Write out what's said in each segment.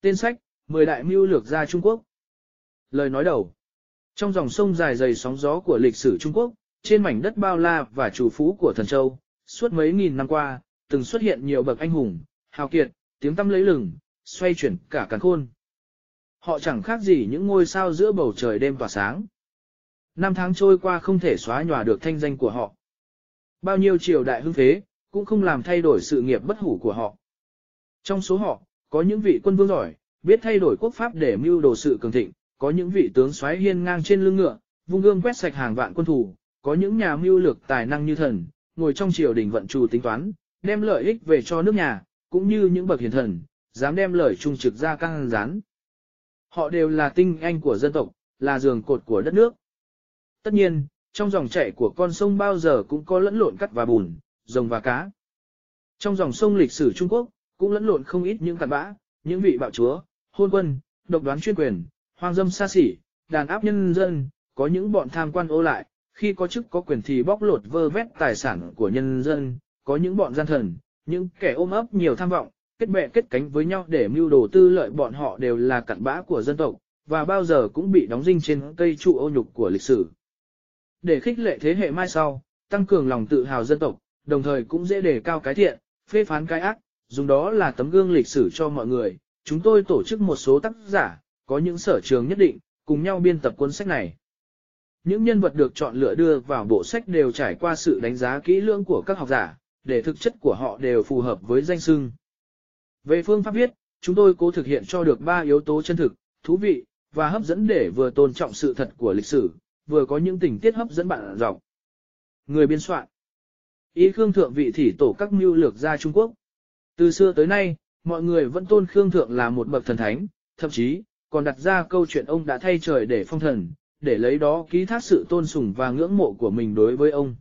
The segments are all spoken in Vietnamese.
Tên sách, Mười đại mưu lược ra Trung Quốc. Lời nói đầu. Trong dòng sông dài dày sóng gió của lịch sử Trung Quốc, trên mảnh đất bao la và chủ phú của thần châu, suốt mấy nghìn năm qua, từng xuất hiện nhiều bậc anh hùng, hào kiệt, tiếng tăm lấy lừng, xoay chuyển cả càn khôn. Họ chẳng khác gì những ngôi sao giữa bầu trời đêm tỏa sáng. Năm tháng trôi qua không thể xóa nhòa được thanh danh của họ. Bao nhiêu triều đại hưng phế, cũng không làm thay đổi sự nghiệp bất hủ của họ. Trong số họ, có những vị quân vương giỏi, biết thay đổi quốc pháp để mưu đồ sự cường thịnh, có những vị tướng xoáy hiên ngang trên lưng ngựa, vung gương quét sạch hàng vạn quân thù, có những nhà mưu lược tài năng như thần, ngồi trong triều đình vận trù tính toán, đem lợi ích về cho nước nhà, cũng như những bậc hiền thần, dám đem lời trung trực ra căng rán. Họ đều là tinh anh của dân tộc, là giường cột của đất nước. Tất nhiên, trong dòng chảy của con sông bao giờ cũng có lẫn lộn cắt và bùn, rồng và cá. Trong dòng sông lịch sử Trung Quốc, cũng lẫn lộn không ít những cặn bã, những vị bạo chúa, hôn quân, độc đoán chuyên quyền, hoang dâm xa xỉ, đàn áp nhân dân, có những bọn tham quan ô lại, khi có chức có quyền thì bóc lột vơ vét tài sản của nhân dân, có những bọn gian thần, những kẻ ôm ấp nhiều tham vọng, kết bè kết cánh với nhau để mưu đồ tư lợi bọn họ đều là cặn bã của dân tộc, và bao giờ cũng bị đóng dinh trên cây trụ ô nhục của lịch sử. Để khích lệ thế hệ mai sau, tăng cường lòng tự hào dân tộc, đồng thời cũng dễ đề cao cái thiện, phê phán cái ác, dùng đó là tấm gương lịch sử cho mọi người. Chúng tôi tổ chức một số tác giả, có những sở trường nhất định, cùng nhau biên tập cuốn sách này. Những nhân vật được chọn lựa đưa vào bộ sách đều trải qua sự đánh giá kỹ lưỡng của các học giả, để thực chất của họ đều phù hợp với danh xưng. Về phương pháp viết, chúng tôi cố thực hiện cho được ba yếu tố chân thực, thú vị, và hấp dẫn để vừa tôn trọng sự thật của lịch sử, vừa có những tình tiết hấp dẫn bạn đọc. Người biên soạn Ý Khương Thượng vị thỉ tổ các mưu lược gia Trung Quốc. Từ xưa tới nay, mọi người vẫn tôn Khương Thượng là một bậc thần thánh, thậm chí, còn đặt ra câu chuyện ông đã thay trời để phong thần, để lấy đó ký thác sự tôn sùng và ngưỡng mộ của mình đối với ông.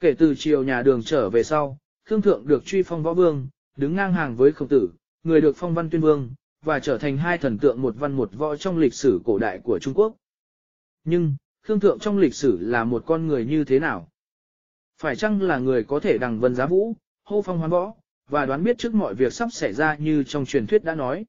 Kể từ chiều nhà đường trở về sau, Khương Thượng được truy phong võ vương, đứng ngang hàng với khổng tử, người được phong văn tuyên vương, và trở thành hai thần tượng một văn một võ trong lịch sử cổ đại của Trung Quốc. Nhưng, Khương Thượng trong lịch sử là một con người như thế nào? Phải chăng là người có thể đằng vân giá vũ, hô phong hoán võ, và đoán biết trước mọi việc sắp xảy ra như trong truyền thuyết đã nói?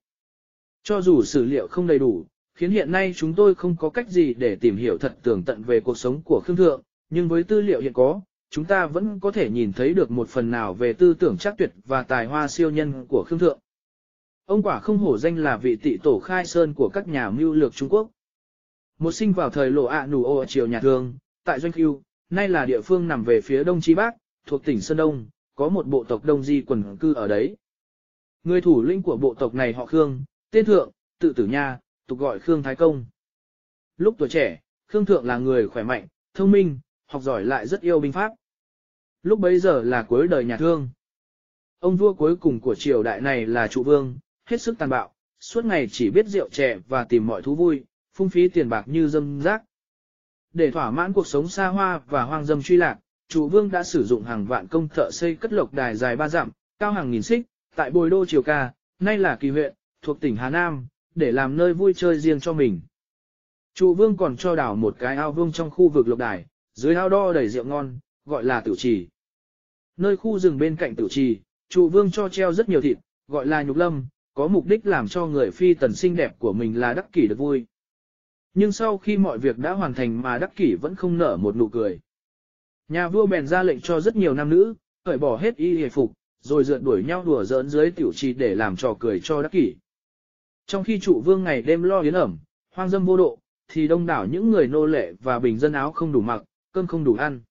Cho dù sử liệu không đầy đủ, khiến hiện nay chúng tôi không có cách gì để tìm hiểu thật tường tận về cuộc sống của Khương Thượng, nhưng với tư liệu hiện có, chúng ta vẫn có thể nhìn thấy được một phần nào về tư tưởng chắc tuyệt và tài hoa siêu nhân của Khương Thượng. Ông quả không hổ danh là vị tị tổ khai sơn của các nhà mưu lược Trung Quốc. Một sinh vào thời lộ ạ nù ô ở triều nhà thương, tại Doanh Khiêu, nay là địa phương nằm về phía đông chi bắc, thuộc tỉnh Sơn Đông, có một bộ tộc đông di quần cư ở đấy. Người thủ lĩnh của bộ tộc này họ Khương, tên thượng, tự tử nha, tục gọi Khương Thái Công. Lúc tuổi trẻ, Khương Thượng là người khỏe mạnh, thông minh, học giỏi lại rất yêu binh pháp. Lúc bấy giờ là cuối đời nhà thương. Ông vua cuối cùng của triều đại này là trụ vương, hết sức tàn bạo, suốt ngày chỉ biết rượu chè và tìm mọi thú vui, phung phí tiền bạc như dâm rác. Để thỏa mãn cuộc sống xa hoa và hoang dâm truy lạc, trụ vương đã sử dụng hàng vạn công thợ xây cất lộc đài dài ba dặm, cao hàng nghìn xích, tại bồi đô triều ca, nay là kỳ huyện, thuộc tỉnh Hà Nam, để làm nơi vui chơi riêng cho mình. Trụ vương còn cho đảo một cái ao vương trong khu vực lộc đài, dưới ao đo đầy rượu ngon, gọi là tử trì. Nơi khu rừng bên cạnh tử trì, trụ vương cho treo rất nhiều thịt, gọi là nhục lâm, có mục đích làm cho người phi tần xinh đẹp của mình là đắc kỷ được vui. Nhưng sau khi mọi việc đã hoàn thành mà đắc kỷ vẫn không nở một nụ cười. Nhà vua bèn ra lệnh cho rất nhiều nam nữ, cởi bỏ hết y hề phục, rồi rượt đuổi nhau đùa giỡn dưới tiểu trì để làm trò cười cho đắc kỷ. Trong khi trụ vương ngày đêm lo yến ẩm, hoang dâm vô độ, thì đông đảo những người nô lệ và bình dân áo không đủ mặc, cơm không đủ ăn.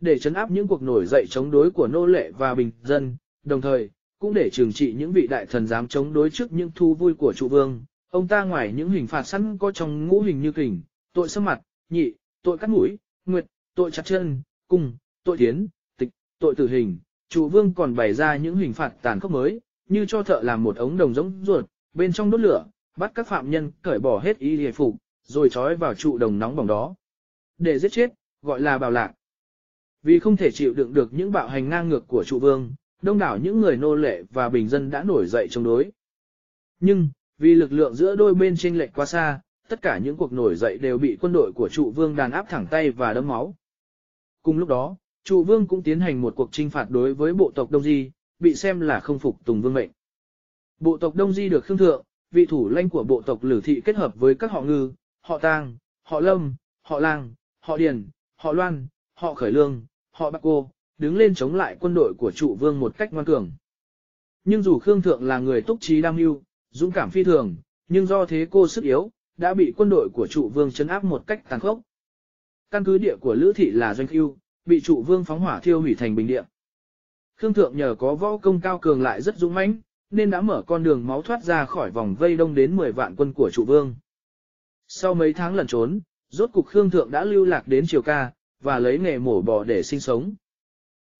Để chấn áp những cuộc nổi dậy chống đối của nô lệ và bình dân, đồng thời, cũng để trừng trị những vị đại thần dám chống đối trước những thu vui của trụ vương, ông ta ngoài những hình phạt sẵn có trong ngũ hình như kình, tội xâm mặt, nhị, tội cắt mũi, nguyệt, tội chặt chân, cung, tội tiến, tịch, tội tử hình, trụ vương còn bày ra những hình phạt tàn khốc mới, như cho thợ làm một ống đồng giống ruột, bên trong đốt lửa, bắt các phạm nhân cởi bỏ hết y hề phục, rồi trói vào trụ đồng nóng bỏng đó. Để giết chết, gọi là bào lạc. Vì không thể chịu đựng được những bạo hành ngang ngược của trụ vương, đông đảo những người nô lệ và bình dân đã nổi dậy chống đối. Nhưng, vì lực lượng giữa đôi bên chênh lệch quá xa, tất cả những cuộc nổi dậy đều bị quân đội của trụ vương đàn áp thẳng tay và đấm máu. Cùng lúc đó, trụ vương cũng tiến hành một cuộc trinh phạt đối với bộ tộc Đông Di, bị xem là không phục tùng vương mệnh. Bộ tộc Đông Di được khương thượng, vị thủ lãnh của bộ tộc Lử Thị kết hợp với các họ ngư, họ tang, họ lâm, họ lang, họ điền, họ loan, họ khởi lương, họ bạc cô, đứng lên chống lại quân đội của trụ vương một cách ngoan cường. Nhưng dù Khương Thượng là người túc trí đam mưu, dũng cảm phi thường, nhưng do thế cô sức yếu, đã bị quân đội của trụ vương chấn áp một cách tàn khốc. Căn cứ địa của Lữ Thị là Doanh ưu, bị trụ vương phóng hỏa thiêu hủy thành bình địa. Khương Thượng nhờ có võ công cao cường lại rất dũng mãnh, nên đã mở con đường máu thoát ra khỏi vòng vây đông đến 10 vạn quân của trụ vương. Sau mấy tháng lẩn trốn, rốt cục Khương Thượng đã lưu lạc đến Triều Ca, và lấy nghề mổ bò để sinh sống.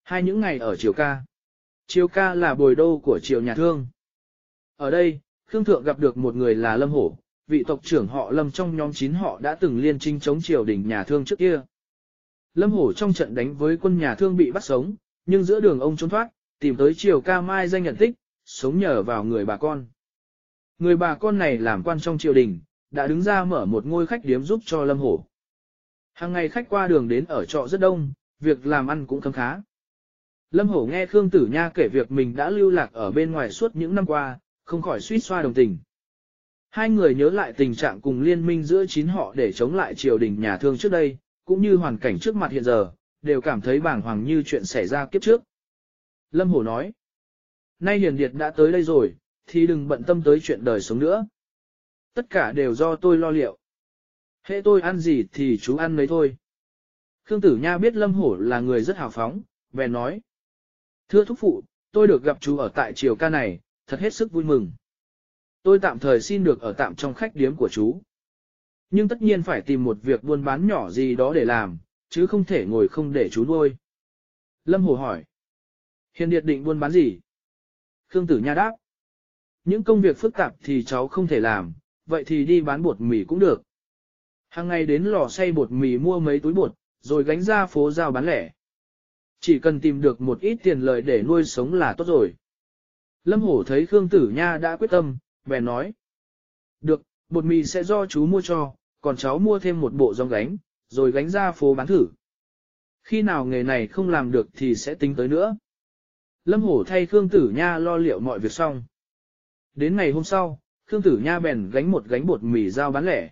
Hai những ngày ở Triều Ca. Triều Ca là bồi đô của Triều Nhà Thương. Ở đây, Khương Thượng gặp được một người là Lâm Hổ, vị tộc trưởng họ Lâm trong nhóm chín họ đã từng liên trinh chống triều đình Nhà Thương trước kia. Lâm Hổ trong trận đánh với quân Nhà Thương bị bắt sống, nhưng giữa đường ông trốn thoát, tìm tới Triều Ca Mai danh nhận tích, sống nhờ vào người bà con. Người bà con này làm quan trong triều đình, đã đứng ra mở một ngôi khách điếm giúp cho Lâm Hổ. Hàng ngày khách qua đường đến ở trọ rất đông, việc làm ăn cũng khấm khá. Lâm Hổ nghe Khương Tử Nha kể việc mình đã lưu lạc ở bên ngoài suốt những năm qua, không khỏi suýt xoa đồng tình. Hai người nhớ lại tình trạng cùng liên minh giữa chín họ để chống lại triều đình nhà thương trước đây, cũng như hoàn cảnh trước mặt hiện giờ, đều cảm thấy bàng hoàng như chuyện xảy ra kiếp trước. Lâm Hổ nói, nay hiền điệt đã tới đây rồi, thì đừng bận tâm tới chuyện đời sống nữa. Tất cả đều do tôi lo liệu. Hệ tôi ăn gì thì chú ăn lấy thôi. Khương Tử Nha biết Lâm Hổ là người rất hào phóng, bèn nói. Thưa thúc phụ, tôi được gặp chú ở tại triều ca này, thật hết sức vui mừng. Tôi tạm thời xin được ở tạm trong khách điếm của chú. Nhưng tất nhiên phải tìm một việc buôn bán nhỏ gì đó để làm, chứ không thể ngồi không để chú nuôi. Lâm Hồ hỏi. Hiền Điệt định buôn bán gì? Khương Tử Nha đáp. Những công việc phức tạp thì cháu không thể làm, vậy thì đi bán bột mì cũng được. Hàng ngày đến lò xay bột mì mua mấy túi bột, rồi gánh ra phố giao bán lẻ. Chỉ cần tìm được một ít tiền lời để nuôi sống là tốt rồi. Lâm Hổ thấy Khương Tử Nha đã quyết tâm, bèn nói. Được, bột mì sẽ do chú mua cho, còn cháu mua thêm một bộ rong gánh, rồi gánh ra phố bán thử. Khi nào nghề này không làm được thì sẽ tính tới nữa. Lâm Hổ thay Khương Tử Nha lo liệu mọi việc xong. Đến ngày hôm sau, Khương Tử Nha bèn gánh một gánh bột mì giao bán lẻ.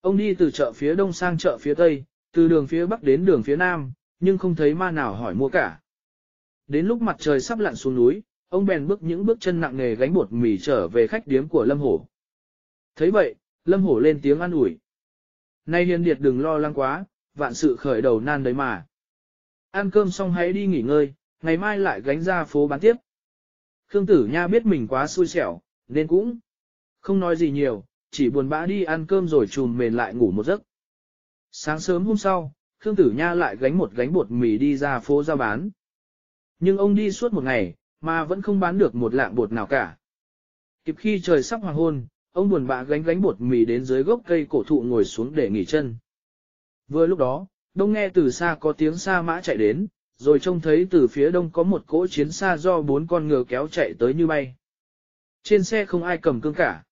Ông đi từ chợ phía đông sang chợ phía tây, từ đường phía bắc đến đường phía nam, nhưng không thấy ma nào hỏi mua cả. Đến lúc mặt trời sắp lặn xuống núi, ông bèn bước những bước chân nặng nề gánh bột mì trở về khách điếm của Lâm Hổ. thấy vậy, Lâm Hổ lên tiếng an ủi. Nay hiền điệt đừng lo lắng quá, vạn sự khởi đầu nan đấy mà. Ăn cơm xong hãy đi nghỉ ngơi, ngày mai lại gánh ra phố bán tiếp. Khương Tử Nha biết mình quá xui xẻo, nên cũng không nói gì nhiều, chỉ buồn bã đi ăn cơm rồi trùm mền lại ngủ một giấc. Sáng sớm hôm sau, Khương Tử Nha lại gánh một gánh bột mì đi ra phố giao bán. Nhưng ông đi suốt một ngày, mà vẫn không bán được một lạng bột nào cả. Kịp khi trời sắp hoàng hôn, ông buồn bã gánh gánh bột mì đến dưới gốc cây cổ thụ ngồi xuống để nghỉ chân. Vừa lúc đó, đông nghe từ xa có tiếng xa mã chạy đến, rồi trông thấy từ phía đông có một cỗ chiến xa do bốn con ngựa kéo chạy tới như bay. Trên xe không ai cầm cương cả.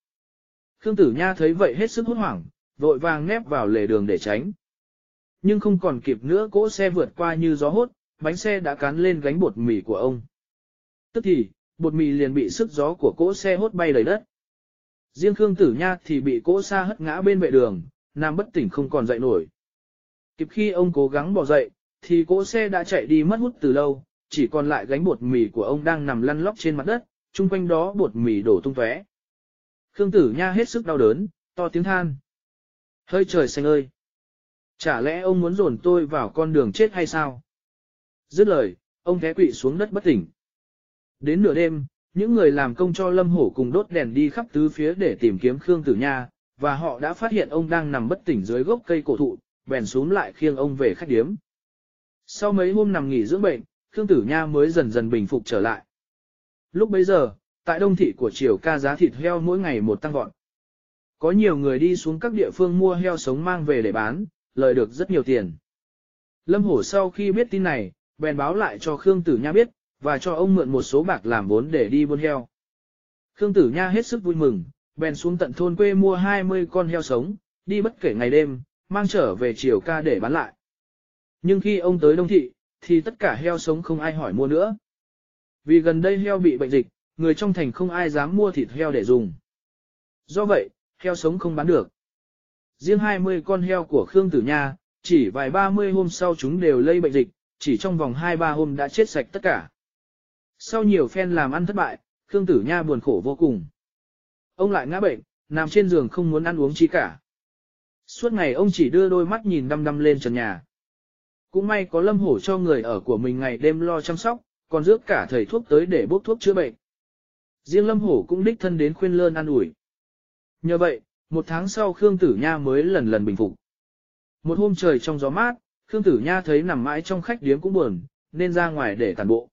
Khương Tử Nha thấy vậy hết sức hốt hoảng, vội vàng nép vào lề đường để tránh. Nhưng không còn kịp nữa cỗ xe vượt qua như gió hốt, bánh xe đã cán lên gánh bột mì của ông. Tức thì, bột mì liền bị sức gió của cỗ xe hốt bay đầy đất. Riêng Khương Tử Nha thì bị cỗ xa hất ngã bên vệ đường, nằm bất tỉnh không còn dậy nổi. Kịp khi ông cố gắng bỏ dậy, thì cỗ xe đã chạy đi mất hút từ lâu, chỉ còn lại gánh bột mì của ông đang nằm lăn lóc trên mặt đất, chung quanh đó bột mì đổ tung tóe. Khương Tử Nha hết sức đau đớn, to tiếng than. Hơi trời xanh ơi! Chả lẽ ông muốn dồn tôi vào con đường chết hay sao? Dứt lời, ông té quỵ xuống đất bất tỉnh. Đến nửa đêm, những người làm công cho Lâm Hổ cùng đốt đèn đi khắp tứ phía để tìm kiếm Khương Tử Nha, và họ đã phát hiện ông đang nằm bất tỉnh dưới gốc cây cổ thụ, bèn xuống lại khiêng ông về khách điếm. Sau mấy hôm nằm nghỉ dưỡng bệnh, Khương Tử Nha mới dần dần bình phục trở lại. Lúc bấy giờ, tại đông thị của triều ca giá thịt heo mỗi ngày một tăng vọt. Có nhiều người đi xuống các địa phương mua heo sống mang về để bán, lời được rất nhiều tiền. Lâm Hổ sau khi biết tin này, bèn báo lại cho Khương Tử Nha biết, và cho ông mượn một số bạc làm vốn để đi buôn heo. Khương Tử Nha hết sức vui mừng, bèn xuống tận thôn quê mua 20 con heo sống, đi bất kể ngày đêm, mang trở về triều ca để bán lại. Nhưng khi ông tới Đông Thị, thì tất cả heo sống không ai hỏi mua nữa. Vì gần đây heo bị bệnh dịch, người trong thành không ai dám mua thịt heo để dùng. Do vậy, heo sống không bán được. Riêng 20 con heo của Khương Tử Nha, chỉ vài 30 hôm sau chúng đều lây bệnh dịch, chỉ trong vòng 2-3 hôm đã chết sạch tất cả. Sau nhiều phen làm ăn thất bại, Khương Tử Nha buồn khổ vô cùng. Ông lại ngã bệnh, nằm trên giường không muốn ăn uống chi cả. Suốt ngày ông chỉ đưa đôi mắt nhìn đăm đăm lên trần nhà. Cũng may có lâm hổ cho người ở của mình ngày đêm lo chăm sóc, còn rước cả thầy thuốc tới để bốc thuốc chữa bệnh. Riêng lâm hổ cũng đích thân đến khuyên lơn ăn ủi. Nhờ vậy, một tháng sau Khương Tử Nha mới lần lần bình phục. Một hôm trời trong gió mát, Khương Tử Nha thấy nằm mãi trong khách điếm cũng buồn, nên ra ngoài để tàn bộ.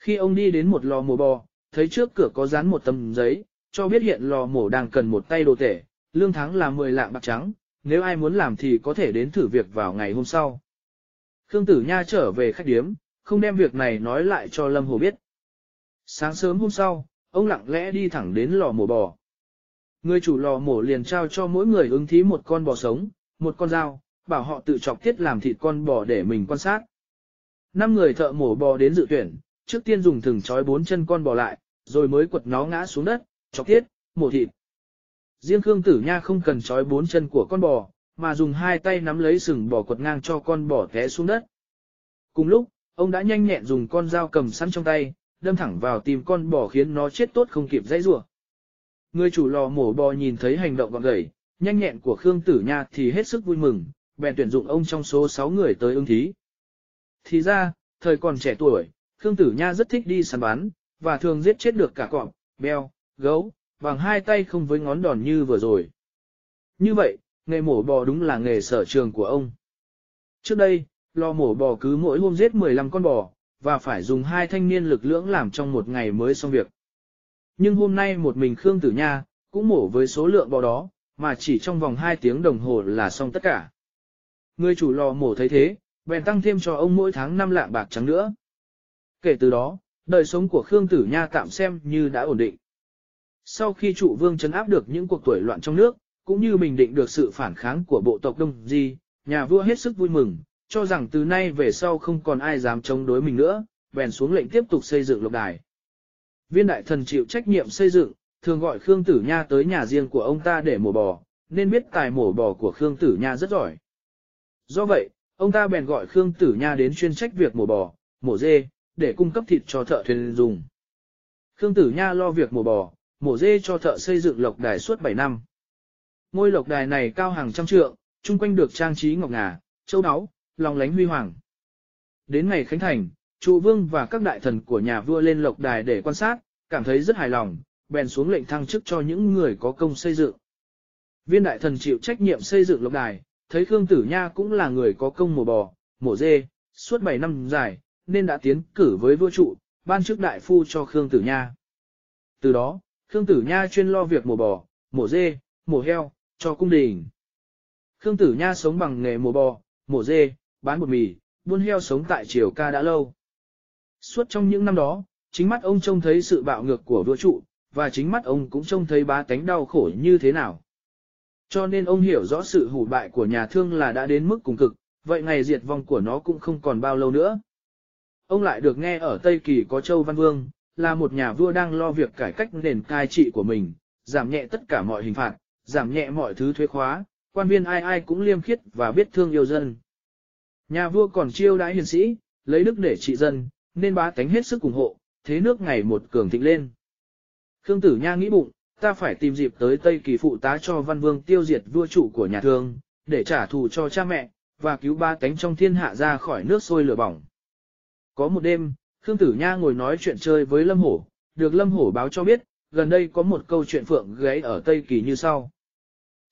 Khi ông đi đến một lò mổ bò, thấy trước cửa có dán một tấm giấy, cho biết hiện lò mổ đang cần một tay đồ tể, lương tháng là 10 lạng bạc trắng, nếu ai muốn làm thì có thể đến thử việc vào ngày hôm sau. Khương Tử Nha trở về khách điếm, không đem việc này nói lại cho Lâm Hồ biết. Sáng sớm hôm sau, ông lặng lẽ đi thẳng đến lò mổ bò. Người chủ lò mổ liền trao cho mỗi người ứng thí một con bò sống, một con dao, bảo họ tự chọc tiết làm thịt con bò để mình quan sát. Năm người thợ mổ bò đến dự tuyển, trước tiên dùng thừng trói bốn chân con bò lại, rồi mới quật nó ngã xuống đất, chọc tiết, mổ thịt. Riêng Khương Tử Nha không cần trói bốn chân của con bò, mà dùng hai tay nắm lấy sừng bò quật ngang cho con bò té xuống đất. Cùng lúc, ông đã nhanh nhẹn dùng con dao cầm sẵn trong tay, đâm thẳng vào tìm con bò khiến nó chết tốt không kịp dãy rủa. Người chủ lò mổ bò nhìn thấy hành động gọn gầy, nhanh nhẹn của Khương Tử Nha thì hết sức vui mừng, bèn tuyển dụng ông trong số 6 người tới ứng thí. Thì ra, thời còn trẻ tuổi, Khương Tử Nha rất thích đi săn bắn, và thường giết chết được cả cọp, beo, gấu, bằng hai tay không với ngón đòn như vừa rồi. Như vậy, nghề mổ bò đúng là nghề sở trường của ông. Trước đây, lò mổ bò cứ mỗi hôm giết 15 con bò, và phải dùng hai thanh niên lực lưỡng làm trong một ngày mới xong việc. Nhưng hôm nay một mình Khương Tử Nha, cũng mổ với số lượng bò đó, mà chỉ trong vòng 2 tiếng đồng hồ là xong tất cả. Người chủ lò mổ thấy thế, bèn tăng thêm cho ông mỗi tháng 5 lạng bạc trắng nữa. Kể từ đó, đời sống của Khương Tử Nha tạm xem như đã ổn định. Sau khi trụ vương chấn áp được những cuộc tuổi loạn trong nước, cũng như bình định được sự phản kháng của bộ tộc Đông Di, nhà vua hết sức vui mừng, cho rằng từ nay về sau không còn ai dám chống đối mình nữa, bèn xuống lệnh tiếp tục xây dựng lộc đài. Viên đại thần chịu trách nhiệm xây dựng, thường gọi Khương Tử Nha tới nhà riêng của ông ta để mổ bò, nên biết tài mổ bò của Khương Tử Nha rất giỏi. Do vậy, ông ta bèn gọi Khương Tử Nha đến chuyên trách việc mổ bò, mổ dê, để cung cấp thịt cho thợ thuyền dùng. Khương Tử Nha lo việc mổ bò, mổ dê cho thợ xây dựng lộc đài suốt 7 năm. Ngôi lộc đài này cao hàng trăm trượng, chung quanh được trang trí ngọc ngà, châu áo, lòng lánh huy hoàng. Đến ngày khánh thành, trụ vương và các đại thần của nhà vua lên lộc đài để quan sát, cảm thấy rất hài lòng, bèn xuống lệnh thăng chức cho những người có công xây dựng. Viên đại thần chịu trách nhiệm xây dựng lộc đài, thấy Khương Tử Nha cũng là người có công mổ bò, mổ dê, suốt 7 năm dài, nên đã tiến cử với vua trụ, ban chức đại phu cho Khương Tử Nha. Từ đó, Khương Tử Nha chuyên lo việc mổ bò, mổ dê, mổ heo, cho cung đình. Khương Tử Nha sống bằng nghề mổ bò, mổ dê, bán bột mì, buôn heo sống tại triều ca đã lâu. Suốt trong những năm đó, chính mắt ông trông thấy sự bạo ngược của vua trụ, và chính mắt ông cũng trông thấy bá tánh đau khổ như thế nào. Cho nên ông hiểu rõ sự hủ bại của nhà thương là đã đến mức cùng cực, vậy ngày diệt vong của nó cũng không còn bao lâu nữa. Ông lại được nghe ở Tây Kỳ có Châu Văn Vương, là một nhà vua đang lo việc cải cách nền cai trị của mình, giảm nhẹ tất cả mọi hình phạt, giảm nhẹ mọi thứ thuế khóa, quan viên ai ai cũng liêm khiết và biết thương yêu dân. Nhà vua còn chiêu đãi hiền sĩ, lấy đức để trị dân, nên bá tánh hết sức ủng hộ, thế nước ngày một cường thịnh lên. Khương Tử Nha nghĩ bụng, ta phải tìm dịp tới Tây Kỳ phụ tá cho Văn Vương tiêu diệt vua chủ của nhà thương, để trả thù cho cha mẹ, và cứu ba tánh trong thiên hạ ra khỏi nước sôi lửa bỏng. Có một đêm, Khương Tử Nha ngồi nói chuyện chơi với Lâm Hổ, được Lâm Hổ báo cho biết, gần đây có một câu chuyện phượng gáy ở Tây Kỳ như sau.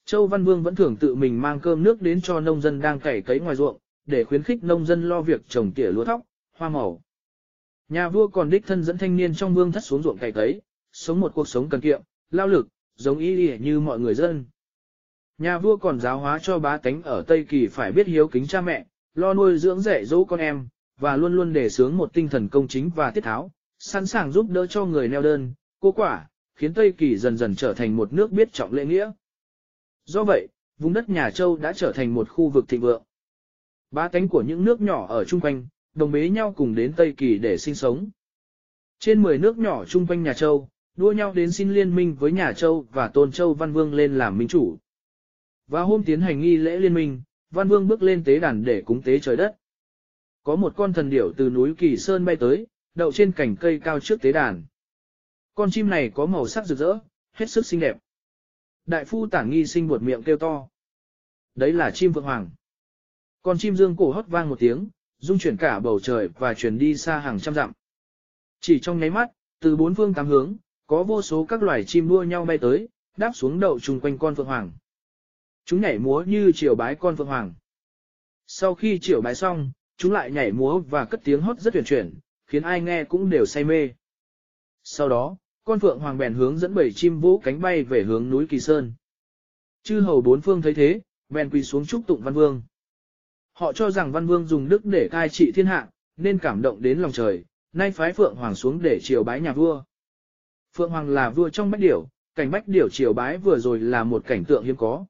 Châu Văn Vương vẫn thường tự mình mang cơm nước đến cho nông dân đang cày cấy ngoài ruộng, để khuyến khích nông dân lo việc trồng tỉa lúa thóc, hoa màu. Nhà vua còn đích thân dẫn thanh niên trong vương thất xuống ruộng cày cấy, sống một cuộc sống cần kiệm, lao lực, giống y như mọi người dân. Nhà vua còn giáo hóa cho bá tánh ở Tây Kỳ phải biết hiếu kính cha mẹ, lo nuôi dưỡng dạy dỗ con em, và luôn luôn đề sướng một tinh thần công chính và tiết tháo, sẵn sàng giúp đỡ cho người neo đơn, cô quả, khiến Tây Kỳ dần dần trở thành một nước biết trọng lễ nghĩa. Do vậy, vùng đất nhà Châu đã trở thành một khu vực thịnh vượng. Ba tánh của những nước nhỏ ở chung quanh, đồng bế nhau cùng đến Tây Kỳ để sinh sống. Trên 10 nước nhỏ chung quanh nhà Châu, đua nhau đến xin liên minh với nhà Châu và Tôn Châu Văn Vương lên làm minh chủ. Và hôm tiến hành nghi lễ liên minh, Văn Vương bước lên tế đàn để cúng tế trời đất. Có một con thần điểu từ núi Kỳ Sơn bay tới, đậu trên cành cây cao trước tế đàn. Con chim này có màu sắc rực rỡ, hết sức xinh đẹp. Đại phu tản nghi sinh buột miệng kêu to. Đấy là chim vượng hoàng. Con chim dương cổ hót vang một tiếng, rung chuyển cả bầu trời và chuyển đi xa hàng trăm dặm. Chỉ trong nháy mắt, từ bốn phương tám hướng, có vô số các loài chim đua nhau bay tới, đáp xuống đậu chung quanh con phượng hoàng. Chúng nhảy múa như chiều bái con phượng hoàng. Sau khi chiều bái xong, chúng lại nhảy múa và cất tiếng hót rất tuyển chuyển, khiến ai nghe cũng đều say mê. Sau đó, con phượng hoàng bèn hướng dẫn bảy chim vũ cánh bay về hướng núi Kỳ Sơn. Chư hầu bốn phương thấy thế, bèn quỳ xuống chúc tụng văn vương. Họ cho rằng văn vương dùng đức để cai trị thiên hạ, nên cảm động đến lòng trời, nay phái phượng hoàng xuống để triều bái nhà vua. Phượng hoàng là vua trong bách điểu, cảnh bách điểu triều bái vừa rồi là một cảnh tượng hiếm có.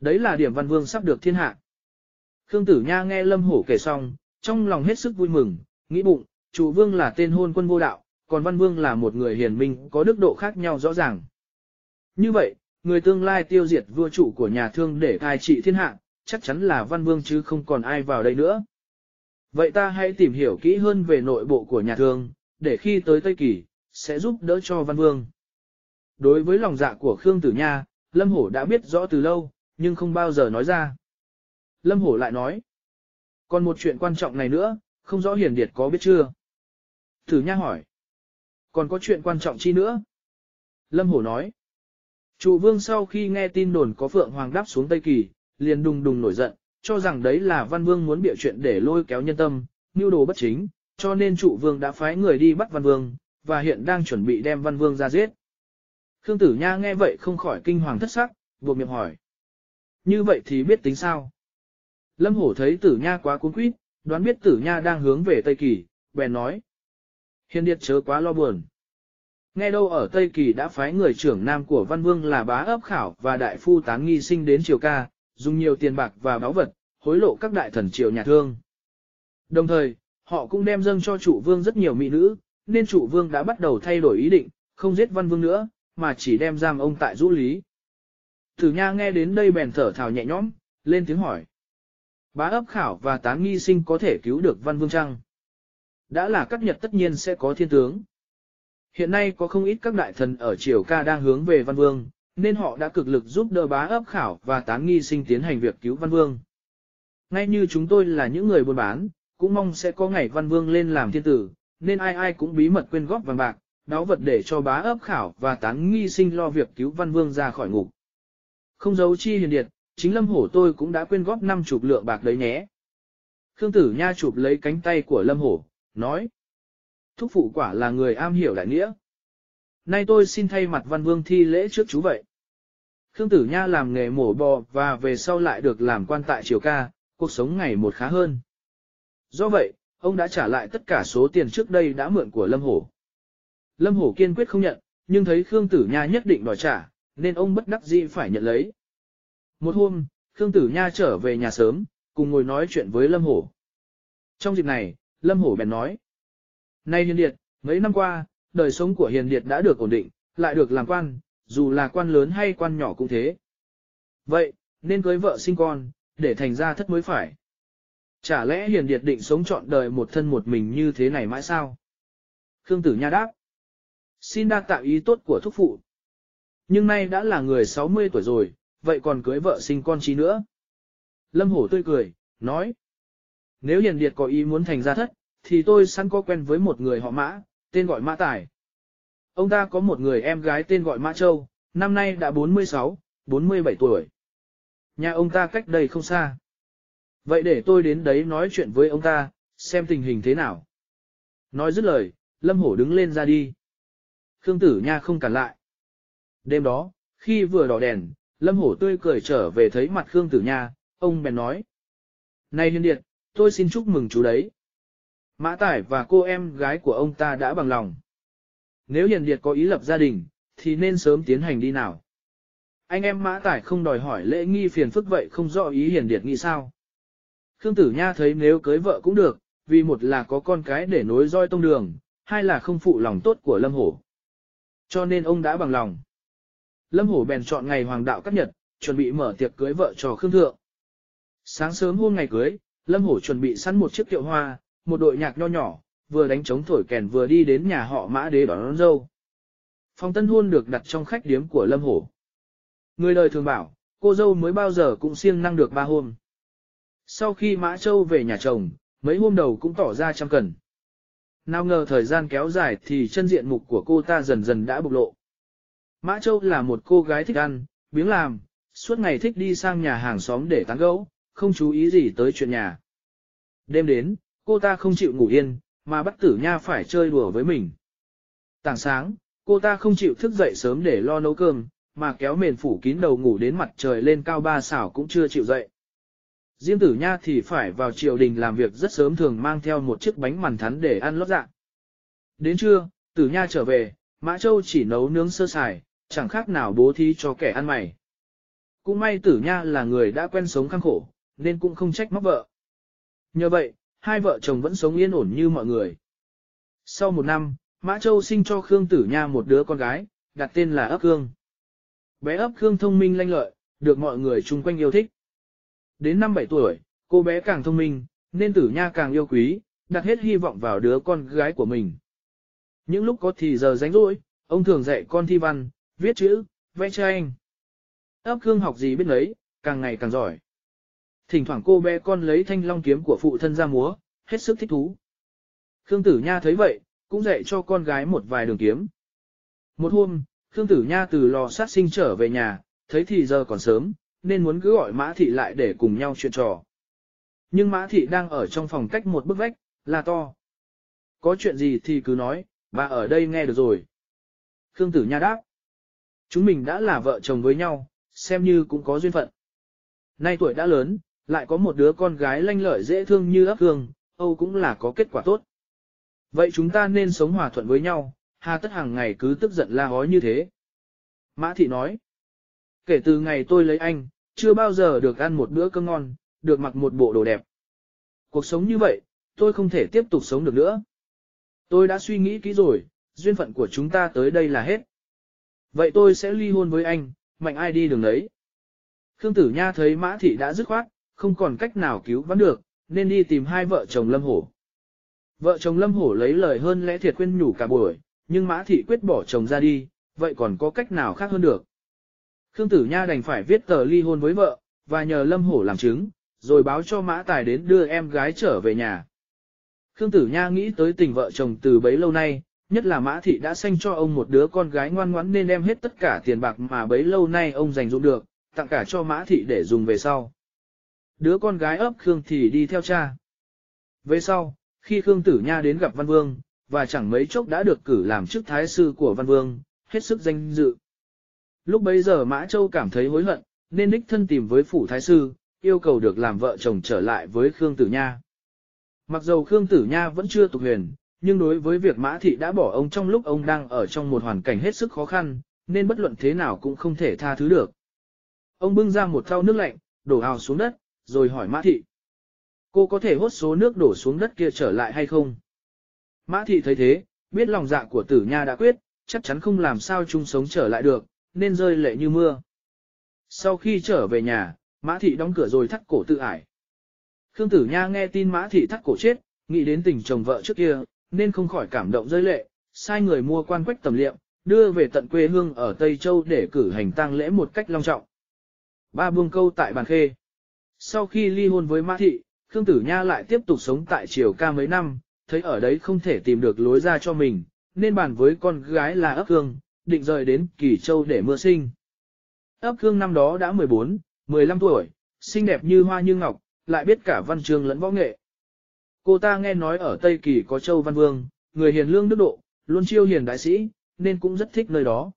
Đấy là điểm văn vương sắp được thiên hạ. Khương Tử Nha nghe Lâm Hổ kể xong, trong lòng hết sức vui mừng, nghĩ bụng, chủ vương là tên hôn quân vô đạo, còn văn vương là một người hiền minh có đức độ khác nhau rõ ràng. Như vậy, người tương lai tiêu diệt vua chủ của nhà thương để cai trị thiên hạ, chắc chắn là văn vương chứ không còn ai vào đây nữa. Vậy ta hãy tìm hiểu kỹ hơn về nội bộ của nhà thương, để khi tới Tây Kỳ, sẽ giúp đỡ cho văn vương. Đối với lòng dạ của Khương Tử Nha, Lâm Hổ đã biết rõ từ lâu, nhưng không bao giờ nói ra. Lâm Hổ lại nói, còn một chuyện quan trọng này nữa, không rõ Hiền Điệt có biết chưa? Tử Nha hỏi, còn có chuyện quan trọng chi nữa? Lâm Hổ nói, Trụ vương sau khi nghe tin đồn có Phượng Hoàng đáp xuống Tây Kỳ, liền đùng đùng nổi giận, cho rằng đấy là Văn Vương muốn bịa chuyện để lôi kéo nhân tâm, mưu đồ bất chính, cho nên trụ vương đã phái người đi bắt Văn Vương, và hiện đang chuẩn bị đem Văn Vương ra giết. Khương Tử Nha nghe vậy không khỏi kinh hoàng thất sắc, buộc miệng hỏi. Như vậy thì biết tính sao? Lâm Hổ thấy Tử Nha quá cuốn quýt, đoán biết Tử Nha đang hướng về Tây Kỳ, bèn nói. Hiền điệt chớ quá lo buồn. Nghe đâu ở Tây Kỳ đã phái người trưởng nam của Văn Vương là bá ấp khảo và đại phu tán nghi sinh đến triều ca, dùng nhiều tiền bạc và báo vật, hối lộ các đại thần triều nhà thương. Đồng thời, họ cũng đem dâng cho chủ vương rất nhiều mỹ nữ, nên chủ vương đã bắt đầu thay đổi ý định, không giết Văn Vương nữa, mà chỉ đem giam ông tại rũ lý. Tử nha nghe đến đây bèn thở thào nhẹ nhõm, lên tiếng hỏi. Bá ấp khảo và tán nghi sinh có thể cứu được Văn Vương chăng? Đã là các nhật tất nhiên sẽ có thiên tướng. Hiện nay có không ít các đại thần ở triều ca đang hướng về Văn Vương, nên họ đã cực lực giúp đỡ bá ấp khảo và tán nghi sinh tiến hành việc cứu Văn Vương. Ngay như chúng tôi là những người buôn bán, cũng mong sẽ có ngày Văn Vương lên làm thiên tử, nên ai ai cũng bí mật quyên góp vàng bạc, đáo vật để cho bá ấp khảo và tán nghi sinh lo việc cứu Văn Vương ra khỏi ngục. Không giấu chi hiền điệt, chính Lâm Hổ tôi cũng đã quyên góp năm chục lượng bạc đấy nhé. Khương Tử Nha chụp lấy cánh tay của Lâm Hổ, nói. Thúc phụ quả là người am hiểu đại nghĩa. Nay tôi xin thay mặt văn vương thi lễ trước chú vậy. Khương Tử Nha làm nghề mổ bò và về sau lại được làm quan tại triều ca, cuộc sống ngày một khá hơn. Do vậy, ông đã trả lại tất cả số tiền trước đây đã mượn của Lâm Hổ. Lâm Hổ kiên quyết không nhận, nhưng thấy Khương Tử Nha nhất định đòi trả, nên ông bất đắc dĩ phải nhận lấy. Một hôm, Khương Tử Nha trở về nhà sớm, cùng ngồi nói chuyện với Lâm Hổ. Trong dịp này, Lâm Hổ bèn nói, Nay Hiền Điệt, mấy năm qua, đời sống của Hiền Điệt đã được ổn định, lại được làm quan, dù là quan lớn hay quan nhỏ cũng thế. Vậy, nên cưới vợ sinh con, để thành ra thất mới phải. Chả lẽ Hiền Điệt định sống trọn đời một thân một mình như thế này mãi sao? Khương Tử Nha đáp. Xin đa tạo ý tốt của thúc phụ. Nhưng nay đã là người 60 tuổi rồi, vậy còn cưới vợ sinh con chi nữa? Lâm Hổ tươi cười, nói. Nếu Hiền Điệt có ý muốn thành gia thất, thì tôi sẵn có quen với một người họ Mã, tên gọi Mã Tài. Ông ta có một người em gái tên gọi Mã Châu, năm nay đã 46, 47 tuổi. Nhà ông ta cách đây không xa. Vậy để tôi đến đấy nói chuyện với ông ta, xem tình hình thế nào. Nói dứt lời, Lâm Hổ đứng lên ra đi. Khương Tử Nha không cản lại. Đêm đó, khi vừa đỏ đèn, Lâm Hổ tươi cười trở về thấy mặt Khương Tử Nha, ông bèn nói. Này Hiên Điệt, tôi xin chúc mừng chú đấy. Mã Tải và cô em gái của ông ta đã bằng lòng. Nếu Hiền Điệt có ý lập gia đình, thì nên sớm tiến hành đi nào. Anh em Mã Tải không đòi hỏi lễ nghi phiền phức vậy không rõ ý Hiền Điệt nghĩ sao. Khương Tử Nha thấy nếu cưới vợ cũng được, vì một là có con cái để nối roi tông đường, hai là không phụ lòng tốt của Lâm Hổ. Cho nên ông đã bằng lòng. Lâm Hổ bèn chọn ngày hoàng đạo cắt nhật, chuẩn bị mở tiệc cưới vợ cho Khương Thượng. Sáng sớm hôm ngày cưới, Lâm Hổ chuẩn bị sẵn một chiếc kiệu hoa, một đội nhạc nho nhỏ, vừa đánh trống thổi kèn vừa đi đến nhà họ mã đế đón, đón dâu. Phòng tân hôn được đặt trong khách điếm của Lâm Hổ. Người đời thường bảo, cô dâu mới bao giờ cũng siêng năng được ba hôm. Sau khi Mã Châu về nhà chồng, mấy hôm đầu cũng tỏ ra chăm cần. Nào ngờ thời gian kéo dài thì chân diện mục của cô ta dần dần đã bộc lộ. Mã Châu là một cô gái thích ăn, biếng làm, suốt ngày thích đi sang nhà hàng xóm để tán gẫu, không chú ý gì tới chuyện nhà. Đêm đến, cô ta không chịu ngủ yên, mà bắt tử nha phải chơi đùa với mình. Tảng sáng, cô ta không chịu thức dậy sớm để lo nấu cơm, mà kéo mền phủ kín đầu ngủ đến mặt trời lên cao ba xảo cũng chưa chịu dậy. Diêm tử nha thì phải vào triều đình làm việc rất sớm thường mang theo một chiếc bánh mằn thắn để ăn lót dạ. Đến trưa, tử nha trở về, Mã Châu chỉ nấu nướng sơ sài, chẳng khác nào bố thí cho kẻ ăn mày. Cũng may tử nha là người đã quen sống khăng khổ, nên cũng không trách móc vợ. Nhờ vậy, hai vợ chồng vẫn sống yên ổn như mọi người. Sau một năm, Mã Châu sinh cho Khương Tử Nha một đứa con gái, đặt tên là ấp Khương. Bé ấp Khương thông minh lanh lợi, được mọi người chung quanh yêu thích. Đến năm 7 tuổi, cô bé càng thông minh, nên Tử Nha càng yêu quý, đặt hết hy vọng vào đứa con gái của mình. Những lúc có thì giờ rảnh rỗi, ông thường dạy con thi văn, viết chữ, vẽ tranh. Ấp Khương học gì biết lấy, càng ngày càng giỏi. Thỉnh thoảng cô bé con lấy thanh long kiếm của phụ thân ra múa, hết sức thích thú. Khương Tử Nha thấy vậy, cũng dạy cho con gái một vài đường kiếm. Một hôm, Khương Tử Nha từ lò sát sinh trở về nhà, thấy thì giờ còn sớm, nên muốn cứ gọi Mã Thị lại để cùng nhau chuyện trò. Nhưng Mã Thị đang ở trong phòng cách một bức vách, là to. Có chuyện gì thì cứ nói, bà ở đây nghe được rồi. Khương Tử Nha đáp. Chúng mình đã là vợ chồng với nhau, xem như cũng có duyên phận. Nay tuổi đã lớn, lại có một đứa con gái lanh lợi dễ thương như ấp hương, Âu cũng là có kết quả tốt. Vậy chúng ta nên sống hòa thuận với nhau, hà tất hàng ngày cứ tức giận la hói như thế. Mã thị nói, kể từ ngày tôi lấy anh, chưa bao giờ được ăn một bữa cơm ngon, được mặc một bộ đồ đẹp. Cuộc sống như vậy, tôi không thể tiếp tục sống được nữa. Tôi đã suy nghĩ kỹ rồi, duyên phận của chúng ta tới đây là hết. Vậy tôi sẽ ly hôn với anh, mạnh ai đi đường đấy. Khương Tử Nha thấy Mã Thị đã dứt khoát, không còn cách nào cứu vãn được, nên đi tìm hai vợ chồng Lâm Hổ. Vợ chồng Lâm Hổ lấy lời hơn lẽ thiệt khuyên nhủ cả buổi, nhưng Mã Thị quyết bỏ chồng ra đi, vậy còn có cách nào khác hơn được. Khương Tử Nha đành phải viết tờ ly hôn với vợ, và nhờ Lâm Hổ làm chứng, rồi báo cho Mã Tài đến đưa em gái trở về nhà. Khương Tử Nha nghĩ tới tình vợ chồng từ bấy lâu nay, nhất là Mã Thị đã sanh cho ông một đứa con gái ngoan ngoãn nên đem hết tất cả tiền bạc mà bấy lâu nay ông dành dụng được, tặng cả cho Mã Thị để dùng về sau. Đứa con gái ấp Khương thì đi theo cha. Về sau, khi Khương Tử Nha đến gặp Văn Vương, và chẳng mấy chốc đã được cử làm chức thái sư của Văn Vương, hết sức danh dự. Lúc bấy giờ Mã Châu cảm thấy hối hận, nên đích thân tìm với phủ thái sư, yêu cầu được làm vợ chồng trở lại với Khương Tử Nha. Mặc dầu Khương Tử Nha vẫn chưa tục huyền, nhưng đối với việc Mã Thị đã bỏ ông trong lúc ông đang ở trong một hoàn cảnh hết sức khó khăn, nên bất luận thế nào cũng không thể tha thứ được. Ông bưng ra một thau nước lạnh, đổ hào xuống đất, rồi hỏi Mã Thị. Cô có thể hốt số nước đổ xuống đất kia trở lại hay không? Mã Thị thấy thế, biết lòng dạ của tử nha đã quyết, chắc chắn không làm sao chung sống trở lại được, nên rơi lệ như mưa. Sau khi trở về nhà, Mã Thị đóng cửa rồi thắt cổ tự ải. Khương Tử Nha nghe tin Mã Thị thắt cổ chết, nghĩ đến tình chồng vợ trước kia, nên không khỏi cảm động rơi lệ, sai người mua quan quách tầm liệm, đưa về tận quê hương ở Tây Châu để cử hành tang lễ một cách long trọng. Ba buông câu tại bàn khê. Sau khi ly hôn với Mã Thị, Khương Tử Nha lại tiếp tục sống tại Triều Ca mấy năm, thấy ở đấy không thể tìm được lối ra cho mình, nên bàn với con gái là ấp Khương, định rời đến Kỳ Châu để mưa sinh. Ấp Khương năm đó đã 14, 15 tuổi, xinh đẹp như hoa như ngọc, lại biết cả văn chương lẫn võ nghệ. Cô ta nghe nói ở Tây Kỳ có Châu Văn Vương, người hiền lương đức độ, luôn chiêu hiền đại sĩ, nên cũng rất thích nơi đó.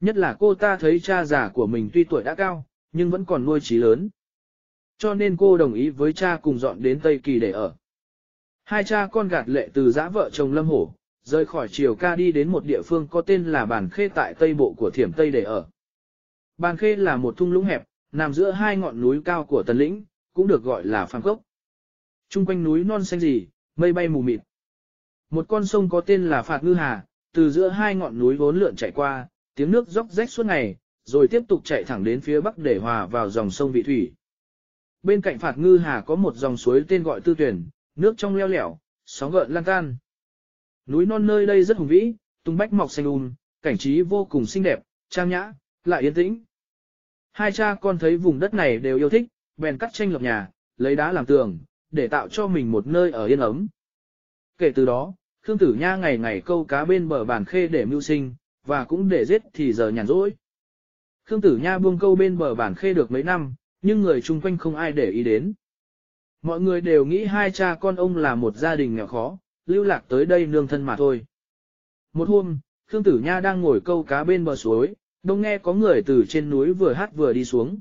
Nhất là cô ta thấy cha già của mình tuy tuổi đã cao, nhưng vẫn còn nuôi trí lớn. Cho nên cô đồng ý với cha cùng dọn đến Tây Kỳ để ở. Hai cha con gạt lệ từ giã vợ chồng Lâm Hổ, rời khỏi Triều Ca đi đến một địa phương có tên là Bàn Khê tại Tây Bộ của Thiểm Tây để ở. Bàn Khê là một thung lũng hẹp, nằm giữa hai ngọn núi cao của Tần Lĩnh, cũng được gọi là Phàm Cốc chung quanh núi non xanh gì, mây bay mù mịt. Một con sông có tên là Phạt Ngư Hà, từ giữa hai ngọn núi vốn lượn chạy qua, tiếng nước róc rách suốt ngày, rồi tiếp tục chạy thẳng đến phía bắc để hòa vào dòng sông Vị Thủy. Bên cạnh Phạt Ngư Hà có một dòng suối tên gọi Tư Tuyển, nước trong leo lẻo, sóng gợn lan tan. Núi non nơi đây rất hùng vĩ, tung bách mọc xanh um, cảnh trí vô cùng xinh đẹp, trang nhã, lại yên tĩnh. Hai cha con thấy vùng đất này đều yêu thích, bèn cắt tranh lập nhà, lấy đá làm tường, để tạo cho mình một nơi ở yên ấm. Kể từ đó, Khương Tử Nha ngày ngày câu cá bên bờ bản khê để mưu sinh, và cũng để giết thì giờ nhàn rỗi. Khương Tử Nha buông câu bên bờ bản khê được mấy năm, nhưng người chung quanh không ai để ý đến. Mọi người đều nghĩ hai cha con ông là một gia đình nghèo khó, lưu lạc tới đây nương thân mà thôi. Một hôm, Khương Tử Nha đang ngồi câu cá bên bờ suối, đông nghe có người từ trên núi vừa hát vừa đi xuống.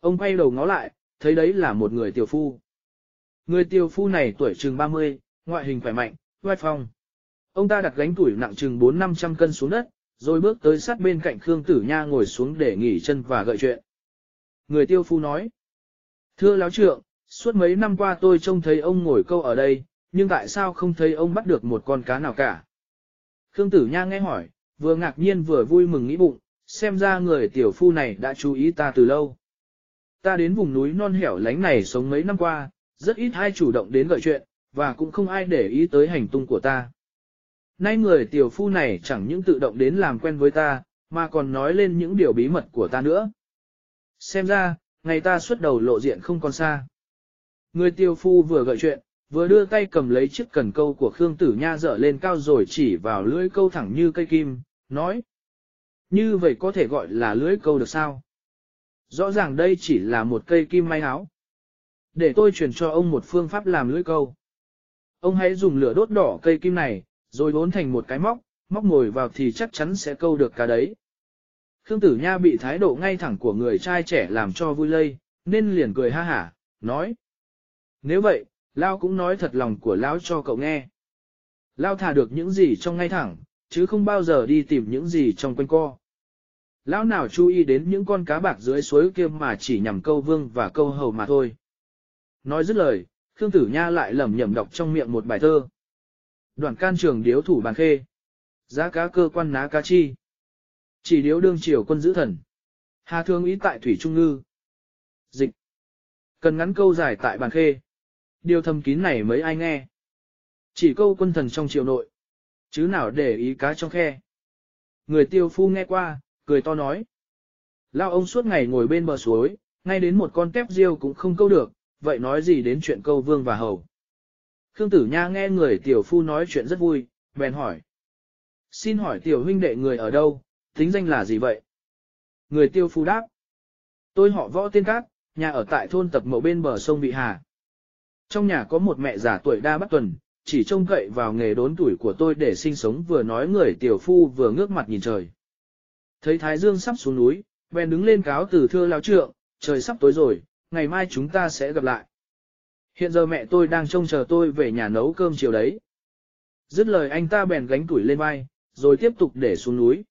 Ông quay đầu ngó lại, thấy đấy là một người tiểu phu. Người tiểu phu này tuổi chừng 30, ngoại hình khỏe mạnh, vai phong. Ông ta đặt gánh tuổi nặng chừng 4-500 cân xuống đất, rồi bước tới sát bên cạnh Khương Tử Nha ngồi xuống để nghỉ chân và gợi chuyện. Người tiêu phu nói, Thưa láo trượng, suốt mấy năm qua tôi trông thấy ông ngồi câu ở đây, nhưng tại sao không thấy ông bắt được một con cá nào cả? Khương Tử Nha nghe hỏi, vừa ngạc nhiên vừa vui mừng nghĩ bụng, xem ra người tiểu phu này đã chú ý ta từ lâu. Ta đến vùng núi non hẻo lánh này sống mấy năm qua, rất ít ai chủ động đến gợi chuyện, và cũng không ai để ý tới hành tung của ta. Nay người tiểu phu này chẳng những tự động đến làm quen với ta, mà còn nói lên những điều bí mật của ta nữa. Xem ra, ngày ta xuất đầu lộ diện không còn xa. Người tiểu phu vừa gợi chuyện, vừa đưa tay cầm lấy chiếc cần câu của Khương Tử Nha dở lên cao rồi chỉ vào lưỡi câu thẳng như cây kim, nói. Như vậy có thể gọi là lưỡi câu được sao? Rõ ràng đây chỉ là một cây kim may áo. Để tôi truyền cho ông một phương pháp làm lưỡi câu. Ông hãy dùng lửa đốt đỏ cây kim này, rồi bốn thành một cái móc, móc ngồi vào thì chắc chắn sẽ câu được cá đấy. Khương Tử Nha bị thái độ ngay thẳng của người trai trẻ làm cho vui lây, nên liền cười ha hả, nói. Nếu vậy, Lao cũng nói thật lòng của Lão cho cậu nghe. Lao thả được những gì trong ngay thẳng, chứ không bao giờ đi tìm những gì trong quanh co. Lão nào chú ý đến những con cá bạc dưới suối kia mà chỉ nhằm câu vương và câu hầu mà thôi. Nói dứt lời, Khương Tử Nha lại lẩm nhẩm đọc trong miệng một bài thơ. Đoàn can trường điếu thủ bàn khê. Giá cá cơ quan ná cá chi. Chỉ điếu đương triều quân giữ thần. Hà thương ý tại thủy trung ngư. Dịch. Cần ngắn câu dài tại bàn khê. Điều thầm kín này mới ai nghe. Chỉ câu quân thần trong triều nội. Chứ nào để ý cá trong khe. Người tiêu phu nghe qua, cười to nói. Lao ông suốt ngày ngồi bên bờ suối, ngay đến một con tép riêu cũng không câu được, vậy nói gì đến chuyện câu vương và hầu. Khương Tử Nha nghe người tiểu phu nói chuyện rất vui, bèn hỏi. Xin hỏi tiểu huynh đệ người ở đâu, tính danh là gì vậy? Người tiêu phu đáp. Tôi họ võ tiên cát, nhà ở tại thôn tập mộ bên bờ sông Vị Hà. Trong nhà có một mẹ già tuổi đa bắt tuần, chỉ trông cậy vào nghề đốn tuổi của tôi để sinh sống vừa nói người tiểu phu vừa ngước mặt nhìn trời. Thấy Thái Dương sắp xuống núi, bèn đứng lên cáo từ thưa lao trượng, trời sắp tối rồi, ngày mai chúng ta sẽ gặp lại. Hiện giờ mẹ tôi đang trông chờ tôi về nhà nấu cơm chiều đấy. Dứt lời anh ta bèn gánh tuổi lên vai, rồi tiếp tục để xuống núi.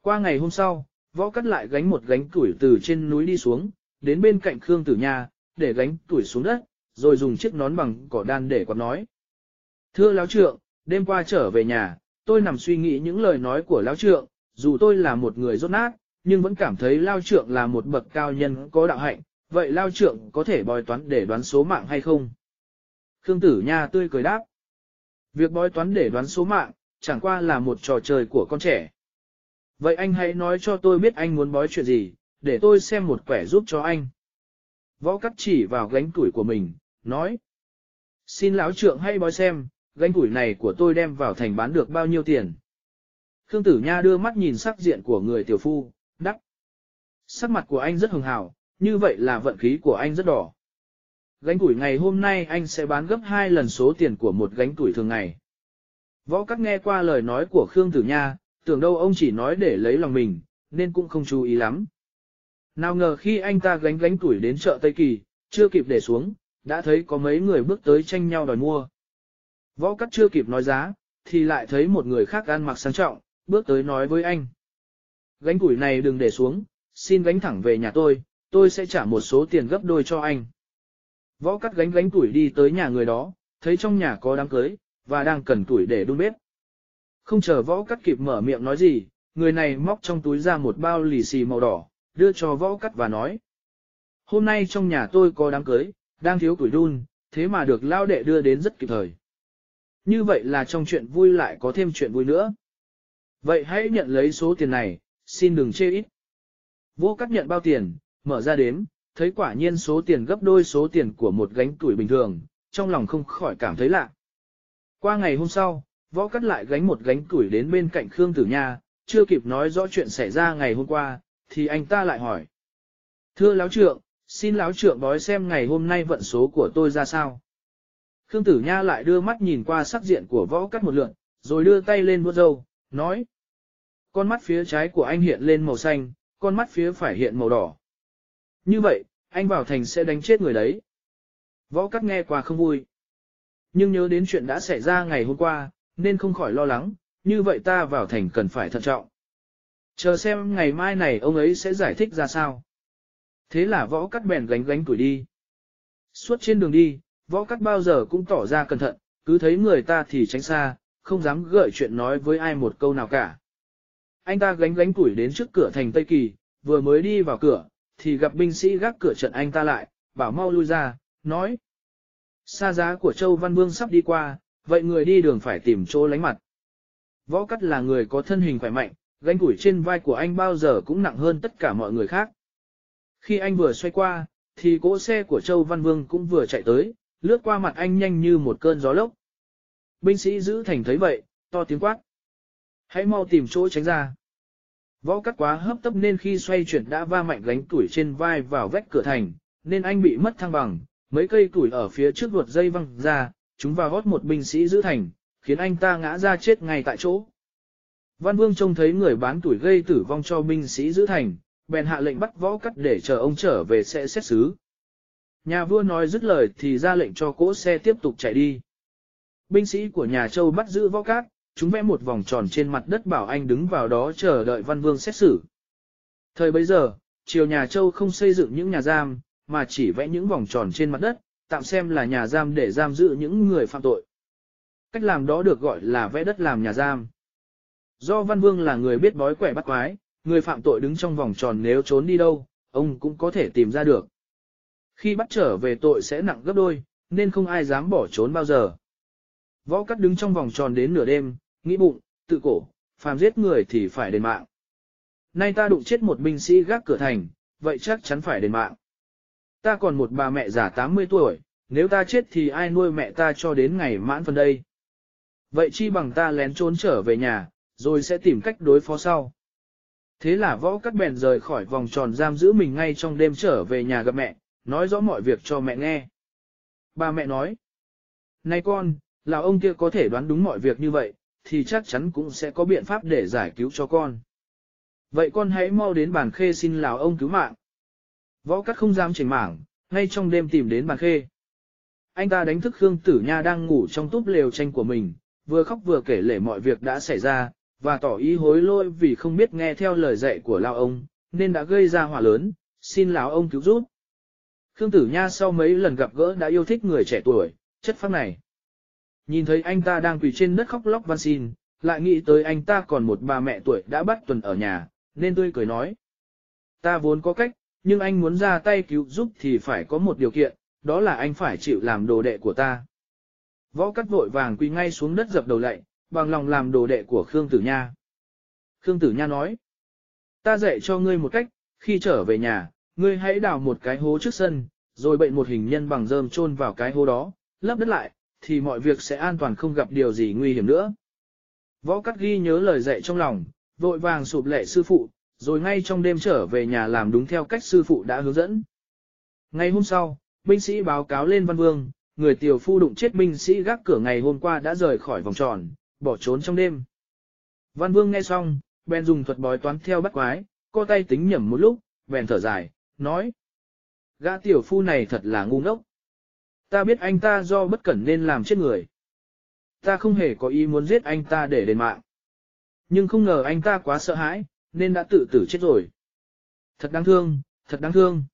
Qua ngày hôm sau, võ cắt lại gánh một gánh tuổi từ trên núi đi xuống, đến bên cạnh Khương Tử Nha, để gánh tuổi xuống đất, rồi dùng chiếc nón bằng cỏ đan để quạt nói. Thưa lão trượng, đêm qua trở về nhà, tôi nằm suy nghĩ những lời nói của lão trượng, dù tôi là một người rốt nát, nhưng vẫn cảm thấy lao trượng là một bậc cao nhân có đạo hạnh, vậy lao trượng có thể bói toán để đoán số mạng hay không? Khương tử nha tươi cười đáp. Việc bói toán để đoán số mạng, chẳng qua là một trò chơi của con trẻ. Vậy anh hãy nói cho tôi biết anh muốn bói chuyện gì, để tôi xem một quẻ giúp cho anh. Võ cắt chỉ vào gánh tuổi của mình, nói. Xin lão trượng hãy bói xem, gánh tuổi này của tôi đem vào thành bán được bao nhiêu tiền. Khương Tử Nha đưa mắt nhìn sắc diện của người tiểu phu, đắc. Sắc mặt của anh rất hường hào, như vậy là vận khí của anh rất đỏ. Gánh tuổi ngày hôm nay anh sẽ bán gấp hai lần số tiền của một gánh tuổi thường ngày. Võ Cát nghe qua lời nói của Khương Tử Nha, tưởng đâu ông chỉ nói để lấy lòng mình, nên cũng không chú ý lắm. Nào ngờ khi anh ta gánh gánh tuổi đến chợ Tây Kỳ, chưa kịp để xuống, đã thấy có mấy người bước tới tranh nhau đòi mua. Võ Cát chưa kịp nói giá, thì lại thấy một người khác ăn mặc sang trọng, bước tới nói với anh. Gánh củi này đừng để xuống, xin gánh thẳng về nhà tôi, tôi sẽ trả một số tiền gấp đôi cho anh. Võ cắt gánh gánh tuổi đi tới nhà người đó, thấy trong nhà có đám cưới, và đang cần tuổi để đun bếp. Không chờ võ cắt kịp mở miệng nói gì, người này móc trong túi ra một bao lì xì màu đỏ, đưa cho võ cắt và nói. Hôm nay trong nhà tôi có đám cưới, đang thiếu tuổi đun, thế mà được lao đệ đưa đến rất kịp thời. Như vậy là trong chuyện vui lại có thêm chuyện vui nữa. Vậy hãy nhận lấy số tiền này, xin đừng chê ít. Vô cắt nhận bao tiền, mở ra đếm, thấy quả nhiên số tiền gấp đôi số tiền của một gánh tuổi bình thường, trong lòng không khỏi cảm thấy lạ. Qua ngày hôm sau, võ cắt lại gánh một gánh tuổi đến bên cạnh Khương Tử Nha, chưa kịp nói rõ chuyện xảy ra ngày hôm qua, thì anh ta lại hỏi. Thưa láo trượng, xin láo trượng bói xem ngày hôm nay vận số của tôi ra sao. Khương Tử Nha lại đưa mắt nhìn qua sắc diện của võ cắt một lượn, rồi đưa tay lên vuốt râu, nói. Con mắt phía trái của anh hiện lên màu xanh, con mắt phía phải hiện màu đỏ. Như vậy, anh vào thành sẽ đánh chết người đấy. Võ cắt nghe qua không vui. Nhưng nhớ đến chuyện đã xảy ra ngày hôm qua, nên không khỏi lo lắng, như vậy ta vào thành cần phải thận trọng. Chờ xem ngày mai này ông ấy sẽ giải thích ra sao. Thế là võ cắt bèn gánh gánh tuổi đi. Suốt trên đường đi, võ cắt bao giờ cũng tỏ ra cẩn thận, cứ thấy người ta thì tránh xa, không dám gợi chuyện nói với ai một câu nào cả. Anh ta gánh gánh tuổi đến trước cửa thành Tây Kỳ, vừa mới đi vào cửa, thì gặp binh sĩ gác cửa trận anh ta lại, bảo mau lui ra, nói. Xa giá của Châu Văn Vương sắp đi qua, vậy người đi đường phải tìm chỗ lánh mặt. Võ Cắt là người có thân hình khỏe mạnh, gánh củi trên vai của anh bao giờ cũng nặng hơn tất cả mọi người khác. Khi anh vừa xoay qua, thì cỗ xe của Châu Văn Vương cũng vừa chạy tới, lướt qua mặt anh nhanh như một cơn gió lốc. Binh sĩ giữ thành thấy vậy, to tiếng quát. Hãy mau tìm chỗ tránh ra. Võ cắt quá hấp tấp nên khi xoay chuyển đã va mạnh gánh tuổi trên vai vào vách cửa thành, nên anh bị mất thăng bằng, mấy cây tuổi ở phía trước ruột dây văng ra, chúng vào gót một binh sĩ giữ thành, khiến anh ta ngã ra chết ngay tại chỗ. Văn Vương trông thấy người bán tuổi gây tử vong cho binh sĩ giữ thành, bèn hạ lệnh bắt võ cắt để chờ ông trở về sẽ xét xứ. Nhà vua nói dứt lời thì ra lệnh cho cỗ xe tiếp tục chạy đi. Binh sĩ của nhà Châu bắt giữ võ cát, chúng vẽ một vòng tròn trên mặt đất bảo anh đứng vào đó chờ đợi văn vương xét xử. Thời bấy giờ, triều nhà Châu không xây dựng những nhà giam, mà chỉ vẽ những vòng tròn trên mặt đất, tạm xem là nhà giam để giam giữ những người phạm tội. Cách làm đó được gọi là vẽ đất làm nhà giam. Do văn vương là người biết bói quẻ bắt quái, người phạm tội đứng trong vòng tròn nếu trốn đi đâu, ông cũng có thể tìm ra được. Khi bắt trở về tội sẽ nặng gấp đôi, nên không ai dám bỏ trốn bao giờ. Võ cắt đứng trong vòng tròn đến nửa đêm, nghĩ bụng, tự cổ, phàm giết người thì phải đền mạng. Nay ta đụng chết một binh sĩ gác cửa thành, vậy chắc chắn phải đền mạng. Ta còn một bà mẹ già 80 tuổi, nếu ta chết thì ai nuôi mẹ ta cho đến ngày mãn phần đây. Vậy chi bằng ta lén trốn trở về nhà, rồi sẽ tìm cách đối phó sau. Thế là võ cắt bèn rời khỏi vòng tròn giam giữ mình ngay trong đêm trở về nhà gặp mẹ, nói rõ mọi việc cho mẹ nghe. Bà mẹ nói, Này con, là ông kia có thể đoán đúng mọi việc như vậy, thì chắc chắn cũng sẽ có biện pháp để giải cứu cho con. Vậy con hãy mau đến bàn khê xin lào ông cứu mạng. Võ cắt không dám chỉnh mảng, ngay trong đêm tìm đến bàn khê. Anh ta đánh thức Khương Tử Nha đang ngủ trong túp lều tranh của mình, vừa khóc vừa kể lể mọi việc đã xảy ra, và tỏ ý hối lỗi vì không biết nghe theo lời dạy của lão ông, nên đã gây ra hỏa lớn, xin lão ông cứu giúp. Khương Tử Nha sau mấy lần gặp gỡ đã yêu thích người trẻ tuổi, chất phác này. Nhìn thấy anh ta đang quỳ trên đất khóc lóc van xin, lại nghĩ tới anh ta còn một bà mẹ tuổi đã bắt tuần ở nhà, nên tươi cười nói. Ta vốn có cách, nhưng anh muốn ra tay cứu giúp thì phải có một điều kiện, đó là anh phải chịu làm đồ đệ của ta. Võ cắt vội vàng quỳ ngay xuống đất dập đầu lạy, bằng lòng làm đồ đệ của Khương Tử Nha. Khương Tử Nha nói, ta dạy cho ngươi một cách, khi trở về nhà, ngươi hãy đào một cái hố trước sân, rồi bệnh một hình nhân bằng rơm chôn vào cái hố đó, lấp đất lại, thì mọi việc sẽ an toàn không gặp điều gì nguy hiểm nữa. Võ Cát ghi nhớ lời dạy trong lòng, vội vàng sụp lệ sư phụ, rồi ngay trong đêm trở về nhà làm đúng theo cách sư phụ đã hướng dẫn. Ngày hôm sau, binh sĩ báo cáo lên văn vương, người tiểu phu đụng chết binh sĩ gác cửa ngày hôm qua đã rời khỏi vòng tròn, bỏ trốn trong đêm. Văn vương nghe xong, bèn dùng thuật bói toán theo bắt quái, co tay tính nhẩm một lúc, bèn thở dài, nói. Gã tiểu phu này thật là ngu ngốc. Ta biết anh ta do bất cẩn nên làm chết người. Ta không hề có ý muốn giết anh ta để đền mạng. Nhưng không ngờ anh ta quá sợ hãi, nên đã tự tử chết rồi. Thật đáng thương, thật đáng thương.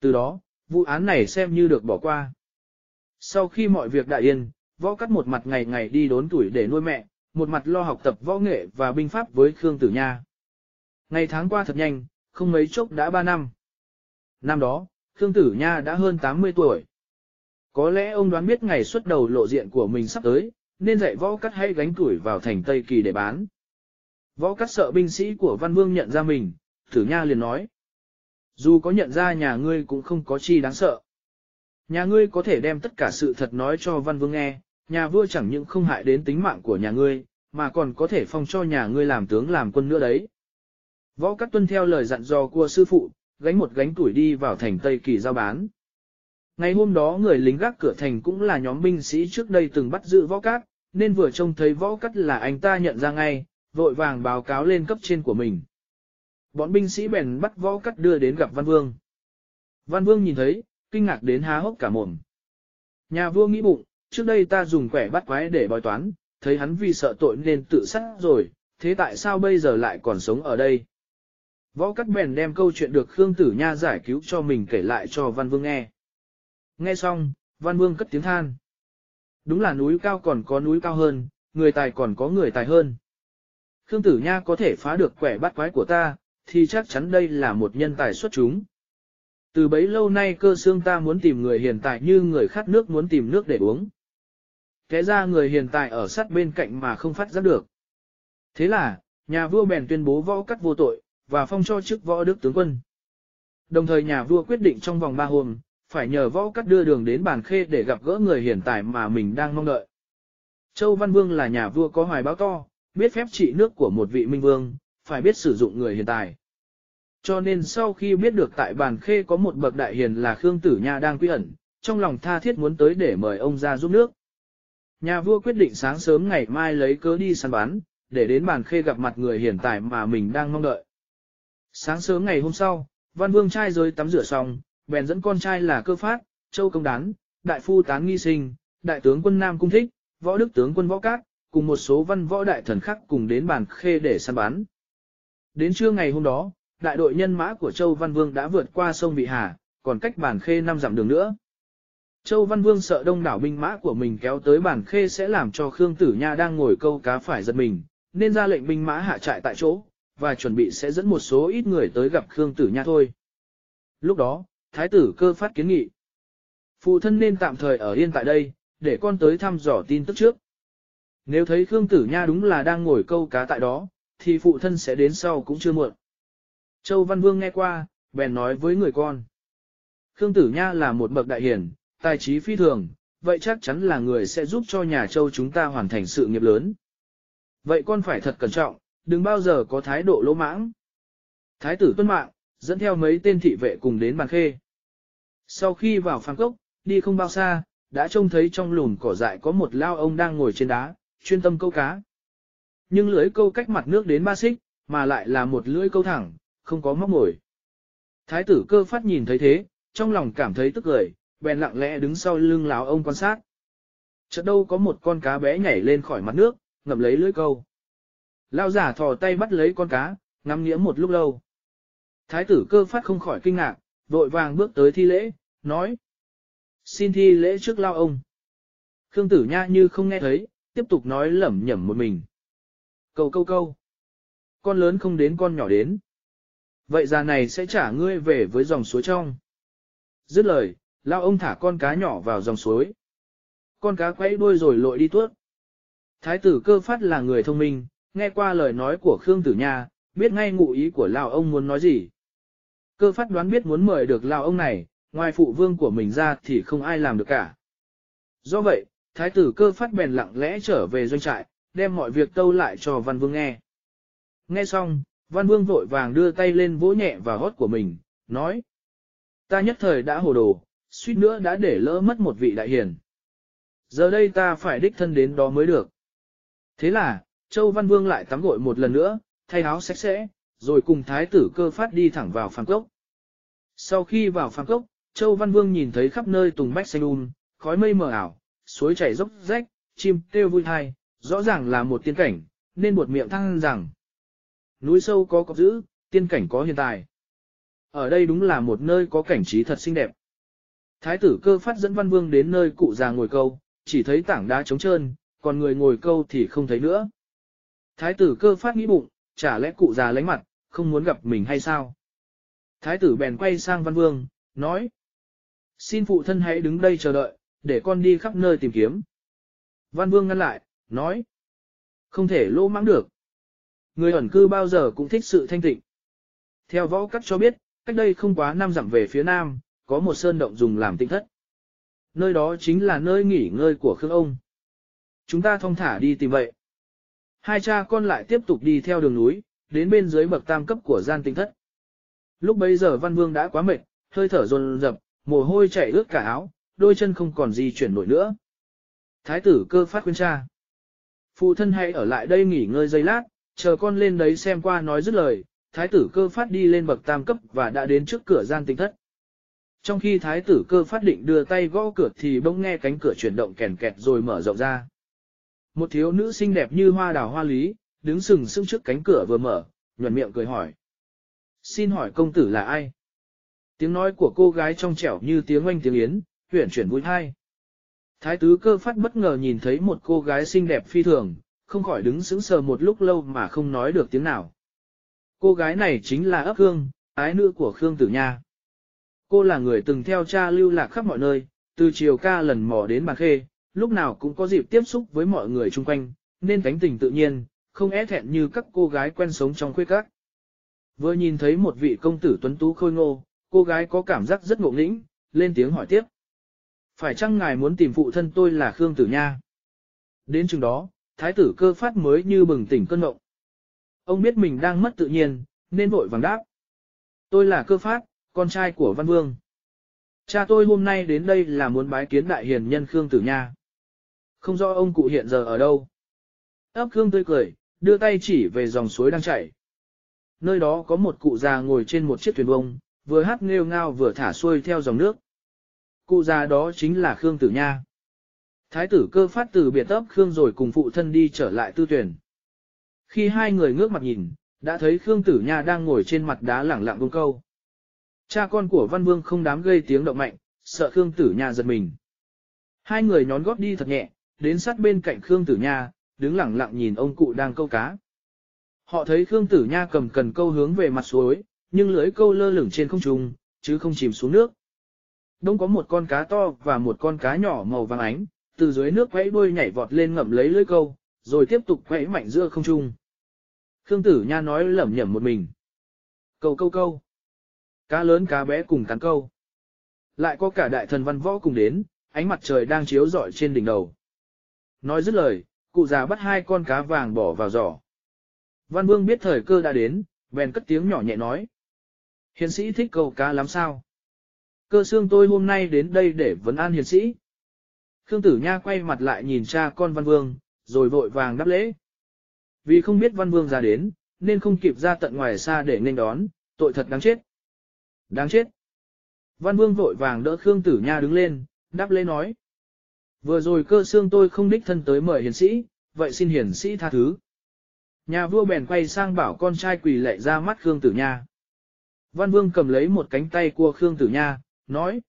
Từ đó, vụ án này xem như được bỏ qua. Sau khi mọi việc đại yên, võ cắt một mặt ngày ngày đi đốn tuổi để nuôi mẹ, một mặt lo học tập võ nghệ và binh pháp với Khương Tử Nha. Ngày tháng qua thật nhanh, không mấy chốc đã 3 năm. Năm đó, Khương Tử Nha đã hơn 80 tuổi. Có lẽ ông đoán biết ngày xuất đầu lộ diện của mình sắp tới, nên dạy võ cắt hay gánh tuổi vào thành Tây Kỳ để bán. Võ cắt sợ binh sĩ của Văn Vương nhận ra mình, thử Nha liền nói. Dù có nhận ra nhà ngươi cũng không có chi đáng sợ. Nhà ngươi có thể đem tất cả sự thật nói cho Văn Vương nghe, nhà vua chẳng những không hại đến tính mạng của nhà ngươi, mà còn có thể phong cho nhà ngươi làm tướng làm quân nữa đấy. Võ cắt tuân theo lời dặn dò của sư phụ, gánh một gánh tuổi đi vào thành Tây Kỳ giao bán. Ngày hôm đó người lính gác cửa thành cũng là nhóm binh sĩ trước đây từng bắt giữ Võ Cát, nên vừa trông thấy Võ Cát là anh ta nhận ra ngay, vội vàng báo cáo lên cấp trên của mình. Bọn binh sĩ bèn bắt Võ Cát đưa đến gặp Văn Vương. Văn Vương nhìn thấy, kinh ngạc đến há hốc cả mồm. Nhà vua nghĩ bụng, trước đây ta dùng quẻ bắt quái để bói toán, thấy hắn vì sợ tội nên tự sát rồi, thế tại sao bây giờ lại còn sống ở đây? Võ Cắt bèn đem câu chuyện được Khương Tử Nha giải cứu cho mình kể lại cho Văn Vương nghe. Nghe xong, Văn Vương cất tiếng than. Đúng là núi cao còn có núi cao hơn, người tài còn có người tài hơn. Khương Tử Nha có thể phá được quẻ bắt quái của ta, thì chắc chắn đây là một nhân tài xuất chúng. Từ bấy lâu nay cơ xương ta muốn tìm người hiện tại như người khát nước muốn tìm nước để uống. Thế ra người hiện tại ở sát bên cạnh mà không phát giác được. Thế là, nhà vua bèn tuyên bố võ cắt vô tội, và phong cho chức võ đức tướng quân. Đồng thời nhà vua quyết định trong vòng 3 hôm, phải nhờ võ cắt đưa đường đến bàn khê để gặp gỡ người hiện tại mà mình đang mong đợi. Châu Văn Vương là nhà vua có hoài báo to, biết phép trị nước của một vị minh vương, phải biết sử dụng người hiện tại. Cho nên sau khi biết được tại bàn khê có một bậc đại hiền là Khương Tử Nha đang quy ẩn, trong lòng tha thiết muốn tới để mời ông ra giúp nước. Nhà vua quyết định sáng sớm ngày mai lấy cớ đi săn bắn, để đến bàn khê gặp mặt người hiện tại mà mình đang mong đợi. Sáng sớm ngày hôm sau, văn vương trai rơi tắm rửa xong, bèn dẫn con trai là cơ phát, châu công đán, đại phu tán nghi sinh, đại tướng quân Nam Cung Thích, võ đức tướng quân võ cát, cùng một số văn võ đại thần khác cùng đến bàn khê để săn bắn. Đến trưa ngày hôm đó, đại đội nhân mã của Châu Văn Vương đã vượt qua sông Vị Hà, còn cách bàn khê năm dặm đường nữa. Châu Văn Vương sợ đông đảo binh mã của mình kéo tới bàn khê sẽ làm cho Khương Tử Nha đang ngồi câu cá phải giật mình, nên ra lệnh binh mã hạ trại tại chỗ, và chuẩn bị sẽ dẫn một số ít người tới gặp Khương Tử Nha thôi. Lúc đó, Thái tử cơ phát kiến nghị. Phụ thân nên tạm thời ở yên tại đây, để con tới thăm dò tin tức trước. Nếu thấy Khương Tử Nha đúng là đang ngồi câu cá tại đó, thì phụ thân sẽ đến sau cũng chưa muộn. Châu Văn Vương nghe qua, bèn nói với người con. Khương Tử Nha là một bậc đại hiển, tài trí phi thường, vậy chắc chắn là người sẽ giúp cho nhà Châu chúng ta hoàn thành sự nghiệp lớn. Vậy con phải thật cẩn trọng, đừng bao giờ có thái độ lỗ mãng. Thái tử tuân mạng, dẫn theo mấy tên thị vệ cùng đến bàn khê. Sau khi vào phang cốc, đi không bao xa, đã trông thấy trong lùn cỏ dại có một lao ông đang ngồi trên đá, chuyên tâm câu cá. Nhưng lưới câu cách mặt nước đến ba xích, mà lại là một lưỡi câu thẳng, không có móc mồi. Thái tử cơ phát nhìn thấy thế, trong lòng cảm thấy tức cười, bèn lặng lẽ đứng sau lưng lão ông quan sát. Chợt đâu có một con cá bé nhảy lên khỏi mặt nước, ngậm lấy lưỡi câu. Lao giả thò tay bắt lấy con cá, ngắm nghĩa một lúc lâu. Thái tử cơ phát không khỏi kinh ngạc, vội vàng bước tới thi lễ, nói. Xin thi lễ trước lao ông. Khương tử nha như không nghe thấy, tiếp tục nói lẩm nhẩm một mình. Câu câu câu. Con lớn không đến con nhỏ đến. Vậy già này sẽ trả ngươi về với dòng suối trong. Dứt lời, lao ông thả con cá nhỏ vào dòng suối. Con cá quay đuôi rồi lội đi tuốt. Thái tử cơ phát là người thông minh, nghe qua lời nói của Khương Tử Nha, biết ngay ngụ ý của lao ông muốn nói gì. Cơ phát đoán biết muốn mời được lao ông này, ngoài phụ vương của mình ra thì không ai làm được cả. Do vậy, thái tử cơ phát bèn lặng lẽ trở về doanh trại, đem mọi việc tâu lại cho văn vương nghe. Nghe xong, Văn Vương vội vàng đưa tay lên vỗ nhẹ vào hót của mình, nói. Ta nhất thời đã hồ đồ, suýt nữa đã để lỡ mất một vị đại hiền. Giờ đây ta phải đích thân đến đó mới được. Thế là, Châu Văn Vương lại tắm gội một lần nữa, thay áo sạch sẽ, rồi cùng thái tử cơ phát đi thẳng vào phàng cốc. Sau khi vào phàng cốc, Châu Văn Vương nhìn thấy khắp nơi tùng bách xanh um, khói mây mờ ảo, suối chảy dốc rách, chim kêu vui thai, rõ ràng là một tiên cảnh, nên buột miệng thăng rằng núi sâu có cọc giữ, tiên cảnh có hiện tại. Ở đây đúng là một nơi có cảnh trí thật xinh đẹp. Thái tử cơ phát dẫn văn vương đến nơi cụ già ngồi câu, chỉ thấy tảng đá trống trơn, còn người ngồi câu thì không thấy nữa. Thái tử cơ phát nghĩ bụng, chả lẽ cụ già lánh mặt, không muốn gặp mình hay sao? Thái tử bèn quay sang văn vương, nói. Xin phụ thân hãy đứng đây chờ đợi, để con đi khắp nơi tìm kiếm. Văn vương ngăn lại, nói. Không thể lỗ mãng được. Người ẩn cư bao giờ cũng thích sự thanh tịnh. Theo võ cắt cho biết, cách đây không quá năm dặm về phía nam, có một sơn động dùng làm tinh thất. Nơi đó chính là nơi nghỉ ngơi của Khương ông. Chúng ta thong thả đi tìm vậy. Hai cha con lại tiếp tục đi theo đường núi, đến bên dưới bậc tam cấp của gian tinh thất. Lúc bấy giờ Văn Vương đã quá mệt, hơi thở dồn dập, mồ hôi chảy ướt cả áo, đôi chân không còn gì chuyển nổi nữa. Thái tử cơ phát khuyên cha. Phụ thân hãy ở lại đây nghỉ ngơi giây lát, chờ con lên đấy xem qua nói dứt lời, thái tử cơ phát đi lên bậc tam cấp và đã đến trước cửa gian tinh thất. Trong khi thái tử cơ phát định đưa tay gõ cửa thì bỗng nghe cánh cửa chuyển động kèn kẹt rồi mở rộng ra. Một thiếu nữ xinh đẹp như hoa đào hoa lý, đứng sừng sững trước cánh cửa vừa mở, nhuận miệng cười hỏi. Xin hỏi công tử là ai? Tiếng nói của cô gái trong trẻo như tiếng oanh tiếng yến, huyển chuyển vui thai. Thái tứ cơ phát bất ngờ nhìn thấy một cô gái xinh đẹp phi thường, không khỏi đứng sững sờ một lúc lâu mà không nói được tiếng nào. Cô gái này chính là ấp Khương, ái nữ của Khương Tử Nha. Cô là người từng theo cha lưu lạc khắp mọi nơi, từ chiều ca lần mò đến bàn khê, lúc nào cũng có dịp tiếp xúc với mọi người chung quanh, nên tánh tình tự nhiên, không é thẹn như các cô gái quen sống trong khuê các. Vừa nhìn thấy một vị công tử tuấn tú khôi ngô, cô gái có cảm giác rất ngộ nghĩnh, lên tiếng hỏi tiếp. Phải chăng ngài muốn tìm phụ thân tôi là Khương Tử Nha? Đến chừng đó, thái tử cơ phát mới như bừng tỉnh cơn ngộng. Ông biết mình đang mất tự nhiên, nên vội vàng đáp. Tôi là cơ phát, con trai của Văn Vương. Cha tôi hôm nay đến đây là muốn bái kiến đại hiền nhân Khương Tử Nha. Không rõ ông cụ hiện giờ ở đâu. Ấp Khương tươi cười, đưa tay chỉ về dòng suối đang chảy. Nơi đó có một cụ già ngồi trên một chiếc thuyền bông, vừa hát nghêu ngao vừa thả xuôi theo dòng nước. Cụ già đó chính là Khương Tử Nha. Thái tử cơ phát từ biệt ấp Khương rồi cùng phụ thân đi trở lại tư tuyển. Khi hai người ngước mặt nhìn, đã thấy Khương Tử Nha đang ngồi trên mặt đá lẳng lặng buông câu. Cha con của Văn Vương không dám gây tiếng động mạnh, sợ Khương Tử Nha giật mình. Hai người nhón góp đi thật nhẹ, đến sát bên cạnh Khương Tử Nha, đứng lẳng lặng nhìn ông cụ đang câu cá. Họ thấy Khương Tử Nha cầm cần câu hướng về mặt suối, nhưng lưỡi câu lơ lửng trên không trung, chứ không chìm xuống nước. Đông có một con cá to và một con cá nhỏ màu vàng ánh, từ dưới nước quẫy đuôi nhảy vọt lên ngậm lấy lưỡi câu, rồi tiếp tục quẫy mạnh giữa không trung. Khương Tử Nha nói lẩm nhẩm một mình. Câu câu câu. Cá lớn cá bé cùng cắn câu. Lại có cả đại thần văn võ cùng đến, ánh mặt trời đang chiếu rọi trên đỉnh đầu. Nói dứt lời, cụ già bắt hai con cá vàng bỏ vào giỏ. Văn Vương biết thời cơ đã đến, bèn cất tiếng nhỏ nhẹ nói. Hiền sĩ thích câu cá lắm sao? Cơ xương tôi hôm nay đến đây để vấn an hiền sĩ. Khương Tử Nha quay mặt lại nhìn cha con Văn Vương, rồi vội vàng đáp lễ. Vì không biết Văn Vương ra đến, nên không kịp ra tận ngoài xa để nên đón, tội thật đáng chết. Đáng chết. Văn Vương vội vàng đỡ Khương Tử Nha đứng lên, đáp lễ nói. Vừa rồi cơ xương tôi không đích thân tới mời hiền sĩ, vậy xin hiền sĩ tha thứ. Nhà vua bèn quay sang bảo con trai quỳ lệ ra mắt Khương Tử Nha. Văn Vương cầm lấy một cánh tay của Khương Tử Nha, nói.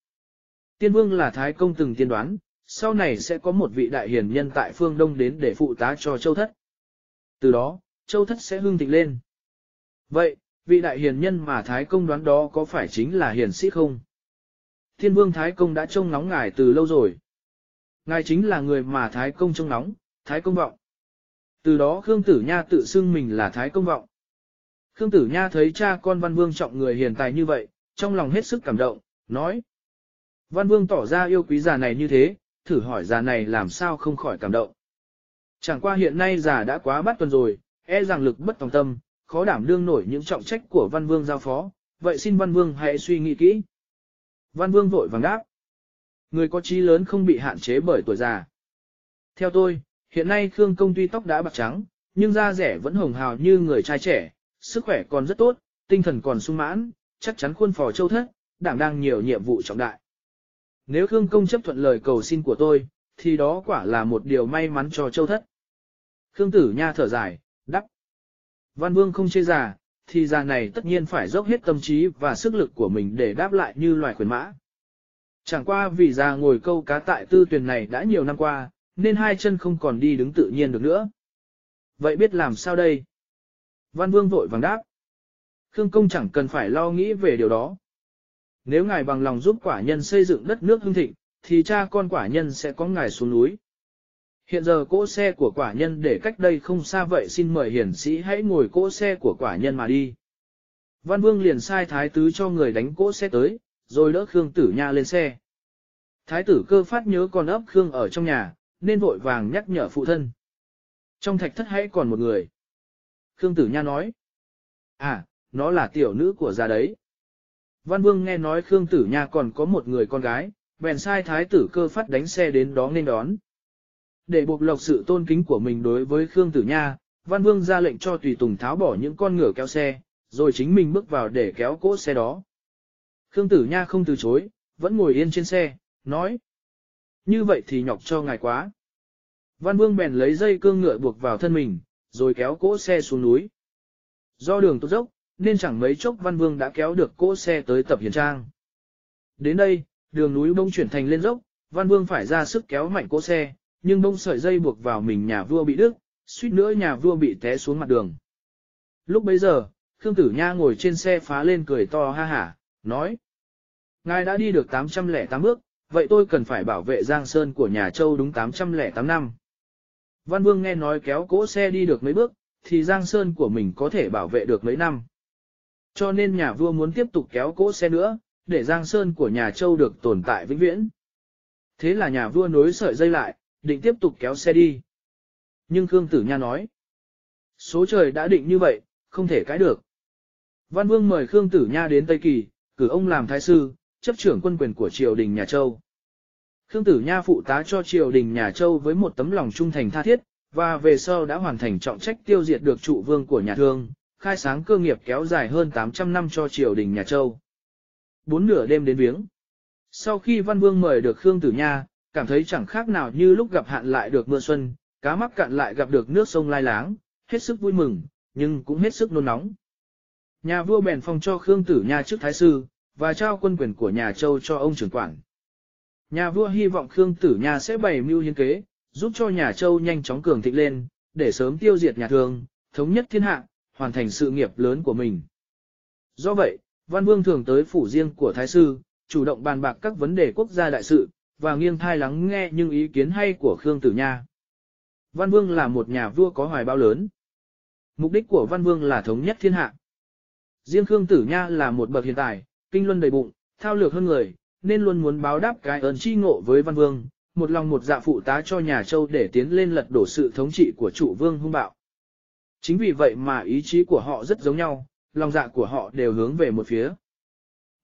Tiên Vương là Thái Công từng tiên đoán, sau này sẽ có một vị đại hiền nhân tại phương Đông đến để phụ tá cho Châu Thất. Từ đó, Châu Thất sẽ hương thịnh lên. Vậy, vị đại hiền nhân mà Thái Công đoán đó có phải chính là hiền sĩ không? Thiên Vương Thái Công đã trông nóng ngài từ lâu rồi. Ngài chính là người mà Thái Công trông nóng, Thái Công vọng. Từ đó Khương Tử Nha tự xưng mình là Thái Công vọng. Khương Tử Nha thấy cha con Văn Vương trọng người hiền tài như vậy, trong lòng hết sức cảm động, nói. Văn Vương tỏ ra yêu quý già này như thế, thử hỏi già này làm sao không khỏi cảm động. Chẳng qua hiện nay già đã quá bắt tuần rồi, e rằng lực bất tòng tâm, khó đảm đương nổi những trọng trách của Văn Vương giao phó, vậy xin Văn Vương hãy suy nghĩ kỹ. Văn Vương vội vàng đáp. Người có trí lớn không bị hạn chế bởi tuổi già. Theo tôi, hiện nay Khương Công tuy tóc đã bạc trắng, nhưng da rẻ vẫn hồng hào như người trai trẻ, sức khỏe còn rất tốt, tinh thần còn sung mãn, chắc chắn khuôn phò châu thất, đảng đang nhiều nhiệm vụ trọng đại. Nếu Khương Công chấp thuận lời cầu xin của tôi, thì đó quả là một điều may mắn cho châu thất. Khương Tử Nha thở dài, đắp. Văn Vương không chê già, thì già này tất nhiên phải dốc hết tâm trí và sức lực của mình để đáp lại như loài khuyến mã. Chẳng qua vì già ngồi câu cá tại tư tuyển này đã nhiều năm qua, nên hai chân không còn đi đứng tự nhiên được nữa. Vậy biết làm sao đây? Văn Vương vội vàng đáp. Khương Công chẳng cần phải lo nghĩ về điều đó. Nếu ngài bằng lòng giúp quả nhân xây dựng đất nước hưng thịnh, thì cha con quả nhân sẽ có ngài xuống núi. Hiện giờ cỗ xe của quả nhân để cách đây không xa vậy xin mời hiển sĩ hãy ngồi cỗ xe của quả nhân mà đi. Văn Vương liền sai thái tứ cho người đánh cỗ xe tới, rồi đỡ Khương Tử Nha lên xe. Thái tử cơ phát nhớ con ấp Khương ở trong nhà, nên vội vàng nhắc nhở phụ thân. Trong thạch thất hãy còn một người. Khương Tử Nha nói. À, nó là tiểu nữ của già đấy. Văn Vương nghe nói Khương Tử Nha còn có một người con gái, bèn sai thái tử cơ phát đánh xe đến đó nên đón. Để buộc lộc sự tôn kính của mình đối với Khương Tử Nha, Văn Vương ra lệnh cho tùy tùng tháo bỏ những con ngựa kéo xe, rồi chính mình bước vào để kéo cỗ xe đó. Khương Tử Nha không từ chối, vẫn ngồi yên trên xe, nói. Như vậy thì nhọc cho ngài quá. Văn Vương bèn lấy dây cương ngựa buộc vào thân mình, rồi kéo cỗ xe xuống núi. Do đường tốt dốc, nên chẳng mấy chốc Văn Vương đã kéo được cỗ xe tới tập hiền trang. Đến đây, đường núi bông chuyển thành lên dốc, Văn Vương phải ra sức kéo mạnh cỗ xe, nhưng bông sợi dây buộc vào mình nhà vua bị đứt, suýt nữa nhà vua bị té xuống mặt đường. Lúc bấy giờ, Khương Tử Nha ngồi trên xe phá lên cười to ha hả, nói. Ngài đã đi được 808 bước, vậy tôi cần phải bảo vệ Giang Sơn của nhà Châu đúng 808 năm. Văn Vương nghe nói kéo cỗ xe đi được mấy bước, thì Giang Sơn của mình có thể bảo vệ được mấy năm. Cho nên nhà vua muốn tiếp tục kéo cỗ xe nữa, để Giang Sơn của nhà Châu được tồn tại vĩnh viễn. Thế là nhà vua nối sợi dây lại, định tiếp tục kéo xe đi. Nhưng Khương Tử Nha nói, số trời đã định như vậy, không thể cãi được. Văn Vương mời Khương Tử Nha đến Tây Kỳ, cử ông làm thái sư, chấp trưởng quân quyền của triều đình nhà Châu. Khương Tử Nha phụ tá cho triều đình nhà Châu với một tấm lòng trung thành tha thiết, và về sau đã hoàn thành trọng trách tiêu diệt được trụ vương của nhà Thương, khai sáng cơ nghiệp kéo dài hơn 800 năm cho triều đình nhà Châu. Bốn nửa đêm đến viếng. Sau khi Văn Vương mời được Khương Tử Nha, cảm thấy chẳng khác nào như lúc gặp hạn lại được mưa xuân, cá mắc cạn lại gặp được nước sông lai láng, hết sức vui mừng, nhưng cũng hết sức nôn nóng. Nhà vua bèn phong cho Khương Tử Nha trước thái sư, và trao quân quyền của nhà Châu cho ông trưởng quản. Nhà vua hy vọng Khương Tử Nha sẽ bày mưu hiến kế, giúp cho nhà Châu nhanh chóng cường thịnh lên, để sớm tiêu diệt nhà thương, thống nhất thiên hạ, hoàn thành sự nghiệp lớn của mình. Do vậy, Văn Vương thường tới phủ riêng của Thái Sư, chủ động bàn bạc các vấn đề quốc gia đại sự, và nghiêng thai lắng nghe những ý kiến hay của Khương Tử Nha. Văn Vương là một nhà vua có hoài bão lớn. Mục đích của Văn Vương là thống nhất thiên hạ. Riêng Khương Tử Nha là một bậc hiện tại, kinh luân đầy bụng, thao lược hơn người, nên luôn muốn báo đáp cái ơn chi ngộ với Văn Vương, một lòng một dạ phụ tá cho nhà Châu để tiến lên lật đổ sự thống trị của trụ vương hung bạo. Chính vì vậy mà ý chí của họ rất giống nhau, lòng dạ của họ đều hướng về một phía.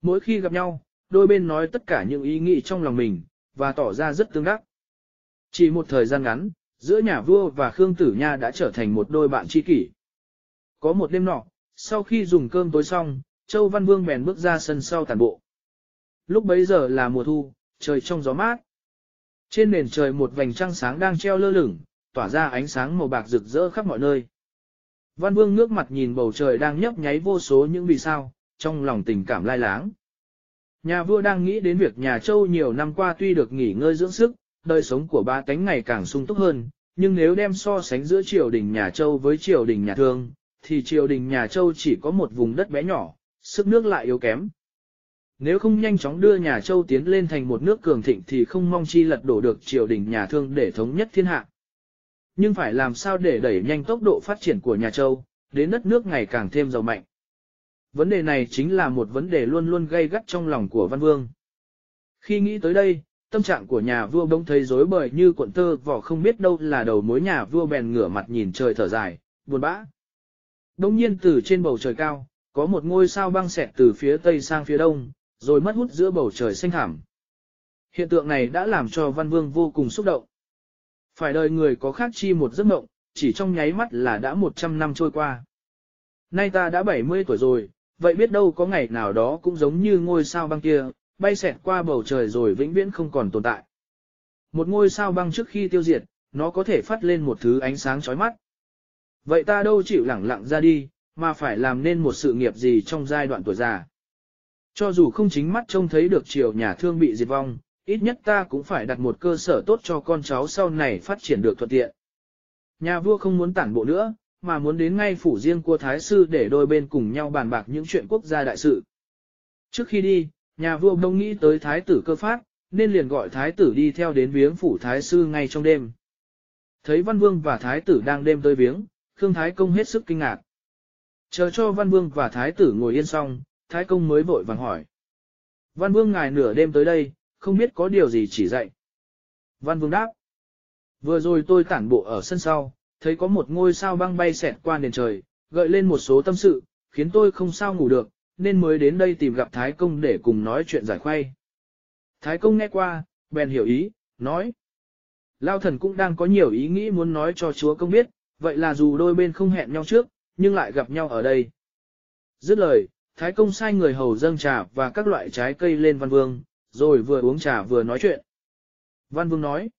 Mỗi khi gặp nhau, đôi bên nói tất cả những ý nghĩ trong lòng mình, và tỏ ra rất tương đắc. Chỉ một thời gian ngắn, giữa nhà vua và Khương Tử Nha đã trở thành một đôi bạn tri kỷ. Có một đêm nọ, sau khi dùng cơm tối xong, Châu Văn Vương bèn bước ra sân sau tàn bộ. Lúc bấy giờ là mùa thu, trời trong gió mát. Trên nền trời một vành trăng sáng đang treo lơ lửng, tỏa ra ánh sáng màu bạc rực rỡ khắp mọi nơi. Văn Vương nước mặt nhìn bầu trời đang nhấp nháy vô số những vì sao, trong lòng tình cảm lai láng. Nhà vua đang nghĩ đến việc nhà Châu nhiều năm qua tuy được nghỉ ngơi dưỡng sức, đời sống của ba tánh ngày càng sung túc hơn, nhưng nếu đem so sánh giữa triều đình nhà Châu với triều đình nhà Thương, thì triều đình nhà Châu chỉ có một vùng đất bé nhỏ, sức nước lại yếu kém. Nếu không nhanh chóng đưa nhà Châu tiến lên thành một nước cường thịnh thì không mong chi lật đổ được triều đình nhà Thương để thống nhất thiên hạ. Nhưng phải làm sao để đẩy nhanh tốc độ phát triển của nhà Châu, đến đất nước ngày càng thêm giàu mạnh. Vấn đề này chính là một vấn đề luôn luôn gây gắt trong lòng của Văn Vương. Khi nghĩ tới đây, tâm trạng của nhà vua bỗng thấy rối bời như cuộn tơ vỏ không biết đâu là đầu mối nhà vua bèn ngửa mặt nhìn trời thở dài, buồn bã. Đông nhiên từ trên bầu trời cao, có một ngôi sao băng xẹt từ phía tây sang phía đông, rồi mất hút giữa bầu trời xanh thảm. Hiện tượng này đã làm cho Văn Vương vô cùng xúc động. Phải đời người có khác chi một giấc mộng, chỉ trong nháy mắt là đã 100 năm trôi qua. Nay ta đã 70 tuổi rồi, vậy biết đâu có ngày nào đó cũng giống như ngôi sao băng kia, bay xẹt qua bầu trời rồi vĩnh viễn không còn tồn tại. Một ngôi sao băng trước khi tiêu diệt, nó có thể phát lên một thứ ánh sáng chói mắt. Vậy ta đâu chịu lẳng lặng ra đi, mà phải làm nên một sự nghiệp gì trong giai đoạn tuổi già. Cho dù không chính mắt trông thấy được triều nhà thương bị diệt vong, ít nhất ta cũng phải đặt một cơ sở tốt cho con cháu sau này phát triển được thuận tiện. Nhà vua không muốn tản bộ nữa, mà muốn đến ngay phủ riêng của Thái Sư để đôi bên cùng nhau bàn bạc những chuyện quốc gia đại sự. Trước khi đi, nhà vua đông nghĩ tới Thái tử cơ phát, nên liền gọi Thái tử đi theo đến viếng phủ Thái Sư ngay trong đêm. Thấy Văn Vương và Thái tử đang đêm tới viếng, Khương Thái Công hết sức kinh ngạc. Chờ cho Văn Vương và Thái tử ngồi yên xong, Thái Công mới vội vàng hỏi. Văn Vương ngài nửa đêm tới đây, không biết có điều gì chỉ dạy. Văn Vương đáp. Vừa rồi tôi tản bộ ở sân sau, thấy có một ngôi sao băng bay xẹt qua nền trời, gợi lên một số tâm sự, khiến tôi không sao ngủ được, nên mới đến đây tìm gặp Thái Công để cùng nói chuyện giải khoay. Thái Công nghe qua, bèn hiểu ý, nói. Lao thần cũng đang có nhiều ý nghĩ muốn nói cho chúa công biết, vậy là dù đôi bên không hẹn nhau trước, nhưng lại gặp nhau ở đây. Dứt lời, Thái Công sai người hầu dâng trà và các loại trái cây lên Văn Vương, rồi vừa uống trà vừa nói chuyện. Văn Vương nói,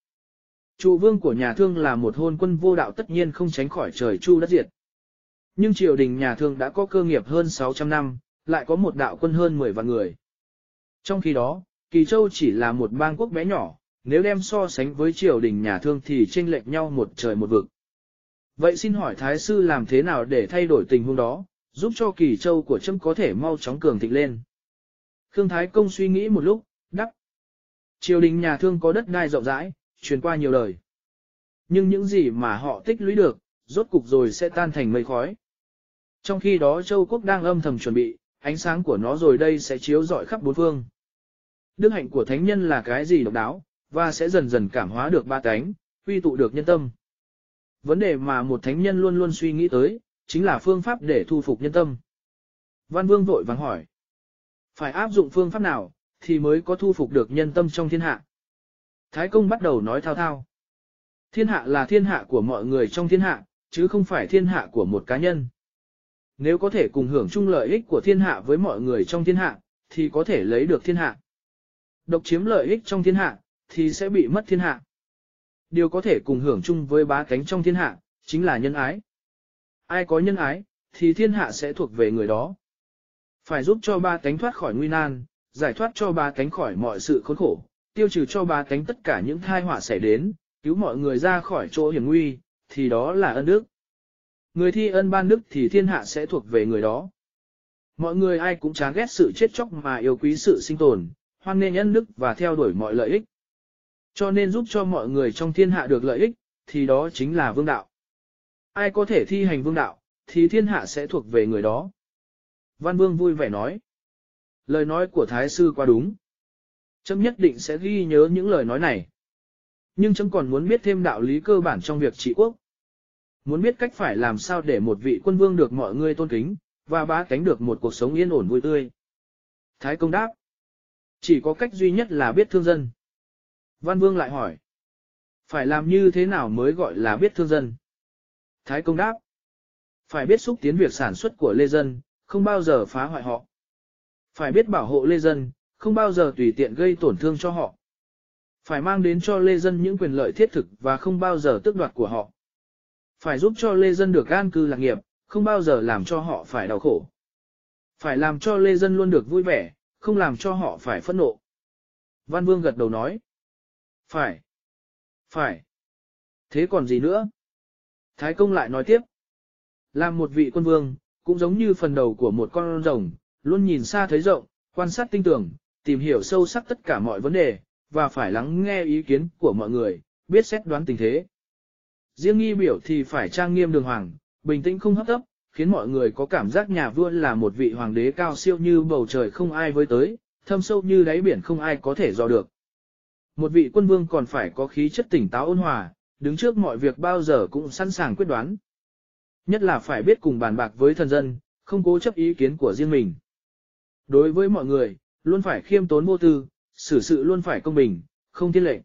Trụ vương của nhà thương là một hôn quân vô đạo tất nhiên không tránh khỏi trời chu đất diệt. Nhưng triều đình nhà thương đã có cơ nghiệp hơn 600 năm, lại có một đạo quân hơn 10 vạn người. Trong khi đó, Kỳ Châu chỉ là một bang quốc bé nhỏ, nếu đem so sánh với triều đình nhà thương thì chênh lệch nhau một trời một vực. Vậy xin hỏi Thái Sư làm thế nào để thay đổi tình huống đó, giúp cho Kỳ Châu của Trâm có thể mau chóng cường thịnh lên? Khương Thái Công suy nghĩ một lúc, đắc. Triều đình nhà thương có đất đai rộng rãi, truyền qua nhiều đời. Nhưng những gì mà họ tích lũy được, rốt cục rồi sẽ tan thành mây khói. Trong khi đó Châu Quốc đang âm thầm chuẩn bị, ánh sáng của nó rồi đây sẽ chiếu rọi khắp bốn phương. Đức hạnh của thánh nhân là cái gì độc đáo, và sẽ dần dần cảm hóa được ba cánh, quy tụ được nhân tâm. Vấn đề mà một thánh nhân luôn luôn suy nghĩ tới, chính là phương pháp để thu phục nhân tâm. Văn Vương vội vàng hỏi, phải áp dụng phương pháp nào, thì mới có thu phục được nhân tâm trong thiên hạ. Thái công bắt đầu nói thao thao. Thiên hạ là thiên hạ của mọi người trong thiên hạ, chứ không phải thiên hạ của một cá nhân. Nếu có thể cùng hưởng chung lợi ích của thiên hạ với mọi người trong thiên hạ, thì có thể lấy được thiên hạ. Độc chiếm lợi ích trong thiên hạ, thì sẽ bị mất thiên hạ. Điều có thể cùng hưởng chung với bá cánh trong thiên hạ, chính là nhân ái. Ai có nhân ái, thì thiên hạ sẽ thuộc về người đó. Phải giúp cho ba tánh thoát khỏi nguy nan, giải thoát cho ba tánh khỏi mọi sự khốn khổ, tiêu trừ cho ba tánh tất cả những thai họa xảy đến, cứu mọi người ra khỏi chỗ hiểm nguy, thì đó là ân đức. Người thi ân ban đức thì thiên hạ sẽ thuộc về người đó. Mọi người ai cũng chán ghét sự chết chóc mà yêu quý sự sinh tồn, hoan nghênh ân đức và theo đuổi mọi lợi ích. Cho nên giúp cho mọi người trong thiên hạ được lợi ích, thì đó chính là vương đạo. Ai có thể thi hành vương đạo, thì thiên hạ sẽ thuộc về người đó. Văn Vương vui vẻ nói. Lời nói của Thái Sư quá đúng. Chấm nhất định sẽ ghi nhớ những lời nói này. Nhưng chấm còn muốn biết thêm đạo lý cơ bản trong việc trị quốc. Muốn biết cách phải làm sao để một vị quân vương được mọi người tôn kính, và bá cánh được một cuộc sống yên ổn vui tươi. Thái công đáp. Chỉ có cách duy nhất là biết thương dân. Văn vương lại hỏi. Phải làm như thế nào mới gọi là biết thương dân? Thái công đáp. Phải biết xúc tiến việc sản xuất của lê dân, không bao giờ phá hoại họ. Phải biết bảo hộ lê dân, không bao giờ tùy tiện gây tổn thương cho họ. Phải mang đến cho lê dân những quyền lợi thiết thực và không bao giờ tước đoạt của họ. Phải giúp cho lê dân được an cư lạc nghiệp, không bao giờ làm cho họ phải đau khổ. Phải làm cho lê dân luôn được vui vẻ, không làm cho họ phải phẫn nộ. Văn Vương gật đầu nói. Phải. Phải. Thế còn gì nữa? Thái công lại nói tiếp. Làm một vị quân vương, cũng giống như phần đầu của một con rồng, luôn nhìn xa thấy rộng, quan sát tinh tường, tìm hiểu sâu sắc tất cả mọi vấn đề, và phải lắng nghe ý kiến của mọi người, biết xét đoán tình thế. Riêng nghi biểu thì phải trang nghiêm đường hoàng, bình tĩnh không hấp tấp, khiến mọi người có cảm giác nhà vua là một vị hoàng đế cao siêu như bầu trời không ai với tới, thâm sâu như đáy biển không ai có thể dò được. Một vị quân vương còn phải có khí chất tỉnh táo ôn hòa, đứng trước mọi việc bao giờ cũng sẵn sàng quyết đoán. Nhất là phải biết cùng bàn bạc với thần dân, không cố chấp ý kiến của riêng mình. Đối với mọi người, luôn phải khiêm tốn vô tư, xử sự luôn phải công bình, không thiên lệnh.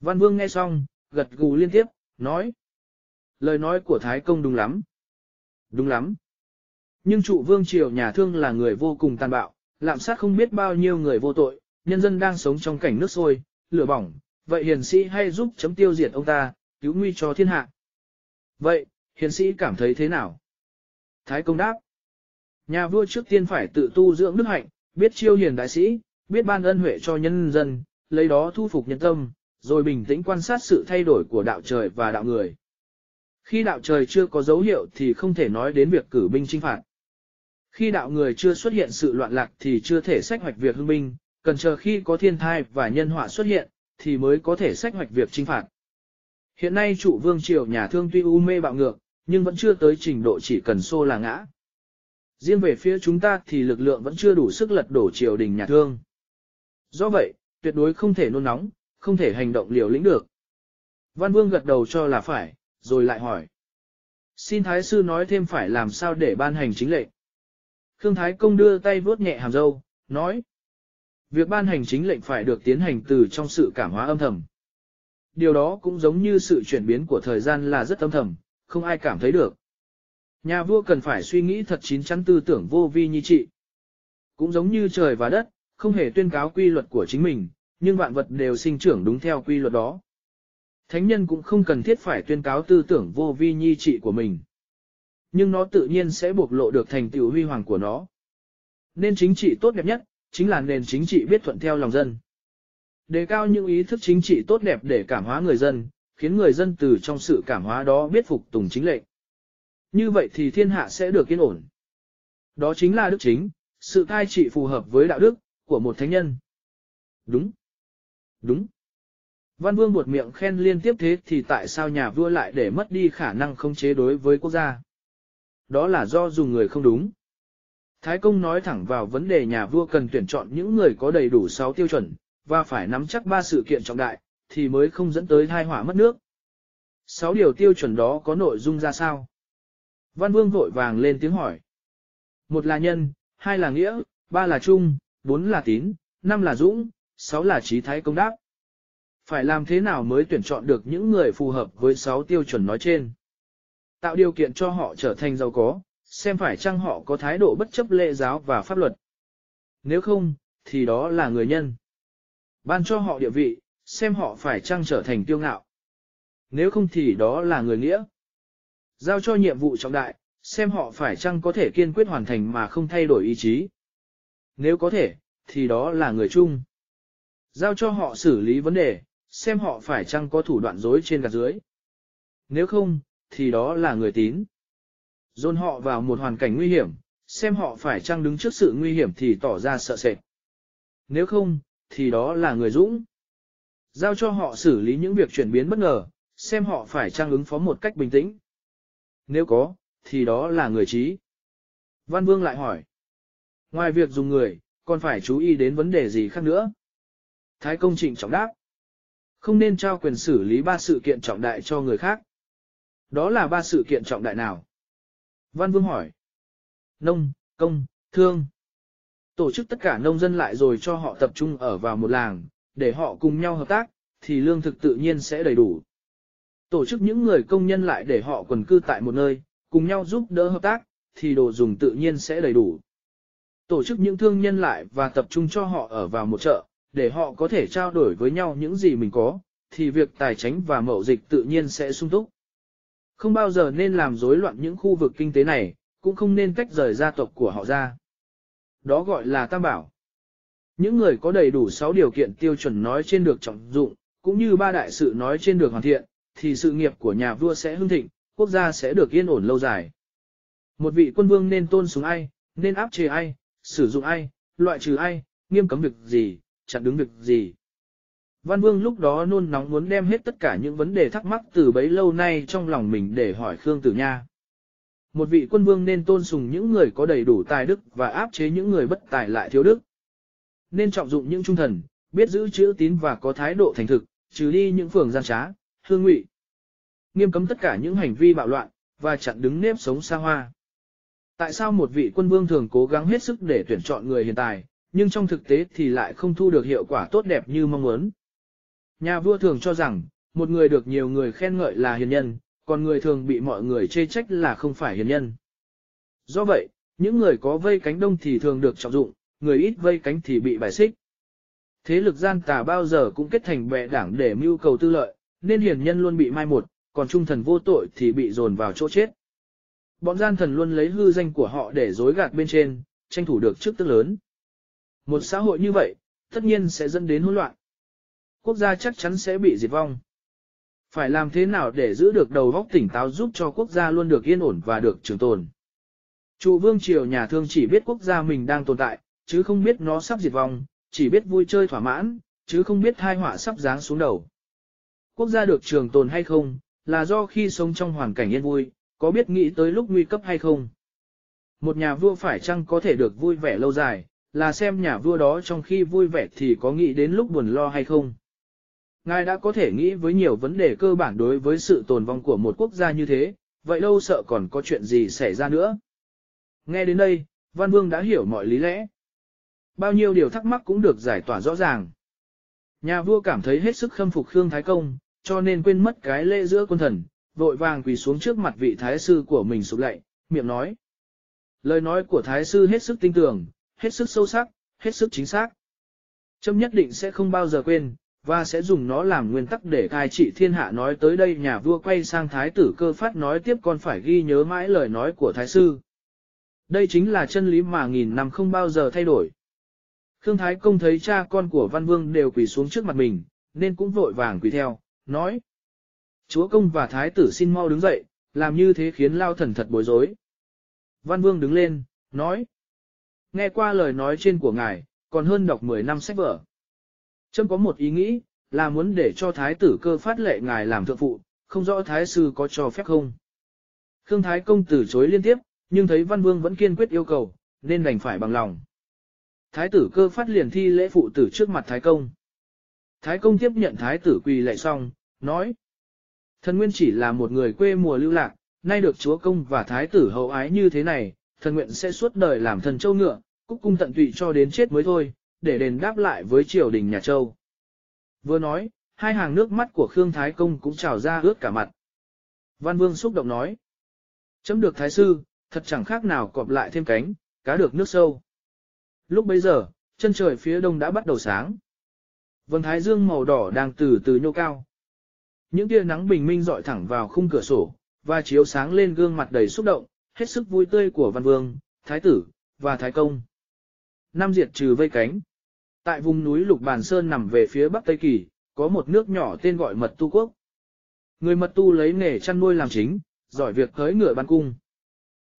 Văn Vương nghe xong, gật gù liên tiếp, nói. Lời nói của Thái Công đúng lắm. Đúng lắm. Nhưng trụ vương triều nhà thương là người vô cùng tàn bạo, lạm sát không biết bao nhiêu người vô tội, nhân dân đang sống trong cảnh nước sôi, lửa bỏng, vậy hiền sĩ hay giúp chấm tiêu diệt ông ta, cứu nguy cho thiên hạ. Vậy, hiền sĩ cảm thấy thế nào? Thái công đáp. Nhà vua trước tiên phải tự tu dưỡng đức hạnh, biết chiêu hiền đại sĩ, biết ban ân huệ cho nhân dân, lấy đó thu phục nhân tâm, rồi bình tĩnh quan sát sự thay đổi của đạo trời và đạo người. Khi đạo trời chưa có dấu hiệu thì không thể nói đến việc cử binh chinh phạt. Khi đạo người chưa xuất hiện sự loạn lạc thì chưa thể sách hoạch việc hưng binh, cần chờ khi có thiên thai và nhân họa xuất hiện, thì mới có thể sách hoạch việc trinh phạt. Hiện nay trụ vương triều nhà thương tuy u mê bạo ngược, nhưng vẫn chưa tới trình độ chỉ cần xô là ngã. Riêng về phía chúng ta thì lực lượng vẫn chưa đủ sức lật đổ triều đình nhà thương. Do vậy, tuyệt đối không thể nôn nóng, không thể hành động liều lĩnh được. Văn Vương gật đầu cho là phải, rồi lại hỏi. Xin Thái Sư nói thêm phải làm sao để ban hành chính lệnh. Khương Thái Công đưa tay vuốt nhẹ hàm dâu, nói. Việc ban hành chính lệnh phải được tiến hành từ trong sự cảm hóa âm thầm. Điều đó cũng giống như sự chuyển biến của thời gian là rất âm thầm, không ai cảm thấy được. Nhà vua cần phải suy nghĩ thật chín chắn tư tưởng vô vi như trị. Cũng giống như trời và đất, không hề tuyên cáo quy luật của chính mình, nhưng vạn vật đều sinh trưởng đúng theo quy luật đó. Thánh nhân cũng không cần thiết phải tuyên cáo tư tưởng vô vi nhi trị của mình. Nhưng nó tự nhiên sẽ bộc lộ được thành tựu huy hoàng của nó. Nên chính trị tốt đẹp nhất, chính là nền chính trị biết thuận theo lòng dân. Đề cao những ý thức chính trị tốt đẹp để cảm hóa người dân, khiến người dân từ trong sự cảm hóa đó biết phục tùng chính lệnh. Như vậy thì thiên hạ sẽ được yên ổn. Đó chính là đức chính, sự cai trị phù hợp với đạo đức của một thánh nhân. Đúng. Đúng. Văn Vương buột miệng khen liên tiếp thế thì tại sao nhà vua lại để mất đi khả năng không chế đối với quốc gia? Đó là do dùng người không đúng. Thái công nói thẳng vào vấn đề nhà vua cần tuyển chọn những người có đầy đủ 6 tiêu chuẩn, và phải nắm chắc ba sự kiện trọng đại, thì mới không dẫn tới thai họa mất nước. 6 điều tiêu chuẩn đó có nội dung ra sao? Văn Vương vội vàng lên tiếng hỏi. Một là nhân, hai là nghĩa, ba là trung, bốn là tín, năm là dũng, sáu là trí thái công đáp. Phải làm thế nào mới tuyển chọn được những người phù hợp với sáu tiêu chuẩn nói trên? Tạo điều kiện cho họ trở thành giàu có, xem phải chăng họ có thái độ bất chấp lệ giáo và pháp luật. Nếu không, thì đó là người nhân. Ban cho họ địa vị, xem họ phải chăng trở thành tiêu ngạo. Nếu không thì đó là người nghĩa. Giao cho nhiệm vụ trọng đại, xem họ phải chăng có thể kiên quyết hoàn thành mà không thay đổi ý chí. Nếu có thể, thì đó là người chung. Giao cho họ xử lý vấn đề, xem họ phải chăng có thủ đoạn dối trên gạt dưới. Nếu không, thì đó là người tín. Dồn họ vào một hoàn cảnh nguy hiểm, xem họ phải chăng đứng trước sự nguy hiểm thì tỏ ra sợ sệt. Nếu không, thì đó là người dũng. Giao cho họ xử lý những việc chuyển biến bất ngờ, xem họ phải chăng ứng phó một cách bình tĩnh. Nếu có, thì đó là người trí. Văn Vương lại hỏi. Ngoài việc dùng người, còn phải chú ý đến vấn đề gì khác nữa? Thái công trịnh trọng đáp. Không nên trao quyền xử lý ba sự kiện trọng đại cho người khác. Đó là ba sự kiện trọng đại nào? Văn Vương hỏi. Nông, công, thương. Tổ chức tất cả nông dân lại rồi cho họ tập trung ở vào một làng, để họ cùng nhau hợp tác, thì lương thực tự nhiên sẽ đầy đủ. Tổ chức những người công nhân lại để họ quần cư tại một nơi, cùng nhau giúp đỡ hợp tác, thì đồ dùng tự nhiên sẽ đầy đủ. Tổ chức những thương nhân lại và tập trung cho họ ở vào một chợ, để họ có thể trao đổi với nhau những gì mình có, thì việc tài chính và mậu dịch tự nhiên sẽ sung túc. Không bao giờ nên làm rối loạn những khu vực kinh tế này, cũng không nên tách rời gia tộc của họ ra. Đó gọi là tam bảo. Những người có đầy đủ 6 điều kiện tiêu chuẩn nói trên được trọng dụng, cũng như ba đại sự nói trên được hoàn thiện, thì sự nghiệp của nhà vua sẽ hưng thịnh, quốc gia sẽ được yên ổn lâu dài. Một vị quân vương nên tôn sùng ai, nên áp chế ai, sử dụng ai, loại trừ ai, nghiêm cấm việc gì, chặn đứng việc gì. Văn Vương lúc đó nôn nóng muốn đem hết tất cả những vấn đề thắc mắc từ bấy lâu nay trong lòng mình để hỏi Khương Tử Nha. Một vị quân vương nên tôn sùng những người có đầy đủ tài đức và áp chế những người bất tài lại thiếu đức. Nên trọng dụng những trung thần, biết giữ chữ tín và có thái độ thành thực, trừ đi những phường gian trá, hương ngụy. Nghiêm cấm tất cả những hành vi bạo loạn, và chặn đứng nếp sống xa hoa. Tại sao một vị quân vương thường cố gắng hết sức để tuyển chọn người hiện tài, nhưng trong thực tế thì lại không thu được hiệu quả tốt đẹp như mong muốn? Nhà vua thường cho rằng, một người được nhiều người khen ngợi là hiền nhân, còn người thường bị mọi người chê trách là không phải hiền nhân. Do vậy, những người có vây cánh đông thì thường được trọng dụng, người ít vây cánh thì bị bài xích. Thế lực gian tà bao giờ cũng kết thành bè đảng để mưu cầu tư lợi, nên hiền nhân luôn bị mai một, còn trung thần vô tội thì bị dồn vào chỗ chết. Bọn gian thần luôn lấy hư danh của họ để dối gạt bên trên, tranh thủ được chức tức lớn. Một xã hội như vậy, tất nhiên sẽ dẫn đến hỗn loạn quốc gia chắc chắn sẽ bị diệt vong. Phải làm thế nào để giữ được đầu óc tỉnh táo giúp cho quốc gia luôn được yên ổn và được trường tồn. Chủ vương triều nhà thương chỉ biết quốc gia mình đang tồn tại, chứ không biết nó sắp diệt vong, chỉ biết vui chơi thỏa mãn, chứ không biết thai họa sắp giáng xuống đầu. Quốc gia được trường tồn hay không, là do khi sống trong hoàn cảnh yên vui, có biết nghĩ tới lúc nguy cấp hay không. Một nhà vua phải chăng có thể được vui vẻ lâu dài, là xem nhà vua đó trong khi vui vẻ thì có nghĩ đến lúc buồn lo hay không. Ngài đã có thể nghĩ với nhiều vấn đề cơ bản đối với sự tồn vong của một quốc gia như thế, vậy đâu sợ còn có chuyện gì xảy ra nữa. Nghe đến đây, Văn Vương đã hiểu mọi lý lẽ. Bao nhiêu điều thắc mắc cũng được giải tỏa rõ ràng. Nhà vua cảm thấy hết sức khâm phục Khương Thái Công, cho nên quên mất cái lễ giữa quân thần, vội vàng quỳ xuống trước mặt vị thái sư của mình sụp lạy, miệng nói. Lời nói của thái sư hết sức tinh tường, hết sức sâu sắc, hết sức chính xác. Trâm nhất định sẽ không bao giờ quên, và sẽ dùng nó làm nguyên tắc để cai trị thiên hạ nói tới đây nhà vua quay sang thái tử cơ phát nói tiếp con phải ghi nhớ mãi lời nói của thái sư. Đây chính là chân lý mà nghìn năm không bao giờ thay đổi. Khương Thái Công thấy cha con của Văn Vương đều quỳ xuống trước mặt mình, nên cũng vội vàng quỳ theo, nói. Chúa công và Thái tử xin mau đứng dậy, làm như thế khiến Lao Thần thật bối rối. Văn Vương đứng lên, nói. Nghe qua lời nói trên của ngài, còn hơn đọc 10 năm sách vở. Trâm có một ý nghĩ, là muốn để cho Thái tử cơ phát lệ ngài làm thượng phụ, không rõ Thái sư có cho phép không. Khương Thái Công từ chối liên tiếp, nhưng thấy Văn Vương vẫn kiên quyết yêu cầu, nên đành phải bằng lòng. Thái tử cơ phát liền thi lễ phụ tử trước mặt Thái Công. Thái Công tiếp nhận Thái tử quỳ lạy xong, nói. Thần Nguyên chỉ là một người quê mùa lưu lạc, nay được chúa công và Thái tử hậu ái như thế này, thần nguyện sẽ suốt đời làm thần châu ngựa, cúc cung tận tụy cho đến chết mới thôi, để đền đáp lại với triều đình nhà châu. Vừa nói, hai hàng nước mắt của Khương Thái Công cũng trào ra ướt cả mặt. Văn Vương xúc động nói. Chấm được Thái Sư, thật chẳng khác nào cọp lại thêm cánh, cá được nước sâu. Lúc bấy giờ, chân trời phía đông đã bắt đầu sáng. Vầng thái dương màu đỏ đang từ từ nhô cao. Những tia nắng bình minh dọi thẳng vào khung cửa sổ, và chiếu sáng lên gương mặt đầy xúc động, hết sức vui tươi của văn vương, thái tử, và thái công. Năm diệt trừ vây cánh. Tại vùng núi Lục Bàn Sơn nằm về phía bắc Tây Kỳ, có một nước nhỏ tên gọi Mật Tu Quốc. Người Mật Tu lấy nghề chăn nuôi làm chính, giỏi việc cưới ngựa ban cung.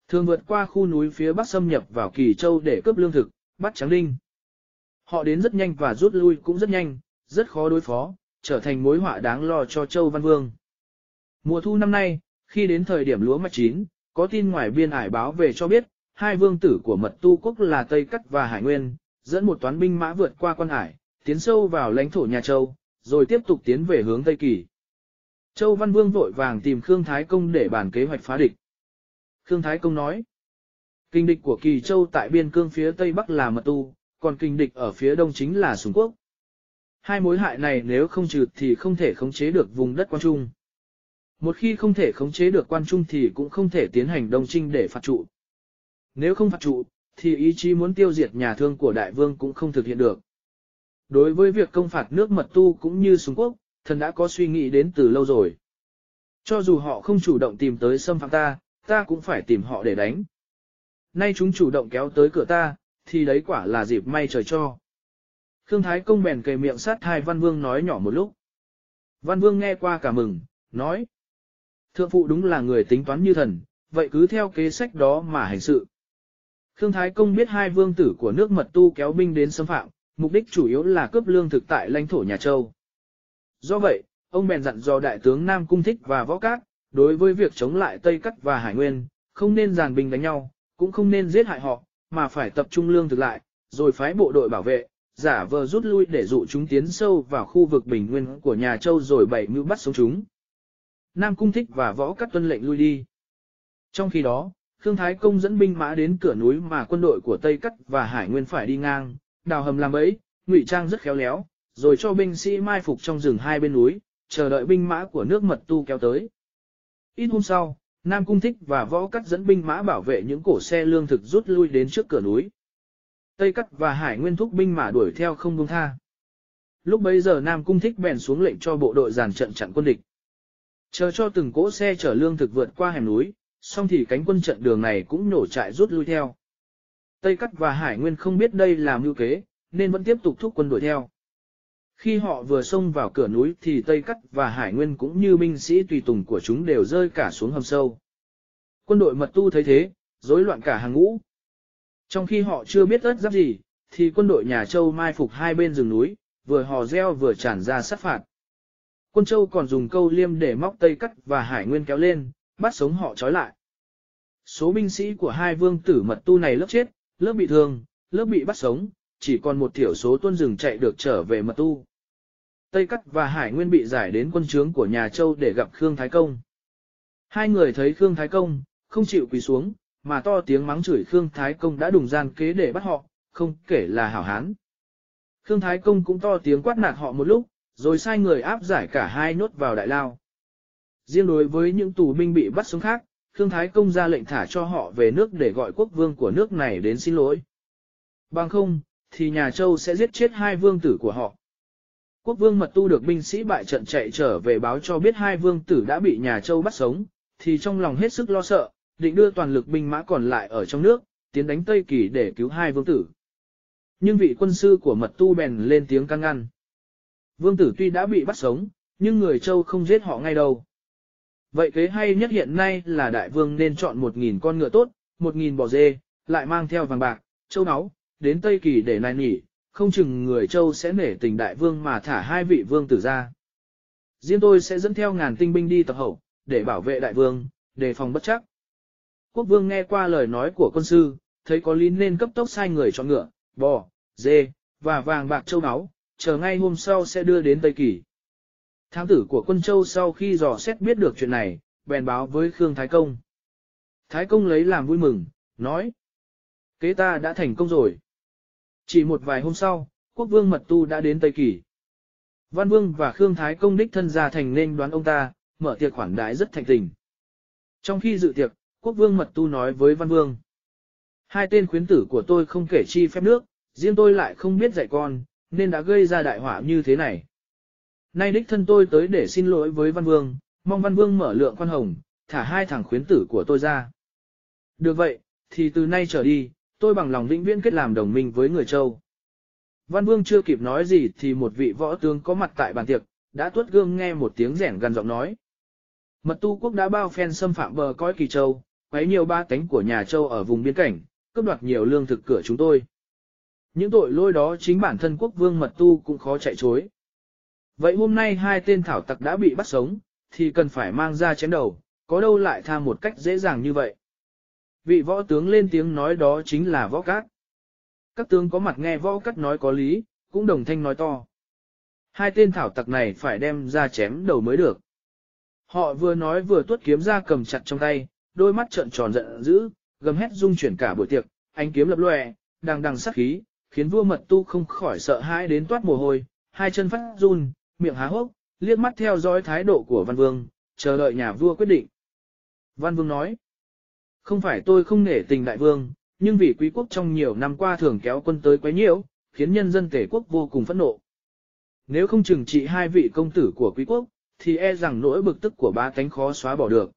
Thường vượt qua khu núi phía bắc xâm nhập vào Kỳ Châu để cướp lương thực, bắt tráng đinh. Họ đến rất nhanh và rút lui cũng rất nhanh, rất khó đối phó, trở thành mối họa đáng lo cho Châu Văn Vương. Mùa thu năm nay, khi đến thời điểm lúa mạch chín, có tin ngoài biên ải báo về cho biết, hai vương tử của mật tu quốc là Tây Cắt và Hải Nguyên, dẫn một toán binh mã vượt qua quan hải, tiến sâu vào lãnh thổ nhà Châu, rồi tiếp tục tiến về hướng Tây Kỳ. Châu Văn Vương vội vàng tìm Khương Thái Công để bàn kế hoạch phá địch. Khương Thái Công nói, kinh địch của Kỳ Châu tại biên cương phía Tây Bắc là Mật Tu, còn kinh địch ở phía Đông chính là Sùng Quốc. Hai mối hại này nếu không trừ thì không thể khống chế được vùng đất quan trung. Một khi không thể khống chế được quan trung thì cũng không thể tiến hành đông trinh để phạt trụ. Nếu không phạt trụ, thì ý chí muốn tiêu diệt nhà thương của đại vương cũng không thực hiện được. Đối với việc công phạt nước mật tu cũng như Sùng Quốc, thần đã có suy nghĩ đến từ lâu rồi. Cho dù họ không chủ động tìm tới xâm phạm ta, ta cũng phải tìm họ để đánh. Nay chúng chủ động kéo tới cửa ta, thì đấy quả là dịp may trời cho. Khương Thái Công bèn kề miệng sát hai Văn Vương nói nhỏ một lúc. Văn Vương nghe qua cả mừng, nói. Thượng phụ đúng là người tính toán như thần, vậy cứ theo kế sách đó mà hành sự. Khương Thái Công biết hai vương tử của nước mật tu kéo binh đến xâm phạm, mục đích chủ yếu là cướp lương thực tại lãnh thổ nhà Châu. Do vậy, ông bèn dặn dò đại tướng Nam Cung Thích và Võ Cát, đối với việc chống lại Tây Cắt và Hải Nguyên, không nên giàn binh đánh nhau, cũng không nên giết hại họ, mà phải tập trung lương thực lại, rồi phái bộ đội bảo vệ, giả vờ rút lui để dụ chúng tiến sâu vào khu vực bình nguyên của nhà Châu rồi bảy mưu bắt sống chúng. Nam Cung Thích và Võ Cát tuân lệnh lui đi. Trong khi đó, Khương Thái Công dẫn binh mã đến cửa núi mà quân đội của Tây Cắt và Hải Nguyên phải đi ngang, đào hầm làm ấy, ngụy trang rất khéo léo, rồi cho binh sĩ mai phục trong rừng hai bên núi, chờ đợi binh mã của nước mật tu kéo tới. Ít hôm sau, Nam Cung Thích và Võ Cắt dẫn binh mã bảo vệ những cổ xe lương thực rút lui đến trước cửa núi. Tây Cắt và Hải Nguyên thúc binh mã đuổi theo không buông tha. Lúc bấy giờ Nam Cung Thích bèn xuống lệnh cho bộ đội dàn trận chặn quân địch. Chờ cho từng cỗ xe chở lương thực vượt qua hẻm núi, xong thì cánh quân trận đường này cũng nổ trại rút lui theo. Tây Cắt và Hải Nguyên không biết đây là mưu kế, nên vẫn tiếp tục thúc quân đuổi theo. Khi họ vừa xông vào cửa núi thì Tây Cắt và Hải Nguyên cũng như binh sĩ tùy tùng của chúng đều rơi cả xuống hầm sâu. Quân đội mật tu thấy thế, rối loạn cả hàng ngũ. Trong khi họ chưa biết ớt giáp gì, thì quân đội nhà Châu mai phục hai bên rừng núi, vừa hò reo vừa tràn ra sát phạt. Quân Châu còn dùng câu liêm để móc Tây Cắt và Hải Nguyên kéo lên, bắt sống họ trói lại. Số binh sĩ của hai vương tử mật tu này lớp chết, lớp bị thương, lớp bị bắt sống, chỉ còn một thiểu số tuân rừng chạy được trở về mật tu. Tây Cắt và Hải Nguyên bị giải đến quân trướng của nhà Châu để gặp Khương Thái Công. Hai người thấy Khương Thái Công, không chịu quỳ xuống, mà to tiếng mắng chửi Khương Thái Công đã đùng gian kế để bắt họ, không kể là hảo hán. Khương Thái Công cũng to tiếng quát nạt họ một lúc, rồi sai người áp giải cả hai nhốt vào đại lao. Riêng đối với những tù binh bị bắt sống khác, Khương Thái Công ra lệnh thả cho họ về nước để gọi quốc vương của nước này đến xin lỗi. Bằng không, thì nhà Châu sẽ giết chết hai vương tử của họ. Quốc vương mật tu được binh sĩ bại trận chạy trở về báo cho biết hai vương tử đã bị nhà Châu bắt sống, thì trong lòng hết sức lo sợ, định đưa toàn lực binh mã còn lại ở trong nước, tiến đánh Tây Kỳ để cứu hai vương tử. Nhưng vị quân sư của mật tu bèn lên tiếng can ngăn. Vương tử tuy đã bị bắt sống, nhưng người Châu không giết họ ngay đâu. Vậy kế hay nhất hiện nay là đại vương nên chọn một nghìn con ngựa tốt, một nghìn bò dê, lại mang theo vàng bạc, châu áo, đến Tây Kỳ để nài nỉ, không chừng người châu sẽ nể tình đại vương mà thả hai vị vương tử ra. Riêng tôi sẽ dẫn theo ngàn tinh binh đi tập hậu, để bảo vệ đại vương, đề phòng bất chắc. Quốc vương nghe qua lời nói của quân sư, thấy có lý nên cấp tốc sai người chọn ngựa, bò, dê, và vàng bạc châu áo, chờ ngay hôm sau sẽ đưa đến Tây Kỳ. Thám tử của quân châu sau khi dò xét biết được chuyện này, bèn báo với Khương Thái Công. Thái Công lấy làm vui mừng, nói. Kế ta đã thành công rồi. Chỉ một vài hôm sau, quốc vương Mật Tu đã đến Tây Kỳ. Văn Vương và Khương Thái Công đích thân ra thành nên đoán ông ta, mở tiệc khoản đái rất thành tình. Trong khi dự tiệc, quốc vương Mật Tu nói với Văn Vương. Hai tên khuyến tử của tôi không kể chi phép nước, riêng tôi lại không biết dạy con, nên đã gây ra đại họa như thế này. Nay đích thân tôi tới để xin lỗi với Văn Vương, mong Văn Vương mở lượng khoan hồng, thả hai thằng khuyến tử của tôi ra. Được vậy, thì từ nay trở đi, tôi bằng lòng vĩnh viễn kết làm đồng minh với người châu. Văn Vương chưa kịp nói gì thì một vị võ tướng có mặt tại bàn tiệc, đã tuốt gương nghe một tiếng rẻn gần giọng nói. Mật tu quốc đã bao phen xâm phạm bờ cõi kỳ châu, quấy nhiều ba tánh của nhà châu ở vùng biên cảnh, cướp đoạt nhiều lương thực cửa chúng tôi. Những tội lỗi đó chính bản thân quốc vương mật tu cũng khó chạy chối. Vậy hôm nay hai tên thảo tặc đã bị bắt sống, thì cần phải mang ra chém đầu, có đâu lại tha một cách dễ dàng như vậy. Vị võ tướng lên tiếng nói đó chính là võ cát. Các tướng có mặt nghe võ cát nói có lý, cũng đồng thanh nói to. Hai tên thảo tặc này phải đem ra chém đầu mới được. Họ vừa nói vừa tuốt kiếm ra cầm chặt trong tay, đôi mắt trợn tròn giận dữ, gầm hét rung chuyển cả buổi tiệc, ánh kiếm lập lòe, đang đằng sắc khí, khiến vua mật tu không khỏi sợ hãi đến toát mồ hôi, hai chân phát run, miệng há hốc, liếc mắt theo dõi thái độ của Văn Vương, chờ đợi nhà vua quyết định. Văn Vương nói, không phải tôi không nể tình đại vương, nhưng vì quý quốc trong nhiều năm qua thường kéo quân tới quấy nhiễu, khiến nhân dân tể quốc vô cùng phẫn nộ. Nếu không trừng trị hai vị công tử của quý quốc, thì e rằng nỗi bực tức của ba tánh khó xóa bỏ được.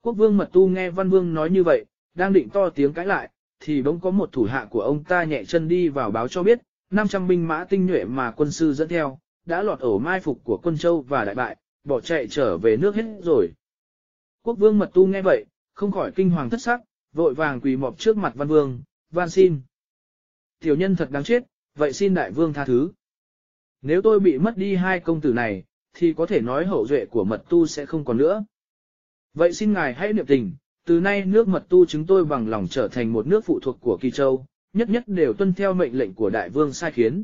Quốc vương mật tu nghe văn vương nói như vậy, đang định to tiếng cãi lại, thì bỗng có một thủ hạ của ông ta nhẹ chân đi vào báo cho biết, 500 binh mã tinh nhuệ mà quân sư dẫn theo, đã lọt ổ mai phục của quân châu và đại bại, bỏ chạy trở về nước hết rồi. Quốc vương mật tu nghe vậy, không khỏi kinh hoàng thất sắc, vội vàng quỳ mọp trước mặt văn vương, van xin. Tiểu nhân thật đáng chết, vậy xin đại vương tha thứ. Nếu tôi bị mất đi hai công tử này, thì có thể nói hậu duệ của mật tu sẽ không còn nữa. Vậy xin ngài hãy niệm tình, từ nay nước mật tu chúng tôi bằng lòng trở thành một nước phụ thuộc của Kỳ Châu, nhất nhất đều tuân theo mệnh lệnh của đại vương sai khiến.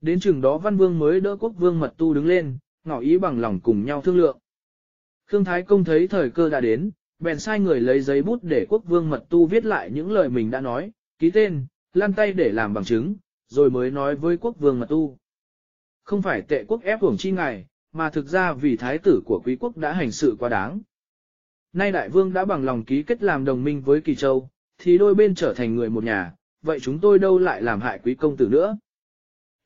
Đến chừng đó văn vương mới đỡ quốc vương mật tu đứng lên, ngỏ ý bằng lòng cùng nhau thương lượng. Khương Thái Công thấy thời cơ đã đến, bèn sai người lấy giấy bút để quốc vương mật tu viết lại những lời mình đã nói, ký tên, lan tay để làm bằng chứng, rồi mới nói với quốc vương mật tu. Không phải tệ quốc ép hưởng chi ngài, mà thực ra vì thái tử của quý quốc đã hành sự quá đáng. Nay đại vương đã bằng lòng ký kết làm đồng minh với Kỳ Châu, thì đôi bên trở thành người một nhà, vậy chúng tôi đâu lại làm hại quý công tử nữa.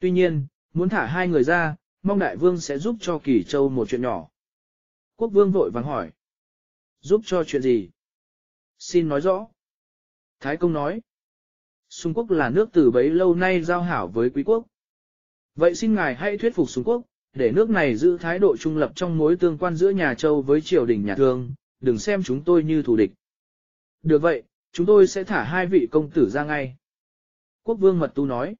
Tuy nhiên, muốn thả hai người ra, mong đại vương sẽ giúp cho Kỳ Châu một chuyện nhỏ. Quốc vương vội vàng hỏi. Giúp cho chuyện gì? Xin nói rõ. Thái công nói. Xung quốc là nước từ bấy lâu nay giao hảo với quý quốc. Vậy xin ngài hãy thuyết phục Xung quốc, để nước này giữ thái độ trung lập trong mối tương quan giữa nhà Châu với triều đình nhà Thương, đừng xem chúng tôi như thù địch. Được vậy, chúng tôi sẽ thả hai vị công tử ra ngay. Quốc vương Mật Tu nói,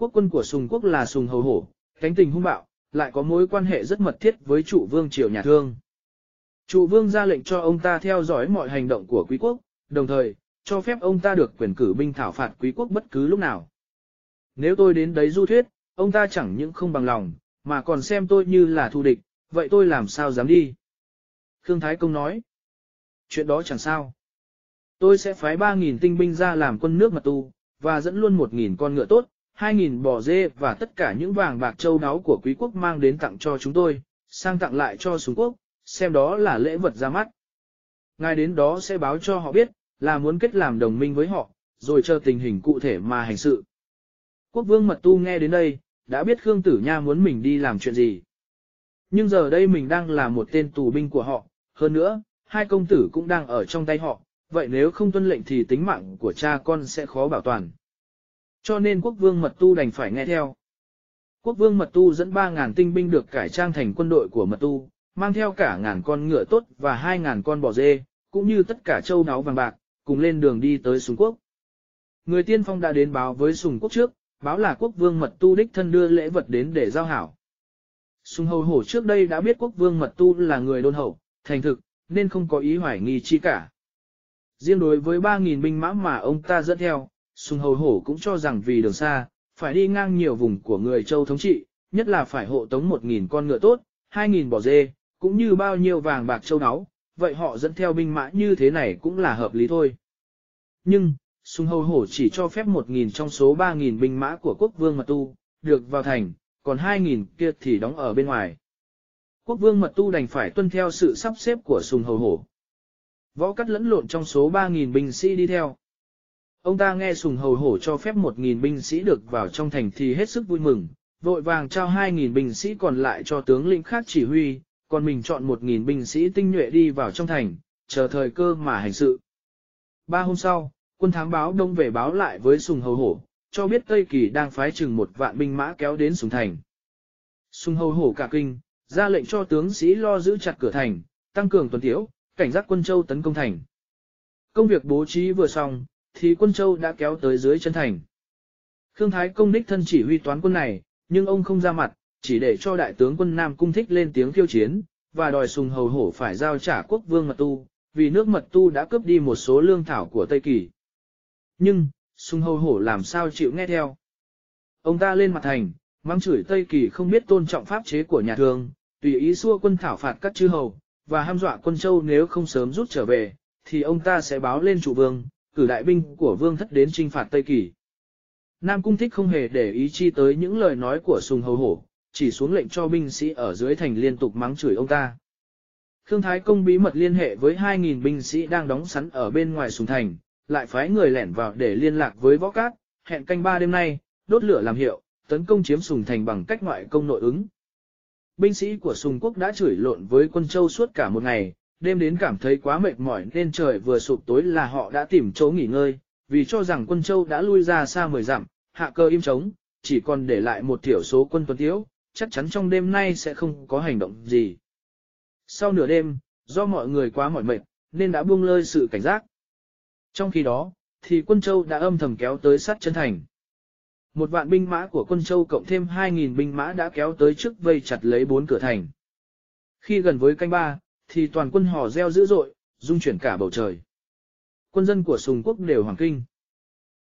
quốc quân của Sùng quốc là Sùng Hầu Hổ, cánh tình hung bạo, lại có mối quan hệ rất mật thiết với trụ vương triều nhà Thương. Trụ vương ra lệnh cho ông ta theo dõi mọi hành động của quý quốc, đồng thời, cho phép ông ta được quyền cử binh thảo phạt quý quốc bất cứ lúc nào. Nếu tôi đến đấy du thuyết, ông ta chẳng những không bằng lòng, mà còn xem tôi như là thù địch, vậy tôi làm sao dám đi? Khương Thái Công nói, chuyện đó chẳng sao. Tôi sẽ phái 3.000 tinh binh ra làm quân nước mật tu, và dẫn luôn 1.000 con ngựa tốt, 2.000 bò dê và tất cả những vàng bạc châu đáo của quý quốc mang đến tặng cho chúng tôi, sang tặng lại cho súng quốc, xem đó là lễ vật ra mắt. Ngài đến đó sẽ báo cho họ biết, là muốn kết làm đồng minh với họ, rồi chờ tình hình cụ thể mà hành sự. Quốc vương mật tu nghe đến đây, đã biết Khương Tử Nha muốn mình đi làm chuyện gì. Nhưng giờ đây mình đang là một tên tù binh của họ, hơn nữa, hai công tử cũng đang ở trong tay họ, vậy nếu không tuân lệnh thì tính mạng của cha con sẽ khó bảo toàn. Cho nên quốc vương mật tu đành phải nghe theo. Quốc vương mật tu dẫn 3.000 tinh binh được cải trang thành quân đội của mật tu, mang theo cả ngàn con ngựa tốt và 2.000 con bò dê, cũng như tất cả châu náu vàng bạc, cùng lên đường đi tới Sùng Quốc. Người tiên phong đã đến báo với Sùng Quốc trước, báo là quốc vương mật tu đích thân đưa lễ vật đến để giao hảo. Sùng hầu hổ trước đây đã biết quốc vương mật tu là người đôn hậu, thành thực, nên không có ý hoài nghi chi cả. Riêng đối với 3.000 binh mã mà ông ta dẫn theo, Sùng hầu hổ cũng cho rằng vì đường xa, phải đi ngang nhiều vùng của người châu thống trị, nhất là phải hộ tống 1.000 con ngựa tốt, 2.000 bò dê, cũng như bao nhiêu vàng bạc châu áo, vậy họ dẫn theo binh mã như thế này cũng là hợp lý thôi. Nhưng, Sùng Hầu Hổ chỉ cho phép 1.000 trong số 3.000 binh mã của quốc vương Mật Tu, được vào thành, còn 2.000 kia thì đóng ở bên ngoài. Quốc vương Mật Tu đành phải tuân theo sự sắp xếp của Sùng Hầu Hổ. Võ cắt lẫn lộn trong số 3.000 binh sĩ đi theo. Ông ta nghe Sùng Hầu Hổ cho phép 1.000 binh sĩ được vào trong thành thì hết sức vui mừng, vội vàng trao 2.000 binh sĩ còn lại cho tướng lĩnh khác chỉ huy, còn mình chọn 1.000 binh sĩ tinh nhuệ đi vào trong thành, chờ thời cơ mà hành sự. Ba hôm sau, quân thám báo đông về báo lại với Sùng Hầu Hổ, cho biết Tây Kỳ đang phái chừng một vạn binh mã kéo đến Sùng Thành. Sùng Hầu Hổ cả kinh, ra lệnh cho tướng sĩ lo giữ chặt cửa thành, tăng cường tuần tiễu, cảnh giác quân châu tấn công thành. Công việc bố trí vừa xong, thì quân châu đã kéo tới dưới chân thành. Khương Thái công đích thân chỉ huy toán quân này, nhưng ông không ra mặt, chỉ để cho đại tướng quân Nam Cung thích lên tiếng khiêu chiến, và đòi sùng hầu hổ phải giao trả quốc vương mật tu, vì nước mật tu đã cướp đi một số lương thảo của Tây Kỳ. Nhưng, sùng hầu hổ làm sao chịu nghe theo. Ông ta lên mặt thành, mang chửi Tây Kỳ không biết tôn trọng pháp chế của nhà thương, tùy ý xua quân thảo phạt các chư hầu, và ham dọa quân châu nếu không sớm rút trở về, thì ông ta sẽ báo lên chủ vương, cử đại binh của vương thất đến trinh phạt Tây Kỳ. Nam Cung Thích không hề để ý chi tới những lời nói của Sùng Hầu Hổ, chỉ xuống lệnh cho binh sĩ ở dưới thành liên tục mắng chửi ông ta. Khương Thái Công bí mật liên hệ với 2.000 binh sĩ đang đóng sẵn ở bên ngoài sùng thành, lại phái người lẻn vào để liên lạc với võ cát, hẹn canh ba đêm nay, đốt lửa làm hiệu, tấn công chiếm sùng thành bằng cách ngoại công nội ứng. Binh sĩ của sùng quốc đã chửi lộn với quân châu suốt cả một ngày, đêm đến cảm thấy quá mệt mỏi nên trời vừa sụp tối là họ đã tìm chỗ nghỉ ngơi, vì cho rằng quân châu đã lui ra xa mười dặm, hạ cơ im trống, chỉ còn để lại một thiểu số quân tuần tiếu, chắc chắn trong đêm nay sẽ không có hành động gì. Sau nửa đêm, do mọi người quá mỏi mệt, nên đã buông lơi sự cảnh giác. Trong khi đó, thì quân châu đã âm thầm kéo tới sát chân thành. Một vạn binh mã của quân châu cộng thêm 2.000 binh mã đã kéo tới trước vây chặt lấy bốn cửa thành. Khi gần với canh ba, thì toàn quân hò reo dữ dội, dung chuyển cả bầu trời. Quân dân của Sùng quốc đều hoàng kinh.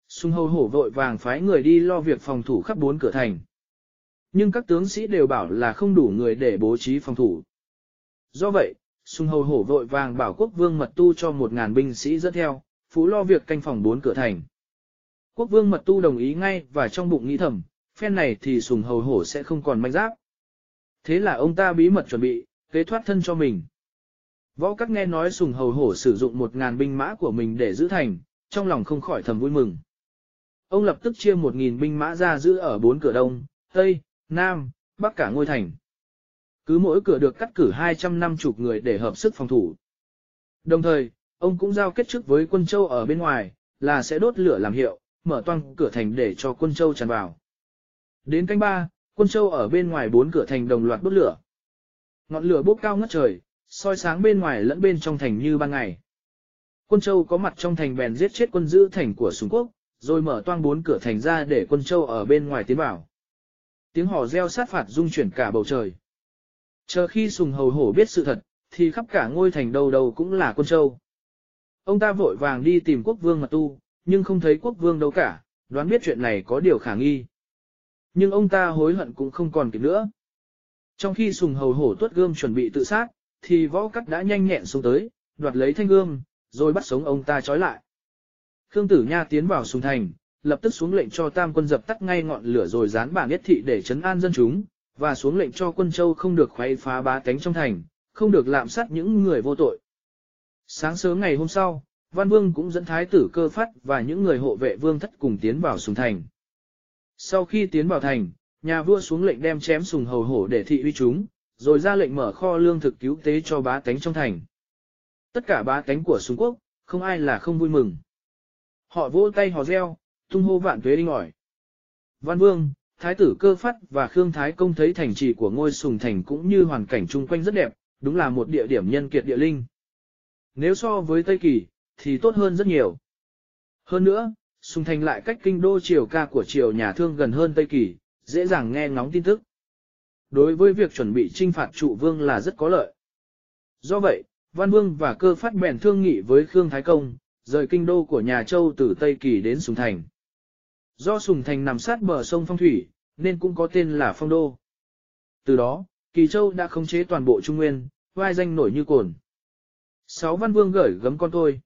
Sùng hầu hổ vội vàng phái người đi lo việc phòng thủ khắp bốn cửa thành. Nhưng các tướng sĩ đều bảo là không đủ người để bố trí phòng thủ. Do vậy, Sùng Hầu Hổ vội vàng bảo quốc vương mật tu cho một ngàn binh sĩ dẫn theo, phú lo việc canh phòng bốn cửa thành. Quốc vương mật tu đồng ý ngay và trong bụng nghĩ thầm, phen này thì Sùng Hầu Hổ sẽ không còn manh giáp. Thế là ông ta bí mật chuẩn bị, kế thoát thân cho mình. Võ các nghe nói Sùng Hầu Hổ sử dụng một ngàn binh mã của mình để giữ thành, trong lòng không khỏi thầm vui mừng. Ông lập tức chia một nghìn binh mã ra giữ ở bốn cửa đông, tây, Nam, Bắc cả ngôi thành. Cứ mỗi cửa được cắt cử 250 người để hợp sức phòng thủ. Đồng thời, ông cũng giao kết chức với quân châu ở bên ngoài, là sẽ đốt lửa làm hiệu, mở toang cửa thành để cho quân châu tràn vào. Đến canh ba, quân châu ở bên ngoài bốn cửa thành đồng loạt đốt lửa. Ngọn lửa bốc cao ngất trời, soi sáng bên ngoài lẫn bên trong thành như ban ngày. Quân châu có mặt trong thành bèn giết chết quân giữ thành của Súng Quốc, rồi mở toang bốn cửa thành ra để quân châu ở bên ngoài tiến vào. Tiếng hò reo sát phạt rung chuyển cả bầu trời. Chờ khi Sùng Hầu Hổ biết sự thật, thì khắp cả ngôi thành đầu đầu cũng là quân châu. Ông ta vội vàng đi tìm quốc vương mà tu, nhưng không thấy quốc vương đâu cả, đoán biết chuyện này có điều khả nghi. Nhưng ông ta hối hận cũng không còn kịp nữa. Trong khi Sùng Hầu Hổ tuốt gươm chuẩn bị tự sát, thì võ cắt đã nhanh nhẹn xuống tới, đoạt lấy thanh gươm, rồi bắt sống ông ta trói lại. Khương Tử Nha tiến vào Sùng Thành, lập tức xuống lệnh cho tam quân dập tắt ngay ngọn lửa rồi dán bảng yết thị để chấn an dân chúng, và xuống lệnh cho quân châu không được khuấy phá bá tánh trong thành, không được lạm sát những người vô tội. Sáng sớm ngày hôm sau, Văn Vương cũng dẫn thái tử cơ phát và những người hộ vệ vương thất cùng tiến vào Sùng Thành. Sau khi tiến vào thành, nhà vua xuống lệnh đem chém sùng hầu hổ để thị uy chúng, rồi ra lệnh mở kho lương thực cứu tế cho bá tánh trong thành. Tất cả bá tánh của súng quốc, không ai là không vui mừng. Họ vỗ tay hò reo, tung hô vạn tuế đinh ỏi. Văn Vương, Thái tử cơ phát và Khương Thái Công thấy thành trì của ngôi sùng thành cũng như hoàn cảnh chung quanh rất đẹp, đúng là một địa điểm nhân kiệt địa linh. Nếu so với Tây Kỳ, thì tốt hơn rất nhiều. Hơn nữa, sùng thành lại cách kinh đô triều ca của triều nhà thương gần hơn Tây Kỳ, dễ dàng nghe ngóng tin tức. Đối với việc chuẩn bị trinh phạt trụ vương là rất có lợi. Do vậy, Văn Vương và cơ phát bèn thương nghị với Khương Thái Công, rời kinh đô của nhà Châu từ Tây Kỳ đến Sùng Thành. Do Sùng Thành nằm sát bờ sông Phong Thủy, nên cũng có tên là Phong Đô. Từ đó, Kỳ Châu đã khống chế toàn bộ Trung Nguyên, vai danh nổi như cồn. Sáu Văn Vương gửi gấm con tôi.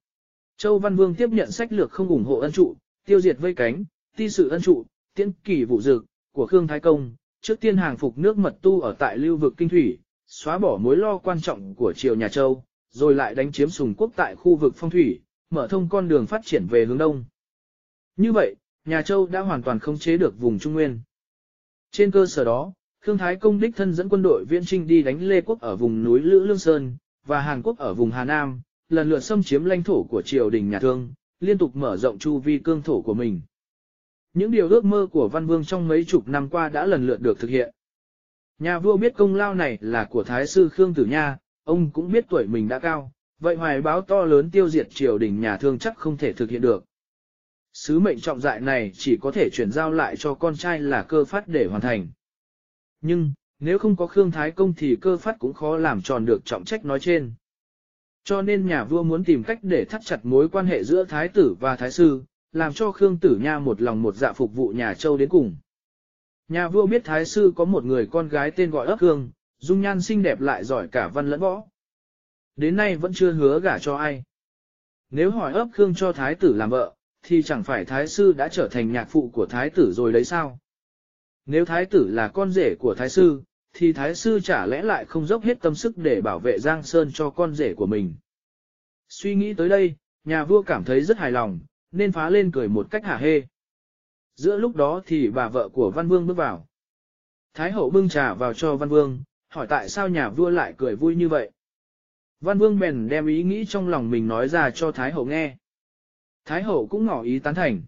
Châu Văn Vương tiếp nhận sách lược không ủng hộ ân trụ, tiêu diệt vây cánh, ti sự ân trụ, tiễn kỳ vụ dực, của Khương Thái Công, trước tiên hàng phục nước mật tu ở tại lưu vực kinh thủy, xóa bỏ mối lo quan trọng của triều nhà Châu, rồi lại đánh chiếm sùng quốc tại khu vực phong thủy, mở thông con đường phát triển về hướng đông. Như vậy, nhà Châu đã hoàn toàn khống chế được vùng Trung Nguyên. Trên cơ sở đó, Khương Thái Công đích thân dẫn quân đội viễn trinh đi đánh Lê Quốc ở vùng núi Lữ Lương Sơn, và Hàn Quốc ở vùng Hà Nam, lần lượt xâm chiếm lãnh thổ của triều đình nhà Thương, liên tục mở rộng chu vi cương thổ của mình. Những điều ước mơ của Văn Vương trong mấy chục năm qua đã lần lượt được thực hiện. Nhà vua biết công lao này là của Thái sư Khương Tử Nha, ông cũng biết tuổi mình đã cao, vậy hoài báo to lớn tiêu diệt triều đình nhà thương chắc không thể thực hiện được. Sứ mệnh trọng dại này chỉ có thể chuyển giao lại cho con trai là cơ phát để hoàn thành. Nhưng, nếu không có Khương Thái Công thì cơ phát cũng khó làm tròn được trọng trách nói trên. Cho nên nhà vua muốn tìm cách để thắt chặt mối quan hệ giữa Thái tử và Thái sư, làm cho Khương Tử Nha một lòng một dạ phục vụ nhà Châu đến cùng. Nhà vua biết Thái sư có một người con gái tên gọi ấp Khương, dung nhan xinh đẹp lại giỏi cả văn lẫn võ. Đến nay vẫn chưa hứa gả cho ai. Nếu hỏi ấp Khương cho Thái tử làm vợ, thì chẳng phải Thái sư đã trở thành nhạc phụ của Thái tử rồi đấy sao? Nếu Thái tử là con rể của Thái sư, thì Thái sư chả lẽ lại không dốc hết tâm sức để bảo vệ Giang Sơn cho con rể của mình. Suy nghĩ tới đây, nhà vua cảm thấy rất hài lòng, nên phá lên cười một cách hả hê. Giữa lúc đó thì bà vợ của Văn Vương bước vào. Thái hậu bưng trà vào cho Văn Vương, hỏi tại sao nhà vua lại cười vui như vậy. Văn Vương bèn đem ý nghĩ trong lòng mình nói ra cho Thái hậu nghe. Thái hậu cũng ngỏ ý tán thành.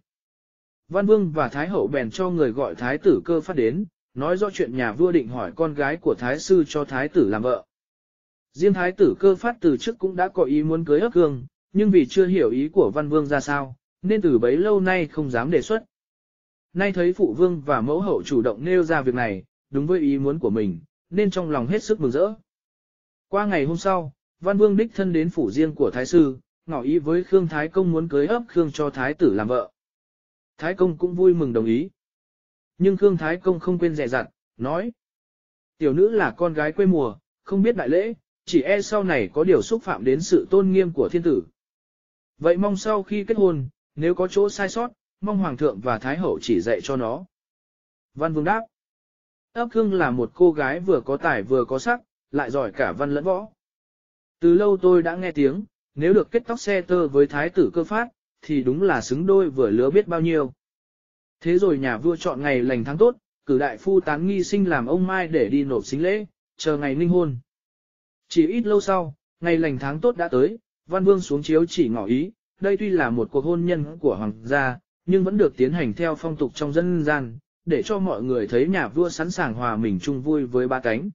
Văn Vương và Thái hậu bèn cho người gọi Thái tử cơ phát đến, nói rõ chuyện nhà vua định hỏi con gái của Thái sư cho Thái tử làm vợ. Riêng Thái tử cơ phát từ trước cũng đã có ý muốn cưới ấp cương, nhưng vì chưa hiểu ý của Văn Vương ra sao, nên từ bấy lâu nay không dám đề xuất. Nay thấy phụ vương và mẫu hậu chủ động nêu ra việc này, đúng với ý muốn của mình, nên trong lòng hết sức mừng rỡ. Qua ngày hôm sau, Văn Vương đích thân đến phủ riêng của Thái Sư, ngỏ ý với Khương Thái Công muốn cưới ấp Khương cho Thái tử làm vợ. Thái Công cũng vui mừng đồng ý. Nhưng Khương Thái Công không quên dè dặt, nói. Tiểu nữ là con gái quê mùa, không biết đại lễ, chỉ e sau này có điều xúc phạm đến sự tôn nghiêm của thiên tử. Vậy mong sau khi kết hôn, nếu có chỗ sai sót, mong Hoàng thượng và Thái hậu chỉ dạy cho nó. Văn Vương đáp. Ấp Khương là một cô gái vừa có tài vừa có sắc, lại giỏi cả văn lẫn võ. Từ lâu tôi đã nghe tiếng, nếu được kết tóc xe tơ với Thái tử cơ phát, thì đúng là xứng đôi vừa lứa biết bao nhiêu. Thế rồi nhà vua chọn ngày lành tháng tốt, cử đại phu tán nghi sinh làm ông Mai để đi nộp xính lễ, chờ ngày ninh hôn. Chỉ ít lâu sau, ngày lành tháng tốt đã tới, Văn Vương xuống chiếu chỉ ngỏ ý, đây tuy là một cuộc hôn nhân của hoàng gia, nhưng vẫn được tiến hành theo phong tục trong dân gian, để cho mọi người thấy nhà vua sẵn sàng hòa mình chung vui với ba cánh.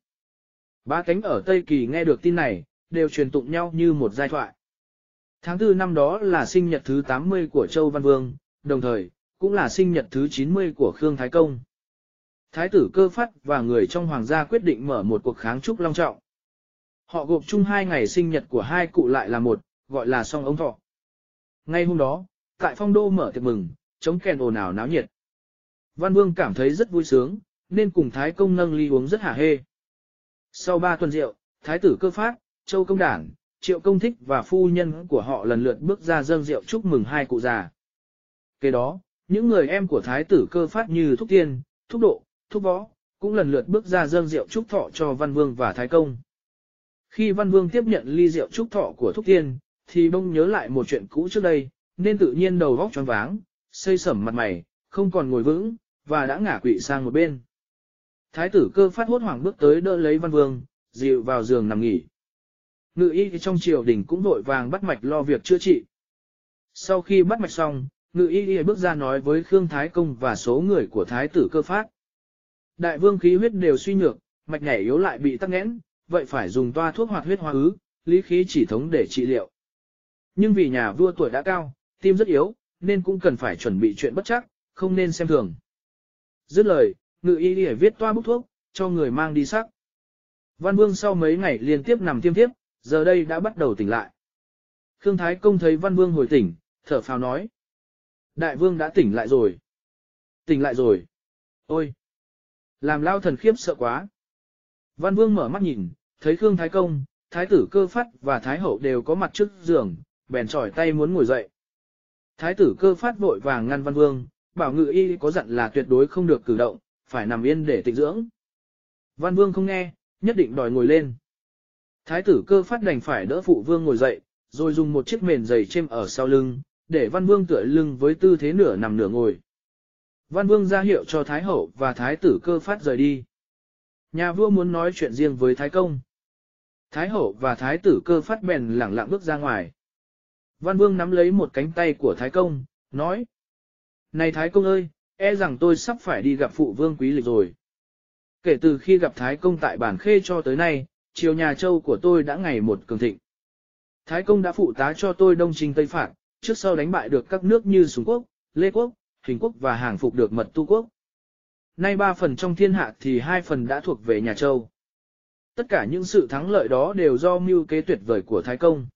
Ba cánh ở Tây Kỳ nghe được tin này, đều truyền tụng nhau như một giai thoại. Tháng 4 năm đó là sinh nhật thứ 80 của Châu Văn Vương, đồng thời, cũng là sinh nhật thứ 90 của Khương Thái Công. Thái tử cơ phát và người trong hoàng gia quyết định mở một cuộc kháng trúc long trọng. Họ gộp chung hai ngày sinh nhật của hai cụ lại là một, gọi là song ống thọ. Ngay hôm đó, tại phong đô mở tiệc mừng, chống kèn ồn ào náo nhiệt. Văn Vương cảm thấy rất vui sướng, nên cùng Thái Công nâng ly uống rất hả hê. Sau ba tuần rượu, Thái tử cơ phát, Châu Công Đảng, Triệu Công Thích và phu nhân của họ lần lượt bước ra dâng rượu chúc mừng hai cụ già. Kế đó, những người em của Thái tử cơ phát như Thúc Tiên, Thúc Độ, Thúc Võ, cũng lần lượt bước ra dâng rượu chúc thọ cho Văn Vương và Thái Công. Khi Văn Vương tiếp nhận ly rượu chúc thọ của Thúc Tiên, thì bông nhớ lại một chuyện cũ trước đây, nên tự nhiên đầu vóc choáng váng, xây sẩm mặt mày, không còn ngồi vững, và đã ngả quỵ sang một bên. Thái tử cơ phát hốt hoảng bước tới đỡ lấy Văn Vương, dịu vào giường nằm nghỉ. Ngự y trong triều đình cũng vội vàng bắt mạch lo việc chữa trị. Sau khi bắt mạch xong, ngự y bước ra nói với Khương Thái Công và số người của Thái tử cơ phát. Đại vương khí huyết đều suy nhược, mạch nhảy yếu lại bị tắc nghẽn, vậy phải dùng toa thuốc hoạt huyết hóa ứ, lý khí chỉ thống để trị liệu. Nhưng vì nhà vua tuổi đã cao, tim rất yếu, nên cũng cần phải chuẩn bị chuyện bất chắc, không nên xem thường. Dứt lời, ngự y đi viết toa bút thuốc, cho người mang đi sắc. Văn Vương sau mấy ngày liên tiếp nằm tiêm tiếp, giờ đây đã bắt đầu tỉnh lại. Khương Thái Công thấy Văn Vương hồi tỉnh, thở phào nói. Đại Vương đã tỉnh lại rồi. Tỉnh lại rồi. Ôi! Làm lao thần khiếp sợ quá. Văn Vương mở mắt nhìn, thấy Khương Thái Công, Thái tử cơ phát và Thái hậu đều có mặt trước giường, bèn trỏi tay muốn ngồi dậy. Thái tử cơ phát vội vàng ngăn Văn Vương, bảo ngự y có dặn là tuyệt đối không được cử động, phải nằm yên để tịnh dưỡng. Văn Vương không nghe, nhất định đòi ngồi lên. Thái tử cơ phát đành phải đỡ phụ vương ngồi dậy, rồi dùng một chiếc mền dày chêm ở sau lưng, để Văn Vương tựa lưng với tư thế nửa nằm nửa ngồi. Văn Vương ra hiệu cho Thái hậu và Thái tử cơ phát rời đi. Nhà vua muốn nói chuyện riêng với Thái công. Thái hậu và Thái tử cơ phát bèn lẳng lặng bước ra ngoài. Văn Vương nắm lấy một cánh tay của Thái công, nói. Này Thái công ơi, e rằng tôi sắp phải đi gặp phụ vương quý lịch rồi. Kể từ khi gặp Thái công tại bản khê cho tới nay, triều nhà châu của tôi đã ngày một cường thịnh. Thái công đã phụ tá cho tôi đông trình Tây Phạt, trước sau đánh bại được các nước như Súng Quốc, Lê Quốc, Hình Quốc và hàng phục được Mật Tu Quốc. Nay ba phần trong thiên hạ thì hai phần đã thuộc về nhà châu. Tất cả những sự thắng lợi đó đều do mưu kế tuyệt vời của Thái Công.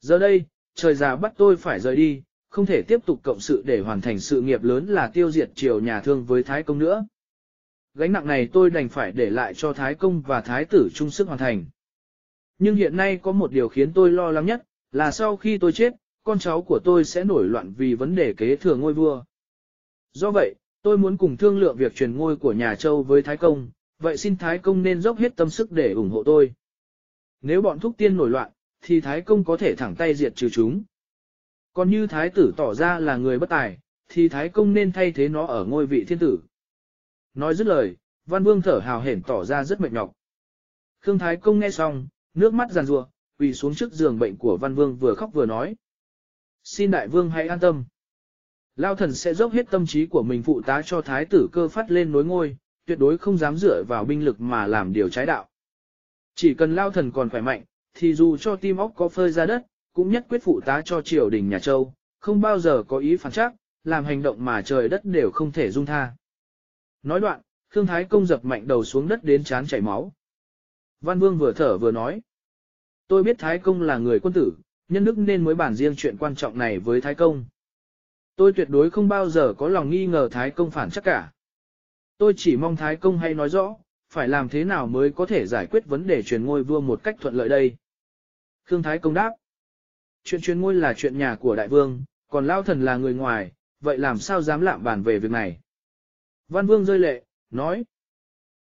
Giờ đây, trời già bắt tôi phải rời đi, không thể tiếp tục cộng sự để hoàn thành sự nghiệp lớn là tiêu diệt triều nhà thương với Thái Công nữa. Gánh nặng này tôi đành phải để lại cho Thái Công và Thái tử chung sức hoàn thành. Nhưng hiện nay có một điều khiến tôi lo lắng nhất, là sau khi tôi chết, con cháu của tôi sẽ nổi loạn vì vấn đề kế thừa ngôi vua. Do vậy, tôi muốn cùng thương lượng việc truyền ngôi của nhà Châu với Thái Công, vậy xin Thái Công nên dốc hết tâm sức để ủng hộ tôi. Nếu bọn thúc tiên nổi loạn, thì Thái Công có thể thẳng tay diệt trừ chúng. Còn như Thái tử tỏ ra là người bất tài, thì Thái Công nên thay thế nó ở ngôi vị thiên tử. Nói dứt lời, Văn Vương thở hào hển tỏ ra rất mệt nhọc. Khương Thái Công nghe xong, nước mắt giàn rùa, quỳ xuống trước giường bệnh của Văn Vương vừa khóc vừa nói. Xin đại vương hãy an tâm. Lao thần sẽ dốc hết tâm trí của mình phụ tá cho thái tử cơ phát lên nối ngôi, tuyệt đối không dám dựa vào binh lực mà làm điều trái đạo. Chỉ cần Lao thần còn khỏe mạnh, thì dù cho tim óc có phơi ra đất, cũng nhất quyết phụ tá cho triều đình nhà Châu, không bao giờ có ý phản trắc, làm hành động mà trời đất đều không thể dung tha. Nói đoạn, Khương Thái Công dập mạnh đầu xuống đất đến chán chảy máu. Văn Vương vừa thở vừa nói. Tôi biết Thái Công là người quân tử, nhân đức nên mới bản riêng chuyện quan trọng này với Thái Công. Tôi tuyệt đối không bao giờ có lòng nghi ngờ Thái Công phản chắc cả. Tôi chỉ mong Thái Công hay nói rõ, phải làm thế nào mới có thể giải quyết vấn đề truyền ngôi vua một cách thuận lợi đây. Khương Thái Công đáp. Chuyện chuyên ngôi là chuyện nhà của đại vương, còn Lao Thần là người ngoài, vậy làm sao dám lạm bàn về việc này? Văn Vương rơi lệ, nói.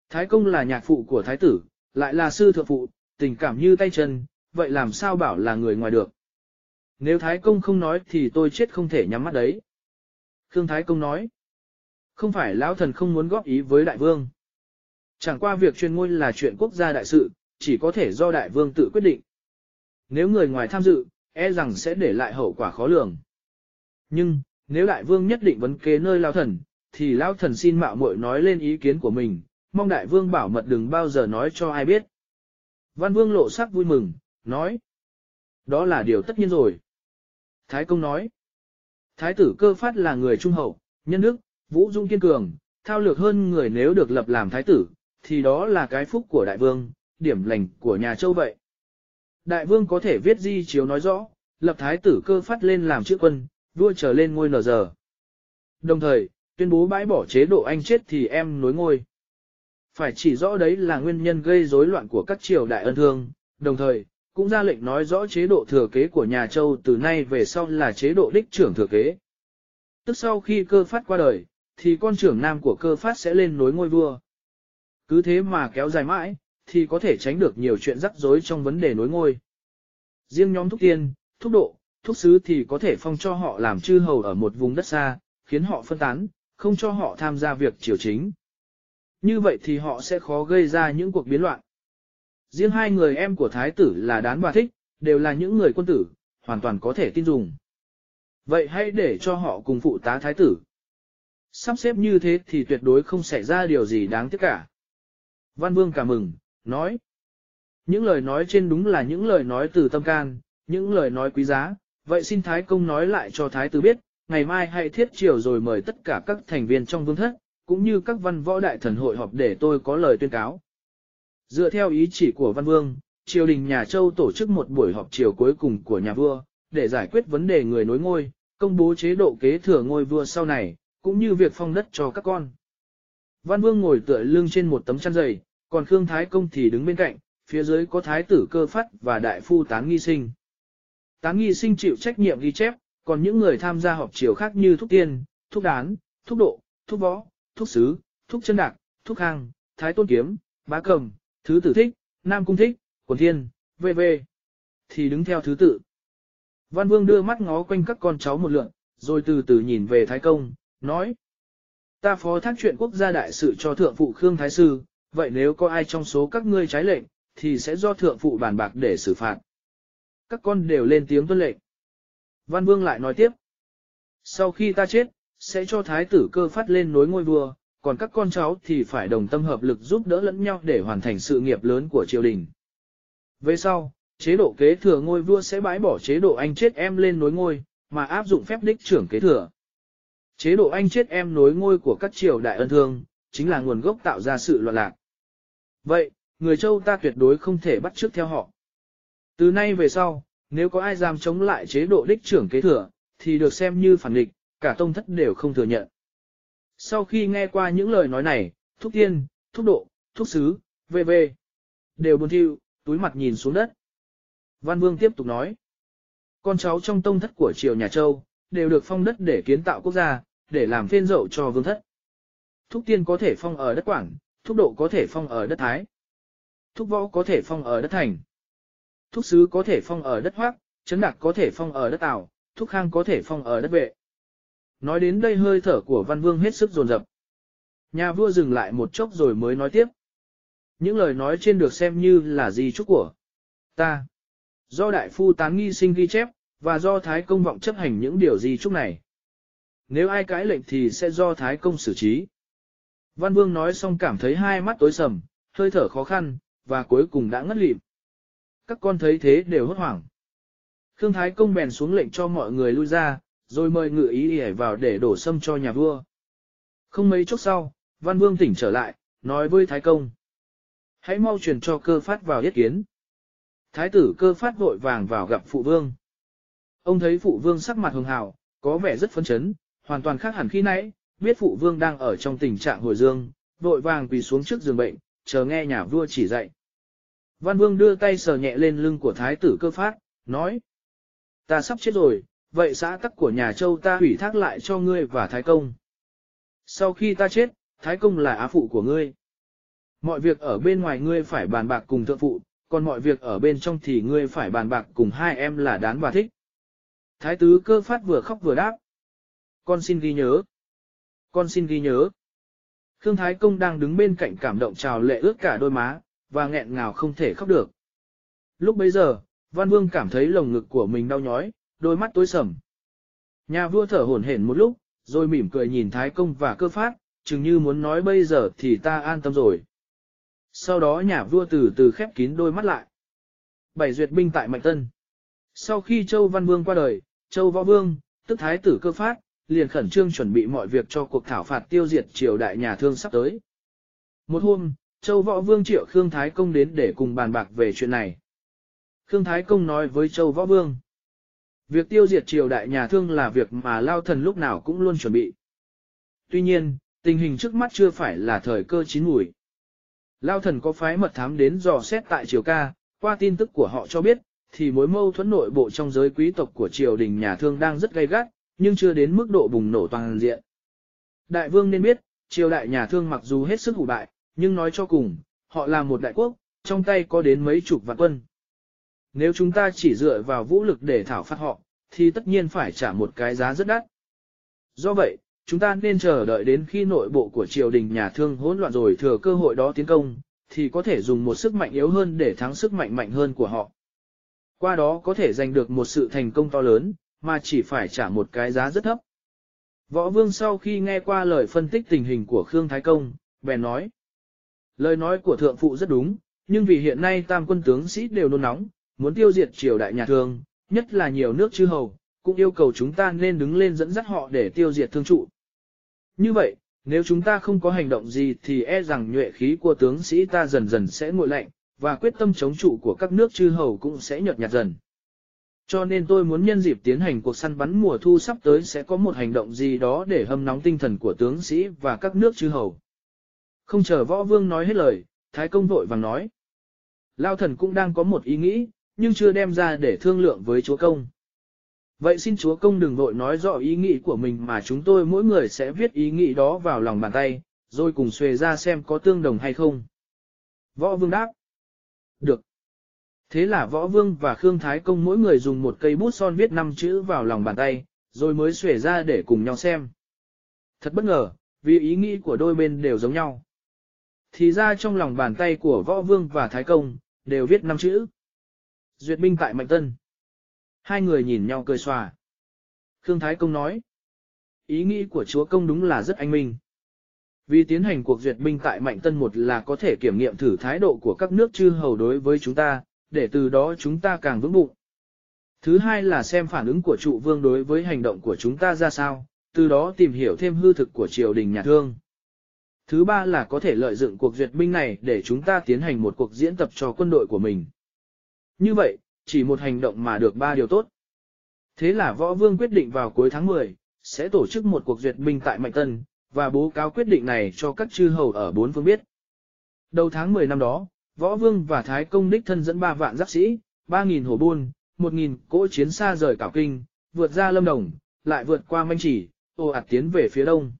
Thái Công là nhạc phụ của Thái tử, lại là sư thượng phụ, tình cảm như tay chân, vậy làm sao bảo là người ngoài được? Nếu Thái Công không nói thì tôi chết không thể nhắm mắt đấy. Khương Thái Công nói. Không phải lão thần không muốn góp ý với đại vương. Chẳng qua việc chuyên ngôi là chuyện quốc gia đại sự, chỉ có thể do đại vương tự quyết định. Nếu người ngoài tham dự, e rằng sẽ để lại hậu quả khó lường. Nhưng, nếu đại vương nhất định vấn kế nơi lao thần, thì lão thần xin mạo muội nói lên ý kiến của mình, mong đại vương bảo mật đừng bao giờ nói cho ai biết. Văn vương lộ sắc vui mừng, nói. Đó là điều tất nhiên rồi. Thái công nói. Thái tử cơ phát là người trung hậu, nhân đức, vũ dung kiên cường, thao lược hơn người nếu được lập làm thái tử, thì đó là cái phúc của đại vương, điểm lành của nhà châu vậy. Đại vương có thể viết di chiếu nói rõ, lập thái tử cơ phát lên làm chữ quân, vua trở lên ngôi nở giờ. Đồng thời, tuyên bố bãi bỏ chế độ anh chết thì em nối ngôi. Phải chỉ rõ đấy là nguyên nhân gây rối loạn của các triều đại ân thương, đồng thời, cũng ra lệnh nói rõ chế độ thừa kế của nhà Châu từ nay về sau là chế độ đích trưởng thừa kế. Tức sau khi cơ phát qua đời, thì con trưởng nam của cơ phát sẽ lên nối ngôi vua. Cứ thế mà kéo dài mãi, thì có thể tránh được nhiều chuyện rắc rối trong vấn đề nối ngôi. Riêng nhóm thúc tiên, thúc độ, thúc sứ thì có thể phong cho họ làm chư hầu ở một vùng đất xa, khiến họ phân tán, không cho họ tham gia việc triều chính. Như vậy thì họ sẽ khó gây ra những cuộc biến loạn. Riêng hai người em của thái tử là đán và thích, đều là những người quân tử, hoàn toàn có thể tin dùng. Vậy hãy để cho họ cùng phụ tá thái tử. Sắp xếp như thế thì tuyệt đối không xảy ra điều gì đáng tiếc cả. Văn Vương cảm mừng, nói. Những lời nói trên đúng là những lời nói từ tâm can, những lời nói quý giá. Vậy xin Thái Công nói lại cho Thái tử biết, ngày mai hãy thiết triều rồi mời tất cả các thành viên trong vương thất, cũng như các văn võ đại thần hội họp để tôi có lời tuyên cáo. Dựa theo ý chỉ của Văn Vương, triều đình nhà Châu tổ chức một buổi họp triều cuối cùng của nhà vua, để giải quyết vấn đề người nối ngôi, công bố chế độ kế thừa ngôi vua sau này, cũng như việc phong đất cho các con. Văn Vương ngồi tựa lưng trên một tấm chăn dày, còn Khương Thái Công thì đứng bên cạnh, phía dưới có Thái tử cơ phát và Đại Phu Tán Nghi Sinh. Tán Nghi Sinh chịu trách nhiệm ghi chép, còn những người tham gia họp triều khác như Thúc Tiên, Thúc Đán, Thúc Độ, Thúc Võ, Thúc Sứ, Thúc Chân Đạc, Thúc hàng, Thái Tôn Kiếm, Bá Cầm, Thứ Tử Thích, Nam Cung Thích, Quần Thiên, v.v. thì đứng theo thứ tự. Văn Vương đưa mắt ngó quanh các con cháu một lượn, rồi từ từ nhìn về Thái Công, nói. Ta phó thác chuyện quốc gia đại sự cho Thượng Phụ Khương Thái Sư, vậy nếu có ai trong số các ngươi trái lệnh, thì sẽ do Thượng Phụ bàn bạc để xử phạt. Các con đều lên tiếng tuân lệnh. Văn Vương lại nói tiếp. Sau khi ta chết, sẽ cho Thái tử cơ phát lên nối ngôi vua, còn các con cháu thì phải đồng tâm hợp lực giúp đỡ lẫn nhau để hoàn thành sự nghiệp lớn của triều đình. Về sau, chế độ kế thừa ngôi vua sẽ bãi bỏ chế độ anh chết em lên nối ngôi, mà áp dụng phép đích trưởng kế thừa. Chế độ anh chết em nối ngôi của các triều đại ân thương, chính là nguồn gốc tạo ra sự loạn lạc. Vậy, người châu ta tuyệt đối không thể bắt chước theo họ. Từ nay về sau, nếu có ai dám chống lại chế độ đích trưởng kế thừa, thì được xem như phản nghịch cả tông thất đều không thừa nhận. Sau khi nghe qua những lời nói này, thúc tiên, thúc độ, thúc sứ, v.v. đều buồn thiu, túi mặt nhìn xuống đất. Văn Vương tiếp tục nói. Con cháu trong tông thất của triều nhà Châu, đều được phong đất để kiến tạo quốc gia, để làm phên dậu cho vương thất. Thúc tiên có thể phong ở đất Quảng, thúc độ có thể phong ở đất Thái. Thúc võ có thể phong ở đất Thành. Thúc sứ có thể phong ở đất Hoác, chấn đặc có thể phong ở đất Tào, thúc khang có thể phong ở đất vệ. Nói đến đây hơi thở của văn vương hết sức dồn dập. Nhà vua dừng lại một chốc rồi mới nói tiếp. Những lời nói trên được xem như là gì chúc của ta. Do đại phu tán nghi sinh ghi chép, và do Thái Công vọng chấp hành những điều gì chúc này. Nếu ai cãi lệnh thì sẽ do Thái Công xử trí. Văn Vương nói xong cảm thấy hai mắt tối sầm, hơi thở khó khăn, và cuối cùng đã ngất lịm. Các con thấy thế đều hốt hoảng. Khương Thái Công bèn xuống lệnh cho mọi người lui ra, rồi mời ngự ý ỉa vào để đổ sâm cho nhà vua. Không mấy chốc sau, Văn Vương tỉnh trở lại, nói với Thái Công. Hãy mau truyền cho cơ phát vào yết kiến. Thái tử cơ phát vội vàng vào gặp phụ vương. Ông thấy phụ vương sắc mặt hường hào, có vẻ rất phấn chấn, hoàn toàn khác hẳn khi nãy, biết phụ vương đang ở trong tình trạng hồi dương, vội vàng quỳ xuống trước giường bệnh, chờ nghe nhà vua chỉ dạy. Văn vương đưa tay sờ nhẹ lên lưng của thái tử cơ phát, nói. Ta sắp chết rồi, vậy xã tắc của nhà châu ta hủy thác lại cho ngươi và thái công. Sau khi ta chết, thái công là á phụ của ngươi. Mọi việc ở bên ngoài ngươi phải bàn bạc cùng thượng phụ, còn mọi việc ở bên trong thì ngươi phải bàn bạc cùng hai em là đán và thích. Thái tứ cơ phát vừa khóc vừa đáp. Con xin ghi nhớ. Con xin ghi nhớ. Khương Thái Công đang đứng bên cạnh cảm động trào lệ ướt cả đôi má, và nghẹn ngào không thể khóc được. Lúc bấy giờ, Văn Vương cảm thấy lồng ngực của mình đau nhói, đôi mắt tối sầm. Nhà vua thở hổn hển một lúc, rồi mỉm cười nhìn Thái Công và cơ phát, chừng như muốn nói bây giờ thì ta an tâm rồi. Sau đó nhà vua từ từ khép kín đôi mắt lại. Bảy duyệt binh tại Mạnh Tân. Sau khi Châu Văn Vương qua đời, Châu Võ Vương, tức Thái tử cơ phát, liền khẩn trương chuẩn bị mọi việc cho cuộc thảo phạt tiêu diệt triều đại nhà thương sắp tới. Một hôm, Châu Võ Vương triệu Khương Thái Công đến để cùng bàn bạc về chuyện này. Khương Thái Công nói với Châu Võ Vương. Việc tiêu diệt triều đại nhà thương là việc mà Lao Thần lúc nào cũng luôn chuẩn bị. Tuy nhiên, tình hình trước mắt chưa phải là thời cơ chín mùi. Lao Thần có phái mật thám đến dò xét tại triều ca, qua tin tức của họ cho biết, thì mối mâu thuẫn nội bộ trong giới quý tộc của triều đình nhà thương đang rất gay gắt, nhưng chưa đến mức độ bùng nổ toàn diện. Đại vương nên biết, triều đại nhà thương mặc dù hết sức hủ bại, nhưng nói cho cùng, họ là một đại quốc, trong tay có đến mấy chục vạn quân. Nếu chúng ta chỉ dựa vào vũ lực để thảo phạt họ, thì tất nhiên phải trả một cái giá rất đắt. Do vậy, chúng ta nên chờ đợi đến khi nội bộ của triều đình nhà thương hỗn loạn rồi thừa cơ hội đó tiến công, thì có thể dùng một sức mạnh yếu hơn để thắng sức mạnh mạnh hơn của họ. Qua đó có thể giành được một sự thành công to lớn, mà chỉ phải trả một cái giá rất thấp. Võ Vương sau khi nghe qua lời phân tích tình hình của Khương Thái Công, bèn nói. Lời nói của thượng phụ rất đúng, nhưng vì hiện nay tam quân tướng sĩ đều nôn nóng, muốn tiêu diệt triều đại nhà thương, nhất là nhiều nước chư hầu, cũng yêu cầu chúng ta nên đứng lên dẫn dắt họ để tiêu diệt thương trụ. Như vậy, nếu chúng ta không có hành động gì thì e rằng nhuệ khí của tướng sĩ ta dần dần sẽ nguội lạnh, và quyết tâm chống trụ của các nước chư hầu cũng sẽ nhợt nhạt dần. Cho nên tôi muốn nhân dịp tiến hành cuộc săn bắn mùa thu sắp tới sẽ có một hành động gì đó để hâm nóng tinh thần của tướng sĩ và các nước chư hầu. Không chờ võ vương nói hết lời, Thái công vội vàng nói. Lao thần cũng đang có một ý nghĩ, nhưng chưa đem ra để thương lượng với chúa công. Vậy xin chúa công đừng vội nói rõ ý nghĩ của mình mà chúng tôi mỗi người sẽ viết ý nghĩ đó vào lòng bàn tay, rồi cùng xuề ra xem có tương đồng hay không. Võ vương đáp. Được. Thế là võ vương và Khương Thái Công mỗi người dùng một cây bút son viết năm chữ vào lòng bàn tay, rồi mới xuể ra để cùng nhau xem. Thật bất ngờ, vì ý nghĩ của đôi bên đều giống nhau. Thì ra trong lòng bàn tay của võ vương và Thái Công, đều viết năm chữ. Duyệt binh tại Mạnh Tân. Hai người nhìn nhau cười xòa. Khương Thái Công nói. Ý nghĩ của chúa công đúng là rất anh minh. Vì tiến hành cuộc duyệt binh tại Mạnh Tân một là có thể kiểm nghiệm thử thái độ của các nước chư hầu đối với chúng ta, để từ đó chúng ta càng vững bụng. Thứ hai là xem phản ứng của trụ vương đối với hành động của chúng ta ra sao, từ đó tìm hiểu thêm hư thực của triều đình nhà thương. Thứ ba là có thể lợi dụng cuộc duyệt binh này để chúng ta tiến hành một cuộc diễn tập cho quân đội của mình. Như vậy, chỉ một hành động mà được ba điều tốt. Thế là võ vương quyết định vào cuối tháng 10, sẽ tổ chức một cuộc duyệt binh tại Mạnh Tân, và bố cáo quyết định này cho các chư hầu ở bốn phương biết. Đầu tháng 10 năm đó, võ vương và thái công đích thân dẫn 3 vạn giáp sĩ, 3.000 hổ buôn, 1.000 cỗ chiến xa rời cảo kinh, vượt ra lâm đồng, lại vượt qua manh chỉ, ồ ạt tiến về phía đông.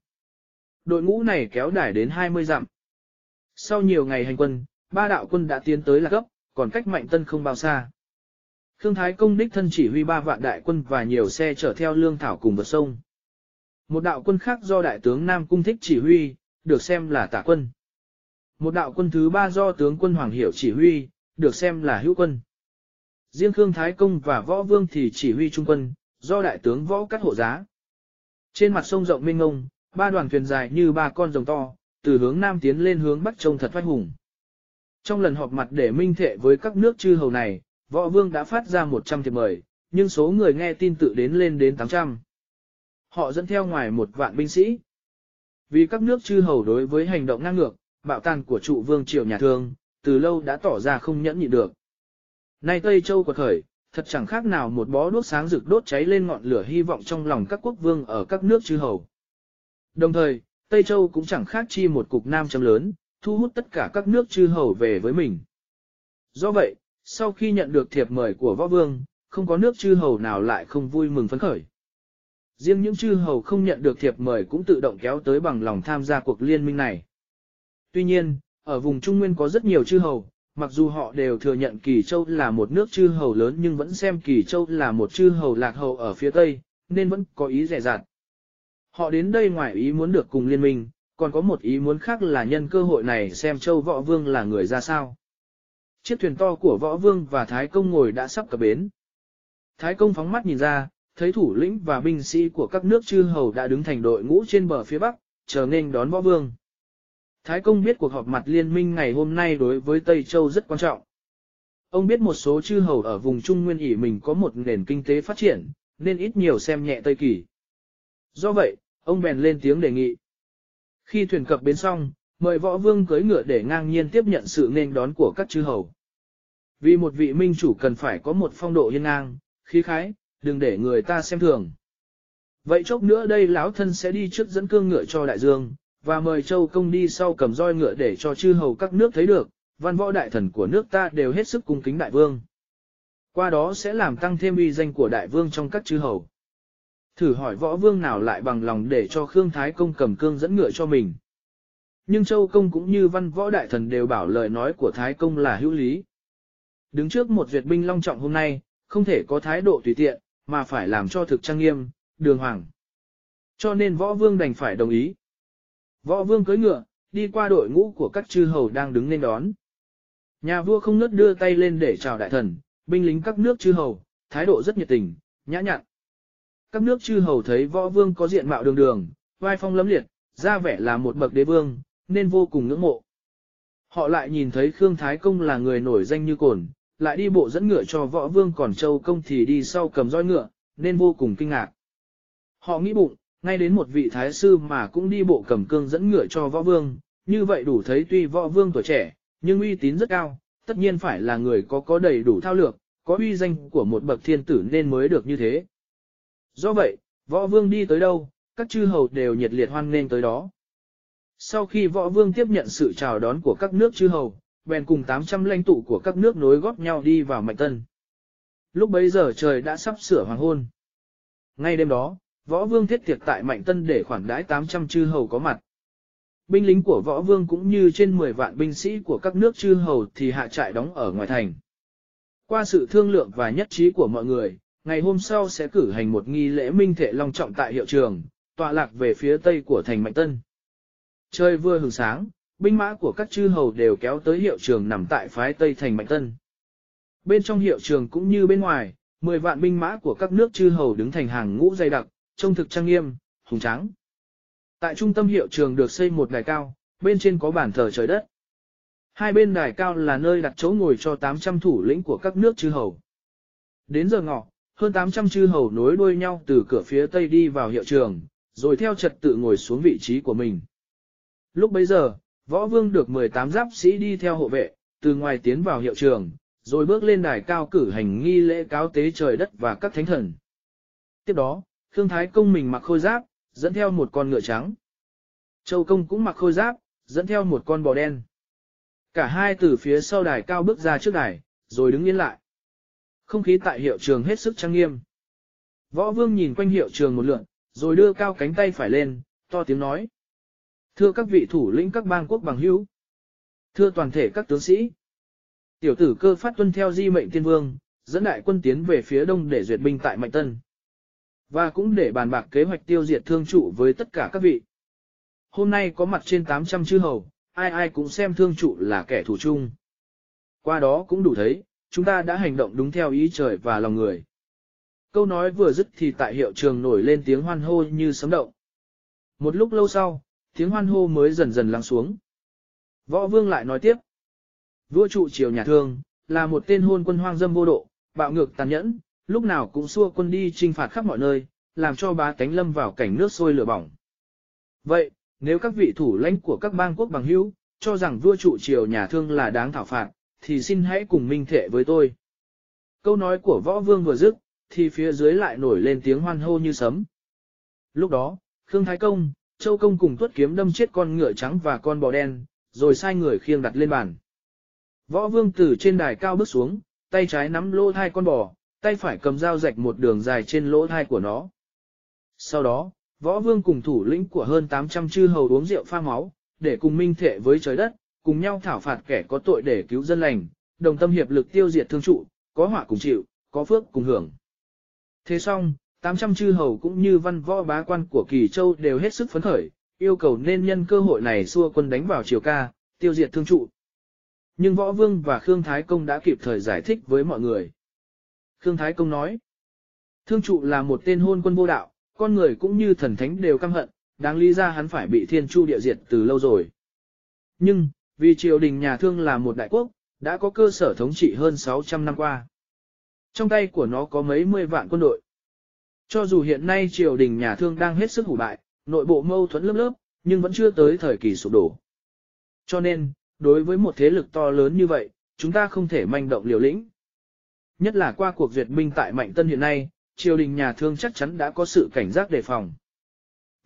Đội ngũ này kéo đải đến 20 dặm. Sau nhiều ngày hành quân, ba đạo quân đã tiến tới là cấp, còn cách mạnh tân không bao xa. Khương Thái Công đích thân chỉ huy ba vạn đại quân và nhiều xe chở theo lương thảo cùng vượt sông. Một đạo quân khác do đại tướng Nam Cung Thích chỉ huy, được xem là tả quân. Một đạo quân thứ ba do tướng quân Hoàng Hiểu chỉ huy, được xem là hữu quân. Riêng Khương Thái Công và Võ Vương thì chỉ huy trung quân, do đại tướng Võ Cắt hộ giá. Trên mặt sông rộng mênh ngông, ba đoàn thuyền dài như ba con rồng to, từ hướng nam tiến lên hướng bắc trông thật oai hùng. Trong lần họp mặt để minh thệ với các nước chư hầu này, Võ Vương đã phát ra 100 thiệp mời, nhưng số người nghe tin tự đến lên đến 800. Họ dẫn theo ngoài một vạn binh sĩ. Vì các nước chư hầu đối với hành động ngang ngược, bạo tàn của trụ vương triều nhà thương, từ lâu đã tỏ ra không nhẫn nhịn được. Nay Tây Châu quật khởi, thật chẳng khác nào một bó đuốc sáng rực đốt cháy lên ngọn lửa hy vọng trong lòng các quốc vương ở các nước chư hầu. Đồng thời, Tây Châu cũng chẳng khác chi một cục nam châm lớn, thu hút tất cả các nước chư hầu về với mình. Do vậy, sau khi nhận được thiệp mời của võ vương, không có nước chư hầu nào lại không vui mừng phấn khởi. Riêng những chư hầu không nhận được thiệp mời cũng tự động kéo tới bằng lòng tham gia cuộc liên minh này. Tuy nhiên, ở vùng Trung Nguyên có rất nhiều chư hầu, mặc dù họ đều thừa nhận Kỳ Châu là một nước chư hầu lớn nhưng vẫn xem Kỳ Châu là một chư hầu lạc hầu ở phía Tây, nên vẫn có ý rẻ rạt. Họ đến đây ngoài ý muốn được cùng liên minh, còn có một ý muốn khác là nhân cơ hội này xem Châu Võ Vương là người ra sao. Chiếc thuyền to của Võ Vương và Thái Công ngồi đã sắp cập bến. Thái Công phóng mắt nhìn ra, thấy thủ lĩnh và binh sĩ của các nước chư hầu đã đứng thành đội ngũ trên bờ phía bắc, chờ nên đón võ vương. Thái công biết cuộc họp mặt liên minh ngày hôm nay đối với Tây Châu rất quan trọng. Ông biết một số chư hầu ở vùng Trung Nguyên ỉ mình có một nền kinh tế phát triển, nên ít nhiều xem nhẹ Tây Kỳ. Do vậy, ông bèn lên tiếng đề nghị. Khi thuyền cập bến xong, mời võ vương cưới ngựa để ngang nhiên tiếp nhận sự nên đón của các chư hầu. Vì một vị minh chủ cần phải có một phong độ hiên ngang, khí khái, đừng để người ta xem thường. Vậy chốc nữa đây lão thân sẽ đi trước dẫn cương ngựa cho đại dương, và mời châu công đi sau cầm roi ngựa để cho chư hầu các nước thấy được, văn võ đại thần của nước ta đều hết sức cung kính đại vương. Qua đó sẽ làm tăng thêm uy danh của đại vương trong các chư hầu. Thử hỏi võ vương nào lại bằng lòng để cho Khương Thái Công cầm cương dẫn ngựa cho mình. Nhưng Châu Công cũng như văn võ đại thần đều bảo lời nói của Thái Công là hữu lý. Đứng trước một duyệt binh long trọng hôm nay, không thể có thái độ tùy tiện, mà phải làm cho thực trang nghiêm, đường hoàng. Cho nên võ vương đành phải đồng ý. Võ vương cưỡi ngựa, đi qua đội ngũ của các chư hầu đang đứng nên đón. Nhà vua không nớt đưa tay lên để chào đại thần, binh lính các nước chư hầu, thái độ rất nhiệt tình, nhã nhặn. Các nước chư hầu thấy võ vương có diện mạo đường đường, vai phong lấm liệt, ra vẻ là một bậc đế vương, nên vô cùng ngưỡng mộ. Họ lại nhìn thấy Khương Thái Công là người nổi danh như cồn, lại đi bộ dẫn ngựa cho võ vương còn châu công thì đi sau cầm roi ngựa, nên vô cùng kinh ngạc. Họ nghĩ bụng, ngay đến một vị thái sư mà cũng đi bộ cầm cương dẫn ngựa cho võ vương, như vậy đủ thấy tuy võ vương tuổi trẻ, nhưng uy tín rất cao, tất nhiên phải là người có có đầy đủ thao lược, có uy danh của một bậc thiên tử nên mới được như thế. Do vậy, võ vương đi tới đâu, các chư hầu đều nhiệt liệt hoan nghênh tới đó. Sau khi võ vương tiếp nhận sự chào đón của các nước chư hầu, bèn cùng 800 lãnh tụ của các nước nối góp nhau đi vào Mạnh Tân. Lúc bấy giờ trời đã sắp sửa hoàng hôn. Ngay đêm đó, võ vương thiết tiệc tại Mạnh Tân để khoản đãi 800 chư hầu có mặt. Binh lính của võ vương cũng như trên 10 vạn binh sĩ của các nước chư hầu thì hạ trại đóng ở ngoài thành. Qua sự thương lượng và nhất trí của mọi người, ngày hôm sau sẽ cử hành một nghi lễ minh thể long trọng tại hiệu trường, tọa lạc về phía tây của thành Mạnh Tân. Trời vừa hừng sáng, binh mã của các chư hầu đều kéo tới hiệu trường nằm tại phái tây thành Mạnh Tân. Bên trong hiệu trường cũng như bên ngoài, 10 vạn binh mã của các nước chư hầu đứng thành hàng ngũ dày đặc, trông thực trang nghiêm, hùng tráng. Tại trung tâm hiệu trường được xây một đài cao, bên trên có bàn thờ trời đất. Hai bên đài cao là nơi đặt chỗ ngồi cho 800 thủ lĩnh của các nước chư hầu. Đến giờ ngọ, hơn 800 chư hầu nối đuôi nhau từ cửa phía tây đi vào hiệu trường, rồi theo trật tự ngồi xuống vị trí của mình. Lúc bấy giờ, võ vương được 18 giáp sĩ đi theo hộ vệ, từ ngoài tiến vào hiệu trường, rồi bước lên đài cao cử hành nghi lễ cáo tế trời đất và các thánh thần. Tiếp đó, Khương Thái Công mình mặc khôi giáp, dẫn theo một con ngựa trắng. Châu Công cũng mặc khôi giáp, dẫn theo một con bò đen. Cả hai từ phía sau đài cao bước ra trước đài, rồi đứng yên lại. Không khí tại hiệu trường hết sức trang nghiêm. Võ Vương nhìn quanh hiệu trường một lượn, rồi đưa cao cánh tay phải lên, to tiếng nói. Thưa các vị thủ lĩnh các bang quốc bằng hữu. Thưa toàn thể các tướng sĩ. Tiểu tử cơ phát tuân theo di mệnh tiên vương, dẫn đại quân tiến về phía đông để duyệt binh tại Mạnh Tân. Và cũng để bàn bạc kế hoạch tiêu diệt thương trụ với tất cả các vị. Hôm nay có mặt trên 800 chư hầu, ai ai cũng xem thương trụ là kẻ thù chung. Qua đó cũng đủ thấy, chúng ta đã hành động đúng theo ý trời và lòng người. Câu nói vừa dứt thì tại hiệu trường nổi lên tiếng hoan hô như sấm động. Một lúc lâu sau, tiếng hoan hô mới dần dần lắng xuống. Võ vương lại nói tiếp. Vua trụ triều nhà thương, là một tên hôn quân hoang dâm vô độ, bạo ngược tàn nhẫn, lúc nào cũng xua quân đi trinh phạt khắp mọi nơi, làm cho bá cánh lâm vào cảnh nước sôi lửa bỏng. Vậy, nếu các vị thủ lãnh của các bang quốc bằng hữu, cho rằng vua trụ triều nhà thương là đáng thảo phạt, thì xin hãy cùng minh thệ với tôi. Câu nói của võ vương vừa dứt, thì phía dưới lại nổi lên tiếng hoan hô như sấm. Lúc đó, Khương Thái Công, Châu Công cùng tuất kiếm đâm chết con ngựa trắng và con bò đen, rồi sai người khiêng đặt lên bàn. Võ vương từ trên đài cao bước xuống, tay trái nắm lô thai con bò, tay phải cầm dao rạch một đường dài trên lỗ thai của nó. Sau đó, võ vương cùng thủ lĩnh của hơn 800 chư hầu uống rượu pha máu, để cùng minh thể với trời đất, cùng nhau thảo phạt kẻ có tội để cứu dân lành, đồng tâm hiệp lực tiêu diệt thương trụ, có họa cùng chịu, có phước cùng hưởng. Thế xong, 800 chư hầu cũng như văn võ bá quan của Kỳ Châu đều hết sức phấn khởi, yêu cầu nên nhân cơ hội này xua quân đánh vào triều ca, tiêu diệt thương trụ. Nhưng Võ Vương và Khương Thái Công đã kịp thời giải thích với mọi người. Khương Thái Công nói, Thương trụ là một tên hôn quân vô đạo, con người cũng như thần thánh đều căm hận, đáng lý ra hắn phải bị thiên chu địa diệt từ lâu rồi. Nhưng, vì triều đình nhà thương là một đại quốc, đã có cơ sở thống trị hơn 600 năm qua. Trong tay của nó có mấy mươi vạn quân đội. Cho dù hiện nay triều đình nhà thương đang hết sức hủ bại, nội bộ mâu thuẫn lớp lớp, nhưng vẫn chưa tới thời kỳ sụp đổ. Cho nên, đối với một thế lực to lớn như vậy, chúng ta không thể manh động liều lĩnh. Nhất là qua cuộc duyệt binh tại Mạnh Tân hiện nay, triều đình nhà thương chắc chắn đã có sự cảnh giác đề phòng.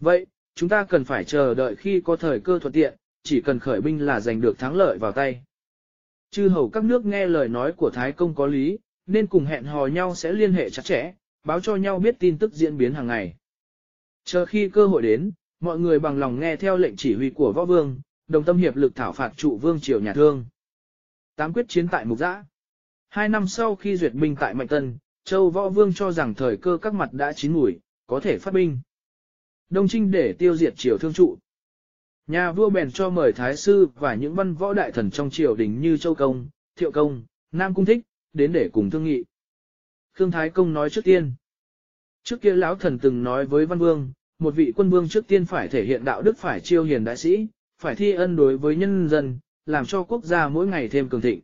Vậy, chúng ta cần phải chờ đợi khi có thời cơ thuận tiện, chỉ cần khởi binh là giành được thắng lợi vào tay. Chư hầu các nước nghe lời nói của Thái Công có lý, nên cùng hẹn hò nhau sẽ liên hệ chặt chẽ, báo cho nhau biết tin tức diễn biến hàng ngày. Chờ khi cơ hội đến, mọi người bằng lòng nghe theo lệnh chỉ huy của võ vương, đồng tâm hiệp lực thảo phạt trụ vương triều nhà thương. Tám quyết chiến tại Mục Giã. Hai năm sau khi duyệt binh tại Mạnh Tân, Châu Võ Vương cho rằng thời cơ các mặt đã chín mùi, có thể phát binh. Đông Trinh để tiêu diệt triều thương trụ. Nhà vua bèn cho mời Thái Sư và những văn võ đại thần trong triều đình như Châu Công, Thiệu Công, Nam Cung Thích, đến để cùng thương nghị. Khương Thái Công nói trước tiên. Trước kia lão thần từng nói với Văn Vương, một vị quân vương trước tiên phải thể hiện đạo đức phải chiêu hiền đại sĩ, phải thi ân đối với nhân dân, làm cho quốc gia mỗi ngày thêm cường thịnh.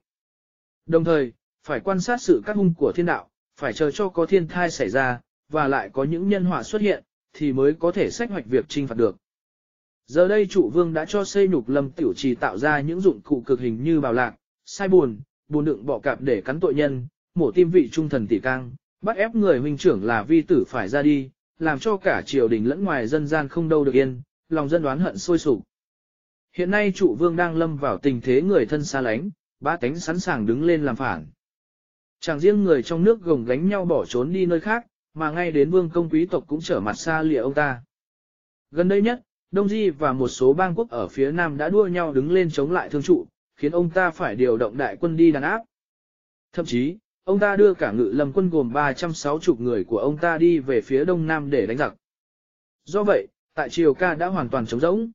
Đồng thời, phải quan sát sự cắt hung của thiên đạo, phải chờ cho có thiên thai xảy ra, và lại có những nhân họa xuất hiện, thì mới có thể sách hoạch việc trinh phạt được. Giờ đây trụ vương đã cho xây nhục lâm tiểu trì tạo ra những dụng cụ cực hình như bào lạc, sai buồn, buồn đựng bọ cạp để cắn tội nhân, mổ tim vị trung thần tỷ cang, bắt ép người huynh trưởng là vi tử phải ra đi, làm cho cả triều đình lẫn ngoài dân gian không đâu được yên, lòng dân đoán hận sôi sục. Hiện nay trụ vương đang lâm vào tình thế người thân xa lánh, ba tánh sẵn sàng đứng lên làm phản. Chẳng riêng người trong nước gồng gánh nhau bỏ trốn đi nơi khác, mà ngay đến vương công quý tộc cũng trở mặt xa lìa ông ta. Gần đây nhất, Đông Di và một số bang quốc ở phía Nam đã đua nhau đứng lên chống lại thương trụ, khiến ông ta phải điều động đại quân đi đàn áp. Thậm chí, ông ta đưa cả ngự lâm quân gồm 360 người của ông ta đi về phía Đông Nam để đánh giặc. Do vậy, tại Triều Ca đã hoàn toàn trống rỗng.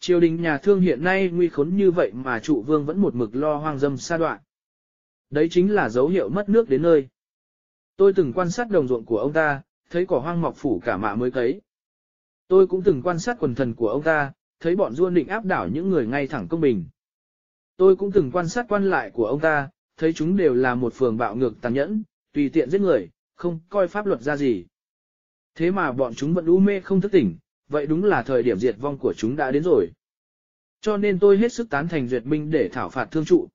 Triều đình nhà thương hiện nay nguy khốn như vậy mà trụ vương vẫn một mực lo hoang dâm xa đoạn. Đấy chính là dấu hiệu mất nước đến nơi. Tôi từng quan sát đồng ruộng của ông ta, thấy cỏ hoang mọc phủ cả mạ mới cấy. Tôi cũng từng quan sát quần thần của ông ta, thấy bọn duôn định áp đảo những người ngay thẳng công bình. Tôi cũng từng quan sát quan lại của ông ta, thấy chúng đều là một phường bạo ngược tàn nhẫn, tùy tiện giết người, không coi pháp luật ra gì. Thế mà bọn chúng vẫn u mê không thức tỉnh, vậy đúng là thời điểm diệt vong của chúng đã đến rồi. Cho nên tôi hết sức tán thành duyệt binh để thảo phạt thương trụ.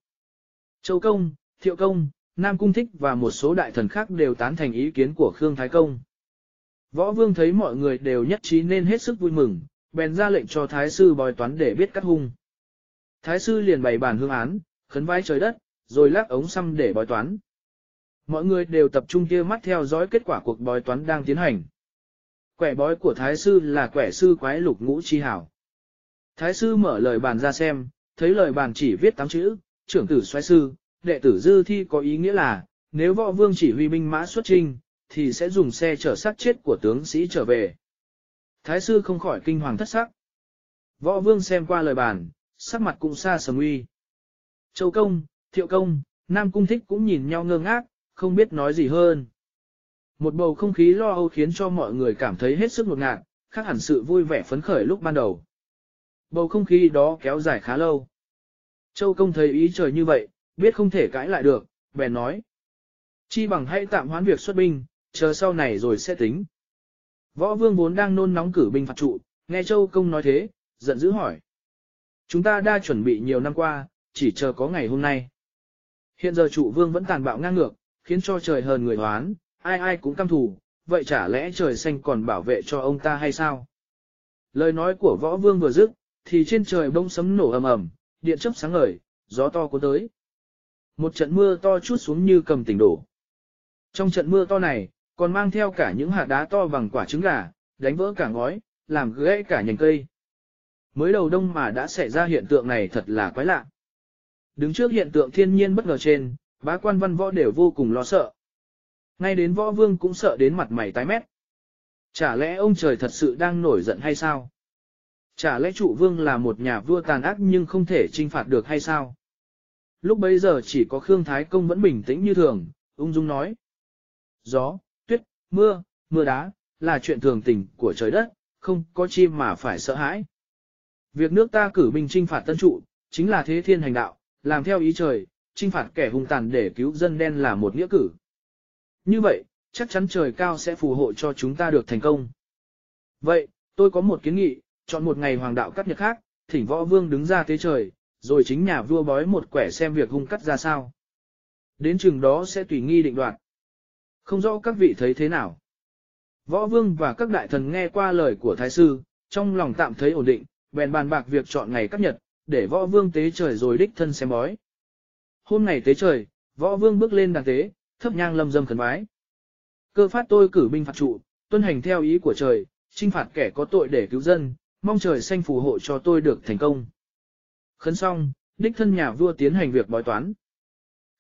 Châu Công, Thiệu Công, Nam Cung Thích và một số đại thần khác đều tán thành ý kiến của Khương Thái Công. Võ Vương thấy mọi người đều nhất trí nên hết sức vui mừng, bèn ra lệnh cho Thái Sư bói toán để biết cắt hung. Thái Sư liền bày bản hương án, khấn vai trời đất, rồi lắc ống xăm để bói toán. Mọi người đều tập trung kia mắt theo dõi kết quả cuộc bói toán đang tiến hành. Quẻ bói của Thái Sư là quẻ sư quái lục ngũ chi hảo. Thái Sư mở lời bàn ra xem, thấy lời bàn chỉ viết tám chữ, trưởng tử xoay sư, đệ tử dư thi có ý nghĩa là, nếu võ vương chỉ huy binh mã xuất trinh, thì sẽ dùng xe chở xác chết của tướng sĩ trở về. Thái sư không khỏi kinh hoàng thất sắc. Võ vương xem qua lời bàn, sắc mặt cũng xa sầm uy. Châu công, thiệu công, nam cung thích cũng nhìn nhau ngơ ngác, không biết nói gì hơn. Một bầu không khí lo âu khiến cho mọi người cảm thấy hết sức ngột ngạt, khác hẳn sự vui vẻ phấn khởi lúc ban đầu. Bầu không khí đó kéo dài khá lâu. Châu công thấy ý trời như vậy, biết không thể cãi lại được, bèn nói. Chi bằng hãy tạm hoãn việc xuất binh, chờ sau này rồi sẽ tính. Võ vương vốn đang nôn nóng cử binh phạt trụ, nghe Châu Công nói thế, giận dữ hỏi. Chúng ta đã chuẩn bị nhiều năm qua, chỉ chờ có ngày hôm nay. Hiện giờ trụ vương vẫn tàn bạo ngang ngược, khiến cho trời hờn người hoán, ai ai cũng căm thù, vậy chả lẽ trời xanh còn bảo vệ cho ông ta hay sao? Lời nói của võ vương vừa dứt, thì trên trời bông sấm nổ ầm ầm, điện chớp sáng ngời, gió to cuốn tới. Một trận mưa to chút xuống như cầm tỉnh đổ. Trong trận mưa to này, còn mang theo cả những hạt đá to bằng quả trứng gà, đánh vỡ cả ngói, làm gãy cả nhành cây. Mới đầu đông mà đã xảy ra hiện tượng này thật là quái lạ. Đứng trước hiện tượng thiên nhiên bất ngờ trên, bá quan văn võ đều vô cùng lo sợ. Ngay đến võ vương cũng sợ đến mặt mày tái mét. Chả lẽ ông trời thật sự đang nổi giận hay sao? Chả lẽ trụ vương là một nhà vua tàn ác nhưng không thể trinh phạt được hay sao? Lúc bấy giờ chỉ có Khương Thái Công vẫn bình tĩnh như thường, ung dung nói. Gió, tuyết, mưa, mưa đá, là chuyện thường tình của trời đất, không có chim mà phải sợ hãi. Việc nước ta cử binh trinh phạt tân trụ, chính là thế thiên hành đạo, làm theo ý trời, trinh phạt kẻ hung tàn để cứu dân đen là một nghĩa cử. Như vậy, chắc chắn trời cao sẽ phù hộ cho chúng ta được thành công. Vậy, tôi có một kiến nghị, chọn một ngày hoàng đạo cắt nhật khác, thỉnh võ vương đứng ra thế trời, rồi chính nhà vua bói một quẻ xem việc hung cắt ra sao. Đến chừng đó sẽ tùy nghi định đoạt. Không rõ các vị thấy thế nào. Võ vương và các đại thần nghe qua lời của thái sư, trong lòng tạm thấy ổn định, bèn bàn bạc việc chọn ngày cắt nhật, để võ vương tế trời rồi đích thân xem bói. Hôm ngày tế trời, võ vương bước lên đàn tế, thấp nhang lâm dâm khẩn bái. Cơ phát tôi cử binh phạt trụ, tuân hành theo ý của trời, trinh phạt kẻ có tội để cứu dân, mong trời xanh phù hộ cho tôi được thành công. Khấn xong, đích thân nhà vua tiến hành việc bói toán.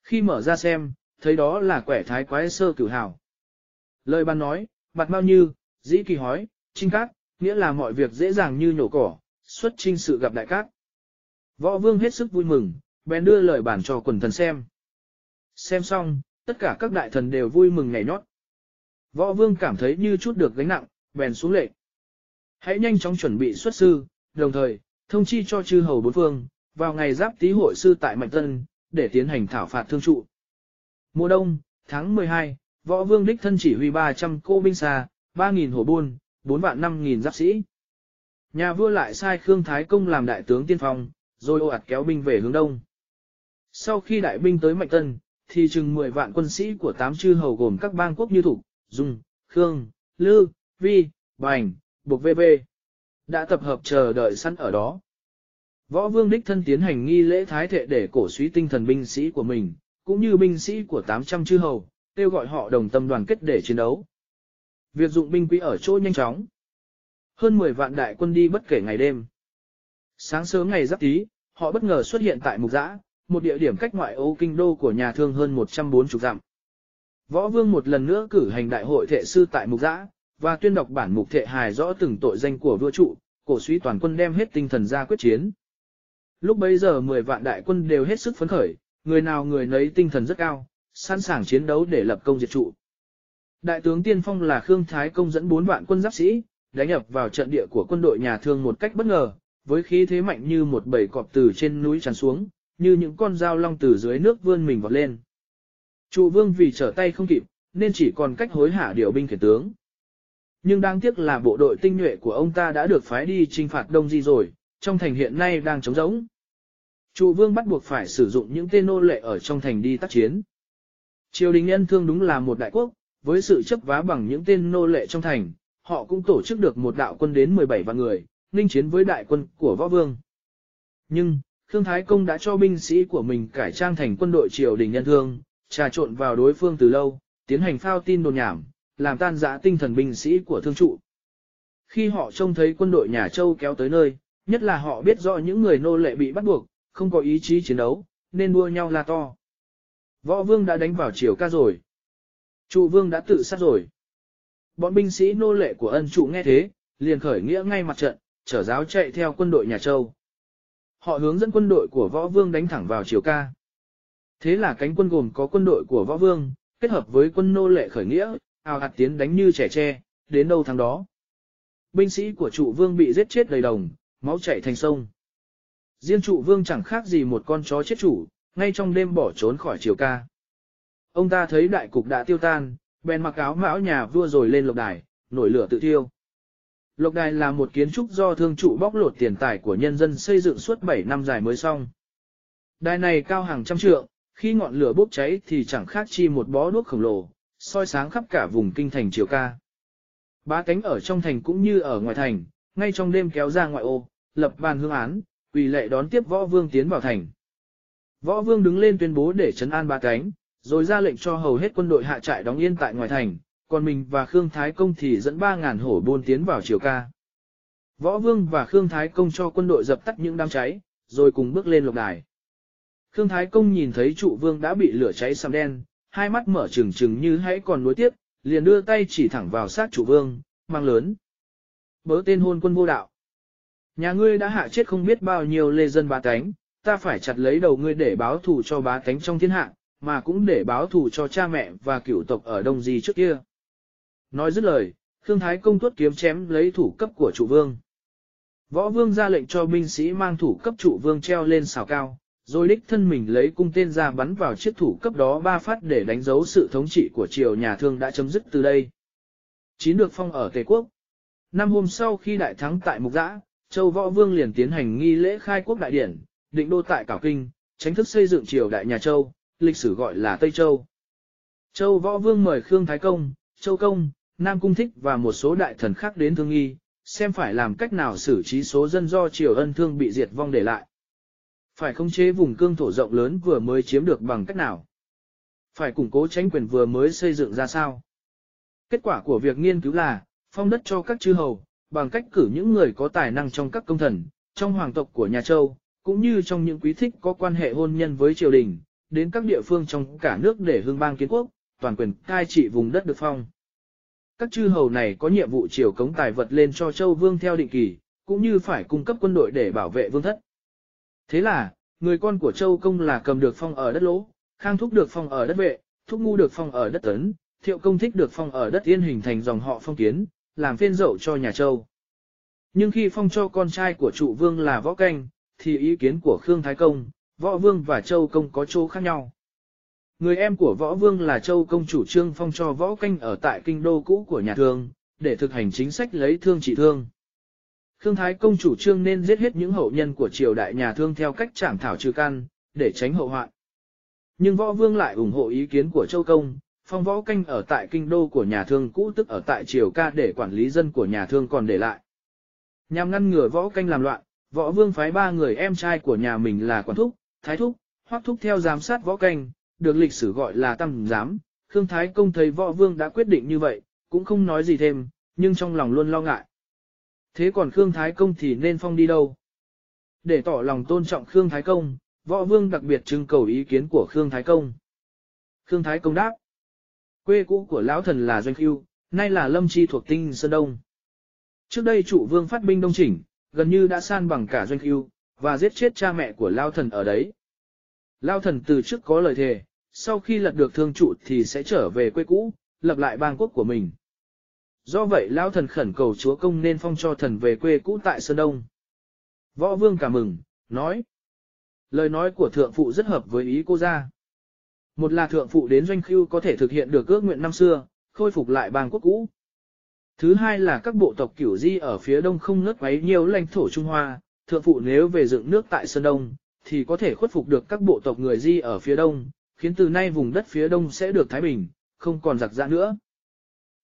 Khi mở ra xem, thấy đó là quẻ thái quái sơ cửu hảo. Lời ban nói, mặt bao như, dĩ kỳ hói, trinh cát, nghĩa là mọi việc dễ dàng như nhổ cỏ, xuất trinh sự gặp đại cát. Võ vương hết sức vui mừng, bèn đưa lời bản cho quần thần xem. Xem xong, tất cả các đại thần đều vui mừng nhảy nhót. Võ vương cảm thấy như chút được gánh nặng, bèn xuống lệnh. Hãy nhanh chóng chuẩn bị xuất sư, đồng thời, thông chi cho chư hầu bốn phương, vào ngày giáp tý hội sư tại Mạnh Tân, để tiến hành thảo phạt thương trụ. Mùa đông, tháng 12, võ vương đích thân chỉ huy 300 cô binh xa, 3.000 hổ buôn, 4 vạn 5.000 giáp sĩ. Nhà vua lại sai Khương Thái Công làm đại tướng tiên phong, rồi ô ạt kéo binh về hướng đông. Sau khi đại binh tới Mạnh Tân, thì chừng 10 vạn quân sĩ của tám chư hầu gồm các bang quốc như Thủ, Dung, Khương, Lư, Vi, Bành, Bục VV. Đã tập hợp chờ đợi sẵn ở đó. Võ vương đích thân tiến hành nghi lễ thái thệ để cổ suý tinh thần binh sĩ của mình, cũng như binh sĩ của 800 chư hầu, kêu gọi họ đồng tâm đoàn kết để chiến đấu. Việc dụng binh quý ở chỗ nhanh chóng. Hơn 10 vạn đại quân đi bất kể ngày đêm. Sáng sớm ngày giáp tý, họ bất ngờ xuất hiện tại Mục Giã, một địa điểm cách ngoại ô kinh đô của nhà thương hơn 140 dặm. Võ Vương một lần nữa cử hành đại hội thệ sư tại Mục Giã, và tuyên đọc bản mục thệ hài rõ từng tội danh của vua trụ, cổ suý toàn quân đem hết tinh thần ra quyết chiến. Lúc bấy giờ 10 vạn đại quân đều hết sức phấn khởi, người nào người nấy tinh thần rất cao, sẵn sàng chiến đấu để lập công diệt trụ. Đại tướng tiên phong là Khương Thái Công dẫn 4 vạn quân giáp sĩ, đánh nhập vào trận địa của quân đội nhà thương một cách bất ngờ, với khí thế mạnh như một bầy cọp từ trên núi tràn xuống, như những con dao long từ dưới nước vươn mình vọt lên. Trụ vương vì trở tay không kịp, nên chỉ còn cách hối hả điều binh khiển tướng. Nhưng đáng tiếc là bộ đội tinh nhuệ của ông ta đã được phái đi trinh phạt Đông Di rồi, trong thành hiện nay đang trống rỗng. Trụ vương bắt buộc phải sử dụng những tên nô lệ ở trong thành đi tác chiến. Triều đình nhân thương đúng là một đại quốc, với sự chấp vá bằng những tên nô lệ trong thành, họ cũng tổ chức được một đạo quân đến 17 vạn người, ninh chiến với đại quân của võ vương. Nhưng, Khương Thái Công đã cho binh sĩ của mình cải trang thành quân đội triều đình nhân thương, trà trộn vào đối phương từ lâu, tiến hành phao tin đồn nhảm, làm tan rã tinh thần binh sĩ của thương trụ. Khi họ trông thấy quân đội nhà Châu kéo tới nơi, nhất là họ biết rõ những người nô lệ bị bắt buộc, không có ý chí chiến đấu, nên đua nhau la to. Võ vương đã đánh vào triều ca rồi. Trụ vương đã tự sát rồi. Bọn binh sĩ nô lệ của ân trụ nghe thế, liền khởi nghĩa ngay mặt trận, trở giáo chạy theo quân đội nhà Châu. Họ hướng dẫn quân đội của võ vương đánh thẳng vào triều ca. Thế là cánh quân gồm có quân đội của võ vương, kết hợp với quân nô lệ khởi nghĩa, ào hạt tiến đánh như trẻ tre, đến đâu thằng đó. Binh sĩ của trụ vương bị giết chết đầy đồng, máu chảy thành sông. Riêng trụ vương chẳng khác gì một con chó chết chủ, ngay trong đêm bỏ trốn khỏi triều ca. Ông ta thấy đại cục đã tiêu tan, bèn mặc áo mão nhà vua rồi lên lộc đài, nổi lửa tự thiêu. Lộc đài là một kiến trúc do thương trụ bóc lột tiền tài của nhân dân xây dựng suốt 7 năm dài mới xong. Đài này cao hàng trăm trượng, khi ngọn lửa bốc cháy thì chẳng khác chi một bó đuốc khổng lồ, soi sáng khắp cả vùng kinh thành triều ca. Bá cánh ở trong thành cũng như ở ngoài thành, ngay trong đêm kéo ra ngoại ô, lập bàn hương án, quỳ lệ đón tiếp võ vương tiến vào thành. Võ vương đứng lên tuyên bố để trấn an Bá cánh, rồi ra lệnh cho hầu hết quân đội hạ trại đóng yên tại ngoài thành, còn mình và Khương Thái Công thì dẫn 3.000 hổ buôn tiến vào triều ca. Võ vương và Khương Thái Công cho quân đội dập tắt những đám cháy, rồi cùng bước lên lục đài. Khương Thái Công nhìn thấy trụ vương đã bị lửa cháy xăm đen, hai mắt mở trừng trừng như hãy còn nuối tiếp, liền đưa tay chỉ thẳng vào sát chủ vương, mang lớn. Bớ tên hôn quân vô đạo. Nhà ngươi đã hạ chết không biết bao nhiêu lê dân bá tánh, ta phải chặt lấy đầu ngươi để báo thù cho bá tánh trong thiên hạ, mà cũng để báo thù cho cha mẹ và cửu tộc ở Đông Di trước kia. nói dứt lời, Khương Thái công tuốt kiếm chém lấy thủ cấp của chủ vương. Võ vương ra lệnh cho binh sĩ mang thủ cấp chủ vương treo lên xào cao, rồi đích thân mình lấy cung tên ra bắn vào chiếc thủ cấp đó ba phát để đánh dấu sự thống trị của triều nhà thương đã chấm dứt từ đây. Chín được phong ở Tề Quốc. Năm hôm sau khi đại thắng tại Mục Giã, Châu Võ Vương liền tiến hành nghi lễ khai quốc đại điển, định đô tại Cảo Kinh, tránh thức xây dựng triều đại nhà Châu, lịch sử gọi là Tây Châu. Châu Võ Vương mời Khương Thái Công, Châu Công, Nam Cung Thích và một số đại thần khác đến thương nghi, xem phải làm cách nào xử trí số dân do triều ân thương bị diệt vong để lại. Phải khống chế vùng cương thổ rộng lớn vừa mới chiếm được bằng cách nào. Phải củng cố tranh quyền vừa mới xây dựng ra sao. Kết quả của việc nghiên cứu là, phong đất cho các chư hầu, bằng cách cử những người có tài năng trong các công thần, trong hoàng tộc của nhà Châu, cũng như trong những quý thích có quan hệ hôn nhân với triều đình, đến các địa phương trong cả nước để hương bang kiến quốc, toàn quyền cai trị vùng đất được phong. Các chư hầu này có nhiệm vụ triều cống tài vật lên cho Châu Vương theo định kỳ, cũng như phải cung cấp quân đội để bảo vệ vương thất. Thế là, người con của Châu Công là cầm được phong ở đất lỗ, Khang Thúc được phong ở đất vệ, Thúc Ngu được phong ở đất tấn, Thiệu Công thích được phong ở đất yên hình thành dòng họ phong kiến, làm phiên dậu cho nhà Châu. Nhưng khi phong cho con trai của trụ vương là Võ Canh, thì ý kiến của Khương Thái Công, Võ Vương và Châu Công có chỗ khác nhau. Người em của Võ Vương là Châu Công chủ trương phong cho Võ Canh ở tại kinh đô cũ của nhà thương, để thực hành chính sách lấy thương trị thương. Khương Thái Công chủ trương nên giết hết những hậu nhân của triều đại nhà thương theo cách trảm thảo trừ căn, để tránh hậu hoạn. Nhưng Võ Vương lại ủng hộ ý kiến của Châu Công, phong Võ Canh ở tại kinh đô của nhà thương cũ tức ở tại triều ca để quản lý dân của nhà thương còn để lại. Nhằm ngăn ngừa Võ Canh làm loạn, Võ Vương phái ba người em trai của nhà mình là Quản Thúc, Thái Thúc, Hoắc Thúc theo giám sát Võ Canh, được lịch sử gọi là Tam Giám. Khương Thái Công thấy Võ Vương đã quyết định như vậy, cũng không nói gì thêm, nhưng trong lòng luôn lo ngại. Thế còn Khương Thái Công thì nên phong đi đâu? Để tỏ lòng tôn trọng Khương Thái Công, Võ Vương đặc biệt trưng cầu ý kiến của Khương Thái Công. Khương Thái Công đáp. Quê cũ của lão thần là Doanh khiu nay là Lâm Chi thuộc tinh Sơn Đông. Trước đây trụ vương phát binh đông chỉnh, gần như đã san bằng cả Doanh khiu và giết chết cha mẹ của Lao thần ở đấy. Lao thần từ trước có lời thề, sau khi lật được thương trụ thì sẽ trở về quê cũ, lập lại bang quốc của mình. Do vậy Lão thần khẩn cầu chúa công nên phong cho thần về quê cũ tại Sơn Đông. Võ vương cảm mừng, nói. Lời nói của thượng phụ rất hợp với ý cô ra. Một là thượng phụ đến doanh khưu có thể thực hiện được ước nguyện năm xưa, khôi phục lại bang quốc cũ. Thứ hai là các bộ tộc kiểu di ở phía đông không ngớt quấy nhiều lãnh thổ Trung Hoa, thượng phụ nếu về dựng nước tại Sơn Đông, thì có thể khuất phục được các bộ tộc người di ở phía đông, khiến từ nay vùng đất phía đông sẽ được thái bình, không còn giặc dã nữa.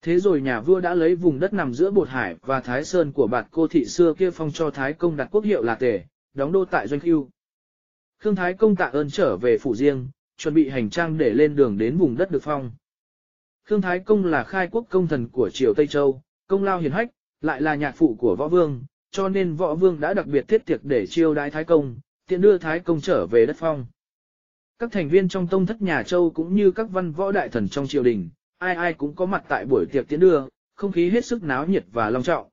Thế rồi nhà vua đã lấy vùng đất nằm giữa Bột Hải và Thái Sơn của bạt cô thị xưa kia phong cho Thái Công đặt quốc hiệu là Tề, đóng đô tại Doanh Khưu. Khương Thái Công tạ ơn trở về phủ riêng, chuẩn bị hành trang để lên đường đến vùng đất được phong. Khương Thái Công là khai quốc công thần của triều Tây Châu, công lao hiền hách, lại là nhạc phụ của võ vương, cho nên võ vương đã đặc biệt thiết tiệc để chiêu đái Thái Công, tiện đưa Thái Công trở về đất phong. Các thành viên trong tông thất nhà Châu cũng như các văn võ đại thần trong triều đình, ai ai cũng có mặt tại buổi tiệc tiến đưa, không khí hết sức náo nhiệt và long trọng.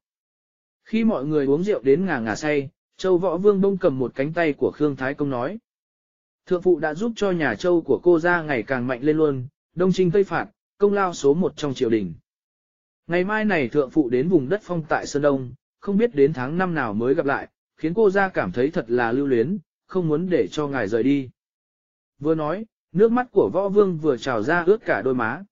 Khi mọi người uống rượu đến ngà ngà say, Châu Võ Vương bông cầm một cánh tay của Khương Thái Công nói. Thượng phụ đã giúp cho nhà Châu của cô ra ngày càng mạnh lên luôn, đông trinh tây phạt, công lao số một trong triều đình. Ngày mai này thượng phụ đến vùng đất phong tại Sơn Đông, không biết đến tháng năm nào mới gặp lại, khiến cô ra cảm thấy thật là lưu luyến, không muốn để cho ngài rời đi. Vừa nói, nước mắt của võ vương vừa trào ra ướt cả đôi má.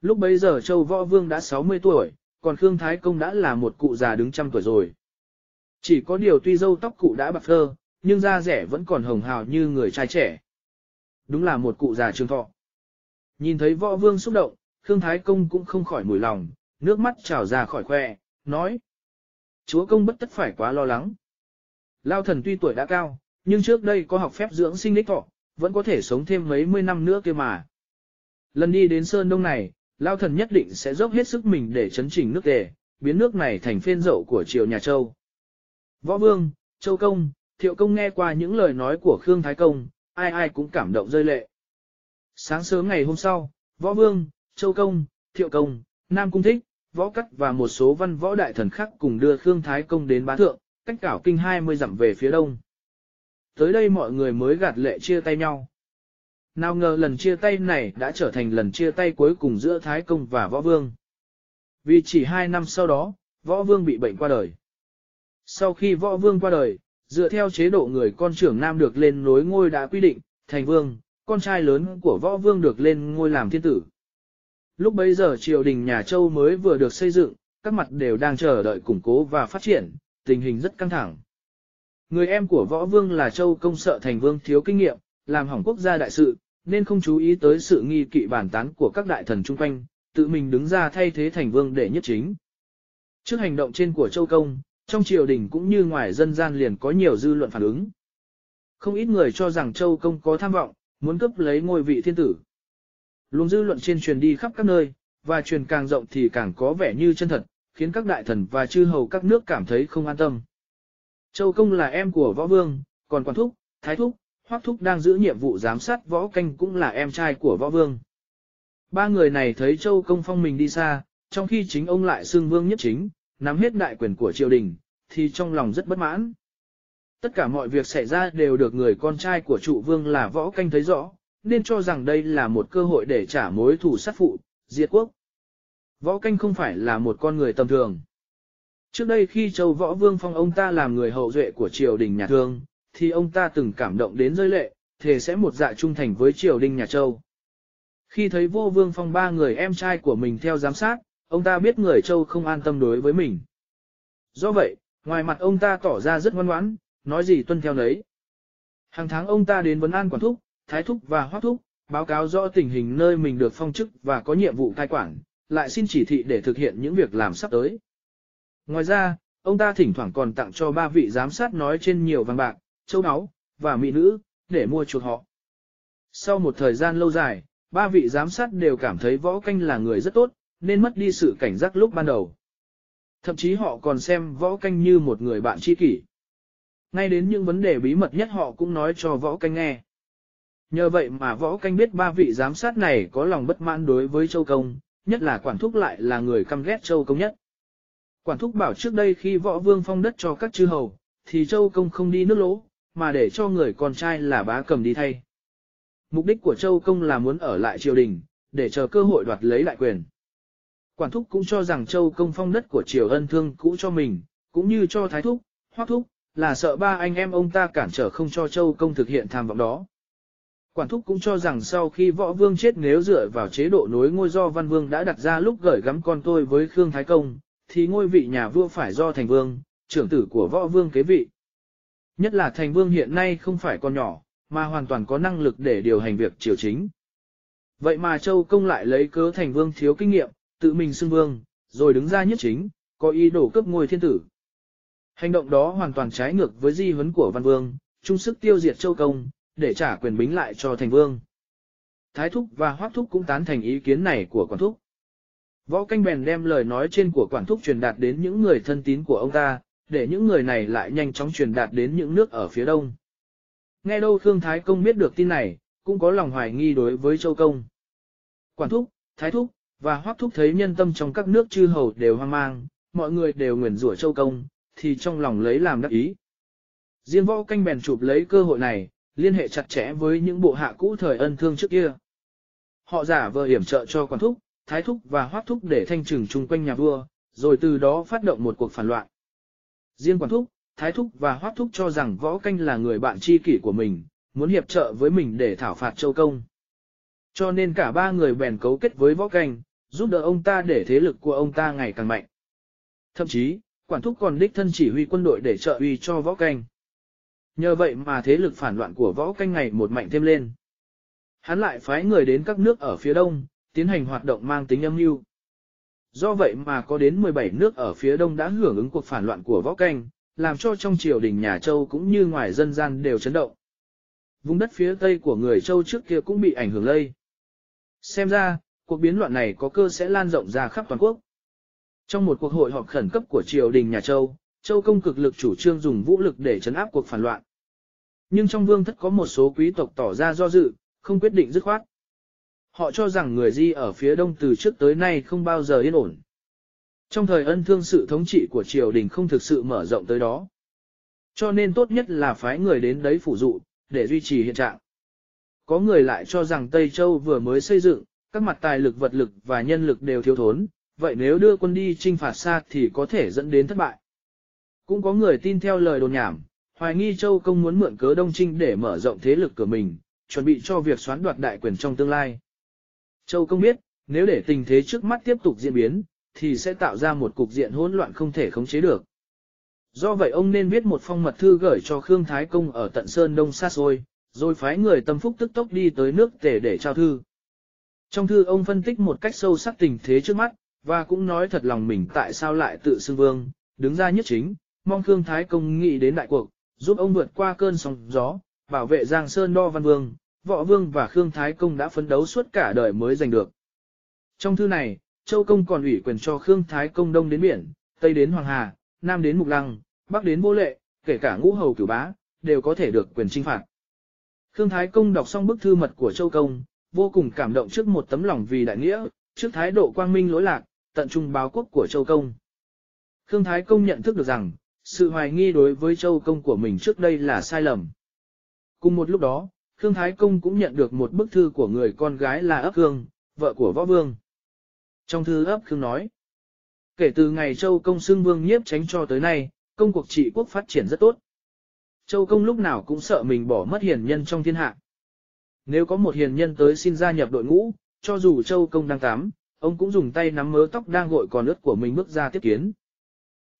Lúc bấy giờ châu võ vương đã 60 tuổi, còn Khương Thái Công đã là một cụ già đứng trăm tuổi rồi. Chỉ có điều tuy dâu tóc cụ đã bạc phơ, nhưng da rẻ vẫn còn hồng hào như người trai trẻ. Đúng là một cụ già trường thọ. Nhìn thấy võ vương xúc động, Khương Thái Công cũng không khỏi mùi lòng, nước mắt trào ra khỏi khoe, nói. Chúa công bất tất phải quá lo lắng. Lao thần tuy tuổi đã cao, nhưng trước đây có học phép dưỡng sinh đích thọ, vẫn có thể sống thêm mấy mươi năm nữa kia mà. Lần đi đến Sơn Đông này, Lao thần nhất định sẽ dốc hết sức mình để chấn chỉnh nước tề, biến nước này thành phên dậu của triều nhà Châu. Võ Vương, Châu Công, Thiệu Công nghe qua những lời nói của Khương Thái Công, ai ai cũng cảm động rơi lệ. Sáng sớm ngày hôm sau, Võ Vương, Châu Công, Thiệu Công, Nam Cung Thích, Võ Cắt và một số văn võ đại thần khác cùng đưa Khương Thái Công đến bá thượng, cách cảo kinh 20 dặm về phía đông. Tới đây mọi người mới gạt lệ chia tay nhau. Nào ngờ lần chia tay này đã trở thành lần chia tay cuối cùng giữa Thái Công và Võ Vương. Vì chỉ hai năm sau đó, võ vương bị bệnh qua đời. Sau khi võ vương qua đời, dựa theo chế độ người con trưởng nam được lên nối ngôi đã quy định, thành vương, con trai lớn của võ vương được lên ngôi làm thiên tử. Lúc bấy giờ triều đình nhà Châu mới vừa được xây dựng, các mặt đều đang chờ đợi củng cố và phát triển, tình hình rất căng thẳng. Người em của võ vương là Châu công sợ thành vương thiếu kinh nghiệm, làm hỏng quốc gia đại sự, nên không chú ý tới sự nghi kỵ bản tán của các đại thần chung quanh, tự mình đứng ra thay thế thành vương để nhất chính. Trước hành động trên của Châu Công, trong triều đình cũng như ngoài dân gian liền có nhiều dư luận phản ứng. Không ít người cho rằng Châu Công có tham vọng, muốn cướp lấy ngôi vị thiên tử. Luôn dư luận trên truyền đi khắp các nơi, và truyền càng rộng thì càng có vẻ như chân thật, khiến các đại thần và chư hầu các nước cảm thấy không an tâm. Châu Công là em của võ vương, còn quản Thúc, Thái Thúc, Hoắc Thúc đang giữ nhiệm vụ giám sát võ canh cũng là em trai của võ vương. Ba người này thấy Châu Công phong mình đi xa, trong khi chính ông lại xương vương nhất chính, nắm hết đại quyền của triều đình, thì trong lòng rất bất mãn. Tất cả mọi việc xảy ra đều được người con trai của trụ vương là võ canh thấy rõ, nên cho rằng đây là một cơ hội để trả mối thù sát phụ, diệt quốc. Võ canh không phải là một con người tầm thường. Trước đây khi châu võ vương phong ông ta làm người hậu duệ của triều đình nhà thương, thì ông ta từng cảm động đến rơi lệ, thề sẽ một dạ trung thành với triều đình nhà châu. Khi thấy vô vương phong ba người em trai của mình theo giám sát, ông ta biết người châu không an tâm đối với mình. Do vậy, ngoài mặt ông ta tỏ ra rất ngoan ngoãn, nói gì tuân theo nấy. Hàng tháng ông ta đến vấn an quản thúc, thái thúc và hoác thúc, báo cáo rõ tình hình nơi mình được phong chức và có nhiệm vụ cai quản, lại xin chỉ thị để thực hiện những việc làm sắp tới. Ngoài ra, ông ta thỉnh thoảng còn tặng cho ba vị giám sát nói trên nhiều vàng bạc, châu áo và mỹ nữ, để mua chuộc họ. Sau một thời gian lâu dài, ba vị giám sát đều cảm thấy võ canh là người rất tốt, nên mất đi sự cảnh giác lúc ban đầu. Thậm chí họ còn xem võ canh như một người bạn tri kỷ. Ngay đến những vấn đề bí mật nhất họ cũng nói cho võ canh nghe. Nhờ vậy mà võ canh biết ba vị giám sát này có lòng bất mãn đối với châu công, nhất là quản thúc lại là người căm ghét châu công nhất. Quản thúc bảo trước đây khi võ vương phong đất cho các chư hầu, thì châu công không đi nước lỗ, mà để cho người con trai là bá cầm đi thay. Mục đích của châu công là muốn ở lại triều đình, để chờ cơ hội đoạt lấy lại quyền. Quản thúc cũng cho rằng châu công phong đất của triều ân thương cũ cho mình, cũng như cho thái thúc, hoác thúc, là sợ ba anh em ông ta cản trở không cho châu công thực hiện tham vọng đó. Quản thúc cũng cho rằng sau khi võ vương chết nếu dựa vào chế độ nối ngôi do văn vương đã đặt ra lúc gửi gắm con tôi với Khương Thái Công, thì ngôi vị nhà vua phải do thành vương, trưởng tử của võ vương kế vị. Nhất là thành vương hiện nay không phải con nhỏ, mà hoàn toàn có năng lực để điều hành việc triều chính. Vậy mà Châu Công lại lấy cớ thành vương thiếu kinh nghiệm, tự mình xưng vương, rồi đứng ra nhất chính, có ý đổ cấp ngôi thiên tử. Hành động đó hoàn toàn trái ngược với di huấn của văn vương, chung sức tiêu diệt Châu Công, để trả quyền bính lại cho thành vương. Thái Thúc và Hoác Thúc cũng tán thành ý kiến này của quản thúc. Võ canh bèn đem lời nói trên của quản thúc truyền đạt đến những người thân tín của ông ta, để những người này lại nhanh chóng truyền đạt đến những nước ở phía đông. Nghe đâu Khương Thái Công biết được tin này, cũng có lòng hoài nghi đối với Châu Công. Quản thúc, Thái Thúc, và Hoác Thúc thấy nhân tâm trong các nước chư hầu đều hoang mang, mọi người đều nguyền rủa Châu Công, thì trong lòng lấy làm đắc ý. Diên võ canh bèn chụp lấy cơ hội này, liên hệ chặt chẽ với những bộ hạ cũ thời ân thương trước kia. Họ giả vờ hiểm trợ cho quản thúc, thái thúc và hoác thúc để thanh trừng chung quanh nhà vua, rồi từ đó phát động một cuộc phản loạn. Riêng quản thúc, thái thúc và hoác thúc cho rằng võ canh là người bạn tri kỷ của mình, muốn hiệp trợ với mình để thảo phạt châu công. Cho nên cả ba người bèn cấu kết với võ canh, giúp đỡ ông ta để thế lực của ông ta ngày càng mạnh. Thậm chí, quản thúc còn đích thân chỉ huy quân đội để trợ uy cho võ canh. Nhờ vậy mà thế lực phản loạn của võ canh ngày một mạnh thêm lên. Hắn lại phái người đến các nước ở phía đông, tiến hành hoạt động mang tính âm mưu. Do vậy mà có đến 17 nước ở phía đông đã hưởng ứng cuộc phản loạn của võ canh, làm cho trong triều đình nhà Châu cũng như ngoài dân gian đều chấn động. Vùng đất phía tây của người Châu trước kia cũng bị ảnh hưởng lây. Xem ra, cuộc biến loạn này có cơ sẽ lan rộng ra khắp toàn quốc. Trong một cuộc hội họp khẩn cấp của triều đình nhà Châu, Châu công cực lực chủ trương dùng vũ lực để chấn áp cuộc phản loạn. Nhưng trong vương thất có một số quý tộc tỏ ra do dự, không quyết định dứt khoát. Họ cho rằng người di ở phía đông từ trước tới nay không bao giờ yên ổn. Trong thời ân thương sự thống trị của triều đình không thực sự mở rộng tới đó. Cho nên tốt nhất là phái người đến đấy phủ dụ, để duy trì hiện trạng. Có người lại cho rằng Tây Châu vừa mới xây dựng, các mặt tài lực vật lực và nhân lực đều thiếu thốn, vậy nếu đưa quân đi trinh phạt xa thì có thể dẫn đến thất bại. Cũng có người tin theo lời đồn nhảm, hoài nghi Châu Công muốn mượn cớ Đông Trinh để mở rộng thế lực của mình, chuẩn bị cho việc xoán đoạt đại quyền trong tương lai. Châu Công biết, nếu để tình thế trước mắt tiếp tục diễn biến, thì sẽ tạo ra một cục diện hỗn loạn không thể khống chế được. Do vậy ông nên viết một phong mật thư gửi cho Khương Thái Công ở tận Sơn Đông xa xôi, rồi phái người tâm phúc tức tốc đi tới nước tể để trao thư. Trong thư ông phân tích một cách sâu sắc tình thế trước mắt, và cũng nói thật lòng mình tại sao lại tự xưng vương, đứng ra nhất chính, mong Khương Thái Công nghĩ đến đại cuộc, giúp ông vượt qua cơn sóng gió, bảo vệ Giang Sơn Đo Văn Vương, Võ Vương và Khương Thái Công đã phấn đấu suốt cả đời mới giành được. Trong thư này, Châu Công còn ủy quyền cho Khương Thái Công đông đến biển, tây đến Hoàng Hà, nam đến Mục Lăng, bắc đến Vô Lệ, kể cả ngũ hầu cửu bá, đều có thể được quyền trinh phạt. Khương Thái Công đọc xong bức thư mật của Châu Công, vô cùng cảm động trước một tấm lòng vì đại nghĩa, trước thái độ quang minh lỗi lạc, tận trung báo quốc của Châu Công. Khương Thái Công nhận thức được rằng, sự hoài nghi đối với Châu Công của mình trước đây là sai lầm. Cùng một lúc đó, Khương Thái Công cũng nhận được một bức thư của người con gái là ấp Khương, vợ của Võ Vương. Trong thư ấp Khương nói, kể từ ngày Châu Công xưng Vương nhiếp tránh cho tới nay, công cuộc trị quốc phát triển rất tốt. Châu Công lúc nào cũng sợ mình bỏ mất hiền nhân trong thiên hạ. Nếu có một hiền nhân tới xin gia nhập đội ngũ, cho dù Châu Công đang tắm, ông cũng dùng tay nắm mớ tóc đang gội còn ướt của mình bước ra tiếp kiến.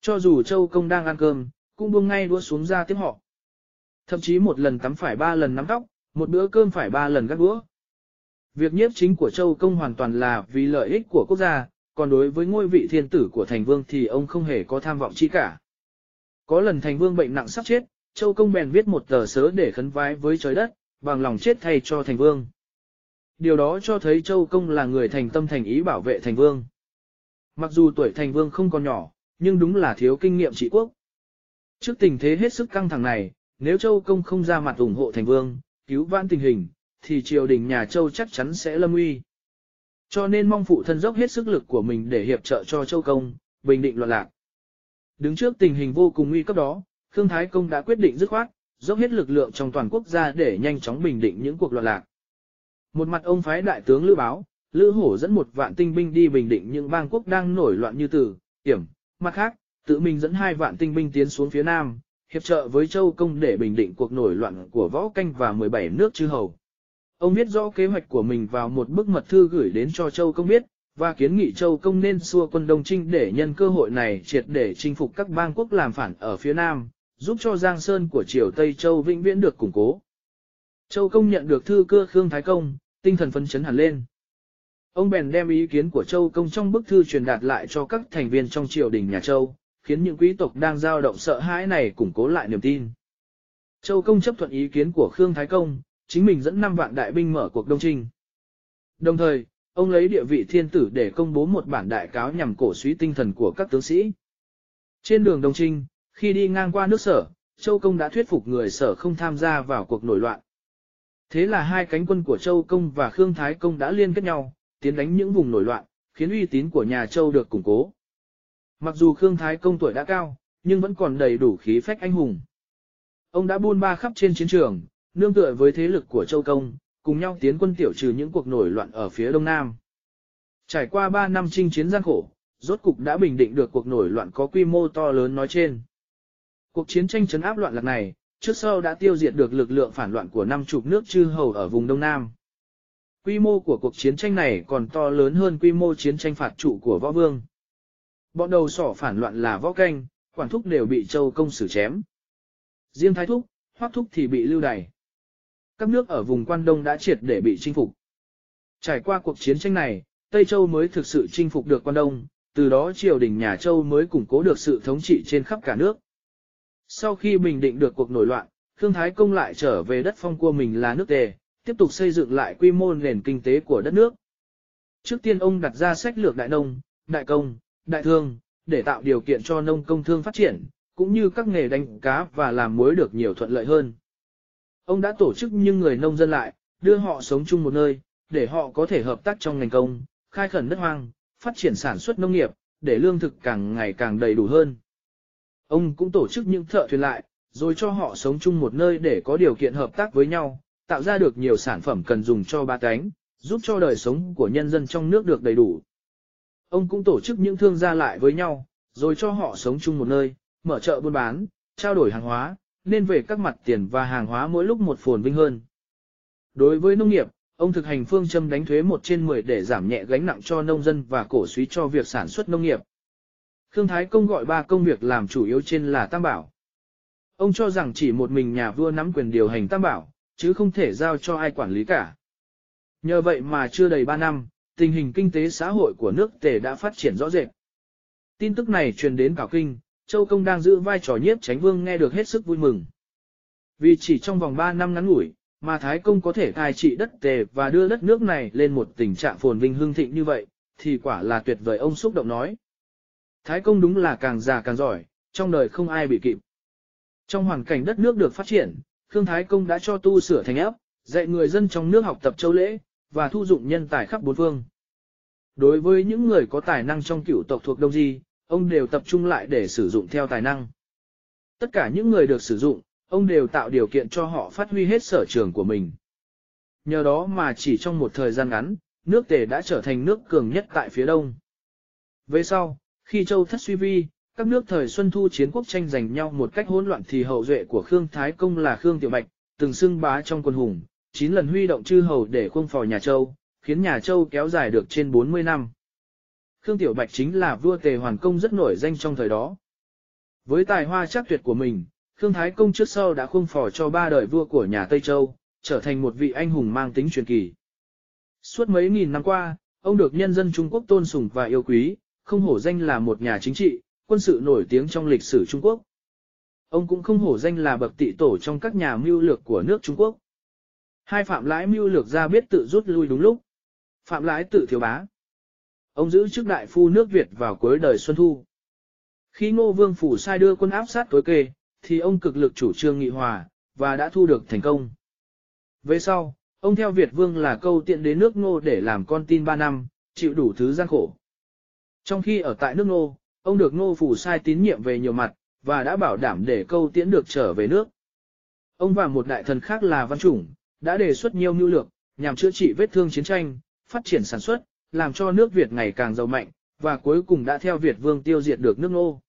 Cho dù Châu Công đang ăn cơm, cũng buông ngay đua xuống ra tiếp họ. Thậm chí một lần tắm phải ba lần nắm tóc, một bữa cơm phải ba lần gắt đũa. Việc nhiếp chính của Châu Công hoàn toàn là vì lợi ích của quốc gia, còn đối với ngôi vị thiên tử của thành vương thì ông không hề có tham vọng chi cả. Có lần thành vương bệnh nặng sắp chết, Châu Công bèn viết một tờ sớ để khấn vái với trời đất, bằng lòng chết thay cho thành vương. Điều đó cho thấy Châu Công là người thành tâm thành ý bảo vệ thành vương. Mặc dù tuổi thành vương không còn nhỏ, nhưng đúng là thiếu kinh nghiệm trị quốc. Trước tình thế hết sức căng thẳng này, nếu Châu Công không ra mặt ủng hộ thành vương, cứu vãn tình hình, thì triều đình nhà Châu chắc chắn sẽ lâm uy. Cho nên mong phụ thân dốc hết sức lực của mình để hiệp trợ cho Châu Công, bình định loạn lạc. Đứng trước tình hình vô cùng nguy cấp đó, Khương Thái Công đã quyết định dứt khoát, dốc hết lực lượng trong toàn quốc gia để nhanh chóng bình định những cuộc loạn lạc. Một mặt ông phái đại tướng Lữ Báo, Lữ Hổ dẫn một vạn tinh binh đi bình định những bang quốc đang nổi loạn như Tử, Hiểm, mặt khác, tự mình dẫn hai vạn tinh binh tiến xuống phía Nam, hiệp trợ với Châu Công để bình định cuộc nổi loạn của Võ Canh và 17 nước chư hầu. Ông biết rõ kế hoạch của mình vào một bức mật thư gửi đến cho Châu Công biết, và kiến nghị Châu Công nên xua quân Đông Trinh để nhân cơ hội này triệt để chinh phục các bang quốc làm phản ở phía Nam, giúp cho Giang Sơn của Triều Tây Châu vĩnh viễn được củng cố. Châu Công nhận được thư cưa Khương Thái Công, tinh thần phấn chấn hẳn lên. Ông bèn đem ý kiến của Châu Công trong bức thư truyền đạt lại cho các thành viên trong triều đình nhà Châu, khiến những quý tộc đang dao động sợ hãi này củng cố lại niềm tin. Châu Công chấp thuận ý kiến của Khương Thái Công, chính mình dẫn 5 vạn đại binh mở cuộc đông trinh. Đồng thời, ông lấy địa vị thiên tử để công bố một bản đại cáo nhằm cổ suý tinh thần của các tướng sĩ. Trên đường đông trinh, khi đi ngang qua nước sở, Châu Công đã thuyết phục người sở không tham gia vào cuộc nổi loạn. Thế là hai cánh quân của Châu Công và Khương Thái Công đã liên kết nhau, tiến đánh những vùng nổi loạn, khiến uy tín của nhà Châu được củng cố. Mặc dù Khương Thái Công tuổi đã cao, nhưng vẫn còn đầy đủ khí phách anh hùng. Ông đã buôn ba khắp trên chiến trường, nương tựa với thế lực của Châu Công, cùng nhau tiến quân tiểu trừ những cuộc nổi loạn ở phía đông nam. Trải qua 3 năm chinh chiến gian khổ, rốt cục đã bình định được cuộc nổi loạn có quy mô to lớn nói trên. Cuộc chiến tranh chấn áp loạn lạc này, trước sau đã tiêu diệt được lực lượng phản loạn của năm chục nước chư hầu ở vùng Đông Nam. Quy mô của cuộc chiến tranh này còn to lớn hơn quy mô chiến tranh phạt trụ của võ vương. Bọn đầu sỏ phản loạn là võ canh, quản thúc đều bị châu công xử chém. Riêng thái thúc, hoác thúc thì bị lưu đày. Các nước ở vùng quan đông đã triệt để bị chinh phục. Trải qua cuộc chiến tranh này, Tây Châu mới thực sự chinh phục được quan đông, từ đó triều đình nhà Châu mới củng cố được sự thống trị trên khắp cả nước. Sau khi bình định được cuộc nổi loạn, Khương Thái Công lại trở về đất phong của mình là nước tề, tiếp tục xây dựng lại quy mô nền kinh tế của đất nước. Trước tiên ông đặt ra sách lược đại nông, đại công, đại thương, để tạo điều kiện cho nông công thương phát triển, cũng như các nghề đánh cá và làm muối được nhiều thuận lợi hơn. Ông đã tổ chức những người nông dân lại, đưa họ sống chung một nơi, để họ có thể hợp tác trong ngành công, khai khẩn đất hoang, phát triển sản xuất nông nghiệp, để lương thực càng ngày càng đầy đủ hơn. Ông cũng tổ chức những thợ thuyền lại, rồi cho họ sống chung một nơi để có điều kiện hợp tác với nhau, tạo ra được nhiều sản phẩm cần dùng cho ba cánh, giúp cho đời sống của nhân dân trong nước được đầy đủ ông cũng tổ chức những thương gia lại với nhau, rồi cho họ sống chung một nơi, mở chợ buôn bán, trao đổi hàng hóa, nên về các mặt tiền và hàng hóa mỗi lúc một phồn vinh hơn. Đối với nông nghiệp, ông thực hành phương châm đánh thuế 1 trên 10 để giảm nhẹ gánh nặng cho nông dân và cổ suý cho việc sản xuất nông nghiệp. Khương Thái Công gọi ba công việc làm chủ yếu trên là Tam Bảo. Ông cho rằng chỉ một mình nhà vua nắm quyền điều hành Tam Bảo, chứ không thể giao cho ai quản lý cả. Nhờ vậy mà chưa đầy 3 năm, tình hình kinh tế xã hội của nước Tề đã phát triển rõ rệt. Tin tức này truyền đến Cảo Kinh, Châu Công đang giữ vai trò nhiếp tránh vương nghe được hết sức vui mừng. Vì chỉ trong vòng 3 năm ngắn ngủi, mà Thái Công có thể cai trị đất Tề và đưa đất nước này lên một tình trạng phồn vinh hương thịnh như vậy, thì quả là tuyệt vời ông xúc động nói. Thái Công đúng là càng già càng giỏi, trong đời không ai bị kịp. Trong hoàn cảnh đất nước được phát triển, Khương Thái Công đã cho tu sửa thành ấp, dạy người dân trong nước học tập châu lễ, và thu dụng nhân tài khắp bốn phương. Đối với những người có tài năng trong cựu tộc thuộc Đông Di, ông đều tập trung lại để sử dụng theo tài năng. Tất cả những người được sử dụng, ông đều tạo điều kiện cho họ phát huy hết sở trường của mình. Nhờ đó mà chỉ trong một thời gian ngắn, nước tề đã trở thành nước cường nhất tại phía đông. Về sau, khi châu thất suy vi, các nước thời Xuân Thu chiến quốc tranh giành nhau một cách hỗn loạn thì hậu duệ của Khương Thái Công là Khương Tiểu Bạch, từng xưng bá trong quân hùng, chín lần huy động chư hầu để khuông phò nhà Châu, khiến nhà Châu kéo dài được trên 40 năm. Khương Tiểu Bạch chính là vua Tề Hoàn Công rất nổi danh trong thời đó. Với tài hoa chắc tuyệt của mình, Khương Thái Công trước sau đã khuông phò cho ba đời vua của nhà Tây Châu, trở thành một vị anh hùng mang tính truyền kỳ. Suốt mấy nghìn năm qua, ông được nhân dân Trung Quốc tôn sùng và yêu quý, không hổ danh là một nhà chính trị, quân sự nổi tiếng trong lịch sử Trung Quốc. Ông cũng không hổ danh là bậc tị tổ trong các nhà mưu lược của nước Trung Quốc. Hai phạm lãi mưu lược ra biết tự rút lui đúng lúc. Phạm lãi tự thiếu bá. Ông giữ chức đại phu nước Việt vào cuối đời Xuân Thu. Khi Ngô Vương Phủ sai đưa quân áp sát tối kê, thì ông cực lực chủ trương nghị hòa, và đã thu được thành công. Về sau, ông theo Việt Vương là câu tiện đến nước Ngô để làm con tin 3 năm, chịu đủ thứ gian khổ. Trong khi ở tại nước Ngô, ông được Ngô Phủ sai tín nhiệm về nhiều mặt, và đã bảo đảm để câu tiễn được trở về nước. Ông và một đại thần khác là Văn Chủng, đã đề xuất nhiều mưu lược, nhằm chữa trị vết thương chiến tranh, phát triển sản xuất, làm cho nước Việt ngày càng giàu mạnh, và cuối cùng đã theo Việt vương tiêu diệt được nước Ngô.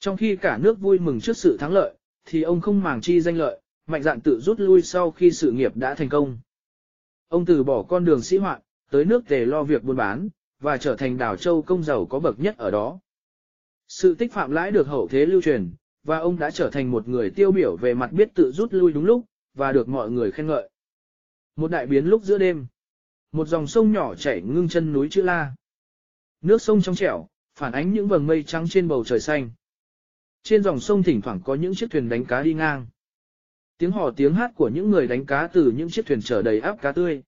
Trong khi cả nước vui mừng trước sự thắng lợi, thì ông không màng chi danh lợi, mạnh dạn tự rút lui sau khi sự nghiệp đã thành công. Ông từ bỏ con đường sĩ hoạn, tới nước tề lo việc buôn bán, và trở thành đảo châu công giàu có bậc nhất ở đó. Sự tích phạm lãi được hậu thế lưu truyền, và ông đã trở thành một người tiêu biểu về mặt biết tự rút lui đúng lúc, và được mọi người khen ngợi. Một đại biến lúc giữa đêm. Một dòng sông nhỏ chảy ngưng chân núi chữ la. Nước sông trong trẻo, phản ánh những vầng mây trắng trên bầu trời xanh. Trên dòng sông thỉnh thoảng có những chiếc thuyền đánh cá đi ngang. Tiếng hò tiếng hát của những người đánh cá từ những chiếc thuyền chở đầy áp cá tươi.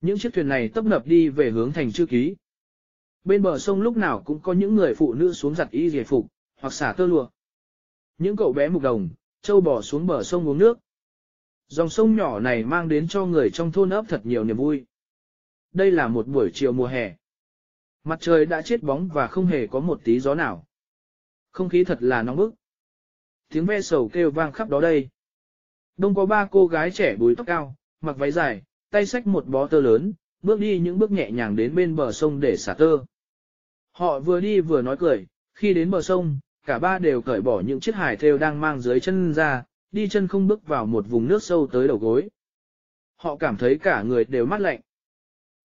Những chiếc thuyền này tấp nập đi về hướng thành chư ký. Bên bờ sông lúc nào cũng có những người phụ nữ xuống giặt y giải phục, hoặc xả tơ lụa. Những cậu bé mục đồng, trâu bò xuống bờ sông uống nước. Dòng sông nhỏ này mang đến cho người trong thôn ấp thật nhiều niềm vui. Đây là một buổi chiều mùa hè. Mặt trời đã chết bóng và không hề có một tí gió nào. Không khí thật là nóng bức. Tiếng ve sầu kêu vang khắp đó đây. Đông có ba cô gái trẻ búi tóc cao, mặc váy dài, tay xách một bó tơ lớn, bước đi những bước nhẹ nhàng đến bên bờ sông để xả tơ. Họ vừa đi vừa nói cười, khi đến bờ sông, cả ba đều cởi bỏ những chiếc hải thêu đang mang dưới chân ra, đi chân không bước vào một vùng nước sâu tới đầu gối. Họ cảm thấy cả người đều mát lạnh.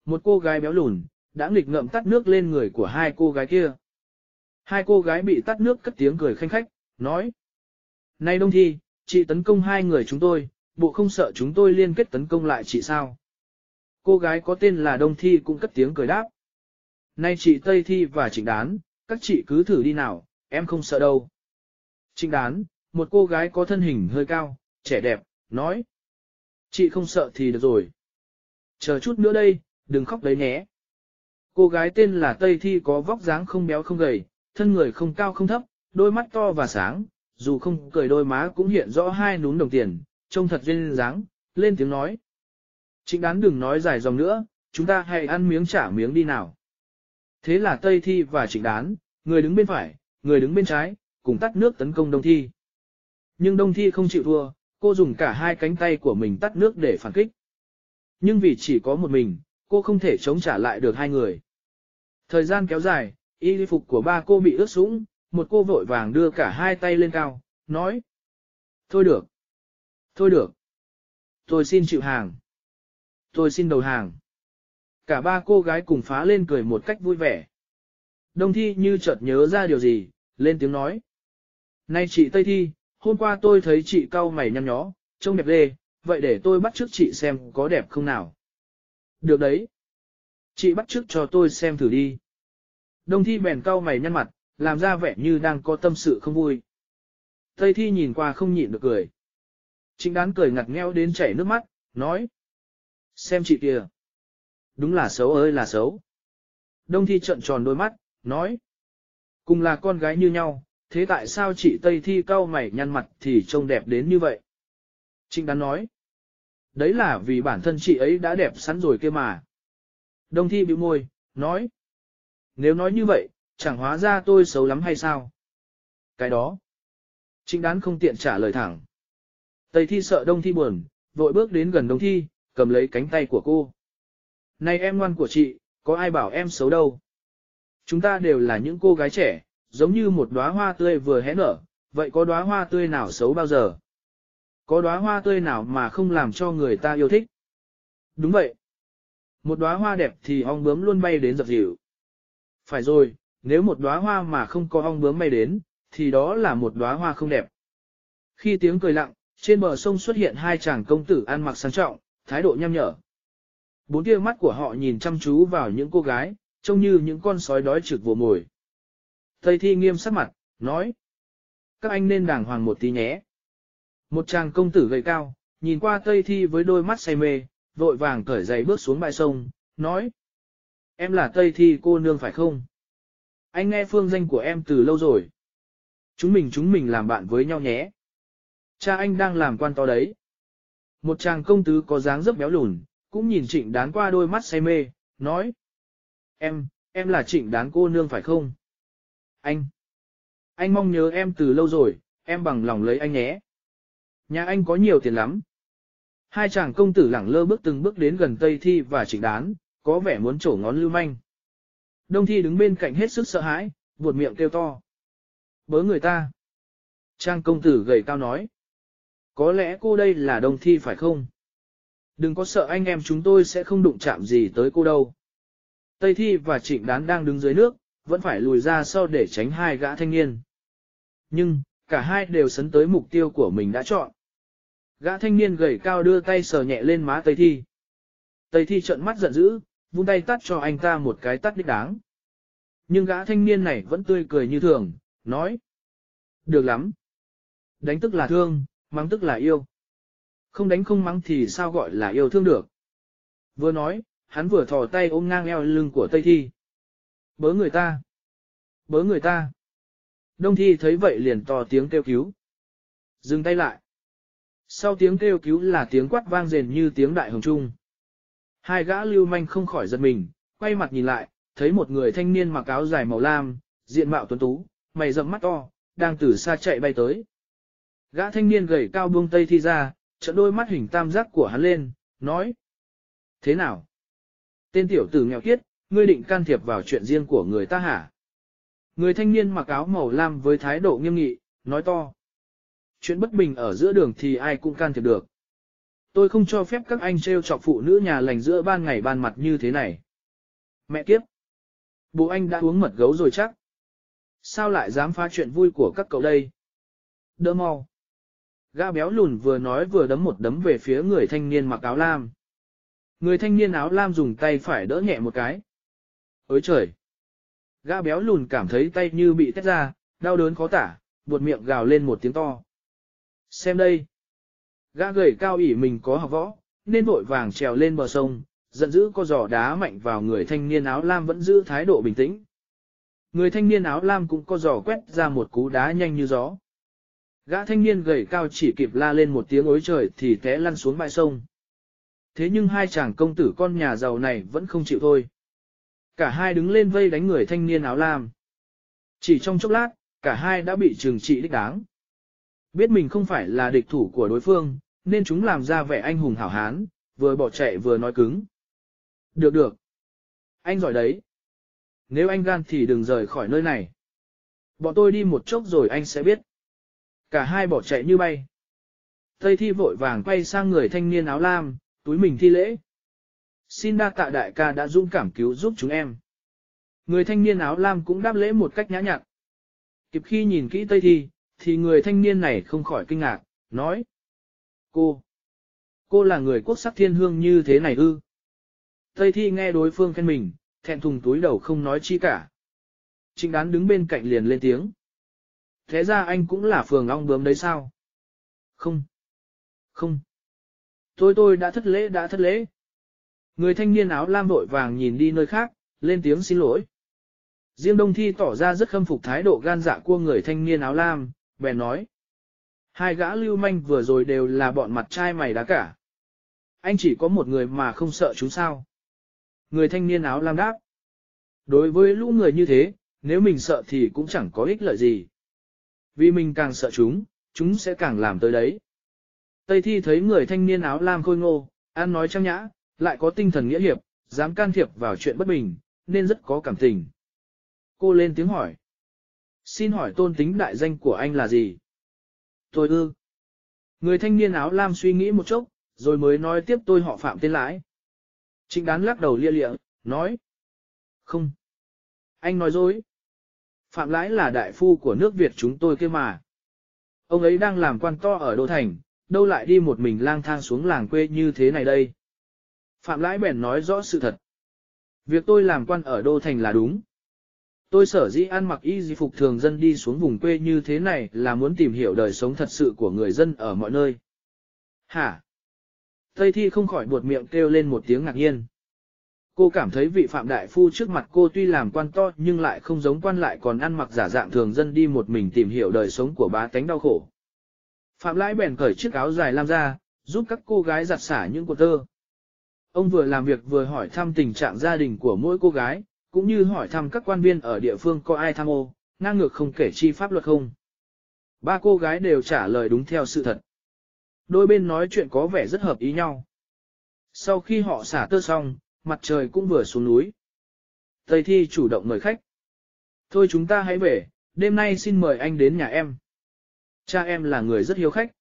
Một cô gái béo lùn, đã nghịch ngậm tắt nước lên người của hai cô gái kia. Hai cô gái bị tắt nước cất tiếng cười khanh khách, nói. Này Đông Thi, chị tấn công hai người chúng tôi, bộ không sợ chúng tôi liên kết tấn công lại chị sao? Cô gái có tên là Đông Thi cũng cất tiếng cười đáp. Nay chị Tây Thi và Trịnh Đán, các chị cứ thử đi nào, em không sợ đâu. Trịnh Đán, một cô gái có thân hình hơi cao, trẻ đẹp, nói. Chị không sợ thì được rồi. Chờ chút nữa đây, đừng khóc đấy nhé. Cô gái tên là Tây Thi có vóc dáng không béo không gầy, thân người không cao không thấp, đôi mắt to và sáng, dù không cười đôi má cũng hiện rõ hai núm đồng tiền, trông thật duyên dáng, lên tiếng nói. Trịnh đán đừng nói dài dòng nữa, chúng ta hãy ăn miếng trả miếng đi nào. Thế là Tây Thi và Trịnh đán, người đứng bên phải, người đứng bên trái, cùng tắt nước tấn công Đông Thi. Nhưng Đông Thi không chịu thua, cô dùng cả hai cánh tay của mình tắt nước để phản kích. Nhưng vì chỉ có một mình, cô không thể chống trả lại được hai người. Thời gian kéo dài, y phục của ba cô bị ướt sũng, một cô vội vàng đưa cả hai tay lên cao, nói. Thôi được. Thôi được. Tôi xin chịu hàng. Tôi xin đầu hàng. Cả ba cô gái cùng phá lên cười một cách vui vẻ. Đông Thi như chợt nhớ ra điều gì, lên tiếng nói. Nay chị Tây Thi, hôm qua tôi thấy chị cau mày nhăn nhó, trông đẹp ghê, vậy để tôi bắt trước chị xem có đẹp không nào. Được đấy. Chị bắt trước cho tôi xem thử đi. Đông Thi bèn cau mày nhăn mặt, làm ra vẻ như đang có tâm sự không vui. Tây Thi nhìn qua không nhịn được cười. Chính đán cười ngặt ngheo đến chảy nước mắt, nói. Xem chị kìa. Đúng là xấu ơi là xấu. Đông Thi trợn tròn đôi mắt, nói. Cùng là con gái như nhau, thế tại sao chị Tây Thi cau mày nhăn mặt thì trông đẹp đến như vậy? Trịnh đán nói. Đấy là vì bản thân chị ấy đã đẹp sẵn rồi kia mà. Đông Thi bĩu môi, nói. Nếu nói như vậy, chẳng hóa ra tôi xấu lắm hay sao? Cái đó. Trịnh đán không tiện trả lời thẳng. Tây Thi sợ Đông Thi buồn, vội bước đến gần Đông Thi, cầm lấy cánh tay của cô. Này em ngoan của chị, có ai bảo em xấu đâu? Chúng ta đều là những cô gái trẻ, giống như một đóa hoa tươi vừa hé nở, vậy có đóa hoa tươi nào xấu bao giờ? Có đóa hoa tươi nào mà không làm cho người ta yêu thích? Đúng vậy. Một đóa hoa đẹp thì ong bướm luôn bay đến dập dịu. Phải rồi, nếu một đóa hoa mà không có ong bướm bay đến, thì đó là một đóa hoa không đẹp. Khi tiếng cười lặng, trên bờ sông xuất hiện hai chàng công tử ăn mặc sang trọng, thái độ nhăm nhở. Bốn tia mắt của họ nhìn chăm chú vào những cô gái, trông như những con sói đói trực vồ mồi. Tây Thi nghiêm sắc mặt, nói. Các anh nên đàng hoàng một tí nhé. Một chàng công tử gầy cao, nhìn qua Tây Thi với đôi mắt say mê, vội vàng cởi giày bước xuống bãi sông, nói. Em là Tây Thi cô nương phải không? Anh nghe phương danh của em từ lâu rồi. Chúng mình chúng mình làm bạn với nhau nhé. Cha anh đang làm quan to đấy. Một chàng công tứ có dáng rất béo lùn, cũng nhìn trịnh đán qua đôi mắt say mê, nói. Em, em là trịnh đán cô nương phải không? Anh, anh mong nhớ em từ lâu rồi, em bằng lòng lấy anh nhé. Nhà anh có nhiều tiền lắm. Hai chàng công tử lẳng lơ bước từng bước đến gần Tây Thi và trịnh đán, có vẻ muốn trổ ngón lưu manh. Đông Thi đứng bên cạnh hết sức sợ hãi, buột miệng kêu to. Bớ người ta. Trang công tử gầy cao nói. Có lẽ cô đây là Đông Thi phải không? Đừng có sợ anh em chúng tôi sẽ không đụng chạm gì tới cô đâu. Tây Thi và Trịnh Đán đang đứng dưới nước, vẫn phải lùi ra sau để tránh hai gã thanh niên. Nhưng, cả hai đều sấn tới mục tiêu của mình đã chọn. Gã thanh niên gầy cao đưa tay sờ nhẹ lên má Tây Thi. Tây Thi trợn mắt giận dữ, vung tay tắt cho anh ta một cái tắt đích đáng. Nhưng gã thanh niên này vẫn tươi cười như thường, nói. Được lắm. Đánh tức là thương, mắng tức là yêu. Không đánh không mắng thì sao gọi là yêu thương được. Vừa nói, hắn vừa thò tay ôm ngang eo lưng của Tây Thi. Bớ người ta! Bớ người ta! Đông Thi thấy vậy liền to tiếng kêu cứu. Dừng tay lại. Sau tiếng kêu cứu là tiếng quát vang rền như tiếng đại hồng trung. Hai gã lưu manh không khỏi giật mình, quay mặt nhìn lại, thấy một người thanh niên mặc áo dài màu lam, diện mạo tuấn tú, mày rậm mắt to, đang từ xa chạy bay tới. Gã thanh niên gầy cao buông tây thi ra, trận đôi mắt hình tam giác của hắn lên, nói. Thế nào? Tên tiểu tử nghèo kiết, ngươi định can thiệp vào chuyện riêng của người ta hả? Người thanh niên mặc áo màu lam với thái độ nghiêm nghị, nói to. Chuyện bất bình ở giữa đường thì ai cũng can thiệp được. Tôi không cho phép các anh trêu chọc phụ nữ nhà lành giữa ban ngày ban mặt như thế này. Mẹ kiếp! Bố anh đã uống mật gấu rồi chắc. Sao lại dám phá chuyện vui của các cậu đây? Đỡ mau! Gã béo lùn vừa nói vừa đấm một đấm về phía người thanh niên mặc áo lam. Người thanh niên áo lam dùng tay phải đỡ nhẹ một cái ới trời! Gã béo lùn cảm thấy tay như bị tét ra, đau đớn khó tả, buột miệng gào lên một tiếng to. Xem đây! Gã gầy cao ỉ mình có học võ, nên vội vàng trèo lên bờ sông, giận dữ có giò đá mạnh vào người thanh niên áo lam vẫn giữ thái độ bình tĩnh. Người thanh niên áo lam cũng có giò quét ra một cú đá nhanh như gió. Gã thanh niên gầy cao chỉ kịp la lên một tiếng ối trời thì té lăn xuống bãi sông. Thế nhưng hai chàng công tử con nhà giàu này vẫn không chịu thôi. Cả hai đứng lên vây đánh người thanh niên áo lam. Chỉ trong chốc lát, cả hai đã bị trừng trị đích đáng. Biết mình không phải là địch thủ của đối phương, nên chúng làm ra vẻ anh hùng hảo hán, vừa bỏ chạy vừa nói cứng. Được được. Anh giỏi đấy. nếu anh gan thì đừng rời khỏi nơi này. Bọn tôi đi một chốc rồi anh sẽ biết. Cả hai bỏ chạy như bay. Tây thi vội vàng quay sang người thanh niên áo lam, túi mình thi lễ. Xin đa tạ đại ca đã dũng cảm cứu giúp chúng em. Người thanh niên áo lam cũng đáp lễ một cách nhã nhặn. Kịp khi nhìn kỹ Tây thi, thì người thanh niên này không khỏi kinh ngạc, nói. Cô, cô là người quốc sắc thiên hương như thế này ư? Tây thi nghe đối phương khen mình, thẹn thùng túi đầu không nói chi cả. Trịnh đán đứng bên cạnh liền lên tiếng. Thế ra anh cũng là phường ong bướm đấy sao? Không. Không. Tôi tôi đã thất lễ đã thất lễ. Người thanh niên áo lam vội vàng nhìn đi nơi khác, lên tiếng xin lỗi. Riêng Đông Thi tỏ ra rất khâm phục thái độ gan dạ của người thanh niên áo lam, bèn nói. Hai gã lưu manh vừa rồi đều là bọn mặt trai mày đá cả. Anh chỉ có một người mà không sợ chúng sao. Người thanh niên áo lam đáp. Đối với lũ người như thế, nếu mình sợ thì cũng chẳng có ích lợi gì. Vì mình càng sợ chúng, chúng sẽ càng làm tới đấy. Tây thi thấy người thanh niên áo lam khôi ngô, ăn nói trang nhã, lại có tinh thần nghĩa hiệp, dám can thiệp vào chuyện bất bình, nên rất có cảm tình. Cô lên tiếng hỏi. Xin hỏi tôn tính đại danh của anh là gì? Tôi ư. Người thanh niên áo lam suy nghĩ một chốc, rồi mới nói tiếp tôi họ phạm tên lãi. Trịnh đán lắc đầu lia lịa, nói. Không. Anh nói dối. Phạm lãi là đại phu của nước Việt chúng tôi kia mà. Ông ấy đang làm quan to ở Đô Thành, đâu lại đi một mình lang thang xuống làng quê như thế này đây. Phạm lãi bèn nói rõ sự thật. Việc tôi làm quan ở Đô Thành là đúng. Tôi sở dĩ ăn mặc y di phục thường dân đi xuống vùng quê như thế này là muốn tìm hiểu đời sống thật sự của người dân ở mọi nơi. Hả? Tây Thi không khỏi buột miệng kêu lên một tiếng ngạc nhiên. Cô cảm thấy vị phạm đại phu trước mặt cô tuy làm quan to nhưng lại không giống quan lại còn ăn mặc giả dạng thường dân đi một mình tìm hiểu đời sống của bá tánh đau khổ. Phạm lãi bèn cởi chiếc áo dài lam ra, giúp các cô gái giặt xả những cuộn tơ. Ông vừa làm việc vừa hỏi thăm tình trạng gia đình của mỗi cô gái, cũng như hỏi thăm các quan viên ở địa phương có ai tham ô, ngang ngược không kể chi pháp luật không. Ba cô gái đều trả lời đúng theo sự thật. Đôi bên nói chuyện có vẻ rất hợp ý nhau. Sau khi họ xả tơ xong, mặt trời cũng vừa xuống núi. Tây Thi chủ động mời khách. Thôi chúng ta hãy về, đêm nay xin mời anh đến nhà em. Cha em là người rất hiếu khách.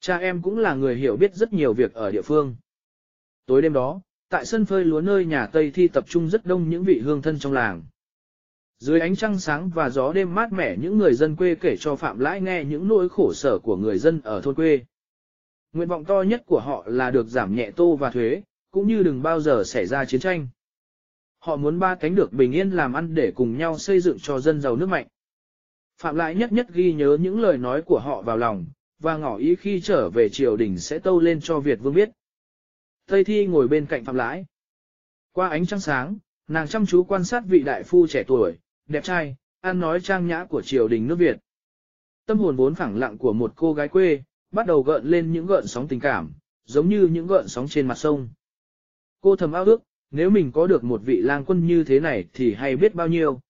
Cha em cũng là người hiểu biết rất nhiều việc ở địa phương. Tối đêm đó, tại sân phơi lúa nơi nhà Tây Thi tập trung rất đông những vị hương thân trong làng. Dưới ánh trăng sáng và gió đêm mát mẻ những người dân quê kể cho Phạm Lãi nghe những nỗi khổ sở của người dân ở thôn quê. Nguyện vọng to nhất của họ là được giảm nhẹ tô và thuế, cũng như đừng bao giờ xảy ra chiến tranh. Họ muốn ba cánh được bình yên làm ăn để cùng nhau xây dựng cho dân giàu nước mạnh. Phạm Lãi nhất nhất ghi nhớ những lời nói của họ vào lòng, và ngỏ ý khi trở về triều đình sẽ tâu lên cho Việt Vương biết. Tây Thi ngồi bên cạnh Phạm Lãi. Qua ánh trăng sáng, nàng chăm chú quan sát vị đại phu trẻ tuổi, đẹp trai, ăn nói trang nhã của triều đình nước Việt. Tâm hồn vốn phẳng lặng của một cô gái quê, bắt đầu gợn lên những gợn sóng tình cảm, giống như những gợn sóng trên mặt sông. Cô thầm ao ước, nếu mình có được một vị lang quân như thế này thì hay biết bao nhiêu.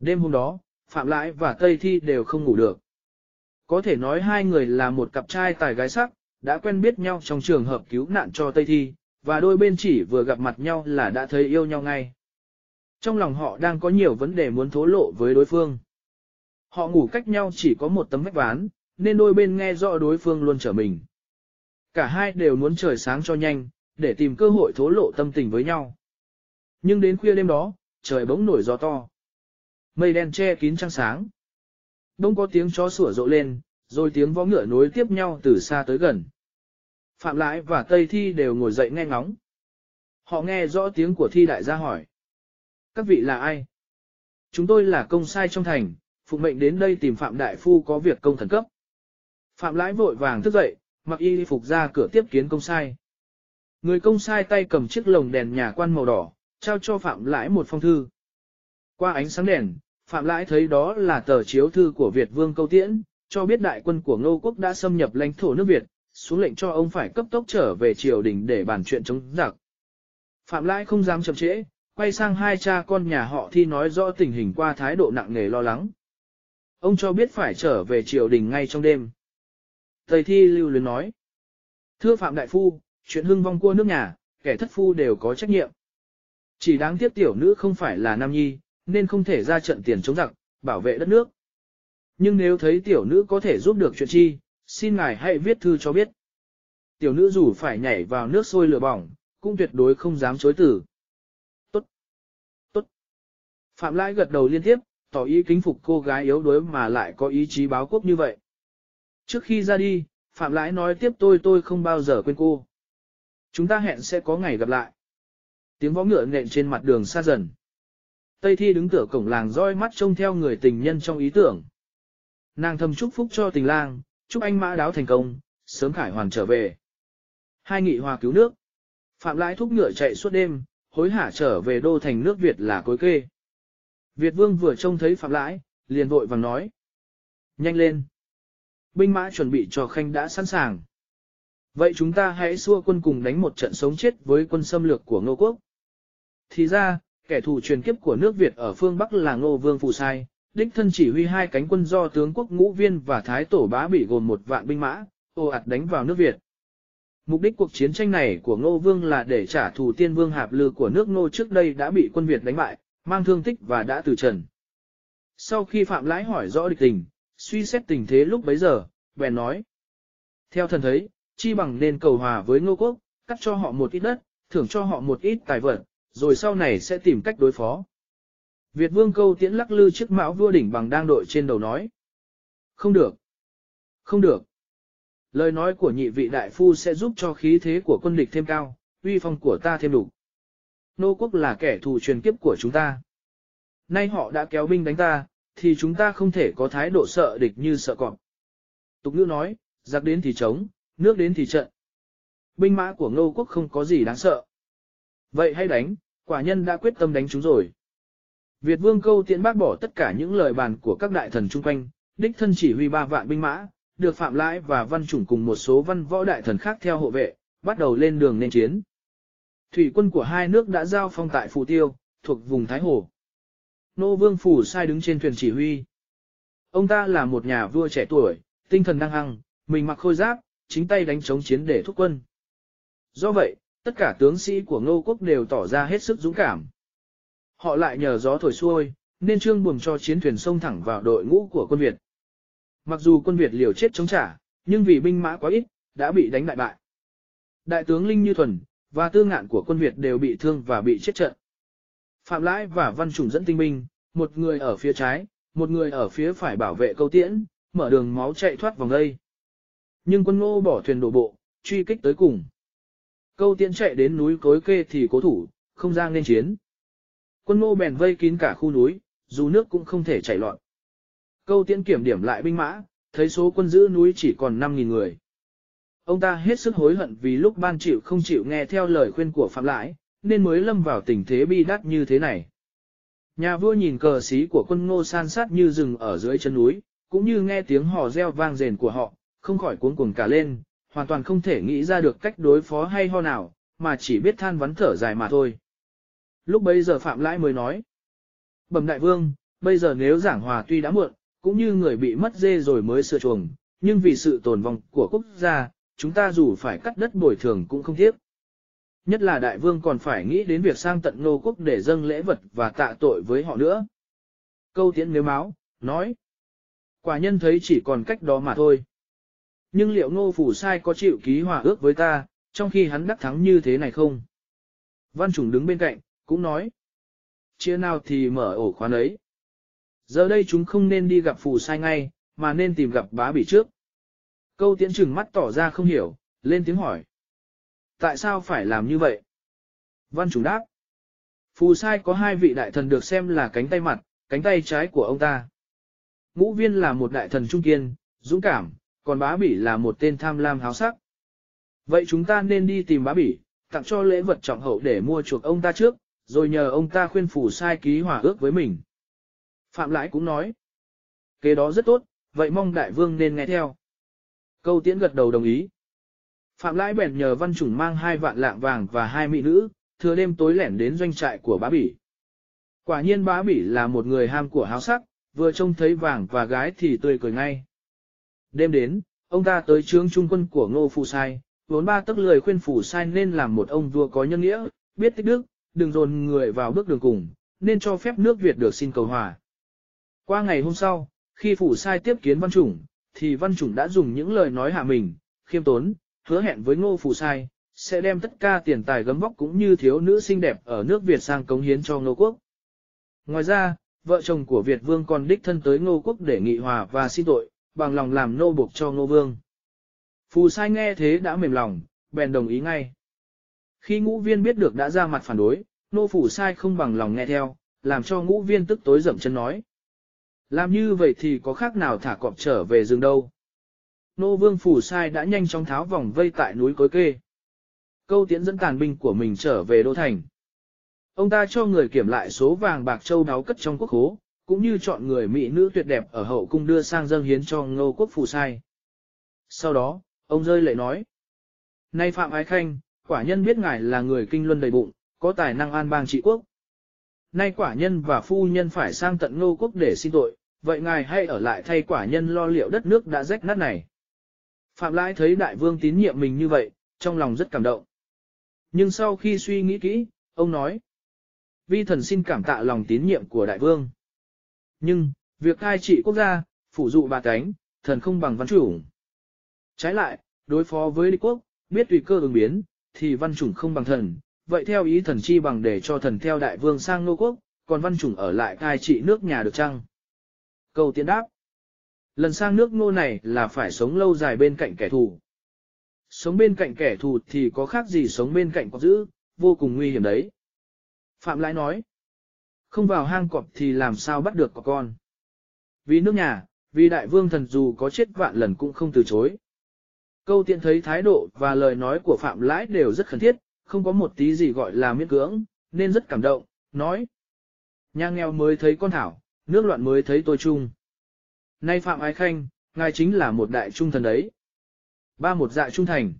Đêm hôm đó, Phạm Lãi và Tây Thi đều không ngủ được. Có thể nói hai người là một cặp trai tài gái sắc, đã quen biết nhau trong trường hợp cứu nạn cho Tây Thi, và đôi bên chỉ vừa gặp mặt nhau là đã thấy yêu nhau ngay. Trong lòng họ đang có nhiều vấn đề muốn thố lộ với đối phương. Họ ngủ cách nhau chỉ có một tấm vách ván, nên đôi bên nghe rõ đối phương luôn trở mình. Cả hai đều muốn trời sáng cho nhanh, để tìm cơ hội thố lộ tâm tình với nhau. Nhưng đến khuya đêm đó, trời bỗng nổi gió to. Mây đen che kín trăng sáng. Đông có tiếng chó sủa rộ lên, rồi tiếng vó ngựa nối tiếp nhau từ xa tới gần. Phạm Lãi và Tây Thi đều ngồi dậy nghe ngóng. Họ nghe rõ tiếng của Thi đại gia hỏi. Các vị là ai? Chúng tôi là công sai trong thành, phụ mệnh đến đây tìm Phạm Đại Phu có việc công thần cấp. Phạm Lãi vội vàng thức dậy, mặc y phục ra cửa tiếp kiến công sai. Người công sai tay cầm chiếc lồng đèn nhà quan màu đỏ, trao cho Phạm Lãi một phong thư. Qua ánh sáng đèn, Phạm Lãi thấy đó là tờ chiếu thư của Việt Vương Câu Tiễn, cho biết đại quân của Ngô Quốc đã xâm nhập lãnh thổ nước Việt, xuống lệnh cho ông phải cấp tốc trở về triều đình để bàn chuyện chống giặc. Phạm Lai không dám chậm trễ, quay sang hai cha con nhà họ thi nói rõ tình hình qua thái độ nặng nề lo lắng. Ông cho biết phải trở về triều đình ngay trong đêm. Thầy thi lưu luyến nói. Thưa Phạm Đại Phu, chuyện hưng vong cua nước nhà, kẻ thất phu đều có trách nhiệm. Chỉ đáng tiếc tiểu nữ không phải là nam nhi, nên không thể ra trận tiền chống giặc, bảo vệ đất nước. Nhưng nếu thấy tiểu nữ có thể giúp được chuyện chi, xin ngài hãy viết thư cho biết. Tiểu nữ dù phải nhảy vào nước sôi lửa bỏng, cũng tuyệt đối không dám chối từ. Tốt! Tốt! Phạm Lai gật đầu liên tiếp, tỏ ý kính phục cô gái yếu đuối mà lại có ý chí báo quốc như vậy. Trước khi ra đi, Phạm Lãi nói tiếp tôi tôi không bao giờ quên cô. Chúng ta hẹn sẽ có ngày gặp lại. Tiếng võ ngựa nện trên mặt đường xa dần. Tây Thi đứng tựa cổng làng roi mắt trông theo người tình nhân trong ý tưởng. Nàng thầm chúc phúc cho tình lang, chúc anh mã đáo thành công, sớm khải hoàn trở về. Hai nghị hòa cứu nước. Phạm Lãi thúc ngựa chạy suốt đêm, hối hả trở về đô thành nước Việt là cối kê. Việt vương vừa trông thấy Phạm Lãi, liền vội vàng nói. Nhanh lên. Binh mã chuẩn bị cho khanh đã sẵn sàng. Vậy chúng ta hãy xua quân cùng đánh một trận sống chết với quân xâm lược của Ngô Quốc. Thì ra, kẻ thù truyền kiếp của nước Việt ở phương Bắc là Ngô Vương Phù Sai, đích thân chỉ huy hai cánh quân do tướng quốc ngũ viên và thái tổ bá bị gồm một vạn binh mã, ồ ạt đánh vào nước Việt. Mục đích cuộc chiến tranh này của Ngô Vương là để trả thù tiên vương hạp lư của nước Ngô trước đây đã bị quân Việt đánh bại, mang thương tích và đã từ trần. Sau khi Phạm Lãi hỏi rõ địch tình, suy xét tình thế lúc bấy giờ, bèn nói. Theo thần thấy, chi bằng nên cầu hòa với Ngô Quốc, cắt cho họ một ít đất, thưởng cho họ một ít tài vật, rồi sau này sẽ tìm cách đối phó. Việt vương câu tiễn lắc lư chiếc mão vua đỉnh bằng đang đội trên đầu nói. Không được. Không được. Lời nói của nhị vị đại phu sẽ giúp cho khí thế của quân địch thêm cao, uy phong của ta thêm đủ. Nô quốc là kẻ thù truyền kiếp của chúng ta. Nay họ đã kéo binh đánh ta, thì chúng ta không thể có thái độ sợ địch như sợ cọp. Tục ngữ nói, giặc đến thì chống, nước đến thì trận. Binh mã của ngô quốc không có gì đáng sợ. Vậy hãy đánh, quả nhân đã quyết tâm đánh chúng rồi. Việt vương câu tiện bác bỏ tất cả những lời bàn của các đại thần chung quanh, đích thân chỉ huy ba vạn binh mã, được Phạm Lãi và Văn Chủng cùng một số văn võ đại thần khác theo hộ vệ, bắt đầu lên đường nên chiến. Thủy quân của hai nước đã giao phong tại Phù Tiêu, thuộc vùng Thái Hồ. Nô Vương Phủ sai đứng trên thuyền chỉ huy. Ông ta là một nhà vua trẻ tuổi, tinh thần năng hăng, mình mặc khôi giáp, chính tay đánh chống chiến để thúc quân. Do vậy, tất cả tướng sĩ của Ngô Quốc đều tỏ ra hết sức dũng cảm. Họ lại nhờ gió thổi xuôi, nên trương buồm cho chiến thuyền xông thẳng vào đội ngũ của quân Việt. Mặc dù quân Việt liều chết chống trả, nhưng vì binh mã quá ít, đã bị đánh đại bại. Đại tướng Linh Như Thuần, và tư ngạn của quân Việt đều bị thương và bị chết trận. Phạm Lãi và Văn Trùng dẫn tinh binh, một người ở phía trái, một người ở phía phải bảo vệ câu tiễn, mở đường máu chạy thoát vòng đây. Nhưng quân ngô bỏ thuyền đổ bộ, truy kích tới cùng. Câu tiễn chạy đến núi cối kê thì cố thủ, không ra nên chiến. Quân ngô bèn vây kín cả khu núi, dù nước cũng không thể chảy loạn. Câu tiễn kiểm điểm lại binh mã, thấy số quân giữ núi chỉ còn 5.000 người. Ông ta hết sức hối hận vì lúc ban chịu không chịu nghe theo lời khuyên của Phạm Lãi, nên mới lâm vào tình thế bi đắt như thế này. Nhà vua nhìn cờ xí của quân ngô san sát như rừng ở dưới chân núi, cũng như nghe tiếng hò reo vang rền của họ, không khỏi cuống cuồng cả lên, hoàn toàn không thể nghĩ ra được cách đối phó hay ho nào, mà chỉ biết than vắn thở dài mà thôi. Lúc bấy giờ Phạm Lãi mới nói, Bẩm đại vương, bây giờ nếu giảng hòa tuy đã muộn, cũng như người bị mất dê rồi mới sửa chuồng, nhưng vì sự tồn vong của quốc gia, chúng ta dù phải cắt đất bồi thường cũng không tiếc. Nhất là đại vương còn phải nghĩ đến việc sang tận nô quốc để dâng lễ vật và tạ tội với họ nữa. Câu tiễn nếu máu, nói. Quả nhân thấy chỉ còn cách đó mà thôi. Nhưng liệu ngô phủ sai có chịu ký hòa ước với ta, trong khi hắn đắc thắng như thế này không? Văn trùng đứng bên cạnh, cũng nói. Chia nào thì mở ổ khoán ấy. Giờ đây chúng không nên đi gặp phù sai ngay, mà nên tìm gặp bá bỉ trước. Câu tiễn trừng mắt tỏ ra không hiểu, lên tiếng hỏi. Tại sao phải làm như vậy? Văn chủ đáp. Phù sai có hai vị đại thần được xem là cánh tay mặt, cánh tay trái của ông ta. Ngũ viên là một đại thần trung kiên, dũng cảm, còn bá bỉ là một tên tham lam háo sắc. Vậy chúng ta nên đi tìm bá bỉ, tặng cho lễ vật trọng hậu để mua chuộc ông ta trước, rồi nhờ ông ta khuyên phủ sai ký hòa ước với mình. Phạm Lãi cũng nói. Kế đó rất tốt, vậy mong đại vương nên nghe theo. Câu tiễn gật đầu đồng ý. Phạm Lãi bèn nhờ văn chủng mang hai vạn lạng vàng và hai mỹ nữ, thừa đêm tối lẻn đến doanh trại của bá bỉ. Quả nhiên bá bỉ là một người ham của háo sắc, vừa trông thấy vàng và gái thì tươi cười ngay. Đêm đến, ông ta tới trướng trung quân của Ngô Phù Sai, vốn ba tức lời khuyên Phù Sai nên làm một ông vua có nhân nghĩa, biết tích đức, đừng dồn người vào bước đường cùng, nên cho phép nước Việt được xin cầu hòa. Qua ngày hôm sau, khi phủ sai tiếp kiến văn chủng, thì văn chủng đã dùng những lời nói hạ mình, khiêm tốn, hứa hẹn với ngô phủ sai, sẽ đem tất cả tiền tài gấm vóc cũng như thiếu nữ xinh đẹp ở nước Việt sang cống hiến cho ngô quốc. Ngoài ra, vợ chồng của Việt vương còn đích thân tới ngô quốc để nghị hòa và xin tội, bằng lòng làm nô buộc cho ngô vương. Phù sai nghe thế đã mềm lòng, bèn đồng ý ngay. Khi ngũ viên biết được đã ra mặt phản đối, nô phủ sai không bằng lòng nghe theo, làm cho ngũ viên tức tối dậm chân nói. Làm như vậy thì có khác nào thả cọp trở về rừng đâu. Nô vương phủ sai đã nhanh chóng tháo vòng vây tại núi cối kê. Câu tiễn dẫn tàn binh của mình trở về đô thành. Ông ta cho người kiểm lại số vàng bạc châu đáo cất trong quốc hố, cũng như chọn người mỹ nữ tuyệt đẹp ở hậu cung đưa sang dâng hiến cho ngô quốc phủ sai. Sau đó, ông rơi lệ nói. Nay Phạm Ái Khanh, quả nhân biết ngài là người kinh luân đầy bụng, có tài năng an bang trị quốc. Nay quả nhân và phu nhân phải sang tận ngô quốc để xin tội, vậy ngài hãy ở lại thay quả nhân lo liệu đất nước đã rách nát này. Phạm Lai thấy đại vương tín nhiệm mình như vậy, trong lòng rất cảm động. Nhưng sau khi suy nghĩ kỹ, ông nói, vi thần xin cảm tạ lòng tín nhiệm của đại vương. Nhưng, việc cai trị quốc gia, phủ dụ bà cánh, thần không bằng văn chủ. Trái lại, đối phó với địch quốc, biết tùy cơ ứng biến, thì văn chủng không bằng thần, vậy theo ý thần chi bằng để cho thần theo đại vương sang nô quốc, còn văn chủng ở lại cai trị nước nhà được chăng? Câu tiện đáp. Lần sang nước nô này là phải sống lâu dài bên cạnh kẻ thù. Sống bên cạnh kẻ thù thì có khác gì sống bên cạnh cọp dữ, vô cùng nguy hiểm đấy. Phạm Lãi nói. Không vào hang cọp thì làm sao bắt được cọp con. Vì nước nhà, vì đại vương thần dù có chết vạn lần cũng không từ chối. Câu tiện thấy thái độ và lời nói của Phạm Lãi đều rất khẩn thiết, không có một tí gì gọi là miễn cưỡng, nên rất cảm động, nói. Nhà nghèo mới thấy con thảo, nước loạn mới thấy tôi chung. Nay Phạm Ái Khanh, ngài chính là một đại trung thần đấy. Ba một dạ trung thành.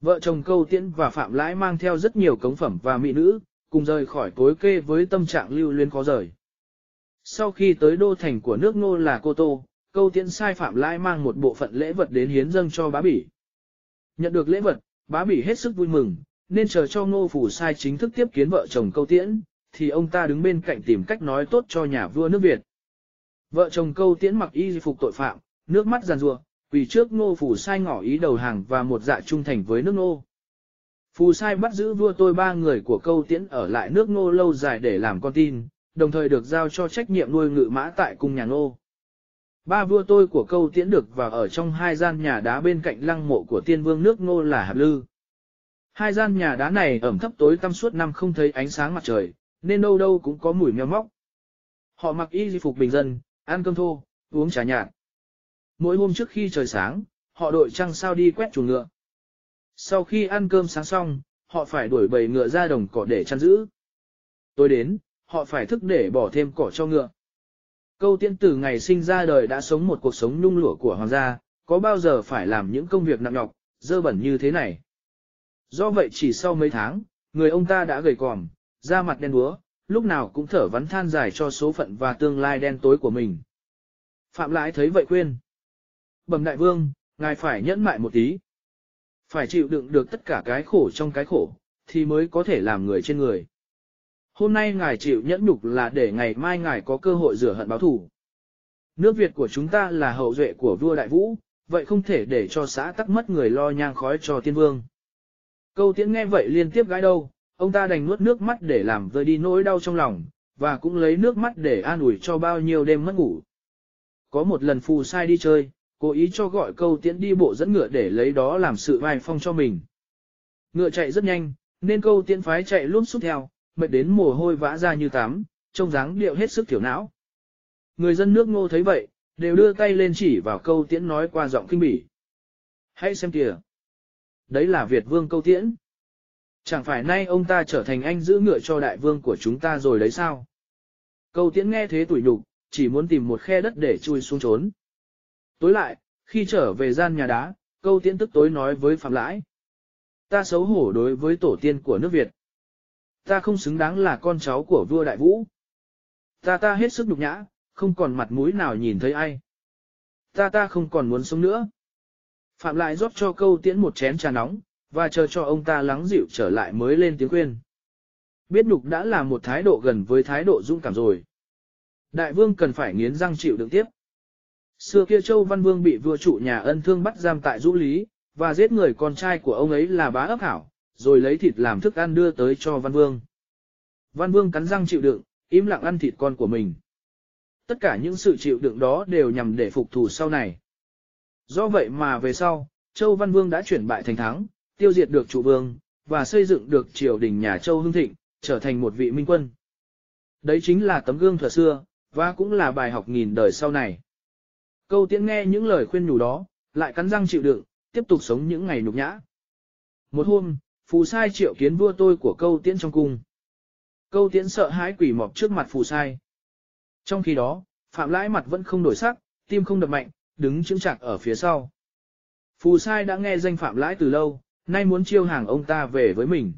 Vợ chồng câu tiễn và Phạm Lãi mang theo rất nhiều cống phẩm và mỹ nữ, cùng rời khỏi cối kê với tâm trạng lưu luyến khó rời. Sau khi tới đô thành của nước ngô là Cô Tô, câu tiễn sai Phạm Lãi mang một bộ phận lễ vật đến hiến dâng cho bá bỉ. Nhận được lễ vật, bá bỉ hết sức vui mừng, nên chờ cho ngô phủ sai chính thức tiếp kiến vợ chồng câu tiễn, thì ông ta đứng bên cạnh tìm cách nói tốt cho nhà vua nước Việt. Vợ chồng câu tiễn mặc y phục tội phạm, nước mắt giàn rùa, vì trước ngô phủ sai ngỏ ý đầu hàng và một dạ trung thành với nước ngô. Phù sai bắt giữ vua tôi ba người của câu tiễn ở lại nước ngô lâu dài để làm con tin, đồng thời được giao cho trách nhiệm nuôi ngự mã tại cung nhà ngô. Ba vua tôi của câu tiễn được và ở trong hai gian nhà đá bên cạnh lăng mộ của tiên vương nước ngô là Hạp Lư. Hai gian nhà đá này ẩm thấp tối tăm suốt năm không thấy ánh sáng mặt trời, nên đâu đâu cũng có mùi meo móc. Họ mặc y di phục bình dân, ăn cơm thô, uống trà nhạt. Mỗi hôm trước khi trời sáng, họ đội trăng sao đi quét chuồng ngựa. Sau khi ăn cơm sáng xong, họ phải đuổi bầy ngựa ra đồng cỏ để chăn giữ. Tối đến, họ phải thức để bỏ thêm cỏ cho ngựa. Câu tiên tử ngày sinh ra đời đã sống một cuộc sống nung lụa của hoàng gia, có bao giờ phải làm những công việc nặng nhọc, dơ bẩn như thế này. Do vậy chỉ sau mấy tháng, người ông ta đã gầy còm, da mặt đen đúa, lúc nào cũng thở vắn than dài cho số phận và tương lai đen tối của mình. Phạm Lãi thấy vậy khuyên. Bẩm đại vương, ngài phải nhẫn mại một tí. Phải chịu đựng được tất cả cái khổ trong cái khổ, thì mới có thể làm người trên người. Hôm nay ngài chịu nhẫn nhục là để ngày mai ngài có cơ hội rửa hận báo thù. Nước Việt của chúng ta là hậu duệ của vua Đại Vũ, vậy không thể để cho xã tắc mất người lo nhang khói cho tiên vương. Câu tiễn nghe vậy liên tiếp gái đâu, ông ta đành nuốt nước mắt để làm vơi đi nỗi đau trong lòng, và cũng lấy nước mắt để an ủi cho bao nhiêu đêm mất ngủ. Có một lần phù sai đi chơi, cố ý cho gọi câu tiễn đi bộ dẫn ngựa để lấy đó làm sự vai phong cho mình. Ngựa chạy rất nhanh, nên câu tiễn phái chạy luôn suốt theo, mệt đến mồ hôi vã ra như tắm, trông dáng điệu hết sức thiểu não. Người dân nước ngô thấy vậy, đều đưa tay lên chỉ vào câu tiễn nói qua giọng kinh bỉ. Hãy xem kìa. Đấy là Việt vương câu tiễn. Chẳng phải nay ông ta trở thành anh giữ ngựa cho đại vương của chúng ta rồi đấy sao? Câu tiễn nghe thế tủi nhục, chỉ muốn tìm một khe đất để chui xuống trốn. Tối lại, khi trở về gian nhà đá, câu tiễn tức tối nói với Phạm Lãi. Ta xấu hổ đối với tổ tiên của nước Việt. Ta không xứng đáng là con cháu của vua Đại Vũ. Ta ta hết sức nhục nhã, không còn mặt mũi nào nhìn thấy ai. Ta ta không còn muốn sống nữa. Phạm lại rót cho câu tiễn một chén trà nóng, và chờ cho ông ta lắng dịu trở lại mới lên tiếng khuyên. biết nhục đã là một thái độ gần với thái độ dũng cảm rồi. Đại vương cần phải nghiến răng chịu đựng tiếp. Xưa kia Châu Văn Vương bị vua trụ nhà ân thương bắt giam tại Dũ Lý, và giết người con trai của ông ấy là bá ấp hảo, rồi lấy thịt làm thức ăn đưa tới cho Văn Vương. Văn Vương cắn răng chịu đựng, im lặng ăn thịt con của mình. Tất cả những sự chịu đựng đó đều nhằm để phục thù sau này. Do vậy mà về sau, Châu Văn Vương đã chuyển bại thành thắng, tiêu diệt được trụ vương, và xây dựng được triều đình nhà Châu Hưng Thịnh, trở thành một vị minh quân. Đấy chính là tấm gương thuở xưa, và cũng là bài học nghìn đời sau này. Câu tiễn nghe những lời khuyên nhủ đó, lại cắn răng chịu đựng, tiếp tục sống những ngày nhục nhã. Một hôm, phù sai triệu kiến vua tôi của câu tiễn trong cung. Câu tiễn sợ hãi quỷ mọc trước mặt phù sai. Trong khi đó, phạm lãi mặt vẫn không đổi sắc, tim không đập mạnh, đứng chững chạc ở phía sau. Phù sai đã nghe danh phạm lãi từ lâu, nay muốn chiêu hàng ông ta về với mình.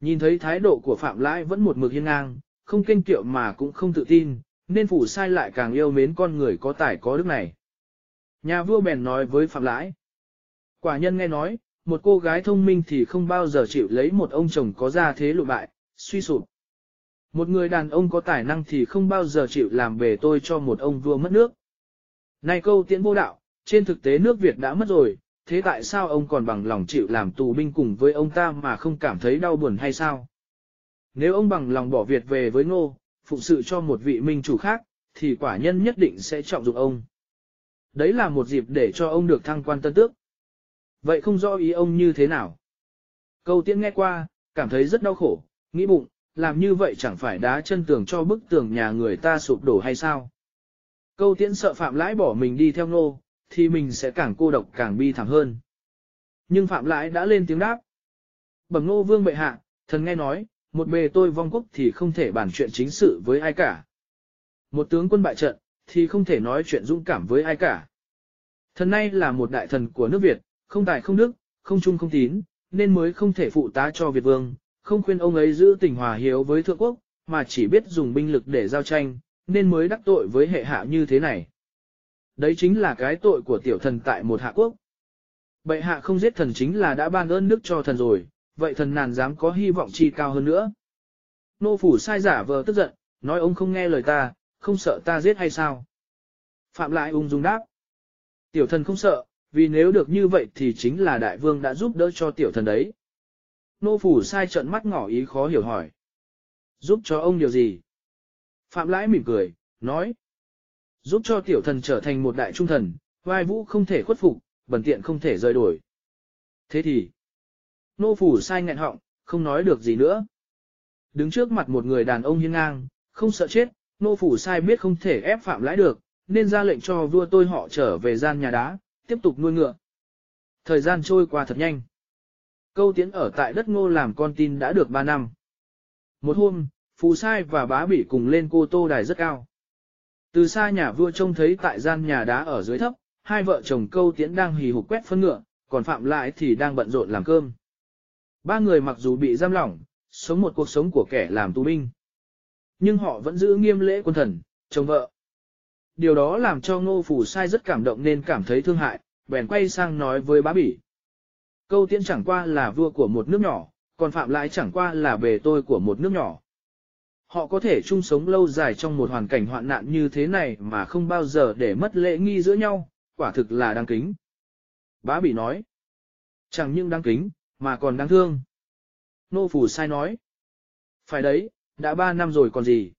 Nhìn thấy thái độ của phạm lãi vẫn một mực hiên ngang, không kinh kiệu mà cũng không tự tin, nên phù sai lại càng yêu mến con người có tài có đức này. Nhà vua bèn nói với phạm lãi. Quả nhân nghe nói, một cô gái thông minh thì không bao giờ chịu lấy một ông chồng có gia thế lụ bại, suy sụp. Một người đàn ông có tài năng thì không bao giờ chịu làm bề tôi cho một ông vua mất nước. Này câu tiễn vô đạo, trên thực tế nước Việt đã mất rồi, thế tại sao ông còn bằng lòng chịu làm tù binh cùng với ông ta mà không cảm thấy đau buồn hay sao? Nếu ông bằng lòng bỏ Việt về với ngô, phụng sự cho một vị minh chủ khác, thì quả nhân nhất định sẽ trọng dụng ông. Đấy là một dịp để cho ông được thăng quan tân tước. Vậy không rõ ý ông như thế nào? Câu tiễn nghe qua, cảm thấy rất đau khổ, nghĩ bụng, làm như vậy chẳng phải đá chân tường cho bức tường nhà người ta sụp đổ hay sao? Câu tiễn sợ Phạm Lãi bỏ mình đi theo ngô, thì mình sẽ càng cô độc càng bi thảm hơn. Nhưng Phạm Lãi đã lên tiếng đáp. Bẩm ngô vương bệ hạ, thần nghe nói, một bề tôi vong quốc thì không thể bàn chuyện chính sự với ai cả. Một tướng quân bại trận, thì không thể nói chuyện dũng cảm với ai cả. Thần nay là một đại thần của nước Việt, không tài không đức, không trung không tín, nên mới không thể phụ tá cho Việt vương, không khuyên ông ấy giữ tình hòa hiếu với thượng quốc, mà chỉ biết dùng binh lực để giao tranh, nên mới đắc tội với hệ hạ như thế này. Đấy chính là cái tội của tiểu thần tại một hạ quốc. Bệ hạ không giết thần chính là đã ban ơn đức cho thần rồi, vậy thần nàn dám có hy vọng chi cao hơn nữa. Nô phủ sai giả vờ tức giận, nói ông không nghe lời ta, không sợ ta giết hay sao? Phạm lại ung dung đáp. Tiểu thần không sợ, vì nếu được như vậy thì chính là đại vương đã giúp đỡ cho tiểu thần đấy. Nô phủ sai trận mắt ngỏ ý khó hiểu hỏi. Giúp cho ông điều gì? Phạm lãi mỉm cười, nói. Giúp cho tiểu thần trở thành một đại trung thần, vai vũ không thể khuất phục, bẩn tiện không thể rời đổi. Thế thì, nô phủ sai nghẹn họng, không nói được gì nữa. Đứng trước mặt một người đàn ông hiên ngang, không sợ chết, nô phủ sai biết không thể ép phạm lãi được, nên ra lệnh cho vua tôi họ trở về gian nhà đá, tiếp tục nuôi ngựa. Thời gian trôi qua thật nhanh. Câu tiến ở tại đất ngô làm con tin đã được 3 năm. Một hôm, Phù Sai và bá bỉ cùng lên cô tô đài rất cao. Từ xa nhà vua trông thấy tại gian nhà đá ở dưới thấp, hai vợ chồng câu Tiến đang hì hục quét phân ngựa, còn Phạm Lại thì đang bận rộn làm cơm. Ba người mặc dù bị giam lỏng, sống một cuộc sống của kẻ làm tù binh. Nhưng họ vẫn giữ nghiêm lễ quân thần, chồng vợ. Điều đó làm cho ngô phủ sai rất cảm động nên cảm thấy thương hại, bèn quay sang nói với bá bỉ. Câu tiễn chẳng qua là vua của một nước nhỏ, còn phạm lại chẳng qua là bề tôi của một nước nhỏ. Họ có thể chung sống lâu dài trong một hoàn cảnh hoạn nạn như thế này mà không bao giờ để mất lễ nghi giữa nhau, quả thực là đáng kính. Bá bị nói, chẳng những đáng kính, mà còn đáng thương. Nô Phủ sai nói, phải đấy, đã ba năm rồi còn gì.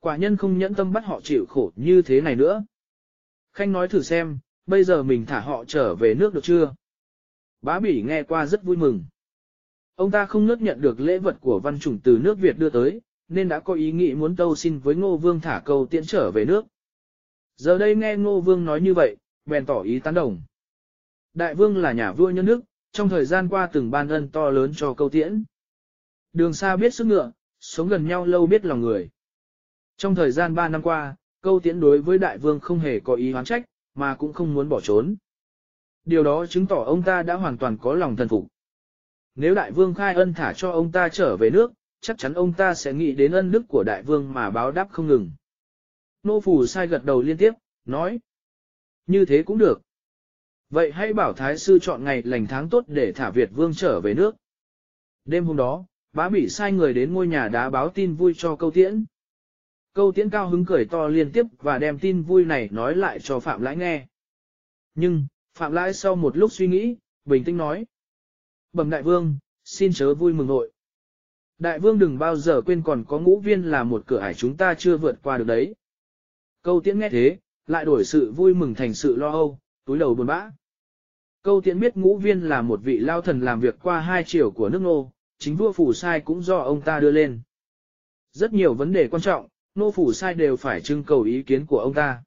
Quả nhân không nhẫn tâm bắt họ chịu khổ như thế này nữa. Khanh nói thử xem, bây giờ mình thả họ trở về nước được chưa? Bá bỉ nghe qua rất vui mừng. Ông ta không nước nhận được lễ vật của văn chủng từ nước Việt đưa tới, nên đã có ý nghĩ muốn tâu xin với Ngô Vương thả câu tiễn trở về nước. Giờ đây nghe Ngô Vương nói như vậy, bèn tỏ ý tán đồng. Đại Vương là nhà vua nhân nước, trong thời gian qua từng ban ân to lớn cho câu tiễn. Đường xa biết sức ngựa, sống gần nhau lâu biết lòng người. Trong thời gian 3 năm qua, câu tiễn đối với đại vương không hề có ý hoán trách, mà cũng không muốn bỏ trốn. Điều đó chứng tỏ ông ta đã hoàn toàn có lòng thần phục. Nếu đại vương khai ân thả cho ông ta trở về nước, chắc chắn ông ta sẽ nghĩ đến ân đức của đại vương mà báo đáp không ngừng. Nô phủ sai gật đầu liên tiếp, nói. Như thế cũng được. Vậy hãy bảo thái sư chọn ngày lành tháng tốt để thả Việt vương trở về nước. Đêm hôm đó, bá bị sai người đến ngôi nhà đá báo tin vui cho câu tiễn. Câu tiễn cao hứng cười to liên tiếp và đem tin vui này nói lại cho Phạm Lãi nghe. Nhưng, Phạm Lãi sau một lúc suy nghĩ, bình tĩnh nói. Bẩm đại vương, xin chớ vui mừng nội. Đại vương đừng bao giờ quên còn có ngũ viên là một cửa ải chúng ta chưa vượt qua được đấy. Câu tiễn nghe thế, lại đổi sự vui mừng thành sự lo âu, túi đầu buồn bã. Câu tiễn biết ngũ viên là một vị lao thần làm việc qua hai triều của nước nô, chính vua phủ sai cũng do ông ta đưa lên. Rất nhiều vấn đề quan trọng, nô phủ sai đều phải trưng cầu ý kiến của ông ta.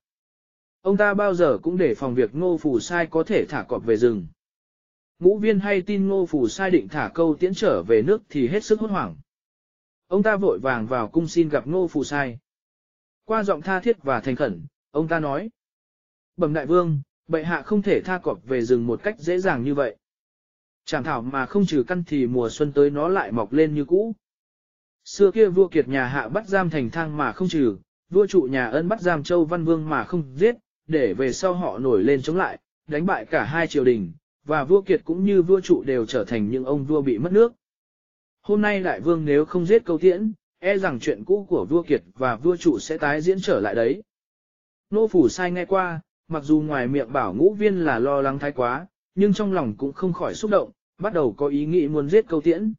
Ông ta bao giờ cũng để phòng việc nô phủ sai có thể thả cọp về rừng. Ngũ viên hay tin nô phủ sai định thả câu tiễn trở về nước thì hết sức hốt hoảng. Ông ta vội vàng vào cung xin gặp nô phủ sai. Qua giọng tha thiết và thành khẩn, ông ta nói. Bẩm đại vương, bệ hạ không thể tha cọp về rừng một cách dễ dàng như vậy. Chẳng thảo mà không trừ căn thì mùa xuân tới nó lại mọc lên như cũ. Xưa kia vua kiệt nhà hạ bắt giam thành thang mà không trừ, vua trụ nhà ân bắt giam châu văn vương mà không giết, để về sau họ nổi lên chống lại, đánh bại cả hai triều đình, và vua kiệt cũng như vua trụ đều trở thành những ông vua bị mất nước. Hôm nay đại vương nếu không giết câu tiễn, e rằng chuyện cũ của vua kiệt và vua trụ sẽ tái diễn trở lại đấy. Nô phủ sai nghe qua, mặc dù ngoài miệng bảo ngũ viên là lo lắng thái quá, nhưng trong lòng cũng không khỏi xúc động, bắt đầu có ý nghĩ muốn giết câu tiễn.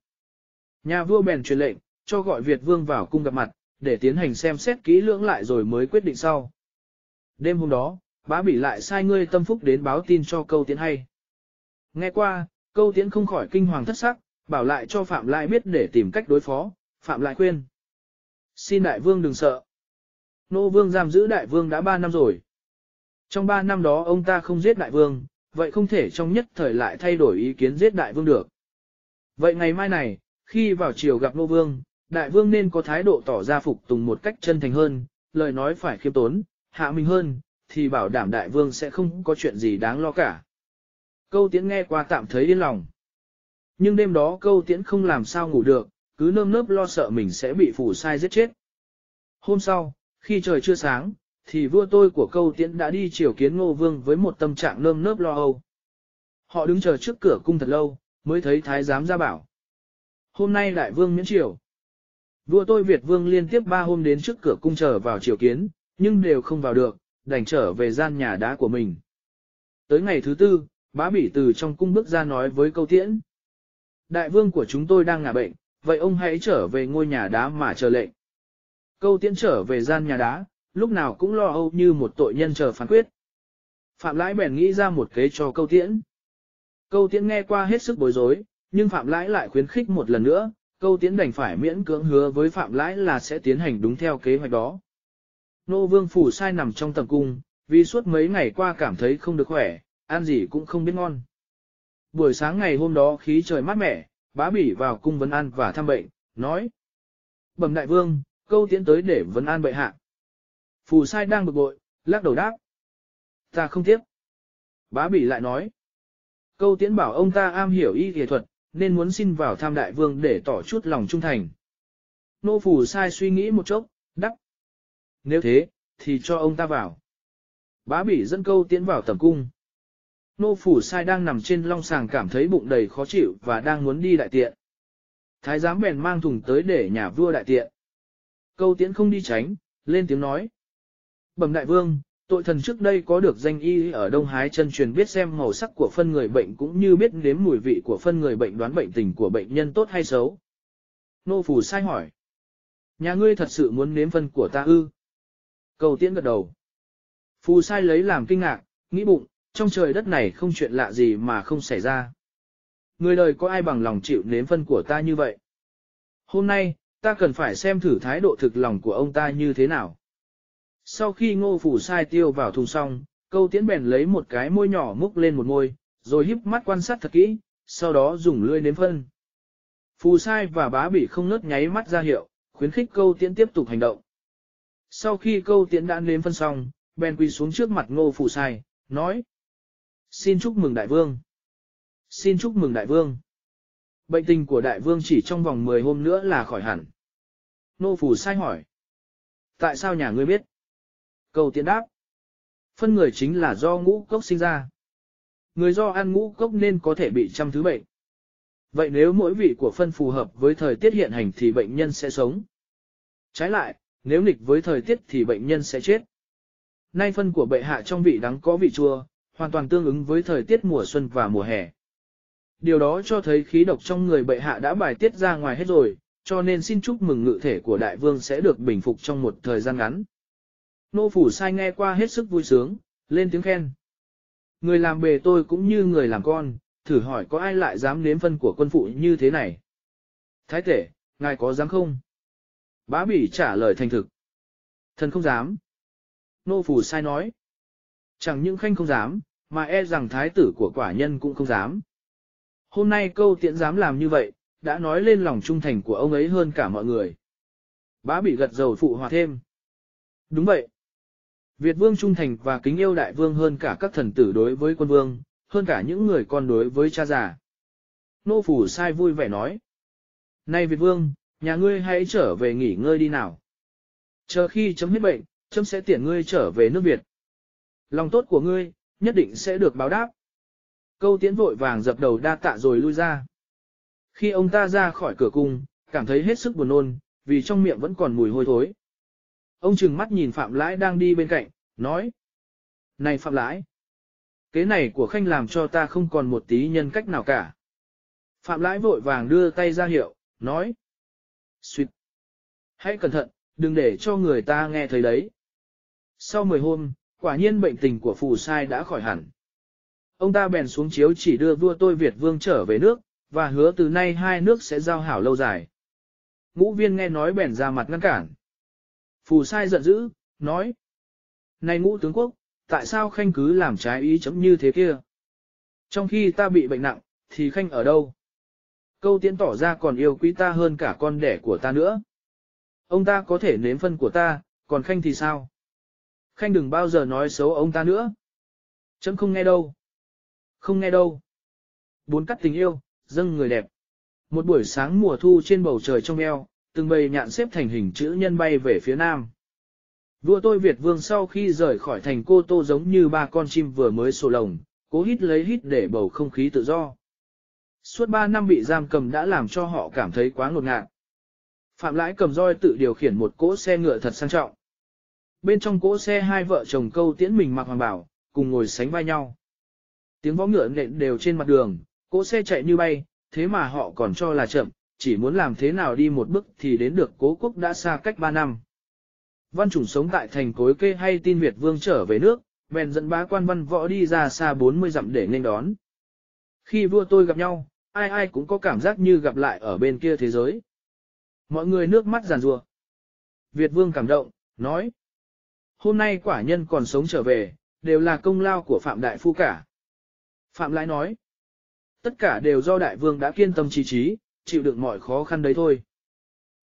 Nhà vua bèn truyền lệnh, cho gọi Việt vương vào cung gặp mặt, để tiến hành xem xét kỹ lưỡng lại rồi mới quyết định sau. Đêm hôm đó, bá bị lại sai ngươi tâm phúc đến báo tin cho câu tiễn hay. Nghe qua, câu tiễn không khỏi kinh hoàng thất sắc, bảo lại cho Phạm Lại biết để tìm cách đối phó, Phạm Lại khuyên. Xin đại vương đừng sợ. Nô vương giam giữ đại vương đã 3 năm rồi. Trong 3 năm đó ông ta không giết đại vương, vậy không thể trong nhất thời lại thay đổi ý kiến giết đại vương được. Vậy ngày mai này, khi vào chiều gặp nô vương, đại vương nên có thái độ tỏ ra phục tùng một cách chân thành hơn, lời nói phải khiêm tốn, hạ mình hơn, thì bảo đảm đại vương sẽ không có chuyện gì đáng lo cả. Câu tiễn nghe qua tạm thấy yên lòng. Nhưng đêm đó câu tiễn không làm sao ngủ được, cứ nơm nớp lo sợ mình sẽ bị phủ sai giết chết. Hôm sau, khi trời chưa sáng, thì vua tôi của câu tiễn đã đi chiều kiến ngô vương với một tâm trạng nơm nớp lo âu. Họ đứng chờ trước cửa cung thật lâu, mới thấy thái giám ra bảo. Hôm nay đại vương miễn triều. Vua tôi Việt vương liên tiếp ba hôm đến trước cửa cung chờ vào triều kiến, nhưng đều không vào được, đành trở về gian nhà đá của mình. Tới ngày thứ tư, Bá bỉ từ trong cung bước ra nói với câu tiễn. Đại vương của chúng tôi đang ngả bệnh, vậy ông hãy trở về ngôi nhà đá mà chờ lệnh. Câu tiễn trở về gian nhà đá, lúc nào cũng lo âu như một tội nhân chờ phán quyết. Phạm Lãi bèn nghĩ ra một kế cho câu tiễn. Câu tiễn nghe qua hết sức bối rối, nhưng Phạm Lãi lại khuyến khích một lần nữa, câu Tiến đành phải miễn cưỡng hứa với Phạm Lãi là sẽ tiến hành đúng theo kế hoạch đó. Nô Vương Phủ sai nằm trong tầm cung, vì suốt mấy ngày qua cảm thấy không được khỏe, ăn gì cũng không biết ngon. Buổi sáng ngày hôm đó khí trời mát mẻ, bá bỉ vào cung vấn an và thăm bệnh, nói. Bẩm đại vương, câu tiến tới để vấn an bệ hạ. Phù sai đang bực bội, lắc đầu đáp. Ta không tiếp. Bá bỉ lại nói. Câu tiến bảo ông ta am hiểu y kỳ thuật, nên muốn xin vào tham đại vương để tỏ chút lòng trung thành. Nô phủ sai suy nghĩ một chốc, đắc. Nếu thế, thì cho ông ta vào. Bá bỉ dẫn câu tiến vào tầm cung. Nô phủ sai đang nằm trên long sàng cảm thấy bụng đầy khó chịu và đang muốn đi đại tiện. Thái giám bèn mang thùng tới để nhà vua đại tiện. Câu tiễn không đi tránh, lên tiếng nói. Bẩm đại vương, tội thần trước đây có được danh y ở Đông Hái chân truyền biết xem màu sắc của phân người bệnh cũng như biết nếm mùi vị của phân người bệnh đoán bệnh tình của bệnh nhân tốt hay xấu. Nô phủ sai hỏi. Nhà ngươi thật sự muốn nếm phân của ta ư? Cầu tiễn gật đầu. Phù sai lấy làm kinh ngạc, nghĩ bụng, trong trời đất này không chuyện lạ gì mà không xảy ra. Người đời có ai bằng lòng chịu nếm phân của ta như vậy? Hôm nay, ta cần phải xem thử thái độ thực lòng của ông ta như thế nào. Sau khi ngô phủ sai tiêu vào thùng xong, câu tiễn bèn lấy một cái môi nhỏ múc lên một môi, rồi híp mắt quan sát thật kỹ, sau đó dùng lưỡi nếm phân. Phù sai và bá bị không nớt nháy mắt ra hiệu, khuyến khích câu tiễn tiếp tục hành động. Sau khi câu tiễn đã nếm phân xong, bèn quỳ xuống trước mặt ngô phủ sai, nói. Xin chúc mừng đại vương. Xin chúc mừng đại vương. Bệnh tình của đại vương chỉ trong vòng 10 hôm nữa là khỏi hẳn. Nô phủ sai hỏi. Tại sao nhà ngươi biết? Cầu tiện đáp. Phân người chính là do ngũ cốc sinh ra. Người do ăn ngũ cốc nên có thể bị trăm thứ bệnh. Vậy nếu mỗi vị của phân phù hợp với thời tiết hiện hành thì bệnh nhân sẽ sống. Trái lại, nếu nghịch với thời tiết thì bệnh nhân sẽ chết. Nay phân của bệ hạ trong vị đắng có vị chua, hoàn toàn tương ứng với thời tiết mùa xuân và mùa hè. Điều đó cho thấy khí độc trong người bệ hạ đã bài tiết ra ngoài hết rồi, cho nên xin chúc mừng ngự thể của đại vương sẽ được bình phục trong một thời gian ngắn. Nô phủ sai nghe qua hết sức vui sướng, lên tiếng khen. Người làm bề tôi cũng như người làm con, thử hỏi có ai lại dám nếm phân của quân phụ như thế này. Thái tể, ngài có dám không? Bá bỉ trả lời thành thực. Thần không dám. Nô phủ sai nói. Chẳng những khanh không dám, mà e rằng thái tử của quả nhân cũng không dám. Hôm nay câu tiễn dám làm như vậy, đã nói lên lòng trung thành của ông ấy hơn cả mọi người. Bá bị gật dầu phụ hòa thêm. Đúng vậy. Việt vương trung thành và kính yêu đại vương hơn cả các thần tử đối với quân vương, hơn cả những người con đối với cha già. Nô phủ sai vui vẻ nói. Này Việt vương, nhà ngươi hãy trở về nghỉ ngơi đi nào. Chờ khi chấm hết bệnh, chấm sẽ tiện ngươi trở về nước Việt. Lòng tốt của ngươi, nhất định sẽ được báo đáp. Câu tiễn vội vàng dập đầu đa tạ rồi lui ra. Khi ông ta ra khỏi cửa cung, cảm thấy hết sức buồn nôn, vì trong miệng vẫn còn mùi hôi thối. Ông chừng mắt nhìn Phạm Lãi đang đi bên cạnh, nói. Này Phạm Lãi, kế này của Khanh làm cho ta không còn một tí nhân cách nào cả. Phạm Lãi vội vàng đưa tay ra hiệu, nói. Xuyệt. Hãy cẩn thận, đừng để cho người ta nghe thấy đấy. Sau 10 hôm, quả nhiên bệnh tình của phù sai đã khỏi hẳn. Ông ta bèn xuống chiếu chỉ đưa vua tôi Việt vương trở về nước, và hứa từ nay hai nước sẽ giao hảo lâu dài. Ngũ viên nghe nói bèn ra mặt ngăn cản. Phù sai giận dữ, nói. Này ngũ tướng quốc, tại sao khanh cứ làm trái ý chấm như thế kia? Trong khi ta bị bệnh nặng, thì khanh ở đâu? Câu tiễn tỏ ra còn yêu quý ta hơn cả con đẻ của ta nữa. Ông ta có thể nếm phân của ta, còn khanh thì sao? Khanh đừng bao giờ nói xấu ông ta nữa. Chấm không nghe đâu. Không nghe đâu. Bốn cắt tình yêu, dâng người đẹp. Một buổi sáng mùa thu trên bầu trời trong eo, từng bầy nhạn xếp thành hình chữ nhân bay về phía nam. Vua tôi Việt vương sau khi rời khỏi thành cô tô giống như ba con chim vừa mới sổ lồng, cố hít lấy hít để bầu không khí tự do. Suốt ba năm bị giam cầm đã làm cho họ cảm thấy quá ngột ngạt. Phạm Lãi cầm roi tự điều khiển một cỗ xe ngựa thật sang trọng. Bên trong cỗ xe hai vợ chồng câu tiễn mình mặc hoàng bảo, cùng ngồi sánh vai nhau. Tiếng võ ngựa nện đều trên mặt đường, cỗ xe chạy như bay, thế mà họ còn cho là chậm, chỉ muốn làm thế nào đi một bước thì đến được cố quốc đã xa cách ba năm. Văn chủng sống tại thành cối kê hay tin Việt vương trở về nước, bèn dẫn bá quan văn võ đi ra xa 40 dặm để nên đón. Khi vua tôi gặp nhau, ai ai cũng có cảm giác như gặp lại ở bên kia thế giới. Mọi người nước mắt giàn rùa. Việt vương cảm động, nói. Hôm nay quả nhân còn sống trở về, đều là công lao của Phạm Đại Phu cả. Phạm Lãi nói. Tất cả đều do đại vương đã kiên tâm trí trí, chịu đựng mọi khó khăn đấy thôi.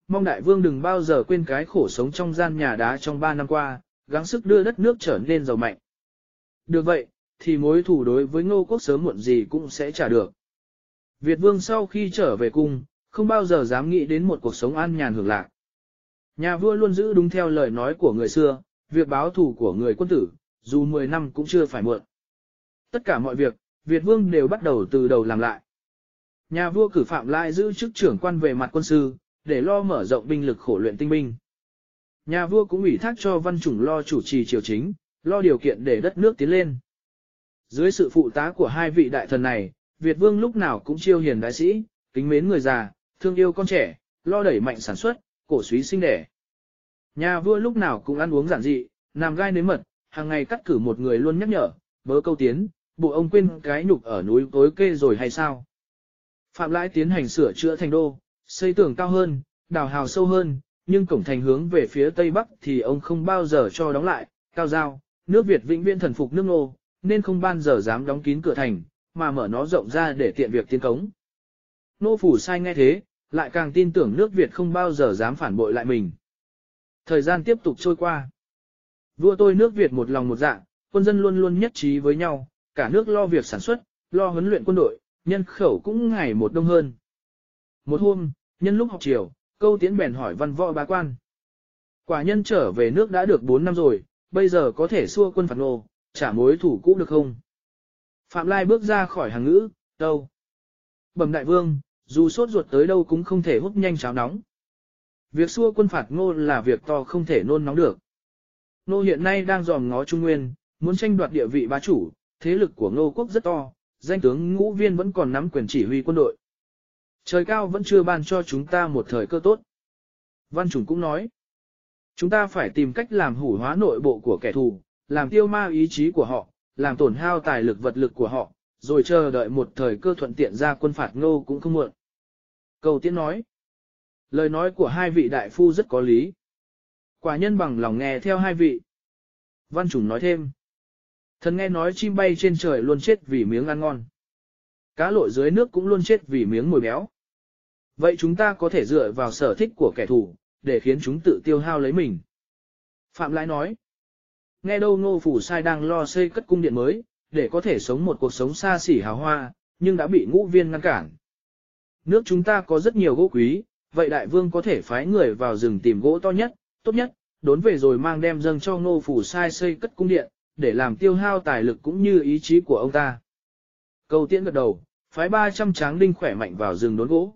Mong đại vương đừng bao giờ quên cái khổ sống trong gian nhà đá trong ba năm qua, gắng sức đưa đất nước trở nên giàu mạnh. Được vậy, thì mối thủ đối với ngô quốc sớm muộn gì cũng sẽ trả được. Việt vương sau khi trở về cung, không bao giờ dám nghĩ đến một cuộc sống an nhàn hưởng lạc. Nhà vua luôn giữ đúng theo lời nói của người xưa, việc báo thù của người quân tử, dù 10 năm cũng chưa phải muộn. Tất cả mọi việc, Việt vương đều bắt đầu từ đầu làm lại. Nhà vua cử Phạm Lai giữ chức trưởng quan về mặt quân sư, để lo mở rộng binh lực khổ luyện tinh binh. Nhà vua cũng ủy thác cho văn chủng lo chủ trì triều chính, lo điều kiện để đất nước tiến lên. Dưới sự phụ tá của hai vị đại thần này, Việt vương lúc nào cũng chiêu hiền đại sĩ, kính mến người già, thương yêu con trẻ, lo đẩy mạnh sản xuất, cổ suý sinh đẻ. Nhà vua lúc nào cũng ăn uống giản dị, nằm gai nếm mật, hàng ngày cắt cử một người luôn nhắc nhở, bớ câu tiến, bộ ông quên cái nhục ở núi tối kê rồi hay sao? Phạm Lãi tiến hành sửa chữa thành đô, xây tường cao hơn, đào hào sâu hơn, nhưng cổng thành hướng về phía tây bắc thì ông không bao giờ cho đóng lại, cao giao, nước Việt vĩnh viễn thần phục nước nô, nên không bao giờ dám đóng kín cửa thành, mà mở nó rộng ra để tiện việc tiến cống. Nô phủ sai nghe thế, lại càng tin tưởng nước Việt không bao giờ dám phản bội lại mình. Thời gian tiếp tục trôi qua. Vua tôi nước Việt một lòng một dạ, quân dân luôn luôn nhất trí với nhau, cả nước lo việc sản xuất, lo huấn luyện quân đội, nhân khẩu cũng ngày một đông hơn. Một hôm, nhân lúc học chiều, câu tiến bèn hỏi văn võ bá quan. Quả nhân trở về nước đã được 4 năm rồi, bây giờ có thể xua quân phạt nô, trả mối thủ cũ được không? Phạm Lai bước ra khỏi hàng ngữ, đâu? Bẩm đại vương, Dù sốt ruột tới đâu cũng không thể hút nhanh cháo nóng. Việc xua quân phạt ngô là việc to không thể nôn nóng được. Ngô hiện nay đang dòm ngó Trung Nguyên, muốn tranh đoạt địa vị bá chủ, thế lực của ngô quốc rất to, danh tướng ngũ viên vẫn còn nắm quyền chỉ huy quân đội. Trời cao vẫn chưa ban cho chúng ta một thời cơ tốt. Văn Trùng cũng nói, chúng ta phải tìm cách làm hủ hóa nội bộ của kẻ thù, làm tiêu ma ý chí của họ, làm tổn hao tài lực vật lực của họ, rồi chờ đợi một thời cơ thuận tiện ra quân phạt ngô cũng không muộn. Cầu Tiến nói, lời nói của hai vị đại phu rất có lý. Quả nhân bằng lòng nghe theo hai vị. Văn Trùng nói thêm, thần nghe nói chim bay trên trời luôn chết vì miếng ăn ngon. Cá lội dưới nước cũng luôn chết vì miếng mồi béo. Vậy chúng ta có thể dựa vào sở thích của kẻ thù, để khiến chúng tự tiêu hao lấy mình. Phạm Lãi nói, nghe đâu ngô phủ sai đang lo xây cất cung điện mới, để có thể sống một cuộc sống xa xỉ hào hoa, nhưng đã bị ngũ viên ngăn cản. Nước chúng ta có rất nhiều gỗ quý, vậy đại vương có thể phái người vào rừng tìm gỗ to nhất, tốt nhất, đốn về rồi mang đem dâng cho ngô phủ sai xây cất cung điện, để làm tiêu hao tài lực cũng như ý chí của ông ta. Câu tiễn gật đầu, phái 300 tráng đinh khỏe mạnh vào rừng đốn gỗ.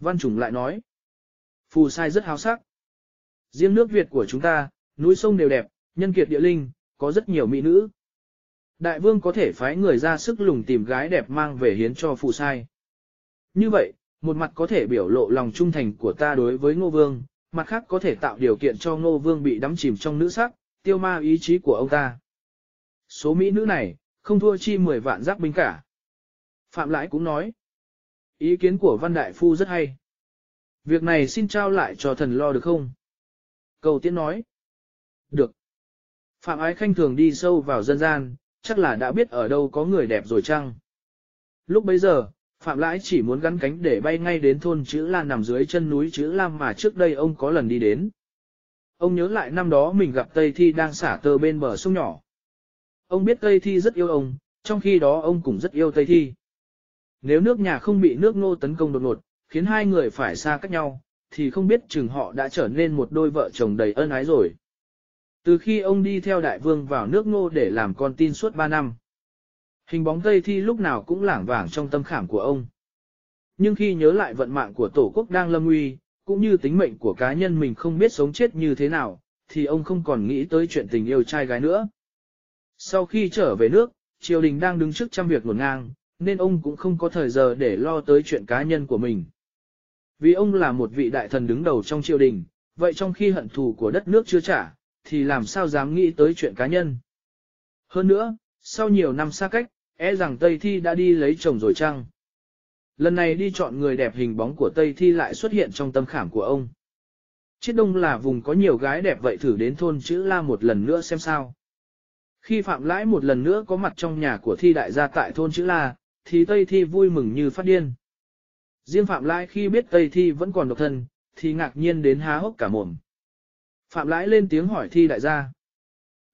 Văn Trùng lại nói, phù sai rất háo sắc. Riêng nước Việt của chúng ta, núi sông đều đẹp, nhân kiệt địa linh, có rất nhiều mỹ nữ. Đại vương có thể phái người ra sức lùng tìm gái đẹp mang về hiến cho phù sai. Như vậy, một mặt có thể biểu lộ lòng trung thành của ta đối với ngô vương, mặt khác có thể tạo điều kiện cho ngô vương bị đắm chìm trong nữ sắc, tiêu ma ý chí của ông ta. Số mỹ nữ này, không thua chi 10 vạn giáp binh cả. Phạm Lãi cũng nói, ý kiến của Văn Đại Phu rất hay. Việc này xin trao lại cho thần lo được không? Cầu Tiễn nói, được. Phạm Ái Khanh thường đi sâu vào dân gian, chắc là đã biết ở đâu có người đẹp rồi chăng? Lúc bấy giờ, Phạm Lãi chỉ muốn gắn cánh để bay ngay đến thôn chữ Lan nằm dưới chân núi chữ Lam mà trước đây ông có lần đi đến. Ông nhớ lại năm đó mình gặp Tây Thi đang xả tơ bên bờ sông nhỏ. Ông biết Tây Thi rất yêu ông, trong khi đó ông cũng rất yêu Tây Thi. Nếu nước nhà không bị nước ngô tấn công đột ngột, khiến hai người phải xa cách nhau, thì không biết chừng họ đã trở nên một đôi vợ chồng đầy ân ái rồi. Từ khi ông đi theo đại vương vào nước ngô để làm con tin suốt ba năm, hình bóng Tây Thi lúc nào cũng lảng vảng trong tâm khảm của ông. Nhưng khi nhớ lại vận mạng của Tổ quốc đang lâm nguy, cũng như tính mệnh của cá nhân mình không biết sống chết như thế nào, thì ông không còn nghĩ tới chuyện tình yêu trai gái nữa. Sau khi trở về nước, triều đình đang đứng trước trăm việc ngổn ngang, nên ông cũng không có thời giờ để lo tới chuyện cá nhân của mình. Vì ông là một vị đại thần đứng đầu trong triều đình, vậy trong khi hận thù của đất nước chưa trả, thì làm sao dám nghĩ tới chuyện cá nhân. Hơn nữa, sau nhiều năm xa cách, e rằng Tây Thi đã đi lấy chồng rồi chăng? Lần này đi chọn người đẹp hình bóng của Tây Thi lại xuất hiện trong tâm khảm của ông. Chiết Đông là vùng có nhiều gái đẹp vậy thử đến thôn chữ La một lần nữa xem sao. Khi Phạm Lãi một lần nữa có mặt trong nhà của Thi đại gia tại thôn chữ La, thì Tây Thi vui mừng như phát điên. Riêng Phạm Lãi khi biết Tây Thi vẫn còn độc thân, thì ngạc nhiên đến há hốc cả mồm. Phạm Lãi lên tiếng hỏi Thi đại gia.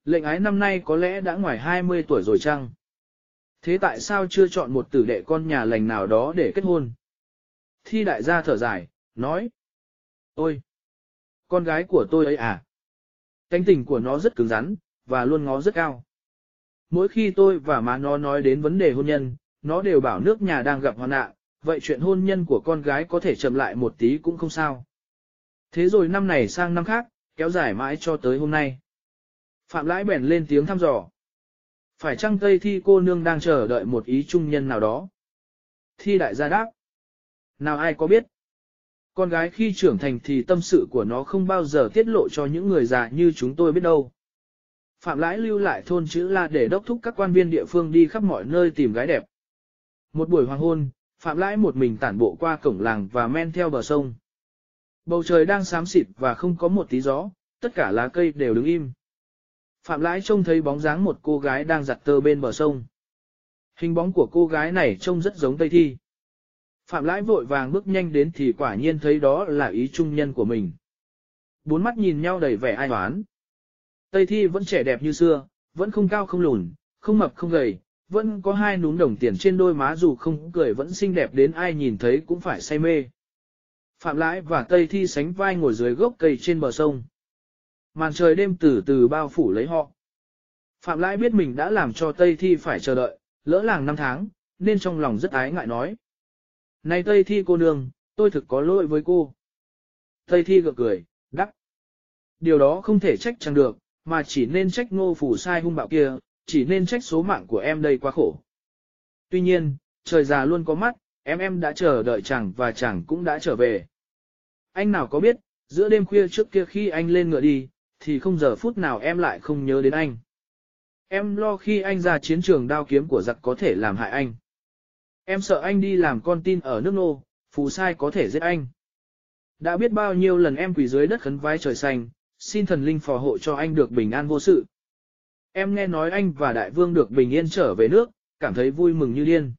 Lệnh ái năm nay có lẽ đã ngoài 20 tuổi rồi chăng? Thế tại sao chưa chọn một tử đệ con nhà lành nào đó để kết hôn? Thi đại gia thở dài, nói. Ôi! Con gái của tôi ấy à? Cánh tình của nó rất cứng rắn, và luôn ngó rất cao. Mỗi khi tôi và má nó nói đến vấn đề hôn nhân, nó đều bảo nước nhà đang gặp hoạn nạn, vậy chuyện hôn nhân của con gái có thể chậm lại một tí cũng không sao. Thế rồi năm này sang năm khác, kéo dài mãi cho tới hôm nay. Phạm Lãi bèn lên tiếng thăm dò. Phải chăng Tây Thi cô nương đang chờ đợi một ý trung nhân nào đó? Thi đại gia đáp. Nào ai có biết? Con gái khi trưởng thành thì tâm sự của nó không bao giờ tiết lộ cho những người già như chúng tôi biết đâu. Phạm Lãi lưu lại thôn chữ La để đốc thúc các quan viên địa phương đi khắp mọi nơi tìm gái đẹp. Một buổi hoàng hôn, Phạm Lãi một mình tản bộ qua cổng làng và men theo bờ sông. Bầu trời đang xám xịt và không có một tí gió, tất cả lá cây đều đứng im. Phạm Lãi trông thấy bóng dáng một cô gái đang giặt tơ bên bờ sông. Hình bóng của cô gái này trông rất giống Tây Thi. Phạm Lãi vội vàng bước nhanh đến thì quả nhiên thấy đó là ý trung nhân của mình. Bốn mắt nhìn nhau đầy vẻ ai oán. Tây Thi vẫn trẻ đẹp như xưa, vẫn không cao không lùn, không mập không gầy, vẫn có hai núm đồng tiền trên đôi má dù không cười vẫn xinh đẹp đến ai nhìn thấy cũng phải say mê. Phạm Lãi và Tây Thi sánh vai ngồi dưới gốc cây trên bờ sông. Màn trời đêm từ từ bao phủ lấy họ. Phạm Lãi biết mình đã làm cho Tây Thi phải chờ đợi, lỡ làng năm tháng, nên trong lòng rất ái ngại nói. Này Tây Thi cô nương, tôi thực có lỗi với cô. Tây Thi gật cười, đắc. Điều đó không thể trách chẳng được, mà chỉ nên trách ngô phủ sai hung bạo kia, chỉ nên trách số mạng của em đây quá khổ. Tuy nhiên, trời già luôn có mắt, em em đã chờ đợi chàng và chàng cũng đã trở về. Anh nào có biết, giữa đêm khuya trước kia khi anh lên ngựa đi, thì không giờ phút nào em lại không nhớ đến anh. Em lo khi anh ra chiến trường đao kiếm của giặc có thể làm hại anh. Em sợ anh đi làm con tin ở nước nô, phù sai có thể giết anh. Đã biết bao nhiêu lần em quỳ dưới đất khấn vái trời xanh, xin thần linh phò hộ cho anh được bình an vô sự. Em nghe nói anh và đại vương được bình yên trở về nước, cảm thấy vui mừng như điên.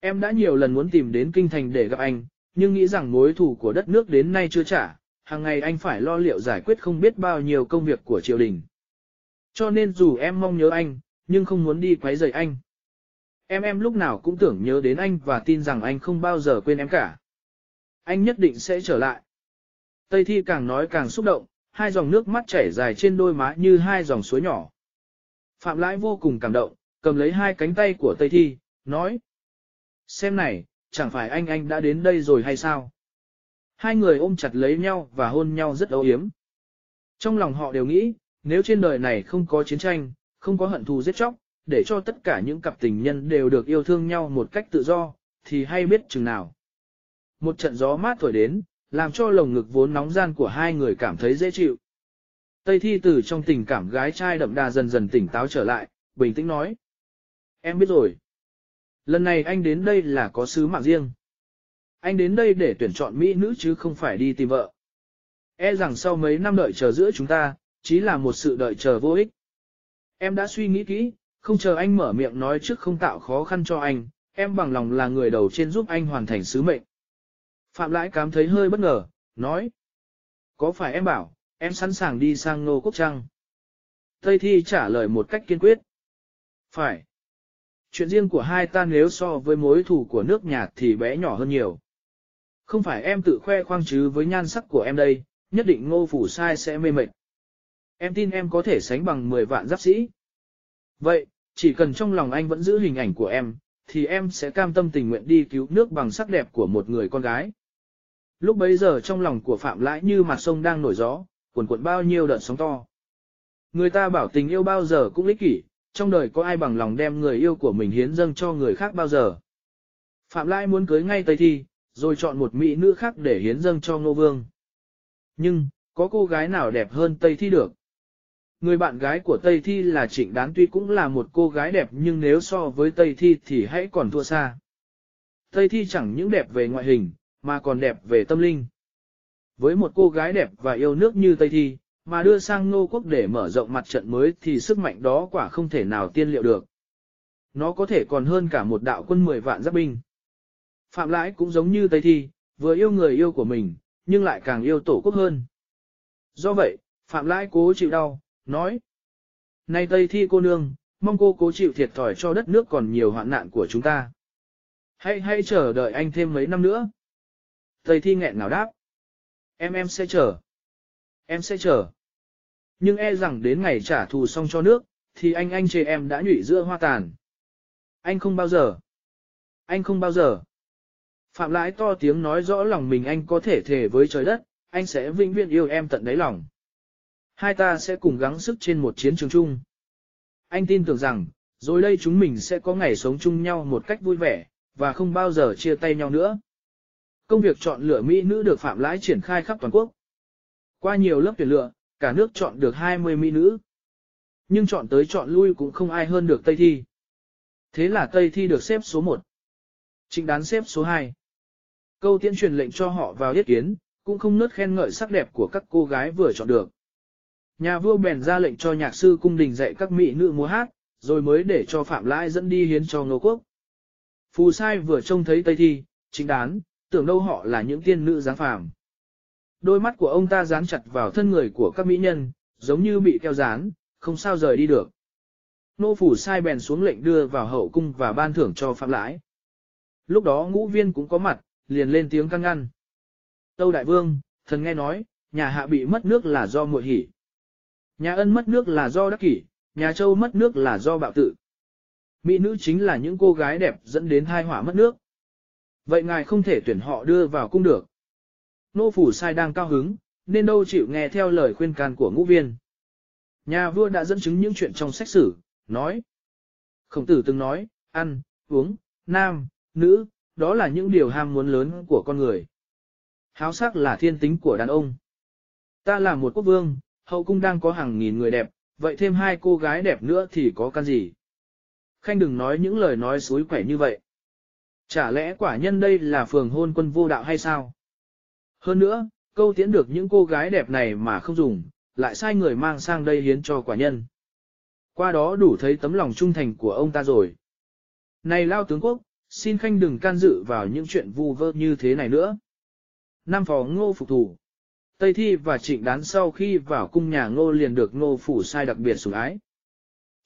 Em đã nhiều lần muốn tìm đến kinh thành để gặp anh, nhưng nghĩ rằng mối thù của đất nước đến nay chưa trả, hàng ngày anh phải lo liệu giải quyết không biết bao nhiêu công việc của triều đình. Cho nên dù em mong nhớ anh, nhưng không muốn đi quấy rầy anh. Em em lúc nào cũng tưởng nhớ đến anh và tin rằng anh không bao giờ quên em cả. Anh nhất định sẽ trở lại. Tây Thi càng nói càng xúc động, hai dòng nước mắt chảy dài trên đôi má như hai dòng suối nhỏ. Phạm Lãi vô cùng cảm động, cầm lấy hai cánh tay của Tây Thi, nói. Xem này, chẳng phải anh anh đã đến đây rồi hay sao? Hai người ôm chặt lấy nhau và hôn nhau rất âu yếm. Trong lòng họ đều nghĩ, nếu trên đời này không có chiến tranh, không có hận thù giết chóc, để cho tất cả những cặp tình nhân đều được yêu thương nhau một cách tự do, thì hay biết chừng nào. Một trận gió mát thổi đến, làm cho lồng ngực vốn nóng gian của hai người cảm thấy dễ chịu. Tây thi từ trong tình cảm gái trai đậm đà dần dần tỉnh táo trở lại, bình tĩnh nói. Em biết rồi. Lần này anh đến đây là có sứ mạng riêng. Anh đến đây để tuyển chọn mỹ nữ chứ không phải đi tìm vợ. E rằng sau mấy năm đợi chờ giữa chúng ta, chỉ là một sự đợi chờ vô ích. Em đã suy nghĩ kỹ, không chờ anh mở miệng nói trước không tạo khó khăn cho anh, em bằng lòng là người đầu trên giúp anh hoàn thành sứ mệnh. Phạm Lãi cảm thấy hơi bất ngờ, nói. Có phải em bảo, em sẵn sàng đi sang Nô Quốc Trăng? Tây Thi trả lời một cách kiên quyết. Phải. Chuyện riêng của hai ta nếu so với mối thù của nước nhà thì bé nhỏ hơn nhiều. Không phải em tự khoe khoang chứ với nhan sắc của em đây, nhất định ngô phủ sai sẽ mê mệt. Em tin em có thể sánh bằng 10 vạn giáp sĩ. Vậy, chỉ cần trong lòng anh vẫn giữ hình ảnh của em, thì em sẽ cam tâm tình nguyện đi cứu nước bằng sắc đẹp của một người con gái. Lúc bấy giờ trong lòng của Phạm Lãi như mặt sông đang nổi gió, cuồn cuộn bao nhiêu đợt sóng to. Người ta bảo tình yêu bao giờ cũng lý kỷ, trong đời có ai bằng lòng đem người yêu của mình hiến dâng cho người khác bao giờ. Phạm Lai muốn cưới ngay Tây Thi, rồi chọn một mỹ nữ khác để hiến dâng cho Ngô Vương. Nhưng, có cô gái nào đẹp hơn Tây Thi được? Người bạn gái của Tây Thi là Trịnh Đán tuy cũng là một cô gái đẹp nhưng nếu so với Tây Thi thì hãy còn thua xa. Tây Thi chẳng những đẹp về ngoại hình, mà còn đẹp về tâm linh. Với một cô gái đẹp và yêu nước như Tây Thi, mà đưa sang Ngô Quốc để mở rộng mặt trận mới thì sức mạnh đó quả không thể nào tiên liệu được. Nó có thể còn hơn cả một đạo quân 10 vạn giáp binh. Phạm Lãi cũng giống như Tây Thi, vừa yêu người yêu của mình, nhưng lại càng yêu tổ quốc hơn. Do vậy, Phạm Lãi cố chịu đau, nói. Này Tây Thi cô nương, mong cô cố chịu thiệt thòi cho đất nước còn nhiều hoạn nạn của chúng ta. Hãy hãy chờ đợi anh thêm mấy năm nữa. Tây Thi nghẹn ngào đáp. Em em sẽ chờ. Em sẽ chờ. Nhưng e rằng đến ngày trả thù xong cho nước, thì anh anh chê em đã nhụy giữa hoa tàn. Anh không bao giờ. Anh không bao giờ. Phạm lãi to tiếng nói rõ lòng mình anh có thể thề với trời đất, anh sẽ vĩnh viễn yêu em tận đáy lòng. Hai ta sẽ cùng gắng sức trên một chiến trường chung. Anh tin tưởng rằng, rồi đây chúng mình sẽ có ngày sống chung nhau một cách vui vẻ, và không bao giờ chia tay nhau nữa. Công việc chọn lựa Mỹ nữ được Phạm Lãi triển khai khắp toàn quốc. Qua nhiều lớp tuyển lựa, cả nước chọn được 20 Mỹ nữ. Nhưng chọn tới chọn lui cũng không ai hơn được Tây Thi. Thế là Tây Thi được xếp số 1. Trịnh đán xếp số 2. Câu tiễn truyền lệnh cho họ vào yết kiến, cũng không nớt khen ngợi sắc đẹp của các cô gái vừa chọn được. Nhà vua bèn ra lệnh cho nhạc sư cung đình dạy các mỹ nữ múa hát, rồi mới để cho Phạm Lãi dẫn đi hiến cho Ngô Quốc. Phù sai vừa trông thấy Tây Thi, chính đán, tưởng đâu họ là những tiên nữ dáng phàm. Đôi mắt của ông ta dán chặt vào thân người của các mỹ nhân, giống như bị keo dán, không sao rời đi được. Nô phủ sai bèn xuống lệnh đưa vào hậu cung và ban thưởng cho Phạm Lãi. Lúc đó ngũ viên cũng có mặt, liền lên tiếng căn ngăn. Tâu Đại Vương, thần nghe nói, nhà hạ bị mất nước là do muội hỉ. Nhà ân mất nước là do đắc kỷ, nhà châu mất nước là do bạo tự. Mỹ nữ chính là những cô gái đẹp dẫn đến thai họa mất nước. Vậy ngài không thể tuyển họ đưa vào cung được. Nô phủ sai đang cao hứng, nên đâu chịu nghe theo lời khuyên can của ngũ viên. Nhà vua đã dẫn chứng những chuyện trong sách sử, nói. Khổng tử từng nói, ăn, uống, nam, nữ, đó là những điều ham muốn lớn của con người. Háo sắc là thiên tính của đàn ông. Ta là một quốc vương, hậu cung đang có hàng nghìn người đẹp, vậy thêm hai cô gái đẹp nữa thì có căn gì? Khanh đừng nói những lời nói suối quẻ như vậy. Chả lẽ quả nhân đây là phường hôn quân vô đạo hay sao? Hơn nữa, câu tiễn được những cô gái đẹp này mà không dùng, lại sai người mang sang đây hiến cho quả nhân. Qua đó đủ thấy tấm lòng trung thành của ông ta rồi. Này lao tướng quốc, xin khanh đừng can dự vào những chuyện vu vơ như thế này nữa. Nam phó ngô phục thủ. Tây Thi và Trịnh Đán sau khi vào cung nhà ngô liền được ngô phủ sai đặc biệt sủng ái.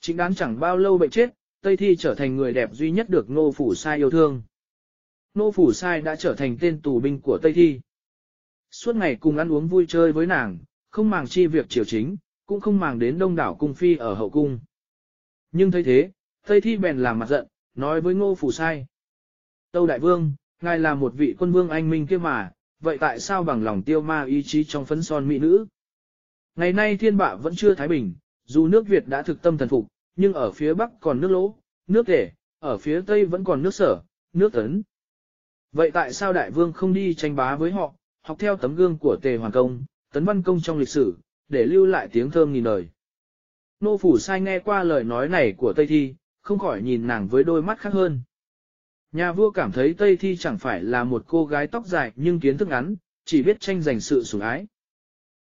Trịnh Đán chẳng bao lâu bệnh chết, Tây Thi trở thành người đẹp duy nhất được ngô phủ sai yêu thương. Ngô phủ sai đã trở thành tên tù binh của Tây Thi. Suốt ngày cùng ăn uống vui chơi với nàng, không màng chi việc triều chính, cũng không màng đến đông đảo cung phi ở hậu cung. Nhưng thấy thế, Tây Thi bèn làm mặt giận, nói với ngô phủ sai. Tâu Đại Vương, ngài là một vị quân vương anh minh kia mà, vậy tại sao bằng lòng tiêu ma ý chí trong phấn son mỹ nữ? Ngày nay thiên bạ vẫn chưa thái bình, dù nước Việt đã thực tâm thần phục, nhưng ở phía Bắc còn nước lỗ, nước tể, ở phía Tây vẫn còn nước sở, nước tấn. Vậy tại sao đại vương không đi tranh bá với họ, học theo tấm gương của tề hoàng công, tấn văn công trong lịch sử, để lưu lại tiếng thơm nghìn đời? Nô phủ sai nghe qua lời nói này của Tây Thi, không khỏi nhìn nàng với đôi mắt khác hơn. Nhà vua cảm thấy Tây Thi chẳng phải là một cô gái tóc dài nhưng kiến thức ngắn, chỉ biết tranh giành sự sủng ái.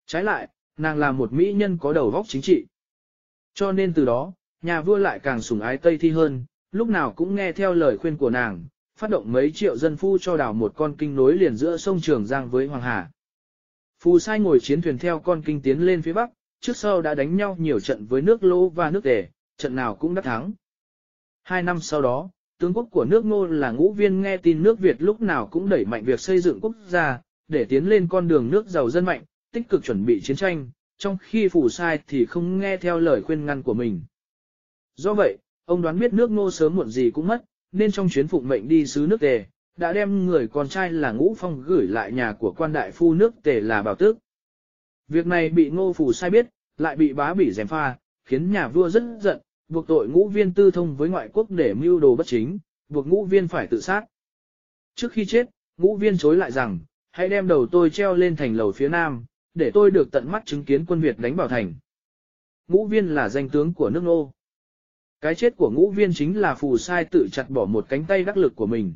Trái lại, nàng là một mỹ nhân có đầu óc chính trị. Cho nên từ đó, nhà vua lại càng sủng ái Tây Thi hơn, lúc nào cũng nghe theo lời khuyên của nàng, phát động mấy triệu dân phu cho đào một con kinh nối liền giữa sông Trường Giang với Hoàng Hà. Phù sai ngồi chiến thuyền theo con kinh tiến lên phía bắc, trước sau đã đánh nhau nhiều trận với nước lô và nước tề, trận nào cũng đã thắng. Hai năm sau đó, tướng quốc của nước ngô là ngũ viên nghe tin nước Việt lúc nào cũng đẩy mạnh việc xây dựng quốc gia, để tiến lên con đường nước giàu dân mạnh, tích cực chuẩn bị chiến tranh, trong khi phủ sai thì không nghe theo lời khuyên ngăn của mình. Do vậy, ông đoán biết nước ngô sớm muộn gì cũng mất, nên trong chuyến phụng mệnh đi xứ nước tề, đã đem người con trai là ngũ phong gửi lại nhà của quan đại phu nước tề là bảo tước. Việc này bị ngô phủ sai biết, lại bị bá bỉ dèm pha, khiến nhà vua rất giận, buộc tội ngũ viên tư thông với ngoại quốc để mưu đồ bất chính, buộc ngũ viên phải tự sát. Trước khi chết, ngũ viên chối lại rằng, hãy đem đầu tôi treo lên thành lầu phía nam, để tôi được tận mắt chứng kiến quân Việt đánh bảo thành. Ngũ viên là danh tướng của nước nô. Cái chết của ngũ viên chính là phù sai tự chặt bỏ một cánh tay đắc lực của mình.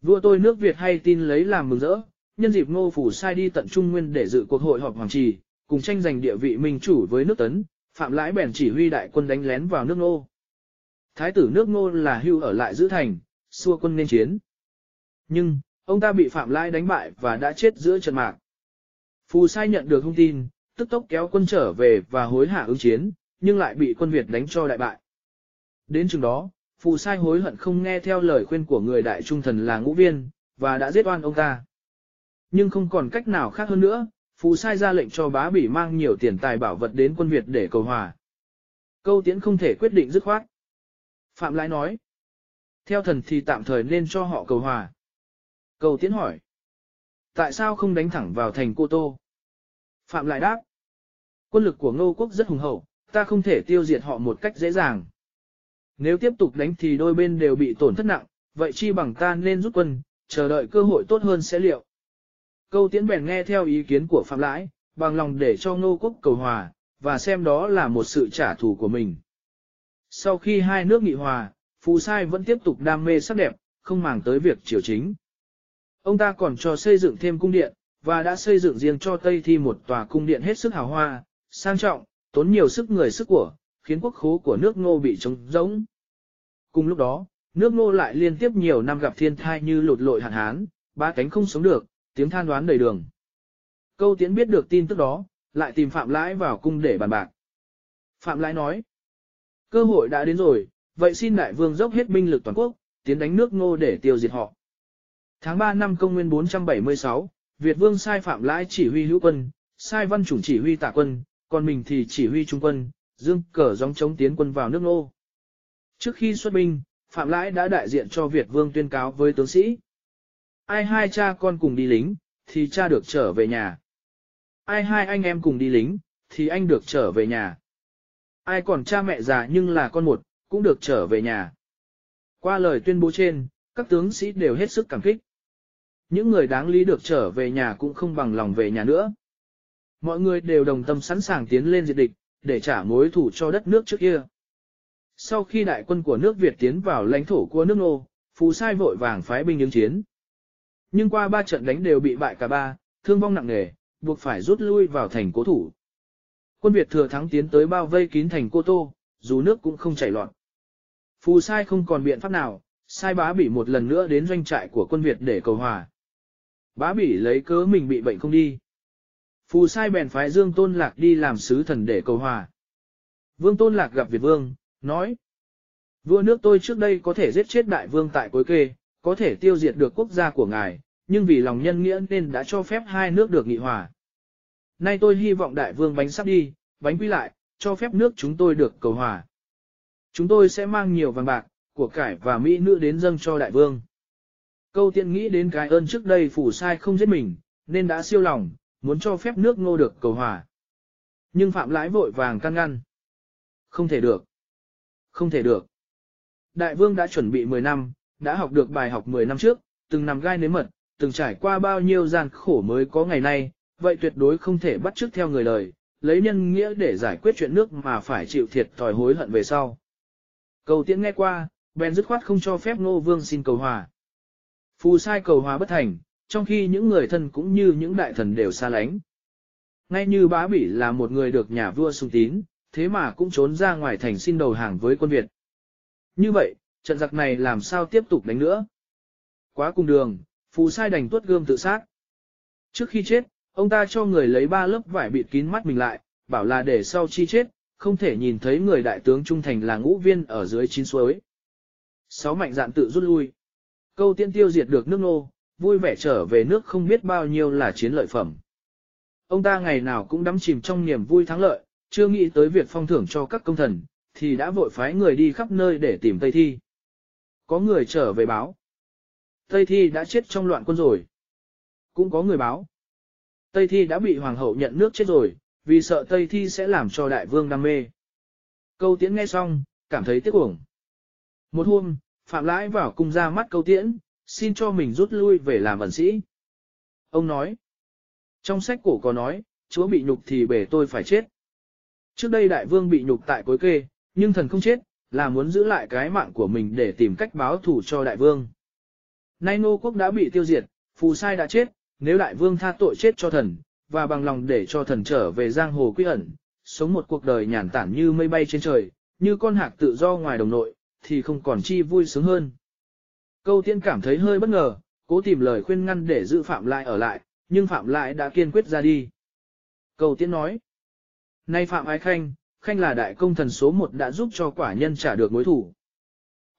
Vua tôi nước Việt hay tin lấy làm mừng rỡ, nhân dịp ngô phù sai đi tận Trung Nguyên để dự cuộc hội họp hoàng trì, cùng tranh giành địa vị minh chủ với nước tấn, Phạm Lãi bèn chỉ huy đại quân đánh lén vào nước Ngô. Thái tử nước Ngô là hưu ở lại giữ thành, xua quân nên chiến. Nhưng, ông ta bị Phạm Lãi đánh bại và đã chết giữa trận mạc. Phù sai nhận được thông tin, tức tốc kéo quân trở về và hối hả ứng chiến, nhưng lại bị quân Việt đánh cho đại bại. Đến chừng đó, phù sai hối hận không nghe theo lời khuyên của người đại trung thần là ngũ viên, và đã giết oan ông ta. Nhưng không còn cách nào khác hơn nữa, Phụ sai ra lệnh cho bá bỉ mang nhiều tiền tài bảo vật đến quân Việt để cầu hòa. Câu tiễn không thể quyết định dứt khoát. Phạm Lãi nói, theo thần thì tạm thời nên cho họ cầu hòa. Câu tiễn hỏi, tại sao không đánh thẳng vào thành Cô Tô? Phạm Lai đáp, quân lực của ngô quốc rất hùng hậu, ta không thể tiêu diệt họ một cách dễ dàng. Nếu tiếp tục đánh thì đôi bên đều bị tổn thất nặng, vậy chi bằng ta nên rút quân, chờ đợi cơ hội tốt hơn sẽ liệu. Câu tiễn bèn nghe theo ý kiến của Phạm Lãi, bằng lòng để cho ngô quốc cầu hòa, và xem đó là một sự trả thù của mình. Sau khi hai nước nghị hòa, Phù Sai vẫn tiếp tục đam mê sắc đẹp, không màng tới việc triều chính. Ông ta còn cho xây dựng thêm cung điện, và đã xây dựng riêng cho Tây Thi một tòa cung điện hết sức hào hoa, sang trọng, tốn nhiều sức người sức của, khiến quốc khố của nước ngô bị trống rỗng. Cùng lúc đó, nước ngô lại liên tiếp nhiều năm gặp thiên thai như lụt lội hạn hán, ba cánh không sống được, tiếng than đoán đầy đường. Câu tiễn biết được tin tức đó, lại tìm Phạm Lãi vào cung để bàn bạc. Phạm Lãi nói, cơ hội đã đến rồi, vậy xin đại vương dốc hết binh lực toàn quốc, tiến đánh nước ngô để tiêu diệt họ. Tháng 3 năm công nguyên 476, Việt vương sai Phạm Lãi chỉ huy hữu quân, sai văn chủng chỉ huy tả quân, còn mình thì chỉ huy trung quân, dương cờ gióng chống tiến quân vào nước ngô. Trước khi xuất binh, Phạm Lãi đã đại diện cho Việt vương tuyên cáo với tướng sĩ. Ai hai cha con cùng đi lính, thì cha được trở về nhà. Ai hai anh em cùng đi lính, thì anh được trở về nhà. Ai còn cha mẹ già nhưng là con một, cũng được trở về nhà. Qua lời tuyên bố trên, các tướng sĩ đều hết sức cảm kích. Những người đáng lý được trở về nhà cũng không bằng lòng về nhà nữa. Mọi người đều đồng tâm sẵn sàng tiến lên diệt địch, để trả mối thủ cho đất nước trước kia. Sau khi đại quân của nước Việt tiến vào lãnh thổ của nước Nô, Phú Sai vội vàng phái binh ứng chiến. Nhưng qua ba trận đánh đều bị bại cả ba, thương vong nặng nề, buộc phải rút lui vào thành cố thủ. Quân Việt thừa thắng tiến tới bao vây kín thành Cô Tô, dù nước cũng không chảy loạn. Phù Sai không còn biện pháp nào, Sai bá bị một lần nữa đến doanh trại của quân Việt để cầu hòa. Bá bỉ lấy cớ mình bị bệnh không đi. Phù Sai bèn phái Dương Tôn Lạc đi làm sứ thần để cầu hòa. Vương Tôn Lạc gặp Việt Vương, nói. Vua nước tôi trước đây có thể giết chết đại vương tại cuối kê, có thể tiêu diệt được quốc gia của ngài, nhưng vì lòng nhân nghĩa nên đã cho phép hai nước được nghị hòa. Nay tôi hy vọng đại vương bánh sắp đi, bánh quy lại, cho phép nước chúng tôi được cầu hòa. Chúng tôi sẽ mang nhiều vàng bạc, của cải và mỹ nữ đến dâng cho đại vương. Câu tiện nghĩ đến cái ơn trước đây phủ sai không giết mình, nên đã siêu lòng, muốn cho phép nước ngô được cầu hòa. Nhưng phạm lãi vội vàng can ngăn. Không thể được. Không thể được. Đại vương đã chuẩn bị 10 năm, đã học được bài học 10 năm trước, từng nằm gai nếm mật, từng trải qua bao nhiêu gian khổ mới có ngày nay, vậy tuyệt đối không thể bắt chước theo người lời, lấy nhân nghĩa để giải quyết chuyện nước mà phải chịu thiệt thòi hối hận về sau. Cầu tiễn nghe qua, bèn dứt khoát không cho phép Ngô Vương xin cầu hòa. Phù sai cầu hòa bất thành, trong khi những người thân cũng như những đại thần đều xa lánh. Ngay như bá bỉ là một người được nhà vua sung tín, thế mà cũng trốn ra ngoài thành xin đầu hàng với quân Việt. Như vậy, trận giặc này làm sao tiếp tục đánh nữa? Quá cùng đường, phù sai đành tuốt gươm tự sát. Trước khi chết, ông ta cho người lấy ba lớp vải bịt kín mắt mình lại, bảo là để sau chi chết, không thể nhìn thấy người đại tướng trung thành là ngũ viên ở dưới chín suối. Sáu mạnh dạn tự rút lui. Câu tiên tiêu diệt được nước nô, vui vẻ trở về nước không biết bao nhiêu là chiến lợi phẩm. Ông ta ngày nào cũng đắm chìm trong niềm vui thắng lợi, chưa nghĩ tới việc phong thưởng cho các công thần, thì đã vội phái người đi khắp nơi để tìm Tây Thi. Có người trở về báo. Tây Thi đã chết trong loạn quân rồi. Cũng có người báo. Tây Thi đã bị hoàng hậu nhận nước chết rồi, vì sợ Tây Thi sẽ làm cho đại vương đam mê. Câu tiễn nghe xong, cảm thấy tiếc uổng. Một hôm, Phạm Lãi vào cung ra mắt câu tiễn, xin cho mình rút lui về làm ẩn sĩ. Ông nói, trong sách cổ có nói, chúa bị nhục thì bể tôi phải chết. Trước đây đại vương bị nhục tại cối kê, nhưng thần không chết, là muốn giữ lại cái mạng của mình để tìm cách báo thù cho đại vương. Nay nô quốc đã bị tiêu diệt, phù sai đã chết, nếu đại vương tha tội chết cho thần, và bằng lòng để cho thần trở về giang hồ quy ẩn, sống một cuộc đời nhàn tản như mây bay trên trời, như con hạc tự do ngoài đồng nội, thì không còn chi vui sướng hơn. Câu tiên cảm thấy hơi bất ngờ, cố tìm lời khuyên ngăn để giữ Phạm Lại ở lại, nhưng Phạm Lại đã kiên quyết ra đi. Câu tiên nói, Nay Phạm Ái Khanh, Khanh là đại công thần số một đã giúp cho quả nhân trả được mối thủ.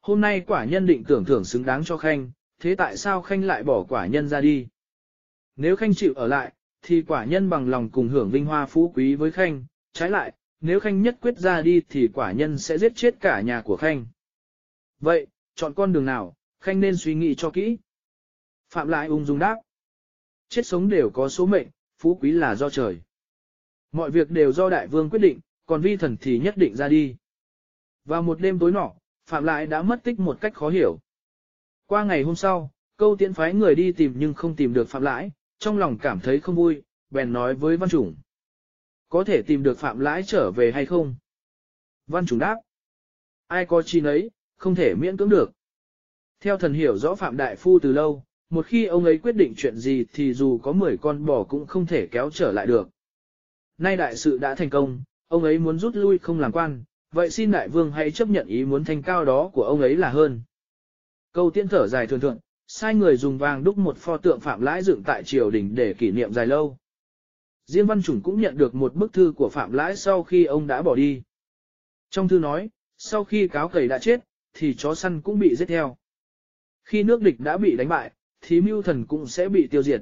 Hôm nay quả nhân định tưởng thưởng xứng đáng cho Khanh, thế tại sao Khanh lại bỏ quả nhân ra đi? Nếu Khanh chịu ở lại, thì quả nhân bằng lòng cùng hưởng vinh hoa phú quý với Khanh, trái lại, nếu Khanh nhất quyết ra đi thì quả nhân sẽ giết chết cả nhà của Khanh. Vậy, chọn con đường nào, Khanh nên suy nghĩ cho kỹ. Phạm lại ung dung đáp. Chết sống đều có số mệnh, phú quý là do trời. Mọi việc đều do đại vương quyết định, còn vi thần thì nhất định ra đi. Vào một đêm tối nọ, Phạm lại đã mất tích một cách khó hiểu. Qua ngày hôm sau, câu tiễn phái người đi tìm nhưng không tìm được Phạm Lãi, trong lòng cảm thấy không vui, bèn nói với Văn Chủng. Có thể tìm được Phạm Lãi trở về hay không? Văn Chủng đáp. Ai có chi nấy, không thể miễn cưỡng được. Theo thần hiểu rõ Phạm Đại Phu từ lâu, một khi ông ấy quyết định chuyện gì thì dù có 10 con bò cũng không thể kéo trở lại được. Nay đại sự đã thành công, ông ấy muốn rút lui không làm quan, vậy xin đại vương hãy chấp nhận ý muốn thanh cao đó của ông ấy là hơn. Câu tiên thở dài thường thượng, sai người dùng vàng đúc một pho tượng Phạm Lãi dựng tại triều đình để kỷ niệm dài lâu. Diên Văn Chủng cũng nhận được một bức thư của Phạm Lãi sau khi ông đã bỏ đi. Trong thư nói, sau khi cáo cầy đã chết, thì chó săn cũng bị giết theo. Khi nước địch đã bị đánh bại, thì mưu thần cũng sẽ bị tiêu diệt.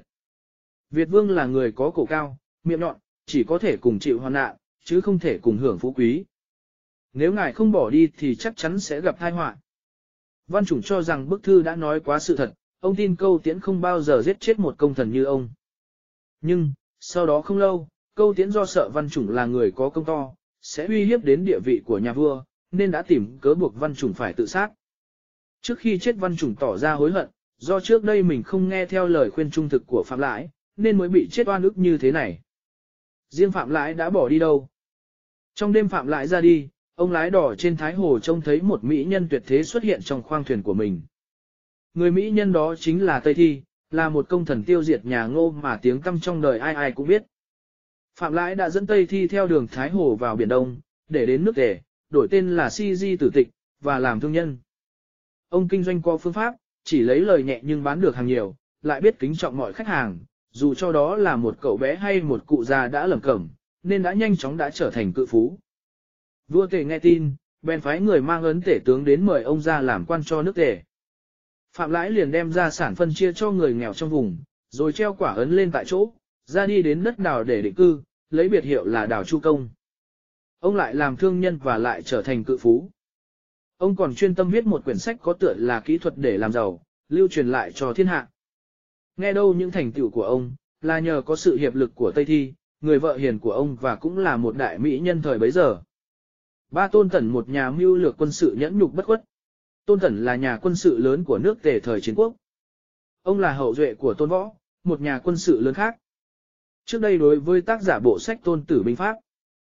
Việt Vương là người có cổ cao, miệng nhọn, chỉ có thể cùng chịu hoàn nạn, chứ không thể cùng hưởng phú quý. Nếu ngài không bỏ đi thì chắc chắn sẽ gặp tai họa. Văn chủng cho rằng bức thư đã nói quá sự thật, ông tin câu tiễn không bao giờ giết chết một công thần như ông. Nhưng, sau đó không lâu, câu tiễn do sợ văn chủng là người có công to, sẽ uy hiếp đến địa vị của nhà vua, nên đã tìm cớ buộc văn chủng phải tự sát. Trước khi chết văn chủng tỏ ra hối hận, do trước đây mình không nghe theo lời khuyên trung thực của Phạm Lãi, nên mới bị chết oan ức như thế này. Riêng Phạm Lãi đã bỏ đi đâu? Trong đêm Phạm Lại ra đi, ông lái đỏ trên Thái Hồ trông thấy một mỹ nhân tuyệt thế xuất hiện trong khoang thuyền của mình. Người mỹ nhân đó chính là Tây Thi, là một công thần tiêu diệt nhà ngô mà tiếng tăm trong đời ai ai cũng biết. Phạm Lãi đã dẫn Tây Thi theo đường Thái Hồ vào Biển Đông, để đến nước Tề, đổi tên là Si Di Tử Tịch, và làm thương nhân. Ông kinh doanh có phương pháp, chỉ lấy lời nhẹ nhưng bán được hàng nhiều, lại biết kính trọng mọi khách hàng, dù cho đó là một cậu bé hay một cụ già đã lầm cẩm, nên đã nhanh chóng đã trở thành cự phú. Vua Tề nghe tin, bèn phái người mang ấn tể tướng đến mời ông ra làm quan cho nước Tề. Phạm Lãi liền đem ra sản phân chia cho người nghèo trong vùng, rồi treo quả ấn lên tại chỗ, ra đi đến đất đảo để định cư, lấy biệt hiệu là đảo Chu Công. Ông lại làm thương nhân và lại trở thành cự phú. Ông còn chuyên tâm viết một quyển sách có tựa là kỹ thuật để làm giàu, lưu truyền lại cho thiên hạ. Nghe đâu những thành tựu của ông, là nhờ có sự hiệp lực của Tây Thi, người vợ hiền của ông và cũng là một đại mỹ nhân thời bấy giờ. Ba Tôn tần một nhà mưu lược quân sự nhẫn nhục bất khuất. Tôn tần là nhà quân sự lớn của nước tề thời chiến quốc. Ông là hậu duệ của Tôn Võ, một nhà quân sự lớn khác. Trước đây đối với tác giả bộ sách Tôn Tử Binh Pháp,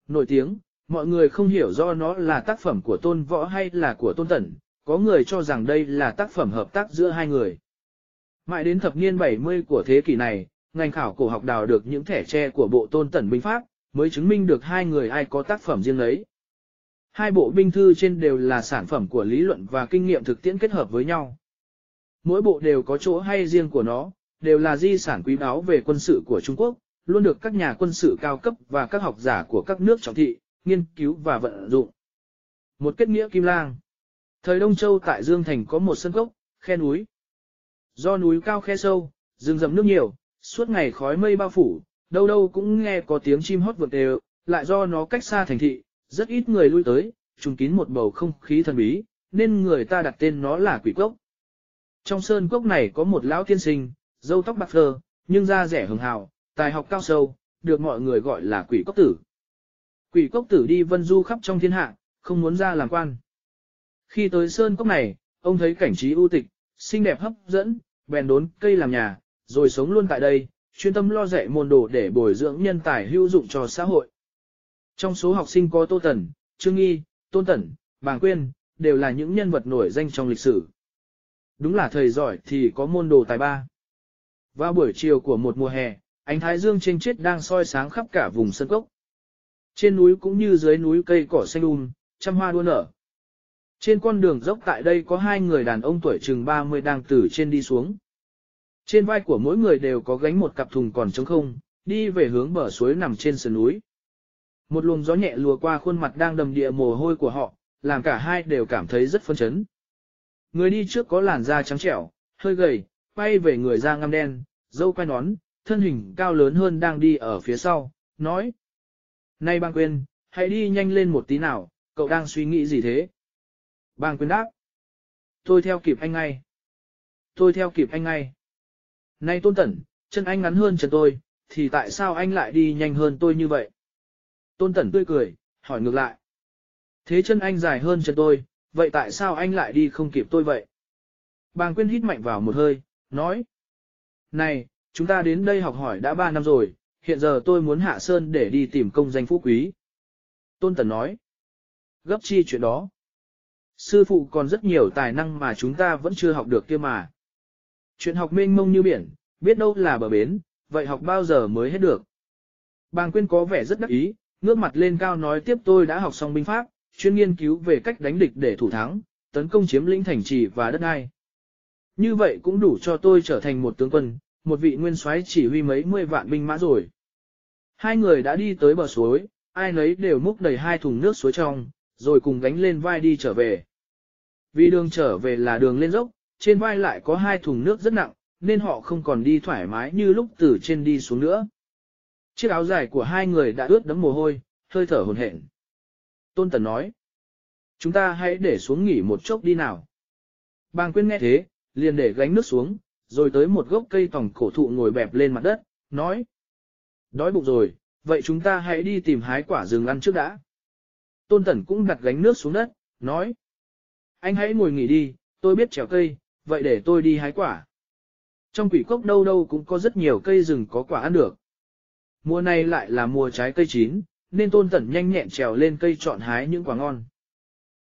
nổi tiếng, mọi người không hiểu do nó là tác phẩm của Tôn Võ hay là của Tôn tần. có người cho rằng đây là tác phẩm hợp tác giữa hai người. Mãi đến thập niên 70 của thế kỷ này, ngành khảo cổ học đào được những thẻ tre của bộ Tôn Tẩn Binh Pháp, mới chứng minh được hai người ai có tác phẩm riêng ấy. Hai bộ binh thư trên đều là sản phẩm của lý luận và kinh nghiệm thực tiễn kết hợp với nhau. Mỗi bộ đều có chỗ hay riêng của nó, đều là di sản quý báu về quân sự của Trung Quốc, luôn được các nhà quân sự cao cấp và các học giả của các nước trọng thị, nghiên cứu và vận dụng. Một kết nghĩa kim lang. Thời Đông Châu tại Dương Thành có một sân cốc, khe núi. Do núi cao khe sâu, rừng rậm nước nhiều, suốt ngày khói mây bao phủ, đâu đâu cũng nghe có tiếng chim hót vượt đều, lại do nó cách xa thành thị, rất ít người lui tới, trùng kín một bầu không khí thần bí, nên người ta đặt tên nó là quỷ cốc. Trong sơn cốc này có một lão tiên sinh, dâu tóc bạc phơ, nhưng da rẻ hường hào, tài học cao sâu, được mọi người gọi là quỷ cốc tử. Quỷ cốc tử đi vân du khắp trong thiên hạ, không muốn ra làm quan. Khi tới sơn cốc này, ông thấy cảnh trí ưu tịch, xinh đẹp hấp dẫn, bèn đốn cây làm nhà, rồi sống luôn tại đây, chuyên tâm lo dạy môn đồ để bồi dưỡng nhân tài hữu dụng cho xã hội. Trong số học sinh có Tô Tần, Trương Nghi, Tôn Tần, Bàng Quyên, đều là những nhân vật nổi danh trong lịch sử. Đúng là thầy giỏi thì có môn đồ tài ba. Vào buổi chiều của một mùa hè, ánh thái dương trên chết đang soi sáng khắp cả vùng sân cốc. Trên núi cũng như dưới núi cây cỏ xanh um, trăm hoa đua nở. Trên con đường dốc tại đây có hai người đàn ông tuổi chừng 30 đang từ trên đi xuống. Trên vai của mỗi người đều có gánh một cặp thùng còn trống không, đi về hướng bờ suối nằm trên sườn núi. Một luồng gió nhẹ lùa qua khuôn mặt đang đầm địa mồ hôi của họ, làm cả hai đều cảm thấy rất phân chấn. Người đi trước có làn da trắng trẻo, hơi gầy, quay về người da ngăm đen, dâu quay nón, thân hình cao lớn hơn đang đi ở phía sau, nói. Này bang quên, hãy đi nhanh lên một tí nào, cậu đang suy nghĩ gì thế? Bang quên đáp. Tôi theo kịp anh ngay. Tôi theo kịp anh ngay nay tôn tẩn, chân anh ngắn hơn chân tôi, thì tại sao anh lại đi nhanh hơn tôi như vậy? Tôn Tẩn tươi cười, hỏi ngược lại. Thế chân anh dài hơn chân tôi, vậy tại sao anh lại đi không kịp tôi vậy? Bàng Quyên hít mạnh vào một hơi, nói. Này, chúng ta đến đây học hỏi đã 3 năm rồi, hiện giờ tôi muốn hạ sơn để đi tìm công danh phú quý. Tôn Tần nói. Gấp chi chuyện đó. Sư phụ còn rất nhiều tài năng mà chúng ta vẫn chưa học được kia mà. Chuyện học mênh mông như biển, biết đâu là bờ bến, vậy học bao giờ mới hết được. Bàng Quyên có vẻ rất đắc ý, ngước mặt lên cao nói tiếp tôi đã học xong binh pháp, chuyên nghiên cứu về cách đánh địch để thủ thắng, tấn công chiếm lĩnh thành trì và đất đai. Như vậy cũng đủ cho tôi trở thành một tướng quân, một vị nguyên soái chỉ huy mấy mươi vạn binh mã rồi. Hai người đã đi tới bờ suối, ai nấy đều múc đầy hai thùng nước suối trong, rồi cùng gánh lên vai đi trở về. Vì đường trở về là đường lên dốc, trên vai lại có hai thùng nước rất nặng, nên họ không còn đi thoải mái như lúc từ trên đi xuống nữa. Chiếc áo dài của hai người đã ướt đẫm mồ hôi, hơi thở hồn hển. Tôn Tần nói, chúng ta hãy để xuống nghỉ một chốc đi nào. Bàng Quyên nghe thế, liền để gánh nước xuống, rồi tới một gốc cây tòng cổ thụ ngồi bẹp lên mặt đất, nói. Đói bụng rồi, vậy chúng ta hãy đi tìm hái quả rừng ăn trước đã. Tôn Tần cũng đặt gánh nước xuống đất, nói. Anh hãy ngồi nghỉ đi, tôi biết trèo cây, vậy để tôi đi hái quả. Trong quỷ cốc đâu đâu cũng có rất nhiều cây rừng có quả ăn được. Mùa này lại là mùa trái cây chín, nên Tôn Tẩn nhanh nhẹn trèo lên cây chọn hái những quả ngon.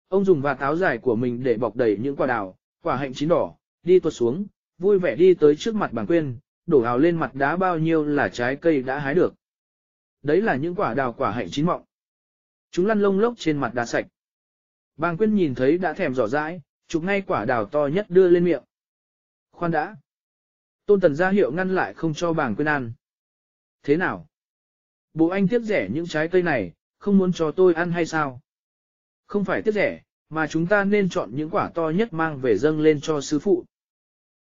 Ông dùng và táo dài của mình để bọc đầy những quả đào, quả hạnh chín đỏ, đi tuột xuống, vui vẻ đi tới trước mặt bàng quên, đổ hào lên mặt đá bao nhiêu là trái cây đã hái được. Đấy là những quả đào quả hạnh chín mọng. Chúng lăn lông lốc trên mặt đá sạch. Bàng quyên nhìn thấy đã thèm rõ rãi, chụp ngay quả đào to nhất đưa lên miệng. Khoan đã. Tôn tần ra hiệu ngăn lại không cho bàng quyên ăn. Thế nào? bố anh tiếc rẻ những trái cây này, không muốn cho tôi ăn hay sao? Không phải tiếc rẻ, mà chúng ta nên chọn những quả to nhất mang về dâng lên cho sư phụ.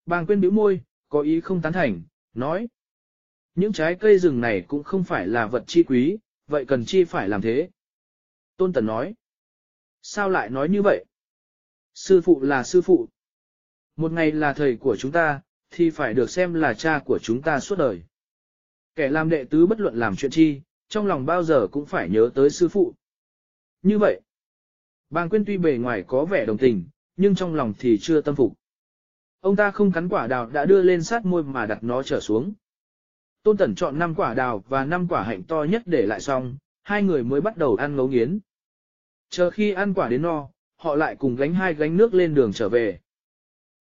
Bàng quyên bĩu môi, có ý không tán thành, nói. Những trái cây rừng này cũng không phải là vật chi quý, vậy cần chi phải làm thế. Tôn Tần nói. Sao lại nói như vậy? Sư phụ là sư phụ. Một ngày là thầy của chúng ta, thì phải được xem là cha của chúng ta suốt đời. Kẻ làm đệ tứ bất luận làm chuyện chi, trong lòng bao giờ cũng phải nhớ tới sư phụ. Như vậy, bàng quyên tuy bề ngoài có vẻ đồng tình, nhưng trong lòng thì chưa tâm phục. Ông ta không cắn quả đào đã đưa lên sát môi mà đặt nó trở xuống. Tôn Tẩn chọn 5 quả đào và 5 quả hạnh to nhất để lại xong, hai người mới bắt đầu ăn ngấu nghiến. Chờ khi ăn quả đến no, họ lại cùng gánh hai gánh nước lên đường trở về.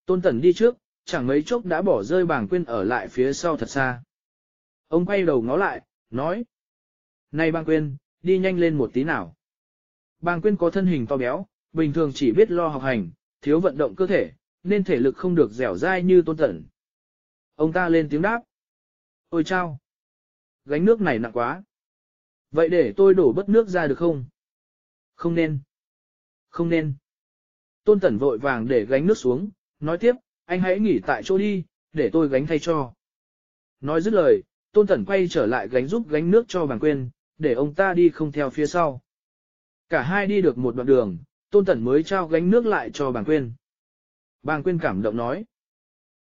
Tôn Tần đi trước, chẳng mấy chốc đã bỏ rơi bàng quyên ở lại phía sau thật xa. Ông quay đầu ngó lại, nói. Này bàng quyên, đi nhanh lên một tí nào. Bàng quyên có thân hình to béo, bình thường chỉ biết lo học hành, thiếu vận động cơ thể, nên thể lực không được dẻo dai như tôn tẩn. Ông ta lên tiếng đáp. Ôi chao! Gánh nước này nặng quá. Vậy để tôi đổ bất nước ra được không? Không nên. Không nên. Tôn tẩn vội vàng để gánh nước xuống, nói tiếp, anh hãy nghỉ tại chỗ đi, để tôi gánh thay cho. Nói dứt lời, tôn tẩn quay trở lại gánh giúp gánh nước cho bàng Quyên, để ông ta đi không theo phía sau. Cả hai đi được một đoạn đường, tôn tẩn mới trao gánh nước lại cho bàng Quyên. Bàng Quyên cảm động nói.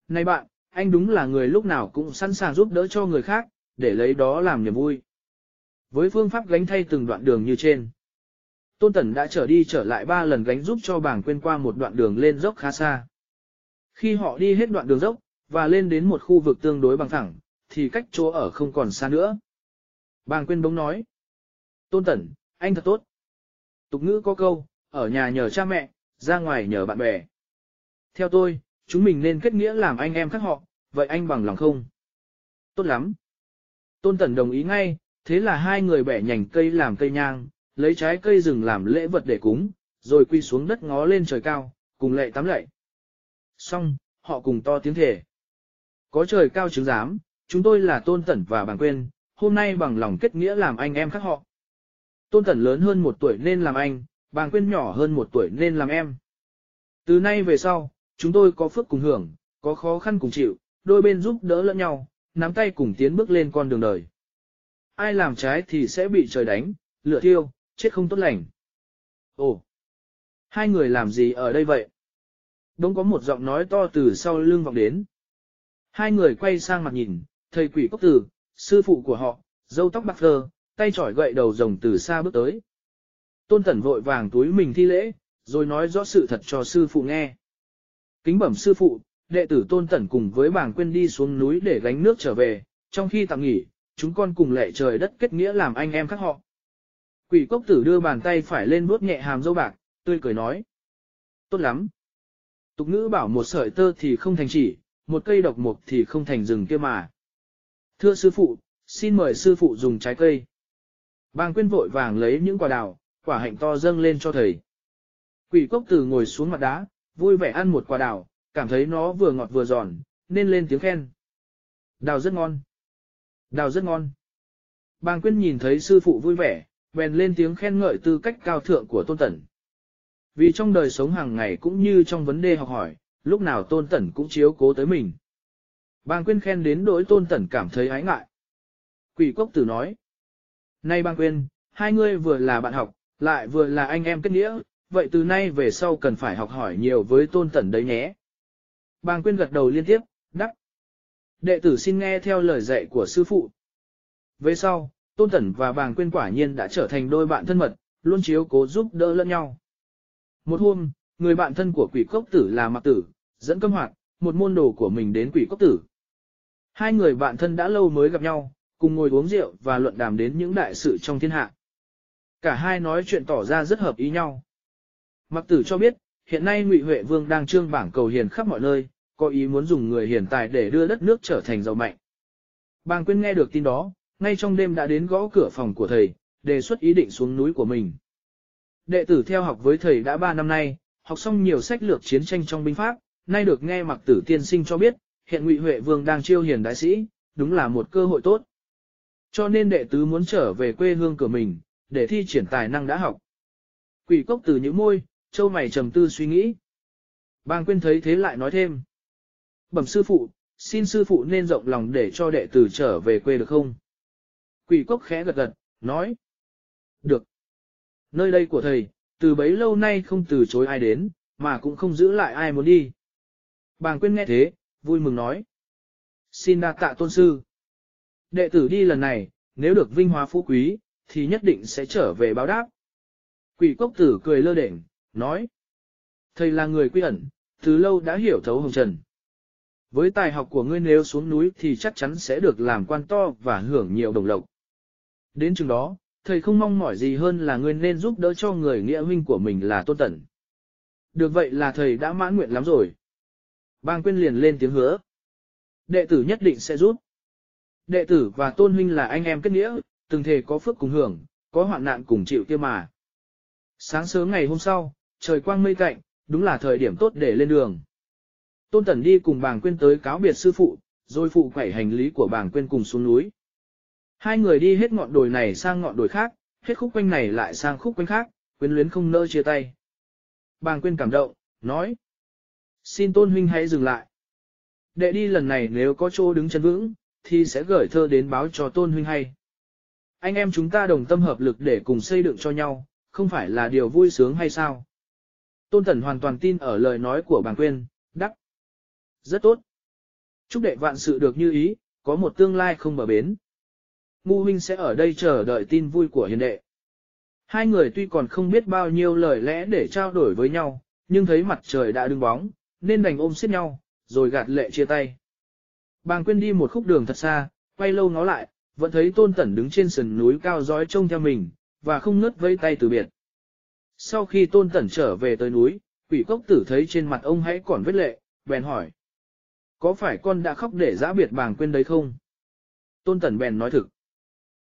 Này bạn, anh đúng là người lúc nào cũng sẵn sàng giúp đỡ cho người khác, để lấy đó làm niềm vui. Với phương pháp gánh thay từng đoạn đường như trên. Tôn Tần đã trở đi trở lại ba lần gánh giúp cho bàng quên qua một đoạn đường lên dốc khá xa. Khi họ đi hết đoạn đường dốc, và lên đến một khu vực tương đối bằng thẳng, thì cách chỗ ở không còn xa nữa. Bàng quên bỗng nói. Tôn Tần, anh thật tốt. Tục ngữ có câu, ở nhà nhờ cha mẹ, ra ngoài nhờ bạn bè. Theo tôi, chúng mình nên kết nghĩa làm anh em khác họ, vậy anh bằng lòng không? Tốt lắm. Tôn Tần đồng ý ngay, thế là hai người bẻ nhành cây làm cây nhang, lấy trái cây rừng làm lễ vật để cúng, rồi quy xuống đất ngó lên trời cao, cùng lệ tắm lệ. Xong, họ cùng to tiếng thể. Có trời cao chứng giám, chúng tôi là Tôn Tẩn và bằng Quên, hôm nay bằng lòng kết nghĩa làm anh em khác họ. Tôn Tẩn lớn hơn một tuổi nên làm anh, Bàng Quên nhỏ hơn một tuổi nên làm em. Từ nay về sau, chúng tôi có phước cùng hưởng, có khó khăn cùng chịu, đôi bên giúp đỡ lẫn nhau, nắm tay cùng tiến bước lên con đường đời. Ai làm trái thì sẽ bị trời đánh, lửa thiêu, chết không tốt lành. Ồ, hai người làm gì ở đây vậy? Đông có một giọng nói to từ sau lưng vọng đến. Hai người quay sang mặt nhìn, thầy quỷ cốc tử, sư phụ của họ, dâu tóc bạc phơ, tay chỏi gậy đầu rồng từ xa bước tới. Tôn Tẩn vội vàng túi mình thi lễ, rồi nói rõ sự thật cho sư phụ nghe. Kính bẩm sư phụ, đệ tử tôn tẩn cùng với bảng quên đi xuống núi để gánh nước trở về, trong khi tạm nghỉ, chúng con cùng lệ trời đất kết nghĩa làm anh em khác họ. Quỷ cốc tử đưa bàn tay phải lên vuốt nhẹ hàm dâu bạc, tươi cười nói. Tốt lắm. Tục ngữ bảo một sợi tơ thì không thành chỉ, một cây độc mục thì không thành rừng kia mà. Thưa sư phụ, xin mời sư phụ dùng trái cây. Bàng quyên vội vàng lấy những quả đào, quả hạnh to dâng lên cho thầy. Quỷ cốc tử ngồi xuống mặt đá, vui vẻ ăn một quả đào, cảm thấy nó vừa ngọt vừa giòn, nên lên tiếng khen. Đào rất ngon. Đào rất ngon. Bàng Quyên nhìn thấy sư phụ vui vẻ, bèn lên tiếng khen ngợi tư cách cao thượng của Tôn Tẩn. Vì trong đời sống hàng ngày cũng như trong vấn đề học hỏi, lúc nào Tôn Tẩn cũng chiếu cố tới mình. Bàng Quyên khen đến đối Tôn Tẩn cảm thấy ái ngại. Quỷ cốc tử nói. nay Bàng Quyên, hai ngươi vừa là bạn học, lại vừa là anh em kết nghĩa, vậy từ nay về sau cần phải học hỏi nhiều với tôn tẩn đấy nhé. Bàng quyên gật đầu liên tiếp, đắc, Đệ tử xin nghe theo lời dạy của sư phụ. Về sau, Tôn Tẩn và bàng Quyên quả nhiên đã trở thành đôi bạn thân mật, luôn chiếu cố giúp đỡ lẫn nhau. Một hôm, người bạn thân của quỷ cốc tử là Mạc Tử, dẫn câm hoạt, một môn đồ của mình đến quỷ cốc tử. Hai người bạn thân đã lâu mới gặp nhau, cùng ngồi uống rượu và luận đàm đến những đại sự trong thiên hạ. Cả hai nói chuyện tỏ ra rất hợp ý nhau. Mạc Tử cho biết, hiện nay Ngụy Huệ Vương đang trương bảng cầu hiền khắp mọi nơi, có ý muốn dùng người hiền tài để đưa đất nước trở thành giàu mạnh. Bàng Quyên nghe được tin đó, ngay trong đêm đã đến gõ cửa phòng của thầy, đề xuất ý định xuống núi của mình. Đệ tử theo học với thầy đã 3 năm nay, học xong nhiều sách lược chiến tranh trong binh pháp, nay được nghe mặc Tử tiên sinh cho biết, hiện Ngụy Huệ Vương đang chiêu hiền đại sĩ, đúng là một cơ hội tốt. Cho nên đệ tứ muốn trở về quê hương của mình, để thi triển tài năng đã học. Quỷ cốc từ những môi, châu mày trầm tư suy nghĩ. Bang quyên thấy thế lại nói thêm. Bẩm sư phụ, xin sư phụ nên rộng lòng để cho đệ tử trở về quê được không? Quỷ cốc khẽ gật gật, nói. Được. Nơi đây của thầy, từ bấy lâu nay không từ chối ai đến, mà cũng không giữ lại ai muốn đi. Bàng quyên nghe thế, vui mừng nói. Xin đa tạ tôn sư. Đệ tử đi lần này, nếu được vinh hóa phú quý, thì nhất định sẽ trở về báo đáp. Quỷ cốc tử cười lơ đễnh, nói. Thầy là người quy ẩn, từ lâu đã hiểu thấu hồng trần. Với tài học của ngươi nếu xuống núi thì chắc chắn sẽ được làm quan to và hưởng nhiều đồng lộc. Đến chừng đó, thầy không mong mỏi gì hơn là ngươi nên giúp đỡ cho người nghĩa huynh của mình là tôn tẩn. Được vậy là thầy đã mãn nguyện lắm rồi. Bang quyên liền lên tiếng hứa. Đệ tử nhất định sẽ giúp. Đệ tử và tôn huynh là anh em kết nghĩa, từng thể có phước cùng hưởng, có hoạn nạn cùng chịu kia mà. Sáng sớm ngày hôm sau, trời quang mây cạnh, đúng là thời điểm tốt để lên đường. Tôn Tẩn đi cùng bàng quên tới cáo biệt sư phụ, rồi phụ quẩy hành lý của bàng quên cùng xuống núi. Hai người đi hết ngọn đồi này sang ngọn đồi khác, hết khúc quanh này lại sang khúc quanh khác, quyến luyến không nỡ chia tay. Bàng quyên cảm động, nói. Xin tôn huynh hãy dừng lại. Đệ đi lần này nếu có chỗ đứng chân vững, thì sẽ gửi thơ đến báo cho tôn huynh hay. Anh em chúng ta đồng tâm hợp lực để cùng xây dựng cho nhau, không phải là điều vui sướng hay sao? Tôn Tần hoàn toàn tin ở lời nói của bàng quyên, đắc. Rất tốt. Chúc đệ vạn sự được như ý, có một tương lai không bờ bến. Ngu huynh sẽ ở đây chờ đợi tin vui của hiền đệ. Hai người tuy còn không biết bao nhiêu lời lẽ để trao đổi với nhau, nhưng thấy mặt trời đã đứng bóng, nên đành ôm xiết nhau, rồi gạt lệ chia tay. Bàng quên đi một khúc đường thật xa, quay lâu ngó lại, vẫn thấy tôn tẩn đứng trên sườn núi cao dõi trông theo mình, và không ngớt vây tay từ biệt. Sau khi tôn tẩn trở về tới núi, quỷ cốc tử thấy trên mặt ông hãy còn vết lệ, bèn hỏi. Có phải con đã khóc để giã biệt bàng quên đấy không? Tôn tẩn bèn nói thực.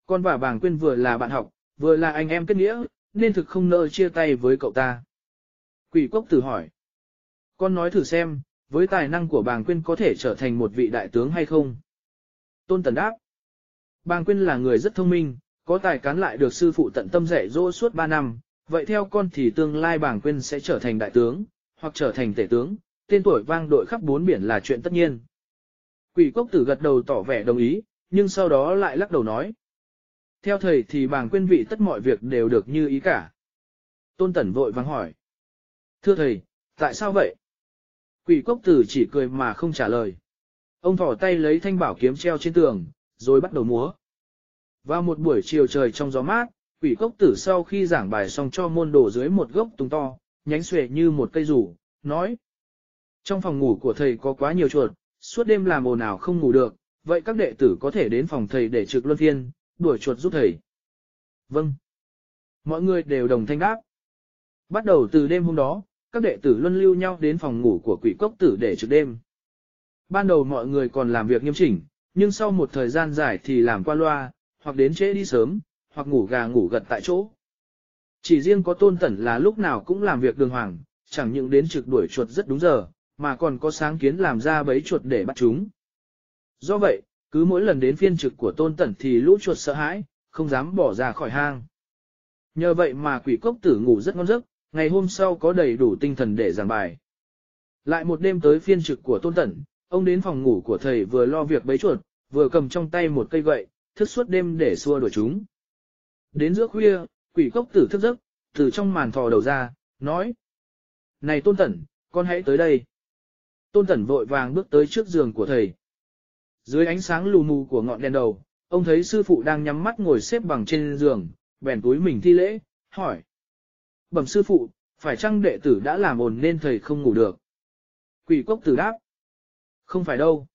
Con và bàng quên vừa là bạn học, vừa là anh em kết nghĩa, nên thực không nỡ chia tay với cậu ta. Quỷ cốc tử hỏi. Con nói thử xem, với tài năng của bàng quên có thể trở thành một vị đại tướng hay không? Tôn tần đáp. Bàng quên là người rất thông minh, có tài cán lại được sư phụ tận tâm dạy dỗ suốt 3 năm, vậy theo con thì tương lai bàng quên sẽ trở thành đại tướng, hoặc trở thành tể tướng, tên tuổi vang đội khắp bốn biển là chuyện tất nhiên. Quỷ cốc tử gật đầu tỏ vẻ đồng ý, nhưng sau đó lại lắc đầu nói. Theo thầy thì bàng quên vị tất mọi việc đều được như ý cả. Tôn Tẩn vội vắng hỏi. Thưa thầy, tại sao vậy? Quỷ cốc tử chỉ cười mà không trả lời. Ông thỏ tay lấy thanh bảo kiếm treo trên tường, rồi bắt đầu múa. Vào một buổi chiều trời trong gió mát, quỷ cốc tử sau khi giảng bài xong cho môn đồ dưới một gốc tùng to, nhánh xuề như một cây rủ, nói. Trong phòng ngủ của thầy có quá nhiều chuột, suốt đêm làm ồn ào không ngủ được, vậy các đệ tử có thể đến phòng thầy để trực luân phiên, đuổi chuột giúp thầy. Vâng. Mọi người đều đồng thanh đáp. Bắt đầu từ đêm hôm đó, các đệ tử luân lưu nhau đến phòng ngủ của quỷ cốc tử để trực đêm. Ban đầu mọi người còn làm việc nghiêm chỉnh, nhưng sau một thời gian dài thì làm qua loa, hoặc đến trễ đi sớm, hoặc ngủ gà ngủ gật tại chỗ. Chỉ riêng có tôn tẩn là lúc nào cũng làm việc đường hoàng, chẳng những đến trực đuổi chuột rất đúng giờ, mà còn có sáng kiến làm ra bấy chuột để bắt chúng. Do vậy, cứ mỗi lần đến phiên trực của tôn tẩn thì lũ chuột sợ hãi, không dám bỏ ra khỏi hang. Nhờ vậy mà quỷ cốc tử ngủ rất ngon giấc, ngày hôm sau có đầy đủ tinh thần để giảng bài. Lại một đêm tới phiên trực của tôn tẩn, ông đến phòng ngủ của thầy vừa lo việc bấy chuột, vừa cầm trong tay một cây gậy, thức suốt đêm để xua đuổi chúng. Đến giữa khuya, quỷ cốc tử thức giấc, từ trong màn thò đầu ra, nói. Này tôn tẩn, con hãy tới đây. Tôn tẩn vội vàng bước tới trước giường của thầy. Dưới ánh sáng lù mù của ngọn đèn đầu, ông thấy sư phụ đang nhắm mắt ngồi xếp bằng trên giường, bèn túi mình thi lễ, hỏi. Bẩm sư phụ, phải chăng đệ tử đã làm ồn nên thầy không ngủ được? Quỷ cốc tử đáp. Không phải đâu.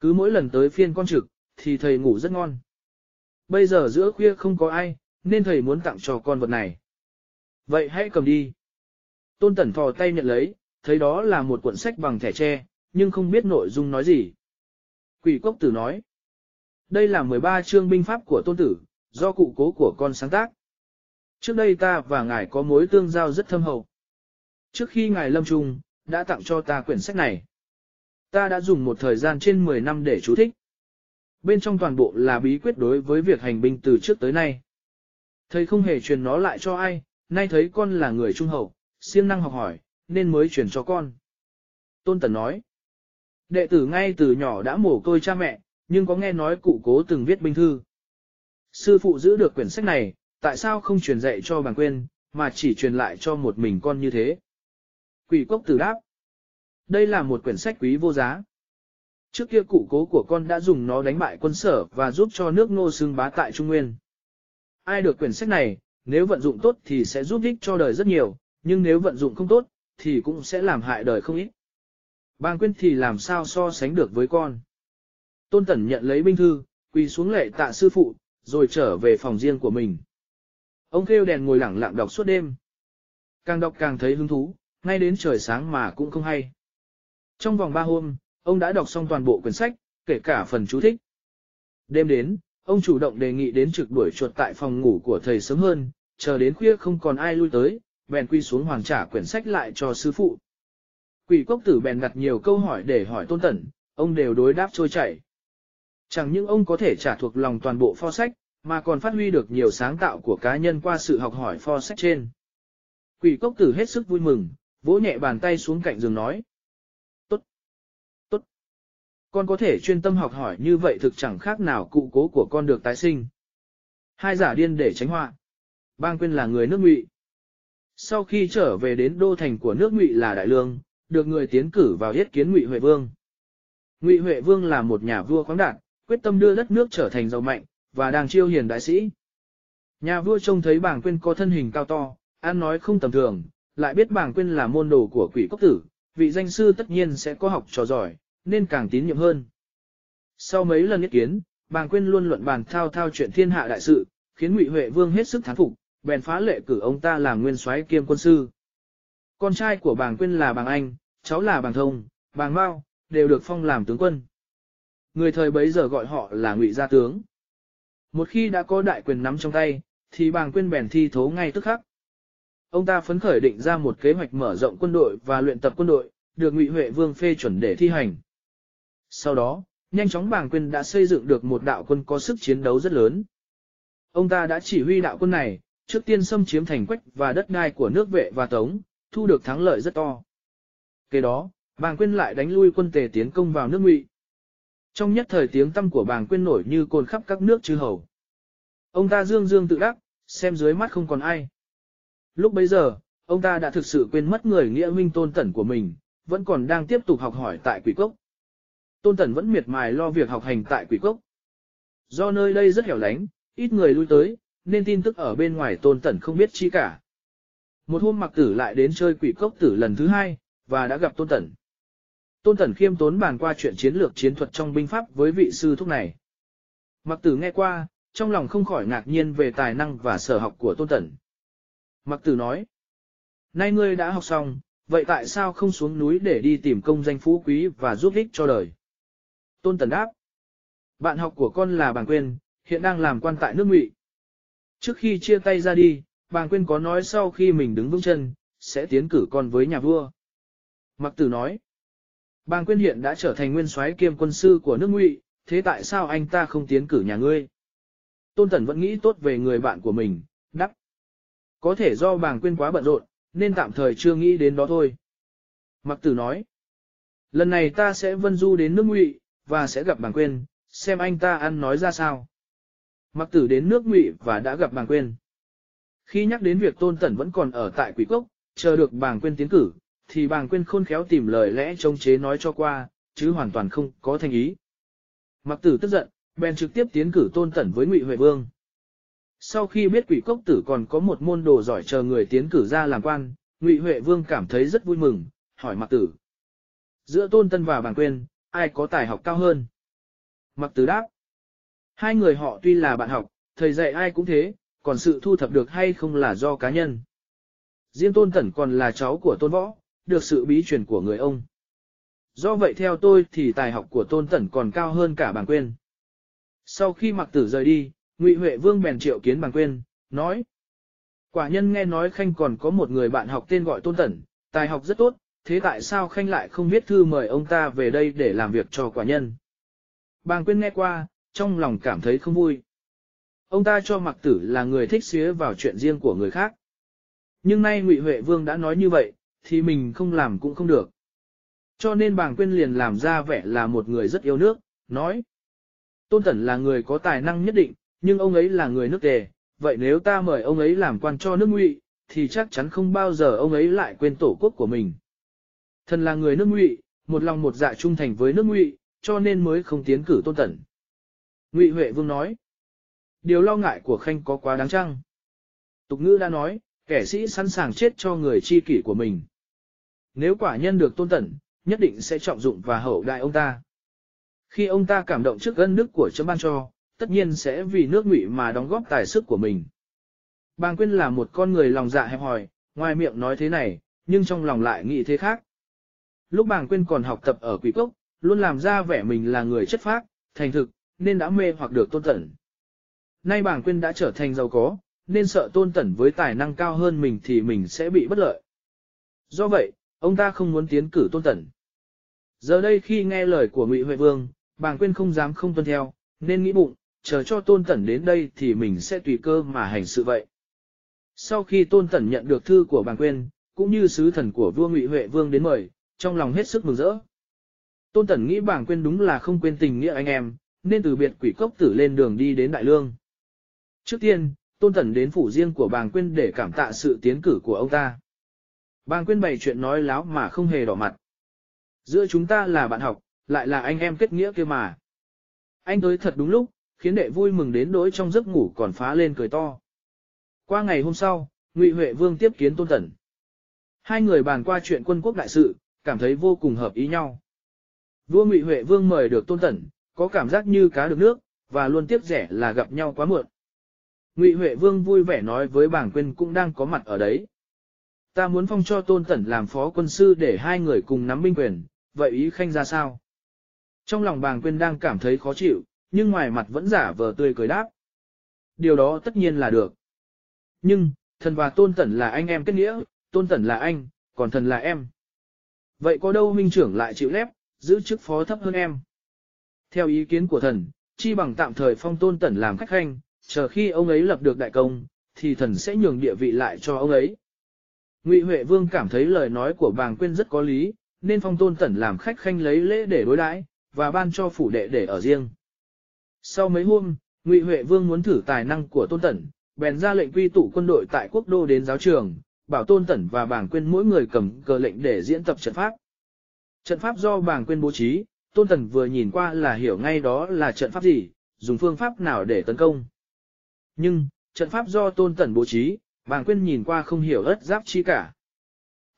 Cứ mỗi lần tới phiên con trực, thì thầy ngủ rất ngon. Bây giờ giữa khuya không có ai, nên thầy muốn tặng cho con vật này. Vậy hãy cầm đi. Tôn Tẩn thò tay nhận lấy, thấy đó là một cuộn sách bằng thẻ tre, nhưng không biết nội dung nói gì. Quỷ cốc tử nói. Đây là 13 chương binh pháp của tôn tử, do cụ cố của con sáng tác. Trước đây ta và ngài có mối tương giao rất thâm hậu. Trước khi ngài lâm trung, đã tặng cho ta quyển sách này. Ta đã dùng một thời gian trên 10 năm để chú thích. Bên trong toàn bộ là bí quyết đối với việc hành binh từ trước tới nay. Thầy không hề truyền nó lại cho ai, nay thấy con là người trung hậu, siêng năng học hỏi, nên mới truyền cho con. Tôn Tần nói, đệ tử ngay từ nhỏ đã mổ côi cha mẹ, nhưng có nghe nói cụ cố từng viết binh thư. Sư phụ giữ được quyển sách này, tại sao không truyền dạy cho bằng quên, mà chỉ truyền lại cho một mình con như thế? Quỷ cốc tử đáp, đây là một quyển sách quý vô giá. Trước kia cụ cố của con đã dùng nó đánh bại quân sở và giúp cho nước ngô xương bá tại Trung Nguyên. Ai được quyển sách này, nếu vận dụng tốt thì sẽ giúp ích cho đời rất nhiều, nhưng nếu vận dụng không tốt, thì cũng sẽ làm hại đời không ít. Bàng quyên thì làm sao so sánh được với con. Tôn Tẩn nhận lấy binh thư, quỳ xuống lệ tạ sư phụ, rồi trở về phòng riêng của mình. Ông kêu đèn ngồi lặng lặng đọc suốt đêm. Càng đọc càng thấy hứng thú, ngay đến trời sáng mà cũng không hay. Trong vòng ba hôm, ông đã đọc xong toàn bộ quyển sách, kể cả phần chú thích. Đêm đến, ông chủ động đề nghị đến trực đuổi chuột tại phòng ngủ của thầy sớm hơn, chờ đến khuya không còn ai lui tới, bèn quy xuống hoàn trả quyển sách lại cho sư phụ. Quỷ cốc tử bèn ngặt nhiều câu hỏi để hỏi tôn tẩn, ông đều đối đáp trôi chảy. Chẳng những ông có thể trả thuộc lòng toàn bộ pho sách, mà còn phát huy được nhiều sáng tạo của cá nhân qua sự học hỏi pho sách trên. Quỷ cốc tử hết sức vui mừng, vỗ nhẹ bàn tay xuống cạnh giường nói. Tốt! Tốt! Con có thể chuyên tâm học hỏi như vậy thực chẳng khác nào cụ cố của con được tái sinh. Hai giả điên để tránh họa. Bang quyên là người nước ngụy. Sau khi trở về đến đô thành của nước ngụy là Đại Lương, được người tiến cử vào yết kiến ngụy Huệ Vương. Ngụy Huệ Vương là một nhà vua khoáng đạt, quyết tâm đưa đất nước trở thành giàu mạnh, và đang chiêu hiền đại sĩ. Nhà vua trông thấy bảng quyên có thân hình cao to, ăn nói không tầm thường, lại biết bảng quyên là môn đồ của quỷ cốc tử, vị danh sư tất nhiên sẽ có học trò giỏi, nên càng tín nhiệm hơn. Sau mấy lần yết kiến, bàng quyên luôn luận bàn thao thao chuyện thiên hạ đại sự, khiến ngụy huệ vương hết sức thán phục, bèn phá lệ cử ông ta làm nguyên soái kiêm quân sư. Con trai của bàng quyên là bàng anh, cháu là bàng thông, bàng mao, đều được phong làm tướng quân. Người thời bấy giờ gọi họ là ngụy gia tướng. Một khi đã có đại quyền nắm trong tay, thì bàng quyên bèn thi thố ngay tức khắc. Ông ta phấn khởi định ra một kế hoạch mở rộng quân đội và luyện tập quân đội, được Ngụy Huệ Vương phê chuẩn để thi hành. Sau đó, nhanh chóng bàng quyên đã xây dựng được một đạo quân có sức chiến đấu rất lớn. Ông ta đã chỉ huy đạo quân này, trước tiên xâm chiếm thành quách và đất đai của nước vệ và tống, thu được thắng lợi rất to. Kế đó, bàng quyên lại đánh lui quân tề tiến công vào nước ngụy. Trong nhất thời tiếng tâm của bàng quyên nổi như cồn khắp các nước chư hầu. Ông ta dương dương tự đắc, xem dưới mắt không còn ai. Lúc bấy giờ, ông ta đã thực sự quên mất người nghĩa minh tôn tẩn của mình, vẫn còn đang tiếp tục học hỏi tại quỷ cốc. Tôn tẩn vẫn miệt mài lo việc học hành tại quỷ cốc. Do nơi đây rất hẻo lánh, ít người lui tới, nên tin tức ở bên ngoài tôn tẩn không biết chi cả. Một hôm mặc tử lại đến chơi quỷ cốc tử lần thứ hai, và đã gặp tôn tẩn. Tôn tẩn khiêm tốn bàn qua chuyện chiến lược chiến thuật trong binh pháp với vị sư thúc này. Mặc tử nghe qua, trong lòng không khỏi ngạc nhiên về tài năng và sở học của tôn tẩn. Mặc tử nói, nay ngươi đã học xong, vậy tại sao không xuống núi để đi tìm công danh phú quý và giúp ích cho đời? Tôn tẩn đáp, bạn học của con là bàng quên, hiện đang làm quan tại nước ngụy. Trước khi chia tay ra đi, bàng Quyên có nói sau khi mình đứng vững chân, sẽ tiến cử con với nhà vua. Mặc tử nói, bàng Quyên hiện đã trở thành nguyên soái kiêm quân sư của nước ngụy, thế tại sao anh ta không tiến cử nhà ngươi? Tôn Tần vẫn nghĩ tốt về người bạn của mình, đắc. Có thể do bàng Quyên quá bận rộn, nên tạm thời chưa nghĩ đến đó thôi. Mặc tử nói, lần này ta sẽ vân du đến nước ngụy, và sẽ gặp bàng Quyên, xem anh ta ăn nói ra sao. Mặc tử đến nước ngụy và đã gặp bàng Quyên. Khi nhắc đến việc tôn tẩn vẫn còn ở tại quỷ cốc, chờ được bàng quên tiến cử, thì bàng quên khôn khéo tìm lời lẽ chống chế nói cho qua, chứ hoàn toàn không có thành ý. Mặc tử tức giận, bèn trực tiếp tiến cử tôn tẩn với Ngụy Huệ Vương. Sau khi biết quỷ cốc tử còn có một môn đồ giỏi chờ người tiến cử ra làm quan, Ngụy Huệ Vương cảm thấy rất vui mừng, hỏi Mặc tử. Giữa tôn tân và bàng quên, ai có tài học cao hơn? Mặc tử đáp. Hai người họ tuy là bạn học, thầy dạy ai cũng thế, còn sự thu thập được hay không là do cá nhân. Riêng tôn tẩn còn là cháu của tôn võ, được sự bí truyền của người ông. Do vậy theo tôi thì tài học của tôn tẩn còn cao hơn cả bàng quên. Sau khi mặc tử rời đi, Ngụy Huệ Vương bèn triệu kiến bàng quên, nói. Quả nhân nghe nói Khanh còn có một người bạn học tên gọi tôn tẩn, tài học rất tốt, thế tại sao Khanh lại không viết thư mời ông ta về đây để làm việc cho quả nhân? Bàng quên nghe qua, trong lòng cảm thấy không vui. Ông ta cho mặc tử là người thích xía vào chuyện riêng của người khác. Nhưng nay Ngụy Huệ Vương đã nói như vậy, thì mình không làm cũng không được. Cho nên bàng quên liền làm ra vẻ là một người rất yêu nước, nói. Tôn Tẩn là người có tài năng nhất định, nhưng ông ấy là người nước tề, vậy nếu ta mời ông ấy làm quan cho nước ngụy, thì chắc chắn không bao giờ ông ấy lại quên tổ quốc của mình. Thần là người nước ngụy, một lòng một dạ trung thành với nước ngụy, cho nên mới không tiến cử Tôn Tẩn. Ngụy Huệ Vương nói, điều lo ngại của Khanh có quá đáng chăng? Tục ngữ đã nói, kẻ sĩ sẵn sàng chết cho người chi kỷ của mình. Nếu quả nhân được Tôn Tẩn, nhất định sẽ trọng dụng và hậu đại ông ta. Khi ông ta cảm động trước ân đức của chấm ban cho, tất nhiên sẽ vì nước ngụy mà đóng góp tài sức của mình. Bàng Quyên là một con người lòng dạ hẹp hòi, ngoài miệng nói thế này, nhưng trong lòng lại nghĩ thế khác. Lúc bàng Quyên còn học tập ở quỷ cốc, luôn làm ra vẻ mình là người chất phác, thành thực, nên đã mê hoặc được tôn tẩn. Nay bàng Quyên đã trở thành giàu có, nên sợ tôn tẩn với tài năng cao hơn mình thì mình sẽ bị bất lợi. Do vậy, ông ta không muốn tiến cử tôn tẩn. Giờ đây khi nghe lời của Ngụy Huệ Vương, bàng Quyên không dám không tuân theo, nên nghĩ bụng, chờ cho tôn tẩn đến đây thì mình sẽ tùy cơ mà hành sự vậy. Sau khi tôn tẩn nhận được thư của bàng Quyên, cũng như sứ thần của vua Ngụy Huệ Vương đến mời, trong lòng hết sức mừng rỡ. Tôn tẩn nghĩ bàng Quyên đúng là không quên tình nghĩa anh em, nên từ biệt quỷ cốc tử lên đường đi đến Đại Lương. Trước tiên, tôn tần đến phủ riêng của bàng Quyên để cảm tạ sự tiến cử của ông ta. Bàng Quyên bày chuyện nói láo mà không hề đỏ mặt. Giữa chúng ta là bạn học, lại là anh em kết nghĩa kia mà. Anh tới thật đúng lúc, khiến đệ vui mừng đến nỗi trong giấc ngủ còn phá lên cười to. Qua ngày hôm sau, Ngụy Huệ Vương tiếp kiến Tôn tần. Hai người bàn qua chuyện quân quốc đại sự, cảm thấy vô cùng hợp ý nhau. Vua Ngụy Huệ Vương mời được Tôn tần, có cảm giác như cá được nước, và luôn tiếc rẻ là gặp nhau quá muộn. Ngụy Huệ Vương vui vẻ nói với bảng quyên cũng đang có mặt ở đấy. Ta muốn phong cho Tôn Tẩn làm phó quân sư để hai người cùng nắm binh quyền, vậy ý khanh ra sao? Trong lòng bàng quyên đang cảm thấy khó chịu, nhưng ngoài mặt vẫn giả vờ tươi cười đáp. Điều đó tất nhiên là được. Nhưng, thần và tôn tẩn là anh em kết nghĩa, tôn tẩn là anh, còn thần là em. Vậy có đâu minh trưởng lại chịu lép, giữ chức phó thấp hơn em? Theo ý kiến của thần, chi bằng tạm thời phong tôn tẩn làm khách khanh, chờ khi ông ấy lập được đại công, thì thần sẽ nhường địa vị lại cho ông ấy. Ngụy Huệ Vương cảm thấy lời nói của bàng quyên rất có lý, nên phong tôn tẩn làm khách khanh lấy lễ để đối đãi, và ban cho phủ đệ để ở riêng. Sau mấy hôm, Ngụy Huệ Vương muốn thử tài năng của Tôn Tẩn, bèn ra lệnh quy tụ quân đội tại quốc đô đến giáo trường, bảo Tôn Tẩn và Bàng Quyên mỗi người cầm cờ lệnh để diễn tập trận pháp. Trận pháp do Bàng Quyên bố trí, Tôn Tẩn vừa nhìn qua là hiểu ngay đó là trận pháp gì, dùng phương pháp nào để tấn công. Nhưng, trận pháp do Tôn Tẩn bố trí, Bàng Quyên nhìn qua không hiểu ớt giáp chi cả.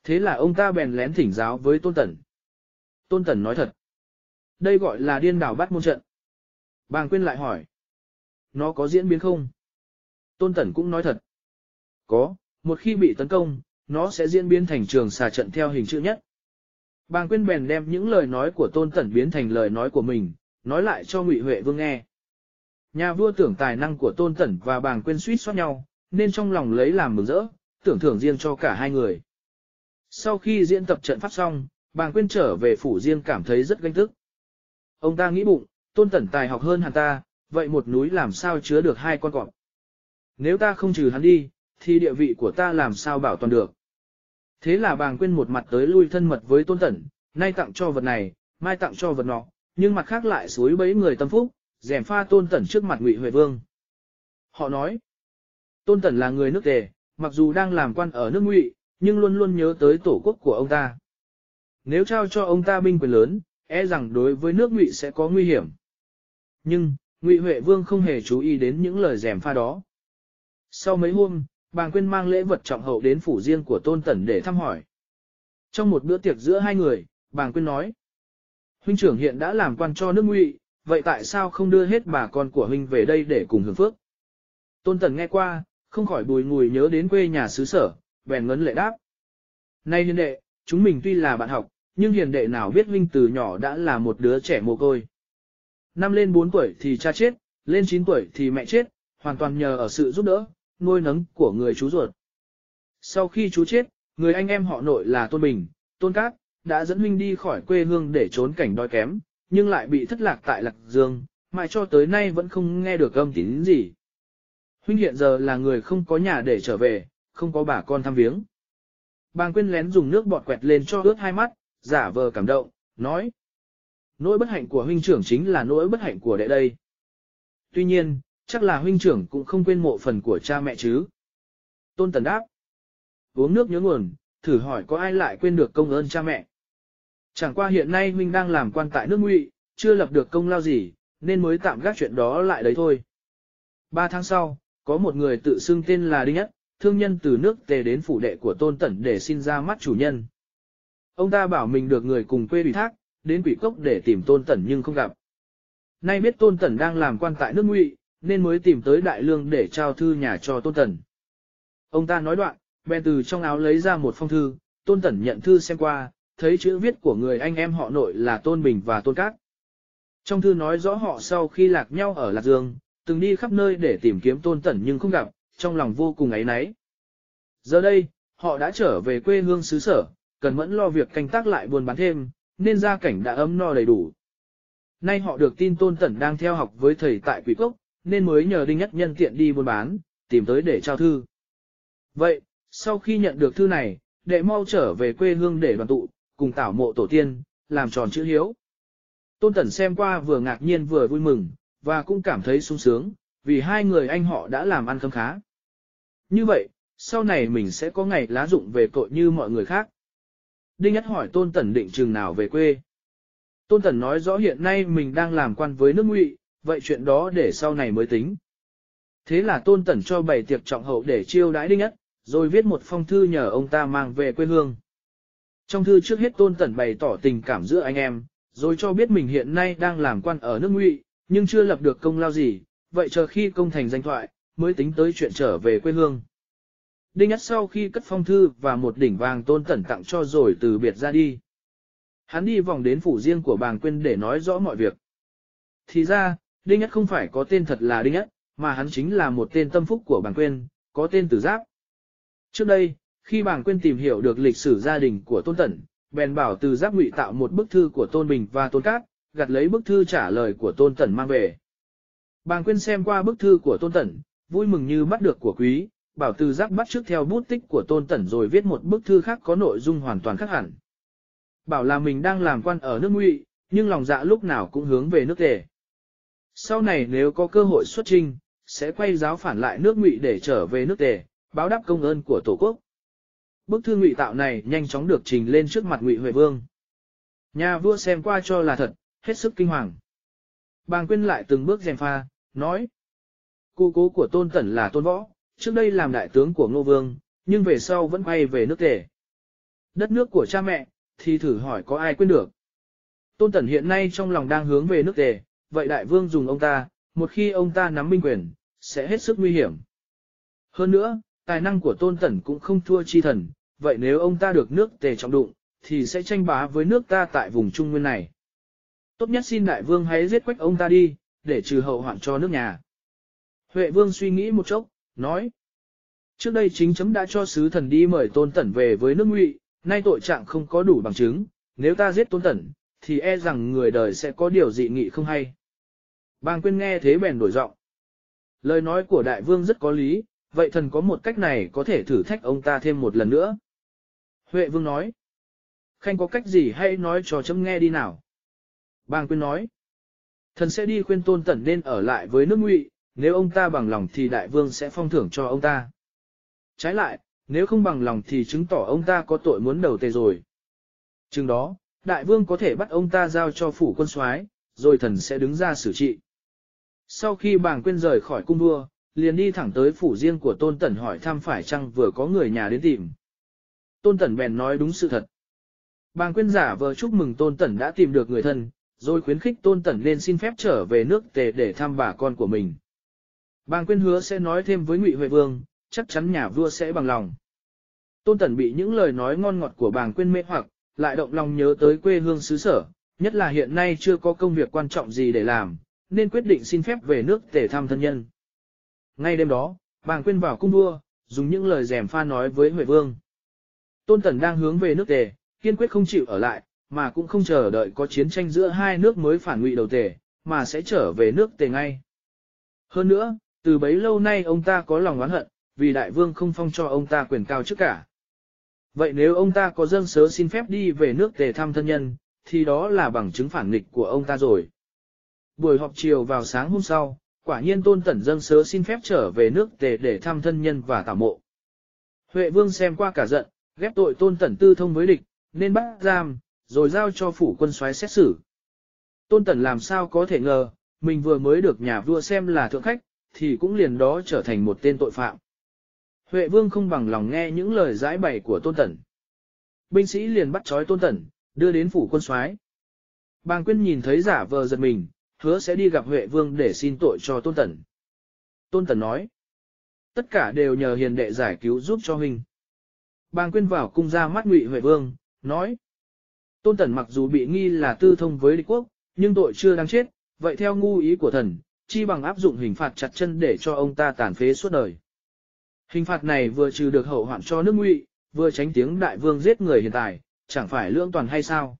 Thế là ông ta bèn lén thỉnh giáo với Tôn Tẩn. Tôn Tẩn nói thật. Đây gọi là điên đảo bắt môn trận. Bàng Quyên lại hỏi. Nó có diễn biến không? Tôn Tẩn cũng nói thật. Có, một khi bị tấn công, nó sẽ diễn biến thành trường xà trận theo hình chữ nhất. Bàng Quyên bèn đem những lời nói của Tôn Tẩn biến thành lời nói của mình, nói lại cho Ngụy Huệ Vương nghe. Nhà vua tưởng tài năng của Tôn Tẩn và Bàng Quyên suýt xót nhau, nên trong lòng lấy làm mừng rỡ, tưởng thưởng riêng cho cả hai người. Sau khi diễn tập trận pháp xong, Bàng Quyên trở về phủ riêng cảm thấy rất ganh tức. Ông ta nghĩ bụng, tôn tẩn tài học hơn hẳn ta, vậy một núi làm sao chứa được hai con cọp. Nếu ta không trừ hắn đi, thì địa vị của ta làm sao bảo toàn được. Thế là bàng quên một mặt tới lui thân mật với tôn tẩn, nay tặng cho vật này, mai tặng cho vật nọ, nhưng mặt khác lại suối bấy người tâm phúc, rèm pha tôn tẩn trước mặt ngụy Huệ Vương. Họ nói, tôn tẩn là người nước tề, mặc dù đang làm quan ở nước ngụy, nhưng luôn luôn nhớ tới tổ quốc của ông ta. Nếu trao cho ông ta binh quyền lớn, e rằng đối với nước ngụy sẽ có nguy hiểm. Nhưng, Ngụy Huệ Vương không hề chú ý đến những lời rèm pha đó. Sau mấy hôm, bàng quyên mang lễ vật trọng hậu đến phủ riêng của Tôn Tẩn để thăm hỏi. Trong một bữa tiệc giữa hai người, bàng quyên nói, huynh trưởng hiện đã làm quan cho nước ngụy, vậy tại sao không đưa hết bà con của huynh về đây để cùng hưởng phước? Tôn Tần nghe qua, không khỏi bùi ngùi nhớ đến quê nhà xứ sở, bèn ngấn lệ đáp. Nay hiền đệ, chúng mình tuy là bạn học, nhưng hiền đệ nào biết huynh từ nhỏ đã là một đứa trẻ mồ côi. Năm lên 4 tuổi thì cha chết, lên 9 tuổi thì mẹ chết, hoàn toàn nhờ ở sự giúp đỡ, nuôi nấng của người chú ruột. Sau khi chú chết, người anh em họ nội là Tôn Bình, Tôn Cát, đã dẫn huynh đi khỏi quê hương để trốn cảnh đói kém, nhưng lại bị thất lạc tại Lạc Dương, mãi cho tới nay vẫn không nghe được âm tín gì. Huynh hiện giờ là người không có nhà để trở về, không có bà con thăm viếng. Bàng quyên lén dùng nước bọt quẹt lên cho ướt hai mắt, giả vờ cảm động, nói. Nỗi bất hạnh của huynh trưởng chính là nỗi bất hạnh của đệ đây. Tuy nhiên, chắc là huynh trưởng cũng không quên mộ phần của cha mẹ chứ. Tôn Tần đáp. Uống nước nhớ nguồn, thử hỏi có ai lại quên được công ơn cha mẹ. Chẳng qua hiện nay huynh đang làm quan tại nước ngụy, chưa lập được công lao gì, nên mới tạm gác chuyện đó lại đấy thôi. Ba tháng sau, có một người tự xưng tên là Đinh Nhất, thương nhân từ nước tề đến phủ đệ của Tôn Tẩn để xin ra mắt chủ nhân. Ông ta bảo mình được người cùng quê ủy thác, đến quỷ cốc để tìm Tôn Tẩn nhưng không gặp. Nay biết Tôn Tẩn đang làm quan tại nước ngụy, nên mới tìm tới Đại Lương để trao thư nhà cho Tôn Tẩn. Ông ta nói đoạn, bèn từ trong áo lấy ra một phong thư, Tôn Tẩn nhận thư xem qua, thấy chữ viết của người anh em họ nội là Tôn Bình và Tôn Cát. Trong thư nói rõ họ sau khi lạc nhau ở Lạc Dương, từng đi khắp nơi để tìm kiếm Tôn Tẩn nhưng không gặp, trong lòng vô cùng ấy náy. Giờ đây, họ đã trở về quê hương xứ sở, cần mẫn lo việc canh tác lại buôn bán thêm, nên gia cảnh đã ấm no đầy đủ. Nay họ được tin Tôn Tẩn đang theo học với thầy tại Quỷ Cốc, nên mới nhờ Đinh Nhất nhân tiện đi buôn bán, tìm tới để trao thư. Vậy, sau khi nhận được thư này, đệ mau trở về quê hương để đoàn tụ, cùng tảo mộ tổ tiên, làm tròn chữ hiếu. Tôn Tẩn xem qua vừa ngạc nhiên vừa vui mừng, và cũng cảm thấy sung sướng, vì hai người anh họ đã làm ăn khâm khá. Như vậy, sau này mình sẽ có ngày lá dụng về cội như mọi người khác. Đinh Nhất hỏi Tôn Tẩn định chừng nào về quê. Tôn Tẩn nói rõ hiện nay mình đang làm quan với nước ngụy, vậy chuyện đó để sau này mới tính. Thế là Tôn Tẩn cho bày tiệc trọng hậu để chiêu đãi Đinh Nhất, rồi viết một phong thư nhờ ông ta mang về quê hương. Trong thư trước hết Tôn Tẩn bày tỏ tình cảm giữa anh em, rồi cho biết mình hiện nay đang làm quan ở nước ngụy, nhưng chưa lập được công lao gì, vậy chờ khi công thành danh thoại, mới tính tới chuyện trở về quê hương. Đinh Nhất sau khi cất phong thư và một đỉnh vàng Tôn Tẩn tặng cho rồi từ biệt ra đi. Hắn đi vòng đến phủ riêng của bàng quên để nói rõ mọi việc. Thì ra, Đinh Nhất không phải có tên thật là Đinh Nhất, mà hắn chính là một tên tâm phúc của bàng quên, có tên Tử Giáp. Trước đây, khi bàng quên tìm hiểu được lịch sử gia đình của Tôn Tẩn, bèn bảo Từ Giáp ngụy tạo một bức thư của Tôn Bình và Tôn Cát, gặt lấy bức thư trả lời của Tôn Tẩn mang về. Bàng quên xem qua bức thư của Tôn Tẩn, vui mừng như bắt được của quý, bảo Từ Giáp bắt trước theo bút tích của Tôn Tẩn rồi viết một bức thư khác có nội dung hoàn toàn khác hẳn. Bảo là mình đang làm quan ở nước ngụy, nhưng lòng dạ lúc nào cũng hướng về nước tề. Sau này nếu có cơ hội xuất trinh, sẽ quay giáo phản lại nước ngụy để trở về nước tề, báo đáp công ơn của Tổ quốc. Bức thư ngụy tạo này nhanh chóng được trình lên trước mặt ngụy Huệ Vương. Nhà vua xem qua cho là thật, hết sức kinh hoàng. Bàng quyên lại từng bước dèm pha, nói. Cụ cố của Tôn Tẩn là Tôn Võ, trước đây làm đại tướng của Ngô Vương, nhưng về sau vẫn quay về nước tề. Đất nước của cha mẹ, thì thử hỏi có ai quên được. Tôn Tẩn hiện nay trong lòng đang hướng về nước tề, vậy đại vương dùng ông ta, một khi ông ta nắm binh quyền, sẽ hết sức nguy hiểm. Hơn nữa, tài năng của Tôn Tẩn cũng không thua chi thần, vậy nếu ông ta được nước tề trọng đụng, thì sẽ tranh bá với nước ta tại vùng Trung Nguyên này. Tốt nhất xin đại vương hãy giết quách ông ta đi, để trừ hậu hoạn cho nước nhà. Huệ vương suy nghĩ một chốc, nói. Trước đây chính chấm đã cho sứ thần đi mời Tôn Tẩn về với nước ngụy, nay tội trạng không có đủ bằng chứng, nếu ta giết Tôn Tẩn, thì e rằng người đời sẽ có điều dị nghị không hay. Bang quyên nghe thế bèn đổi giọng. Lời nói của đại vương rất có lý, vậy thần có một cách này có thể thử thách ông ta thêm một lần nữa. Huệ vương nói. Khanh có cách gì hay nói cho chấm nghe đi nào. Bang quyên nói. Thần sẽ đi khuyên tôn tẩn nên ở lại với nước ngụy, nếu ông ta bằng lòng thì đại vương sẽ phong thưởng cho ông ta. Trái lại, nếu không bằng lòng thì chứng tỏ ông ta có tội muốn đầu tề rồi. Chừng đó, đại vương có thể bắt ông ta giao cho phủ quân soái, rồi thần sẽ đứng ra xử trị. Sau khi bàng quyên rời khỏi cung vua, liền đi thẳng tới phủ riêng của Tôn Tẩn hỏi thăm phải chăng vừa có người nhà đến tìm. Tôn Tẩn bèn nói đúng sự thật. Bàng quyên giả vờ chúc mừng Tôn Tẩn đã tìm được người thân, rồi khuyến khích Tôn Tẩn nên xin phép trở về nước tề để thăm bà con của mình. Bàng quyên hứa sẽ nói thêm với Ngụy Huệ Vương, chắc chắn nhà vua sẽ bằng lòng. Tôn Tẩn bị những lời nói ngon ngọt của bàng quyên mê hoặc, lại động lòng nhớ tới quê hương xứ sở, nhất là hiện nay chưa có công việc quan trọng gì để làm, nên quyết định xin phép về nước tề thăm thân nhân. Ngay đêm đó, bàng quên vào cung vua, dùng những lời rèm pha nói với Huệ Vương. Tôn Tần đang hướng về nước tề, kiên quyết không chịu ở lại, mà cũng không chờ đợi có chiến tranh giữa hai nước mới phản ngụy đầu tề, mà sẽ trở về nước tề ngay. Hơn nữa, từ bấy lâu nay ông ta có lòng oán hận, vì đại vương không phong cho ông ta quyền cao trước cả. Vậy nếu ông ta có dâng sớ xin phép đi về nước tề thăm thân nhân, thì đó là bằng chứng phản nghịch của ông ta rồi. Buổi họp chiều vào sáng hôm sau, quả nhiên tôn tẩn dâng sớ xin phép trở về nước tề để thăm thân nhân và tảo mộ. Huệ vương xem qua cả giận, ghép tội tôn tẩn tư thông với địch, nên bắt giam, rồi giao cho phủ quân soái xét xử. Tôn tẩn làm sao có thể ngờ, mình vừa mới được nhà vua xem là thượng khách, thì cũng liền đó trở thành một tên tội phạm. Huệ vương không bằng lòng nghe những lời giải bày của tôn tẩn. Binh sĩ liền bắt trói tôn tẩn, đưa đến phủ quân soái. Bàng quyên nhìn thấy giả vờ giật mình, hứa sẽ đi gặp Huệ vương để xin tội cho tôn Tần. Tôn Tần nói, tất cả đều nhờ hiền đệ giải cứu giúp cho huynh. Bàng quyên vào cung ra mắt ngụy Huệ vương, nói, tôn Tần mặc dù bị nghi là tư thông với địch quốc, nhưng tội chưa đáng chết, vậy theo ngu ý của thần, chi bằng áp dụng hình phạt chặt chân để cho ông ta tàn phế suốt đời. Hình phạt này vừa trừ được hậu hoạn cho nước ngụy, vừa tránh tiếng đại vương giết người hiện tại, chẳng phải lưỡng toàn hay sao?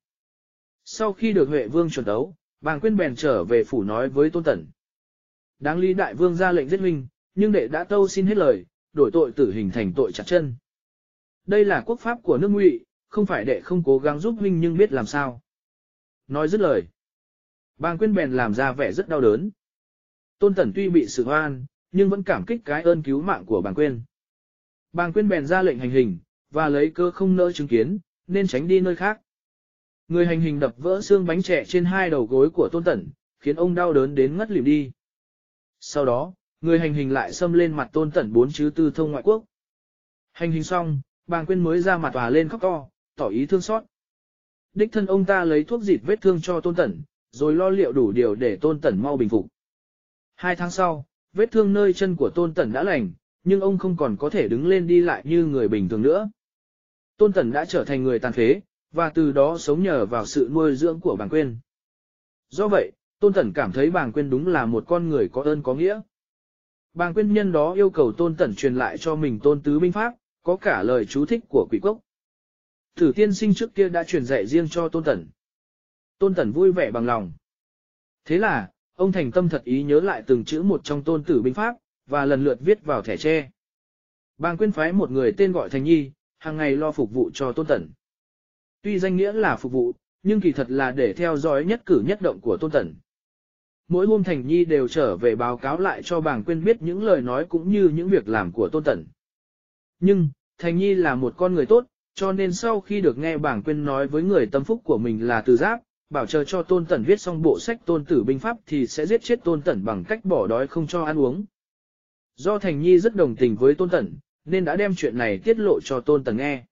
Sau khi được Huệ vương chuẩn đấu, bàng quyên bèn trở về phủ nói với tôn tẩn. Đáng lý đại vương ra lệnh giết huynh, nhưng đệ đã tâu xin hết lời, đổi tội tử hình thành tội chặt chân. Đây là quốc pháp của nước ngụy, không phải đệ không cố gắng giúp huynh nhưng biết làm sao. Nói dứt lời. Bàng quyên bèn làm ra vẻ rất đau đớn. Tôn tẩn tuy bị xử hoan, nhưng vẫn cảm kích cái ơn cứu mạng của bàng quyên. Bàng quyên bèn ra lệnh hành hình, và lấy cơ không nỡ chứng kiến, nên tránh đi nơi khác. Người hành hình đập vỡ xương bánh trẻ trên hai đầu gối của tôn tẩn, khiến ông đau đớn đến ngất lịm đi. Sau đó, người hành hình lại xâm lên mặt tôn tẩn bốn chứ tư thông ngoại quốc. Hành hình xong, bàng quyên mới ra mặt tòa lên khóc to, tỏ ý thương xót. Đích thân ông ta lấy thuốc dịt vết thương cho tôn tẩn, rồi lo liệu đủ điều để tôn tẩn mau bình phục. Hai tháng sau, vết thương nơi chân của tôn tẩn đã lành, nhưng ông không còn có thể đứng lên đi lại như người bình thường nữa. Tôn tẩn đã trở thành người tàn phế, và từ đó sống nhờ vào sự nuôi dưỡng của bàng quên. Do vậy, tôn tẩn cảm thấy bàng quên đúng là một con người có ơn có nghĩa. Bàng quyên nhân đó yêu cầu tôn tẩn truyền lại cho mình tôn tứ minh pháp, có cả lời chú thích của quỷ cốc. Thử tiên sinh trước kia đã truyền dạy riêng cho tôn tẩn. Tôn tẩn vui vẻ bằng lòng. Thế là, ông thành tâm thật ý nhớ lại từng chữ một trong tôn tử binh pháp, và lần lượt viết vào thẻ tre. Bàng quyên phái một người tên gọi Thành Nhi, hàng ngày lo phục vụ cho tôn tẩn. Tuy danh nghĩa là phục vụ, nhưng kỳ thật là để theo dõi nhất cử nhất động của tôn tần. Mỗi hôm Thành Nhi đều trở về báo cáo lại cho bàng quyên biết những lời nói cũng như những việc làm của tôn tần. Nhưng, Thành Nhi là một con người tốt, cho nên sau khi được nghe bảng quyên nói với người tâm phúc của mình là từ giáp, bảo chờ cho tôn tẩn viết xong bộ sách tôn tử binh pháp thì sẽ giết chết tôn tẩn bằng cách bỏ đói không cho ăn uống. Do Thành Nhi rất đồng tình với tôn tẩn, nên đã đem chuyện này tiết lộ cho tôn tẩn nghe.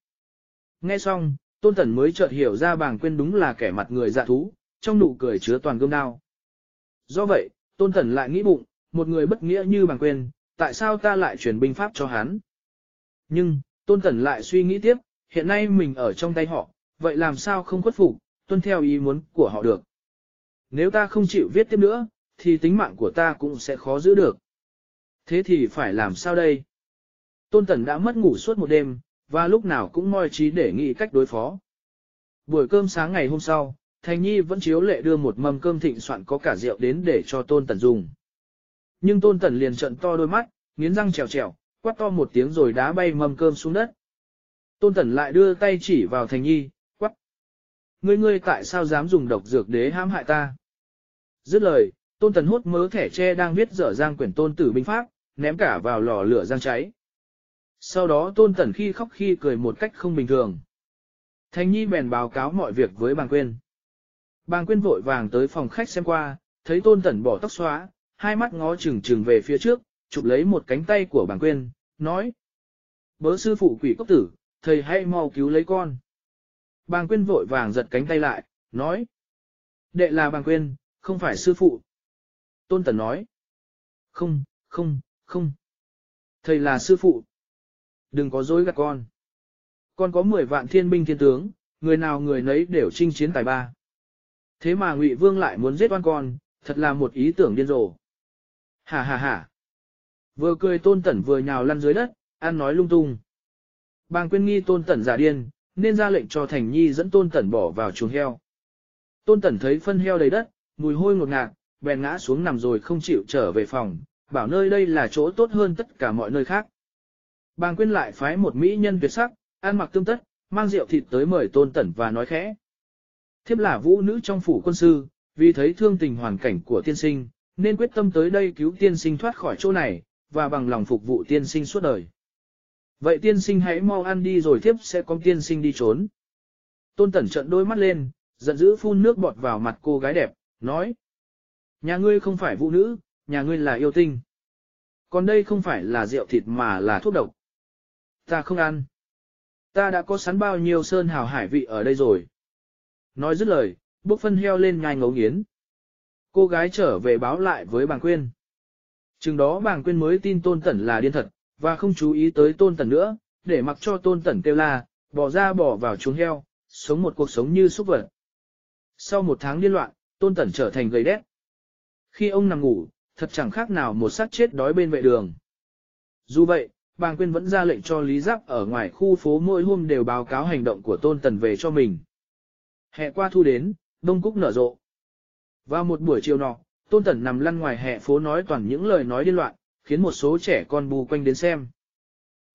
Nghe xong, tôn tẩn mới chợt hiểu ra Bàng quyên đúng là kẻ mặt người dạ thú, trong nụ cười chứa toàn gươm đao. Do vậy, tôn tẩn lại nghĩ bụng, một người bất nghĩa như Bàng quyên, tại sao ta lại truyền binh pháp cho hắn? Nhưng, tôn tẩn lại suy nghĩ tiếp, hiện nay mình ở trong tay họ, vậy làm sao không khuất phục, tuân theo ý muốn của họ được. Nếu ta không chịu viết tiếp nữa, thì tính mạng của ta cũng sẽ khó giữ được. Thế thì phải làm sao đây? Tôn Tẩn đã mất ngủ suốt một đêm, và lúc nào cũng moi trí để nghĩ cách đối phó. Buổi cơm sáng ngày hôm sau, Thành Nhi vẫn chiếu lệ đưa một mâm cơm thịnh soạn có cả rượu đến để cho Tôn tần dùng. Nhưng Tôn tần liền trận to đôi mắt, nghiến răng trèo trèo, quát to một tiếng rồi đá bay mâm cơm xuống đất. Tôn tần lại đưa tay chỉ vào Thành Nhi, quát: Ngươi ngươi tại sao dám dùng độc dược đế hãm hại ta? Dứt lời, Tôn tần hút mớ thẻ tre đang viết dở giang quyển tôn tử binh pháp, ném cả vào lò lửa giang cháy. Sau đó Tôn Tẩn khi khóc khi cười một cách không bình thường. Thành Nhi bèn báo cáo mọi việc với bàng quyên. Bàng quyên vội vàng tới phòng khách xem qua, thấy Tôn Tẩn bỏ tóc xóa, hai mắt ngó chừng chừng về phía trước, chụp lấy một cánh tay của bàng quyên, nói. Bớ sư phụ quỷ cốc tử, thầy hãy mau cứu lấy con. Bàng quyên vội vàng giật cánh tay lại, nói. Đệ là bàng quyên, không phải sư phụ. Tôn Tần nói. Không, không, không. Thầy là sư phụ. Đừng có dối gạt con. Con có 10 vạn thiên binh thiên tướng, người nào người nấy đều chinh chiến tài ba. Thế mà Ngụy Vương lại muốn giết oan con, thật là một ý tưởng điên rồ. Hà hà hà. Vừa cười tôn tẩn vừa nhào lăn dưới đất, ăn nói lung tung. Bàng quyên nghi tôn tẩn giả điên, nên ra lệnh cho Thành Nhi dẫn tôn tẩn bỏ vào chuồng heo. Tôn tẩn thấy phân heo đầy đất, mùi hôi ngột ngạt, bèn ngã xuống nằm rồi không chịu trở về phòng, bảo nơi đây là chỗ tốt hơn tất cả mọi nơi khác. Bàng quyên lại phái một mỹ nhân tuyệt sắc, ăn mặc tương tất, mang rượu thịt tới mời tôn tẩn và nói khẽ. Thiếp là vũ nữ trong phủ quân sư, vì thấy thương tình hoàn cảnh của tiên sinh, nên quyết tâm tới đây cứu tiên sinh thoát khỏi chỗ này, và bằng lòng phục vụ tiên sinh suốt đời. Vậy tiên sinh hãy mau ăn đi rồi thiếp sẽ có tiên sinh đi trốn. Tôn tẩn trận đôi mắt lên, giận dữ phun nước bọt vào mặt cô gái đẹp, nói. Nhà ngươi không phải vũ nữ, nhà ngươi là yêu tinh. Còn đây không phải là rượu thịt mà là thuốc độc. Ta không ăn. Ta đã có sắn bao nhiêu sơn hào hải vị ở đây rồi. Nói dứt lời, bốc phân heo lên ngay ngấu nghiến. Cô gái trở về báo lại với bàng quyên. Chừng đó bàng quyên mới tin tôn tẩn là điên thật, và không chú ý tới tôn tẩn nữa, để mặc cho tôn tẩn kêu la, bỏ ra bỏ vào chuồng heo, sống một cuộc sống như súc vật. Sau một tháng điên loạn, tôn tẩn trở thành gầy đét. Khi ông nằm ngủ, thật chẳng khác nào một xác chết đói bên vệ đường. Dù vậy, bàng quyên vẫn ra lệnh cho Lý Giáp ở ngoài khu phố mỗi hôm đều báo cáo hành động của tôn tần về cho mình. Hè qua thu đến, đông cúc nở rộ. Vào một buổi chiều nọ, tôn tần nằm lăn ngoài hè phố nói toàn những lời nói điên loạn, khiến một số trẻ con bù quanh đến xem.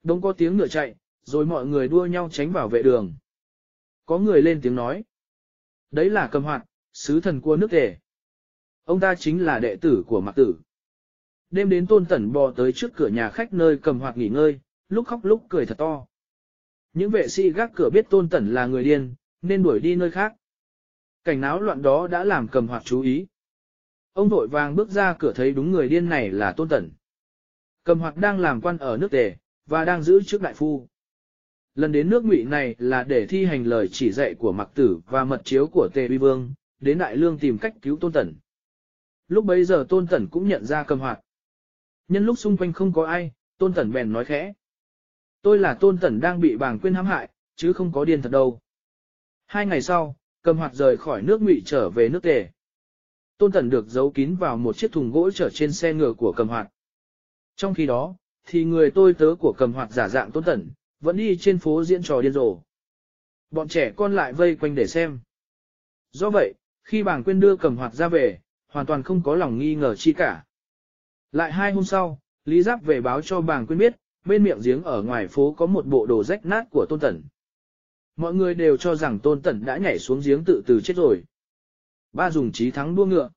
Đông có tiếng ngựa chạy, rồi mọi người đua nhau tránh vào vệ đường. Có người lên tiếng nói. Đấy là cầm hoạt, sứ thần cua nước tề. Ông ta chính là đệ tử của mạc tử. Đêm đến tôn tẩn bò tới trước cửa nhà khách nơi cầm hoạt nghỉ ngơi, lúc khóc lúc cười thật to. Những vệ sĩ gác cửa biết tôn tẩn là người điên, nên đuổi đi nơi khác. Cảnh náo loạn đó đã làm cầm hoạt chú ý. Ông vội vàng bước ra cửa thấy đúng người điên này là tôn tẩn. Cầm hoạt đang làm quan ở nước tề, và đang giữ trước đại phu. Lần đến nước ngụy này là để thi hành lời chỉ dạy của mặc tử và mật chiếu của tề vi vương, đến đại lương tìm cách cứu tôn tẩn. Lúc bấy giờ tôn tẩn cũng nhận ra cầm hoạt. Nhân lúc xung quanh không có ai, tôn tẩn bèn nói khẽ. Tôi là tôn tẩn đang bị bàng quên hãm hại, chứ không có điên thật đâu. Hai ngày sau, cầm hoạt rời khỏi nước ngụy trở về nước tề. Tôn tẩn được giấu kín vào một chiếc thùng gỗ chở trên xe ngựa của cầm hoạt. Trong khi đó, thì người tôi tớ của cầm hoạt giả dạng tôn tẩn, vẫn đi trên phố diễn trò điên rồ. Bọn trẻ con lại vây quanh để xem. Do vậy, khi bàng quên đưa cầm hoạt ra về, hoàn toàn không có lòng nghi ngờ chi cả. Lại hai hôm sau, Lý Giáp về báo cho bàng quyên biết, bên miệng giếng ở ngoài phố có một bộ đồ rách nát của tôn tẩn. Mọi người đều cho rằng tôn tẩn đã nhảy xuống giếng tự từ chết rồi. Ba dùng trí thắng đua ngựa.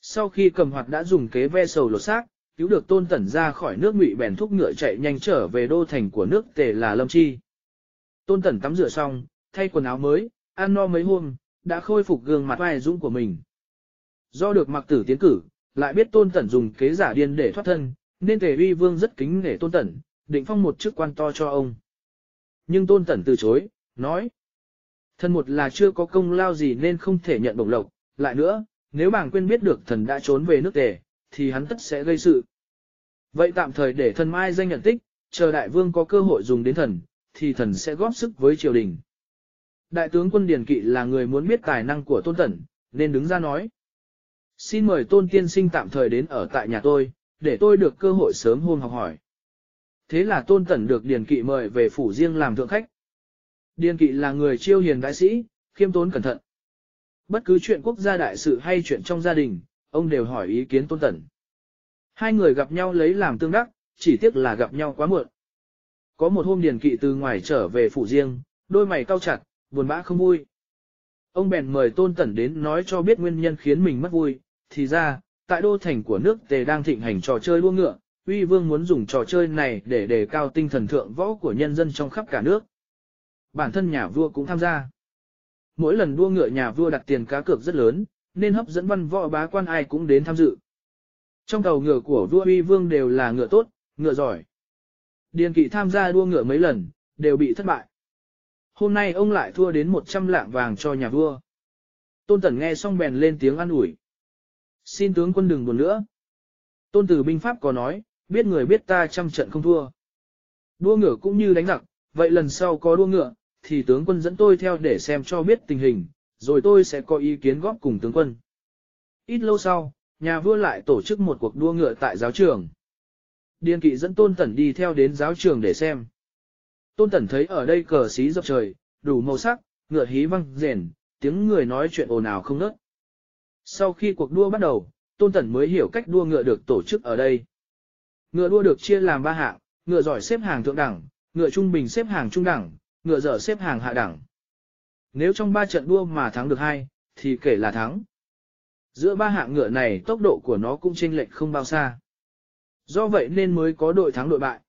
Sau khi cầm hoạt đã dùng kế ve sầu lột xác, cứu được tôn tẩn ra khỏi nước ngụy bèn thúc ngựa chạy nhanh trở về đô thành của nước tề là Lâm Chi. Tôn tẩn tắm rửa xong, thay quần áo mới, ăn no mấy hôm, đã khôi phục gương mặt vai dũng của mình. Do được mặc tử tiến cử, lại biết tôn tẩn dùng kế giả điên để thoát thân, nên tề uy vương rất kính nể tôn tẩn, định phong một chức quan to cho ông. Nhưng tôn tẩn từ chối, nói. Thần một là chưa có công lao gì nên không thể nhận bổng lộc, lại nữa, nếu bàng quên biết được thần đã trốn về nước tề, thì hắn tất sẽ gây sự. Vậy tạm thời để thần mai danh nhận tích, chờ đại vương có cơ hội dùng đến thần, thì thần sẽ góp sức với triều đình. Đại tướng quân Điền Kỵ là người muốn biết tài năng của tôn tẩn, nên đứng ra nói. Xin mời tôn tiên sinh tạm thời đến ở tại nhà tôi, để tôi được cơ hội sớm hôn học hỏi. Thế là tôn tẩn được Điền Kỵ mời về phủ riêng làm thượng khách. Điền Kỵ là người chiêu hiền đại sĩ, khiêm tốn cẩn thận. Bất cứ chuyện quốc gia đại sự hay chuyện trong gia đình, ông đều hỏi ý kiến tôn tẩn. Hai người gặp nhau lấy làm tương đắc, chỉ tiếc là gặp nhau quá muộn. Có một hôm Điền Kỵ từ ngoài trở về phủ riêng, đôi mày cau chặt, buồn bã không vui. Ông bèn mời tôn tẩn đến nói cho biết nguyên nhân khiến mình mất vui, thì ra, tại đô thành của nước Tề đang thịnh hành trò chơi đua ngựa, uy vương muốn dùng trò chơi này để đề cao tinh thần thượng võ của nhân dân trong khắp cả nước. Bản thân nhà vua cũng tham gia. Mỗi lần đua ngựa nhà vua đặt tiền cá cược rất lớn, nên hấp dẫn văn võ bá quan ai cũng đến tham dự. Trong tàu ngựa của vua uy vương đều là ngựa tốt, ngựa giỏi. Điền kỵ tham gia đua ngựa mấy lần, đều bị thất bại. Hôm nay ông lại thua đến 100 lạng vàng cho nhà vua. Tôn Tẩn nghe xong bèn lên tiếng an ủi. Xin tướng quân đừng buồn nữa. Tôn tử binh pháp có nói, biết người biết ta trăm trận không thua. Đua ngựa cũng như đánh giặc, vậy lần sau có đua ngựa, thì tướng quân dẫn tôi theo để xem cho biết tình hình, rồi tôi sẽ có ý kiến góp cùng tướng quân. Ít lâu sau, nhà vua lại tổ chức một cuộc đua ngựa tại giáo trường. Điền kỵ dẫn Tôn Tẩn đi theo đến giáo trường để xem. Tôn Tẩn thấy ở đây cờ xí dọc trời, đủ màu sắc, ngựa hí văng rền, tiếng người nói chuyện ồn ào không nớt. Sau khi cuộc đua bắt đầu, Tôn Tẩn mới hiểu cách đua ngựa được tổ chức ở đây. Ngựa đua được chia làm ba hạng, ngựa giỏi xếp hàng thượng đẳng, ngựa trung bình xếp hàng trung đẳng, ngựa dở xếp hàng hạ đẳng. Nếu trong ba trận đua mà thắng được hai, thì kể là thắng. Giữa ba hạng ngựa này tốc độ của nó cũng chênh lệch không bao xa. Do vậy nên mới có đội thắng đội bại.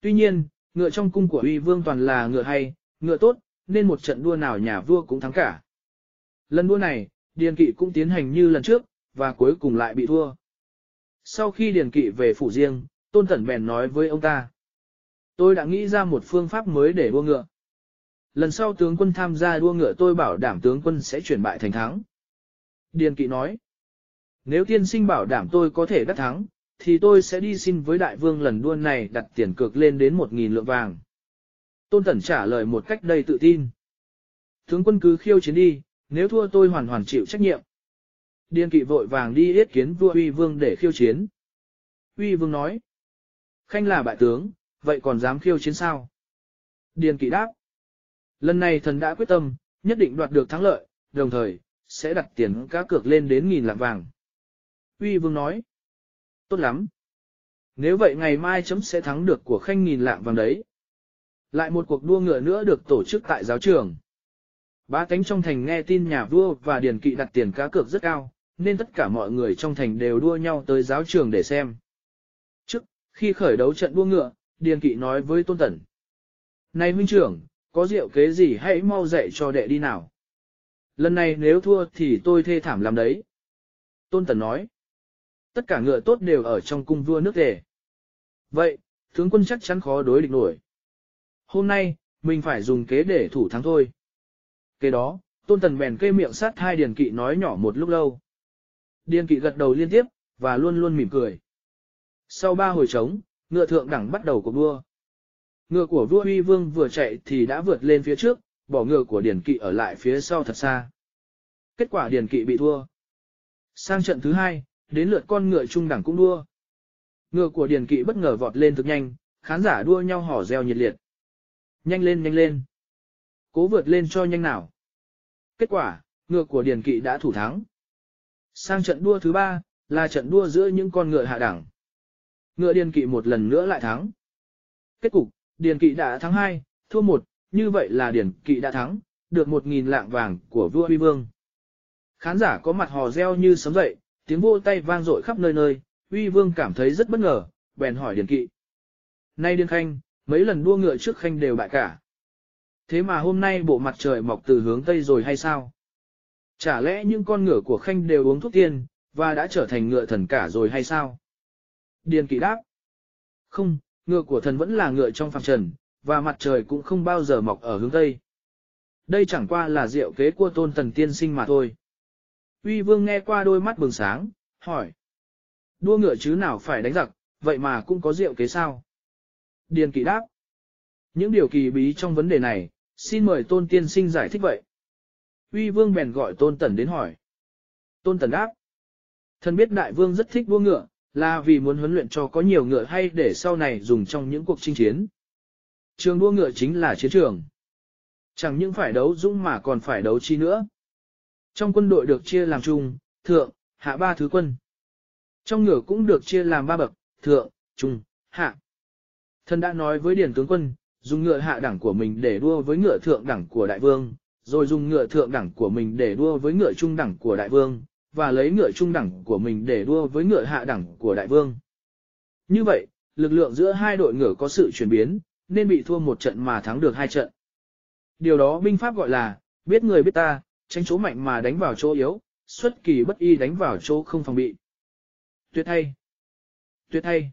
Tuy nhiên, ngựa trong cung của uy vương toàn là ngựa hay, ngựa tốt, nên một trận đua nào nhà vua cũng thắng cả. Lần đua này, Điền Kỵ cũng tiến hành như lần trước, và cuối cùng lại bị thua. Sau khi Điền Kỵ về phủ riêng, Tôn Tẩn bèn nói với ông ta. Tôi đã nghĩ ra một phương pháp mới để đua ngựa. Lần sau tướng quân tham gia đua ngựa tôi bảo đảm tướng quân sẽ chuyển bại thành thắng. Điền Kỵ nói. Nếu tiên sinh bảo đảm tôi có thể đắc thắng, thì tôi sẽ đi xin với đại vương lần đua này đặt tiền cược lên đến một nghìn lượng vàng. Tôn Tẩn trả lời một cách đầy tự tin. Tướng quân cứ khiêu chiến đi, nếu thua tôi hoàn hoàn chịu trách nhiệm. Điền kỵ vội vàng đi yết kiến vua uy vương để khiêu chiến. Uy vương nói. Khanh là bại tướng, vậy còn dám khiêu chiến sao? Điền kỵ đáp. Lần này thần đã quyết tâm, nhất định đoạt được thắng lợi, đồng thời, sẽ đặt tiền cá cược lên đến nghìn lạng vàng. Uy vương nói. Tốt lắm. Nếu vậy ngày mai chấm sẽ thắng được của khanh nghìn lạng vàng đấy. Lại một cuộc đua ngựa nữa được tổ chức tại giáo trường. Ba cánh trong thành nghe tin nhà vua và điền kỵ đặt tiền cá cược rất cao, nên tất cả mọi người trong thành đều đua nhau tới giáo trường để xem. Trước, khi khởi đấu trận đua ngựa, điền kỵ nói với tôn tẩn. Này huynh trưởng, có rượu kế gì hãy mau dạy cho đệ đi nào. Lần này nếu thua thì tôi thê thảm làm đấy. Tôn tẩn nói. Tất cả ngựa tốt đều ở trong cung vua nước tề. Vậy, tướng quân chắc chắn khó đối địch nổi. Hôm nay, mình phải dùng kế để thủ thắng thôi. Kế đó, tôn tần bèn kê miệng sát hai điền kỵ nói nhỏ một lúc lâu. Điền kỵ gật đầu liên tiếp, và luôn luôn mỉm cười. Sau ba hồi trống, ngựa thượng đẳng bắt đầu cuộc đua. Ngựa của vua huy vương vừa chạy thì đã vượt lên phía trước, bỏ ngựa của điền kỵ ở lại phía sau thật xa. Kết quả điền kỵ bị thua. Sang trận thứ hai, đến lượt con ngựa trung đẳng cũng đua. Ngựa của điền kỵ bất ngờ vọt lên thực nhanh, khán giả đua nhau hò reo nhiệt liệt. Nhanh lên nhanh lên. Cố vượt lên cho nhanh nào. Kết quả, ngựa của Điền Kỵ đã thủ thắng. Sang trận đua thứ ba, là trận đua giữa những con ngựa hạ đẳng. Ngựa Điền Kỵ một lần nữa lại thắng. Kết cục, Điền Kỵ đã thắng hai, thua một, như vậy là Điền Kỵ đã thắng, được một nghìn lạng vàng của vua Huy Vương. Khán giả có mặt hò reo như sấm dậy, tiếng vô tay vang dội khắp nơi nơi, Huy Vương cảm thấy rất bất ngờ, bèn hỏi Điền Kỵ. Nay Điền Khanh, mấy lần đua ngựa trước Khanh đều bại cả. Thế mà hôm nay bộ mặt trời mọc từ hướng Tây rồi hay sao? Chả lẽ những con ngựa của Khanh đều uống thuốc tiên, và đã trở thành ngựa thần cả rồi hay sao? Điền kỵ đáp. Không, ngựa của thần vẫn là ngựa trong phàm trần, và mặt trời cũng không bao giờ mọc ở hướng Tây. Đây chẳng qua là diệu kế của tôn thần tiên sinh mà thôi. Uy vương nghe qua đôi mắt bừng sáng, hỏi. Đua ngựa chứ nào phải đánh giặc, vậy mà cũng có diệu kế sao? Điền kỵ đáp. Những điều kỳ bí trong vấn đề này, xin mời tôn tiên sinh giải thích vậy. Uy vương bèn gọi tôn tần đến hỏi. Tôn tần đáp. Thần biết đại vương rất thích đua ngựa, là vì muốn huấn luyện cho có nhiều ngựa hay để sau này dùng trong những cuộc chinh chiến. Trường đua ngựa chính là chiến trường. Chẳng những phải đấu dũng mà còn phải đấu chi nữa. Trong quân đội được chia làm trung, thượng, hạ ba thứ quân. Trong ngựa cũng được chia làm ba bậc, thượng, trung, hạ. Thần đã nói với điển tướng quân, dùng ngựa hạ đẳng của mình để đua với ngựa thượng đẳng của đại vương, rồi dùng ngựa thượng đẳng của mình để đua với ngựa trung đẳng của đại vương, và lấy ngựa trung đẳng của mình để đua với ngựa hạ đẳng của đại vương. Như vậy, lực lượng giữa hai đội ngựa có sự chuyển biến, nên bị thua một trận mà thắng được hai trận. Điều đó binh pháp gọi là, biết người biết ta, tránh chỗ mạnh mà đánh vào chỗ yếu, xuất kỳ bất y đánh vào chỗ không phòng bị. Tuyệt thay, Tuyệt thay.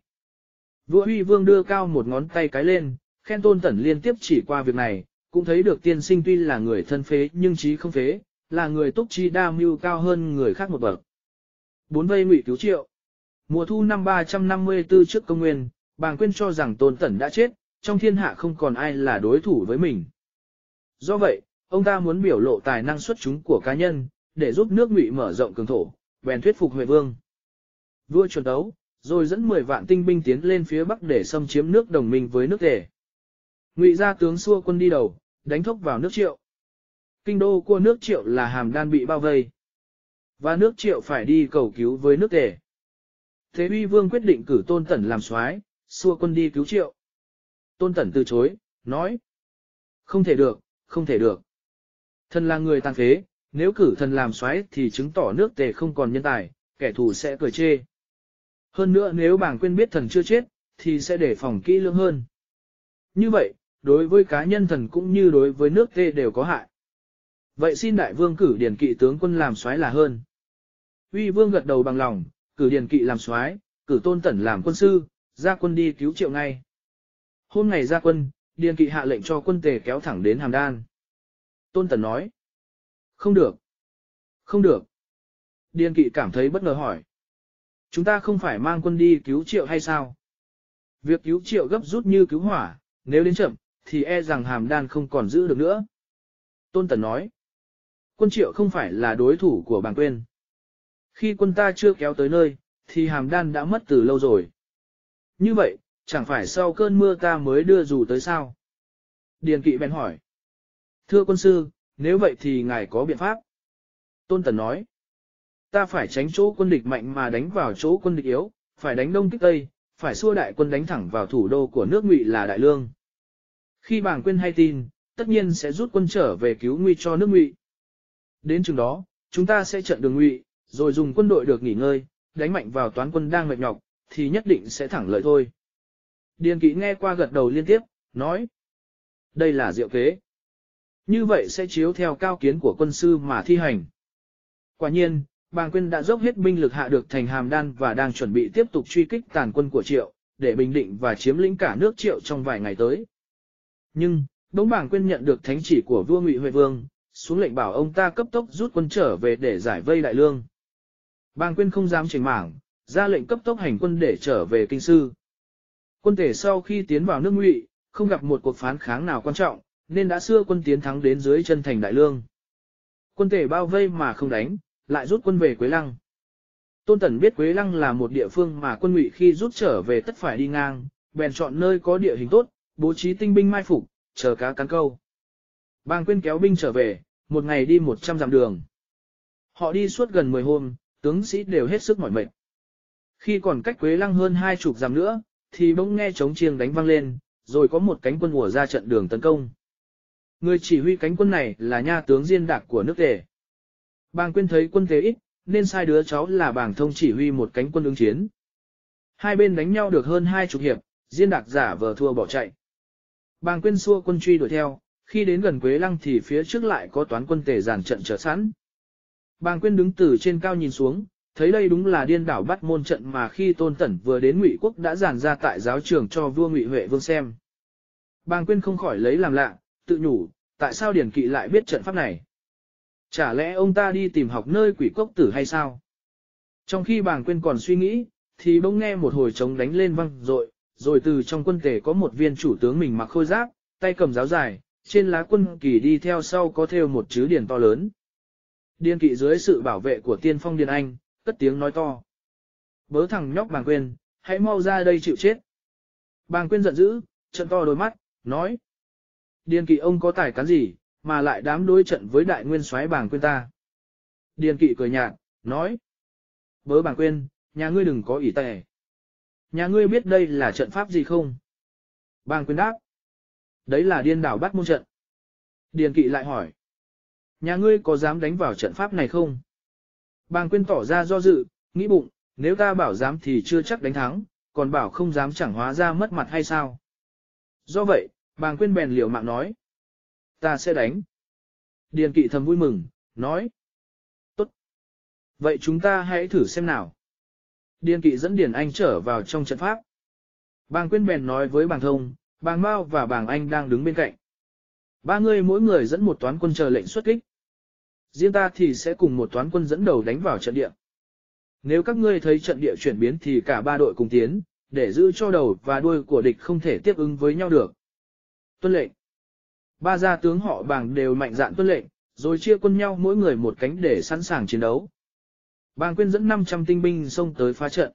Vua huy vương đưa cao một ngón tay cái lên, khen tôn tẩn liên tiếp chỉ qua việc này, cũng thấy được tiên sinh tuy là người thân phế nhưng trí không phế, là người túc chi đa mưu cao hơn người khác một bậc. Bốn vây ngụy cứu triệu. Mùa thu năm 354 trước công nguyên, bàng quyên cho rằng tôn tẩn đã chết, trong thiên hạ không còn ai là đối thủ với mình. Do vậy, ông ta muốn biểu lộ tài năng xuất chúng của cá nhân, để giúp nước ngụy mở rộng cường thổ, bèn thuyết phục Huệ Vương. Vua chuẩn đấu, rồi dẫn 10 vạn tinh binh tiến lên phía bắc để xâm chiếm nước đồng minh với nước tề. Ngụy gia tướng xua quân đi đầu, đánh thốc vào nước triệu. Kinh đô của nước triệu là hàm đan bị bao vây. Và nước triệu phải đi cầu cứu với nước tề. Thế uy vương quyết định cử tôn tẩn làm soái, xua quân đi cứu triệu. Tôn tẩn từ chối, nói. Không thể được, không thể được. Thần là người tàn phế, nếu cử thần làm soái thì chứng tỏ nước tề không còn nhân tài, kẻ thù sẽ cười chê. Hơn nữa nếu bảng quên biết thần chưa chết, thì sẽ đề phòng kỹ lưỡng hơn. Như vậy, đối với cá nhân thần cũng như đối với nước tê đều có hại. Vậy xin đại vương cử điển kỵ tướng quân làm soái là hơn. Uy vương gật đầu bằng lòng, cử điển kỵ làm soái, cử tôn tẩn làm quân sư, ra quân đi cứu triệu ngay. Hôm ngày ra quân, điển kỵ hạ lệnh cho quân tề kéo thẳng đến hàm đan. Tôn tẩn nói. Không được. Không được. Điền kỵ cảm thấy bất ngờ hỏi. Chúng ta không phải mang quân đi cứu triệu hay sao? Việc cứu triệu gấp rút như cứu hỏa, nếu đến chậm, thì e rằng hàm đan không còn giữ được nữa. Tôn Tần nói, quân triệu không phải là đối thủ của bàng quên. Khi quân ta chưa kéo tới nơi, thì hàm đan đã mất từ lâu rồi. Như vậy, chẳng phải sau cơn mưa ta mới đưa dù tới sao? Điền kỵ bèn hỏi. Thưa quân sư, nếu vậy thì ngài có biện pháp. Tôn Tần nói, ta phải tránh chỗ quân địch mạnh mà đánh vào chỗ quân địch yếu, phải đánh đông kích tây, phải xua đại quân đánh thẳng vào thủ đô của nước Ngụy là Đại Lương. Khi bàng quên hay tin, tất nhiên sẽ rút quân trở về cứu nguy cho nước Ngụy. Đến chừng đó, chúng ta sẽ trận đường Ngụy, rồi dùng quân đội được nghỉ ngơi, đánh mạnh vào toán quân đang mệt nhọc, thì nhất định sẽ thẳng lợi thôi. Điền kỵ nghe qua gật đầu liên tiếp, nói. Đây là diệu kế. Như vậy sẽ chiếu theo cao kiến của quân sư mà thi hành. Quả nhiên, Bàng Quyên đã dốc hết binh lực hạ được thành hàm đan và đang chuẩn bị tiếp tục truy kích tàn quân của Triệu, để bình định và chiếm lĩnh cả nước Triệu trong vài ngày tới. Nhưng, đống bảng quên nhận được thánh chỉ của vua Ngụy Huệ Vương, xuống lệnh bảo ông ta cấp tốc rút quân trở về để giải vây đại lương. Bàng Quyên không dám chỉnh mảng, ra lệnh cấp tốc hành quân để trở về kinh sư. Quân thể sau khi tiến vào nước Ngụy, không gặp một cuộc phán kháng nào quan trọng, nên đã xưa quân tiến thắng đến dưới chân thành đại lương. Quân thể bao vây mà không đánh, lại rút quân về Quế Lăng. Tôn Tần biết Quế Lăng là một địa phương mà quân ngụy khi rút trở về tất phải đi ngang, bèn chọn nơi có địa hình tốt, bố trí tinh binh mai phục, chờ cá cắn câu. Bang quyên kéo binh trở về, một ngày đi 100 dặm đường. Họ đi suốt gần 10 hôm, tướng sĩ đều hết sức mỏi mệt. Khi còn cách Quế Lăng hơn hai chục dặm nữa, thì bỗng nghe trống chiêng đánh vang lên, rồi có một cánh quân ùa ra trận đường tấn công. Người chỉ huy cánh quân này là nha tướng Diên Đạc của nước Tề. Bàng quyên thấy quân thế ít, nên sai đứa cháu là bàng thông chỉ huy một cánh quân ứng chiến. Hai bên đánh nhau được hơn hai chục hiệp, Diên Đạc giả vờ thua bỏ chạy. Bàng quyên xua quân truy đuổi theo, khi đến gần Quế Lăng thì phía trước lại có toán quân tề giàn trận chờ sẵn. Bàng quyên đứng từ trên cao nhìn xuống, thấy đây đúng là điên đảo bắt môn trận mà khi Tôn Tẩn vừa đến Ngụy quốc đã giàn ra tại giáo trường cho vua Ngụy Huệ Vương xem. Bàng quyên không khỏi lấy làm lạ, tự nhủ, tại sao Điển Kỵ lại biết trận pháp này? Chả lẽ ông ta đi tìm học nơi quỷ cốc tử hay sao? Trong khi bàng quyên còn suy nghĩ, thì bỗng nghe một hồi trống đánh lên văng rội, rồi từ trong quân tể có một viên chủ tướng mình mặc khôi giáp, tay cầm giáo dài, trên lá quân kỳ đi theo sau có theo một chữ điển to lớn. Điên kỵ dưới sự bảo vệ của tiên phong điền anh, cất tiếng nói to. Bớ thằng nhóc bàng quên, hãy mau ra đây chịu chết. Bàng quên giận dữ, trận to đôi mắt, nói. Điên kỵ ông có tài cán gì, mà lại đám đối trận với đại nguyên soái bàng quên ta. Điền kỵ cười nhạt, nói. Bớ bàng quên, nhà ngươi đừng có ỷ tệ. Nhà ngươi biết đây là trận pháp gì không? Bàng quyền đáp. Đấy là điên đảo bắt môn trận. Điền kỵ lại hỏi. Nhà ngươi có dám đánh vào trận pháp này không? Bàng Quyên tỏ ra do dự, nghĩ bụng, nếu ta bảo dám thì chưa chắc đánh thắng, còn bảo không dám chẳng hóa ra mất mặt hay sao? Do vậy, bàng Quyên bèn liều mạng nói, ta sẽ đánh. Điền kỵ thầm vui mừng, nói. Tốt. Vậy chúng ta hãy thử xem nào. Điền kỵ dẫn Điền Anh trở vào trong trận pháp. Bàng Quyên bèn nói với bàng thông, bàng Mao và bàng Anh đang đứng bên cạnh. Ba người mỗi người dẫn một toán quân chờ lệnh xuất kích. Riêng ta thì sẽ cùng một toán quân dẫn đầu đánh vào trận địa. Nếu các ngươi thấy trận địa chuyển biến thì cả ba đội cùng tiến, để giữ cho đầu và đuôi của địch không thể tiếp ứng với nhau được. Tuân lệnh. Ba gia tướng họ bàng đều mạnh dạn tuân lệnh, rồi chia quân nhau mỗi người một cánh để sẵn sàng chiến đấu. Bàng quyên dẫn 500 tinh binh xông tới phá trận.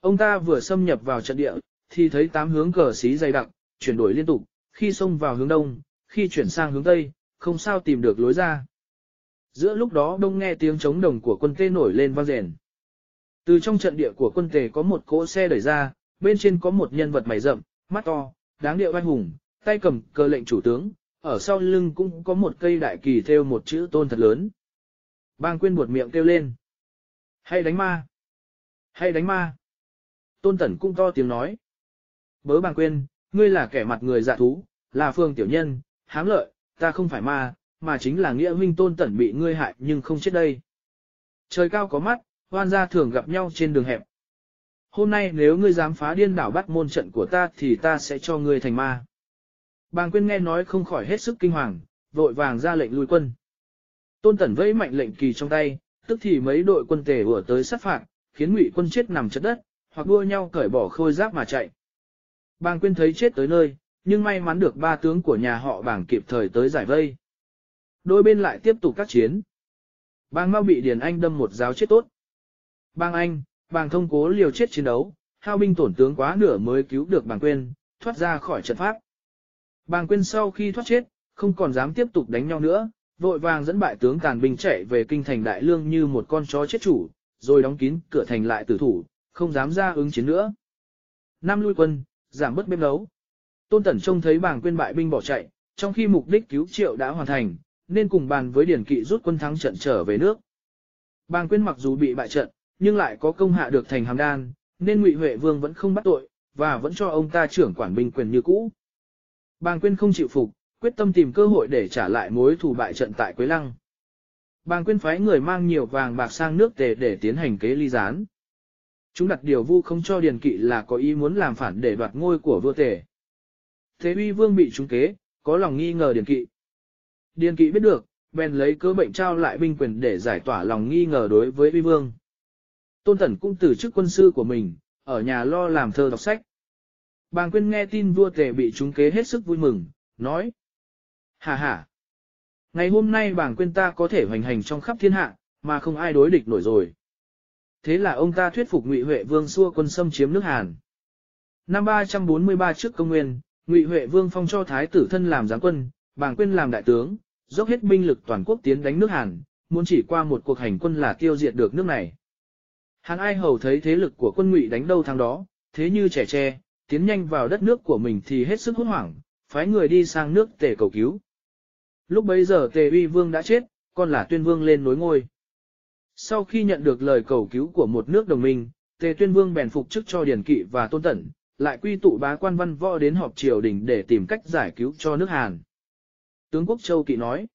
Ông ta vừa xâm nhập vào trận địa, thì thấy tám hướng cờ xí dày đặc, chuyển đổi liên tục, khi xông vào hướng đông, khi chuyển sang hướng tây, không sao tìm được lối ra. Giữa lúc đó đông nghe tiếng chống đồng của quân tê nổi lên vang rền. Từ trong trận địa của quân tề có một cỗ xe đẩy ra, bên trên có một nhân vật mày rậm, mắt to, đáng điệu oai hùng, tay cầm cờ lệnh chủ tướng, ở sau lưng cũng có một cây đại kỳ theo một chữ tôn thật lớn. Bang quyên buột miệng kêu lên. Hay đánh ma! Hay đánh ma! Tôn tẩn cũng to tiếng nói. Bớ bang quyên, ngươi là kẻ mặt người dạ thú, là phương tiểu nhân, hám lợi, ta không phải ma, mà chính là nghĩa huynh tôn tẩn bị ngươi hại nhưng không chết đây. Trời cao có mắt, hoan gia thường gặp nhau trên đường hẹp. Hôm nay nếu ngươi dám phá điên đảo bắt môn trận của ta thì ta sẽ cho ngươi thành ma. Bàng quyên nghe nói không khỏi hết sức kinh hoàng, vội vàng ra lệnh lui quân. Tôn tẩn vẫy mạnh lệnh kỳ trong tay, tức thì mấy đội quân tề vừa tới sát phạt, khiến ngụy quân chết nằm chất đất, hoặc đua nhau cởi bỏ khôi giáp mà chạy. Bàng quyên thấy chết tới nơi, nhưng may mắn được ba tướng của nhà họ bàng kịp thời tới giải vây. Đôi bên lại tiếp tục các chiến. Bàng mau bị Điền Anh đâm một giáo chết tốt. Bàng Anh, bàng thông cố liều chết chiến đấu, hao binh tổn tướng quá nửa mới cứu được bàng quyên, thoát ra khỏi trận pháp. Bàng quyên sau khi thoát chết, không còn dám tiếp tục đánh nhau nữa, vội vàng dẫn bại tướng tàn binh chạy về kinh thành đại lương như một con chó chết chủ, rồi đóng kín cửa thành lại tử thủ, không dám ra ứng chiến nữa. Năm lui quân, giảm bớt bếp đấu. Tôn Tẩn trông thấy bàng quên bại binh bỏ chạy, trong khi mục đích cứu triệu đã hoàn thành, nên cùng bàn với điển kỵ rút quân thắng trận trở về nước. Bàng quên mặc dù bị bại trận, nhưng lại có công hạ được thành hàm đan, nên Ngụy Huệ Vương vẫn không bắt tội, và vẫn cho ông ta trưởng quản binh quyền như cũ. Bàng Quyên không chịu phục, quyết tâm tìm cơ hội để trả lại mối thù bại trận tại Quế Lăng. Bàng Quyên phái người mang nhiều vàng bạc sang nước tề để tiến hành kế ly gián. Chúng đặt điều vu không cho Điền Kỵ là có ý muốn làm phản để đoạt ngôi của vua tề. Thế uy vương bị trúng kế, có lòng nghi ngờ Điền Kỵ. Điền Kỵ biết được, bèn lấy cớ bệnh trao lại binh quyền để giải tỏa lòng nghi ngờ đối với uy vương. Tôn Tẩn cũng từ chức quân sư của mình, ở nhà lo làm thơ đọc sách. Bàng Quyên nghe tin vua tề bị trúng kế hết sức vui mừng, nói. Hà hà. Ngày hôm nay bàng Quyên ta có thể hoành hành trong khắp thiên hạ, mà không ai đối địch nổi rồi. Thế là ông ta thuyết phục Ngụy Huệ Vương xua quân xâm chiếm nước Hàn. Năm 343 trước công nguyên, Ngụy Huệ Vương phong cho thái tử thân làm giáng quân, bàng Quyên làm đại tướng, dốc hết binh lực toàn quốc tiến đánh nước Hàn, muốn chỉ qua một cuộc hành quân là tiêu diệt được nước này. Hàn Ai Hầu thấy thế lực của quân ngụy đánh đâu thắng đó, thế như trẻ tre, tiến nhanh vào đất nước của mình thì hết sức hốt hoảng, phái người đi sang nước tề cầu cứu. Lúc bấy giờ tề uy vương đã chết, còn là tuyên vương lên nối ngôi. Sau khi nhận được lời cầu cứu của một nước đồng minh, tề tuyên vương bèn phục chức cho Điền Kỵ và Tôn Tẩn, lại quy tụ bá quan văn võ đến họp triều đình để tìm cách giải cứu cho nước Hàn. Tướng quốc Châu Kỵ nói,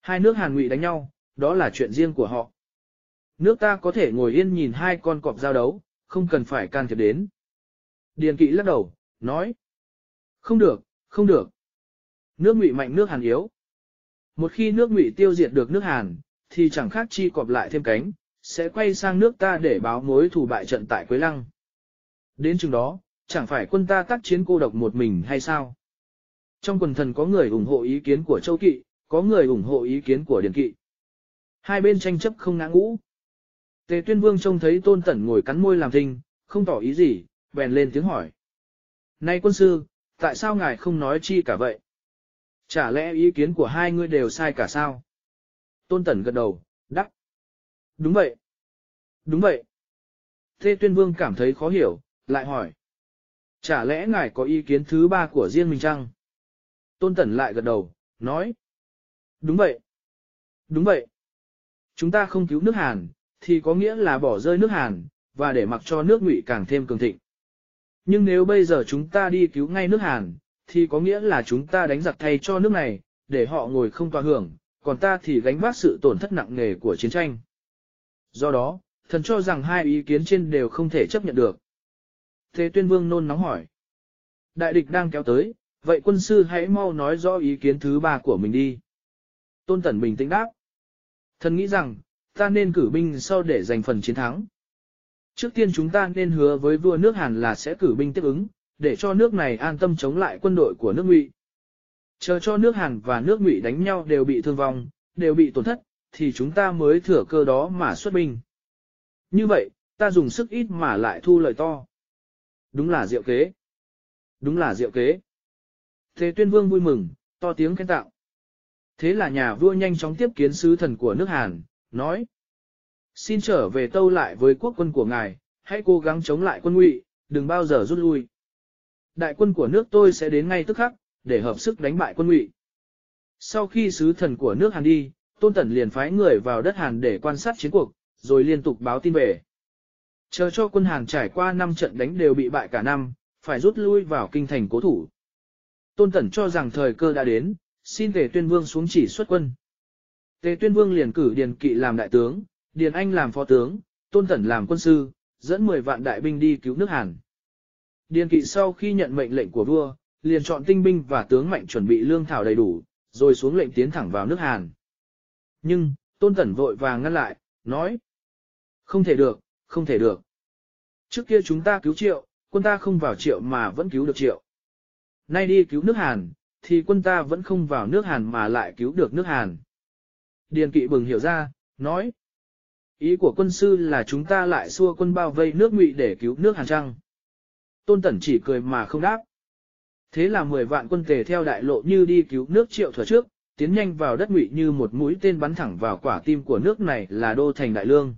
hai nước Hàn ngụy đánh nhau, đó là chuyện riêng của họ. Nước ta có thể ngồi yên nhìn hai con cọp giao đấu, không cần phải can thiệp đến. Điền kỵ lắc đầu, nói. Không được, không được. Nước ngụy mạnh nước hàn yếu. Một khi nước ngụy tiêu diệt được nước hàn, thì chẳng khác chi cọp lại thêm cánh, sẽ quay sang nước ta để báo mối thù bại trận tại Quế Lăng. Đến chừng đó, chẳng phải quân ta tác chiến cô độc một mình hay sao? Trong quần thần có người ủng hộ ý kiến của Châu Kỵ, có người ủng hộ ý kiến của Điền Kỵ. Hai bên tranh chấp không ngã ngũ. Tề tuyên vương trông thấy tôn tẩn ngồi cắn môi làm thinh, không tỏ ý gì, bèn lên tiếng hỏi. Này quân sư, tại sao ngài không nói chi cả vậy? Chả lẽ ý kiến của hai người đều sai cả sao? Tôn tẩn gật đầu, đắc. Đúng vậy. Đúng vậy. thế tuyên vương cảm thấy khó hiểu, lại hỏi. Chả lẽ ngài có ý kiến thứ ba của riêng mình chăng? Tôn tẩn lại gật đầu, nói. Đúng vậy. Đúng vậy. Chúng ta không cứu nước Hàn, thì có nghĩa là bỏ rơi nước Hàn, và để mặc cho nước Ngụy càng thêm cường thịnh. Nhưng nếu bây giờ chúng ta đi cứu ngay nước Hàn, thì có nghĩa là chúng ta đánh giặc thay cho nước này, để họ ngồi không tòa hưởng, còn ta thì gánh vác sự tổn thất nặng nề của chiến tranh. Do đó, Thần cho rằng hai ý kiến trên đều không thể chấp nhận được. Thế tuyên vương nôn nóng hỏi. Đại địch đang kéo tới, vậy quân sư hãy mau nói rõ ý kiến thứ ba của mình đi. Tôn Tẩn bình tĩnh đáp. Thần nghĩ rằng, ta nên cử binh sau để giành phần chiến thắng. Trước tiên chúng ta nên hứa với vua nước Hàn là sẽ cử binh tiếp ứng, để cho nước này an tâm chống lại quân đội của nước Ngụy. Chờ cho nước Hàn và nước Ngụy đánh nhau đều bị thương vong, đều bị tổn thất, thì chúng ta mới thừa cơ đó mà xuất binh. Như vậy, ta dùng sức ít mà lại thu lợi to. Đúng là diệu kế. Đúng là diệu kế. Thế tuyên vương vui mừng, to tiếng khen tạo. Thế là nhà vua nhanh chóng tiếp kiến sứ thần của nước Hàn, nói. Xin trở về tâu lại với quốc quân của ngài, hãy cố gắng chống lại quân ngụy, đừng bao giờ rút lui. Đại quân của nước tôi sẽ đến ngay tức khắc, để hợp sức đánh bại quân ngụy. Sau khi sứ thần của nước Hàn đi, Tôn Tẩn liền phái người vào đất Hàn để quan sát chiến cuộc, rồi liên tục báo tin về. Chờ cho quân Hàn trải qua 5 trận đánh đều bị bại cả năm, phải rút lui vào kinh thành cố thủ. Tôn Tẩn cho rằng thời cơ đã đến, xin Tề Tuyên Vương xuống chỉ xuất quân. Tề Tuyên Vương liền cử Điền Kỵ làm đại tướng, Điền Anh làm phó tướng, Tôn Tẩn làm quân sư, dẫn 10 vạn đại binh đi cứu nước Hàn. Điền Kỵ sau khi nhận mệnh lệnh của vua, liền chọn tinh binh và tướng mạnh chuẩn bị lương thảo đầy đủ, rồi xuống lệnh tiến thẳng vào nước Hàn. Nhưng, Tôn Tẩn vội vàng ngăn lại, nói, không thể được, không thể được. Trước kia chúng ta cứu triệu, quân ta không vào triệu mà vẫn cứu được triệu. Nay đi cứu nước Hàn, thì quân ta vẫn không vào nước Hàn mà lại cứu được nước Hàn. Điền kỵ bừng hiểu ra, nói. Ý của quân sư là chúng ta lại xua quân bao vây nước ngụy để cứu nước Hàn Trăng. Tôn Tẩn chỉ cười mà không đáp. Thế là 10 vạn quân tề theo đại lộ như đi cứu nước triệu thừa trước, tiến nhanh vào đất ngụy như một mũi tên bắn thẳng vào quả tim của nước này là đô thành đại lương.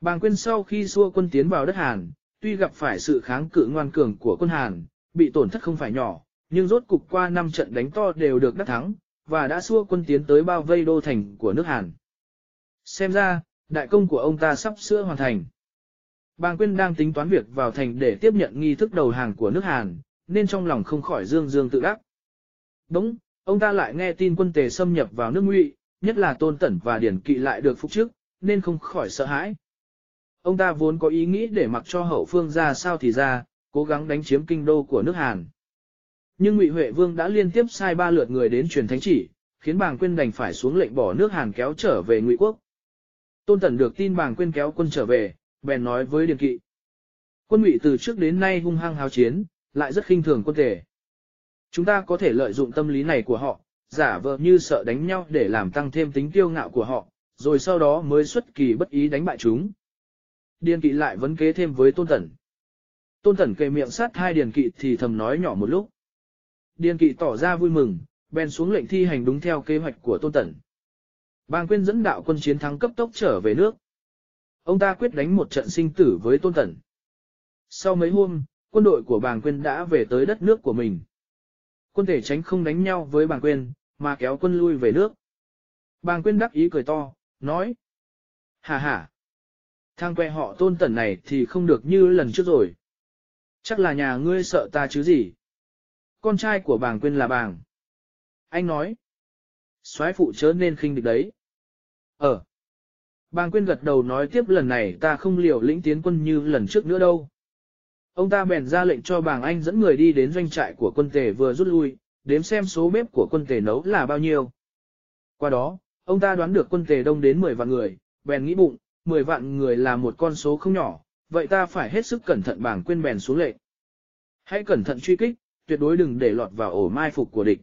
Bàng quyên sau khi xua quân tiến vào đất Hàn, tuy gặp phải sự kháng cự ngoan cường của quân Hàn, bị tổn thất không phải nhỏ, nhưng rốt cục qua 5 trận đánh to đều được đắc thắng, và đã xua quân tiến tới bao vây đô thành của nước Hàn. Xem ra, đại công của ông ta sắp sửa hoàn thành. Bàng Quyên đang tính toán việc vào thành để tiếp nhận nghi thức đầu hàng của nước Hàn, nên trong lòng không khỏi dương dương tự đắc. Đúng, ông ta lại nghe tin quân tề xâm nhập vào nước Ngụy, nhất là Tôn Tẩn và Điển Kỵ lại được phục chức, nên không khỏi sợ hãi. Ông ta vốn có ý nghĩ để mặc cho hậu phương ra sao thì ra, cố gắng đánh chiếm kinh đô của nước Hàn. Nhưng Ngụy Huệ Vương đã liên tiếp sai ba lượt người đến truyền thánh chỉ, khiến bàng quyên đành phải xuống lệnh bỏ nước Hàn kéo trở về Ngụy quốc. Tôn Tẩn được tin bàng quyên kéo quân trở về, bèn nói với Điền Kỵ. Quân Ngụy từ trước đến nay hung hăng hào chiến, lại rất khinh thường quân thể. Chúng ta có thể lợi dụng tâm lý này của họ, giả vờ như sợ đánh nhau để làm tăng thêm tính tiêu ngạo của họ, rồi sau đó mới xuất kỳ bất ý đánh bại chúng. Điền Kỵ lại vấn kế thêm với Tôn Tẩn. Tôn Tẩn kề miệng sát hai Điền Kỵ thì thầm nói nhỏ một lúc. Điền Kỵ tỏ ra vui mừng, bèn xuống lệnh thi hành đúng theo kế hoạch của Tôn Tẩn. Bang Quyên dẫn đạo quân chiến thắng cấp tốc trở về nước. Ông ta quyết đánh một trận sinh tử với Tôn tần. Sau mấy hôm, quân đội của Bàng Quyên đã về tới đất nước của mình. Quân thể tránh không đánh nhau với Bàng Quyên, mà kéo quân lui về nước. Bàng Quyên đắc ý cười to, nói. Hà hà. Thang que họ tôn tần này thì không được như lần trước rồi. Chắc là nhà ngươi sợ ta chứ gì. Con trai của bàng Quyên là bàng. Anh nói. soái phụ chớ nên khinh địch đấy. Ờ. Bàng Quyên gật đầu nói tiếp lần này ta không liều lĩnh tiến quân như lần trước nữa đâu. Ông ta bèn ra lệnh cho bàng anh dẫn người đi đến doanh trại của quân tề vừa rút lui, đếm xem số bếp của quân tề nấu là bao nhiêu. Qua đó, ông ta đoán được quân tề đông đến 10 vạn người, bèn nghĩ bụng, 10 vạn người là một con số không nhỏ, vậy ta phải hết sức cẩn thận bảng quên bèn xuống lệnh. Hãy cẩn thận truy kích, tuyệt đối đừng để lọt vào ổ mai phục của địch.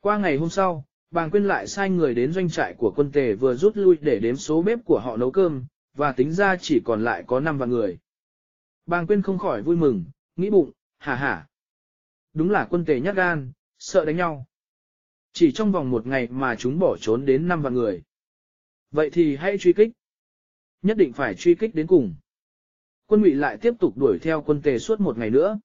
Qua ngày hôm sau, bàng quyên lại sai người đến doanh trại của quân tề vừa rút lui để đếm số bếp của họ nấu cơm, và tính ra chỉ còn lại có 5 vạn người. Bàng quyên không khỏi vui mừng, nghĩ bụng, hả hả. Đúng là quân tề nhát gan, sợ đánh nhau. Chỉ trong vòng một ngày mà chúng bỏ trốn đến 5 vạn người. Vậy thì hãy truy kích. Nhất định phải truy kích đến cùng. Quân ngụy lại tiếp tục đuổi theo quân tề suốt một ngày nữa.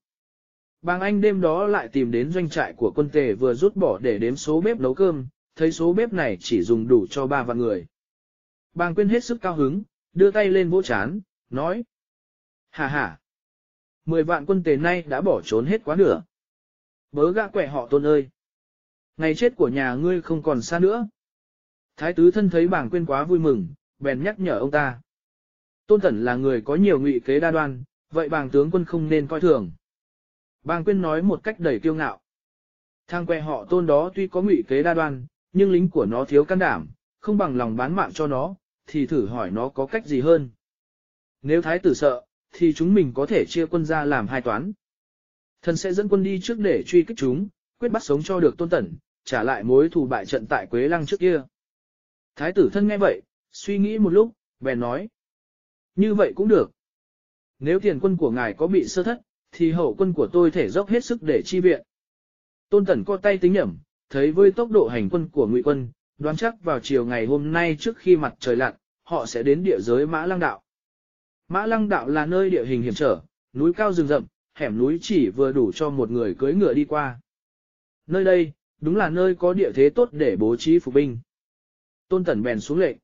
Bàng Anh đêm đó lại tìm đến doanh trại của quân tề vừa rút bỏ để đếm số bếp nấu cơm, thấy số bếp này chỉ dùng đủ cho ba vạn người. Bàng Quyên hết sức cao hứng, đưa tay lên vỗ chán, nói. Hà hà! Mười vạn quân tề nay đã bỏ trốn hết quá nửa. Bớ gã quẻ họ tôn ơi! Ngày chết của nhà ngươi không còn xa nữa. Thái tứ thân thấy bàng Quyên quá vui mừng, bèn nhắc nhở ông ta. Tôn Tẩn là người có nhiều ngụy kế đa đoan, vậy bàng tướng quân không nên coi thường. Bàng quyên nói một cách đầy kiêu ngạo. Thang que họ tôn đó tuy có ngụy kế đa đoan, nhưng lính của nó thiếu can đảm, không bằng lòng bán mạng cho nó, thì thử hỏi nó có cách gì hơn. Nếu thái tử sợ, thì chúng mình có thể chia quân ra làm hai toán. Thần sẽ dẫn quân đi trước để truy kích chúng, quyết bắt sống cho được tôn tẩn, trả lại mối thù bại trận tại Quế Lăng trước kia. Thái tử thân nghe vậy, suy nghĩ một lúc, bèn nói. Như vậy cũng được. Nếu tiền quân của ngài có bị sơ thất, thì hậu quân của tôi thể dốc hết sức để chi viện. Tôn Tẩn co tay tính nhẩm, thấy với tốc độ hành quân của ngụy quân, đoán chắc vào chiều ngày hôm nay trước khi mặt trời lặn, họ sẽ đến địa giới Mã Lăng Đạo. Mã Lăng Đạo là nơi địa hình hiểm trở, núi cao rừng rậm, hẻm núi chỉ vừa đủ cho một người cưỡi ngựa đi qua. Nơi đây, đúng là nơi có địa thế tốt để bố trí phục binh. Tôn Tẩn bèn xuống lệnh.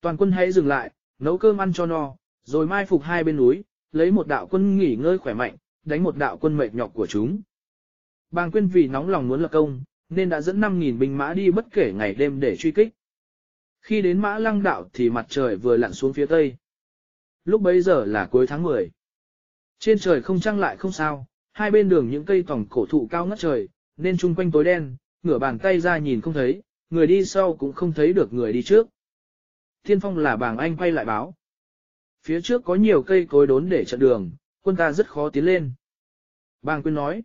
Toàn quân hãy dừng lại, nấu cơm ăn cho no, rồi mai phục hai bên núi, lấy một đạo quân nghỉ ngơi khỏe mạnh, đánh một đạo quân mệt nhọc của chúng. Bàng quyên vì nóng lòng muốn lập công, nên đã dẫn 5.000 binh mã đi bất kể ngày đêm để truy kích. Khi đến mã lăng đạo thì mặt trời vừa lặn xuống phía tây. Lúc bấy giờ là cuối tháng 10. Trên trời không trăng lại không sao, hai bên đường những cây tỏng cổ thụ cao ngất trời, nên chung quanh tối đen, ngửa bàn tay ra nhìn không thấy, người đi sau cũng không thấy được người đi trước. Thiên phong là bàng anh quay lại báo. Phía trước có nhiều cây cối đốn để chặn đường, quân ta rất khó tiến lên. Bàng quyên nói.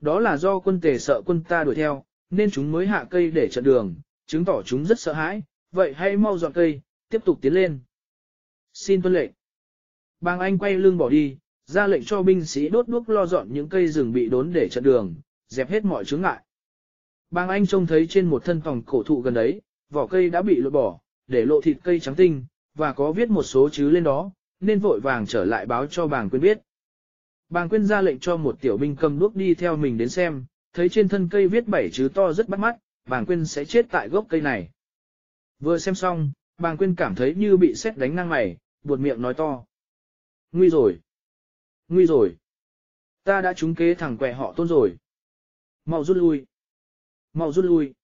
Đó là do quân tề sợ quân ta đuổi theo, nên chúng mới hạ cây để chặn đường, chứng tỏ chúng rất sợ hãi, vậy hãy mau dọn cây, tiếp tục tiến lên. Xin tuân lệnh. Bàng Anh quay lưng bỏ đi, ra lệnh cho binh sĩ đốt đuốc lo dọn những cây rừng bị đốn để chặn đường, dẹp hết mọi chướng ngại. Bàng Anh trông thấy trên một thân phòng cổ thụ gần đấy, vỏ cây đã bị lột bỏ, để lộ thịt cây trắng tinh, và có viết một số chữ lên đó, nên vội vàng trở lại báo cho bàng quyên biết. Bàng quyên ra lệnh cho một tiểu binh cầm đuốc đi theo mình đến xem, thấy trên thân cây viết bảy chữ to rất bắt mắt, bàng quyên sẽ chết tại gốc cây này. Vừa xem xong, bàng quyên cảm thấy như bị xét đánh ngang mày, buột miệng nói to. Nguy rồi! Nguy rồi! Ta đã trúng kế thằng quẹ họ tôn rồi. Mau rút lui! Mau rút lui!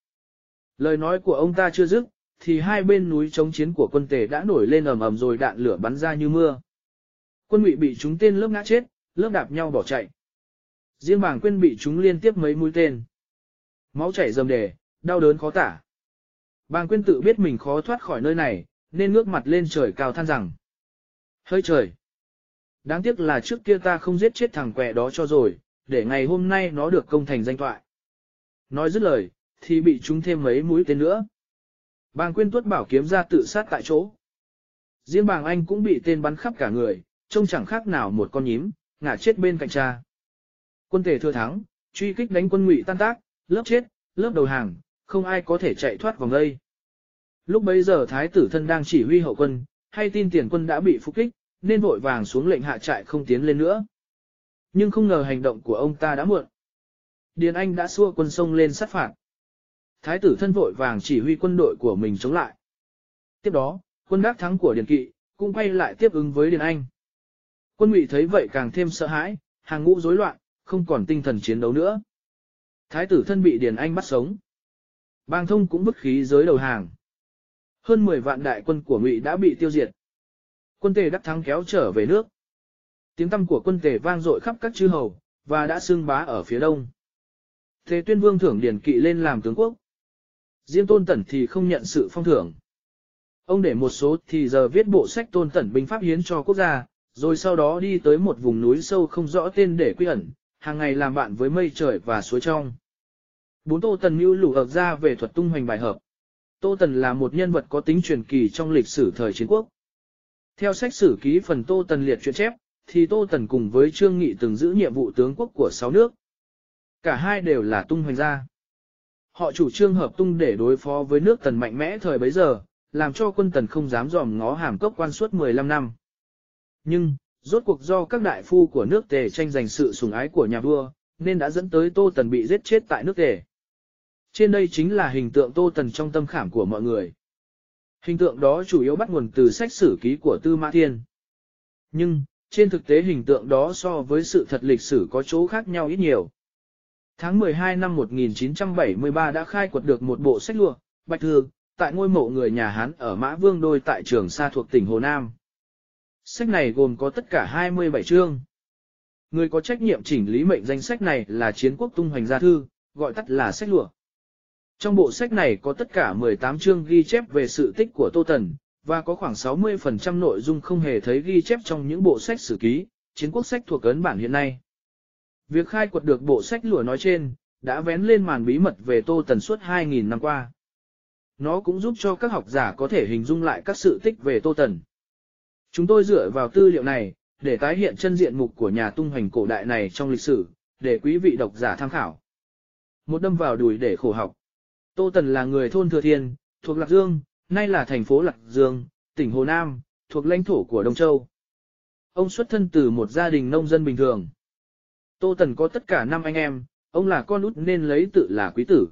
Lời nói của ông ta chưa dứt, thì hai bên núi chống chiến của quân tề đã nổi lên ầm ầm rồi đạn lửa bắn ra như mưa. Quân ngụy bị chúng tên lớp ngã chết, lớp đạp nhau bỏ chạy. Riêng Bàng quyên bị chúng liên tiếp mấy mũi tên. Máu chảy rầm đề, đau đớn khó tả. Bàng quyên tự biết mình khó thoát khỏi nơi này, nên ngước mặt lên trời cao than rằng. Hơi trời! Đáng tiếc là trước kia ta không giết chết thằng quẹ đó cho rồi, để ngày hôm nay nó được công thành danh toại. Nói dứt lời, thì bị chúng thêm mấy mũi tên nữa. Bàng quyên tuất bảo kiếm ra tự sát tại chỗ. Riêng bàng anh cũng bị tên bắn khắp cả người, trông chẳng khác nào một con nhím, ngã chết bên cạnh cha. Quân tề thừa thắng, truy kích đánh quân ngụy tan tác, lớp chết, lớp đầu hàng, không ai có thể chạy thoát vòng đây. Lúc bấy giờ thái tử thân đang chỉ huy hậu quân, hay tin tiền quân đã bị phục kích, nên vội vàng xuống lệnh hạ trại không tiến lên nữa. Nhưng không ngờ hành động của ông ta đã muộn. Điền Anh đã xua quân sông lên sát phạt. Thái tử thân vội vàng chỉ huy quân đội của mình chống lại. Tiếp đó, quân đắc thắng của Điền Kỵ, cũng quay lại tiếp ứng với Điền Anh. Quân ngụy thấy vậy càng thêm sợ hãi, hàng ngũ rối loạn, không còn tinh thần chiến đấu nữa. Thái tử thân bị Điền Anh bắt sống. Bang thông cũng bức khí giới đầu hàng. Hơn 10 vạn đại quân của ngụy đã bị tiêu diệt. Quân tề đắc thắng kéo trở về nước. Tiếng tăm của quân tề vang dội khắp các chư hầu, và đã xưng bá ở phía đông. Thế tuyên vương thưởng Điền Kỵ lên làm tướng quốc. Diêm tôn tẩn thì không nhận sự phong thưởng. Ông để một số thì giờ viết bộ sách tôn tẩn binh pháp hiến cho quốc gia, rồi sau đó đi tới một vùng núi sâu không rõ tên để quy ẩn, hàng ngày làm bạn với mây trời và suối trong. Bốn Tô Tần mưu lủ ập ra về thuật tung hoành bài hợp. Tô Tần là một nhân vật có tính truyền kỳ trong lịch sử thời chiến quốc. Theo sách sử ký phần Tô Tần liệt truyện chép, thì Tô Tần cùng với Trương Nghị từng giữ nhiệm vụ tướng quốc của sáu nước. Cả hai đều là tung hoành gia. Họ chủ trương hợp tung để đối phó với nước Tần mạnh mẽ thời bấy giờ, làm cho quân Tần không dám dòm ngó hàm cốc quan suốt 15 năm. Nhưng, rốt cuộc do các đại phu của nước tề tranh giành sự sủng ái của nhà vua, nên đã dẫn tới Tô Tần bị giết chết tại nước tề. Trên đây chính là hình tượng Tô Tần trong tâm khảm của mọi người. Hình tượng đó chủ yếu bắt nguồn từ sách sử ký của Tư Mã Thiên. Nhưng, trên thực tế hình tượng đó so với sự thật lịch sử có chỗ khác nhau ít nhiều. Tháng 12 năm 1973 đã khai quật được một bộ sách lụa, Bạch Thư, tại ngôi mộ người nhà Hán ở Mã Vương Đôi tại trường Sa thuộc tỉnh Hồ Nam. Sách này gồm có tất cả 27 chương. Người có trách nhiệm chỉnh lý mệnh danh sách này là chiến quốc tung hoành gia thư, gọi tắt là sách lụa. Trong bộ sách này có tất cả 18 chương ghi chép về sự tích của Tô Tần, và có khoảng 60% nội dung không hề thấy ghi chép trong những bộ sách sử ký, chiến quốc sách thuộc ấn bản hiện nay. Việc khai quật được bộ sách lụa nói trên, đã vén lên màn bí mật về Tô Tần suốt 2.000 năm qua. Nó cũng giúp cho các học giả có thể hình dung lại các sự tích về Tô Tần. Chúng tôi dựa vào tư liệu này, để tái hiện chân diện mục của nhà tung hoành cổ đại này trong lịch sử, để quý vị độc giả tham khảo. Một đâm vào đùi để khổ học. Tô Tần là người thôn Thừa Thiên, thuộc Lạc Dương, nay là thành phố Lạc Dương, tỉnh Hồ Nam, thuộc lãnh thổ của Đông Châu. Ông xuất thân từ một gia đình nông dân bình thường. Tô Tần có tất cả 5 anh em, ông là con út nên lấy tự là quý tử.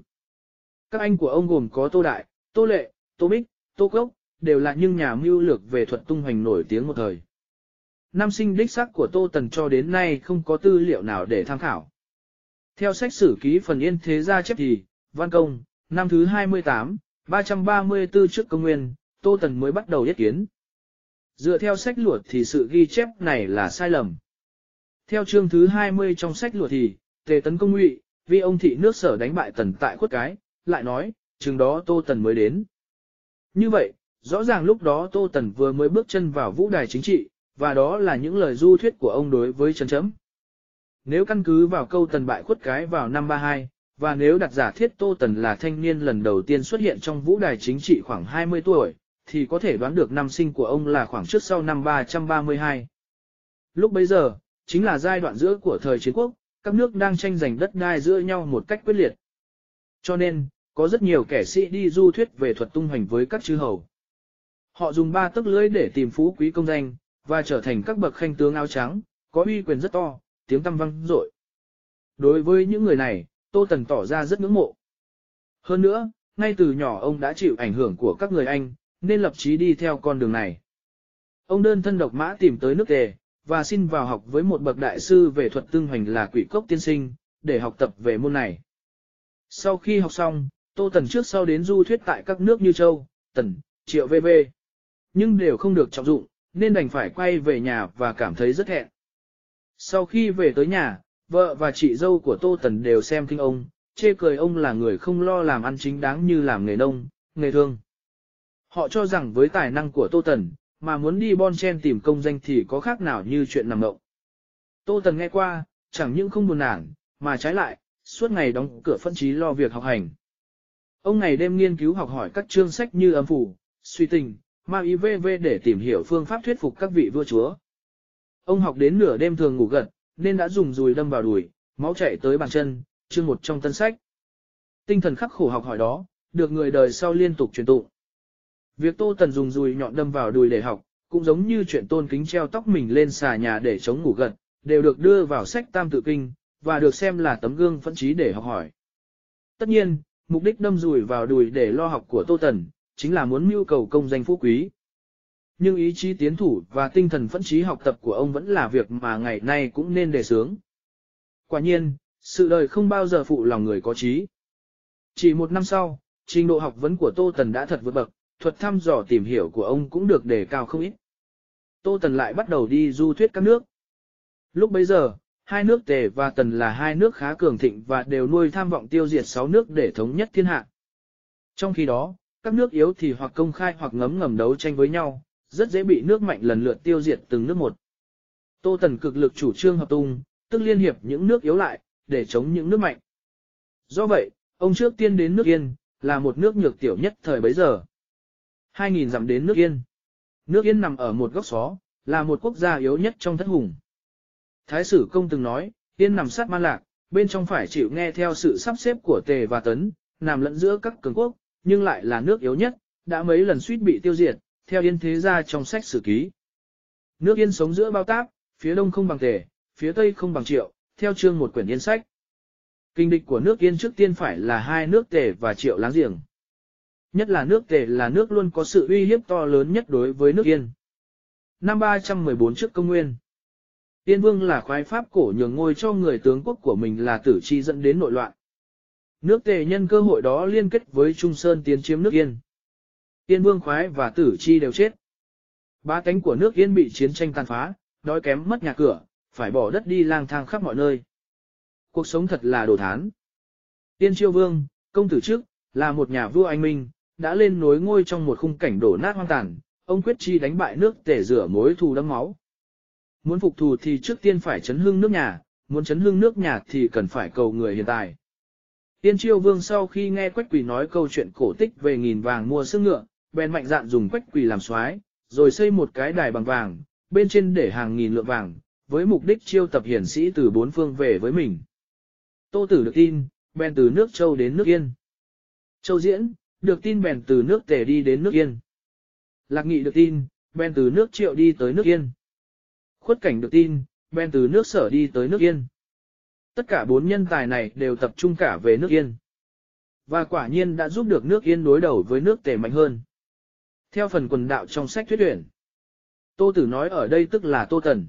Các anh của ông gồm có Tô Đại, Tô Lệ, Tô Bích, Tô Cốc, đều là những nhà mưu lược về thuật tung hoành nổi tiếng một thời. Năm sinh đích sắc của Tô Tần cho đến nay không có tư liệu nào để tham khảo. Theo sách sử ký phần yên thế gia chép thì, Văn Công, năm thứ 28, 334 trước công nguyên, Tô Tần mới bắt đầu yết kiến. Dựa theo sách luật thì sự ghi chép này là sai lầm. Theo chương thứ 20 trong sách luật thì, tề tấn công ngụy, vì ông thị nước sở đánh bại Tần tại khuất cái, lại nói, chừng đó Tô Tần mới đến. Như vậy, rõ ràng lúc đó Tô Tần vừa mới bước chân vào vũ đài chính trị, và đó là những lời du thuyết của ông đối với Trần Chấm. Nếu căn cứ vào câu Tần bại khuất cái vào năm 32, và nếu đặt giả thiết Tô Tần là thanh niên lần đầu tiên xuất hiện trong vũ đài chính trị khoảng 20 tuổi, thì có thể đoán được năm sinh của ông là khoảng trước sau năm 332. Lúc bấy giờ, chính là giai đoạn giữa của thời chiến quốc, các nước đang tranh giành đất đai giữa nhau một cách quyết liệt. Cho nên, có rất nhiều kẻ sĩ đi du thuyết về thuật tung hoành với các chư hầu. Họ dùng ba tấc lưỡi để tìm phú quý công danh, và trở thành các bậc khanh tướng áo trắng, có uy quyền rất to, tiếng tăm vang dội. Đối với những người này, Tô Tần tỏ ra rất ngưỡng mộ. Hơn nữa, ngay từ nhỏ ông đã chịu ảnh hưởng của các người Anh, nên lập chí đi theo con đường này. Ông đơn thân độc mã tìm tới nước tề, và xin vào học với một bậc đại sư về thuật tương hoành là quỷ cốc tiên sinh, để học tập về môn này. Sau khi học xong, Tô Tần trước sau đến du thuyết tại các nước như Châu, Tần, Triệu VV. Nhưng đều không được trọng dụng, nên đành phải quay về nhà và cảm thấy rất hẹn. Sau khi về tới nhà, vợ và chị dâu của Tô Tần đều xem kinh ông, chê cười ông là người không lo làm ăn chính đáng như làm nghề nông, nghề thương. Họ cho rằng với tài năng của Tô Tần, mà muốn đi bon chen tìm công danh thì có khác nào như chuyện nằm ngộng. Tô Tần nghe qua, chẳng những không buồn nản, mà trái lại, suốt ngày đóng cửa phân trí lo việc học hành. Ông ngày đêm nghiên cứu học hỏi các chương sách như âm phủ, suy tình, ma y vv để tìm hiểu phương pháp thuyết phục các vị vua chúa. Ông học đến nửa đêm thường ngủ gật, nên đã dùng dùi đâm vào đùi, máu chảy tới bàn chân, chương một trong tân sách. Tinh thần khắc khổ học hỏi đó, được người đời sau liên tục truyền tụng. Việc Tô Tần dùng dùi nhọn đâm vào đùi để học, cũng giống như chuyện tôn kính treo tóc mình lên xà nhà để chống ngủ gật, đều được đưa vào sách tam tự kinh, và được xem là tấm gương phấn trí để học hỏi. Tất nhiên, mục đích đâm dùi vào đùi để lo học của Tô Tần, chính là muốn mưu cầu công danh phú quý. Nhưng ý chí tiến thủ và tinh thần phấn trí học tập của ông vẫn là việc mà ngày nay cũng nên đề sướng. Quả nhiên, sự đời không bao giờ phụ lòng người có trí. Chỉ một năm sau, trình độ học vấn của Tô Tần đã thật vượt bậc, thuật thăm dò tìm hiểu của ông cũng được đề cao không ít. Tô Tần lại bắt đầu đi du thuyết các nước. Lúc bấy giờ, hai nước Tề và Tần là hai nước khá cường thịnh và đều nuôi tham vọng tiêu diệt sáu nước để thống nhất thiên hạ. Trong khi đó, các nước yếu thì hoặc công khai hoặc ngấm ngầm đấu tranh với nhau, rất dễ bị nước mạnh lần lượt tiêu diệt từng nước một. Tô Tần cực lực chủ trương hợp tung, tức liên hiệp những nước yếu lại, để chống những nước mạnh. Do vậy, ông trước tiên đến nước Yên, là một nước nhược tiểu nhất thời bấy giờ. 2.000 dặm đến nước Yên. Nước Yên nằm ở một góc xó, là một quốc gia yếu nhất trong thất hùng. Thái sử công từng nói, Yên nằm sát man lạc, bên trong phải chịu nghe theo sự sắp xếp của Tề và Tấn, nằm lẫn giữa các cường quốc, nhưng lại là nước yếu nhất, đã mấy lần suýt bị tiêu diệt, theo Yên thế gia trong sách sử ký. Nước Yên sống giữa bao táp, phía đông không bằng Tề, phía tây không bằng Triệu, theo chương một quyển Yên sách. Kinh địch của nước Yên trước tiên phải là hai nước Tề và Triệu láng giềng. Nhất là nước tề là nước luôn có sự uy hiếp to lớn nhất đối với nước Yên. Năm 314 trước công nguyên. Yên vương là khoái pháp cổ nhường ngôi cho người tướng quốc của mình là tử chi dẫn đến nội loạn. Nước tề nhân cơ hội đó liên kết với Trung Sơn tiến chiếm nước Yên. Yên vương khoái và tử chi đều chết. Ba cánh của nước Yên bị chiến tranh tàn phá, đói kém mất nhà cửa, phải bỏ đất đi lang thang khắp mọi nơi. Cuộc sống thật là đồ thán. Tiên Chiêu Vương, công tử trước, là một nhà vua anh minh, đã lên nối ngôi trong một khung cảnh đổ nát hoang tàn, ông quyết chi đánh bại nước tể rửa mối thù đẫm máu. Muốn phục thù thì trước tiên phải chấn hương nước nhà, muốn chấn hương nước nhà thì cần phải cầu người hiện tại. Tiên Chiêu Vương sau khi nghe Quách Quỳ nói câu chuyện cổ tích về nghìn vàng mua sức ngựa, bèn mạnh dạn dùng Quách Quỳ làm soái, rồi xây một cái đài bằng vàng, bên trên để hàng nghìn lượng vàng, với mục đích chiêu tập hiển sĩ từ bốn phương về với mình. Tô Tử được tin, bèn từ nước Châu đến nước Yên. Châu Diễn, được tin bèn từ nước Tề đi đến nước Yên. Lạc Nghị được tin, bèn từ nước Triệu đi tới nước Yên. Khuất Cảnh được tin, bèn từ nước Sở đi tới nước Yên. Tất cả bốn nhân tài này đều tập trung cả về nước Yên. Và quả nhiên đã giúp được nước Yên đối đầu với nước Tề mạnh hơn. Theo phần quần đạo trong sách thuyết tuyển, Tô Tử nói ở đây tức là Tô Tần.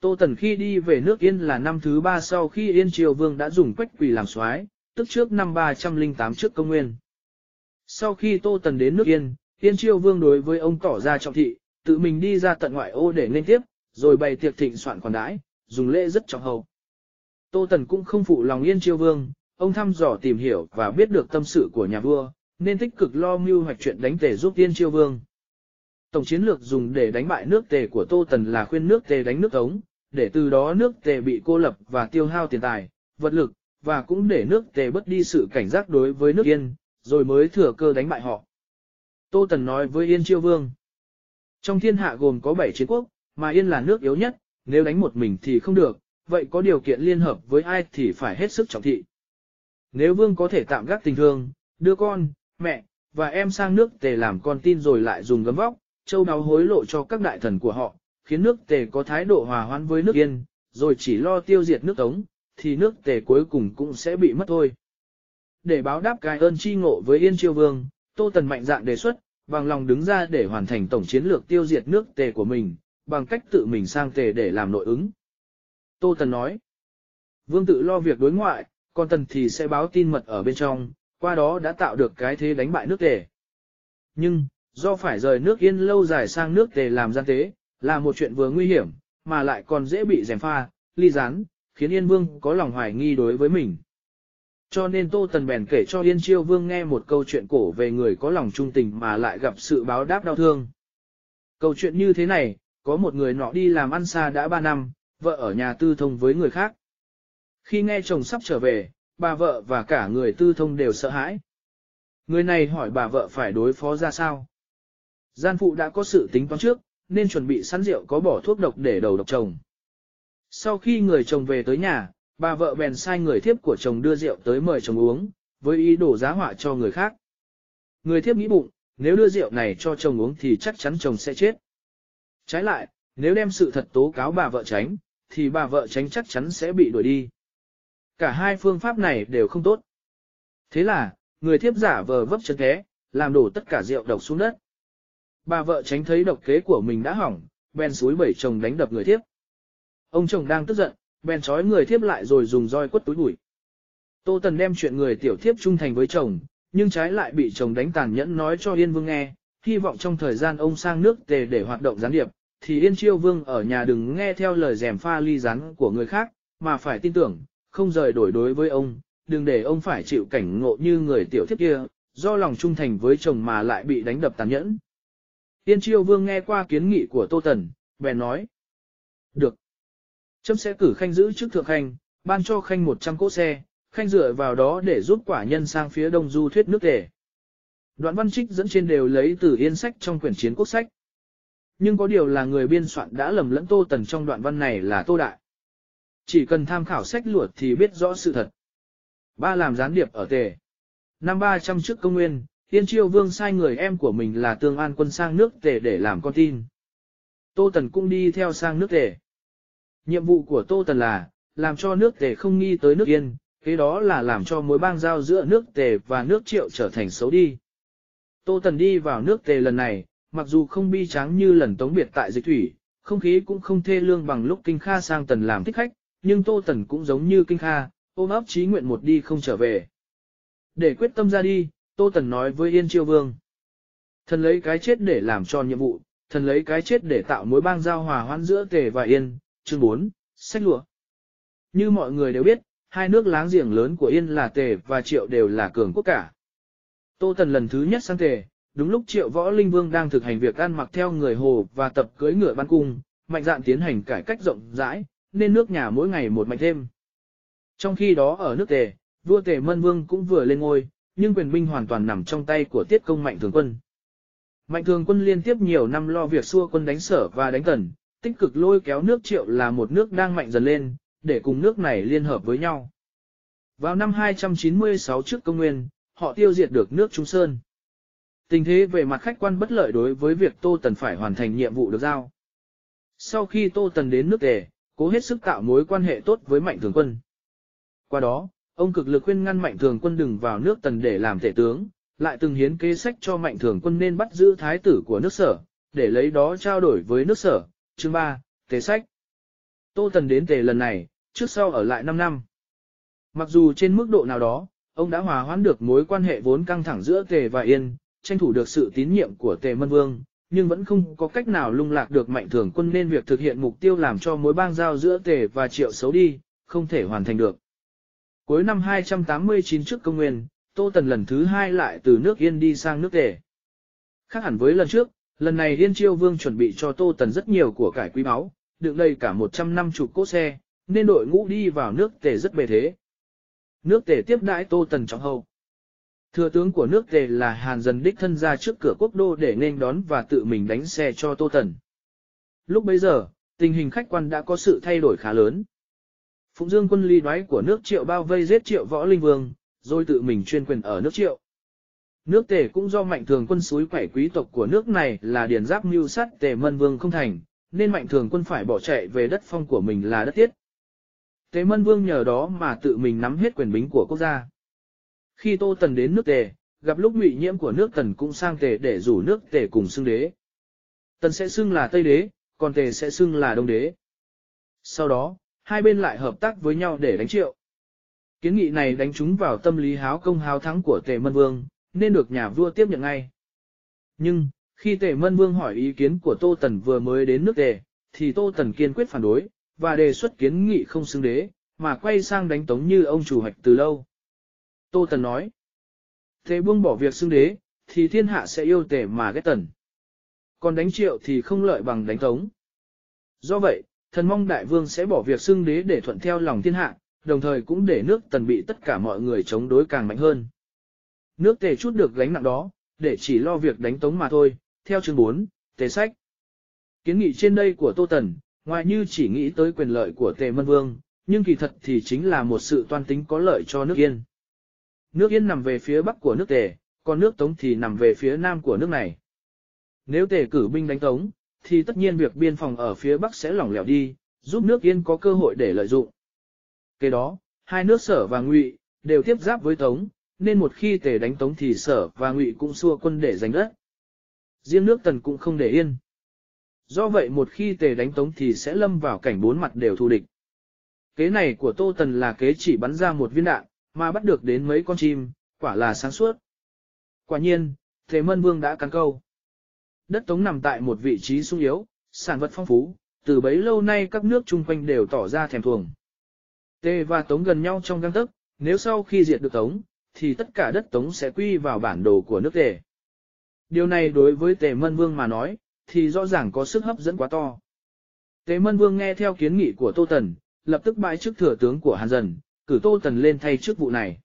Tô Tần khi đi về nước Yên là năm thứ ba sau khi Yên Triều Vương đã dùng quách quỷ làm soái, tức trước năm 308 trước công nguyên. Sau khi Tô Tần đến nước Yên, Yên Triều Vương đối với ông tỏ ra trọng thị, tự mình đi ra tận ngoại ô để nên tiếp, rồi bày tiệc thịnh soạn khoản đãi, dùng lễ rất trọng hậu. Tô Tần cũng không phụ lòng Yên Chiêu Vương, ông thăm dò tìm hiểu và biết được tâm sự của nhà vua, nên tích cực lo mưu hoạch chuyện đánh tề giúp Yên Chiêu Vương. Tổng chiến lược dùng để đánh bại nước tề của Tô Tần là khuyên nước tề đánh nước Tống, để từ đó nước tề bị cô lập và tiêu hao tiền tài, vật lực, và cũng để nước tề bất đi sự cảnh giác đối với nước Yên, rồi mới thừa cơ đánh bại họ. Tô Tần nói với Yên Chiêu Vương, trong thiên hạ gồm có 7 chiến quốc, mà Yên là nước yếu nhất, nếu đánh một mình thì không được, vậy có điều kiện liên hợp với ai thì phải hết sức trọng thị. Nếu Vương có thể tạm gác tình thương, đưa con, mẹ, và em sang nước tề làm con tin rồi lại dùng gấm vóc, châu đáo hối lộ cho các đại thần của họ, khiến nước tề có thái độ hòa hoãn với nước yên, rồi chỉ lo tiêu diệt nước tống, thì nước tề cuối cùng cũng sẽ bị mất thôi. Để báo đáp cái ơn chi ngộ với Yên triều Vương, Tô Tần mạnh dạn đề xuất, bằng lòng đứng ra để hoàn thành tổng chiến lược tiêu diệt nước tề của mình, bằng cách tự mình sang tề để làm nội ứng. Tô Tần nói, Vương tự lo việc đối ngoại, còn Tần thì sẽ báo tin mật ở bên trong, qua đó đã tạo được cái thế đánh bại nước tề. Nhưng, do phải rời nước yên lâu dài sang nước tề làm gian tế, là một chuyện vừa nguy hiểm, mà lại còn dễ bị rèm pha, ly rán, khiến Yên Vương có lòng hoài nghi đối với mình. Cho nên Tô Tần bèn kể cho Yên Chiêu Vương nghe một câu chuyện cổ về người có lòng trung tình mà lại gặp sự báo đáp đau thương. Câu chuyện như thế này, có một người nọ đi làm ăn xa đã 3 năm, vợ ở nhà tư thông với người khác. Khi nghe chồng sắp trở về, bà vợ và cả người tư thông đều sợ hãi. Người này hỏi bà vợ phải đối phó ra sao. Gian phụ đã có sự tính toán trước, nên chuẩn bị sẵn rượu có bỏ thuốc độc để đầu độc chồng. Sau khi người chồng về tới nhà, bà vợ bèn sai người thiếp của chồng đưa rượu tới mời chồng uống, với ý đồ giá họa cho người khác. Người thiếp nghĩ bụng, nếu đưa rượu này cho chồng uống thì chắc chắn chồng sẽ chết. Trái lại, nếu đem sự thật tố cáo bà vợ tránh, thì bà vợ tránh chắc chắn sẽ bị đuổi đi. Cả hai phương pháp này đều không tốt. Thế là, người thiếp giả vờ vấp chân té, làm đổ tất cả rượu độc xuống đất. Bà vợ tránh thấy độc kế của mình đã hỏng, bèn suối bảy chồng đánh đập người thiếp. Ông chồng đang tức giận, bèn trói người thiếp lại rồi dùng roi quất túi bụi. Tô Tần đem chuyện người tiểu thiếp trung thành với chồng, nhưng trái lại bị chồng đánh tàn nhẫn nói cho Yên Vương nghe, hy vọng trong thời gian ông sang nước tề để hoạt động gián điệp, thì Yên Chiêu Vương ở nhà đừng nghe theo lời rèm pha ly rắn của người khác, mà phải tin tưởng, không rời đổi đối với ông, đừng để ông phải chịu cảnh ngộ như người tiểu thiếp kia, do lòng trung thành với chồng mà lại bị đánh đập tàn nhẫn. Yên Chiêu vương nghe qua kiến nghị của Tô Tần, bèn nói. Được. Chấm sẽ cử khanh giữ chức thượng khanh, ban cho khanh 100 cỗ xe, khanh dựa vào đó để giúp quả nhân sang phía đông du thuyết nước tề. Đoạn văn trích dẫn trên đều lấy từ yên sách trong quyển chiến quốc sách. Nhưng có điều là người biên soạn đã lầm lẫn Tô Tần trong đoạn văn này là Tô Đại. Chỉ cần tham khảo sách luật thì biết rõ sự thật. Ba làm gián điệp ở tề. Năm 300 trước công nguyên, Tiên Triều Vương sai người em của mình là Tương An quân sang nước tề để làm con tin. Tô Tần cũng đi theo sang nước tề. Nhiệm vụ của Tô Tần là, làm cho nước tề không nghi tới nước yên, cái đó là làm cho mối bang giao giữa nước tề và nước triệu trở thành xấu đi. Tô Tần đi vào nước tề lần này, mặc dù không bi tráng như lần tống biệt tại dịch thủy, không khí cũng không thê lương bằng lúc Kinh Kha sang Tần làm thích khách, nhưng Tô Tần cũng giống như Kinh Kha, ôm ấp chí nguyện một đi không trở về. Để quyết tâm ra đi, Tô Tần nói với Yên Chiêu Vương. Thần lấy cái chết để làm cho nhiệm vụ, thần lấy cái chết để tạo mối bang giao hòa hoãn giữa tề và yên, chương 4, sách lụa. Như mọi người đều biết, hai nước láng giềng lớn của Yên là Tề và Triệu đều là cường quốc cả. Tô Tần lần thứ nhất sang Tề, đúng lúc Triệu Võ Linh Vương đang thực hành việc ăn mặc theo người Hồ và tập cưỡi ngựa ban cung, mạnh dạn tiến hành cải cách rộng rãi, nên nước nhà mỗi ngày một mạnh thêm. Trong khi đó ở nước Tề, vua Tề Mân Vương cũng vừa lên ngôi, nhưng quyền binh hoàn toàn nằm trong tay của Tiết Công Mạnh Thường Quân. Mạnh Thường Quân liên tiếp nhiều năm lo việc xua quân đánh sở và đánh tần, tích cực lôi kéo nước Triệu là một nước đang mạnh dần lên, để cùng nước này liên hợp với nhau. Vào năm 296 trước công nguyên, họ tiêu diệt được nước Trung Sơn. Tình thế về mặt khách quan bất lợi đối với việc Tô Tần phải hoàn thành nhiệm vụ được giao. Sau khi Tô Tần đến nước Tề, cố hết sức tạo mối quan hệ tốt với Mạnh Thường Quân. Qua đó, ông cực lực khuyên ngăn Mạnh Thường Quân đừng vào nước Tần để làm tể tướng, lại từng hiến kế sách cho Mạnh Thường Quân nên bắt giữ thái tử của nước sở, để lấy đó trao đổi với nước sở. Chương 3, Tề sách. Tô Tần đến Tề lần này, trước sau ở lại 5 năm. Mặc dù trên mức độ nào đó, ông đã hòa hoãn được mối quan hệ vốn căng thẳng giữa Tề và Yên, tranh thủ được sự tín nhiệm của Tề Mân Vương, nhưng vẫn không có cách nào lung lạc được mạnh thường quân nên việc thực hiện mục tiêu làm cho mối bang giao giữa Tề và Triệu xấu đi, không thể hoàn thành được. Cuối năm 289 trước công nguyên, Tô Tần lần thứ hai lại từ nước Yên đi sang nước Tề. Khác hẳn với lần trước, lần này Yên Chiêu Vương chuẩn bị cho Tô Tần rất nhiều của cải quý báu, đựng đầy cả 100 năm chục cỗ xe, nên đội ngũ đi vào nước Tề rất bề thế. Nước Tề tiếp đãi Tô Tần trọng hậu. Thừa tướng của nước Tề là Hàn Dần đích thân ra trước cửa quốc đô để nên đón và tự mình đánh xe cho Tô Tần. Lúc bấy giờ, tình hình khách quan đã có sự thay đổi khá lớn. Phụng Dương quân ly đoái của nước Triệu bao vây giết Triệu Võ Linh Vương, rồi tự mình chuyên quyền ở nước Triệu. Nước Tề cũng do mạnh thường quân suối quẻ quý tộc của nước này là điền giáp mưu sát Tề Mân Vương không thành, nên mạnh thường quân phải bỏ chạy về đất phong của mình là đất tiết. Tề Mân Vương nhờ đó mà tự mình nắm hết quyền bính của quốc gia. Khi Tô Tần đến nước Tề, gặp lúc ngụy nhiễm của nước Tần cũng sang Tề để rủ nước Tề cùng xưng đế. Tần sẽ xưng là Tây đế, còn Tề sẽ xưng là Đông đế. Sau đó, hai bên lại hợp tác với nhau để đánh triệu. Kiến nghị này đánh trúng vào tâm lý háo công háo thắng của Tề Mân Vương, nên được nhà vua tiếp nhận ngay. Nhưng, khi Tề Mân Vương hỏi ý kiến của Tô Tần vừa mới đến nước Tề, thì Tô Tần kiên quyết phản đối, và đề xuất kiến nghị không xưng đế, mà quay sang đánh tống như ông chủ hoạch từ lâu. Tô Tần nói, thế buông bỏ việc xưng đế, thì thiên hạ sẽ yêu tể mà ghét tần. Còn đánh triệu thì không lợi bằng đánh tống. Do vậy, thần mong đại vương sẽ bỏ việc xưng đế để thuận theo lòng thiên hạ, đồng thời cũng để nước tần bị tất cả mọi người chống đối càng mạnh hơn. Nước tề chút được gánh nặng đó, để chỉ lo việc đánh tống mà thôi, theo chương 4, tề sách. Kiến nghị trên đây của Tô Tần, ngoài như chỉ nghĩ tới quyền lợi của tề mân vương, nhưng kỳ thật thì chính là một sự toan tính có lợi cho nước Yên. Nước Yên nằm về phía bắc của nước Tề, còn nước Tống thì nằm về phía nam của nước này. Nếu Tề cử binh đánh Tống, thì tất nhiên việc biên phòng ở phía bắc sẽ lỏng lẻo đi, giúp nước Yên có cơ hội để lợi dụng. Kế đó, hai nước Sở và Ngụy đều tiếp giáp với Tống, nên một khi Tề đánh Tống thì Sở và Ngụy cũng xua quân để giành đất. Riêng nước Tần cũng không để yên. Do vậy một khi Tề đánh Tống thì sẽ lâm vào cảnh bốn mặt đều thù địch. Kế này của Tô Tần là kế chỉ bắn ra một viên đạn, mà bắt được đến mấy con chim, quả là sáng suốt. Quả nhiên, Thế Mân Vương đã cắn câu. Đất Tống nằm tại một vị trí sung yếu, sản vật phong phú, từ bấy lâu nay các nước chung quanh đều tỏ ra thèm thuồng. Tề và Tống gần nhau trong găng tức, nếu sau khi diệt được Tống, thì tất cả đất Tống sẽ quy vào bản đồ của nước Tề. Điều này đối với Tề Mân Vương mà nói, thì rõ ràng có sức hấp dẫn quá to. Tề Mân Vương nghe theo kiến nghị của Tô Tần, lập tức bãi chức thừa tướng của Hàn Dần, cử Tô Tần lên thay chức vụ này.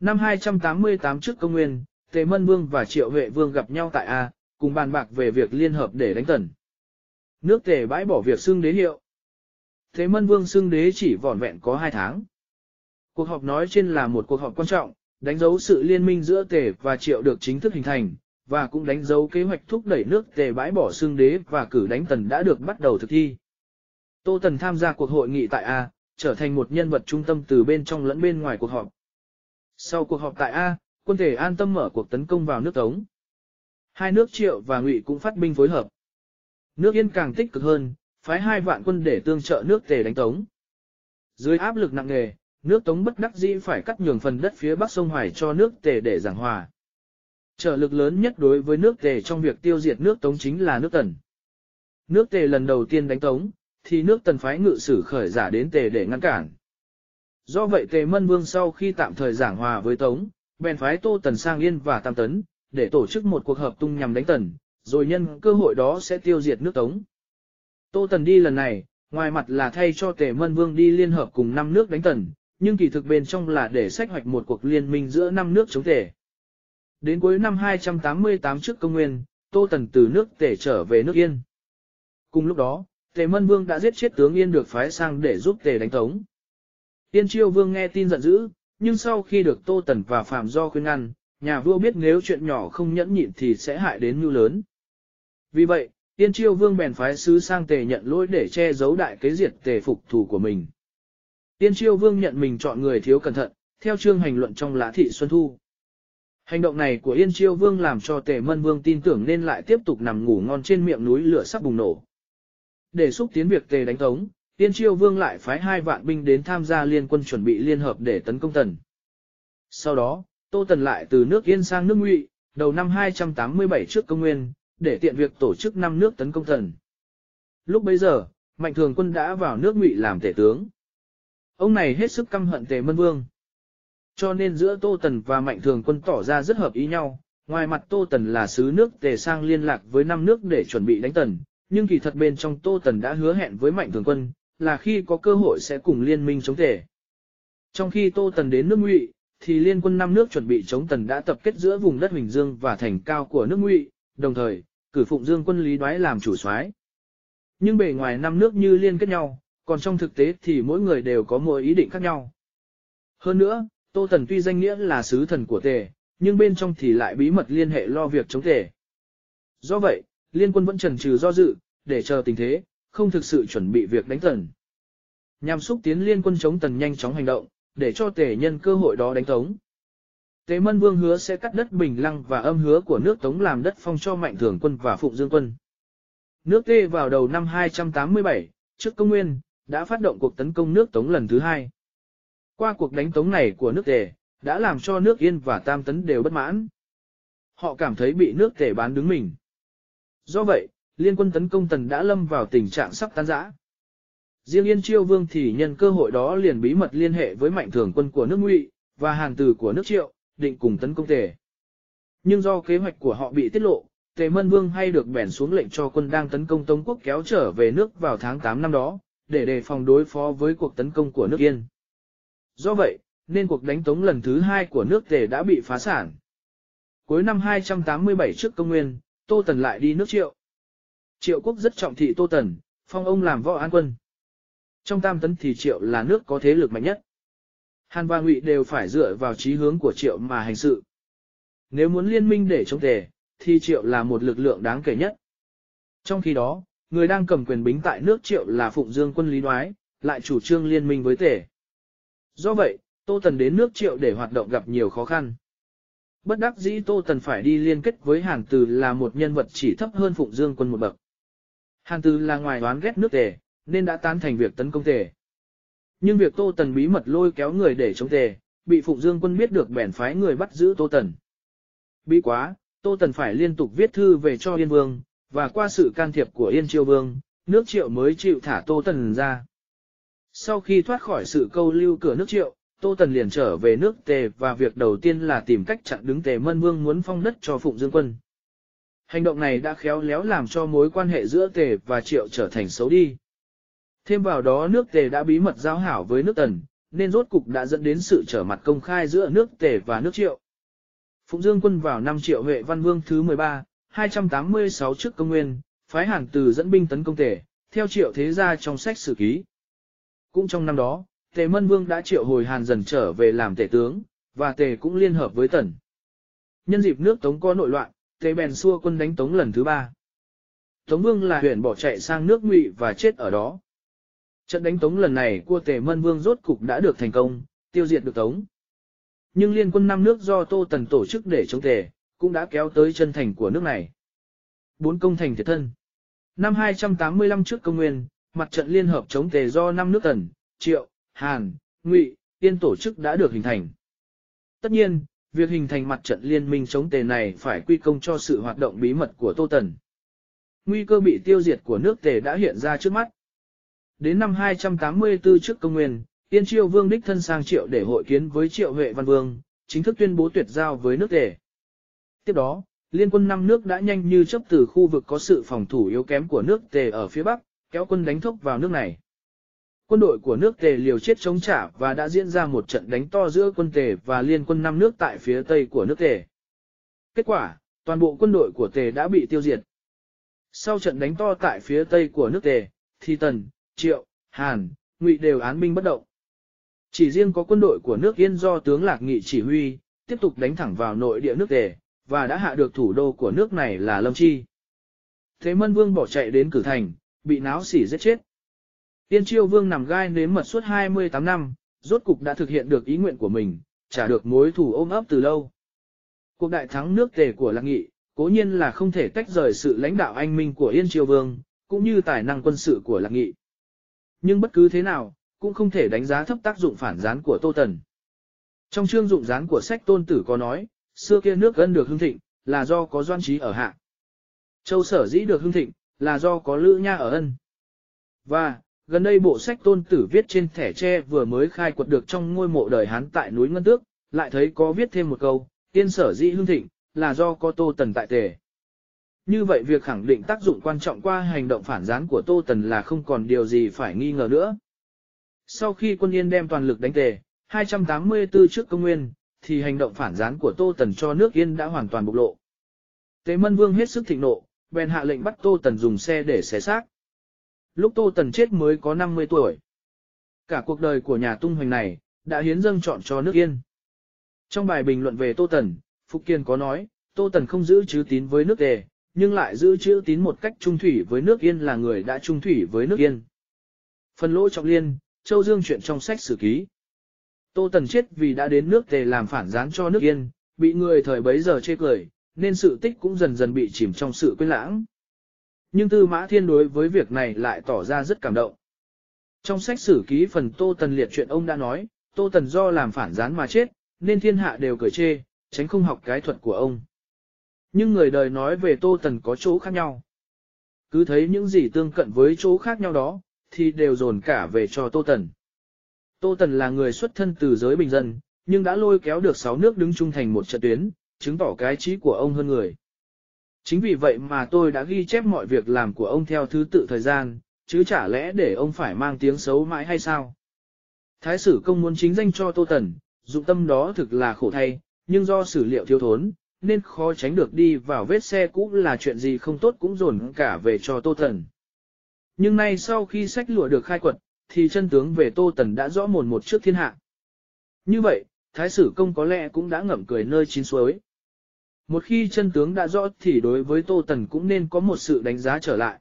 Năm 288 trước công nguyên, Tề Mân Vương và Triệu Huệ Vương gặp nhau tại A, cùng bàn bạc về việc liên hợp để đánh Tần. Nước Tề bãi bỏ việc xưng đế hiệu. Tề Mân Vương xưng đế chỉ vỏn vẹn có 2 tháng. Cuộc họp nói trên là một cuộc họp quan trọng, đánh dấu sự liên minh giữa Tề và Triệu được chính thức hình thành, và cũng đánh dấu kế hoạch thúc đẩy nước Tề bãi bỏ xưng đế và cử đánh Tần đã được bắt đầu thực thi. Tô Tần tham gia cuộc hội nghị tại A, trở thành một nhân vật trung tâm từ bên trong lẫn bên ngoài cuộc họp. Sau cuộc họp tại A, quân thể an tâm mở cuộc tấn công vào nước Tống. Hai nước Triệu và Ngụy cũng phát binh phối hợp. Nước Yên càng tích cực hơn, phái hai vạn quân để tương trợ nước Tề đánh Tống. Dưới áp lực nặng nề, nước Tống bất đắc dĩ phải cắt nhường phần đất phía bắc sông Hoài cho nước Tề để giảng hòa. Trợ lực lớn nhất đối với nước tề trong việc tiêu diệt nước Tống chính là nước Tần. Nước tề lần đầu tiên đánh Tống, thì nước Tần phái ngự sử khởi giả đến tề để ngăn cản. Do vậy tề mân vương sau khi tạm thời giảng hòa với Tống, bèn phái Tô Tần sang Yên và Tam Tấn, để tổ chức một cuộc hợp tung nhằm đánh Tần, rồi nhân cơ hội đó sẽ tiêu diệt nước Tống. Tô Tần đi lần này, ngoài mặt là thay cho Tề Mân Vương đi liên hợp cùng năm nước đánh Tần, nhưng kỳ thực bên trong là để sách hoạch một cuộc liên minh giữa năm nước chống Tề. Đến cuối năm 288 trước công nguyên, Tô Tần từ nước Tề trở về nước Yên. Cùng lúc đó, Tề Mân Vương đã giết chết tướng Yên được phái sang để giúp Tề đánh Tống. Yên Chiêu Vương nghe tin giận dữ, nhưng sau khi được Tô Tần và Phạm Do khuyên ngăn, nhà vua biết nếu chuyện nhỏ không nhẫn nhịn thì sẽ hại đến mưu lớn. Vì vậy, Tiên Chiêu Vương bèn phái sứ sang tề nhận lỗi để che giấu đại kế diệt tề phục thủ của mình. Tiên Chiêu Vương nhận mình chọn người thiếu cẩn thận, theo chương hành luận trong Lã Thị Xuân Thu. Hành động này của Yên Chiêu Vương làm cho Tề Mân Vương tin tưởng nên lại tiếp tục nằm ngủ ngon trên miệng núi lửa sắp bùng nổ. Để xúc tiến việc Tề đánh Tống, tiên Chiêu Vương lại phái hai vạn binh đến tham gia liên quân chuẩn bị liên hợp để tấn công Tần. Sau đó, Tô Tần lại từ nước Yên sang nước Ngụy, đầu năm 287 trước công nguyên, để tiện việc tổ chức năm nước tấn công thần. Lúc bấy giờ, Mạnh Thường Quân đã vào nước Ngụy làm tể tướng. Ông này hết sức căm hận Tề Mân Vương. Cho nên giữa Tô Tần và Mạnh Thường Quân tỏ ra rất hợp ý nhau, ngoài mặt Tô Tần là sứ nước Tề sang liên lạc với năm nước để chuẩn bị đánh Tần, nhưng kỳ thật bên trong Tô Tần đã hứa hẹn với Mạnh Thường Quân, là khi có cơ hội sẽ cùng liên minh chống Tề. Trong khi Tô Tần đến nước Ngụy, thì liên quân năm nước chuẩn bị chống Tần đã tập kết giữa vùng đất Huỳnh Dương và thành cao của nước Ngụy, đồng thời, cử phụng dương quân lý đoái làm chủ soái. Nhưng bề ngoài năm nước như liên kết nhau, còn trong thực tế thì mỗi người đều có mỗi ý định khác nhau. Hơn nữa, Tô Tần tuy danh nghĩa là sứ thần của tề, nhưng bên trong thì lại bí mật liên hệ lo việc chống tề. Do vậy, liên quân vẫn trần trừ do dự, để chờ tình thế, không thực sự chuẩn bị việc đánh tần. Nhằm xúc tiến liên quân chống tần nhanh chóng hành động, để cho tề nhân cơ hội đó đánh tống. Tế Mân Vương hứa sẽ cắt đất Bình Lăng và âm hứa của nước Tống làm đất phong cho Mạnh Thường quân và Phụng Dương quân. Nước Tê vào đầu năm 287, trước công nguyên, đã phát động cuộc tấn công nước Tống lần thứ hai. Qua cuộc đánh Tống này của nước Tề, đã làm cho nước Yên và Tam Tấn đều bất mãn. Họ cảm thấy bị nước Tề bán đứng mình. Do vậy, liên quân tấn công Tần đã lâm vào tình trạng sắp tan rã. Riêng Yên Chiêu Vương thì nhân cơ hội đó liền bí mật liên hệ với mạnh thường quân của nước Ngụy và hàng từ của nước Triệu, định cùng tấn công tề. Nhưng do kế hoạch của họ bị tiết lộ, tề mân vương hay được bèn xuống lệnh cho quân đang tấn công Tống quốc kéo trở về nước vào tháng 8 năm đó, để đề phòng đối phó với cuộc tấn công của nước Yên. Do vậy, nên cuộc đánh Tống lần thứ hai của nước tề đã bị phá sản. Cuối năm 287 trước công nguyên, Tô Tần lại đi nước Triệu. Triệu quốc rất trọng thị Tô Tần, phong ông làm võ an quân. Trong tam tấn thì Triệu là nước có thế lực mạnh nhất. Hàn và Ngụy đều phải dựa vào trí hướng của Triệu mà hành sự. Nếu muốn liên minh để chống tề, thì Triệu là một lực lượng đáng kể nhất. Trong khi đó, người đang cầm quyền bính tại nước Triệu là Phụng Dương quân Lý Đoái, lại chủ trương liên minh với tề. Do vậy, Tô Tần đến nước Triệu để hoạt động gặp nhiều khó khăn. Bất đắc dĩ Tô Tần phải đi liên kết với Hàn Từ là một nhân vật chỉ thấp hơn Phụng Dương quân một bậc. Hàn Từ là ngoài đoán ghét nước tề, nên đã tán thành việc tấn công tề. Nhưng việc Tô Tần bí mật lôi kéo người để chống tề, bị Phụng Dương quân biết được bèn phái người bắt giữ Tô Tần. Bí quá, Tô Tần phải liên tục viết thư về cho Yên Vương, và qua sự can thiệp của Yên triều Vương, nước Triệu mới chịu thả Tô Tần ra. Sau khi thoát khỏi sự câu lưu cửa nước Triệu, Tô Tần liền trở về nước Tề và việc đầu tiên là tìm cách chặn đứng Tề Mân Vương muốn phong đất cho Phụng Dương quân. Hành động này đã khéo léo làm cho mối quan hệ giữa Tề và Triệu trở thành xấu đi. Thêm vào đó nước tề đã bí mật giao hảo với nước tần, nên rốt cục đã dẫn đến sự trở mặt công khai giữa nước tề và nước triệu. Phụng Dương quân vào năm triệu Huệ Văn Vương thứ 13, 286 trước công nguyên, phái hàn từ dẫn binh tấn công tề, theo triệu thế gia trong sách sử ký. Cũng trong năm đó, tề mân vương đã triệu hồi hàn dần trở về làm tể tướng, và tề cũng liên hợp với tần. Nhân dịp nước Tống có nội loạn, tề bèn xua quân đánh Tống lần thứ ba. Tống vương là huyện bỏ chạy sang nước ngụy và chết ở đó. Trận đánh Tống lần này của Tề Mân Vương rốt cục đã được thành công, tiêu diệt được Tống. Nhưng liên quân năm nước do Tô Tần tổ chức để chống Tề, cũng đã kéo tới chân thành của nước này. Bốn công thành thiệt thân. Năm 285 trước công nguyên, mặt trận liên hợp chống Tề do năm nước Tần, Triệu, Hàn, Ngụy, Yên tổ chức đã được hình thành. Tất nhiên, việc hình thành mặt trận liên minh chống tề này phải quy công cho sự hoạt động bí mật của Tô Tần. Nguy cơ bị tiêu diệt của nước tề đã hiện ra trước mắt. Đến năm 284 trước công nguyên, Yên Triều Vương đích thân sang Triệu để hội kiến với Triệu Huệ Văn Vương, chính thức tuyên bố tuyệt giao với nước tề. Tiếp đó, liên quân năm nước đã nhanh như chấp từ khu vực có sự phòng thủ yếu kém của nước tề ở phía Bắc, kéo quân đánh thốc vào nước này. Quân đội của nước tề liều chết chống trả và đã diễn ra một trận đánh to giữa quân tề và liên quân năm nước tại phía tây của nước tề. Kết quả, toàn bộ quân đội của tề đã bị tiêu diệt. Sau trận đánh to tại phía tây của nước tề, thì Tần, Triệu, Hàn, Ngụy đều án binh bất động. Chỉ riêng có quân đội của nước Yên do tướng Lạc Nghị chỉ huy, tiếp tục đánh thẳng vào nội địa nước tề, và đã hạ được thủ đô của nước này là Lâm Chi. Thế Mân Vương bỏ chạy đến cử thành, bị náo sỉ giết chết. Tiên Chiêu Vương nằm gai nếm mật suốt 28 năm, rốt cục đã thực hiện được ý nguyện của mình, trả được mối thù ôm ấp từ lâu. Cuộc đại thắng nước tề của Lạc Nghị, cố nhiên là không thể tách rời sự lãnh đạo anh minh của Yên triều Vương, cũng như tài năng quân sự của Lạc Nghị. Nhưng bất cứ thế nào, cũng không thể đánh giá thấp tác dụng phản gián của Tô Tần. Trong chương dụng gián của sách tôn tử có nói, xưa kia nước ân được hưng thịnh, là do có doan trí ở hạ. Châu sở dĩ được hưng thịnh, là do có lữ nha ở ân. Và, gần đây bộ sách tôn tử viết trên thẻ tre vừa mới khai quật được trong ngôi mộ đời Hán tại núi Ngân Tước, lại thấy có viết thêm một câu, tiên sở dĩ hưng thịnh, là do có Tô Tần tại tề. Như vậy việc khẳng định tác dụng quan trọng qua hành động phản gián của Tô Tần là không còn điều gì phải nghi ngờ nữa. Sau khi quân Yên đem toàn lực đánh tề, 284 trước công nguyên, thì hành động phản gián của Tô Tần cho nước Yên đã hoàn toàn bộc lộ. Tế Mân Vương hết sức thịnh nộ, bèn hạ lệnh bắt Tô Tần dùng xe để xé xác. Lúc Tô Tần chết mới có 50 tuổi. Cả cuộc đời của nhà tung hoành này, đã hiến dâng chọn cho nước Yên. Trong bài bình luận về Tô Tần, phục Kiên có nói, Tô Tần không giữ chữ tín với nước Tề, nhưng lại giữ chữ tín một cách trung thủy với nước Yên là người đã trung thủy với nước Yên. Phần lỗ trọng liên, Châu Dương chuyện trong sách sử ký. Tô Tần chết vì đã đến nước Tề làm phản gián cho nước Yên, bị người thời bấy giờ chê cười, nên sự tích cũng dần dần bị chìm trong sự quên lãng. Nhưng Tư Mã Thiên đối với việc này lại tỏ ra rất cảm động. Trong sách sử ký phần Tô Tần liệt chuyện ông đã nói, Tô Tần do làm phản gián mà chết, nên thiên hạ đều cười chê, tránh không học cái thuật của ông. Nhưng người đời nói về Tô Tần có chỗ khác nhau. Cứ thấy những gì tương cận với chỗ khác nhau đó, thì đều dồn cả về cho Tô Tần. Tô Tần là người xuất thân từ giới bình dân, nhưng đã lôi kéo được sáu nước đứng chung thành một trận tuyến, chứng tỏ cái trí của ông hơn người. Chính vì vậy mà tôi đã ghi chép mọi việc làm của ông theo thứ tự thời gian, chứ chả lẽ để ông phải mang tiếng xấu mãi hay sao? Thái sử công muốn chính danh cho Tô Tần, dụng tâm đó thực là khổ thay, nhưng do sử liệu thiếu thốn, nên khó tránh được đi vào vết xe cũ là chuyện gì không tốt cũng dồn cả về cho Tô Tần. Nhưng nay sau khi sách lụa được khai quật, thì chân tướng về Tô Tần đã rõ mồn một trước thiên hạ. Như vậy, Thái sử công có lẽ cũng đã ngậm cười nơi chín suối. Một khi chân tướng đã rõ thì đối với Tô Tần cũng nên có một sự đánh giá trở lại.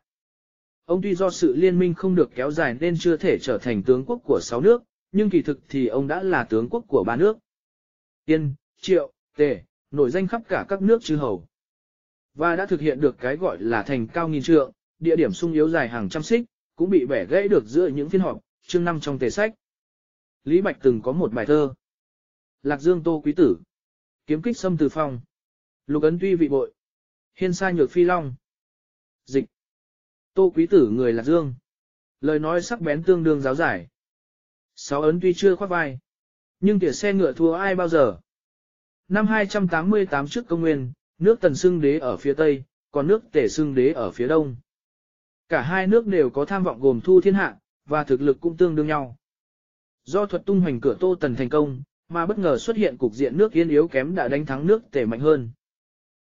Ông tuy do sự liên minh không được kéo dài nên chưa thể trở thành tướng quốc của sáu nước, nhưng kỳ thực thì ông đã là tướng quốc của ba nước. Yên, Triệu, Tề, nổi danh khắp cả các nước chư hầu. Và đã thực hiện được cái gọi là thành cao nghìn trượng, địa điểm sung yếu dài hàng trăm xích, cũng bị bẻ gãy được giữa những phiên họp, chương năm trong tề sách. Lý Bạch từng có một bài thơ. Lạc Dương Tô Quý Tử. Kiếm kích xâm từ phong. Lục ấn tuy vị bội. Hiên sai nhược phi long. Dịch. Tô quý tử người lạc dương. Lời nói sắc bén tương đương giáo giải. Sáu ấn tuy chưa khoác vai. Nhưng tỉa xe ngựa thua ai bao giờ. Năm 288 trước công nguyên, nước tần xưng đế ở phía tây, còn nước tể xưng đế ở phía đông. Cả hai nước đều có tham vọng gồm thu thiên hạ, và thực lực cũng tương đương nhau. Do thuật tung hoành cửa tô tần thành công, mà bất ngờ xuất hiện cục diện nước yên yếu kém đã đánh thắng nước tể mạnh hơn.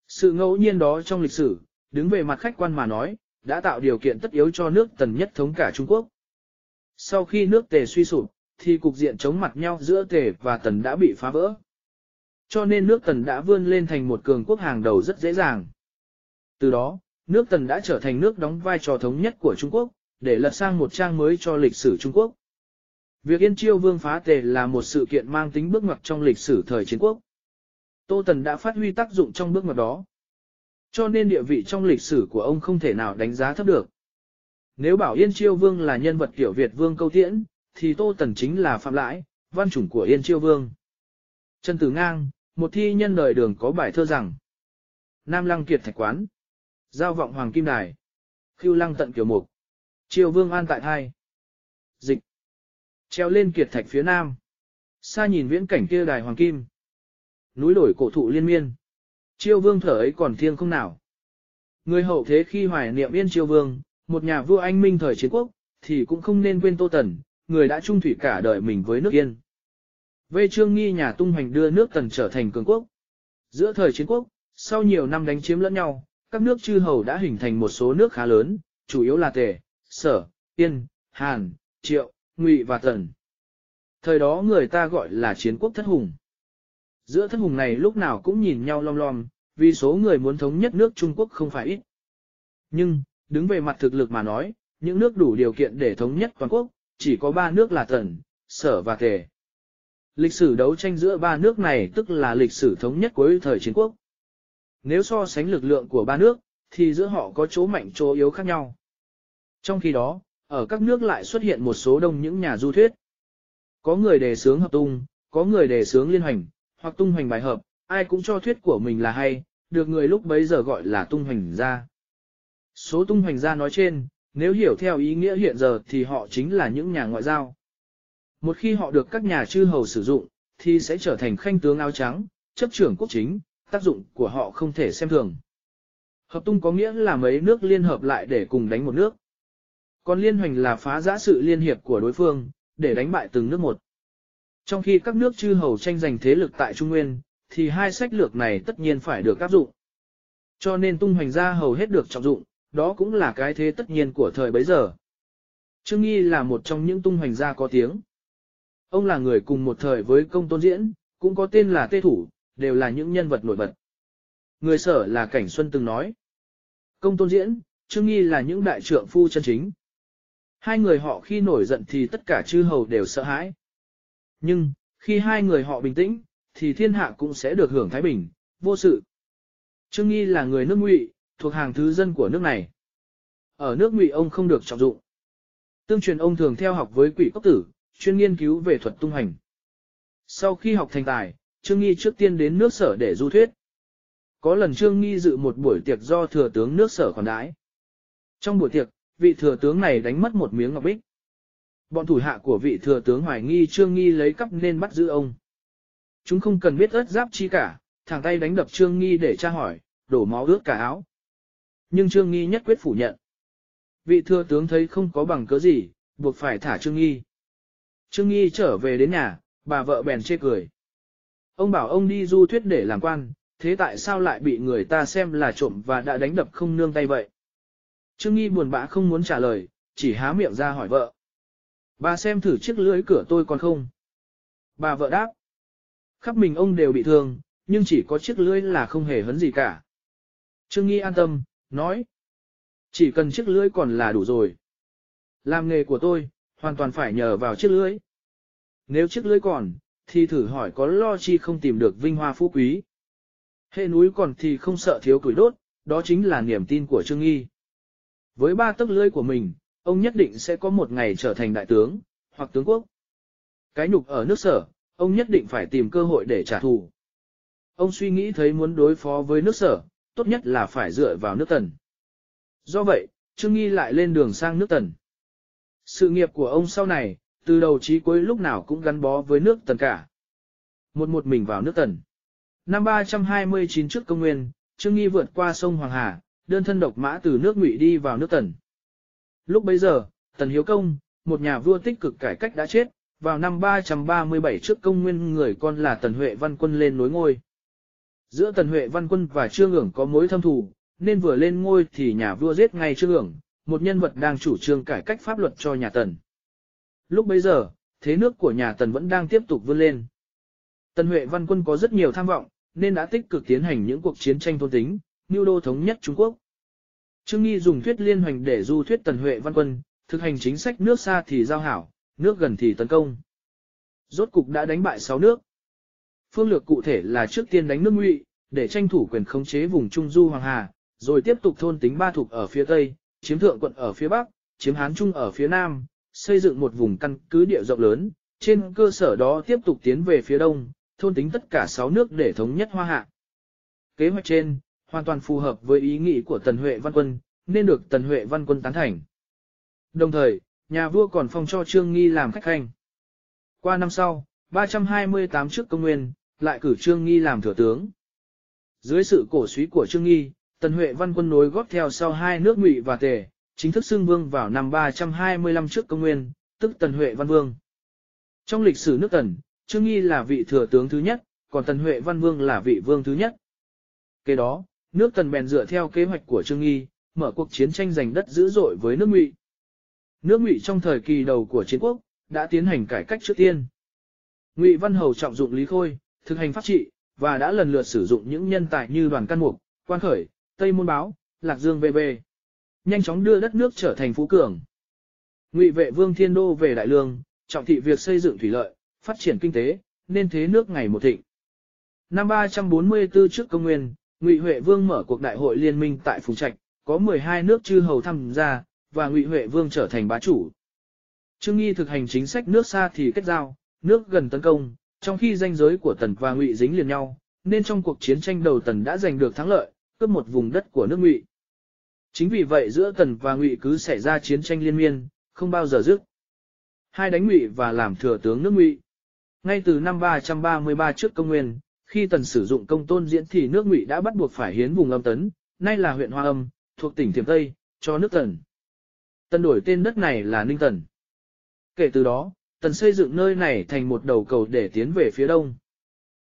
Sự ngẫu nhiên đó trong lịch sử, đứng về mặt khách quan mà nói, đã tạo điều kiện tất yếu cho nước tần nhất thống cả Trung Quốc. Sau khi nước tề suy sụp, thì cục diện chống mặt nhau giữa tề và tần đã bị phá vỡ. Cho nên nước tần đã vươn lên thành một cường quốc hàng đầu rất dễ dàng. Từ đó, nước tần đã trở thành nước đóng vai trò thống nhất của Trung Quốc, để lật sang một trang mới cho lịch sử Trung Quốc. Việc Yên Chiêu Vương phá tề là một sự kiện mang tính bước ngoặt trong lịch sử thời chiến quốc. Tô Tần đã phát huy tác dụng trong bước ngoặt đó. Cho nên địa vị trong lịch sử của ông không thể nào đánh giá thấp được. Nếu bảo Yên Chiêu Vương là nhân vật tiểu Việt Vương câu tiễn, thì Tô Tần chính là phạm lãi, văn chủng của Yên Chiêu Vương. Trần Tử Ngang, một thi nhân đời đường có bài thơ rằng Nam Lăng Kiệt Thạch Quán Giao vọng Hoàng Kim Đài Khưu Lăng Tận Kiều Mục Triều Vương An tại hai Dịch Treo lên Kiệt Thạch phía Nam Xa nhìn viễn cảnh kia đài Hoàng Kim Núi đổi cổ thụ liên miên Triều Vương thở ấy còn thiêng không nào Người hậu thế khi hoài niệm yên Triều Vương Một nhà vua anh minh thời chiến quốc Thì cũng không nên quên Tô Tần Người đã trung thủy cả đời mình với nước Yên Vê Trương Nghi nhà tung hoành đưa nước Tần trở thành cường quốc. Giữa thời chiến quốc, sau nhiều năm đánh chiếm lẫn nhau, các nước chư hầu đã hình thành một số nước khá lớn, chủ yếu là Tề, Sở, Yên, Hàn, Triệu, Ngụy và Tần. Thời đó người ta gọi là chiến quốc thất hùng. Giữa thất hùng này lúc nào cũng nhìn nhau lom lom, vì số người muốn thống nhất nước Trung Quốc không phải ít. Nhưng, đứng về mặt thực lực mà nói, những nước đủ điều kiện để thống nhất toàn quốc, chỉ có ba nước là Tần, Sở và Tề. Lịch sử đấu tranh giữa ba nước này tức là lịch sử thống nhất cuối thời chiến quốc. Nếu so sánh lực lượng của ba nước, thì giữa họ có chỗ mạnh chỗ yếu khác nhau. Trong khi đó, ở các nước lại xuất hiện một số đông những nhà du thuyết. Có người đề sướng hợp tung, có người đề sướng liên hoành, hoặc tung hoành bài hợp, ai cũng cho thuyết của mình là hay, được người lúc bấy giờ gọi là tung hoành gia. Số tung hoành gia nói trên, nếu hiểu theo ý nghĩa hiện giờ thì họ chính là những nhà ngoại giao. Một khi họ được các nhà chư hầu sử dụng, thì sẽ trở thành khanh tướng áo trắng, chấp trưởng quốc chính, tác dụng của họ không thể xem thường. Hợp tung có nghĩa là mấy nước liên hợp lại để cùng đánh một nước. Còn liên hoành là phá giã sự liên hiệp của đối phương, để đánh bại từng nước một. Trong khi các nước chư hầu tranh giành thế lực tại Trung Nguyên, thì hai sách lược này tất nhiên phải được áp dụng. Cho nên tung hoành gia hầu hết được trọng dụng, đó cũng là cái thế tất nhiên của thời bấy giờ. Trương Nghi là một trong những tung hoành gia có tiếng. Ông là người cùng một thời với công tôn diễn, cũng có tên là Tê Thủ, đều là những nhân vật nổi bật. Người sở là Cảnh Xuân từng nói. Công tôn diễn, Trương Nghi là những đại trượng phu chân chính. Hai người họ khi nổi giận thì tất cả chư hầu đều sợ hãi. Nhưng, khi hai người họ bình tĩnh, thì thiên hạ cũng sẽ được hưởng thái bình, vô sự. Trương Nghi là người nước ngụy, thuộc hàng thứ dân của nước này. Ở nước ngụy ông không được trọng dụng. Tương truyền ông thường theo học với quỷ cốc tử, chuyên nghiên cứu về thuật tung hành. Sau khi học thành tài, Trương Nghi trước tiên đến nước sở để du thuyết. Có lần Trương Nghi dự một buổi tiệc do thừa tướng nước sở khoản đái. Trong buổi tiệc, vị thừa tướng này đánh mất một miếng ngọc bích. Bọn thủ hạ của vị thừa tướng hoài nghi Trương Nghi lấy cắp nên bắt giữ ông. Chúng không cần biết ớt giáp chi cả, thẳng tay đánh đập Trương Nghi để tra hỏi, đổ máu ướt cả áo. Nhưng Trương Nghi nhất quyết phủ nhận. Vị thừa tướng thấy không có bằng cớ gì, buộc phải thả Trương Nghi. Trương Nghi trở về đến nhà, bà vợ bèn chê cười. Ông bảo ông đi du thuyết để làm quan, thế tại sao lại bị người ta xem là trộm và đã đánh đập không nương tay vậy? Trương Nghi buồn bã không muốn trả lời, chỉ há miệng ra hỏi vợ. Bà xem thử chiếc lưới cửa tôi còn không? Bà vợ đáp. Khắp mình ông đều bị thương, nhưng chỉ có chiếc lưới là không hề hấn gì cả. Trương Nghi an tâm, nói. Chỉ cần chiếc lưới còn là đủ rồi. Làm nghề của tôi, hoàn toàn phải nhờ vào chiếc lưới. Nếu chiếc lưới còn, thì thử hỏi có lo chi không tìm được vinh hoa phú quý. Hệ núi còn thì không sợ thiếu củi đốt, đó chính là niềm tin của Trương Nghi. Với ba tấc lưới của mình, ông nhất định sẽ có một ngày trở thành đại tướng, hoặc tướng quốc. Cái nhục ở nước sở, ông nhất định phải tìm cơ hội để trả thù. Ông suy nghĩ thấy muốn đối phó với nước sở, tốt nhất là phải dựa vào nước tần. Do vậy, Trương Nghi lại lên đường sang nước tần. Sự nghiệp của ông sau này, từ đầu chí cuối lúc nào cũng gắn bó với nước tần cả. Một một mình vào nước tần. Năm 329 trước công nguyên, Trương Nghi vượt qua sông Hoàng Hà, đơn thân độc mã từ nước Ngụy đi vào nước tần. Lúc bấy giờ, Tần Hiếu Công, một nhà vua tích cực cải cách đã chết, vào năm 337 trước công nguyên người con là Tần Huệ Văn Quân lên nối ngôi. Giữa Tần Huệ Văn Quân và Trương ưởng có mối thâm thù, nên vừa lên ngôi thì nhà vua giết ngay Trương ưởng, một nhân vật đang chủ trương cải cách pháp luật cho nhà Tần. Lúc bấy giờ, thế nước của nhà Tần vẫn đang tiếp tục vươn lên. Tần Huệ Văn Quân có rất nhiều tham vọng, nên đã tích cực tiến hành những cuộc chiến tranh thôn tính, như đô thống nhất Trung Quốc. Trương Nghi dùng thuyết liên hoành để du thuyết Tần Huệ Văn Quân, thực hành chính sách nước xa thì giao hảo, nước gần thì tấn công. Rốt cục đã đánh bại 6 nước. Phương lược cụ thể là trước tiên đánh nước Ngụy, để tranh thủ quyền khống chế vùng Trung Du Hoàng Hà, rồi tiếp tục thôn tính ba thuộc ở phía Tây, chiếm thượng quận ở phía Bắc, chiếm Hán Trung ở phía Nam, xây dựng một vùng căn cứ địa rộng lớn, trên cơ sở đó tiếp tục tiến về phía Đông, thôn tính tất cả 6 nước để thống nhất hoa hạ. Kế hoạch trên, hoàn toàn phù hợp với ý nghĩ của Tần Huệ Văn Quân, nên được Tần Huệ Văn Quân tán thành. Đồng thời, nhà vua còn phong cho Trương Nghi làm khách khanh. Qua năm sau, 328 trước công nguyên, lại cử Trương Nghi làm thừa tướng. Dưới sự cổ suý của Trương Nghi, Tần Huệ Văn Quân nối góp theo sau hai nước Ngụy và Tề, chính thức xưng vương vào năm 325 trước công nguyên, tức Tần Huệ Văn Vương. Trong lịch sử nước Tần, Trương Nghi là vị thừa tướng thứ nhất, còn Tần Huệ Văn Vương là vị vương thứ nhất. Kế đó, nước Tần bèn dựa theo kế hoạch của Trương Nghi, mở cuộc chiến tranh giành đất dữ dội với nước Ngụy. Nước Ngụy trong thời kỳ đầu của chiến quốc, đã tiến hành cải cách trước tiên. Ngụy Văn Hầu trọng dụng Lý Khôi, thực hành pháp trị, và đã lần lượt sử dụng những nhân tài như đoàn căn mục, quan khởi, Tây Môn Báo, Lạc Dương VV. Nhanh chóng đưa đất nước trở thành phú cường. Ngụy vệ vương thiên đô về Đại Lương, trọng thị việc xây dựng thủy lợi, phát triển kinh tế, nên thế nước ngày một thịnh. Năm 344 trước công nguyên, Ngụy Huệ Vương mở cuộc đại hội liên minh tại Phùng Trạch, có 12 nước chư hầu tham gia, và Ngụy Huệ Vương trở thành bá chủ. Trương Nghi thực hành chính sách nước xa thì kết giao, nước gần tấn công, trong khi danh giới của Tần và Ngụy dính liền nhau, nên trong cuộc chiến tranh đầu Tần đã giành được thắng lợi, cướp một vùng đất của nước Ngụy. Chính vì vậy giữa Tần và Ngụy cứ xảy ra chiến tranh liên miên, không bao giờ dứt. Hai đánh Ngụy và làm thừa tướng nước Ngụy. Ngay từ năm 333 trước công nguyên, khi Tần sử dụng công tôn diễn thì nước Ngụy đã bắt buộc phải hiến vùng âm tấn, nay là huyện Hoa Âm, thuộc tỉnh Thiểm Tây, cho nước Tần. Tần đổi tên đất này là Ninh Tần. Kể từ đó, Tần xây dựng nơi này thành một đầu cầu để tiến về phía đông.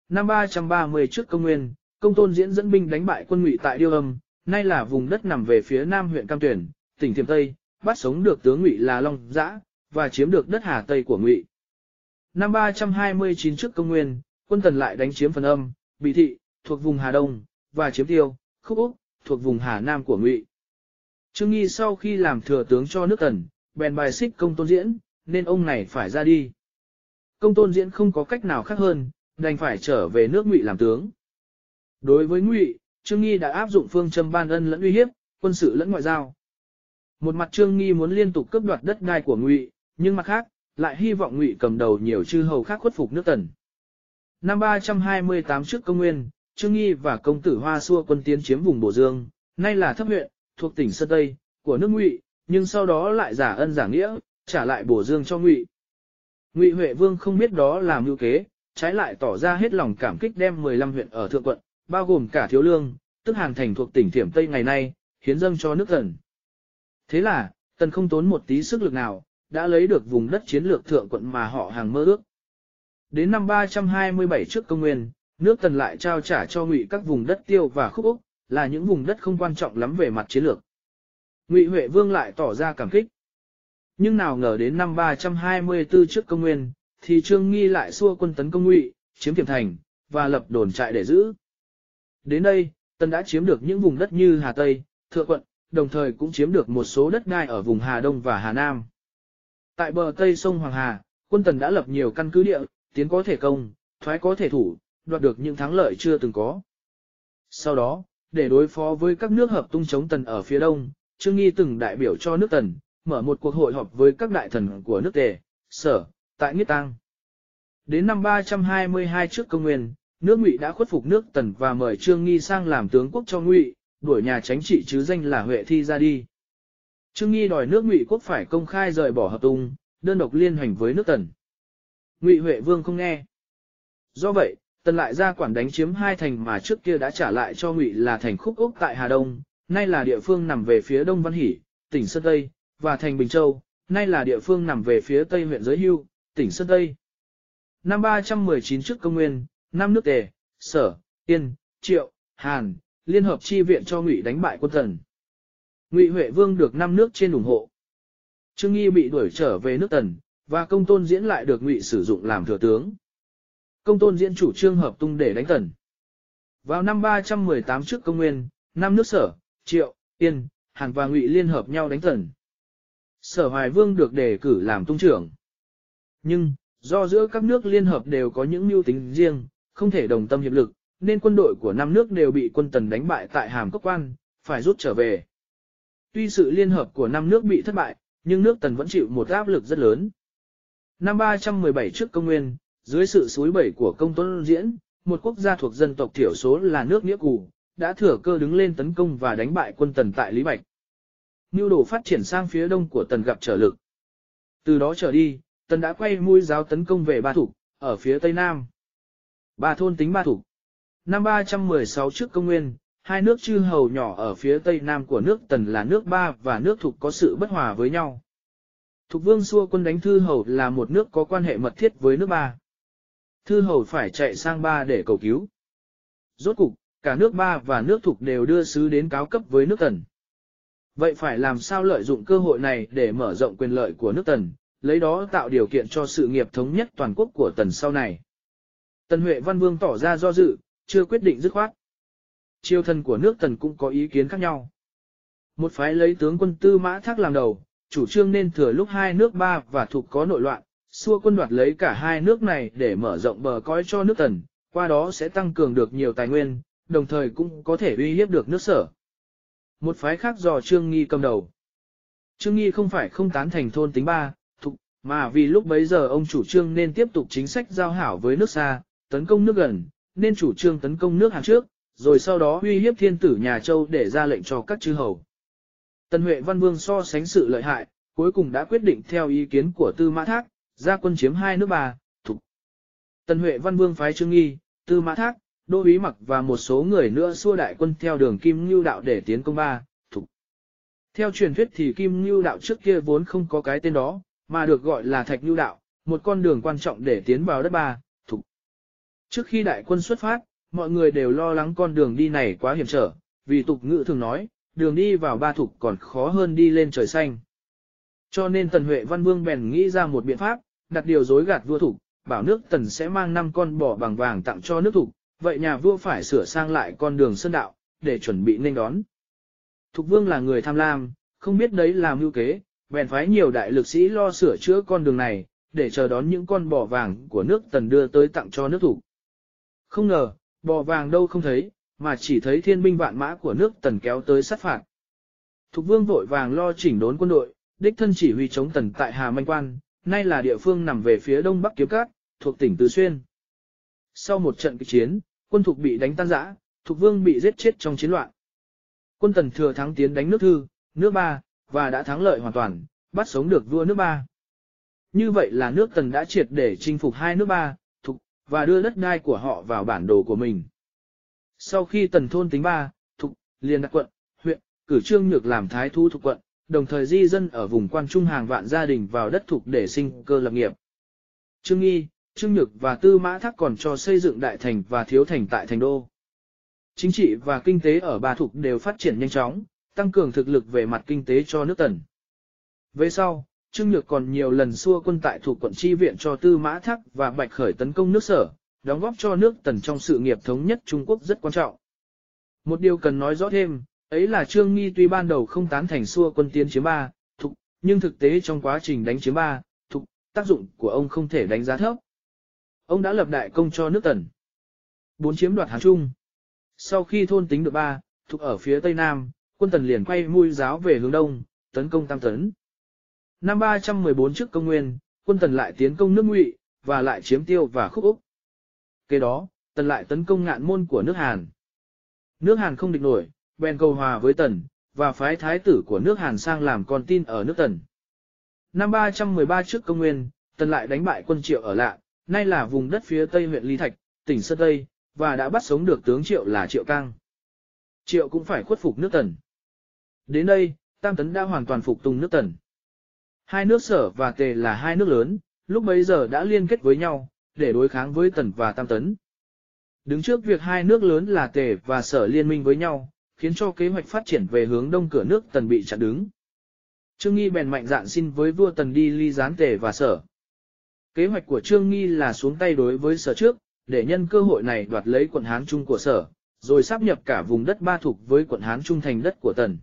Năm 330 trước công nguyên, công tôn diễn dẫn binh đánh bại quân ngụy tại Điêu Âm, nay là vùng đất nằm về phía nam huyện Cam Tuyển, tỉnh Thiểm Tây, bắt sống được tướng ngụy là Long Dã, và chiếm được đất Hà Tây của ngụy. Năm 329 trước công nguyên, quân Tần lại đánh chiếm phần âm, Bị Thị, thuộc vùng Hà Đông, và chiếm Tiêu, Khúc Úc, thuộc vùng Hà Nam của ngụy. Trương Nghi sau khi làm thừa tướng cho nước Tần, bèn bài xích công tôn diễn, nên ông này phải ra đi. Công tôn diễn không có cách nào khác hơn, đành phải trở về nước Ngụy làm tướng. Đối với Ngụy, Trương Nghi đã áp dụng phương châm ban ân lẫn uy hiếp, quân sự lẫn ngoại giao. Một mặt Trương Nghi muốn liên tục cướp đoạt đất đai của Ngụy, nhưng mặt khác, lại hy vọng Ngụy cầm đầu nhiều chư hầu khác khuất phục nước Tần. Năm 328 trước công nguyên, Trương Nghi và công tử Hoa Xua quân tiến chiếm vùng Bổ Dương, nay là thấp huyện, thuộc tỉnh Sơn Tây, của nước Ngụy, nhưng sau đó lại giả ân giả nghĩa, trả lại bổ dương cho Ngụy. Ngụy Huệ Vương không biết đó là mưu kế, trái lại tỏ ra hết lòng cảm kích đem 15 huyện ở thượng quận, bao gồm cả Thiếu Lương, tức Hàn Thành thuộc tỉnh Thiểm Tây ngày nay, hiến dâng cho nước Tần. Thế là, Tần không tốn một tí sức lực nào, đã lấy được vùng đất chiến lược thượng quận mà họ hàng mơ ước. Đến năm 327 trước công nguyên, nước Tần lại trao trả cho Ngụy các vùng đất tiêu và khúc Úc, là những vùng đất không quan trọng lắm về mặt chiến lược. Ngụy Huệ Vương lại tỏ ra cảm kích. Nhưng nào ngờ đến năm 324 trước công nguyên, thì Trương Nghi lại xua quân tấn công Ngụy, chiếm tiềm Thành, và lập đồn trại để giữ. Đến đây, Tân đã chiếm được những vùng đất như Hà Tây, Thượng Quận, đồng thời cũng chiếm được một số đất ngai ở vùng Hà Đông và Hà Nam. Tại bờ Tây sông Hoàng Hà, quân Tần đã lập nhiều căn cứ địa, tiến có thể công, thoái có thể thủ, đoạt được những thắng lợi chưa từng có. Sau đó, để đối phó với các nước hợp tung chống Tần ở phía Đông, Trương Nghi từng đại biểu cho nước Tần, mở một cuộc hội họp với các đại thần của nước Tề, sở, tại Nghiết Tăng. Đến năm 322 trước công nguyên, nước Ngụy đã khuất phục nước Tần và mời Trương Nghi sang làm tướng quốc cho Ngụy, đuổi nhà tránh trị chứ danh là Huệ Thi ra đi. Trương Nghi đòi nước Ngụy quốc phải công khai rời bỏ hợp tung, đơn độc liên hành với nước Tần. Ngụy Huệ Vương không nghe. Do vậy, Tần lại ra quản đánh chiếm hai thành mà trước kia đã trả lại cho Ngụy là thành Khúc Úc tại Hà Đông, nay là địa phương nằm về phía Đông Văn Hỷ, tỉnh Sơn Tây, và thành Bình Châu, nay là địa phương nằm về phía tây huyện Giới Hưu, tỉnh Sơn Tây. Năm 319 trước công nguyên, năm nước Tề, Sở, Yên, Triệu, Hàn, liên hợp chi viện cho Ngụy đánh bại quân Tần. Ngụy Huệ Vương được năm nước trên ủng hộ. Trương Nghi bị đuổi trở về nước Tần, và công tôn diễn lại được Ngụy sử dụng làm thừa tướng. Công tôn diễn chủ trương hợp tung để đánh Tần. Vào năm 318 trước công nguyên, năm nước Sở, Triệu, Yên, Hàn và Ngụy liên hợp nhau đánh Tần. Sở Hoài Vương được đề cử làm tung trưởng. Nhưng, do giữa các nước liên hợp đều có những mưu tính riêng, không thể đồng tâm hiệp lực, nên quân đội của năm nước đều bị quân Tần đánh bại tại Hàm Cốc Quan, phải rút trở về. Tuy sự liên hợp của năm nước bị thất bại, nhưng nước Tần vẫn chịu một áp lực rất lớn. Năm 317 trước công nguyên, Dưới sự suối bẩy của công tôn diễn, một quốc gia thuộc dân tộc thiểu số là nước Nghĩa Cù, đã thừa cơ đứng lên tấn công và đánh bại quân Tần tại Lý Bạch. Nưu đồ phát triển sang phía đông của Tần gặp trở lực. Từ đó trở đi, Tần đã quay mũi giáo tấn công về Ba Thục, ở phía tây nam. Ba thôn tính Ba Thục. Năm 316 trước công nguyên, hai nước chư hầu nhỏ ở phía tây nam của nước Tần là nước Ba và nước Thục có sự bất hòa với nhau. Thục vương xua quân đánh Thư Hầu là một nước có quan hệ mật thiết với nước Ba. Thư Hầu phải chạy sang Ba để cầu cứu. Rốt cục, cả nước Ba và nước Thục đều đưa sứ đến cáo cấp với nước Tần. Vậy phải làm sao lợi dụng cơ hội này để mở rộng quyền lợi của nước Tần, lấy đó tạo điều kiện cho sự nghiệp thống nhất toàn quốc của Tần sau này. Tần Huệ Văn Vương tỏ ra do dự, chưa quyết định dứt khoát. Triều thần của nước Tần cũng có ý kiến khác nhau. Một phái lấy tướng quân Tư Mã Thác làm đầu, chủ trương nên thừa lúc hai nước ba và thuộc có nội loạn, xua quân đoạt lấy cả hai nước này để mở rộng bờ cõi cho nước Tần, qua đó sẽ tăng cường được nhiều tài nguyên, đồng thời cũng có thể uy hiếp được nước sở. Một phái khác dò Trương Nghi cầm đầu. Trương Nghi không phải không tán thành thôn tính ba, thục, mà vì lúc bấy giờ ông chủ trương nên tiếp tục chính sách giao hảo với nước xa, tấn công nước gần, nên chủ trương tấn công nước Hàn trước, rồi sau đó uy hiếp thiên tử nhà Châu để ra lệnh cho các chư hầu. Tần Huệ Văn Vương so sánh sự lợi hại, cuối cùng đã quyết định theo ý kiến của Tư Mã Thác, ra quân chiếm hai nước bà, thục. Tần Huệ Văn Vương phái Trương Nghi, Tư Mã Thác, Đô Ý Mặc và một số người nữa xua đại quân theo đường Kim Ngưu Đạo để tiến công ba, thục. Theo truyền thuyết thì Kim Ngưu Đạo trước kia vốn không có cái tên đó, mà được gọi là Thạch Ngưu Đạo, một con đường quan trọng để tiến vào đất ba, thục. Trước khi đại quân xuất phát, mọi người đều lo lắng con đường đi này quá hiểm trở, vì tục ngữ thường nói, đường đi vào ba thục còn khó hơn đi lên trời xanh. Cho nên Tần Huệ Văn Vương bèn nghĩ ra một biện pháp, đặt điều dối gạt vua thục, bảo nước Tần sẽ mang 5 con bò bằng vàng tặng cho nước thục, vậy nhà vua phải sửa sang lại con đường sơn đạo, để chuẩn bị nên đón. Thục Vương là người tham lam, không biết đấy là mưu kế, bèn phái nhiều đại lực sĩ lo sửa chữa con đường này, để chờ đón những con bò vàng của nước Tần đưa tới tặng cho nước thục. Không ngờ, bò vàng đâu không thấy, mà chỉ thấy thiên binh vạn mã của nước tần kéo tới sát phạt. Thục vương vội vàng lo chỉnh đốn quân đội, đích thân chỉ huy chống tần tại Hà Manh Quan, nay là địa phương nằm về phía đông bắc kiếm cát, thuộc tỉnh Tứ Xuyên. Sau một trận kịch chiến, quân thục bị đánh tan rã, thục vương bị giết chết trong chiến loạn. Quân tần thừa thắng tiến đánh nước thư, nước ba, và đã thắng lợi hoàn toàn, bắt sống được vua nước ba. Như vậy là nước tần đã triệt để chinh phục hai nước ba, thục, và đưa đất đai của họ vào bản đồ của mình. Sau khi tần thôn tính ba, thục, liền đặt quận, huyện, cử trương nhược làm thái thu thuộc quận, đồng thời di dân ở vùng quan trung hàng vạn gia đình vào đất thục để sinh cơ lập nghiệp. Trương Nghi, Trương Nhược và Tư Mã Thác còn cho xây dựng đại thành và thiếu thành tại thành đô. Chính trị và kinh tế ở ba thục đều phát triển nhanh chóng, tăng cường thực lực về mặt kinh tế cho nước tần. Về sau, Trương Nhược còn nhiều lần xua quân tại thuộc quận chi viện cho Tư Mã Thác và Bạch Khởi tấn công nước sở, đóng góp cho nước tần trong sự nghiệp thống nhất Trung Quốc rất quan trọng. Một điều cần nói rõ thêm, ấy là Trương Nghi tuy ban đầu không tán thành xua quân tiến chiếm ba, thục, nhưng thực tế trong quá trình đánh chiếm ba, thục, tác dụng của ông không thể đánh giá thấp. Ông đã lập đại công cho nước tần. Bốn chiếm đoạt Hán Trung. Sau khi thôn tính được ba, thục ở phía tây nam, quân tần liền quay mũi giáo về hướng đông, tấn công Tam Tấn. Năm 314 trước công nguyên, quân tần lại tiến công nước Ngụy và lại chiếm tiêu và khúc Úc. Kế đó, tần lại tấn công ngạn môn của nước Hàn. Nước Hàn không địch nổi, bèn cầu hòa với tần, và phái thái tử của nước Hàn sang làm con tin ở nước tần. Năm 313 trước công nguyên, tần lại đánh bại quân triệu ở lạ, nay là vùng đất phía tây huyện Lý Thạch, tỉnh Sơn Tây, và đã bắt sống được tướng triệu là triệu cang. Triệu cũng phải khuất phục nước tần. Đến đây, Tam Tấn đã hoàn toàn phục tùng nước tần. Hai nước sở và tề là hai nước lớn, lúc bấy giờ đã liên kết với nhau, để đối kháng với Tần và Tam Tấn. Đứng trước việc hai nước lớn là Tề và Sở liên minh với nhau, khiến cho kế hoạch phát triển về hướng đông cửa nước Tần bị chặn đứng. Trương Nghi bèn mạnh dạn xin với vua Tần đi ly gián Tề và Sở. Kế hoạch của Trương Nghi là xuống tay đối với Sở trước, để nhân cơ hội này đoạt lấy quận Hán Trung của Sở, rồi sáp nhập cả vùng đất ba thuộc với quận Hán Trung thành đất của Tần.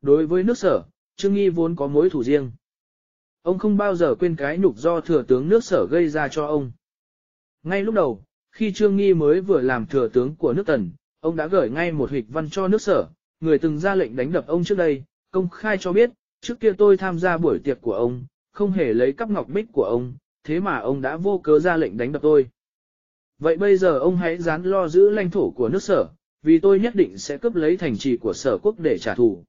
Đối với nước Sở, Trương Nghi vốn có mối thủ riêng. Ông không bao giờ quên cái nhục do thừa tướng nước Sở gây ra cho ông. Ngay lúc đầu, khi Trương Nghi mới vừa làm thừa tướng của nước Tần, ông đã gửi ngay một hịch văn cho nước sở, người từng ra lệnh đánh đập ông trước đây, công khai cho biết, trước kia tôi tham gia buổi tiệc của ông, không hề lấy cắp ngọc bích của ông, thế mà ông đã vô cớ ra lệnh đánh đập tôi. Vậy bây giờ ông hãy dán lo giữ lãnh thổ của nước sở, vì tôi nhất định sẽ cướp lấy thành trì của sở quốc để trả thù.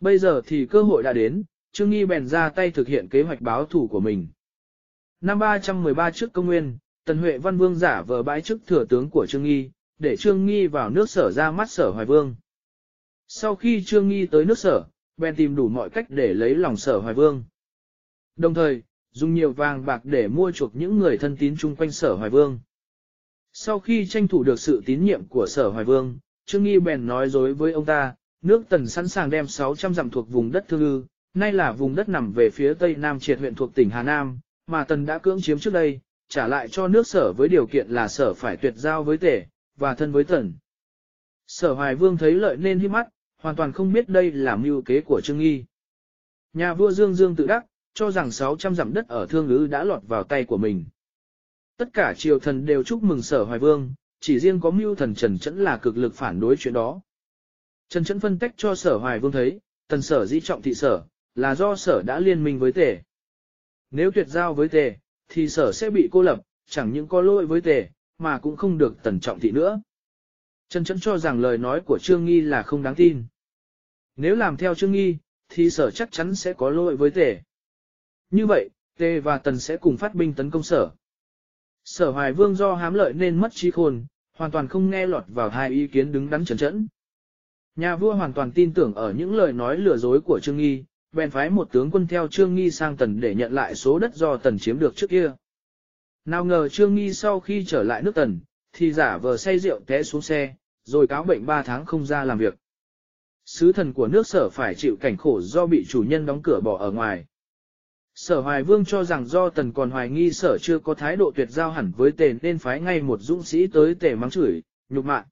Bây giờ thì cơ hội đã đến, Trương Nghi bèn ra tay thực hiện kế hoạch báo thù của mình. Năm 313 trước công nguyên, Tần Huệ Văn Vương giả vờ bãi chức thừa tướng của Trương Nghi, để Trương Nghi vào nước sở ra mắt sở Hoài Vương. Sau khi Trương Nghi tới nước sở, bèn tìm đủ mọi cách để lấy lòng sở Hoài Vương. Đồng thời, dùng nhiều vàng bạc để mua chuộc những người thân tín chung quanh sở Hoài Vương. Sau khi tranh thủ được sự tín nhiệm của sở Hoài Vương, Trương Nghi bèn nói dối với ông ta, nước tần sẵn sàng đem 600 dặm thuộc vùng đất thương ư, nay là vùng đất nằm về phía tây nam triệt huyện thuộc tỉnh Hà Nam, mà tần đã cưỡng chiếm trước đây, trả lại cho nước sở với điều kiện là sở phải tuyệt giao với tể, và thân với tần. Sở Hoài Vương thấy lợi nên hiếp mắt, hoàn toàn không biết đây là mưu kế của Trương Nghi. Nhà vua Dương Dương tự đắc, cho rằng 600 dặm đất ở Thương Ngữ đã lọt vào tay của mình. Tất cả triều thần đều chúc mừng sở Hoài Vương, chỉ riêng có mưu thần Trần Chẫn là cực lực phản đối chuyện đó. Trần Chẫn phân tích cho sở Hoài Vương thấy, tần sở di trọng thị sở, là do sở đã liên minh với tề. Nếu tuyệt giao với tề, thì sở sẽ bị cô lập, chẳng những có lỗi với tề, mà cũng không được tần trọng thị nữa. Trần trấn cho rằng lời nói của Trương Nghi là không đáng tin. Nếu làm theo Trương Nghi, thì sở chắc chắn sẽ có lỗi với tề. Như vậy, tề và tần sẽ cùng phát binh tấn công sở. Sở Hoài Vương do hám lợi nên mất trí khôn, hoàn toàn không nghe lọt vào hai ý kiến đứng đắn Trần Trấn. Nhà vua hoàn toàn tin tưởng ở những lời nói lừa dối của Trương Nghi, bèn phái một tướng quân theo Trương Nghi sang Tần để nhận lại số đất do Tần chiếm được trước kia. Nào ngờ Trương Nghi sau khi trở lại nước Tần, thì giả vờ say rượu té xuống xe, rồi cáo bệnh 3 tháng không ra làm việc. Sứ thần của nước sở phải chịu cảnh khổ do bị chủ nhân đóng cửa bỏ ở ngoài. Sở Hoài Vương cho rằng do tần còn hoài nghi sở chưa có thái độ tuyệt giao hẳn với tề nên phái ngay một dũng sĩ tới tề mắng chửi, nhục mạ.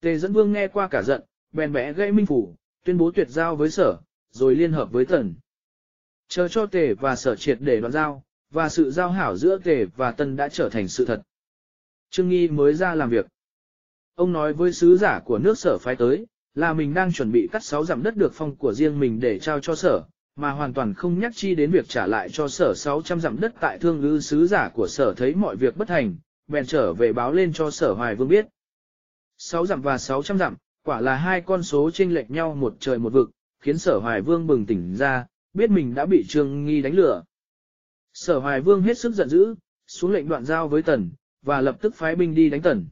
Tề dẫn vương nghe qua cả giận, bèn bẽ gây minh phủ, tuyên bố tuyệt giao với sở, rồi liên hợp với tần. Chờ cho tề và sở triệt để đoạn giao, và sự giao hảo giữa tề và tần đã trở thành sự thật. Trương Nghi mới ra làm việc. Ông nói với sứ giả của nước sở phái tới, là mình đang chuẩn bị cắt sáu dặm đất được phong của riêng mình để trao cho sở, mà hoàn toàn không nhắc chi đến việc trả lại cho sở 600 dặm đất tại thương ngư sứ giả của sở thấy mọi việc bất thành, bèn trở về báo lên cho sở hoài vương biết. 6 dặm và 600 dặm, quả là hai con số chênh lệch nhau một trời một vực, khiến sở hoài vương bừng tỉnh ra, biết mình đã bị trương nghi đánh lửa. Sở hoài vương hết sức giận dữ, xuống lệnh đoạn giao với tần, và lập tức phái binh đi đánh tần.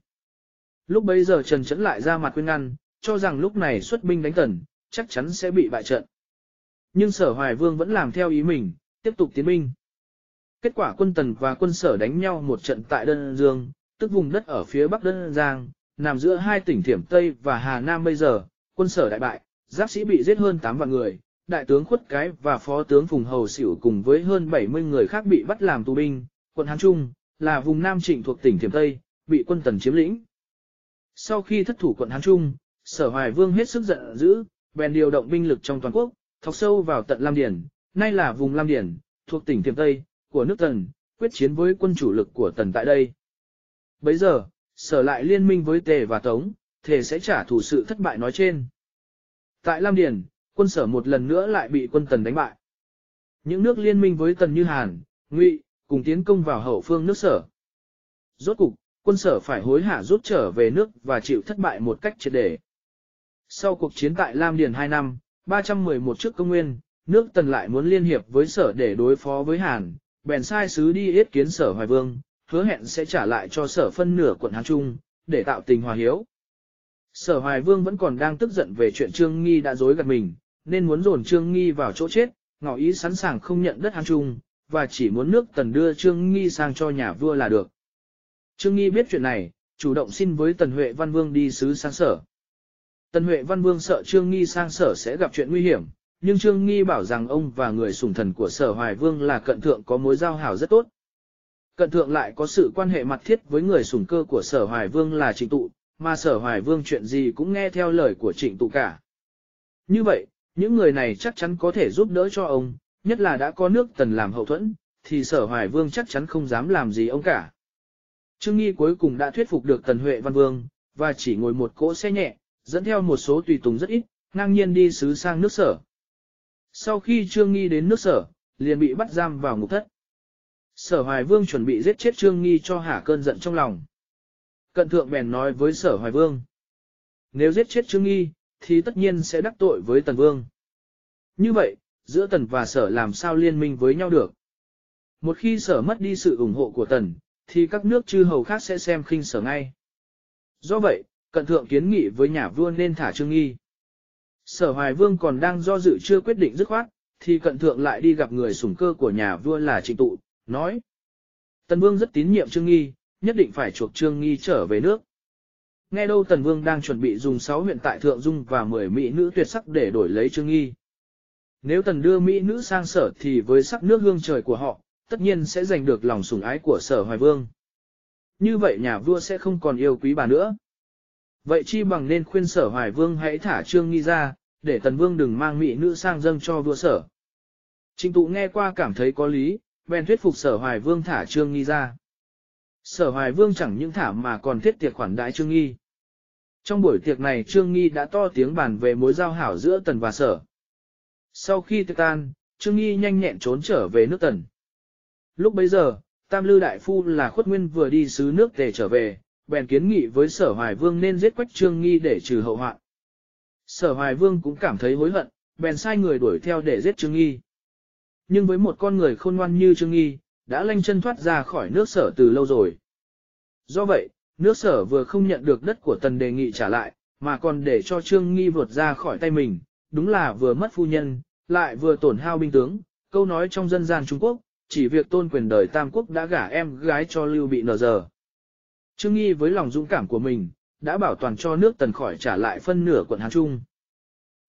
Lúc bấy giờ Trần Trấn lại ra mặt khuyên ngăn, cho rằng lúc này xuất binh đánh tần, chắc chắn sẽ bị bại trận. Nhưng sở hoài vương vẫn làm theo ý mình, tiếp tục tiến binh. Kết quả quân tần và quân sở đánh nhau một trận tại Đơn Dương, tức vùng đất ở phía bắc Đơn Giang, nằm giữa hai tỉnh Thiểm Tây và Hà Nam bây giờ, quân sở đại bại, giáp sĩ bị giết hơn 8 vạn người, đại tướng khuất cái và phó tướng Phùng Hầu Sửu cùng với hơn 70 người khác bị bắt làm tù binh, quận Hán Trung, là vùng Nam Trịnh thuộc tỉnh Thiểm Tây, bị quân tần chiếm lĩnh. Sau khi thất thủ quận Hán Trung, sở hoài vương hết sức giận dữ, bèn điều động binh lực trong toàn quốc, thọc sâu vào tận Lam Điển, nay là vùng Lam Điển, thuộc tỉnh Thiểm Tây, của nước Tần, quyết chiến với quân chủ lực của Tần tại đây. Bấy giờ, sở lại liên minh với Tề và Tống, thể sẽ trả thù sự thất bại nói trên. Tại Lam Điền, quân sở một lần nữa lại bị quân Tần đánh bại. Những nước liên minh với Tần như Hàn, Ngụy, cùng tiến công vào hậu phương nước sở. Rốt cục, quân sở phải hối hả rút trở về nước và chịu thất bại một cách triệt để. Sau cuộc chiến tại Lam Điền 2 năm, 311 trước công nguyên, nước tần lại muốn liên hiệp với sở để đối phó với Hàn, bèn sai sứ đi yết kiến sở Hoài Vương, hứa hẹn sẽ trả lại cho sở phân nửa quận Hán Trung, để tạo tình hòa hiếu. Sở Hoài Vương vẫn còn đang tức giận về chuyện Trương Nghi đã dối gạt mình, nên muốn dồn Trương Nghi vào chỗ chết, ngỏ ý sẵn sàng không nhận đất Hán Trung, và chỉ muốn nước tần đưa Trương Nghi sang cho nhà vua là được. Trương Nghi biết chuyện này, chủ động xin với Tần Huệ Văn Vương đi sứ sang sở. Tần Huệ Văn Vương sợ Trương Nghi sang sở sẽ gặp chuyện nguy hiểm, nhưng Trương Nghi bảo rằng ông và người sủng thần của sở Hoài Vương là cận thượng có mối giao hảo rất tốt. Cận thượng lại có sự quan hệ mặt thiết với người sủng cơ của sở Hoài Vương là trịnh tụ, mà sở Hoài Vương chuyện gì cũng nghe theo lời của trịnh tụ cả. Như vậy, những người này chắc chắn có thể giúp đỡ cho ông, nhất là đã có nước tần làm hậu thuẫn, thì sở Hoài Vương chắc chắn không dám làm gì ông cả. Trương Nghi cuối cùng đã thuyết phục được Tần Huệ Văn Vương, và chỉ ngồi một cỗ xe nhẹ, dẫn theo một số tùy tùng rất ít, ngang nhiên đi xứ sang nước sở. Sau khi Trương Nghi đến nước sở, liền bị bắt giam vào ngục thất. Sở Hoài Vương chuẩn bị giết chết Trương Nghi cho hả cơn giận trong lòng. Cận thượng bèn nói với Sở Hoài Vương. Nếu giết chết Trương Nghi, thì tất nhiên sẽ đắc tội với Tần Vương. Như vậy, giữa Tần và Sở làm sao liên minh với nhau được? Một khi Sở mất đi sự ủng hộ của Tần, thì các nước chư hầu khác sẽ xem khinh Sở ngay. Do vậy, cận thượng kiến nghị với nhà vua nên thả Trương Nghi. Sở Hoài Vương còn đang do dự chưa quyết định dứt khoát, thì cận thượng lại đi gặp người sủng cơ của nhà vua là Trịnh Tụ, nói. Tần Vương rất tín nhiệm Trương Nghi, nhất định phải chuộc Trương Nghi trở về nước. Nghe đâu Tần Vương đang chuẩn bị dùng 6 huyện tại Thượng Dung và 10 mỹ nữ tuyệt sắc để đổi lấy Trương Nghi. Nếu Tần đưa mỹ nữ sang sở thì với sắc nước hương trời của họ, tất nhiên sẽ giành được lòng sủng ái của sở Hoài Vương. Như vậy nhà vua sẽ không còn yêu quý bà nữa. Vậy chi bằng nên khuyên sở Hoài Vương hãy thả Trương Nghi ra, để Tần Vương đừng mang mỹ nữ sang dâng cho vua sở. Trình tụ nghe qua cảm thấy có lý, bèn thuyết phục sở Hoài Vương thả Trương Nghi ra. Sở Hoài Vương chẳng những thả mà còn thiết tiệc khoản đãi Trương Nghi. Trong buổi tiệc này Trương Nghi đã to tiếng bàn về mối giao hảo giữa Tần và Sở. Sau khi tiệc tan, Trương Nghi nhanh nhẹn trốn trở về nước Tần. Lúc bấy giờ, Tam Lư Đại Phu là khuất nguyên vừa đi xứ nước tề trở về, bèn kiến nghị với Sở Hoài Vương nên giết Quách Trương Nghi để trừ hậu hoạn. Sở Hoài Vương cũng cảm thấy hối hận, bèn sai người đuổi theo để giết Trương Nghi. Nhưng với một con người khôn ngoan như Trương Nghi, đã lanh chân thoát ra khỏi nước sở từ lâu rồi. Do vậy, nước sở vừa không nhận được đất của tần đề nghị trả lại, mà còn để cho Trương Nghi vượt ra khỏi tay mình, đúng là vừa mất phu nhân, lại vừa tổn hao binh tướng, câu nói trong dân gian Trung Quốc, chỉ việc tôn quyền đời Tam Quốc đã gả em gái cho Lưu Bị nở giờ. Trương Nghi với lòng dũng cảm của mình, đã bảo toàn cho nước tần khỏi trả lại phân nửa quận Hán Trung.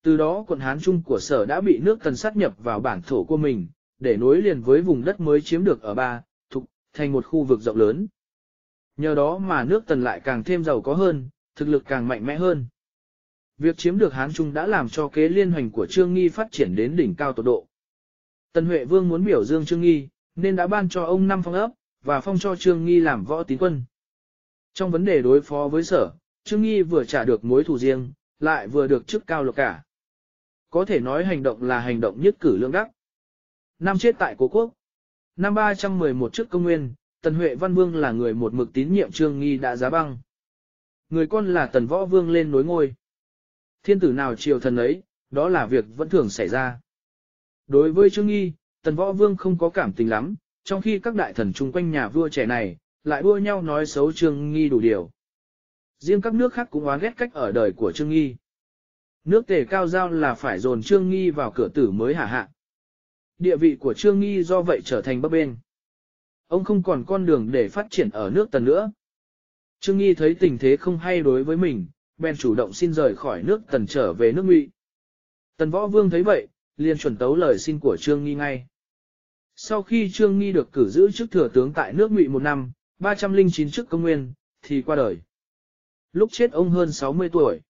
Từ đó quận Hán Trung của sở đã bị nước tần sát nhập vào bản thổ của mình, để nối liền với vùng đất mới chiếm được ở ba, thục, thành một khu vực rộng lớn. Nhờ đó mà nước tần lại càng thêm giàu có hơn, thực lực càng mạnh mẽ hơn. Việc chiếm được Hán Trung đã làm cho kế liên hoành của Trương Nghi phát triển đến đỉnh cao tột độ. Tần Huệ Vương muốn biểu dương Trương Nghi, nên đã ban cho ông năm phong ấp, và phong cho Trương Nghi làm võ tín quân. Trong vấn đề đối phó với sở, Trương Nghi vừa trả được mối thù riêng, lại vừa được chức cao lộc cả. Có thể nói hành động là hành động nhất cử lương đắc. Năm chết tại cố quốc. Năm 311 trước công nguyên, Tần Huệ Văn Vương là người một mực tín nhiệm Trương Nghi đã giá băng. Người con là Tần Võ Vương lên nối ngôi. Thiên tử nào triều thần ấy, đó là việc vẫn thường xảy ra. Đối với Trương Nghi, Tần Võ Vương không có cảm tình lắm, trong khi các đại thần chung quanh nhà vua trẻ này, lại đua nhau nói xấu Trương Nghi đủ điều. Riêng các nước khác cũng oán ghét cách ở đời của Trương Nghi. Nước tề cao giao là phải dồn Trương Nghi vào cửa tử mới hạ hạ. Địa vị của Trương Nghi do vậy trở thành bấp bên. Ông không còn con đường để phát triển ở nước tần nữa. Trương Nghi thấy tình thế không hay đối với mình, bèn chủ động xin rời khỏi nước tần trở về nước ngụy. Tần Võ Vương thấy vậy, liền chuẩn tấu lời xin của Trương Nghi ngay. Sau khi Trương Nghi được cử giữ chức thừa tướng tại nước ngụy một năm, 309 trước công nguyên, thì qua đời. Lúc chết ông hơn 60 tuổi.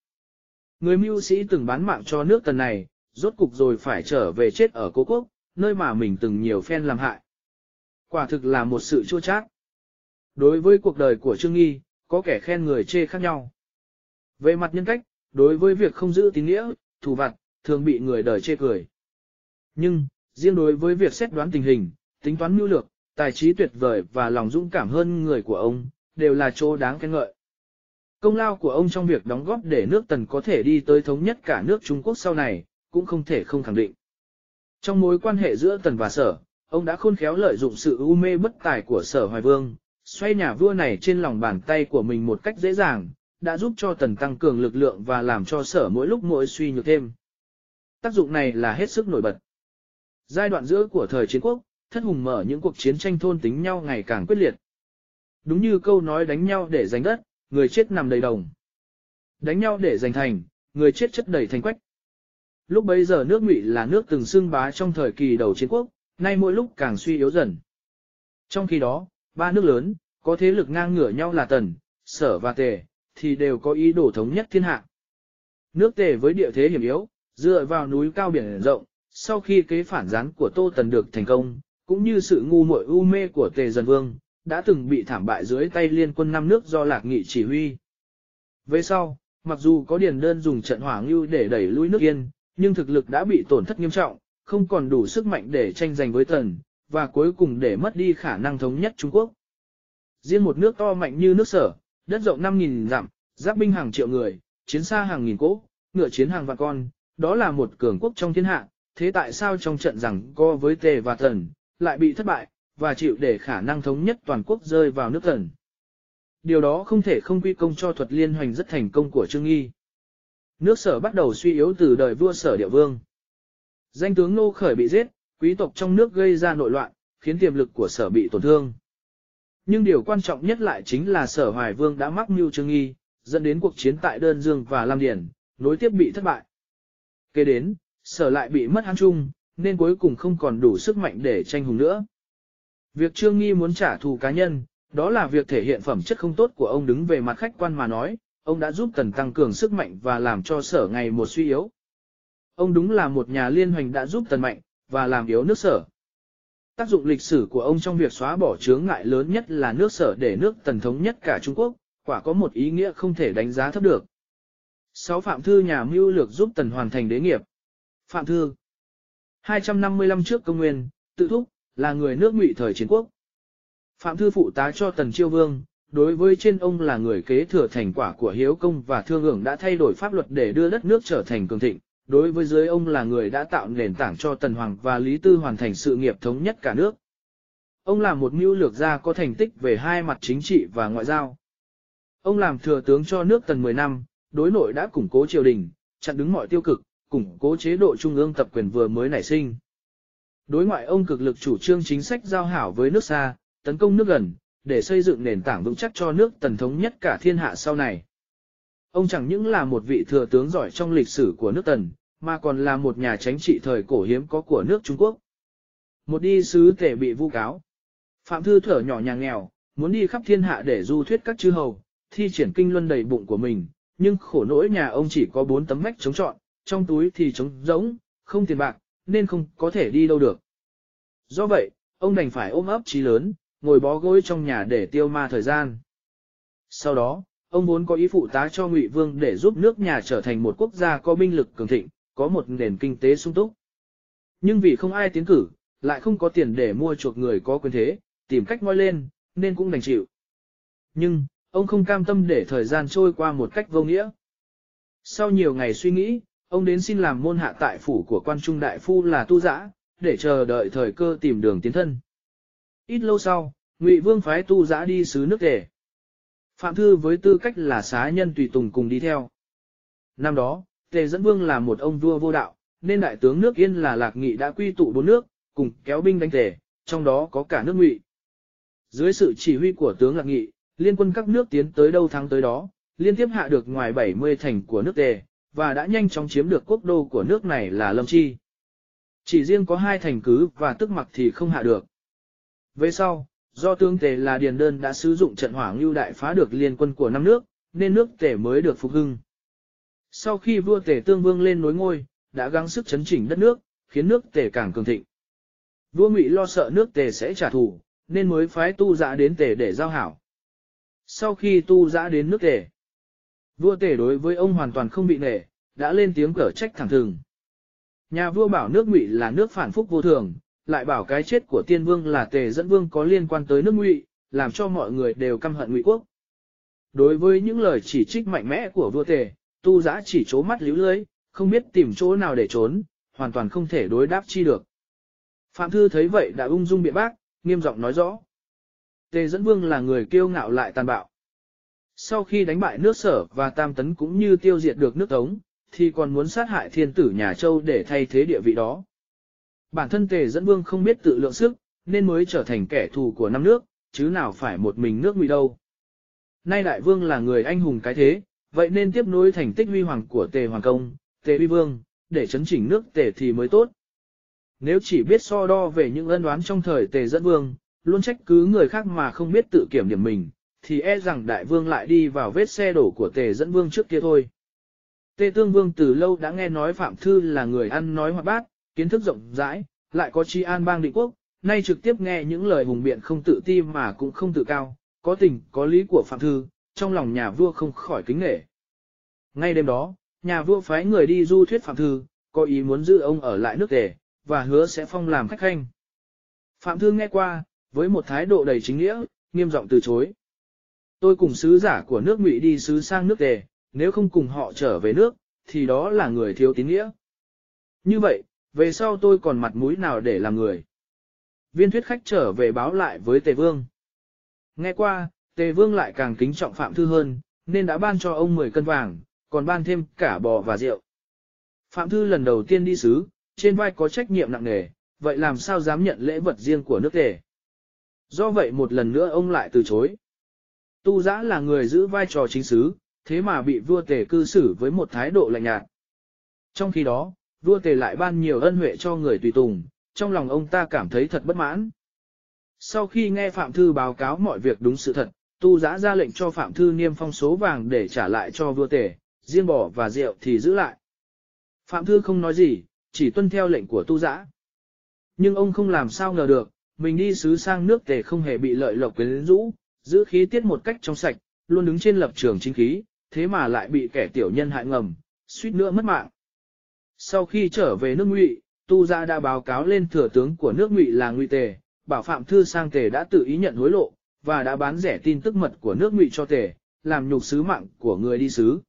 Người mưu sĩ từng bán mạng cho nước tần này, rốt cục rồi phải trở về chết ở cố quốc, nơi mà mình từng nhiều phen làm hại. Quả thực là một sự chua chát. Đối với cuộc đời của Trương Nghi, có kẻ khen người chê khác nhau. Về mặt nhân cách, đối với việc không giữ tín nghĩa, thủ vặt, thường bị người đời chê cười. Nhưng, riêng đối với việc xét đoán tình hình, tính toán mưu lược, tài trí tuyệt vời và lòng dũng cảm hơn người của ông, đều là chỗ đáng khen ngợi. Công lao của ông trong việc đóng góp để nước Tần có thể đi tới thống nhất cả nước Trung Quốc sau này, cũng không thể không khẳng định. Trong mối quan hệ giữa Tần và Sở, ông đã khôn khéo lợi dụng sự u mê bất tài của Sở Hoài Vương, xoay nhà vua này trên lòng bàn tay của mình một cách dễ dàng, đã giúp cho Tần tăng cường lực lượng và làm cho Sở mỗi lúc mỗi suy nhược thêm. Tác dụng này là hết sức nổi bật. Giai đoạn giữa của thời chiến quốc, thất hùng mở những cuộc chiến tranh thôn tính nhau ngày càng quyết liệt. Đúng như câu nói đánh nhau để giành đất, người chết nằm đầy đồng. Đánh nhau để giành thành, người chết chất đầy thành quách. Lúc bấy giờ nước Ngụy là nước từng xưng bá trong thời kỳ đầu chiến quốc, nay mỗi lúc càng suy yếu dần. Trong khi đó, ba nước lớn, có thế lực ngang ngửa nhau là Tần, Sở và Tề, thì đều có ý đồ thống nhất thiên hạ. Nước Tề với địa thế hiểm yếu, dựa vào núi cao biển rộng, sau khi kế phản gián của Tô Tần được thành công, cũng như sự ngu muội u mê của Tề Dân Vương, đã từng bị thảm bại dưới tay liên quân năm nước do Lạc Nghị chỉ huy. Về sau, mặc dù có điền đơn dùng trận hỏa ngưu để đẩy lui nước yên, nhưng thực lực đã bị tổn thất nghiêm trọng, không còn đủ sức mạnh để tranh giành với Tần, và cuối cùng để mất đi khả năng thống nhất Trung Quốc. Riêng một nước to mạnh như nước sở, đất rộng 5.000 dặm, giáp binh hàng triệu người, chiến xa hàng nghìn cỗ, ngựa chiến hàng vạn con, đó là một cường quốc trong thiên hạ, thế tại sao trong trận rằng co với tề và thần, lại bị thất bại, và chịu để khả năng thống nhất toàn quốc rơi vào nước thần. Điều đó không thể không quy công cho thuật liên hoành rất thành công của Trương Nghi. Nước sở bắt đầu suy yếu từ đời vua sở địa vương. Danh tướng Nô Khởi bị giết, quý tộc trong nước gây ra nội loạn, khiến tiềm lực của sở bị tổn thương. Nhưng điều quan trọng nhất lại chính là sở hoài vương đã mắc mưu Trương Nghi, dẫn đến cuộc chiến tại Đơn Dương và Lam Điển, nối tiếp bị thất bại. Kế đến, sở lại bị mất hán trung, nên cuối cùng không còn đủ sức mạnh để tranh hùng nữa. Việc Trương Nghi muốn trả thù cá nhân, đó là việc thể hiện phẩm chất không tốt của ông đứng về mặt khách quan mà nói, ông đã giúp tần tăng cường sức mạnh và làm cho sở ngày một suy yếu. Ông đúng là một nhà liên hoành đã giúp tần mạnh, và làm yếu nước sở. Tác dụng lịch sử của ông trong việc xóa bỏ chướng ngại lớn nhất là nước sở để nước tần thống nhất cả Trung Quốc, quả có một ý nghĩa không thể đánh giá thấp được. Sáu Phạm Thư nhà mưu lược giúp tần hoàn thành đế nghiệp. Phạm Thư 255 trước công nguyên, tự thúc, là người nước ngụy thời chiến quốc. Phạm Thư phụ tá cho tần chiêu vương, đối với trên ông là người kế thừa thành quả của hiếu công và thương hưởng đã thay đổi pháp luật để đưa đất nước trở thành cường thịnh. Đối với dưới ông là người đã tạo nền tảng cho Tần Hoàng và Lý Tư hoàn thành sự nghiệp thống nhất cả nước. Ông là một mưu lược gia có thành tích về hai mặt chính trị và ngoại giao. Ông làm thừa tướng cho nước Tần 10 năm, đối nội đã củng cố triều đình, chặn đứng mọi tiêu cực, củng cố chế độ trung ương tập quyền vừa mới nảy sinh. Đối ngoại ông cực lực chủ trương chính sách giao hảo với nước xa, tấn công nước gần, để xây dựng nền tảng vững chắc cho nước tần thống nhất cả thiên hạ sau này. Ông chẳng những là một vị thừa tướng giỏi trong lịch sử của nước tần, mà còn là một nhà chính trị thời cổ hiếm có của nước Trung Quốc. Một đi sứ tể bị vu cáo. Phạm Thư thở nhỏ nhà nghèo, muốn đi khắp thiên hạ để du thuyết các chư hầu, thi triển kinh luân đầy bụng của mình, nhưng khổ nỗi nhà ông chỉ có bốn tấm vách chống trọn, trong túi thì trống rỗng, không tiền bạc, nên không có thể đi đâu được. Do vậy, ông đành phải ôm ấp trí lớn, ngồi bó gối trong nhà để tiêu ma thời gian. Sau đó, ông vốn có ý phụ tá cho Ngụy Vương để giúp nước nhà trở thành một quốc gia có binh lực cường thịnh, có một nền kinh tế sung túc. Nhưng vì không ai tiến cử, lại không có tiền để mua chuộc người có quyền thế, tìm cách ngoi lên, nên cũng đành chịu. Nhưng, ông không cam tâm để thời gian trôi qua một cách vô nghĩa. Sau nhiều ngày suy nghĩ, ông đến xin làm môn hạ tại phủ của quan trung đại phu là tu giã, để chờ đợi thời cơ tìm đường tiến thân. Ít lâu sau, Ngụy Vương phái tu giã đi xứ nước tề. Phạm Thư với tư cách là xá nhân tùy tùng cùng đi theo. Năm đó, Tề dẫn vương là một ông vua vô đạo, nên đại tướng nước Yên là Lạc Nghị đã quy tụ bốn nước, cùng kéo binh đánh Tề, trong đó có cả nước Ngụy. Dưới sự chỉ huy của tướng Lạc Nghị, liên quân các nước tiến tới đâu thắng tới đó, liên tiếp hạ được ngoài 70 thành của nước Tề, và đã nhanh chóng chiếm được quốc đô của nước này là Lâm Chi. Chỉ riêng có hai thành cứ và tức mặc thì không hạ được. Về sau, do tướng Tề là Điền Đơn đã sử dụng trận hỏa ngưu đại phá được liên quân của năm nước, nên nước Tề mới được phục hưng. Sau khi vua Tề Tương Vương lên nối ngôi, đã gắng sức chấn chỉnh đất nước, khiến nước Tề càng cường thịnh. Vua Ngụy lo sợ nước Tề sẽ trả thù, nên mới phái tu dã đến Tề để giao hảo. Sau khi tu dã đến nước Tề, vua Tề đối với ông hoàn toàn không bị nể, đã lên tiếng cở trách thẳng thừng. Nhà vua bảo nước Ngụy là nước phản phúc vô thường, lại bảo cái chết của tiên vương là tề dẫn vương có liên quan tới nước ngụy, làm cho mọi người đều căm hận ngụy quốc. Đối với những lời chỉ trích mạnh mẽ của vua tề, tu giã chỉ chố mắt líu lưới, không biết tìm chỗ nào để trốn, hoàn toàn không thể đối đáp chi được. Phạm Thư thấy vậy đã ung dung biện bác, nghiêm giọng nói rõ. Tề dẫn vương là người kiêu ngạo lại tàn bạo. Sau khi đánh bại nước sở và tam tấn cũng như tiêu diệt được nước tống, thì còn muốn sát hại thiên tử nhà Châu để thay thế địa vị đó. Bản thân tề dẫn vương không biết tự lượng sức, nên mới trở thành kẻ thù của năm nước, chứ nào phải một mình nước ngụy đâu. Nay đại vương là người anh hùng cái thế, vậy nên tiếp nối thành tích huy hoàng của tề hoàng công, tề huy vương, để chấn chỉnh nước tề thì mới tốt. Nếu chỉ biết so đo về những ân oán trong thời tề dẫn vương, luôn trách cứ người khác mà không biết tự kiểm điểm mình, thì e rằng đại vương lại đi vào vết xe đổ của tề dẫn vương trước kia thôi. Tề tương vương từ lâu đã nghe nói Phạm Thư là người ăn nói hoạt bát, kiến thức rộng rãi, lại có tri an bang định quốc, nay trực tiếp nghe những lời hùng biện không tự ti mà cũng không tự cao, có tình, có lý của Phạm Thư, trong lòng nhà vua không khỏi kính nể. Ngay đêm đó, nhà vua phái người đi du thuyết Phạm Thư, có ý muốn giữ ông ở lại nước tề, và hứa sẽ phong làm khách khanh. Phạm Thư nghe qua, với một thái độ đầy chính nghĩa, nghiêm giọng từ chối. Tôi cùng sứ giả của nước Ngụy đi sứ sang nước Tề, nếu không cùng họ trở về nước, thì đó là người thiếu tín nghĩa. Như vậy, về sau tôi còn mặt mũi nào để làm người. Viên thuyết khách trở về báo lại với Tề Vương. Nghe qua, Tề Vương lại càng kính trọng Phạm Thư hơn, nên đã ban cho ông 10 cân vàng, còn ban thêm cả bò và rượu. Phạm Thư lần đầu tiên đi sứ, trên vai có trách nhiệm nặng nề, vậy làm sao dám nhận lễ vật riêng của nước Tề. Do vậy một lần nữa ông lại từ chối. Tu giã là người giữ vai trò chính sứ, thế mà bị vua Tề cư xử với một thái độ lạnh nhạt. Trong khi đó, vua Tề lại ban nhiều ân huệ cho người tùy tùng, trong lòng ông ta cảm thấy thật bất mãn. Sau khi nghe Phạm Thư báo cáo mọi việc đúng sự thật, tu giã ra lệnh cho Phạm Thư niêm phong số vàng để trả lại cho vua Tề, riêng bò và rượu thì giữ lại. Phạm Thư không nói gì, chỉ tuân theo lệnh của tu giã. Nhưng ông không làm sao ngờ được, mình đi xứ sang nước Tề không hề bị lợi lộc quyến rũ, giữ khí tiết một cách trong sạch, luôn đứng trên lập trường chính khí, thế mà lại bị kẻ tiểu nhân hại ngầm, suýt nữa mất mạng. Sau khi trở về nước Ngụy, Tu Gia đã báo cáo lên thừa tướng của nước Ngụy là Ngụy Tề, bảo Phạm Thư Sang Tề đã tự ý nhận hối lộ, và đã bán rẻ tin tức mật của nước Ngụy cho Tề, làm nhục sứ mạng của người đi sứ.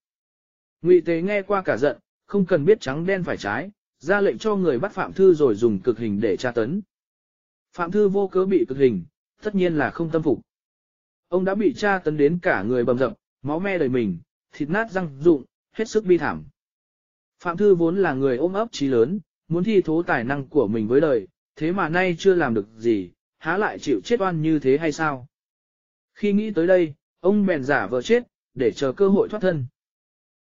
Ngụy Tề nghe qua cả giận, không cần biết trắng đen phải trái, ra lệnh cho người bắt Phạm Thư rồi dùng cực hình để tra tấn. Phạm Thư vô cớ bị cực hình, tất nhiên là không tâm phục. Ông đã bị tra tấn đến cả người bầm dập, máu me đầy mình, thịt nát răng rụng, hết sức bi thảm. Phạm Thư vốn là người ôm ấp trí lớn, muốn thi thố tài năng của mình với đời, thế mà nay chưa làm được gì, há lại chịu chết oan như thế hay sao? Khi nghĩ tới đây, ông bèn giả vờ chết, để chờ cơ hội thoát thân.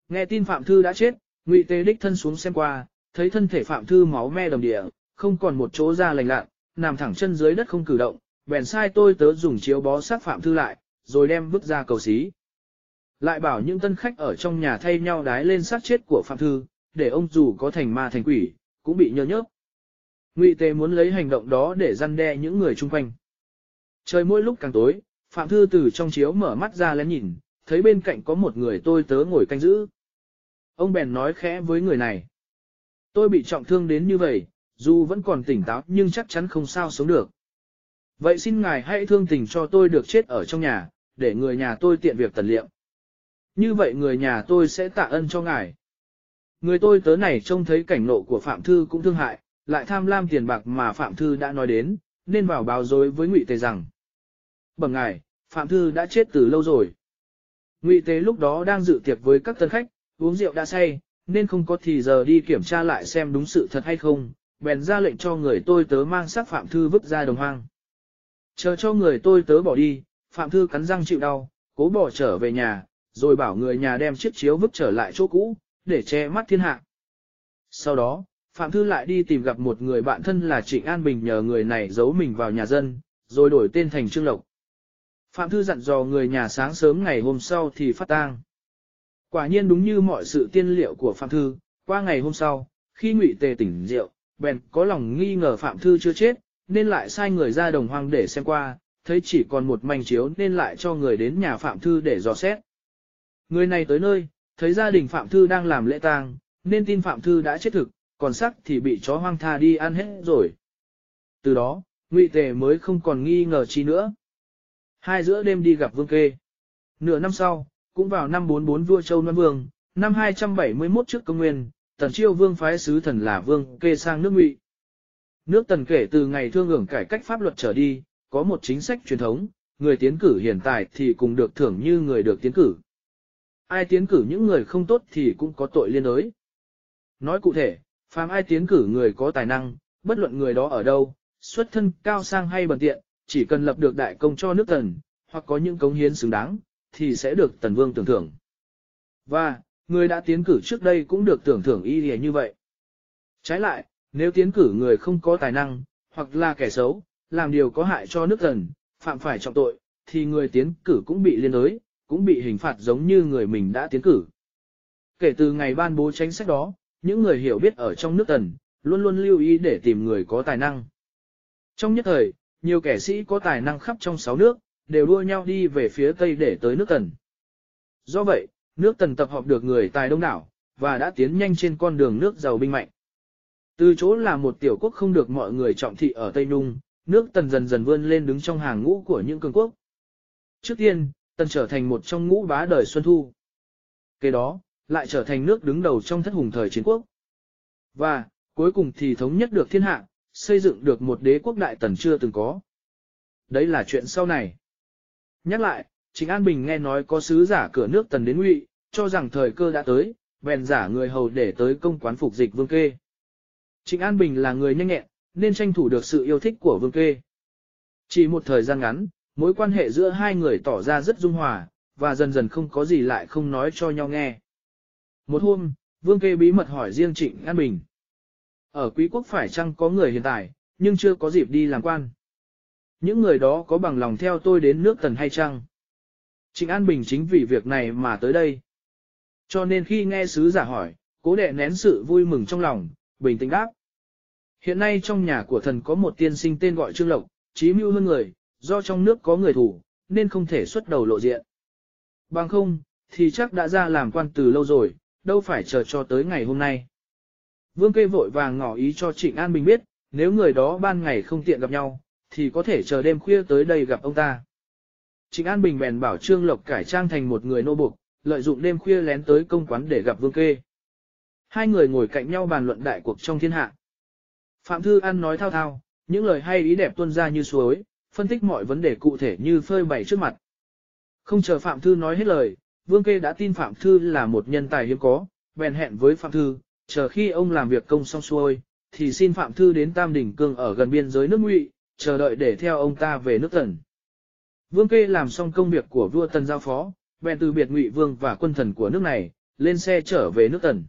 Nghe tin Phạm Thư đã chết, Ngụy Tế đích thân xuống xem qua, thấy thân thể Phạm Thư máu me đầm địa, không còn một chỗ ra lành lặn, nằm thẳng chân dưới đất không cử động, bèn sai tôi tớ dùng chiếu bó sát Phạm Thư lại, rồi đem vứt ra cầu xí. Lại bảo những tân khách ở trong nhà thay nhau đái lên xác chết của Phạm Thư, để ông dù có thành ma thành quỷ, cũng bị nhớ nhớp. Ngụy Tề muốn lấy hành động đó để răn đe những người chung quanh. Trời mỗi lúc càng tối, Phạm Thư từ trong chiếu mở mắt ra lén nhìn, thấy bên cạnh có một người tôi tớ ngồi canh giữ. Ông bèn nói khẽ với người này. Tôi bị trọng thương đến như vậy, dù vẫn còn tỉnh táo nhưng chắc chắn không sao sống được. Vậy xin ngài hãy thương tình cho tôi được chết ở trong nhà, để người nhà tôi tiện việc tần liệm. Như vậy người nhà tôi sẽ tạ ân cho ngài. Người tôi tớ này trông thấy cảnh nộ của Phạm Thư cũng thương hại, lại tham lam tiền bạc mà Phạm Thư đã nói đến, nên vào báo dối với Ngụy Tề rằng. Bẩm ngài, Phạm Thư đã chết từ lâu rồi. Ngụy Tề lúc đó đang dự tiệc với các tân khách, uống rượu đã say, nên không có thì giờ đi kiểm tra lại xem đúng sự thật hay không, bèn ra lệnh cho người tôi tớ mang xác Phạm Thư vứt ra đồng hoang. Chờ cho người tôi tớ bỏ đi, Phạm Thư cắn răng chịu đau, cố bỏ trở về nhà, rồi bảo người nhà đem chiếc chiếu vứt trở lại chỗ cũ, để che mắt thiên hạ. Sau đó, Phạm Thư lại đi tìm gặp một người bạn thân là Trịnh An Bình nhờ người này giấu mình vào nhà dân, rồi đổi tên thành Trương Lộc. Phạm Thư dặn dò người nhà sáng sớm ngày hôm sau thì phát tang. Quả nhiên đúng như mọi sự tiên liệu của Phạm Thư, qua ngày hôm sau, khi Ngụy Tề tỉnh rượu, bèn có lòng nghi ngờ Phạm Thư chưa chết, nên lại sai người ra đồng hoang để xem qua, thấy chỉ còn một manh chiếu nên lại cho người đến nhà Phạm Thư để dò xét. Người này tới nơi, thấy gia đình Phạm Thư đang làm lễ tang, nên tin Phạm Thư đã chết thực, còn sắc thì bị chó hoang tha đi ăn hết rồi. Từ đó, Ngụy Tề mới không còn nghi ngờ chi nữa. Hai giữa đêm đi gặp Vương Kê. Nửa năm sau, cũng vào năm 44 vua Châu Loan Vương, năm 271 trước công nguyên, Tần Chiêu Vương phái sứ thần là Vương Kê sang nước Ngụy. Nước Tần kể từ ngày thương hưởng cải cách pháp luật trở đi, có một chính sách truyền thống, người tiến cử hiện tại thì cùng được thưởng như người được tiến cử. Ai tiến cử những người không tốt thì cũng có tội liên đối. Nói cụ thể, phàm ai tiến cử người có tài năng, bất luận người đó ở đâu, xuất thân cao sang hay bần tiện, chỉ cần lập được đại công cho nước Tần, hoặc có những cống hiến xứng đáng, thì sẽ được Tần Vương tưởng thưởng. Và, người đã tiến cử trước đây cũng được tưởng thưởng y như vậy. Trái lại, nếu tiến cử người không có tài năng, hoặc là kẻ xấu, làm điều có hại cho nước Tần, phạm phải trọng tội, thì người tiến cử cũng bị liên đối cũng bị hình phạt giống như người mình đã tiến cử. Kể từ ngày ban bố chính sách đó, những người hiểu biết ở trong nước Tần, luôn luôn lưu ý để tìm người có tài năng. Trong nhất thời, nhiều kẻ sĩ có tài năng khắp trong sáu nước, đều đua nhau đi về phía Tây để tới nước Tần. Do vậy, nước Tần tập hợp được người tài đông đảo, và đã tiến nhanh trên con đường nước giàu binh mạnh. Từ chỗ là một tiểu quốc không được mọi người trọng thị ở Tây nung, nước tần dần dần vươn lên đứng trong hàng ngũ của những cường quốc. Trước tiên, tần trở thành một trong ngũ bá đời Xuân Thu. Kế đó, lại trở thành nước đứng đầu trong thất hùng thời chiến quốc. Và, cuối cùng thì thống nhất được thiên hạ, xây dựng được một đế quốc đại tần chưa từng có. Đấy là chuyện sau này. Nhắc lại, Trịnh An Bình nghe nói có sứ giả cửa nước tần đến ngụy, cho rằng thời cơ đã tới, bèn giả người hầu để tới công quán phục dịch vương kê. Trịnh An Bình là người nhanh nhẹn, nên tranh thủ được sự yêu thích của vương kê. Chỉ một thời gian ngắn, mối quan hệ giữa hai người tỏ ra rất dung hòa, và dần dần không có gì lại không nói cho nhau nghe. Một hôm, vương kê bí mật hỏi riêng Trịnh An Bình. Ở quý quốc phải chăng có người hiện tại, nhưng chưa có dịp đi làm quan. Những người đó có bằng lòng theo tôi đến nước tần hay chăng? Trịnh An Bình chính vì việc này mà tới đây. Cho nên khi nghe sứ giả hỏi, cố đệ nén sự vui mừng trong lòng, bình tĩnh đáp. Hiện nay trong nhà của thần có một tiên sinh tên gọi Trương Lộc, trí mưu hơn người, do trong nước có người thủ, nên không thể xuất đầu lộ diện. Bằng không, thì chắc đã ra làm quan từ lâu rồi, đâu phải chờ cho tới ngày hôm nay. Vương kê vội vàng ngỏ ý cho Trịnh An Bình biết, nếu người đó ban ngày không tiện gặp nhau, thì có thể chờ đêm khuya tới đây gặp ông ta. Trịnh An Bình bèn bảo Trương Lộc cải trang thành một người nô buộc, lợi dụng đêm khuya lén tới công quán để gặp Vương Kê. Hai người ngồi cạnh nhau bàn luận đại cuộc trong thiên hạ. Phạm Thư An nói thao thao, những lời hay ý đẹp tuôn ra như suối, phân tích mọi vấn đề cụ thể như phơi bày trước mặt. Không chờ Phạm Thư nói hết lời, Vương Kê đã tin Phạm Thư là một nhân tài hiếm có, bèn hẹn với Phạm Thư, chờ khi ông làm việc công xong xuôi, thì xin Phạm Thư đến Tam Đỉnh Cương ở gần biên giới nước Ngụy, chờ đợi để theo ông ta về nước Tần. Vương Kê làm xong công việc của vua Tần giao phó, bèn từ biệt Ngụy Vương và quân thần của nước này, lên xe trở về nước Tần.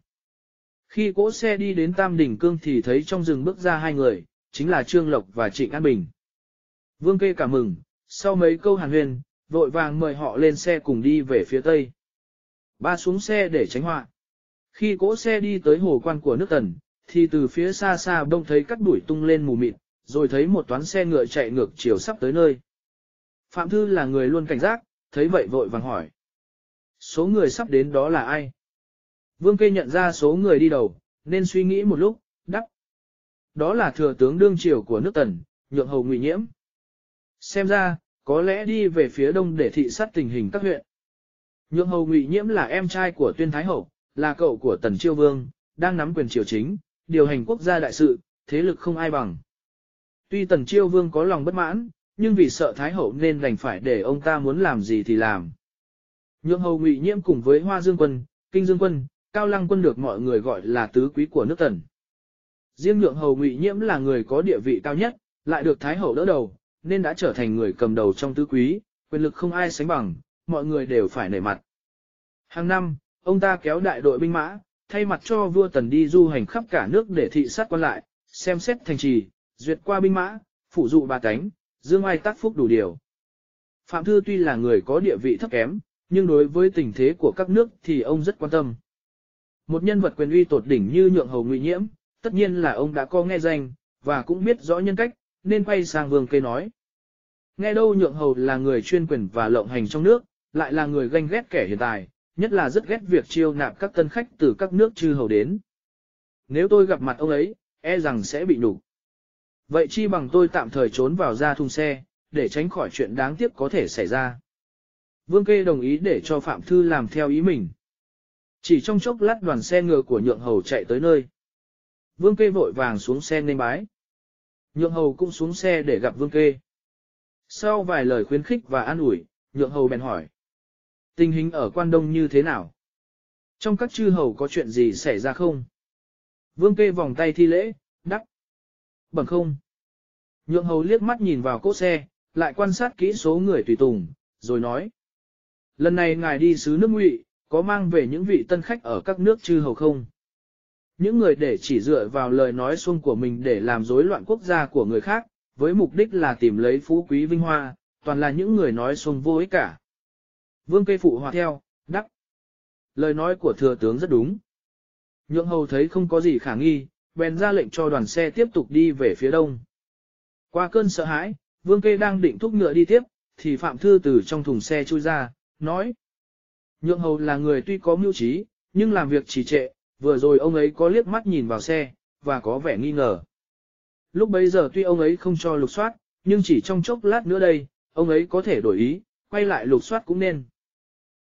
Khi cỗ xe đi đến Tam Đỉnh Cương thì thấy trong rừng bước ra hai người, chính là Trương Lộc và Trịnh An Bình. Vương Kê cảm mừng, sau mấy câu hàn huyền, vội vàng mời họ lên xe cùng đi về phía Tây. Ba xuống xe để tránh họa. Khi cỗ xe đi tới hồ quan của nước Tần, thì từ phía xa xa đông thấy cắt đuổi tung lên mù mịt, rồi thấy một toán xe ngựa chạy ngược chiều sắp tới nơi. Phạm Thư là người luôn cảnh giác, thấy vậy vội vàng hỏi. Số người sắp đến đó là ai? Vương Kê nhận ra số người đi đầu, nên suy nghĩ một lúc, đắc. Đó là thừa tướng đương triều của nước Tần, nhượng hầu ngụy nhiễm. Xem ra, có lẽ đi về phía đông để thị sát tình hình các huyện. Nhượng hầu ngụy nhiễm là em trai của tuyên thái hậu, là cậu của tần chiêu vương, đang nắm quyền triều chính, điều hành quốc gia đại sự, thế lực không ai bằng. Tuy tần chiêu vương có lòng bất mãn, nhưng vì sợ thái hậu nên đành phải để ông ta muốn làm gì thì làm. Nhượng hầu ngụy nhiễm cùng với hoa dương quân, kinh dương quân, cao lăng quân được mọi người gọi là tứ quý của nước tần. Riêng nhượng hầu ngụy nhiễm là người có địa vị cao nhất, lại được thái hậu đỡ đầu, nên đã trở thành người cầm đầu trong tứ quý, quyền lực không ai sánh bằng, mọi người đều phải nể mặt. Hàng năm, ông ta kéo đại đội binh mã, thay mặt cho vua tần đi du hành khắp cả nước để thị sát quan lại, xem xét thành trì, duyệt qua binh mã, phủ dụ bà cánh, dương ai tác phúc đủ điều. Phạm Thư tuy là người có địa vị thấp kém, nhưng đối với tình thế của các nước thì ông rất quan tâm. Một nhân vật quyền uy tột đỉnh như nhượng hầu ngụy nhiễm, tất nhiên là ông đã có nghe danh, và cũng biết rõ nhân cách, nên quay sang vương cây nói. Nghe đâu nhượng hầu là người chuyên quyền và lộng hành trong nước, lại là người ganh ghét kẻ hiện tại, nhất là rất ghét việc chiêu nạp các tân khách từ các nước chư hầu đến. Nếu tôi gặp mặt ông ấy, e rằng sẽ bị nhục. Vậy chi bằng tôi tạm thời trốn vào ra thùng xe, để tránh khỏi chuyện đáng tiếc có thể xảy ra. Vương Kê đồng ý để cho Phạm Thư làm theo ý mình. Chỉ trong chốc lát đoàn xe ngựa của nhượng hầu chạy tới nơi. Vương Kê vội vàng xuống xe nên bái. Nhượng hầu cũng xuống xe để gặp Vương Kê. Sau vài lời khuyến khích và an ủi, nhượng hầu bèn hỏi. Tình hình ở quan đông như thế nào? Trong các chư hầu có chuyện gì xảy ra không? Vương Kê vòng tay thi lễ, đắc. Bằng không. Nhượng hầu liếc mắt nhìn vào cỗ xe, lại quan sát kỹ số người tùy tùng, rồi nói. Lần này ngài đi xứ nước ngụy, có mang về những vị tân khách ở các nước chư hầu không? Những người để chỉ dựa vào lời nói xuông của mình để làm rối loạn quốc gia của người khác, với mục đích là tìm lấy phú quý vinh hoa, toàn là những người nói xuông vô ích cả. Vương cây phụ hòa theo, đắc. Lời nói của thừa tướng rất đúng. Nhượng hầu thấy không có gì khả nghi, bèn ra lệnh cho đoàn xe tiếp tục đi về phía đông. Qua cơn sợ hãi, Vương Kê đang định thúc ngựa đi tiếp, thì Phạm Thư từ trong thùng xe chui ra, nói. Nhượng hầu là người tuy có mưu trí, nhưng làm việc trì trệ, vừa rồi ông ấy có liếc mắt nhìn vào xe, và có vẻ nghi ngờ. Lúc bấy giờ tuy ông ấy không cho lục soát, nhưng chỉ trong chốc lát nữa đây, ông ấy có thể đổi ý, quay lại lục soát cũng nên.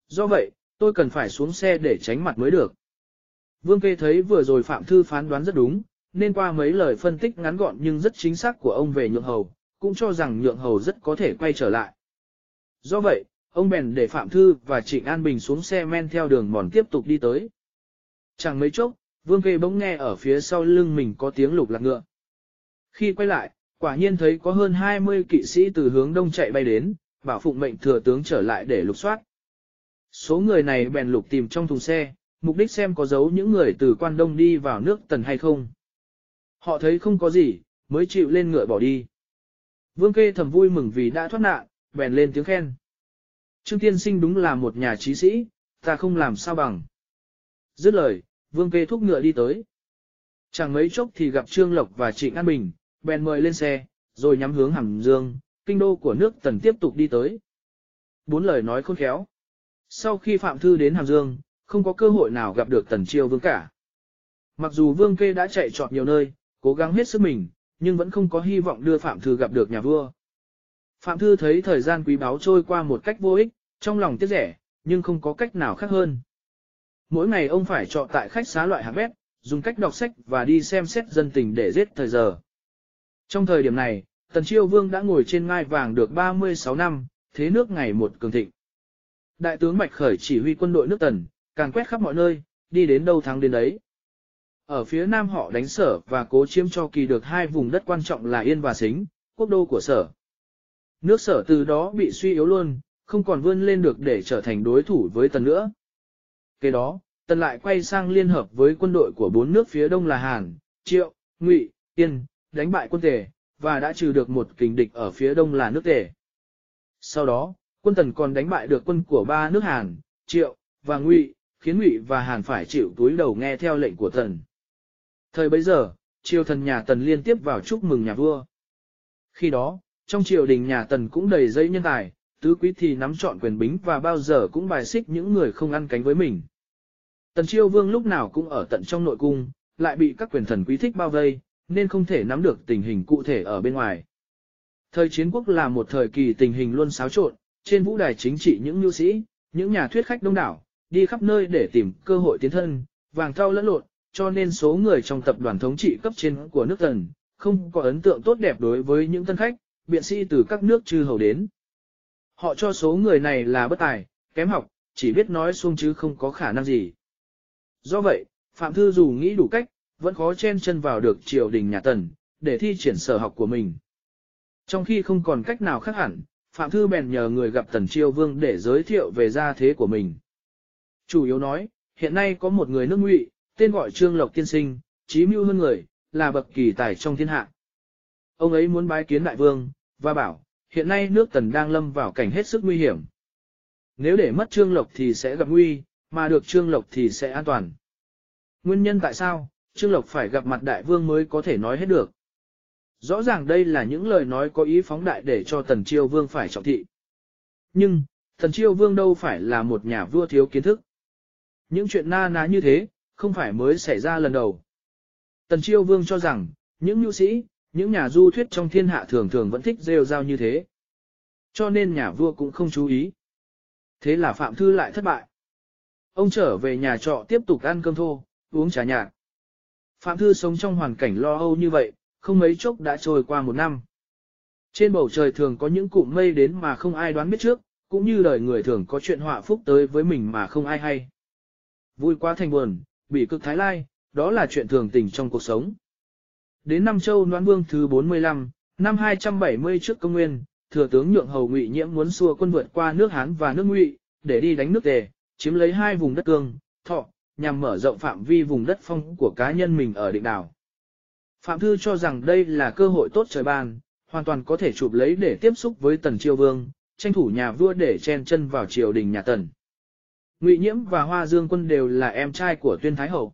Do vậy, tôi cần phải xuống xe để tránh mặt mới được. Vương kê thấy vừa rồi Phạm Thư phán đoán rất đúng, nên qua mấy lời phân tích ngắn gọn nhưng rất chính xác của ông về nhượng hầu, cũng cho rằng nhượng hầu rất có thể quay trở lại. Do vậy, ông bèn để Phạm Thư và Trịnh An Bình xuống xe men theo đường mòn tiếp tục đi tới. Chẳng mấy chốc, Vương Kê bỗng nghe ở phía sau lưng mình có tiếng lục lạc ngựa. Khi quay lại, quả nhiên thấy có hơn 20 kỵ sĩ từ hướng đông chạy bay đến, bảo phụng mệnh thừa tướng trở lại để lục soát. Số người này bèn lục tìm trong thùng xe, mục đích xem có giấu những người từ quan đông đi vào nước tần hay không. Họ thấy không có gì, mới chịu lên ngựa bỏ đi. Vương kê thầm vui mừng vì đã thoát nạn, bèn lên tiếng khen. Trương tiên sinh đúng là một nhà trí sĩ, ta không làm sao bằng. Dứt lời, vương kê thúc ngựa đi tới. Chẳng mấy chốc thì gặp Trương Lộc và Trịnh An Bình, bèn mời lên xe, rồi nhắm hướng Hàm Dương, kinh đô của nước tần tiếp tục đi tới. Bốn lời nói khôn khéo. Sau khi Phạm Thư đến Hàm Dương, không có cơ hội nào gặp được tần chiêu vương cả. Mặc dù vương kê đã chạy trọt nhiều nơi, cố gắng hết sức mình, nhưng vẫn không có hy vọng đưa Phạm Thư gặp được nhà vua. Phạm Thư thấy thời gian quý báu trôi qua một cách vô ích, trong lòng tiếc rẻ, nhưng không có cách nào khác hơn. Mỗi ngày ông phải trọ tại khách xá loại hạng bét, dùng cách đọc sách và đi xem xét dân tình để giết thời giờ. Trong thời điểm này, Tần Chiêu Vương đã ngồi trên ngai vàng được 36 năm, thế nước ngày một cường thịnh. Đại tướng Mạch Khởi chỉ huy quân đội nước Tần, càng quét khắp mọi nơi, đi đến đâu thắng đến đấy. Ở phía nam họ đánh sở và cố chiếm cho kỳ được hai vùng đất quan trọng là Yên và Xính, quốc đô của sở. Nước sở từ đó bị suy yếu luôn, không còn vươn lên được để trở thành đối thủ với Tần nữa. Kế đó, Tần lại quay sang liên hợp với quân đội của bốn nước phía đông là Hàn, Triệu, Ngụy, Yên, đánh bại quân Tề, và đã trừ được một kình địch ở phía đông là nước Tề. Sau đó, quân Tần còn đánh bại được quân của ba nước Hàn, Triệu, và Ngụy, khiến Ngụy và Hàn phải chịu túi đầu nghe theo lệnh của Tần. Thời bấy giờ, triều thần nhà Tần liên tiếp vào chúc mừng nhà vua. Khi đó, trong triều đình nhà Tần cũng đầy dây nhân tài, tứ quý thì nắm chọn quyền bính và bao giờ cũng bài xích những người không ăn cánh với mình. Tần Chiêu Vương lúc nào cũng ở tận trong nội cung, lại bị các quyền thần quý thích bao vây, nên không thể nắm được tình hình cụ thể ở bên ngoài. Thời chiến quốc là một thời kỳ tình hình luôn xáo trộn, trên vũ đài chính trị những nhu sĩ, những nhà thuyết khách đông đảo, đi khắp nơi để tìm cơ hội tiến thân, vàng thau lẫn lộn, cho nên số người trong tập đoàn thống trị cấp trên của nước tần, không có ấn tượng tốt đẹp đối với những tân khách, biện sĩ từ các nước chư hầu đến. Họ cho số người này là bất tài, kém học, chỉ biết nói xuông chứ không có khả năng gì. Do vậy, Phạm Thư dù nghĩ đủ cách, vẫn khó chen chân vào được triều đình nhà Tần, để thi triển sở học của mình. Trong khi không còn cách nào khác hẳn, Phạm Thư bèn nhờ người gặp Tần Triều Vương để giới thiệu về gia thế của mình. Chủ yếu nói, hiện nay có một người nước ngụy, tên gọi Trương Lộc Tiên Sinh, trí mưu hơn người, là bậc kỳ tài trong thiên hạ. Ông ấy muốn bái kiến đại vương, và bảo, hiện nay nước Tần đang lâm vào cảnh hết sức nguy hiểm. Nếu để mất Trương Lộc thì sẽ gặp nguy, mà được Trương Lộc thì sẽ an toàn. Nguyên nhân tại sao, Trương Lộc phải gặp mặt đại vương mới có thể nói hết được. Rõ ràng đây là những lời nói có ý phóng đại để cho Tần Chiêu Vương phải trọng thị. Nhưng, Tần Chiêu Vương đâu phải là một nhà vua thiếu kiến thức. Những chuyện na ná như thế, không phải mới xảy ra lần đầu. Tần Chiêu Vương cho rằng, những nhu sĩ, những nhà du thuyết trong thiên hạ thường thường vẫn thích rêu rao như thế. Cho nên nhà vua cũng không chú ý. Thế là Phạm Thư lại thất bại. Ông trở về nhà trọ tiếp tục ăn cơm thô, uống trà nhạt. Phạm Thư sống trong hoàn cảnh lo âu như vậy, không mấy chốc đã trôi qua một năm. Trên bầu trời thường có những cụm mây đến mà không ai đoán biết trước, cũng như đời người thường có chuyện họa phúc tới với mình mà không ai hay. Vui quá thành buồn, bị cực thái lai, đó là chuyện thường tình trong cuộc sống. Đến năm châu Noãn Vương thứ 45, năm 270 trước công nguyên, thừa tướng nhượng hầu Ngụy Nhiễm muốn xua quân vượt qua nước Hán và nước Ngụy, để đi đánh nước Tề, chiếm lấy hai vùng đất cương, thọ, nhằm mở rộng phạm vi vùng đất phong của cá nhân mình ở định đảo. Phạm Thư cho rằng đây là cơ hội tốt trời ban, hoàn toàn có thể chụp lấy để tiếp xúc với Tần Chiêu Vương, tranh thủ nhà vua để chen chân vào triều đình nhà Tần. Ngụy Nhiễm và Hoa Dương Quân đều là em trai của Tuyên Thái Hậu.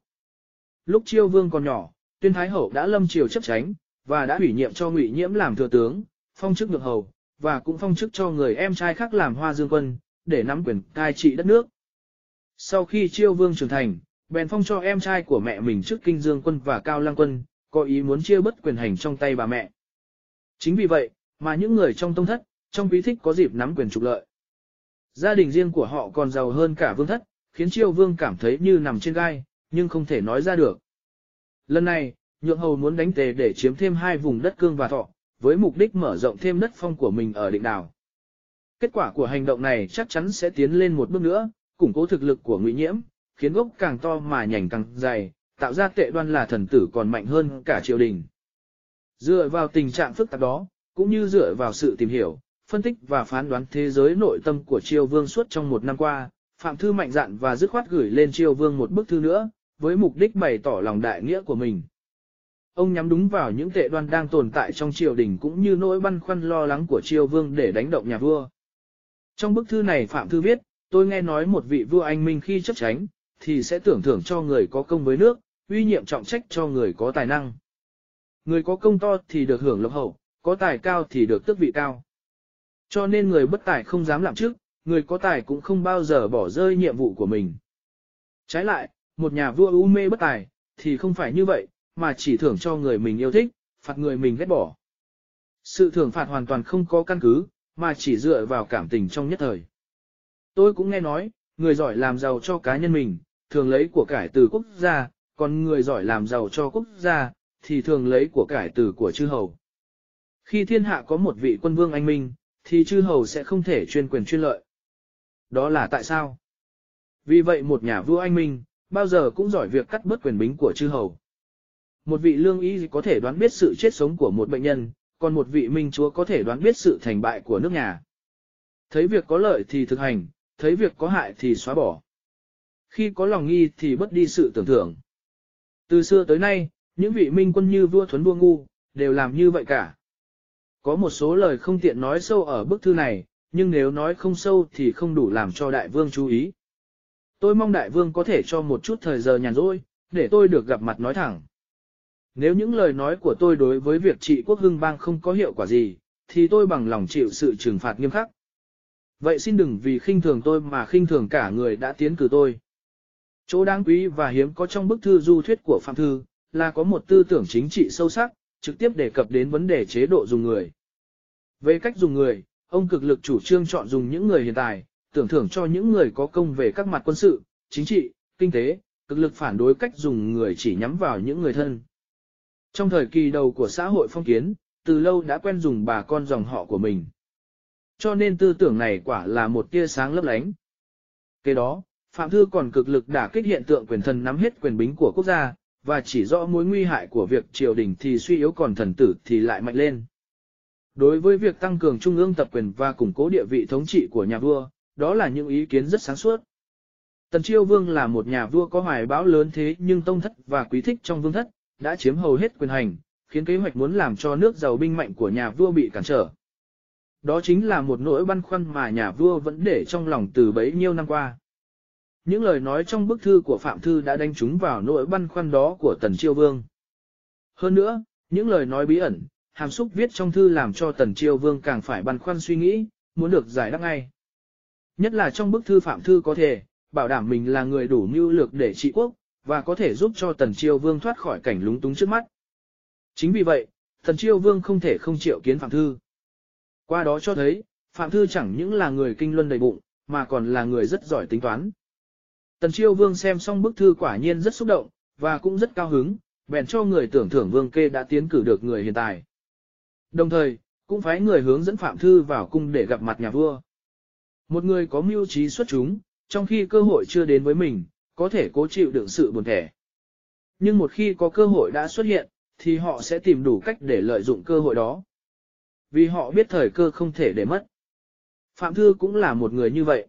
Lúc Chiêu Vương còn nhỏ, Tuyên Thái Hậu đã lâm triều chấp tránh, và đã ủy nhiệm cho Ngụy Nhiễm làm thừa tướng, phong chức được hầu, và cũng phong chức cho người em trai khác làm Hoa Dương Quân, để nắm quyền cai trị đất nước. Sau khi Chiêu Vương trưởng thành, bèn phong cho em trai của mẹ mình trước Kinh Dương Quân và Cao Lăng Quân, có ý muốn chia bất quyền hành trong tay bà mẹ. Chính vì vậy, mà những người trong tông thất, trong quý thích có dịp nắm quyền trục lợi. Gia đình riêng của họ còn giàu hơn cả vương thất, khiến chiêu vương cảm thấy như nằm trên gai, nhưng không thể nói ra được. Lần này, nhượng hầu muốn đánh tề để chiếm thêm hai vùng đất cương và thọ, với mục đích mở rộng thêm đất phong của mình ở định đảo. Kết quả của hành động này chắc chắn sẽ tiến lên một bước nữa, củng cố thực lực của ngụy nhiễm, khiến gốc càng to mà nhành càng dày, tạo ra tệ đoan là thần tử còn mạnh hơn cả triều đình. Dựa vào tình trạng phức tạp đó, cũng như dựa vào sự tìm hiểu, phân tích và phán đoán thế giới nội tâm của triều vương suốt trong một năm qua, Phạm Thư mạnh dạn và dứt khoát gửi lên triều vương một bức thư nữa, với mục đích bày tỏ lòng đại nghĩa của mình. Ông nhắm đúng vào những tệ đoan đang tồn tại trong triều đình cũng như nỗi băn khoăn lo lắng của triều vương để đánh động nhà vua. Trong bức thư này Phạm Thư viết, tôi nghe nói một vị vua anh minh khi chấp tránh, thì sẽ tưởng thưởng cho người có công với nước, uy nhiệm trọng trách cho người có tài năng. Người có công to thì được hưởng lộc hậu, có tài cao thì được tước vị cao. Cho nên người bất tài không dám làm trước, người có tài cũng không bao giờ bỏ rơi nhiệm vụ của mình. Trái lại, một nhà vua u mê bất tài, thì không phải như vậy, mà chỉ thưởng cho người mình yêu thích, phạt người mình ghét bỏ. Sự thưởng phạt hoàn toàn không có căn cứ, mà chỉ dựa vào cảm tình trong nhất thời. Tôi cũng nghe nói, người giỏi làm giàu cho cá nhân mình, thường lấy của cải từ quốc gia, còn người giỏi làm giàu cho quốc gia, thì thường lấy của cải từ của chư hầu. Khi thiên hạ có một vị quân vương anh minh, thì chư hầu sẽ không thể chuyên quyền chuyên lợi. Đó là tại sao? Vì vậy một nhà vua anh minh, bao giờ cũng giỏi việc cắt bớt quyền bính của chư hầu. Một vị lương y có thể đoán biết sự chết sống của một bệnh nhân, còn một vị minh chúa có thể đoán biết sự thành bại của nước nhà. Thấy việc có lợi thì thực hành, thấy việc có hại thì xóa bỏ. Khi có lòng nghi thì bất đi sự tưởng thưởng. Từ xưa tới nay, những vị minh quân như vua thuấn vua ngu, đều làm như vậy cả. Có một số lời không tiện nói sâu ở bức thư này, nhưng nếu nói không sâu thì không đủ làm cho đại vương chú ý. Tôi mong đại vương có thể cho một chút thời giờ nhàn rỗi, để tôi được gặp mặt nói thẳng. Nếu những lời nói của tôi đối với việc trị quốc hưng bang không có hiệu quả gì, thì tôi bằng lòng chịu sự trừng phạt nghiêm khắc. Vậy xin đừng vì khinh thường tôi mà khinh thường cả người đã tiến cử tôi. Chỗ đáng quý và hiếm có trong bức thư du thuyết của Phạm Thư, là có một tư tưởng chính trị sâu sắc, trực tiếp đề cập đến vấn đề chế độ dùng người. Về cách dùng người, ông cực lực chủ trương chọn dùng những người hiện tại, tưởng thưởng cho những người có công về các mặt quân sự, chính trị, kinh tế, cực lực phản đối cách dùng người chỉ nhắm vào những người thân. Trong thời kỳ đầu của xã hội phong kiến, từ lâu đã quen dùng bà con dòng họ của mình. Cho nên tư tưởng này quả là một tia sáng lấp lánh. Kế đó, Phạm Thư còn cực lực đả kích hiện tượng quyền thần nắm hết quyền bính của quốc gia, và chỉ rõ mối nguy hại của việc triều đình thì suy yếu còn thần tử thì lại mạnh lên. Đối với việc tăng cường trung ương tập quyền và củng cố địa vị thống trị của nhà vua, đó là những ý kiến rất sáng suốt. Tần Chiêu Vương là một nhà vua có hoài bão lớn thế nhưng tông thất và quý thích trong vương thất, đã chiếm hầu hết quyền hành, khiến kế hoạch muốn làm cho nước giàu binh mạnh của nhà vua bị cản trở. Đó chính là một nỗi băn khoăn mà nhà vua vẫn để trong lòng từ bấy nhiêu năm qua. Những lời nói trong bức thư của Phạm Thư đã đánh trúng vào nỗi băn khoăn đó của Tần Chiêu Vương. Hơn nữa, những lời nói bí ẩn, hàm xúc viết trong thư làm cho Tần Chiêu Vương càng phải băn khoăn suy nghĩ, muốn được giải đáp ngay. Nhất là trong bức thư Phạm Thư có thể, bảo đảm mình là người đủ mưu lược để trị quốc, và có thể giúp cho Tần Chiêu Vương thoát khỏi cảnh lúng túng trước mắt. Chính vì vậy, Tần Chiêu Vương không thể không chịu kiến Phạm Thư. Qua đó cho thấy, Phạm Thư chẳng những là người kinh luân đầy bụng, mà còn là người rất giỏi tính toán. Tần Chiêu Vương xem xong bức thư quả nhiên rất xúc động, và cũng rất cao hứng, bèn cho người tưởng thưởng Vương Kê đã tiến cử được người hiện tại. Đồng thời, cũng phái người hướng dẫn Phạm Thư vào cung để gặp mặt nhà vua. Một người có mưu trí xuất chúng, trong khi cơ hội chưa đến với mình, có thể cố chịu đựng sự buồn thẻ. Nhưng một khi có cơ hội đã xuất hiện, thì họ sẽ tìm đủ cách để lợi dụng cơ hội đó. Vì họ biết thời cơ không thể để mất. Phạm Thư cũng là một người như vậy.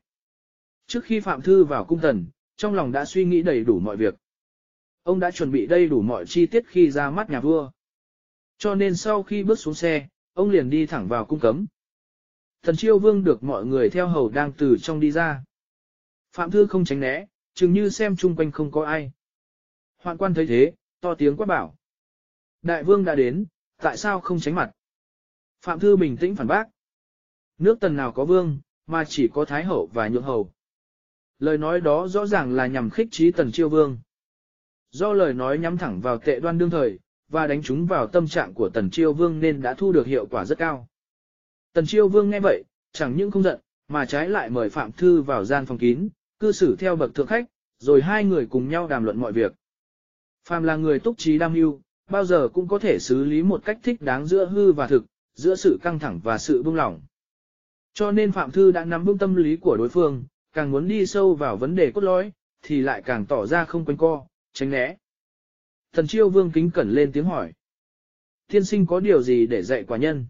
Trước khi Phạm Thư vào cung tần, trong lòng đã suy nghĩ đầy đủ mọi việc. Ông đã chuẩn bị đầy đủ mọi chi tiết khi ra mắt nhà vua. Cho nên sau khi bước xuống xe, ông liền đi thẳng vào cung cấm. Thần chiêu vương được mọi người theo hầu đang từ trong đi ra. Phạm Thư không tránh né, chừng như xem chung quanh không có ai. Hoạn quan thấy thế, to tiếng quát bảo. Đại vương đã đến, tại sao không tránh mặt? Phạm Thư bình tĩnh phản bác. Nước tần nào có vương, mà chỉ có thái hậu và nhượng hầu. Lời nói đó rõ ràng là nhằm khích trí tần chiêu vương. Do lời nói nhắm thẳng vào tệ đoan đương thời, và đánh trúng vào tâm trạng của tần chiêu vương nên đã thu được hiệu quả rất cao. Tần Chiêu Vương nghe vậy, chẳng những không giận, mà trái lại mời Phạm Thư vào gian phòng kín, cư xử theo bậc thượng khách, rồi hai người cùng nhau đàm luận mọi việc. Phạm là người túc trí đam mưu, bao giờ cũng có thể xử lý một cách thích đáng giữa hư và thực, giữa sự căng thẳng và sự buông lỏng. Cho nên Phạm Thư đã nắm vững tâm lý của đối phương, càng muốn đi sâu vào vấn đề cốt lõi, thì lại càng tỏ ra không quanh co, tránh né. Thần Chiêu Vương kính cẩn lên tiếng hỏi. Thiên sinh có điều gì để dạy quả nhân?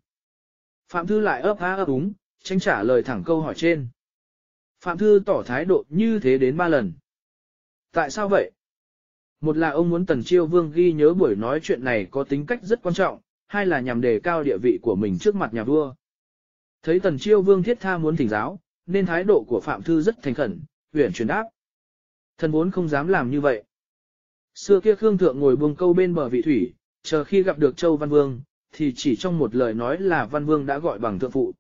Phạm Thư lại ấp á ấp úng, tránh trả lời thẳng câu hỏi trên. Phạm Thư tỏ thái độ như thế đến ba lần. Tại sao vậy? Một là ông muốn Tần Chiêu Vương ghi nhớ buổi nói chuyện này có tính cách rất quan trọng, hai là nhằm đề cao địa vị của mình trước mặt nhà vua. Thấy Tần Chiêu Vương thiết tha muốn thỉnh giáo, nên thái độ của Phạm Thư rất thành khẩn, huyền truyền đáp. Thần vốn không dám làm như vậy. Xưa kia Khương Thượng ngồi buông câu bên bờ vị thủy, chờ khi gặp được Châu Văn Vương, thì chỉ trong một lời nói là Văn Vương đã gọi bằng thượng phụ.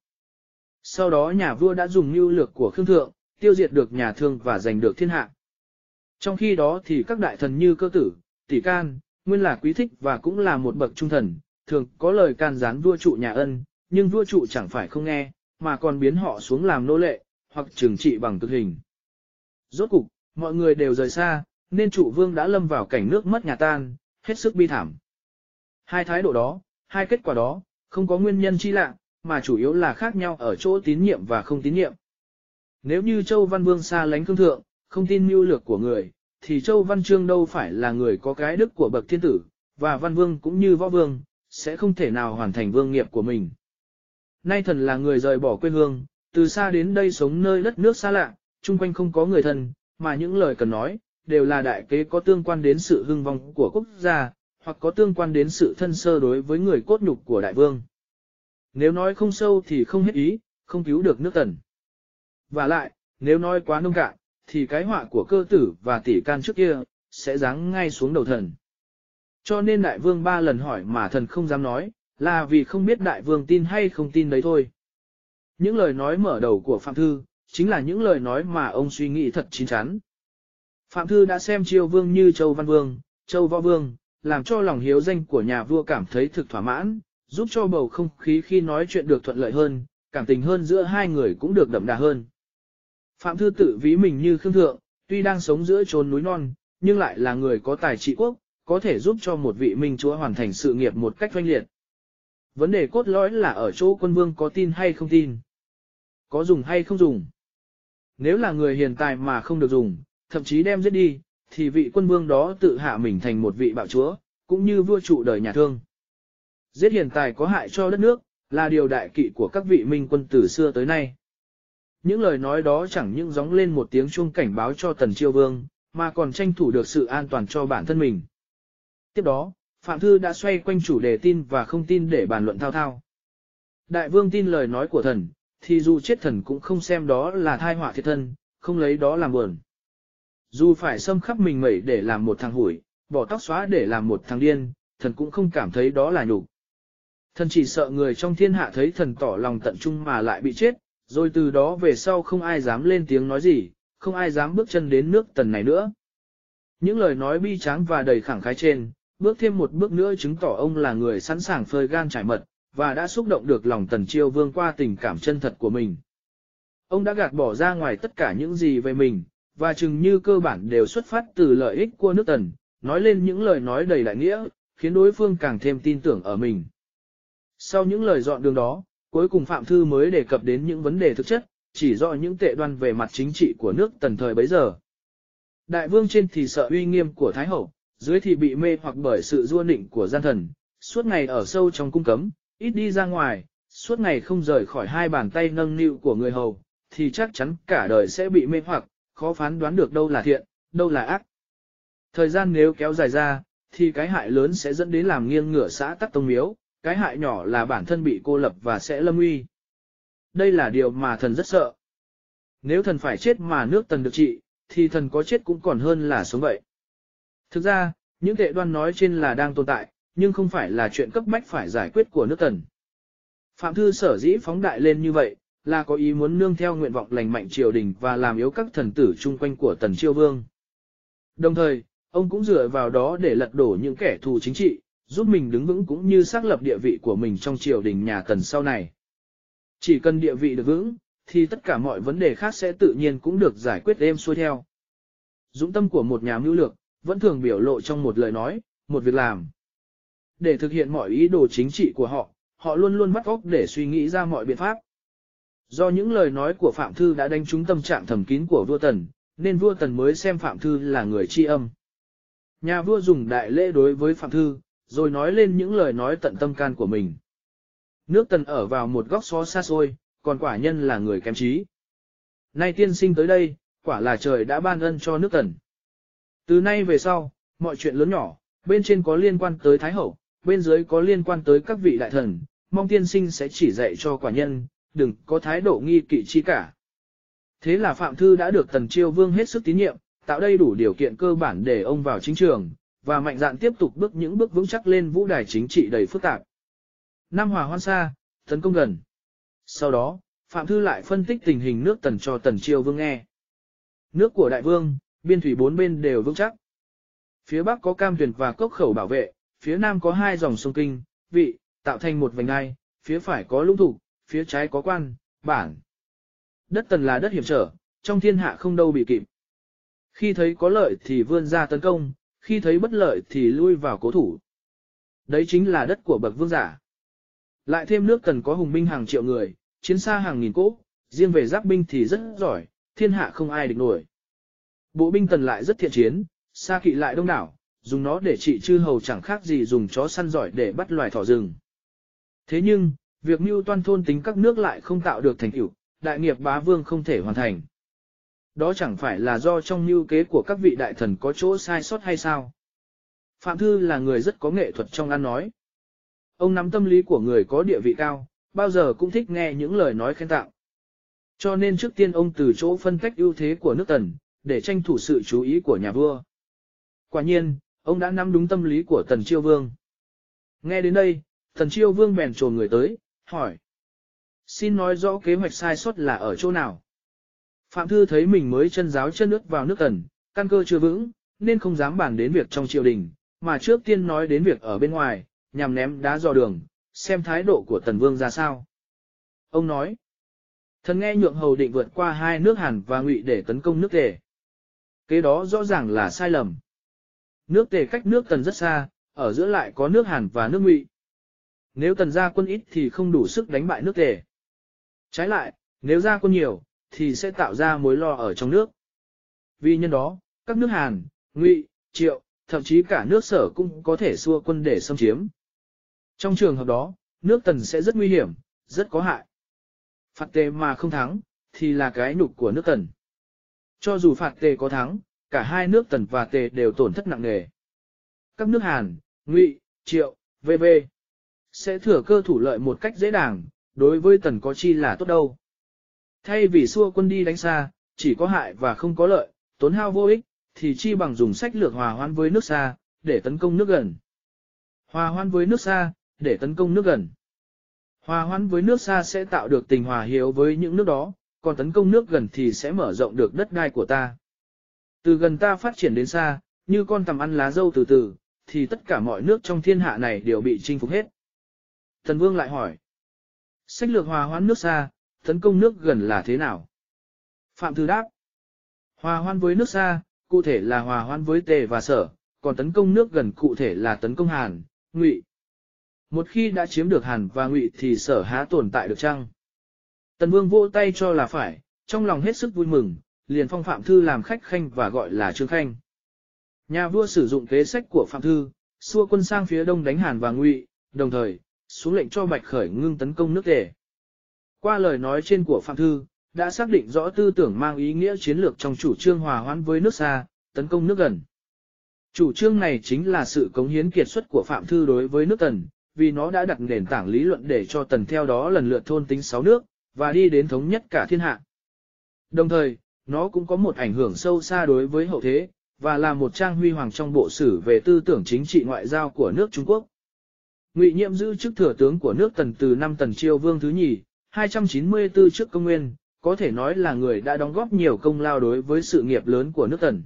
Sau đó nhà vua đã dùng mưu lược của Khương Thượng, tiêu diệt được nhà thương và giành được thiên hạ. Trong khi đó thì các đại thần như cơ tử, tỷ can, nguyên là quý thích và cũng là một bậc trung thần, thường có lời can gián vua trụ nhà ân, nhưng vua trụ chẳng phải không nghe, mà còn biến họ xuống làm nô lệ, hoặc trừng trị bằng cực hình. Rốt cục, mọi người đều rời xa, nên trụ vương đã lâm vào cảnh nước mất nhà tan, hết sức bi thảm. Hai thái độ đó, hai kết quả đó, không có nguyên nhân chi lạ, mà chủ yếu là khác nhau ở chỗ tín nhiệm và không tín nhiệm. Nếu như Châu Văn Vương xa lánh cương thượng, không tin mưu lược của người, thì Châu Văn Trương đâu phải là người có cái đức của bậc thiên tử, và Văn Vương cũng như Võ Vương, sẽ không thể nào hoàn thành vương nghiệp của mình. Nay thần là người rời bỏ quê hương, từ xa đến đây sống nơi đất nước xa lạ, chung quanh không có người thân, mà những lời cần nói, đều là đại kế có tương quan đến sự hưng vong của quốc gia, hoặc có tương quan đến sự thân sơ đối với người cốt nhục của đại vương. Nếu nói không sâu thì không hết ý, không cứu được nước tần. Và lại, nếu nói quá nông cạn, thì cái họa của cơ tử và tỷ can trước kia, sẽ giáng ngay xuống đầu thần. Cho nên đại vương ba lần hỏi mà thần không dám nói, là vì không biết đại vương tin hay không tin đấy thôi. Những lời nói mở đầu của Phạm Thư, chính là những lời nói mà ông suy nghĩ thật chín chắn. Phạm Thư đã xem triều vương như Châu Văn Vương, Châu Võ Vương, làm cho lòng hiếu danh của nhà vua cảm thấy thực thỏa mãn, giúp cho bầu không khí khi nói chuyện được thuận lợi hơn, cảm tình hơn giữa hai người cũng được đậm đà hơn. Phạm Thư tự ví mình như Khương Thượng, tuy đang sống giữa chốn núi non, nhưng lại là người có tài trị quốc, có thể giúp cho một vị minh chúa hoàn thành sự nghiệp một cách doanh liệt. Vấn đề cốt lõi là ở chỗ quân vương có tin hay không tin. Có dùng hay không dùng. Nếu là người hiền tài mà không được dùng, thậm chí đem giết đi, thì vị quân vương đó tự hạ mình thành một vị bạo chúa, cũng như vua trụ đời nhà thương. Giết hiền tài có hại cho đất nước, là điều đại kỵ của các vị minh quân từ xưa tới nay. Những lời nói đó chẳng những gióng lên một tiếng chuông cảnh báo cho tần chiêu vương, mà còn tranh thủ được sự an toàn cho bản thân mình. Tiếp đó, Phạm Thư đã xoay quanh chủ đề tin và không tin để bàn luận thao thao. Đại vương tin lời nói của thần, thì dù chết thần cũng không xem đó là thai họa thiệt thân, không lấy đó làm buồn. Dù phải xâm khắp mình mẩy để làm một thằng hủi, bỏ tóc xóa để làm một thằng điên, thần cũng không cảm thấy đó là nhục. Thần chỉ sợ người trong thiên hạ thấy thần tỏ lòng tận trung mà lại bị chết, rồi từ đó về sau không ai dám lên tiếng nói gì, không ai dám bước chân đến nước tần này nữa. Những lời nói bi tráng và đầy khẳng khái trên, bước thêm một bước nữa chứng tỏ ông là người sẵn sàng phơi gan trải mật, và đã xúc động được lòng tần chiêu vương qua tình cảm chân thật của mình. Ông đã gạt bỏ ra ngoài tất cả những gì về mình, và chừng như cơ bản đều xuất phát từ lợi ích của nước tần, nói lên những lời nói đầy đại nghĩa, khiến đối phương càng thêm tin tưởng ở mình. Sau những lời dọn đường đó, cuối cùng Phạm Thư mới đề cập đến những vấn đề thực chất, chỉ rõ những tệ đoan về mặt chính trị của nước tần thời bấy giờ. Đại vương trên thì sợ uy nghiêm của Thái Hậu, dưới thì bị mê hoặc bởi sự dua nịnh của gian thần, suốt ngày ở sâu trong cung cấm, ít đi ra ngoài, suốt ngày không rời khỏi hai bàn tay nâng niu của người hầu, thì chắc chắn cả đời sẽ bị mê hoặc, khó phán đoán được đâu là thiện, đâu là ác. Thời gian nếu kéo dài ra, thì cái hại lớn sẽ dẫn đến làm nghiêng ngửa xã tắc tông miếu, cái hại nhỏ là bản thân bị cô lập và sẽ lâm uy. Đây là điều mà thần rất sợ. Nếu thần phải chết mà nước tần được trị, thì thần có chết cũng còn hơn là sống vậy. Thực ra, những tệ đoan nói trên là đang tồn tại, nhưng không phải là chuyện cấp bách phải giải quyết của nước tần. Phạm Thư sở dĩ phóng đại lên như vậy, là có ý muốn nương theo nguyện vọng lành mạnh triều đình và làm yếu các thần tử chung quanh của tần chiêu vương. Đồng thời, ông cũng dựa vào đó để lật đổ những kẻ thù chính trị, giúp mình đứng vững cũng như xác lập địa vị của mình trong triều đình nhà tần sau này. Chỉ cần địa vị được vững, thì tất cả mọi vấn đề khác sẽ tự nhiên cũng được giải quyết êm xuôi theo. Dũng tâm của một nhà mưu lược, vẫn thường biểu lộ trong một lời nói, một việc làm. Để thực hiện mọi ý đồ chính trị của họ, họ luôn luôn bắt óc để suy nghĩ ra mọi biện pháp. Do những lời nói của Phạm Thư đã đánh trúng tâm trạng thầm kín của vua Tần, nên vua Tần mới xem Phạm Thư là người tri âm. Nhà vua dùng đại lễ đối với Phạm Thư, rồi nói lên những lời nói tận tâm can của mình. Nước Tần ở vào một góc xó xa xôi, còn quả nhân là người kém trí. Nay tiên sinh tới đây, quả là trời đã ban ân cho nước Tần. Từ nay về sau, mọi chuyện lớn nhỏ, bên trên có liên quan tới Thái Hậu, bên dưới có liên quan tới các vị đại thần, mong tiên sinh sẽ chỉ dạy cho quả nhân, đừng có thái độ nghi kỵ chi cả. Thế là Phạm Thư đã được Tần Chiêu Vương hết sức tín nhiệm, tạo đầy đủ điều kiện cơ bản để ông vào chính trường, và mạnh dạn tiếp tục bước những bước vững chắc lên vũ đài chính trị đầy phức tạp. Nam Hòa hoan xa, tấn công gần. Sau đó, Phạm Thư lại phân tích tình hình nước Tần cho Tần Chiêu Vương nghe. Nước của Đại Vương, biên thủy bốn bên đều vững chắc. Phía Bắc có cam tuyển và cốc khẩu bảo vệ, phía Nam có hai dòng sông Kinh, vị, tạo thành một vành đai, phía phải có lũng thủ, phía trái có quan, bản. Đất Tần là đất hiểm trở, trong thiên hạ không đâu bị kịp. Khi thấy có lợi thì vươn ra tấn công, khi thấy bất lợi thì lui vào cố thủ. Đấy chính là đất của bậc vương giả. Lại thêm nước Tần có hùng binh hàng triệu người, chiến xa hàng nghìn cỗ, riêng về giáp binh thì rất giỏi, thiên hạ không ai địch nổi. Bộ binh Tần lại rất thiện chiến, xa kỵ lại đông đảo, dùng nó để trị chư hầu chẳng khác gì dùng chó săn giỏi để bắt loài thỏ rừng. Thế nhưng, việc mưu toan thôn tính các nước lại không tạo được thành tựu, đại nghiệp bá vương không thể hoàn thành. Đó chẳng phải là do trong mưu kế của các vị đại thần có chỗ sai sót hay sao? Phạm Thư là người rất có nghệ thuật trong ăn nói. Ông nắm tâm lý của người có địa vị cao, bao giờ cũng thích nghe những lời nói khen tạo. Cho nên trước tiên ông từ chỗ phân tách ưu thế của nước Tần, để tranh thủ sự chú ý của nhà vua. Quả nhiên, ông đã nắm đúng tâm lý của Tần Chiêu Vương. Nghe đến đây, Tần Chiêu Vương bèn trồn người tới, hỏi. Xin nói rõ kế hoạch sai sót là ở chỗ nào. Phạm Thư thấy mình mới chân giáo chân nước vào nước Tần, căn cơ chưa vững, nên không dám bàn đến việc trong triều đình, mà trước tiên nói đến việc ở bên ngoài, nhằm ném đá dò đường, xem thái độ của Tần Vương ra sao. Ông nói, thần nghe nhượng hầu định vượt qua hai nước Hàn và Ngụy để tấn công nước Tề. Kế đó rõ ràng là sai lầm. Nước Tề cách nước Tần rất xa, ở giữa lại có nước Hàn và nước Ngụy. Nếu Tần ra quân ít thì không đủ sức đánh bại nước Tề. Trái lại, nếu ra quân nhiều, thì sẽ tạo ra mối lo ở trong nước. Vì nhân đó, các nước Hàn, Ngụy, Triệu, thậm chí cả nước sở cũng có thể xua quân để xâm chiếm. Trong trường hợp đó, nước Tần sẽ rất nguy hiểm, rất có hại. Phạt tề mà không thắng, thì là cái nhục của nước Tần. Cho dù phạt tề có thắng, cả hai nước Tần và tề đều tổn thất nặng nề. Các nước Hàn, Ngụy, Triệu, VV sẽ thừa cơ thủ lợi một cách dễ dàng, đối với Tần có chi là tốt đâu. Thay vì xua quân đi đánh xa, chỉ có hại và không có lợi, tốn hao vô ích, thì chi bằng dùng sách lược hòa hoãn với nước xa, để tấn công nước gần. Hòa hoãn với nước xa, để tấn công nước gần. Hòa hoãn với nước xa sẽ tạo được tình hòa hiếu với những nước đó, còn tấn công nước gần thì sẽ mở rộng được đất đai của ta. Từ gần ta phát triển đến xa, như con tầm ăn lá dâu từ từ, thì tất cả mọi nước trong thiên hạ này đều bị chinh phục hết. Thần Vương lại hỏi, sách lược hòa hoãn nước xa, tấn công nước gần là thế nào? Phạm Thư đáp, hòa hoãn với nước xa, cụ thể là hòa hoãn với tề và sở, còn tấn công nước gần cụ thể là tấn công Hàn, Ngụy. Một khi đã chiếm được Hàn và Ngụy thì sở há tồn tại được chăng? Tần Vương vỗ tay cho là phải, trong lòng hết sức vui mừng, liền phong Phạm Thư làm khách khanh và gọi là Trương Khanh. Nhà vua sử dụng kế sách của Phạm Thư, xua quân sang phía đông đánh Hàn và Ngụy, đồng thời, xuống lệnh cho Bạch Khởi ngưng tấn công nước tề. Qua lời nói trên của Phạm Thư, đã xác định rõ tư tưởng mang ý nghĩa chiến lược trong chủ trương hòa hoãn với nước xa, tấn công nước gần. Chủ trương này chính là sự cống hiến kiệt xuất của Phạm Thư đối với nước Tần, vì nó đã đặt nền tảng lý luận để cho Tần theo đó lần lượt thôn tính sáu nước, và đi đến thống nhất cả thiên hạ. Đồng thời, nó cũng có một ảnh hưởng sâu xa đối với hậu thế, và là một trang huy hoàng trong bộ sử về tư tưởng chính trị ngoại giao của nước Trung Quốc. Ngụy Nhiệm giữ chức thừa tướng của nước Tần từ năm Tần Triều Vương thứ nhì, 294 trước công nguyên, có thể nói là người đã đóng góp nhiều công lao đối với sự nghiệp lớn của nước Tần.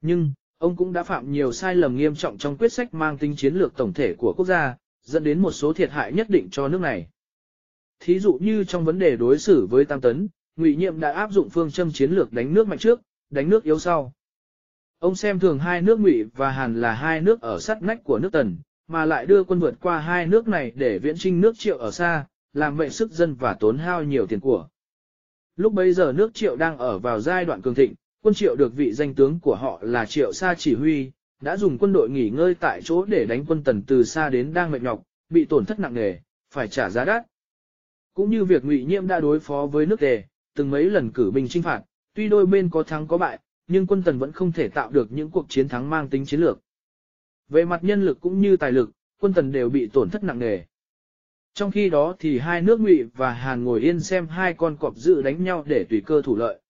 Nhưng, ông cũng đã phạm nhiều sai lầm nghiêm trọng trong quyết sách mang tính chiến lược tổng thể của quốc gia, dẫn đến một số thiệt hại nhất định cho nước này. Thí dụ như trong vấn đề đối xử với Tam Tấn, Ngụy Nhiệm đã áp dụng phương châm chiến lược đánh nước mạnh trước, đánh nước yếu sau. Ông xem thường hai nước Ngụy và Hàn là hai nước ở sát nách của nước Tần, mà lại đưa quân vượt qua hai nước này để viễn trinh nước Triệu ở xa, làm vậy sức dân và tốn hao nhiều tiền của. Lúc bấy giờ nước Triệu đang ở vào giai đoạn cường thịnh, quân Triệu được vị danh tướng của họ là Triệu Sa chỉ huy, đã dùng quân đội nghỉ ngơi tại chỗ để đánh quân Tần từ xa đến đang mệt nhọc, bị tổn thất nặng nề, phải trả giá đắt. Cũng như việc Ngụy Nhiễm đã đối phó với nước Tề, từng mấy lần cử binh chinh phạt, tuy đôi bên có thắng có bại, nhưng quân Tần vẫn không thể tạo được những cuộc chiến thắng mang tính chiến lược. Về mặt nhân lực cũng như tài lực, quân Tần đều bị tổn thất nặng nề. Trong khi đó thì hai nước Ngụy và Hàn ngồi yên xem hai con cọp dự đánh nhau để tùy cơ thủ lợi.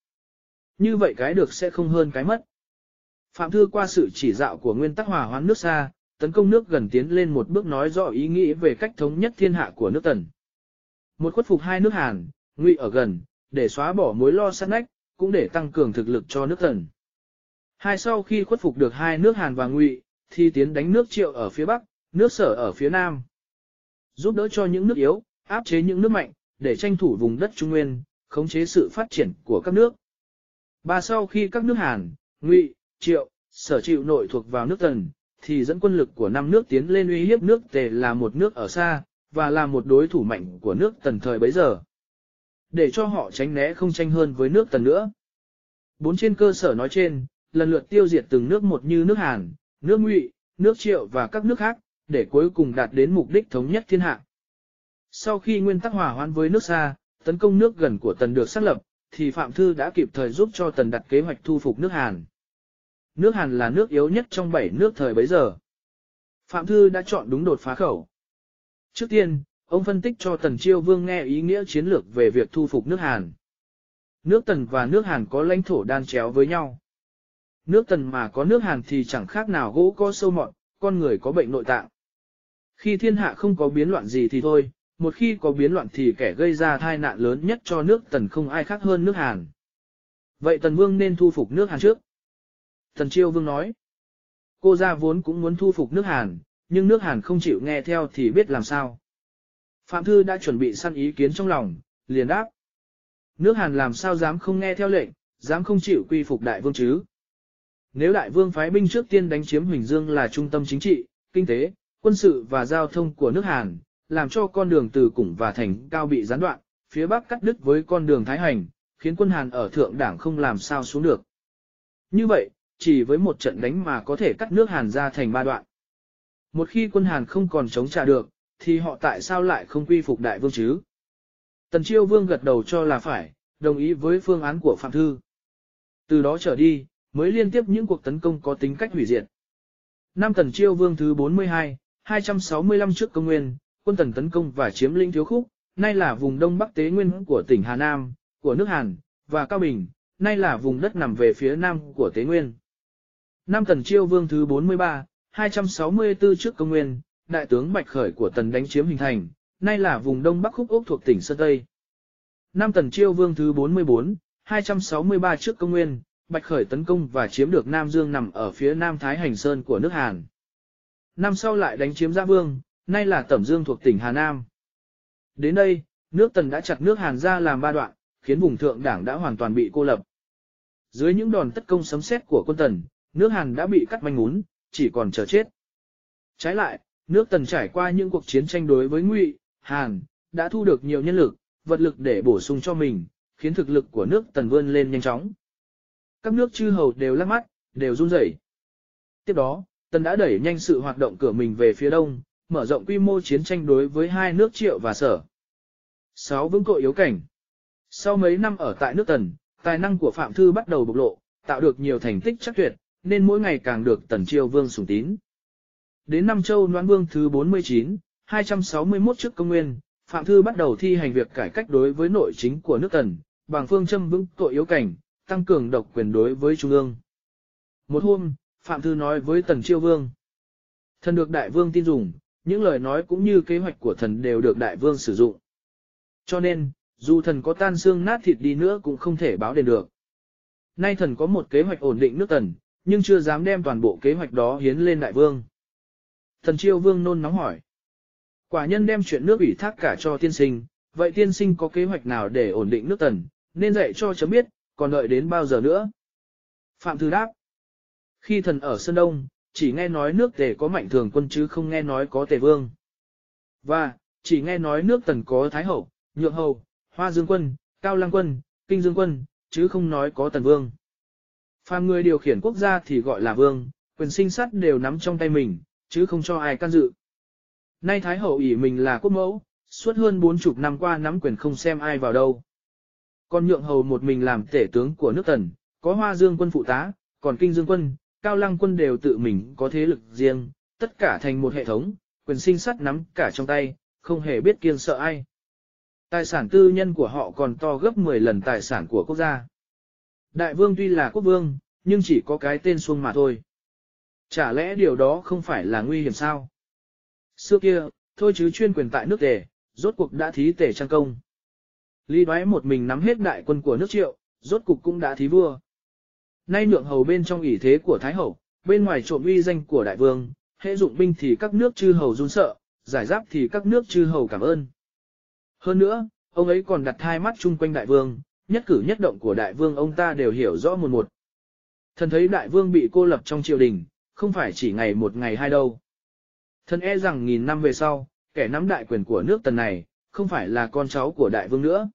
Như vậy cái được sẽ không hơn cái mất. Phạm Thư qua sự chỉ đạo của nguyên tắc hòa hoãn nước xa, tấn công nước gần tiến lên một bước nói rõ ý nghĩ về cách thống nhất thiên hạ của nước Tần. Một khuất phục hai nước Hàn, Ngụy ở gần, để xóa bỏ mối lo sát nách, cũng để tăng cường thực lực cho nước Tần. Hai sau khi khuất phục được hai nước Hàn và Ngụy, thì tiến đánh nước Triệu ở phía Bắc, nước Sở ở phía Nam. Giúp đỡ cho những nước yếu, áp chế những nước mạnh, để tranh thủ vùng đất Trung Nguyên, khống chế sự phát triển của các nước. Ba sau khi các nước Hàn, Ngụy, Triệu, Sở chịu nội thuộc vào nước Tần, thì dẫn quân lực của năm nước tiến lên uy hiếp nước Tề là một nước ở xa, và là một đối thủ mạnh của nước Tần thời bấy giờ. Để cho họ tránh né không tranh hơn với nước Tần nữa. Bốn trên cơ sở nói trên, lần lượt tiêu diệt từng nước một như nước Hàn, nước Ngụy, nước Triệu và các nước khác, để cuối cùng đạt đến mục đích thống nhất thiên hạ. Sau khi nguyên tắc hòa hoãn với nước xa, tấn công nước gần của Tần được xác lập, thì Phạm Thư đã kịp thời giúp cho Tần đặt kế hoạch thu phục nước Hàn. Nước Hàn là nước yếu nhất trong bảy nước thời bấy giờ. Phạm Thư đã chọn đúng đột phá khẩu. Trước tiên, ông phân tích cho Tần Chiêu Vương nghe ý nghĩa chiến lược về việc thu phục nước Hàn. Nước Tần và nước Hàn có lãnh thổ đan chéo với nhau. Nước Tần mà có nước Hàn thì chẳng khác nào gỗ có sâu mọt, con người có bệnh nội tạng. Khi thiên hạ không có biến loạn gì thì thôi, một khi có biến loạn thì kẻ gây ra tai nạn lớn nhất cho nước Tần không ai khác hơn nước Hàn. Vậy Tần Vương nên thu phục nước Hàn trước. Tần Chiêu Vương nói, cô ra vốn cũng muốn thu phục nước Hàn, nhưng nước Hàn không chịu nghe theo thì biết làm sao. Phạm Thư đã chuẩn bị săn ý kiến trong lòng, liền đáp. Nước Hàn làm sao dám không nghe theo lệnh, dám không chịu quy phục đại vương chứ. Nếu đại vương phái binh trước tiên đánh chiếm Huỳnh Dương là trung tâm chính trị, kinh tế, quân sự và giao thông của nước Hàn, làm cho con đường từ Củng và Thành Cao bị gián đoạn, phía Bắc cắt đứt với con đường Thái Hành, khiến quân Hàn ở thượng đảng không làm sao xuống được. Như vậy, chỉ với một trận đánh mà có thể cắt nước Hàn ra thành ba đoạn. Một khi quân Hàn không còn chống trả được, thì họ tại sao lại không quy phục đại vương chứ? Tần Chiêu Vương gật đầu cho là phải, đồng ý với phương án của Phạm Thư. Từ đó trở đi, mới liên tiếp những cuộc tấn công có tính cách hủy diệt. Năm Tần Chiêu Vương thứ 42, 265 trước công nguyên, quân Tần tấn công và chiếm lĩnh Thiếu Khúc, nay là vùng đông bắc tế nguyên của tỉnh Hà Nam, của nước Hàn, và Cao Bình, nay là vùng đất nằm về phía nam của tế nguyên. Năm Tần Chiêu Vương thứ 43, 264 trước công nguyên, đại tướng Bạch Khởi của Tần đánh chiếm hình thành, nay là vùng đông bắc khúc ốc thuộc tỉnh Sơn Tây. Năm Tần Chiêu Vương thứ 44, 263 trước công nguyên, Bạch Khởi tấn công và chiếm được Nam Dương nằm ở phía Nam Thái Hành Sơn của nước Hàn. Năm sau lại đánh chiếm Gia Vương, nay là Tẩm Dương thuộc tỉnh Hà Nam. Đến đây, nước Tần đã chặt nước Hàn ra làm ba đoạn, khiến vùng thượng đảng đã hoàn toàn bị cô lập. Dưới những đòn tấn công sấm sét của quân Tần, nước Hàn đã bị cắt manh muốn chỉ còn chờ chết. Trái lại, nước Tần trải qua những cuộc chiến tranh đối với Ngụy, Hàn, đã thu được nhiều nhân lực, vật lực để bổ sung cho mình, khiến thực lực của nước Tần vươn lên nhanh chóng. Các nước chư hầu đều lắc mắt, đều run rẩy. Tiếp đó, Tần đã đẩy nhanh sự hoạt động cửa mình về phía đông, mở rộng quy mô chiến tranh đối với hai nước Triệu và Sở. 6. Vững cội yếu cảnh Sau mấy năm ở tại nước Tần, tài năng của Phạm Thư bắt đầu bộc lộ, tạo được nhiều thành tích chắc tuyệt, nên mỗi ngày càng được Tần Chiêu Vương sủng tín. Đến năm Châu Noãn Vương thứ 49, 261 trước công nguyên, Phạm Thư bắt đầu thi hành việc cải cách đối với nội chính của nước Tần, bằng phương châm vững tội yếu cảnh, tăng cường độc quyền đối với Trung ương. Một hôm, Phạm Thư nói với Tần Chiêu Vương. Thần được Đại Vương tin dùng, những lời nói cũng như kế hoạch của thần đều được Đại Vương sử dụng. Cho nên, dù thần có tan xương nát thịt đi nữa cũng không thể báo đền được. Nay thần có một kế hoạch ổn định nước Tần, nhưng chưa dám đem toàn bộ kế hoạch đó hiến lên Đại Vương. Thần Chiêu Vương nôn nóng hỏi. Quả nhân đem chuyện nước ủy thác cả cho tiên sinh, vậy tiên sinh có kế hoạch nào để ổn định nước tần, nên dạy cho chấm biết, còn đợi đến bao giờ nữa? Phạm Thư đáp. Khi thần ở Sơn Đông, chỉ nghe nói nước tề có mạnh thường quân chứ không nghe nói có tề vương. Và, chỉ nghe nói nước tần có thái hậu, nhượng hầu, hoa dương quân, cao lăng quân, kinh dương quân, chứ không nói có tần vương. Phàm người điều khiển quốc gia thì gọi là vương, quyền sinh sát đều nắm trong tay mình, chứ không cho ai can dự. Nay Thái Hậu ỷ mình là quốc mẫu, suốt hơn bốn chục năm qua nắm quyền không xem ai vào đâu. Còn nhượng hầu một mình làm tể tướng của nước tần, có hoa dương quân phụ tá, còn kinh dương quân, cao lăng quân đều tự mình có thế lực riêng, tất cả thành một hệ thống, quyền sinh sát nắm cả trong tay, không hề biết kiêng sợ ai. Tài sản tư nhân của họ còn to gấp 10 lần tài sản của quốc gia. Đại vương tuy là quốc vương, nhưng chỉ có cái tên xuông mà thôi. Chả lẽ điều đó không phải là nguy hiểm sao? Xưa kia, thôi chứ chuyên quyền tại nước tề, rốt cuộc đã thí tề trang công. Lý đoái một mình nắm hết đại quân của nước triệu, rốt cuộc cũng đã thí vua. Nay nhượng hầu bên trong ủy thế của Thái Hậu, bên ngoài trộm uy danh của đại vương, hệ dụng binh thì các nước chư hầu run sợ, giải giáp thì các nước chư hầu cảm ơn. Hơn nữa, ông ấy còn đặt hai mắt chung quanh đại vương, nhất cử nhất động của đại vương ông ta đều hiểu rõ một một. Thần thấy đại vương bị cô lập trong triều đình, không phải chỉ ngày một ngày hai đâu. Thần e rằng nghìn năm về sau, kẻ nắm đại quyền của nước tần này, không phải là con cháu của đại vương nữa.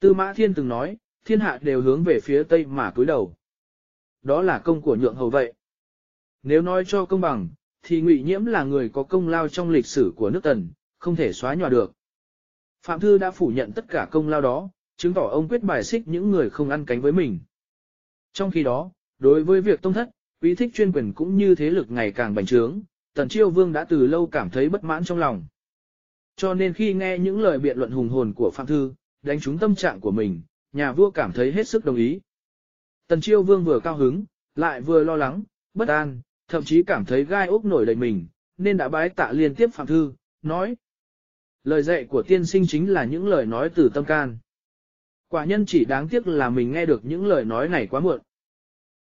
Tư Mã Thiên từng nói, thiên hạ đều hướng về phía tây mà cúi đầu. Đó là công của nhượng hầu vậy. Nếu nói cho công bằng, thì Ngụy Nhiễm là người có công lao trong lịch sử của nước tần, không thể xóa nhòa được. Phạm Thư đã phủ nhận tất cả công lao đó, chứng tỏ ông quyết bài xích những người không ăn cánh với mình. Trong khi đó, đối với việc tông thất, quý thích chuyên quyền cũng như thế lực ngày càng bành trướng, Tần Chiêu Vương đã từ lâu cảm thấy bất mãn trong lòng. Cho nên khi nghe những lời biện luận hùng hồn của Phạm Thư, đánh trúng tâm trạng của mình, nhà vua cảm thấy hết sức đồng ý. Tần Chiêu Vương vừa cao hứng, lại vừa lo lắng, bất an, thậm chí cảm thấy gai ốc nổi đầy mình, nên đã bái tạ liên tiếp Phạm Thư, nói. Lời dạy của tiên sinh chính là những lời nói từ tâm can. Quả nhân chỉ đáng tiếc là mình nghe được những lời nói này quá muộn.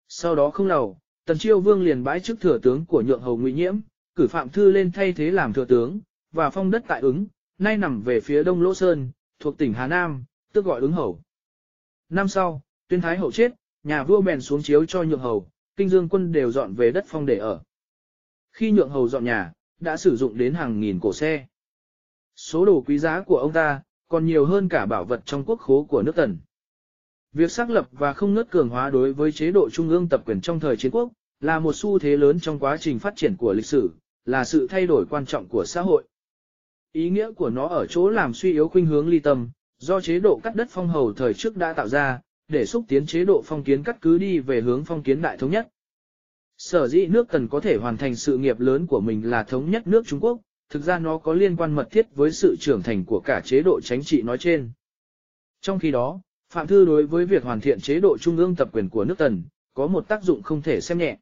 Sau đó không lâu, Tần Chiêu Vương liền bãi chức thừa tướng của nhượng hầu Ngụy Nhiễm, cử Phạm Thư lên thay thế làm thừa tướng, và phong đất tại ứng, nay nằm về phía đông Lỗ Sơn, thuộc tỉnh Hà Nam, tức gọi ứng hầu. Năm sau, tuyên thái hậu chết, nhà vua bèn xuống chiếu cho nhượng hầu, kinh dương quân đều dọn về đất phong để ở. Khi nhượng hầu dọn nhà, đã sử dụng đến hàng nghìn cổ xe. Số đồ quý giá của ông ta, còn nhiều hơn cả bảo vật trong quốc khố của nước Tần. Việc xác lập và không ngớt cường hóa đối với chế độ trung ương tập quyền trong thời chiến quốc, là một xu thế lớn trong quá trình phát triển của lịch sử, là sự thay đổi quan trọng của xã hội. Ý nghĩa của nó ở chỗ làm suy yếu khuynh hướng ly tâm, do chế độ cắt đất phong hầu thời trước đã tạo ra, để xúc tiến chế độ phong kiến cắt cứ đi về hướng phong kiến đại thống nhất. Sở dĩ nước Tần có thể hoàn thành sự nghiệp lớn của mình là thống nhất nước Trung Quốc, thực ra nó có liên quan mật thiết với sự trưởng thành của cả chế độ chính trị nói trên. Trong khi đó, Phạm Thư đối với việc hoàn thiện chế độ trung ương tập quyền của nước Tần, có một tác dụng không thể xem nhẹ.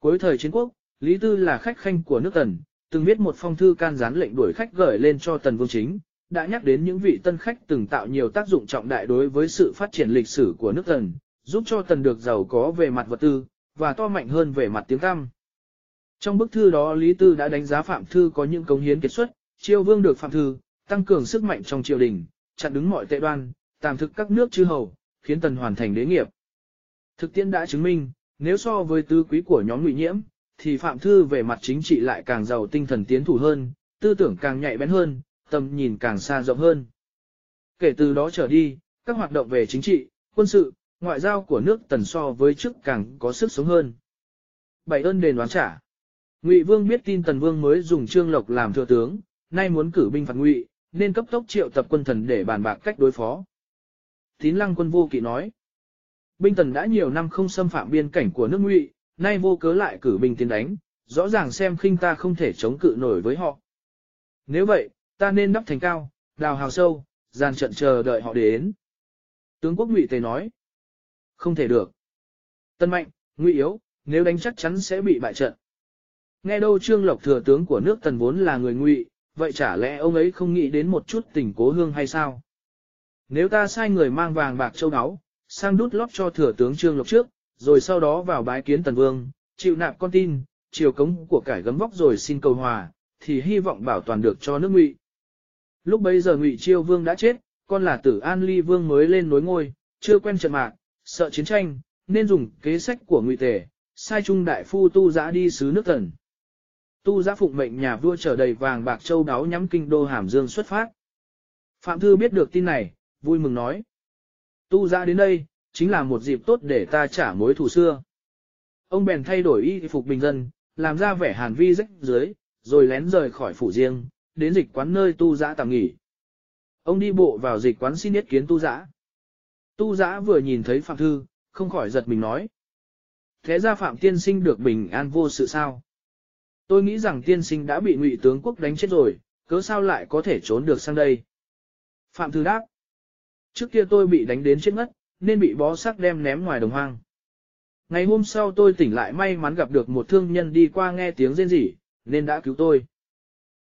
Cuối thời chiến quốc, Lý Tư là khách khanh của nước Tần, từng viết một phong thư can gián lệnh đuổi khách gửi lên cho Tần Vương Chính, đã nhắc đến những vị tân khách từng tạo nhiều tác dụng trọng đại đối với sự phát triển lịch sử của nước Tần, giúp cho Tần được giàu có về mặt vật tư, và to mạnh hơn về mặt tiếng tăm. Trong bức thư đó Lý Tư đã đánh giá Phạm Thư có những công hiến kết xuất, triều vương được Phạm Thư, tăng cường sức mạnh trong triều đình, chặn đứng mọi tệ đoan, tạm thực các nước chư hầu, khiến Tần hoàn thành đế nghiệp. Thực tiễn đã chứng minh, nếu so với tư quý của nhóm ngụy nhiễm, thì Phạm Thư về mặt chính trị lại càng giàu tinh thần tiến thủ hơn, tư tưởng càng nhạy bén hơn, tầm nhìn càng xa rộng hơn. Kể từ đó trở đi, các hoạt động về chính trị, quân sự, ngoại giao của nước Tần so với trước càng có sức sống hơn. Bảy ơn đền đoán trả. Ngụy Vương biết tin Tần Vương mới dùng Trương Lộc làm thừa tướng, nay muốn cử binh phạt Ngụy, nên cấp tốc triệu tập quân thần để bàn bạc cách đối phó. Tín Lăng quân vô kỵ nói, binh Tần đã nhiều năm không xâm phạm biên cảnh của nước Ngụy, nay vô cớ lại cử binh tiến đánh, rõ ràng xem khinh ta không thể chống cự nổi với họ. Nếu vậy, ta nên đắp thành cao, đào hào sâu, dàn trận chờ đợi họ đến. Tướng quốc Ngụy Tề nói, không thể được. Tân mạnh, Ngụy yếu, nếu đánh chắc chắn sẽ bị bại trận. Nghe đâu Trương Lộc thừa tướng của nước Tần vốn là người ngụy, vậy chả lẽ ông ấy không nghĩ đến một chút tình cố hương hay sao? Nếu ta sai người mang vàng bạc châu áo, sang đút lót cho thừa tướng Trương Lộc trước, rồi sau đó vào bái kiến Tần Vương, chịu nạp con tin, chiều cống của cải gấm vóc rồi xin cầu hòa, thì hy vọng bảo toàn được cho nước ngụy. Lúc bấy giờ Ngụy Chiêu Vương đã chết, con là Tử An Ly Vương mới lên nối ngôi, chưa quen trận mạc, sợ chiến tranh, nên dùng kế sách của Ngụy Tề, sai trung đại phu tu giã đi sứ nước tần. Tu giã phụng mệnh nhà vua trở đầy vàng bạc châu đáo nhắm kinh đô Hàm Dương xuất phát. Phạm Thư biết được tin này, vui mừng nói. Tu giã đến đây, chính là một dịp tốt để ta trả mối thù xưa. Ông bèn thay đổi y phục bình dân, làm ra vẻ hàn vi rách dưới, rồi lén rời khỏi phủ riêng, đến dịch quán nơi tu giã tạm nghỉ. Ông đi bộ vào dịch quán xin ý kiến tu giã. Tu giã vừa nhìn thấy Phạm Thư, không khỏi giật mình nói. Thế ra Phạm Tiên Sinh được bình an vô sự sao? Tôi nghĩ rằng Tiên Sinh đã bị ngụy tướng quốc đánh chết rồi, cớ sao lại có thể trốn được sang đây? Phạm Thư đáp. Trước kia tôi bị đánh đến chết ngất, nên bị bó xác đem ném ngoài đồng hoang. Ngày hôm sau tôi tỉnh lại may mắn gặp được một thương nhân đi qua nghe tiếng rên rỉ, nên đã cứu tôi.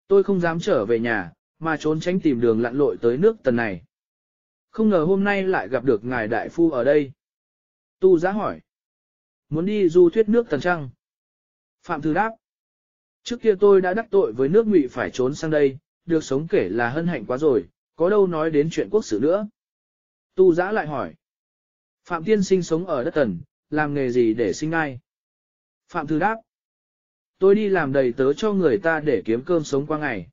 Tôi không dám trở về nhà, mà trốn tránh tìm đường lặn lội tới nước tần này. Không ngờ hôm nay lại gặp được ngài đại phu ở đây. Tu giá hỏi. Muốn đi du thuyết nước tần trăng. Phạm Thư đáp. Trước kia tôi đã đắc tội với nước ngụy phải trốn sang đây, được sống kể là hân hạnh quá rồi, có đâu nói đến chuyện quốc sử nữa. Tu giã lại hỏi. Phạm Tiên sinh sống ở đất tần, làm nghề gì để sinh ai? Phạm Thư đáp. Tôi đi làm đầy tớ cho người ta để kiếm cơm sống qua ngày.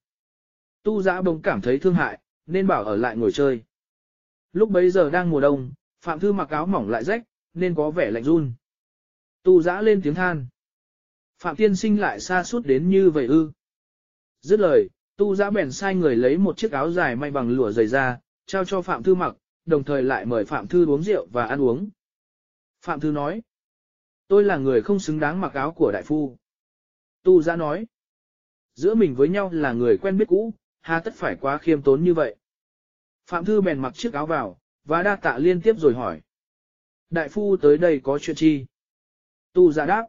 Tu giã bỗng cảm thấy thương hại, nên bảo ở lại ngồi chơi. Lúc bấy giờ đang mùa đông, Phạm Thư mặc áo mỏng lại rách, nên có vẻ lạnh run. Tu giã lên tiếng than. Phạm Tiên sinh lại xa suốt đến như vậy ư. Dứt lời, tu giã bèn sai người lấy một chiếc áo dài may bằng lụa dày ra, trao cho Phạm Thư mặc, đồng thời lại mời Phạm Thư uống rượu và ăn uống. Phạm Thư nói, tôi là người không xứng đáng mặc áo của đại phu. Tu giã nói, giữa mình với nhau là người quen biết cũ, hà tất phải quá khiêm tốn như vậy. Phạm Thư bèn mặc chiếc áo vào, và đa tạ liên tiếp rồi hỏi. Đại phu tới đây có chuyện chi? Tu giã đáp.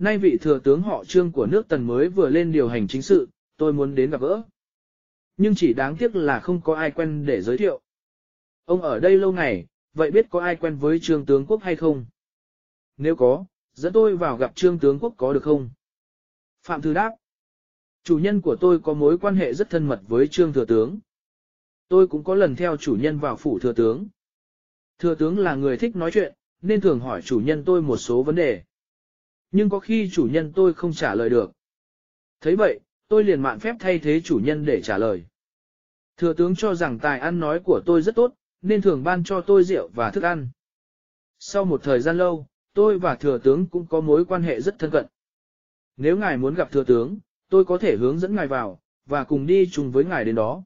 Nay vị thừa tướng họ trương của nước tần mới vừa lên điều hành chính sự, tôi muốn đến gặp gỡ. Nhưng chỉ đáng tiếc là không có ai quen để giới thiệu. Ông ở đây lâu ngày, vậy biết có ai quen với trương tướng quốc hay không? Nếu có, dẫn tôi vào gặp trương tướng quốc có được không? Phạm Thư đáp. Chủ nhân của tôi có mối quan hệ rất thân mật với trương thừa tướng. Tôi cũng có lần theo chủ nhân vào phủ thừa tướng. Thừa tướng là người thích nói chuyện, nên thường hỏi chủ nhân tôi một số vấn đề. Nhưng có khi chủ nhân tôi không trả lời được. thấy vậy, tôi liền mạn phép thay thế chủ nhân để trả lời. Thừa tướng cho rằng tài ăn nói của tôi rất tốt, nên thường ban cho tôi rượu và thức ăn. Sau một thời gian lâu, tôi và thừa tướng cũng có mối quan hệ rất thân cận. Nếu ngài muốn gặp thừa tướng, tôi có thể hướng dẫn ngài vào, và cùng đi chung với ngài đến đó.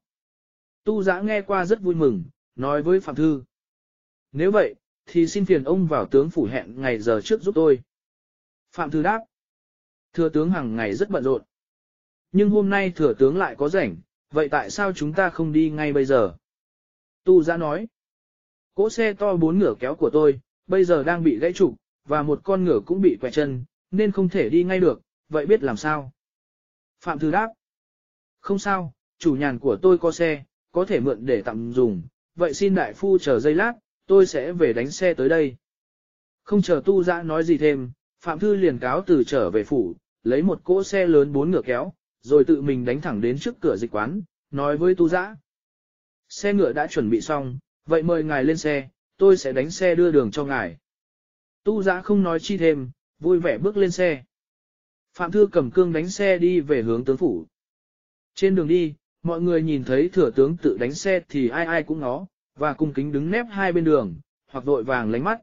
Tu giã nghe qua rất vui mừng, nói với Phạm Thư. Nếu vậy, thì xin phiền ông vào tướng phủ hẹn ngày giờ trước giúp tôi. Phạm Thư đáp. Thừa tướng hàng ngày rất bận rộn. Nhưng hôm nay thừa tướng lại có rảnh, vậy tại sao chúng ta không đi ngay bây giờ? Tu giã nói. Cỗ xe to bốn ngửa kéo của tôi, bây giờ đang bị gãy trục, và một con ngựa cũng bị quẹt chân, nên không thể đi ngay được, vậy biết làm sao? Phạm Thư đáp. Không sao, chủ nhàn của tôi có xe, có thể mượn để tạm dùng, vậy xin đại phu chờ giây lát, tôi sẽ về đánh xe tới đây. Không chờ tu giã nói gì thêm, Phạm Thư liền cáo từ trở về phủ, lấy một cỗ xe lớn bốn ngựa kéo, rồi tự mình đánh thẳng đến trước cửa dịch quán, nói với tu dã. Xe ngựa đã chuẩn bị xong, vậy mời ngài lên xe, tôi sẽ đánh xe đưa đường cho ngài. Tu dã không nói chi thêm, vui vẻ bước lên xe. Phạm Thư cầm cương đánh xe đi về hướng tướng phủ. Trên đường đi, mọi người nhìn thấy thừa tướng tự đánh xe thì ai ai cũng ngó, và cung kính đứng nép hai bên đường, hoặc vội vàng lánh mắt.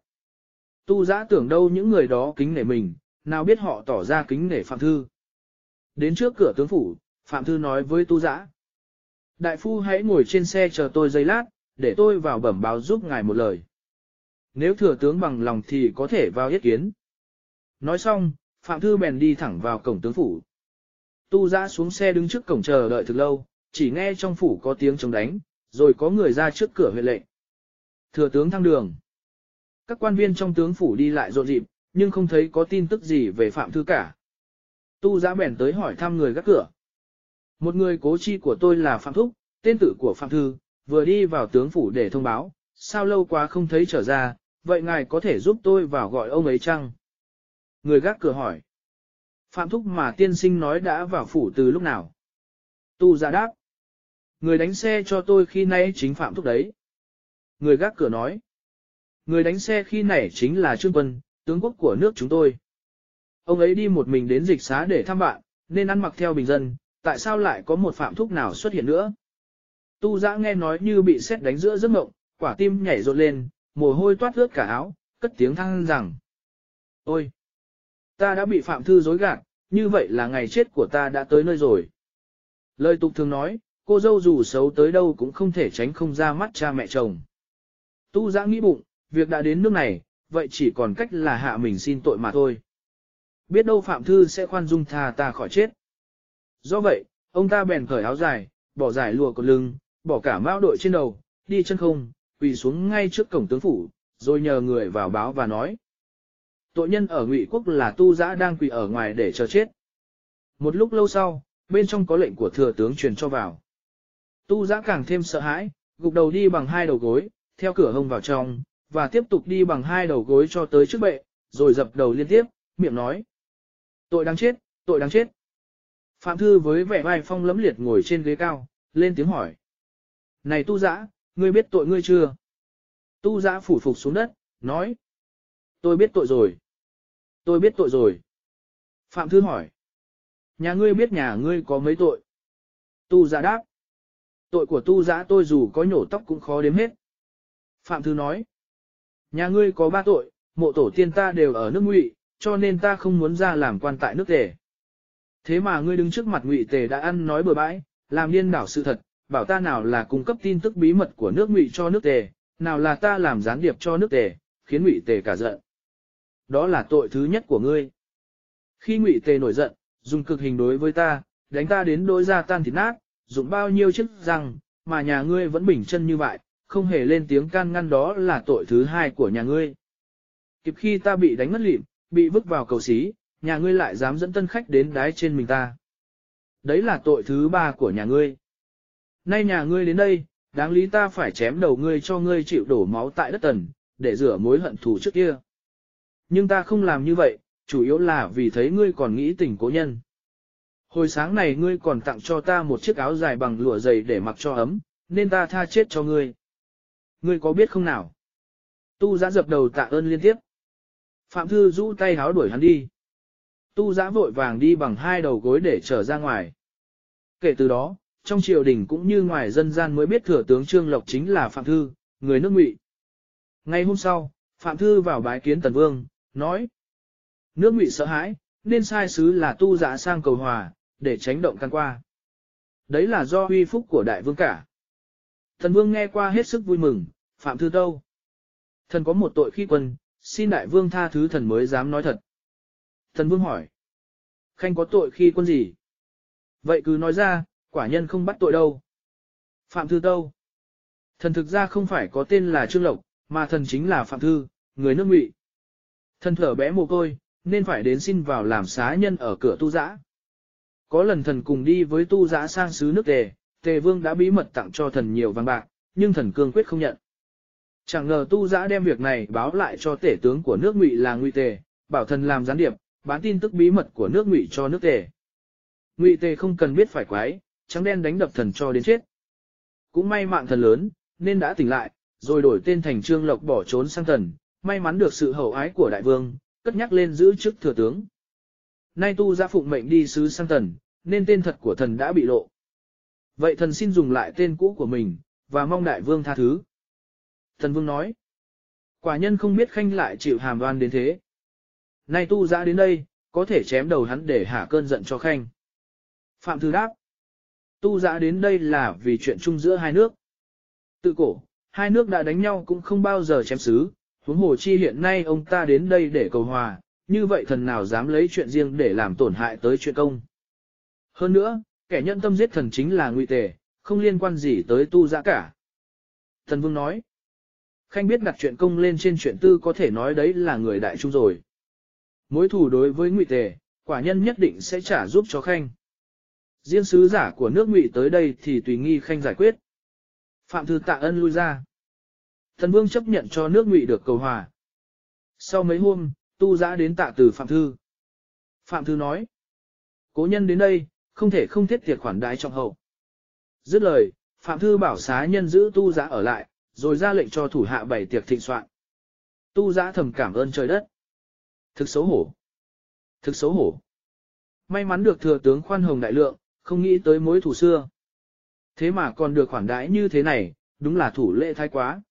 Tu giã tưởng đâu những người đó kính nể mình, nào biết họ tỏ ra kính nể Phạm Thư. Đến trước cửa tướng phủ, Phạm Thư nói với tu giã. Đại phu hãy ngồi trên xe chờ tôi giây lát, để tôi vào bẩm báo giúp ngài một lời. Nếu thừa tướng bằng lòng thì có thể vào yết kiến. Nói xong, Phạm Thư bèn đi thẳng vào cổng tướng phủ. Tu giã xuống xe đứng trước cổng chờ đợi thực lâu, chỉ nghe trong phủ có tiếng chống đánh, rồi có người ra trước cửa huyện lệnh. Thừa tướng thăng đường. Các quan viên trong tướng phủ đi lại rộn rịp, nhưng không thấy có tin tức gì về Phạm Thư cả. Tu giã bèn tới hỏi thăm người gác cửa. Một người cố chi của tôi là Phạm Thúc, tên tử của Phạm Thư, vừa đi vào tướng phủ để thông báo, sao lâu quá không thấy trở ra, vậy ngài có thể giúp tôi vào gọi ông ấy chăng? Người gác cửa hỏi. Phạm Thúc mà tiên sinh nói đã vào phủ từ lúc nào? Tu giã đáp. Người đánh xe cho tôi khi nay chính phạm thúc đấy. Người gác cửa nói. Người đánh xe khi nảy chính là Trương Quân, tướng quốc của nước chúng tôi. Ông ấy đi một mình đến dịch xá để thăm bạn, nên ăn mặc theo bình dân, tại sao lại có một phạm thúc nào xuất hiện nữa? Tu giã nghe nói như bị xét đánh giữa giấc mộng, quả tim nhảy rột lên, mồ hôi toát ướt cả áo, cất tiếng thăng rằng. Ôi! Ta đã bị phạm thư dối gạt, như vậy là ngày chết của ta đã tới nơi rồi. Lời tục thường nói, cô dâu dù xấu tới đâu cũng không thể tránh không ra mắt cha mẹ chồng. Tu giã nghĩ bụng, việc đã đến nước này, vậy chỉ còn cách là hạ mình xin tội mà thôi. Biết đâu Phạm Thư sẽ khoan dung tha ta khỏi chết. Do vậy, ông ta bèn cởi áo dài, bỏ dài lùa cột lưng, bỏ cả mão đội trên đầu, đi chân không, quỳ xuống ngay trước cổng tướng phủ, rồi nhờ người vào báo và nói. Tội nhân ở Ngụy Quốc là tu giã đang quỳ ở ngoài để chờ chết. Một lúc lâu sau, bên trong có lệnh của thừa tướng truyền cho vào. Tu giã càng thêm sợ hãi, gục đầu đi bằng hai đầu gối, theo cửa hông vào trong, và tiếp tục đi bằng hai đầu gối cho tới trước bệ, rồi dập đầu liên tiếp, miệng nói. Tội đáng chết, tội đáng chết. Phạm Thư với vẻ vai phong lẫm liệt ngồi trên ghế cao, lên tiếng hỏi. Này tu dã, ngươi biết tội ngươi chưa? Tu dã phủ phục xuống đất, nói. Tôi biết tội rồi. Tôi biết tội rồi. Phạm Thư hỏi. Nhà ngươi biết nhà ngươi có mấy tội? Tu dã đáp. Tội của tu dã tôi dù có nhổ tóc cũng khó đếm hết. Phạm Thư nói. Nhà ngươi có ba tội, mộ tổ tiên ta đều ở nước ngụy, cho nên ta không muốn ra làm quan tại nước tề. Thế mà ngươi đứng trước mặt ngụy tề đã ăn nói bừa bãi, làm điên đảo sự thật, bảo ta nào là cung cấp tin tức bí mật của nước ngụy cho nước tề, nào là ta làm gián điệp cho nước tề, khiến ngụy tề cả giận. Đó là tội thứ nhất của ngươi. Khi ngụy tề nổi giận, dùng cực hình đối với ta, đánh ta đến đôi ra tan thịt nát, dùng bao nhiêu chiếc răng, mà nhà ngươi vẫn bình chân như vậy, không hề lên tiếng can ngăn đó là tội thứ hai của nhà ngươi. Kịp khi ta bị đánh mất lịm, bị vứt vào cầu xí, nhà ngươi lại dám dẫn tân khách đến đái trên mình ta. Đấy là tội thứ ba của nhà ngươi. Nay nhà ngươi đến đây, đáng lý ta phải chém đầu ngươi cho ngươi chịu đổ máu tại đất tần, để rửa mối hận thù trước kia. Nhưng ta không làm như vậy, chủ yếu là vì thấy ngươi còn nghĩ tình cố nhân. Hồi sáng này ngươi còn tặng cho ta một chiếc áo dài bằng lụa dày để mặc cho ấm, nên ta tha chết cho ngươi. Ngươi có biết không nào? Tu giã dập đầu tạ ơn liên tiếp. Phạm Thư rũ tay háo đuổi hắn đi. Tu giã vội vàng đi bằng hai đầu gối để trở ra ngoài. Kể từ đó, trong triều đình cũng như ngoài dân gian mới biết thừa tướng Trương Lộc chính là Phạm Thư, người nước ngụy. Ngay hôm sau, Phạm Thư vào bái kiến Tần Vương, nói. Nước ngụy sợ hãi, nên sai sứ là tu giã sang cầu hòa, để tránh động can qua. Đấy là do uy phúc của đại vương cả. Thần vương nghe qua hết sức vui mừng, Phạm Thư Tâu. Thần có một tội khi quân, xin đại vương tha thứ thần mới dám nói thật. Thần vương hỏi. Khanh có tội khi quân gì? Vậy cứ nói ra, quả nhân không bắt tội đâu. Phạm Thư Tâu. Thần thực ra không phải có tên là Trương Lộc, mà thần chính là Phạm Thư, người nước ngụy. Thần thở bé mồ côi, nên phải đến xin vào làm xá nhân ở cửa tu giã. Có lần thần cùng đi với tu giã sang xứ nước tề, tề vương đã bí mật tặng cho thần nhiều vàng bạc, nhưng thần cương quyết không nhận. Chẳng ngờ tu giã đem việc này báo lại cho tể tướng của nước ngụy là ngụy tề, bảo thần làm gián điệp, bán tin tức bí mật của nước ngụy cho nước tề. Ngụy tề không cần biết phải quái, trắng đen đánh đập thần cho đến chết. Cũng may mạng thần lớn, nên đã tỉnh lại, rồi đổi tên thành Trương Lộc bỏ trốn sang thần, may mắn được sự hậu ái của đại vương, cất nhắc lên giữ chức thừa tướng. Nay tu giã phụng mệnh đi sứ sang thần, nên tên thật của thần đã bị lộ. Vậy thần xin dùng lại tên cũ của mình, và mong đại vương tha thứ. Thần vương nói, quả nhân không biết khanh lại chịu hàm đoan đến thế. Nay tu giã đến đây, có thể chém đầu hắn để hạ cơn giận cho khanh. Phạm Thư đáp, tu giã đến đây là vì chuyện chung giữa hai nước. Tự cổ, hai nước đã đánh nhau cũng không bao giờ chém xứ, huống hồ chi hiện nay ông ta đến đây để cầu hòa, như vậy thần nào dám lấy chuyện riêng để làm tổn hại tới chuyện công. Hơn nữa, kẻ nhận tâm giết thần chính là ngụy tề, không liên quan gì tới tu giã cả. Thần vương nói, Khanh biết đặt chuyện công lên trên chuyện tư có thể nói đấy là người đại trung rồi. Mối thù đối với ngụy tề, quả nhân nhất định sẽ trả giúp cho Khanh. Riêng sứ giả của nước ngụy tới đây thì tùy nghi Khanh giải quyết. Phạm thư tạ ân lui ra. Thần vương chấp nhận cho nước ngụy được cầu hòa. Sau mấy hôm, tu giã đến tạ từ Phạm thư. Phạm thư nói, cố nhân đến đây, không thể không thiết tiệt khoản đái trọng hậu. Dứt lời, Phạm Thư bảo xá nhân giữ tu giã ở lại, rồi ra lệnh cho thủ hạ bày tiệc thịnh soạn. Tu giã thầm cảm ơn trời đất. Thực xấu hổ. Thực xấu hổ. May mắn được thừa tướng khoan hồng đại lượng, không nghĩ tới mối thủ xưa. Thế mà còn được khoản đãi như thế này, đúng là thủ lễ thái quá.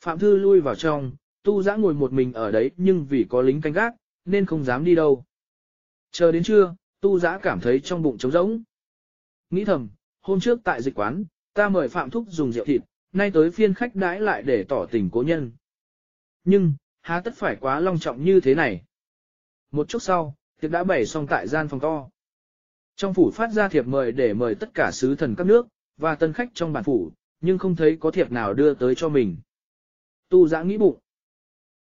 Phạm Thư lui vào trong, tu giã ngồi một mình ở đấy nhưng vì có lính canh gác, nên không dám đi đâu. Chờ đến trưa, tu giã cảm thấy trong bụng trống rỗng. Nghĩ thầm, hôm trước tại dịch quán, ta mời Phạm Thúc dùng rượu thịt, nay tới phiên khách đãi lại để tỏ tình cố nhân. Nhưng, há tất phải quá long trọng như thế này. Một chút sau, tiệc đã bày xong tại gian phòng to. Trong phủ phát ra thiệp mời để mời tất cả sứ thần các nước, và tân khách trong bản phủ, nhưng không thấy có thiệp nào đưa tới cho mình. Tu giã nghĩ bụng.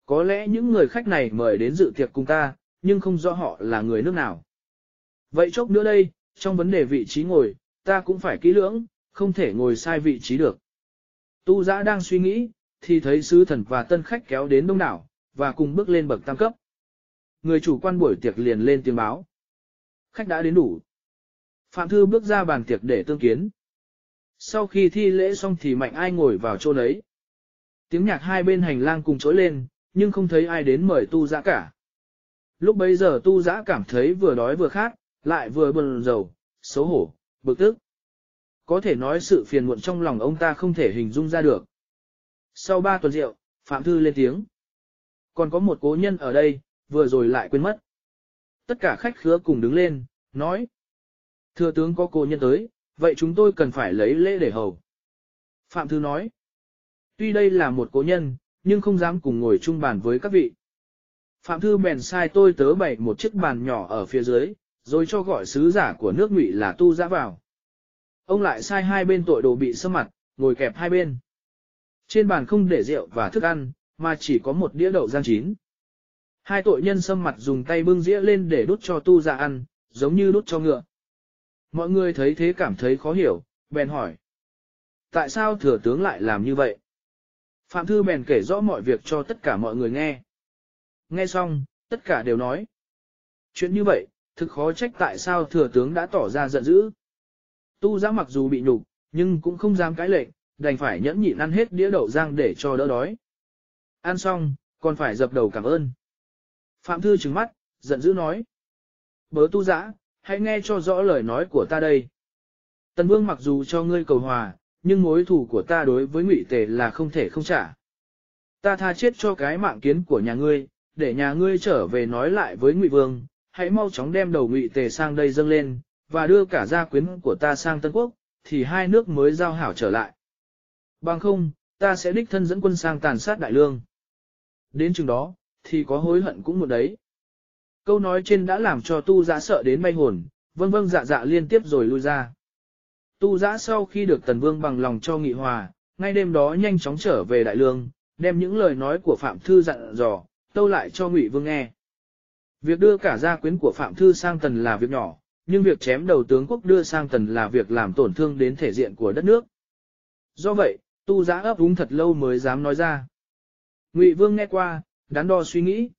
Có lẽ những người khách này mời đến dự tiệc cùng ta, nhưng không rõ họ là người nước nào. Vậy chốc nữa đây, trong vấn đề vị trí ngồi, ta cũng phải kỹ lưỡng, không thể ngồi sai vị trí được. Tu giã đang suy nghĩ, thì thấy sứ thần và tân khách kéo đến đông đảo, và cùng bước lên bậc tam cấp. Người chủ quan buổi tiệc liền lên tiếng báo. Khách đã đến đủ. Phạm Thư bước ra bàn tiệc để tương kiến. Sau khi thi lễ xong thì mạnh ai ngồi vào chỗ đấy. Tiếng nhạc hai bên hành lang cùng trỗi lên, nhưng không thấy ai đến mời tu giã cả. Lúc bấy giờ tu giã cảm thấy vừa đói vừa khát, lại vừa buồn rầu, xấu hổ, bực tức. Có thể nói sự phiền muộn trong lòng ông ta không thể hình dung ra được. Sau ba tuần rượu, Phạm Thư lên tiếng. Còn có một cố nhân ở đây, vừa rồi lại quên mất. Tất cả khách khứa cùng đứng lên, nói. Thưa tướng có cố nhân tới, vậy chúng tôi cần phải lấy lễ để hầu. Phạm Thư nói. Tuy đây là một cố nhân, nhưng không dám cùng ngồi chung bàn với các vị. Phạm Thư bèn sai tôi tớ bày một chiếc bàn nhỏ ở phía dưới, rồi cho gọi sứ giả của nước ngụy là tu giã vào. Ông lại sai hai bên tội đồ bị sâm mặt, ngồi kẹp hai bên. Trên bàn không để rượu và thức ăn, mà chỉ có một đĩa đậu rang chín. Hai tội nhân sâm mặt dùng tay bưng dĩa lên để đút cho tu giã ăn, giống như đút cho ngựa. Mọi người thấy thế cảm thấy khó hiểu, bèn hỏi. Tại sao thừa tướng lại làm như vậy? Phạm Thư bèn kể rõ mọi việc cho tất cả mọi người nghe. Nghe xong, tất cả đều nói. Chuyện như vậy, thực khó trách tại sao thừa tướng đã tỏ ra giận dữ. Tu giã mặc dù bị nhục, nhưng cũng không dám cãi lệnh, đành phải nhẫn nhịn ăn hết đĩa đậu rang để cho đỡ đói. Ăn xong, còn phải dập đầu cảm ơn. Phạm Thư trừng mắt, giận dữ nói. Bớ tu giã, hãy nghe cho rõ lời nói của ta đây. Tần Vương mặc dù cho ngươi cầu hòa, nhưng mối thù của ta đối với ngụy tề là không thể không trả. Ta tha chết cho cái mạng kiến của nhà ngươi, để nhà ngươi trở về nói lại với ngụy vương, hãy mau chóng đem đầu ngụy tề sang đây dâng lên, và đưa cả gia quyến của ta sang Tân Quốc, thì hai nước mới giao hảo trở lại. Bằng không, ta sẽ đích thân dẫn quân sang tàn sát đại lương. Đến chừng đó, thì có hối hận cũng một đấy. Câu nói trên đã làm cho tu giã sợ đến bay hồn, vâng vâng dạ dạ liên tiếp rồi lui ra. Tu giã sau khi được tần vương bằng lòng cho nghị hòa, ngay đêm đó nhanh chóng trở về đại lương, đem những lời nói của Phạm Thư dặn dò, tâu lại cho Ngụy Vương nghe. Việc đưa cả gia quyến của Phạm Thư sang tần là việc nhỏ, nhưng việc chém đầu tướng quốc đưa sang tần là việc làm tổn thương đến thể diện của đất nước. Do vậy, tu giã ấp úng thật lâu mới dám nói ra. Ngụy Vương nghe qua, đắn đo suy nghĩ.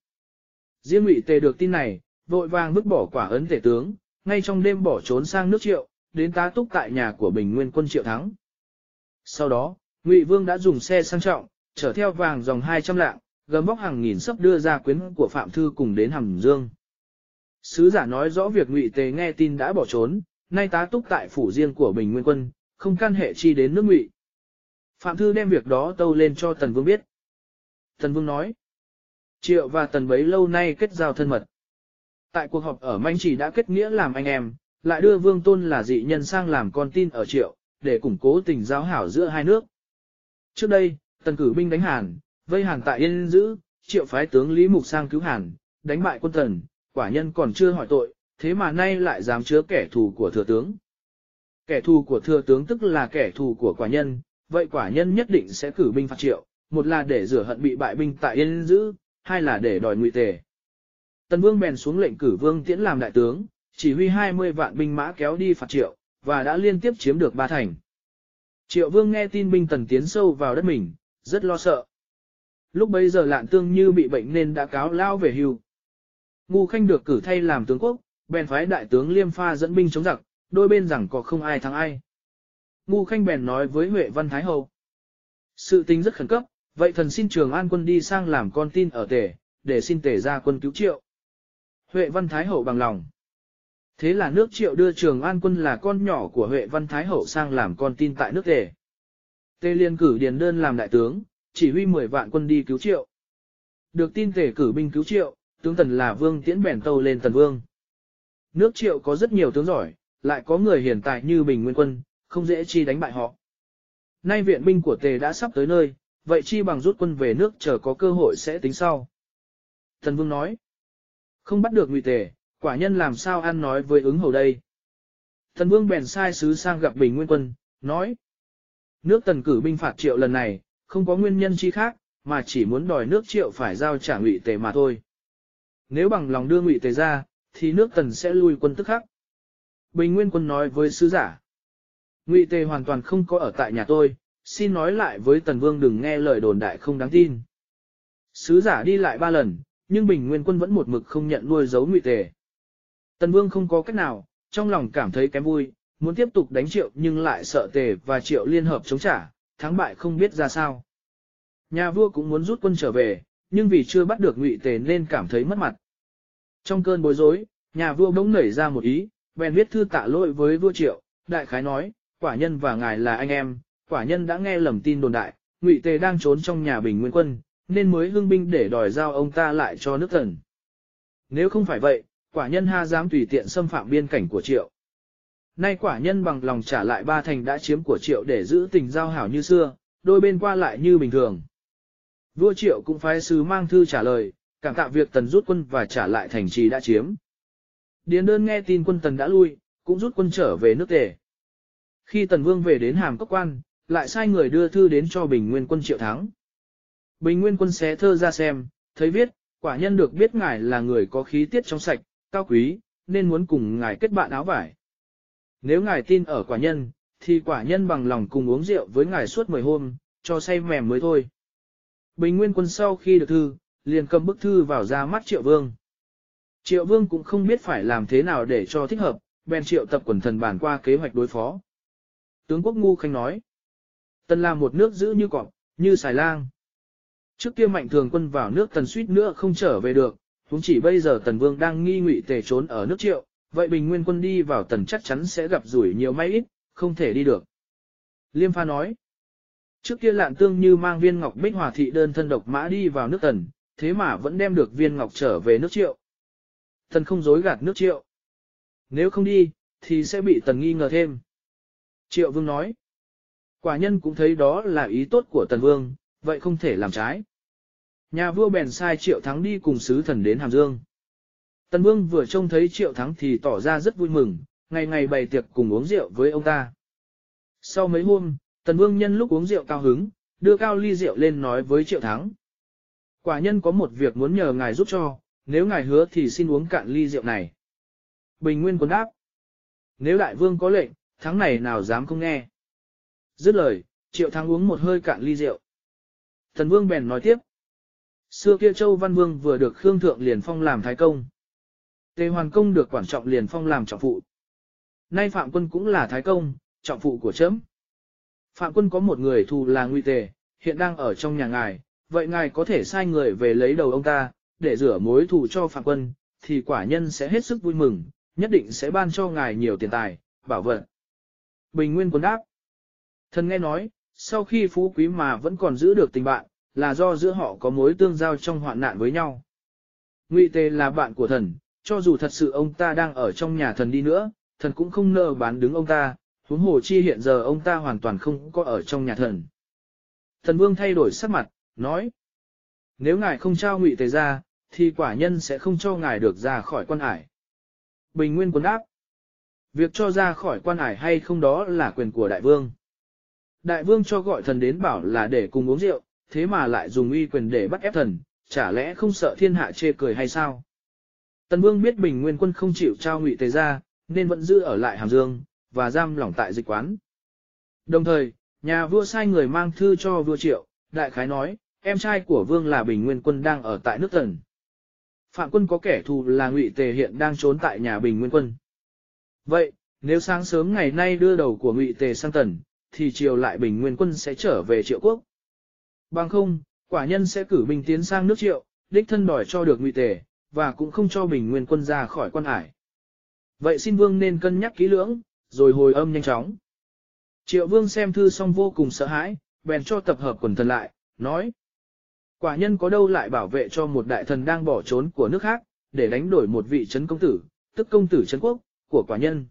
Riêng Ngụy Tề được tin này, vội vàng vứt bỏ quả ấn tể tướng, ngay trong đêm bỏ trốn sang nước Triệu, đến tá túc tại nhà của Bình Nguyên quân Triệu Thắng. Sau đó, Ngụy Vương đã dùng xe sang trọng, chở theo vàng dòng 200 lạng, gầm vóc hàng nghìn sắp đưa ra quyến của Phạm Thư cùng đến Hàm Dương. Sứ giả nói rõ việc Ngụy Tề nghe tin đã bỏ trốn, nay tá túc tại phủ riêng của Bình Nguyên quân, không can hệ chi đến nước Ngụy. Phạm Thư đem việc đó tâu lên cho Tần Vương biết. Tần Vương nói, Triệu và Tần bấy lâu nay kết giao thân mật. Tại cuộc họp ở Manh Chỉ đã kết nghĩa làm anh em, lại đưa Vương Tôn là dị nhân sang làm con tin ở Triệu, để củng cố tình giao hảo giữa hai nước. Trước đây, Tần cử binh đánh Hàn, vây Hàn tại Yên Dữ, Triệu phái tướng Lý Mục sang cứu Hàn, đánh bại quân Tần, quả nhân còn chưa hỏi tội, thế mà nay lại dám chứa kẻ thù của thừa tướng. Kẻ thù của thừa tướng tức là kẻ thù của quả nhân, vậy quả nhân nhất định sẽ cử binh phạt triệu, một là để rửa hận bị bại binh tại Yên Dữ, hai là để đòi ngụy tề. Tần Vương bèn xuống lệnh cử Vương Tiễn làm đại tướng, chỉ huy 20 vạn binh mã kéo đi phạt triệu, và đã liên tiếp chiếm được ba thành. Triệu Vương nghe tin binh tần tiến sâu vào đất mình, rất lo sợ. Lúc bấy giờ lạn tương như bị bệnh nên đã cáo lao về hưu. Ngu Khanh được cử thay làm tướng quốc, bèn phái đại tướng Liêm Pha dẫn binh chống giặc, đôi bên rằng có không ai thắng ai. Ngu Khanh bèn nói với Huệ Văn Thái Hậu. Sự tình rất khẩn cấp, vậy thần xin trường an quân đi sang làm con tin ở tể, để xin tể ra quân cứu triệu. Huệ Văn Thái Hậu bằng lòng. Thế là nước triệu đưa trường an quân là con nhỏ của Huệ Văn Thái Hậu sang làm con tin tại nước tể. Tề liên cử điền đơn làm đại tướng, chỉ huy 10 vạn quân đi cứu triệu. Được tin tể cử binh cứu triệu, tướng tần là vương tiễn bèn tâu lên tần vương. Nước triệu có rất nhiều tướng giỏi, lại có người hiền tài như Bình Nguyên quân, không dễ chi đánh bại họ. Nay viện binh của tề đã sắp tới nơi, vậy chi bằng rút quân về nước chờ có cơ hội sẽ tính sau. Tần vương nói, không bắt được ngụy tề, quả nhân làm sao ăn nói với ứng hầu đây. Tần vương bèn sai sứ sang gặp Bình Nguyên quân, nói, nước tần cử binh phạt triệu lần này, không có nguyên nhân chi khác, mà chỉ muốn đòi nước triệu phải giao trả ngụy tề mà thôi. Nếu bằng lòng đưa ngụy tề ra, thì nước tần sẽ lui quân tức khắc. Bình Nguyên quân nói với sứ giả. Ngụy tề hoàn toàn không có ở tại nhà tôi, xin nói lại với tần vương đừng nghe lời đồn đại không đáng tin. Sứ giả đi lại ba lần, nhưng Bình Nguyên quân vẫn một mực không nhận nuôi giấu ngụy tề. Tần vương không có cách nào, trong lòng cảm thấy kém vui, muốn tiếp tục đánh triệu nhưng lại sợ tề và triệu liên hợp chống trả, thắng bại không biết ra sao. Nhà vua cũng muốn rút quân trở về, nhưng vì chưa bắt được ngụy tề nên cảm thấy mất mặt. Trong cơn bối rối, nhà vua bỗng nảy ra một ý, bèn viết thư tạ lỗi với vua triệu, đại khái nói, quả nhân và ngài là anh em, quả nhân đã nghe lầm tin đồn đại, ngụy tề đang trốn trong nhà bình nguyên quân, nên mới hưng binh để đòi giao ông ta lại cho nước thần. Nếu không phải vậy, quả nhân ha dám tùy tiện xâm phạm biên cảnh của triệu. Nay quả nhân bằng lòng trả lại ba thành đã chiếm của triệu để giữ tình giao hảo như xưa, đôi bên qua lại như bình thường. Vua triệu cũng phái sứ mang thư trả lời, cảm tạ việc tần rút quân và trả lại thành trì đã chiếm. Điền đơn nghe tin quân tần đã lui, cũng rút quân trở về nước tề. Khi tần vương về đến hàm cốc quan, lại sai người đưa thư đến cho bình nguyên quân triệu thắng. Bình nguyên quân xé thơ ra xem, thấy viết, quả nhân được biết ngài là người có khí tiết trong sạch, cao quý, nên muốn cùng ngài kết bạn áo vải. Nếu ngài tin ở quả nhân, thì quả nhân bằng lòng cùng uống rượu với ngài suốt 10 hôm, cho say mềm mới thôi. Bình Nguyên quân sau khi được thư, liền cầm bức thư vào ra mắt Triệu Vương. Triệu Vương cũng không biết phải làm thế nào để cho thích hợp, bèn triệu tập quần thần bàn qua kế hoạch đối phó. Tướng quốc ngu khanh nói, Tần là một nước giữ như cọp, như xài lang. Trước kia mạnh thường quân vào nước tần suýt nữa không trở về được, huống chỉ bây giờ tần vương đang nghi ngụy tề trốn ở nước triệu, vậy bình nguyên quân đi vào tần chắc chắn sẽ gặp rủi nhiều may ít, không thể đi được. Liêm pha nói, Trước kia lạn tương như mang viên ngọc bích hòa thị đơn thân độc mã đi vào nước tần, thế mà vẫn đem được viên ngọc trở về nước triệu. Tần không dối gạt nước triệu. Nếu không đi, thì sẽ bị tần nghi ngờ thêm. Triệu vương nói. Quả nhân cũng thấy đó là ý tốt của tần vương, vậy không thể làm trái. Nhà vua bèn sai triệu thắng đi cùng sứ thần đến Hàm Dương. Tần vương vừa trông thấy triệu thắng thì tỏ ra rất vui mừng, ngày ngày bày tiệc cùng uống rượu với ông ta. Sau mấy hôm, Tần Vương nhân lúc uống rượu cao hứng, đưa cao ly rượu lên nói với Triệu Thắng. Quả nhân có một việc muốn nhờ ngài giúp cho, nếu ngài hứa thì xin uống cạn ly rượu này. Bình Nguyên quân đáp. Nếu đại vương có lệnh, thắng này nào dám không nghe. Dứt lời, Triệu Thắng uống một hơi cạn ly rượu. Tần Vương bèn nói tiếp. Xưa kia Châu Văn Vương vừa được Khương Thượng liền phong làm Thái Công. Tề Hoàn Công được quản trọng liền phong làm trọng phụ. Nay Phạm Quân cũng là Thái Công, trọng phụ của chấm. Phạm quân có một người thù là nguy tề, hiện đang ở trong nhà ngài, vậy ngài có thể sai người về lấy đầu ông ta, để rửa mối thù cho phạm quân, thì quả nhân sẽ hết sức vui mừng, nhất định sẽ ban cho ngài nhiều tiền tài, bảo vận. Bình Nguyên quân đáp. Thần nghe nói, sau khi phú quý mà vẫn còn giữ được tình bạn, là do giữa họ có mối tương giao trong hoạn nạn với nhau. Ngụy Tề là bạn của thần, cho dù thật sự ông ta đang ở trong nhà thần đi nữa, thần cũng không nỡ bán đứng ông ta, Huống hồ chi hiện giờ ông ta hoàn toàn không có ở trong nhà thần. Thần vương thay đổi sắc mặt, nói. Nếu ngài không trao ngụy tề ra, thì quả nhân sẽ không cho ngài được ra khỏi quan hải. Bình Nguyên quân đáp. Việc cho ra khỏi quan hải hay không đó là quyền của đại vương. Đại vương cho gọi thần đến bảo là để cùng uống rượu, thế mà lại dùng uy quyền để bắt ép thần, chả lẽ không sợ thiên hạ chê cười hay sao? Tần vương biết Bình Nguyên quân không chịu trao ngụy tề ra, nên vẫn giữ ở lại Hàm Dương, và giam lỏng tại dịch quán. Đồng thời, nhà vua sai người mang thư cho vua triệu, đại khái nói, em trai của vương là bình nguyên quân đang ở tại nước tần. Phạm quân có kẻ thù là ngụy tề hiện đang trốn tại nhà bình nguyên quân. Vậy, nếu sáng sớm ngày nay đưa đầu của ngụy tề sang tần, thì triều lại bình nguyên quân sẽ trở về triệu quốc. Bằng không, quả nhân sẽ cử binh tiến sang nước triệu, đích thân đòi cho được ngụy tề, và cũng không cho bình nguyên quân ra khỏi quan hải. Vậy xin vương nên cân nhắc kỹ lưỡng, rồi hồi âm nhanh chóng. Triệu vương xem thư xong vô cùng sợ hãi, bèn cho tập hợp quần thần lại, nói. Quả nhân có đâu lại bảo vệ cho một đại thần đang bỏ trốn của nước khác, để đánh đổi một vị trấn công tử, tức công tử trấn quốc, của quả nhân.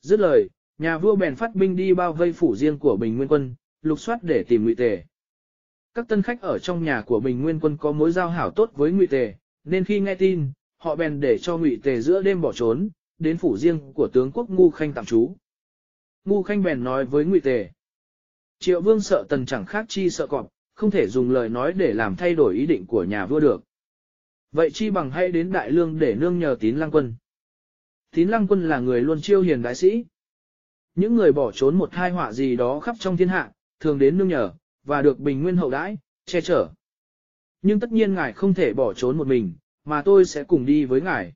Dứt lời, nhà vua bèn phát binh đi bao vây phủ riêng của Bình Nguyên quân, lục soát để tìm Ngụy Tề. Các tân khách ở trong nhà của Bình Nguyên quân có mối giao hảo tốt với Ngụy Tề, nên khi nghe tin, họ bèn để cho Ngụy Tề giữa đêm bỏ trốn, đến phủ riêng của tướng quốc Ngu Khanh tạm trú. Ngu Khanh bèn nói với Ngụy Tề. Triệu Vương sợ tần chẳng khác chi sợ cọp, không thể dùng lời nói để làm thay đổi ý định của nhà vua được. Vậy chi bằng hãy đến Đại Lương để nương nhờ tín lăng quân. Tín lăng quân là người luôn chiêu hiền đại sĩ. Những người bỏ trốn một hai họa gì đó khắp trong thiên hạ, thường đến nương nhờ, và được bình nguyên hậu đãi, che chở. Nhưng tất nhiên ngài không thể bỏ trốn một mình, mà tôi sẽ cùng đi với ngài.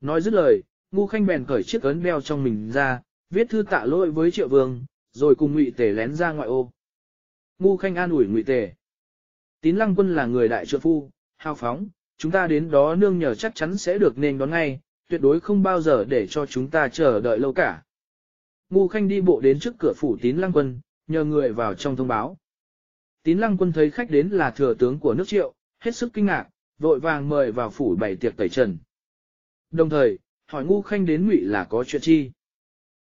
Nói dứt lời, ngu khanh bèn cởi chiếc ấn đeo trong mình ra, viết thư tạ lỗi với triệu vương, rồi cùng ngụy tề lén ra ngoại ô. Ngu khanh an ủi ngụy tề. Tín lăng quân là người đại trượng phu, hào phóng, chúng ta đến đó nương nhờ chắc chắn sẽ được nên đón ngay, tuyệt đối không bao giờ để cho chúng ta chờ đợi lâu cả. Ngu khanh đi bộ đến trước cửa phủ tín lăng quân, nhờ người vào trong thông báo. Tín lăng quân thấy khách đến là thừa tướng của nước triệu, hết sức kinh ngạc, vội vàng mời vào phủ bày tiệc tẩy trần. Đồng thời, hỏi ngu khanh đến ngụy là có chuyện chi.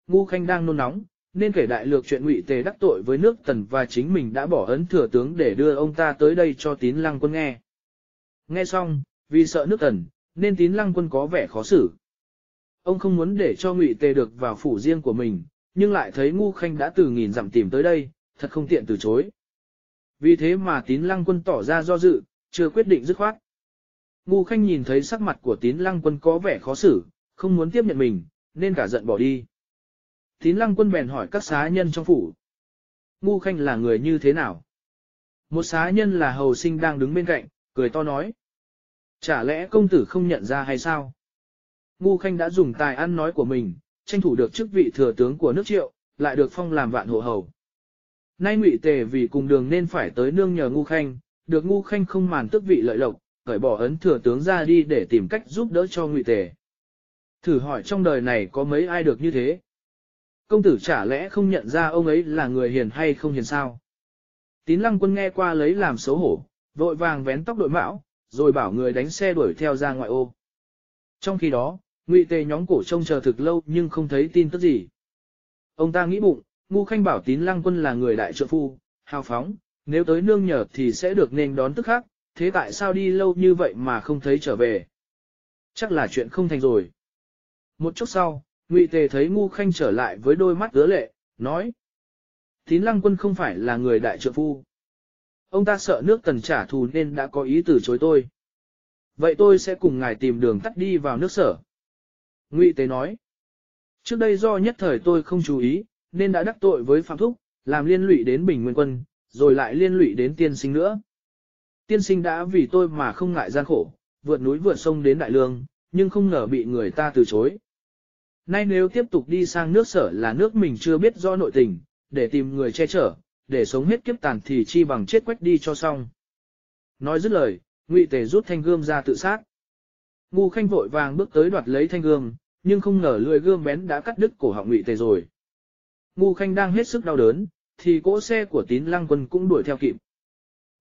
Ngu khanh đang nôn nóng, nên kể đại lược chuyện ngụy tề đắc tội với nước tần và chính mình đã bỏ ấn thừa tướng để đưa ông ta tới đây cho tín lăng quân nghe. Nghe xong, vì sợ nước tần, nên tín lăng quân có vẻ khó xử. Ông không muốn để cho ngụy tề được vào phủ riêng của mình, nhưng lại thấy ngu khanh đã từ nghìn dặm tìm tới đây, thật không tiện từ chối. Vì thế mà tín lăng quân tỏ ra do dự, chưa quyết định dứt khoát. Ngu khanh nhìn thấy sắc mặt của tín lăng quân có vẻ khó xử, không muốn tiếp nhận mình, nên cả giận bỏ đi. Tín lăng quân bèn hỏi các xá nhân trong phủ. Ngu khanh là người như thế nào? Một xá nhân là hầu sinh đang đứng bên cạnh, cười to nói. Chả lẽ công tử không nhận ra hay sao? Ngu khanh đã dùng tài ăn nói của mình, tranh thủ được chức vị thừa tướng của nước triệu, lại được phong làm vạn hộ hầu. Nay ngụy tề vì cùng đường nên phải tới nương nhờ ngu khanh, được ngu khanh không màn tức vị lợi lộc, cởi bỏ ấn thừa tướng ra đi để tìm cách giúp đỡ cho ngụy tề. Thử hỏi trong đời này có mấy ai được như thế? Công tử chả lẽ không nhận ra ông ấy là người hiền hay không hiền sao? Tín lăng quân nghe qua lấy làm xấu hổ, vội vàng vén tóc đội mão, rồi bảo người đánh xe đuổi theo ra ngoại ô. Trong khi đó, ngụy tề nhóm cổ trông chờ thực lâu nhưng không thấy tin tức gì. Ông ta nghĩ bụng, ngu khanh bảo tín lăng quân là người đại trợ phu, hào phóng, nếu tới nương nhờ thì sẽ được nên đón tức khác, thế tại sao đi lâu như vậy mà không thấy trở về? Chắc là chuyện không thành rồi. Một chút sau, Ngụy Tề thấy Ngu Khanh trở lại với đôi mắt ứa lệ, nói. Tín lăng quân không phải là người đại trợ phu. Ông ta sợ nước tần trả thù nên đã có ý từ chối tôi. Vậy tôi sẽ cùng ngài tìm đường tắt đi vào nước sở. Ngụy Tề nói. Trước đây do nhất thời tôi không chú ý, nên đã đắc tội với Phạm Thúc, làm liên lụy đến Bình Nguyên Quân, rồi lại liên lụy đến tiên sinh nữa. Tiên sinh đã vì tôi mà không ngại gian khổ, vượt núi vượt sông đến Đại Lương, nhưng không ngờ bị người ta từ chối. Nay nếu tiếp tục đi sang nước sở là nước mình chưa biết do nội tình, để tìm người che chở, để sống hết kiếp tàn thì chi bằng chết quách đi cho xong. Nói dứt lời, Ngụy Tề rút thanh gươm ra tự sát. Ngu Khanh vội vàng bước tới đoạt lấy thanh gươm, nhưng không ngờ lưỡi gươm bén đã cắt đứt cổ họng Ngụy Tề rồi. Ngu Khanh đang hết sức đau đớn, thì cỗ xe của Tín Lăng Quân cũng đuổi theo kịp.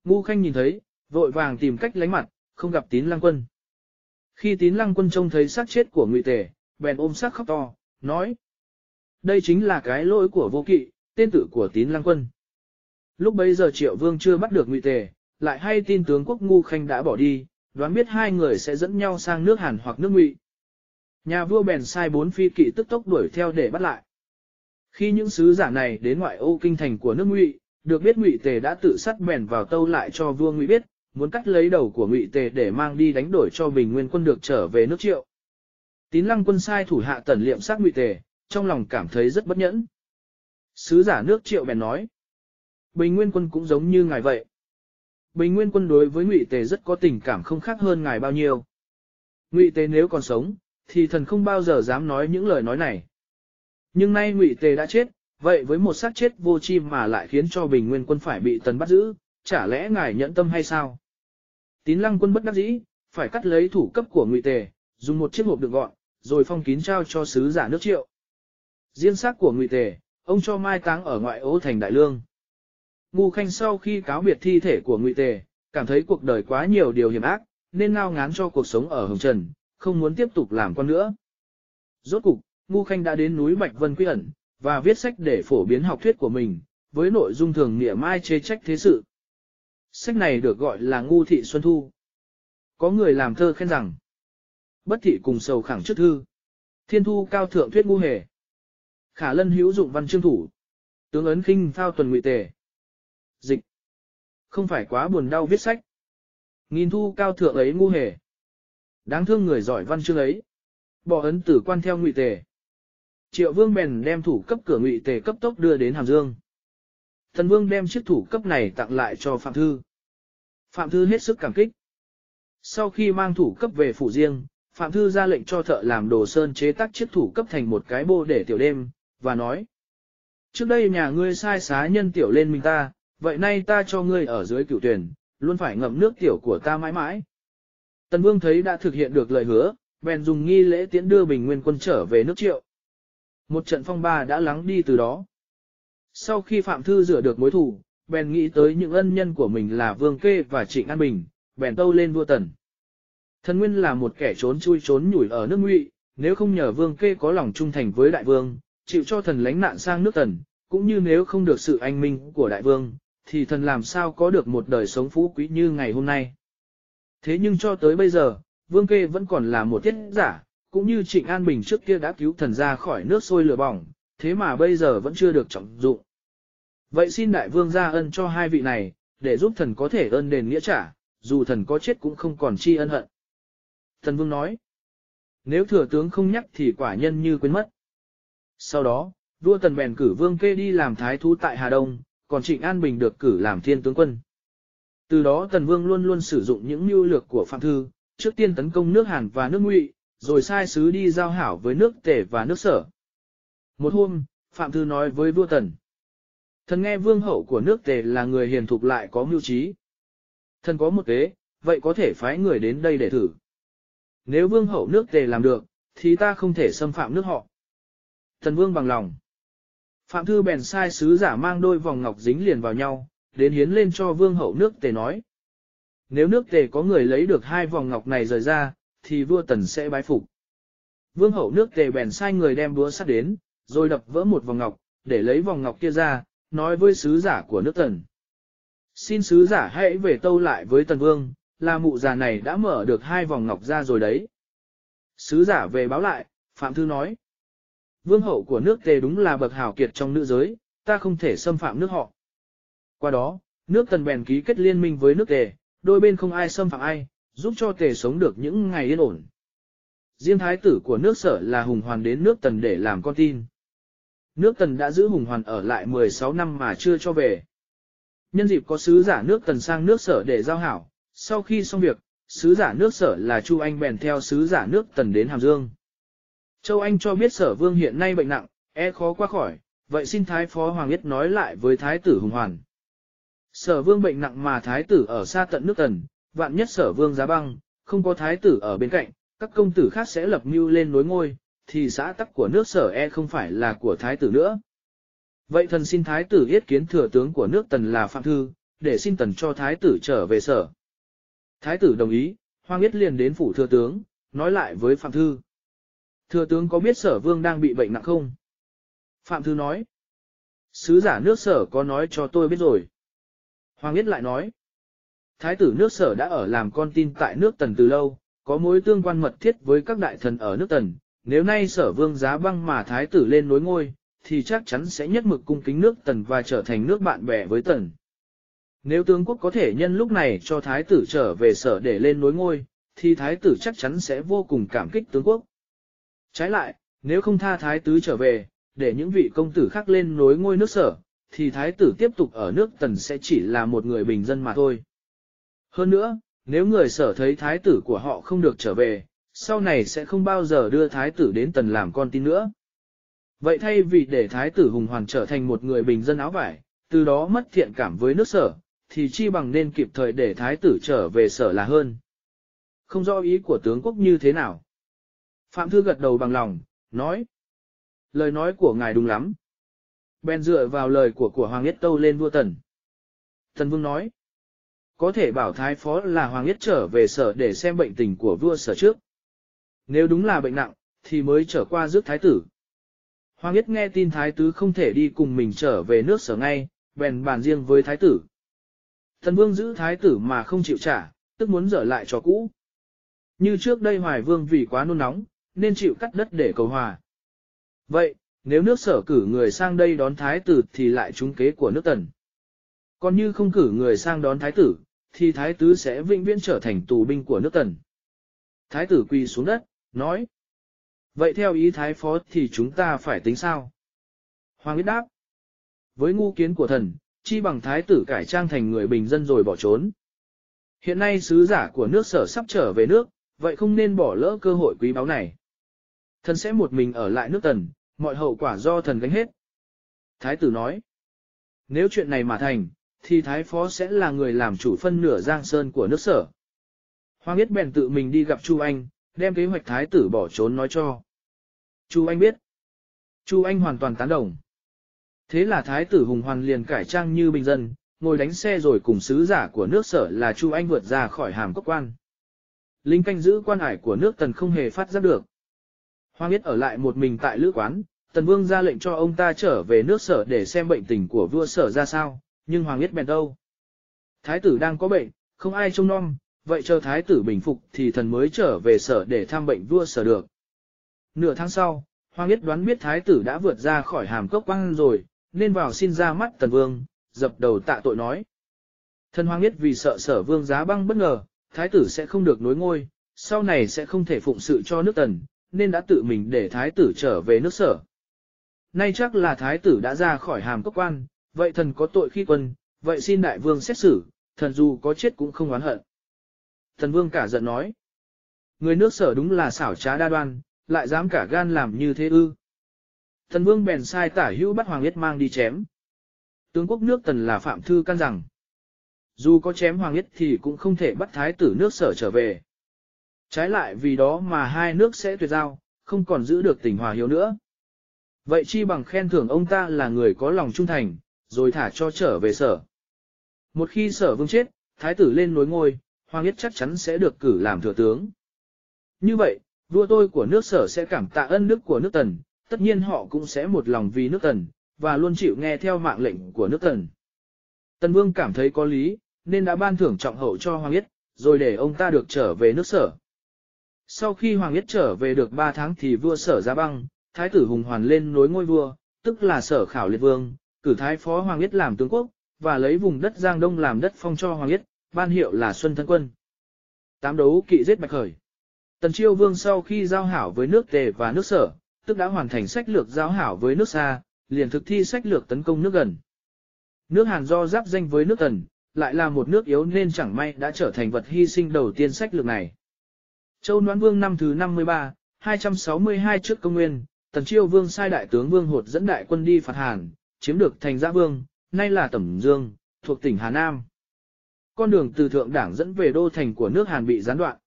Ngu Khanh nhìn thấy, vội vàng tìm cách lánh mặt, không gặp Tín Lăng Quân. Khi Tín Lăng Quân trông thấy xác chết của Ngụy Tề, bèn ôm xác khóc to, nói: "Đây chính là cái lỗi của vô kỵ, tên tử của Tín Lăng Quân." Lúc bấy giờ Triệu Vương chưa bắt được Ngụy Tề, lại hay tin tướng quốc Ngu Khanh đã bỏ đi, đoán biết hai người sẽ dẫn nhau sang nước Hàn hoặc nước Ngụy. Nhà vua bèn sai bốn phi kỵ tức tốc đuổi theo để bắt lại. Khi những sứ giả này đến ngoại ô kinh thành của nước Ngụy, được biết Ngụy Tề đã tự sát bèn vào tâu lại cho vua Ngụy biết, muốn cắt lấy đầu của Ngụy Tề để mang đi đánh đổi cho Bình Nguyên quân được trở về nước Triệu. Tín Lăng quân sai thủ hạ tẩn liệm sát Ngụy Tề, trong lòng cảm thấy rất bất nhẫn. Sứ giả nước Triệu bèn nói: Bình Nguyên quân cũng giống như ngài vậy. Bình Nguyên quân đối với Ngụy Tề rất có tình cảm không khác hơn ngài bao nhiêu. Ngụy Tề nếu còn sống, thì thần không bao giờ dám nói những lời nói này. Nhưng nay Ngụy Tề đã chết, vậy với một xác chết vô chi mà lại khiến cho bình nguyên quân phải bị tần bắt giữ, chả lẽ ngài nhận tâm hay sao? Tín lăng quân bất đắc dĩ, phải cắt lấy thủ cấp của ngụy tề, dùng một chiếc hộp được gọn, rồi phong kín trao cho sứ giả nước triệu. Riêng xác của ngụy tề, ông cho mai táng ở ngoại ô thành đại lương. Ngu khanh sau khi cáo biệt thi thể của ngụy tề, cảm thấy cuộc đời quá nhiều điều hiểm ác, nên ngao ngán cho cuộc sống ở Hồng Trần, không muốn tiếp tục làm con nữa. Rốt cục, Ngu Khanh đã đến núi Bạch Vân Quy ẩn, và viết sách để phổ biến học thuyết của mình, với nội dung thường nghĩa mai chê trách thế sự. Sách này được gọi là Ngu Thị Xuân Thu. Có người làm thơ khen rằng, bất thị cùng sầu khẳng trước thư, thiên thu cao thượng thuyết ngu hề. Khả lân hữu dụng văn chương thủ, tướng ấn khinh thao tuần ngụy tề. Dịch, không phải quá buồn đau viết sách. Nghìn thu cao thượng ấy ngu hề. Đáng thương người giỏi văn chương ấy. Bỏ ấn tử quan theo ngụy tề. Triệu vương bèn đem thủ cấp cửa ngụy tề cấp tốc đưa đến Hàm Dương. Thần vương đem chiếc thủ cấp này tặng lại cho Phạm Thư. Phạm Thư hết sức cảm kích. Sau khi mang thủ cấp về phủ riêng, Phạm Thư ra lệnh cho thợ làm đồ sơn chế tác chiếc thủ cấp thành một cái bô để tiểu đêm, và nói. Trước đây nhà ngươi sai xá nhân tiểu lên mình ta, vậy nay ta cho ngươi ở dưới cửu tuyển, luôn phải ngậm nước tiểu của ta mãi mãi. Tần Vương thấy đã thực hiện được lời hứa, bèn dùng nghi lễ tiễn đưa Bình Nguyên quân trở về nước triệu. Một trận phong ba đã lắng đi từ đó. Sau khi Phạm Thư rửa được mối thù, bèn nghĩ tới những ân nhân của mình là Vương Kê và Trịnh An Bình, bèn tâu lên vua Tần. Thần Nguyên là một kẻ trốn chui trốn nhủi ở nước ngụy, nếu không nhờ Vương Kê có lòng trung thành với Đại Vương, chịu cho thần lánh nạn sang nước Tần, cũng như nếu không được sự anh minh của Đại Vương, thì thần làm sao có được một đời sống phú quý như ngày hôm nay. Thế nhưng cho tới bây giờ, Vương Kê vẫn còn là một tiết giả, cũng như Trịnh An Bình trước kia đã cứu thần ra khỏi nước sôi lửa bỏng, thế mà bây giờ vẫn chưa được trọng dụng. Vậy xin đại vương ra ân cho hai vị này, để giúp thần có thể ơn đền nghĩa trả, dù thần có chết cũng không còn chi ân hận. Thần vương nói, nếu thừa tướng không nhắc thì quả nhân như quên mất. Sau đó, vua tần bèn cử vương kê đi làm thái thú tại Hà Đông, còn Trịnh An Bình được cử làm thiên tướng quân. Từ đó tần vương luôn luôn sử dụng những mưu lược của Phạm Thư, trước tiên tấn công nước Hàn và nước Ngụy, rồi sai sứ đi giao hảo với nước Tề và nước Sở. Một hôm, Phạm Thư nói với vua Tần. Thần nghe vương hậu của nước Tề là người hiền thục lại có mưu trí. Thần có một kế, vậy có thể phái người đến đây để thử. Nếu vương hậu nước Tề làm được, thì ta không thể xâm phạm nước họ. Thần vương bằng lòng. Phạm Thư bèn sai sứ giả mang đôi vòng ngọc dính liền vào nhau, đến hiến lên cho vương hậu nước Tề nói. Nếu nước Tề có người lấy được hai vòng ngọc này rời ra, thì vua Tần sẽ bái phục. Vương hậu nước Tề bèn sai người đem búa sắt đến, rồi đập vỡ một vòng ngọc, để lấy vòng ngọc kia ra, nói với sứ giả của nước Tần. Xin sứ giả hãy về tâu lại với Tần Vương, là mụ già này đã mở được hai vòng ngọc ra rồi đấy. Sứ giả về báo lại, Phạm Thư nói. Vương hậu của nước Tề đúng là bậc hảo kiệt trong nữ giới, ta không thể xâm phạm nước họ. Qua đó, nước Tần bèn ký kết liên minh với nước Tề, đôi bên không ai xâm phạm ai, giúp cho Tề sống được những ngày yên ổn. Diêm thái tử của nước sở là Hùng Hoàn đến nước Tần để làm con tin. Nước Tần đã giữ Hùng Hoàn ở lại 16 năm mà chưa cho về. Nhân dịp có sứ giả nước Tần sang nước sở để giao hảo, sau khi xong việc, sứ giả nước sở là Chu Anh bèn theo sứ giả nước Tần đến Hàm Dương. Châu Anh cho biết sở vương hiện nay bệnh nặng, e khó qua khỏi, vậy xin Thái Phó Hoàng Yết nói lại với Thái tử Hùng Hoàn. Sở vương bệnh nặng mà Thái tử ở xa tận nước Tần, vạn nhất sở vương giá băng, không có Thái tử ở bên cạnh, các công tử khác sẽ lập mưu lên nối ngôi, thì xã tắc của nước sở e không phải là của Thái tử nữa. Vậy thần xin Thái tử yết kiến thừa tướng của nước Tần là Phạm Thư, để xin Tần cho Thái tử trở về sở. Thái tử đồng ý, Hoàng Yết liền đến phủ thừa tướng, nói lại với Phạm Thư. Thừa tướng có biết sở vương đang bị bệnh nặng không? Phạm Thư nói. Sứ giả nước sở có nói cho tôi biết rồi. Hoàng Yết lại nói. Thái tử nước sở đã ở làm con tin tại nước tần từ lâu, có mối tương quan mật thiết với các đại thần ở nước tần. Nếu nay sở vương giá băng mà thái tử lên nối ngôi, thì chắc chắn sẽ nhất mực cung kính nước tần và trở thành nước bạn bè với tần. Nếu tướng quốc có thể nhân lúc này cho thái tử trở về sở để lên nối ngôi, thì thái tử chắc chắn sẽ vô cùng cảm kích tướng quốc. Trái lại, nếu không tha thái tứ trở về, để những vị công tử khác lên nối ngôi nước sở, thì thái tử tiếp tục ở nước tần sẽ chỉ là một người bình dân mà thôi. Hơn nữa, nếu người sở thấy thái tử của họ không được trở về, sau này sẽ không bao giờ đưa thái tử đến tần làm con tin nữa. Vậy thay vì để thái tử hùng hoàn trở thành một người bình dân áo vải, từ đó mất thiện cảm với nước sở, thì chi bằng nên kịp thời để thái tử trở về sở là hơn. Không rõ ý của tướng quốc như thế nào. Phạm Thư gật đầu bằng lòng, nói. Lời nói của ngài đúng lắm. Ben dựa vào lời của của Hoàng Yết Tâu lên vua Tần. Tần Vương nói. Có thể bảo thái phó là Hoàng Yết trở về sở để xem bệnh tình của vua sở trước. Nếu đúng là bệnh nặng, thì mới trở qua rước thái tử. Hoàng Yết nghe tin thái tứ không thể đi cùng mình trở về nước sở ngay, bèn bàn riêng với thái tử. Thần vương giữ thái tử mà không chịu trả, tức muốn dở lại cho cũ. Như trước đây hoài vương vì quá nôn nóng, nên chịu cắt đất để cầu hòa. Vậy, nếu nước sở cử người sang đây đón thái tử thì lại trúng kế của nước tần. Còn như không cử người sang đón thái tử, thì thái tứ sẽ vĩnh viễn trở thành tù binh của nước tần. Thái tử quỳ xuống đất, nói. Vậy theo ý thái phó thì chúng ta phải tính sao? Hoàng biết đáp. Với ngu kiến của thần, chi bằng thái tử cải trang thành người bình dân rồi bỏ trốn. Hiện nay sứ giả của nước sở sắp trở về nước, vậy không nên bỏ lỡ cơ hội quý báu này. Thần sẽ một mình ở lại nước tần, mọi hậu quả do thần gánh hết. Thái tử nói, nếu chuyện này mà thành, thì thái phó sẽ là người làm chủ phân nửa giang sơn của nước sở. Hoàng biết bèn tự mình đi gặp Chu Anh, đem kế hoạch thái tử bỏ trốn nói cho. Chu Anh biết. Chu Anh hoàn toàn tán đồng. Thế là thái tử hùng hoàn liền cải trang như bình dân, ngồi đánh xe rồi cùng sứ giả của nước sở là Chu Anh vượt ra khỏi hàm cốc quan. Linh canh giữ quan hải của nước tần không hề phát giác được. Hoàng biết ở lại một mình tại lữ quán, tần vương ra lệnh cho ông ta trở về nước sở để xem bệnh tình của vua sở ra sao, nhưng Hoàng yết bèn đâu. Thái tử đang có bệnh, không ai trông nom, vậy chờ thái tử bình phục thì thần mới trở về sở để thăm bệnh vua sở được. Nửa tháng sau, Hoàng yết đoán biết thái tử đã vượt ra khỏi hàm cốc quang rồi, nên vào xin ra mắt tần vương, dập đầu tạ tội nói. Thần Hoàng yết vì sợ sở vương giá băng bất ngờ, thái tử sẽ không được nối ngôi, sau này sẽ không thể phụng sự cho nước tần, nên đã tự mình để thái tử trở về nước sở. Nay chắc là thái tử đã ra khỏi hàm cốc quan, vậy thần có tội khi quân, vậy xin đại vương xét xử, thần dù có chết cũng không oán hận. Thần vương cả giận nói, người nước sở đúng là xảo trá đa đoan, lại dám cả gan làm như thế ư. Thần vương bèn sai tả hữu bắt hoàng yết mang đi chém. Tướng quốc nước tần là phạm thư căn rằng, dù có chém hoàng yết thì cũng không thể bắt thái tử nước sở trở về. Trái lại vì đó mà hai nước sẽ tuyệt giao, không còn giữ được tình hòa hiếu nữa. Vậy chi bằng khen thưởng ông ta là người có lòng trung thành, rồi thả cho trở về sở. Một khi sở vương chết, thái tử lên nối ngôi, hoàng yết chắc chắn sẽ được cử làm thừa tướng. Như vậy, vua tôi của nước sở sẽ cảm tạ ân đức của nước tần, tất nhiên họ cũng sẽ một lòng vì nước tần, và luôn chịu nghe theo mạng lệnh của nước tần. Tần vương cảm thấy có lý, nên đã ban thưởng trọng hậu cho hoàng yết, rồi để ông ta được trở về nước sở. Sau khi Hoàng Yết trở về được 3 tháng thì vua sở ra băng, thái tử Hùng Hoàn lên nối ngôi vua, tức là sở khảo liệt vương, cử thái phó Hoàng Yết làm tướng quốc, và lấy vùng đất Giang Đông làm đất phong cho Hoàng Yết, ban hiệu là Xuân Thân Quân. Tám đấu kỵ giết bạch khởi. Tần Chiêu Vương sau khi giao hảo với nước Tề và nước Sở, tức đã hoàn thành sách lược giao hảo với nước xa, liền thực thi sách lược tấn công nước gần. Nước Hàn do giáp danh với nước Tần, lại là một nước yếu nên chẳng may đã trở thành vật hy sinh đầu tiên sách lược này. Châu Noãn Vương năm thứ 53, 262 trước công nguyên, Tần Chiêu Vương sai đại tướng Vương Hột dẫn đại quân đi phạt Hàn, chiếm được thành Giã Vương, nay là Tẩm Dương, thuộc tỉnh Hà Nam. Con đường từ thượng đảng dẫn về đô thành của nước Hàn bị gián đoạn.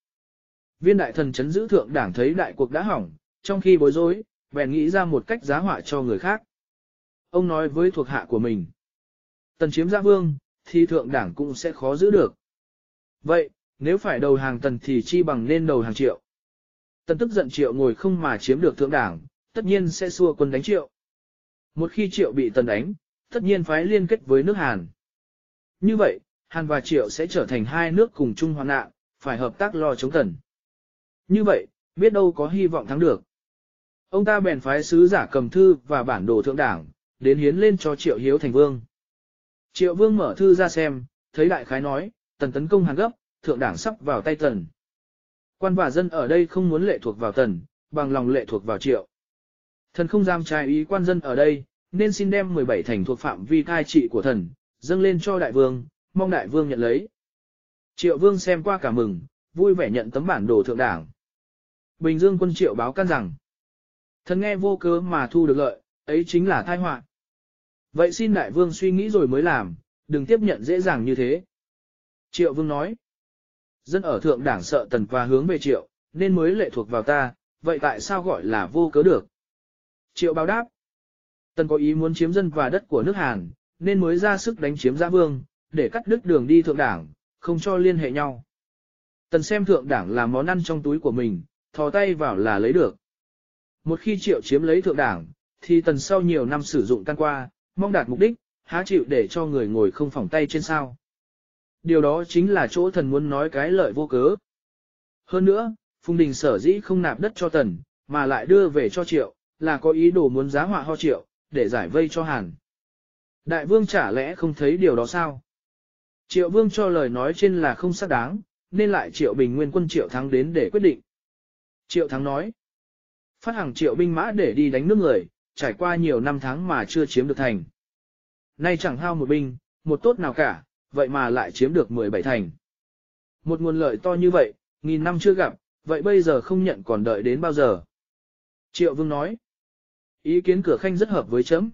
Viên đại thần chấn giữ thượng đảng thấy đại cuộc đã hỏng, trong khi bối rối, bèn nghĩ ra một cách giá họa cho người khác. Ông nói với thuộc hạ của mình, tần chiếm Giã Vương, thì thượng đảng cũng sẽ khó giữ được. Vậy, nếu phải đầu hàng tần thì chi bằng nên đầu hàng triệu. Tần tức giận triệu ngồi không mà chiếm được thượng đảng, tất nhiên sẽ xua quân đánh triệu. Một khi triệu bị tần đánh, tất nhiên phái liên kết với nước Hàn. Như vậy, Hàn và triệu sẽ trở thành hai nước cùng chung hoạn nạn, phải hợp tác lo chống tần. Như vậy, biết đâu có hy vọng thắng được. Ông ta bèn phái sứ giả cầm thư và bản đồ thượng đảng, đến hiến lên cho triệu hiếu thành vương. Triệu vương mở thư ra xem, thấy đại khái nói, tần tấn công hàn gấp, thượng đảng sắp vào tay tần. Quan và dân ở đây không muốn lệ thuộc vào tần, bằng lòng lệ thuộc vào triệu. Thần không dám trái ý quan dân ở đây, nên xin đem 17 thành thuộc phạm vi cai trị của thần, dâng lên cho đại vương, mong đại vương nhận lấy. Triệu vương xem qua cả mừng, vui vẻ nhận tấm bản đồ thượng đảng. Bình Dương quân triệu báo can rằng, thần nghe vô cớ mà thu được lợi, ấy chính là tai họa. Vậy xin đại vương suy nghĩ rồi mới làm, đừng tiếp nhận dễ dàng như thế. Triệu vương nói, dân ở thượng đảng sợ tần và hướng về triệu, nên mới lệ thuộc vào ta, vậy tại sao gọi là vô cớ được? Triệu báo đáp, tần có ý muốn chiếm dân và đất của nước Hàn, nên mới ra sức đánh chiếm giã vương, để cắt đứt đường đi thượng đảng, không cho liên hệ nhau. Tần xem thượng đảng là món ăn trong túi của mình, thò tay vào là lấy được. Một khi triệu chiếm lấy thượng đảng, thì tần sau nhiều năm sử dụng căn qua, mong đạt mục đích, há chịu để cho người ngồi không phỏng tay trên sao. Điều đó chính là chỗ thần muốn nói cái lợi vô cớ. Hơn nữa, Phùng Đình sở dĩ không nạp đất cho tần, mà lại đưa về cho triệu, là có ý đồ muốn giá họa ho triệu, để giải vây cho hàn. Đại vương chả lẽ không thấy điều đó sao? Triệu vương cho lời nói trên là không xác đáng, nên lại triệu bình nguyên quân triệu thắng đến để quyết định. Triệu thắng nói, phát hàng triệu binh mã để đi đánh nước người, trải qua nhiều năm tháng mà chưa chiếm được thành. Nay chẳng hao một binh, một tốt nào cả, vậy mà lại chiếm được 17 thành. Một nguồn lợi to như vậy, nghìn năm chưa gặp, vậy bây giờ không nhận còn đợi đến bao giờ. Triệu Vương nói, ý kiến cửa khanh rất hợp với chấm.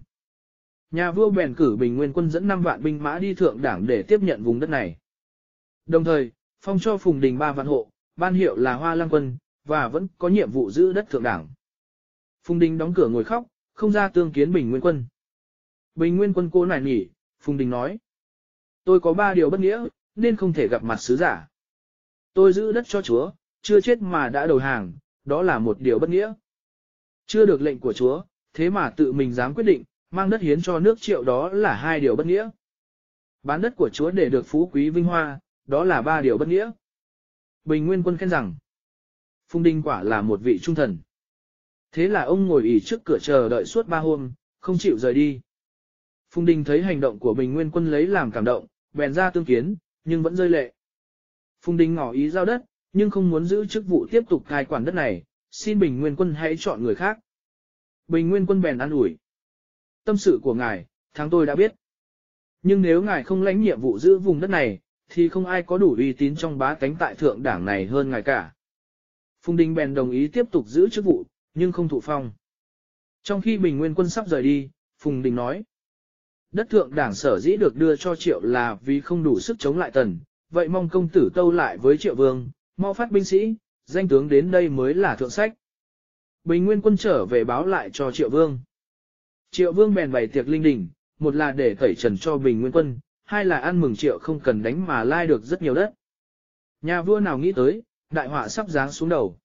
Nhà vua bèn cử Bình Nguyên quân dẫn 5 vạn binh mã đi thượng đảng để tiếp nhận vùng đất này. Đồng thời, phong cho Phùng Đình 3 vạn hộ, ban hiệu là Hoa Lang quân, và vẫn có nhiệm vụ giữ đất thượng đảng. Phùng Đình đóng cửa ngồi khóc, không ra tương kiến Bình Nguyên quân. Bình Nguyên quân cố nải nỉ, Phùng Đình nói. Tôi có ba điều bất nghĩa, nên không thể gặp mặt sứ giả. Tôi giữ đất cho chúa, chưa chết mà đã đầu hàng, đó là một điều bất nghĩa. Chưa được lệnh của chúa, thế mà tự mình dám quyết định, mang đất hiến cho nước triệu đó là hai điều bất nghĩa. Bán đất của chúa để được phú quý vinh hoa, đó là ba điều bất nghĩa. Bình Nguyên quân khen rằng, Phùng Đình quả là một vị trung thần. Thế là ông ngồi ỉ trước cửa chờ đợi suốt ba hôm, không chịu rời đi. Phùng Đình thấy hành động của Bình Nguyên quân lấy làm cảm động, bèn ra tương kiến, nhưng vẫn rơi lệ. Phùng Đình ngỏ ý giao đất, nhưng không muốn giữ chức vụ tiếp tục cai quản đất này, xin Bình Nguyên quân hãy chọn người khác. Bình Nguyên quân bèn an ủi. Tâm sự của ngài, tháng tôi đã biết. Nhưng nếu ngài không lãnh nhiệm vụ giữ vùng đất này, thì không ai có đủ uy tín trong bá tánh tại thượng đảng này hơn ngài cả. Phùng Đình bèn đồng ý tiếp tục giữ chức vụ, nhưng không thụ phong. Trong khi Bình Nguyên quân sắp rời đi, Phùng Đình nói, đất thượng đảng sở dĩ được đưa cho triệu là vì không đủ sức chống lại tần, vậy mong công tử tâu lại với triệu vương, mau phát binh sĩ, danh tướng đến đây mới là thượng sách. Bình Nguyên quân trở về báo lại cho triệu vương. Triệu vương bèn bày tiệc linh đình, một là để tẩy trần cho Bình Nguyên quân, hai là ăn mừng triệu không cần đánh mà lai được rất nhiều đất. Nhà vua nào nghĩ tới, đại họa sắp giáng xuống đầu.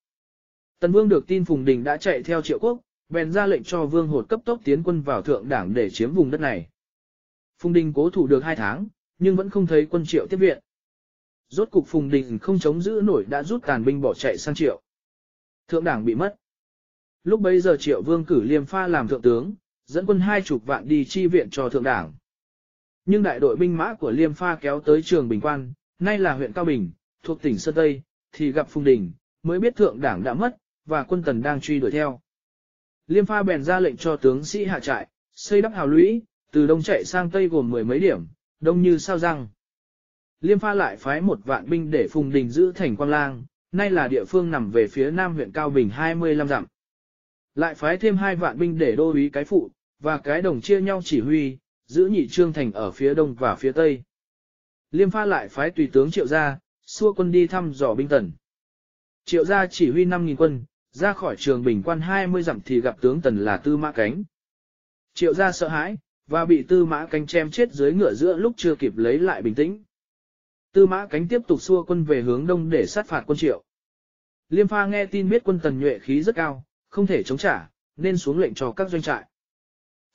Tần vương được tin Phùng Đình đã chạy theo triệu quốc, bèn ra lệnh cho vương hột cấp tốc tiến quân vào thượng đảng để chiếm vùng đất này. Phùng Đình cố thủ được hai tháng, nhưng vẫn không thấy quân triệu tiếp viện. Rốt cục Phùng Đình không chống giữ nổi đã rút tàn binh bỏ chạy sang triệu. Thượng đảng bị mất. Lúc bấy giờ triệu vương cử liêm pha làm thượng tướng, dẫn quân hai chục vạn đi chi viện cho thượng đảng. Nhưng đại đội binh mã của liêm pha kéo tới trường Bình Quan, nay là huyện Cao Bình, thuộc tỉnh Sơn Tây, thì gặp Phùng Đình, mới biết thượng đảng đã mất, và quân tần đang truy đuổi theo. Liêm pha bèn ra lệnh cho tướng sĩ hạ trại, xây đắp hào lũy, từ đông chạy sang tây gồm mười mấy điểm, đông như sao răng. Liêm pha lại phái một vạn binh để Phùng Đình giữ thành Quang Lang, nay là địa phương nằm về phía nam huyện Cao Bình 25 dặm. Lại phái thêm hai vạn binh để đô úy cái phụ, và cái đồng chia nhau chỉ huy, giữ nhị trương thành ở phía đông và phía tây. Liêm pha lại phái tùy tướng triệu gia, xua quân đi thăm dò binh tần. Triệu gia chỉ huy 5.000 quân, ra khỏi trường bình quan 20 dặm thì gặp tướng tần là Tư Mã Cánh. Triệu gia sợ hãi, và bị Tư Mã Cánh chém chết dưới ngựa giữa lúc chưa kịp lấy lại bình tĩnh. Tư Mã Cánh tiếp tục xua quân về hướng đông để sát phạt quân Triệu. Liêm pha nghe tin biết quân tần nhuệ khí rất cao, không thể chống trả, nên xuống lệnh cho các doanh trại.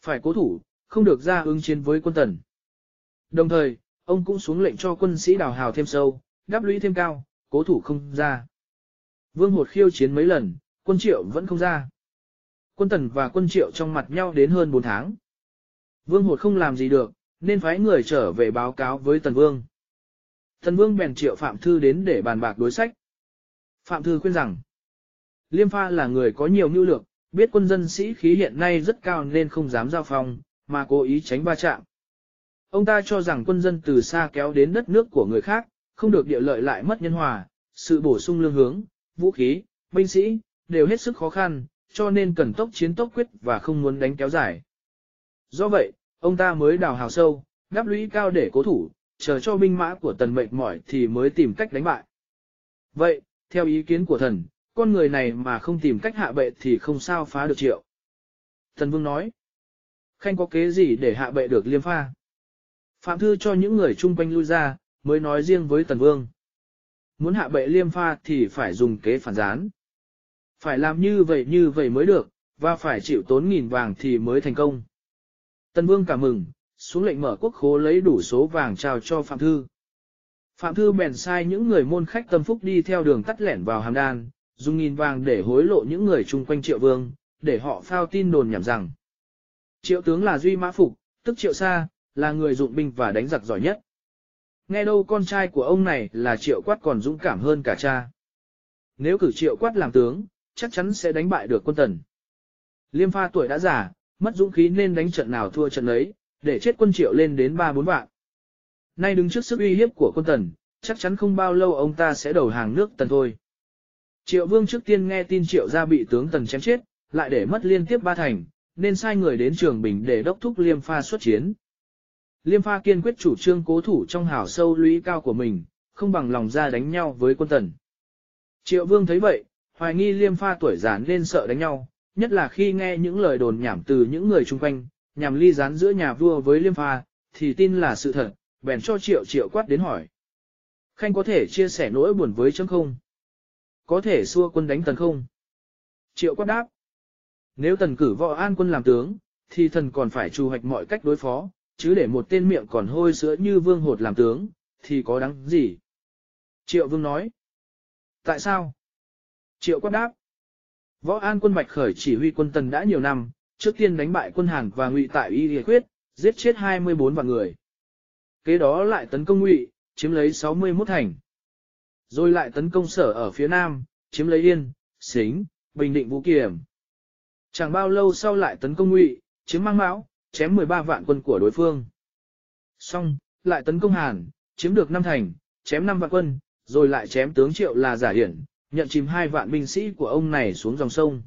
Phải cố thủ, không được ra ứng chiến với quân tần. Đồng thời, ông cũng xuống lệnh cho quân sĩ đào hào thêm sâu, đáp lũy thêm cao, cố thủ không ra. Vương Hột khiêu chiến mấy lần, quân triệu vẫn không ra. Quân tần và quân triệu trong mặt nhau đến hơn 4 tháng. Vương Hột không làm gì được, nên phái người trở về báo cáo với Tần Vương. Tần Vương bèn triệu Phạm Thư đến để bàn bạc đối sách. Phạm Thư khuyên rằng, Liêm Pha là người có nhiều mưu lược, biết quân dân sĩ khí hiện nay rất cao nên không dám giao phòng, mà cố ý tránh va chạm. Ông ta cho rằng quân dân từ xa kéo đến đất nước của người khác, không được địa lợi lại mất nhân hòa, sự bổ sung lương hướng, vũ khí, binh sĩ, đều hết sức khó khăn, cho nên cần tốc chiến tốc quyết và không muốn đánh kéo dài. Do vậy, ông ta mới đào hào sâu, đắp lũy cao để cố thủ, chờ cho binh mã của tần mệt mỏi thì mới tìm cách đánh bại. Vậy, theo ý kiến của thần, con người này mà không tìm cách hạ bệ thì không sao phá được triệu. Thần vương nói, khanh có kế gì để hạ bệ được liêm pha? Phạm thư cho những người chung quanh lui ra, mới nói riêng với tần vương. Muốn hạ bệ liêm pha thì phải dùng kế phản gián. Phải làm như vậy như vậy mới được, và phải chịu tốn nghìn vàng thì mới thành công. Tần vương cảm mừng, xuống lệnh mở quốc khố lấy đủ số vàng trao cho Phạm Thư. Phạm Thư bèn sai những người môn khách tâm phúc đi theo đường tắt lẻn vào hàm đan, dùng nghìn vàng để hối lộ những người chung quanh triệu vương, để họ phao tin đồn nhảm rằng. Triệu tướng là Duy Mã Phục, tức Triệu Sa, là người dụng binh và đánh giặc giỏi nhất. Nghe đâu con trai của ông này là Triệu Quát còn dũng cảm hơn cả cha. Nếu cử Triệu Quát làm tướng, chắc chắn sẽ đánh bại được quân tần. Liêm pha tuổi đã già, mất dũng khí nên đánh trận nào thua trận ấy, để chết quân triệu lên đến 3-4 vạn. Nay đứng trước sức uy hiếp của quân tần, chắc chắn không bao lâu ông ta sẽ đầu hàng nước tần thôi. Triệu vương trước tiên nghe tin triệu gia bị tướng tần chém chết, lại để mất liên tiếp ba thành, nên sai người đến trường bình để đốc thúc liêm pha xuất chiến. Liêm pha kiên quyết chủ trương cố thủ trong hào sâu lũy cao của mình, không bằng lòng ra đánh nhau với quân tần. Triệu vương thấy vậy, hoài nghi liêm pha tuổi già nên sợ đánh nhau, nhất là khi nghe những lời đồn nhảm từ những người chung quanh, nhằm ly gián giữa nhà vua với liêm pha, thì tin là sự thật, bèn cho triệu triệu quát đến hỏi. Khanh có thể chia sẻ nỗi buồn với chấm không? Có thể xua quân đánh tần không? Triệu quát đáp. Nếu tần cử võ an quân làm tướng, thì thần còn phải trù hoạch mọi cách đối phó, chứ để một tên miệng còn hôi sữa như vương hột làm tướng, thì có đáng gì? Triệu vương nói. Tại sao? Triệu quát đáp. Võ an quân bạch khởi chỉ huy quân tần đã nhiều năm, trước tiên đánh bại quân Hàn và Ngụy tại Y Liệt Quyết, giết chết 24 vạn người. Kế đó lại tấn công Ngụy, chiếm lấy 61 thành. Rồi lại tấn công sở ở phía nam, chiếm lấy Yên, Xính, Bình Định Vũ Kiểm. Chẳng bao lâu sau lại tấn công Ngụy, chiếm Mang Mão, chém 13 vạn quân của đối phương. Xong, lại tấn công Hàn, chiếm được năm thành, chém 5 vạn quân, rồi lại chém tướng Triệu là giả hiển, nhận chìm hai vạn binh sĩ của ông này xuống dòng sông.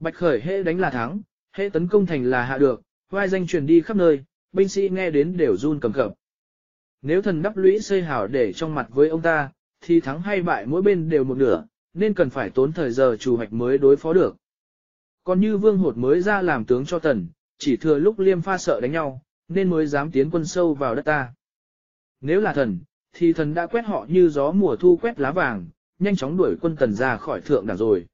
Bạch Khởi hễ đánh là thắng, hệ tấn công thành là hạ được, vai danh truyền đi khắp nơi, binh sĩ nghe đến đều run cầm cập. Nếu thần đắp lũy xây hảo để trong mặt với ông ta, thì thắng hay bại mỗi bên đều một nửa, nên cần phải tốn thời giờ chủ hoạch mới đối phó được. Còn như vương hột mới ra làm tướng cho tần, chỉ thừa lúc liêm pha sợ đánh nhau, nên mới dám tiến quân sâu vào đất ta. Nếu là thần, thì thần đã quét họ như gió mùa thu quét lá vàng, nhanh chóng đuổi quân tần ra khỏi thượng đảng rồi.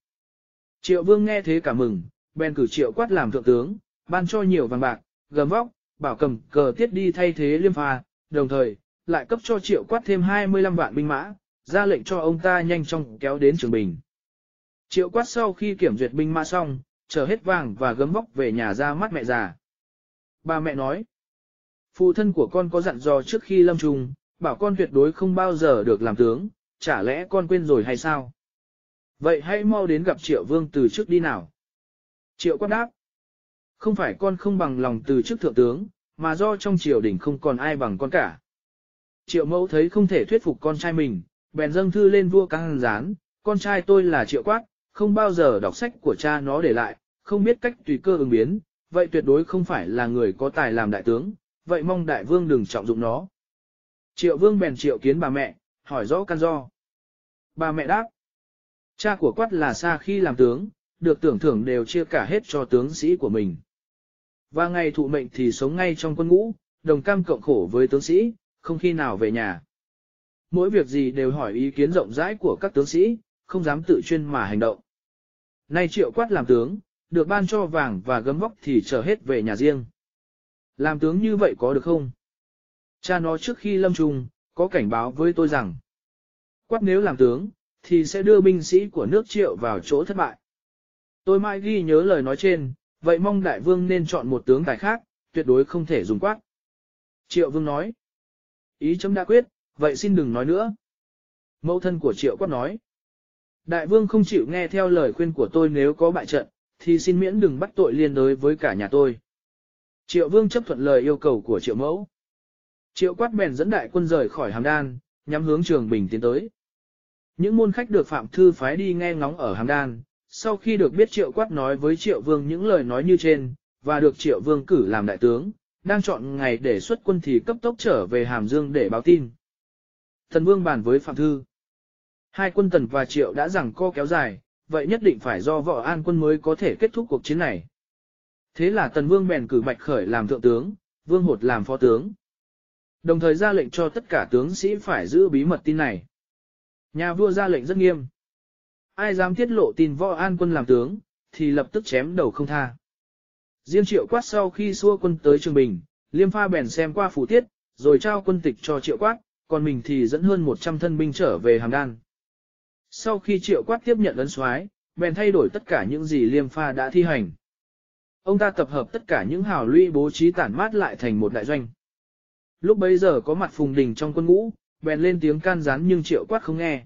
Triệu vương nghe thế cả mừng, bèn cử triệu quát làm thượng tướng, ban cho nhiều vàng bạc, gầm vóc, bảo cầm cờ tiết đi thay thế liêm pha, đồng thời, lại cấp cho triệu quát thêm 25 vạn binh mã, ra lệnh cho ông ta nhanh chóng kéo đến trường bình. Triệu quát sau khi kiểm duyệt binh mã xong, chờ hết vàng và gấm vóc về nhà ra mắt mẹ già. Bà mẹ nói, phụ thân của con có dặn dò trước khi lâm trùng, bảo con tuyệt đối không bao giờ được làm tướng, chả lẽ con quên rồi hay sao? Vậy hãy mau đến gặp triệu vương từ trước đi nào. Triệu quát đáp. Không phải con không bằng lòng từ chức thượng tướng, mà do trong triều đình không còn ai bằng con cả. Triệu mẫu thấy không thể thuyết phục con trai mình, bèn dâng thư lên vua căng rán, con trai tôi là triệu quát, không bao giờ đọc sách của cha nó để lại, không biết cách tùy cơ ứng biến, vậy tuyệt đối không phải là người có tài làm đại tướng, vậy mong đại vương đừng trọng dụng nó. Triệu vương bèn triệu kiến bà mẹ, hỏi rõ căn do. Bà mẹ đáp, cha của quát là xa khi làm tướng, được tưởng thưởng đều chia cả hết cho tướng sĩ của mình. Và ngày thụ mệnh thì sống ngay trong quân ngũ, đồng cam cộng khổ với tướng sĩ, không khi nào về nhà. Mỗi việc gì đều hỏi ý kiến rộng rãi của các tướng sĩ, không dám tự chuyên mà hành động. Nay triệu quát làm tướng, được ban cho vàng và gấm vóc thì trở hết về nhà riêng. Làm tướng như vậy có được không? Cha nó trước khi lâm trùng, có cảnh báo với tôi rằng, quát nếu làm tướng, thì sẽ đưa binh sĩ của nước triệu vào chỗ thất bại. Tôi mãi ghi nhớ lời nói trên, vậy mong đại vương nên chọn một tướng tài khác, tuyệt đối không thể dùng quát. Triệu vương nói, ý chấm đã quyết, vậy xin đừng nói nữa. Mẫu thân của triệu quát nói, đại vương không chịu nghe theo lời khuyên của tôi nếu có bại trận, thì xin miễn đừng bắt tội liên đối với cả nhà tôi. Triệu vương chấp thuận lời yêu cầu của triệu mẫu. Triệu quát bèn dẫn đại quân rời khỏi hàm đan, nhắm hướng trường bình tiến tới. Những môn khách được Phạm Thư phái đi nghe ngóng ở hàm đan, sau khi được biết triệu quát nói với triệu vương những lời nói như trên, và được triệu vương cử làm đại tướng, đang chọn ngày để xuất quân thì cấp tốc trở về Hàm Dương để báo tin. Thần vương bàn với Phạm Thư. Hai quân tần và triệu đã rằng co kéo dài, vậy nhất định phải do võ an quân mới có thể kết thúc cuộc chiến này. Thế là tần vương bèn cử bạch khởi làm thượng tướng, vương hột làm phó tướng. Đồng thời ra lệnh cho tất cả tướng sĩ phải giữ bí mật tin này. Nhà vua ra lệnh rất nghiêm. Ai dám tiết lộ tin võ an quân làm tướng, thì lập tức chém đầu không tha. Diêm triệu quát sau khi xua quân tới Trường Bình, liêm pha bèn xem qua phủ tiết, rồi trao quân tịch cho triệu quát, còn mình thì dẫn hơn 100 thân binh trở về hàm đan. Sau khi triệu quát tiếp nhận ấn soái, bèn thay đổi tất cả những gì liêm pha đã thi hành. Ông ta tập hợp tất cả những hào lũy bố trí tản mát lại thành một đại doanh. Lúc bấy giờ có mặt phùng đình trong quân ngũ, bèn lên tiếng can gián nhưng triệu quát không nghe.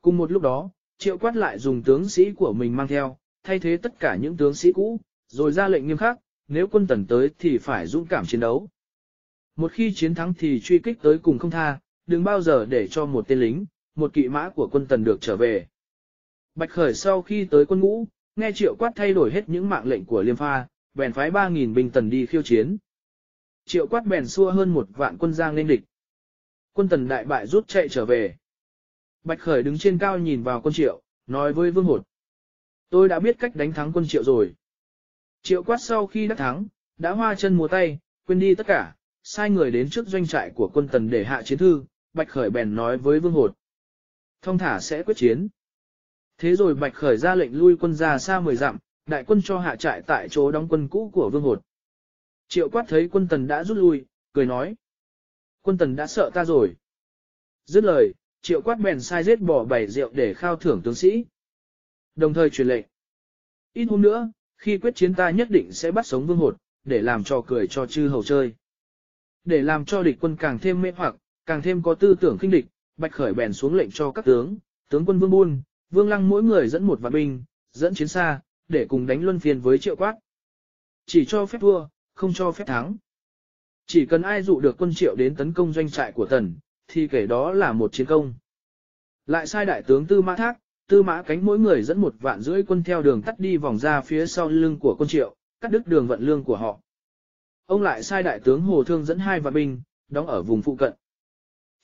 Cùng một lúc đó, triệu quát lại dùng tướng sĩ của mình mang theo, thay thế tất cả những tướng sĩ cũ, rồi ra lệnh nghiêm khắc, nếu quân tần tới thì phải dũng cảm chiến đấu. Một khi chiến thắng thì truy kích tới cùng không tha, đừng bao giờ để cho một tên lính, một kỵ mã của quân tần được trở về. Bạch Khởi sau khi tới quân ngũ, nghe triệu quát thay đổi hết những mạng lệnh của Liêm Pha, bèn phái 3.000 binh tần đi khiêu chiến. Triệu quát bèn xua hơn một vạn quân giang lên địch. Quân tần đại bại rút chạy trở về. Bạch Khởi đứng trên cao nhìn vào quân triệu, nói với Vương Hột. Tôi đã biết cách đánh thắng quân triệu rồi. Triệu quát sau khi đắc thắng, đã hoa chân múa tay, quên đi tất cả, sai người đến trước doanh trại của quân tần để hạ chiến thư, Bạch Khởi bèn nói với Vương Hột. Thông thả sẽ quyết chiến. Thế rồi Bạch Khởi ra lệnh lui quân ra xa 10 dặm, đại quân cho hạ trại tại chỗ đóng quân cũ của Vương Hột. Triệu quát thấy quân tần đã rút lui, cười nói. Quân tần đã sợ ta rồi. Dứt lời, triệu quát bèn sai giết bỏ bảy rượu để khao thưởng tướng sĩ. Đồng thời truyền lệnh. Ít hôm nữa, khi quyết chiến ta nhất định sẽ bắt sống vương hột, để làm trò cười cho chư hầu chơi. Để làm cho địch quân càng thêm mê hoặc, càng thêm có tư tưởng khinh địch, Bạch Khởi bèn xuống lệnh cho các tướng, tướng quân Vương Buôn, Vương Lăng mỗi người dẫn một vạn binh, dẫn chiến xa, để cùng đánh luân phiên với triệu quát. Chỉ cho phép thua, không cho phép thắng. Chỉ cần ai dụ được quân triệu đến tấn công doanh trại của tần, thì kể đó là một chiến công. Lại sai đại tướng Tư Mã Thác, Tư Mã Cánh mỗi người dẫn một vạn rưỡi quân theo đường tắt đi vòng ra phía sau lưng của quân triệu, cắt đứt đường vận lương của họ. Ông lại sai đại tướng Hồ Thương dẫn hai vạn binh, đóng ở vùng phụ cận.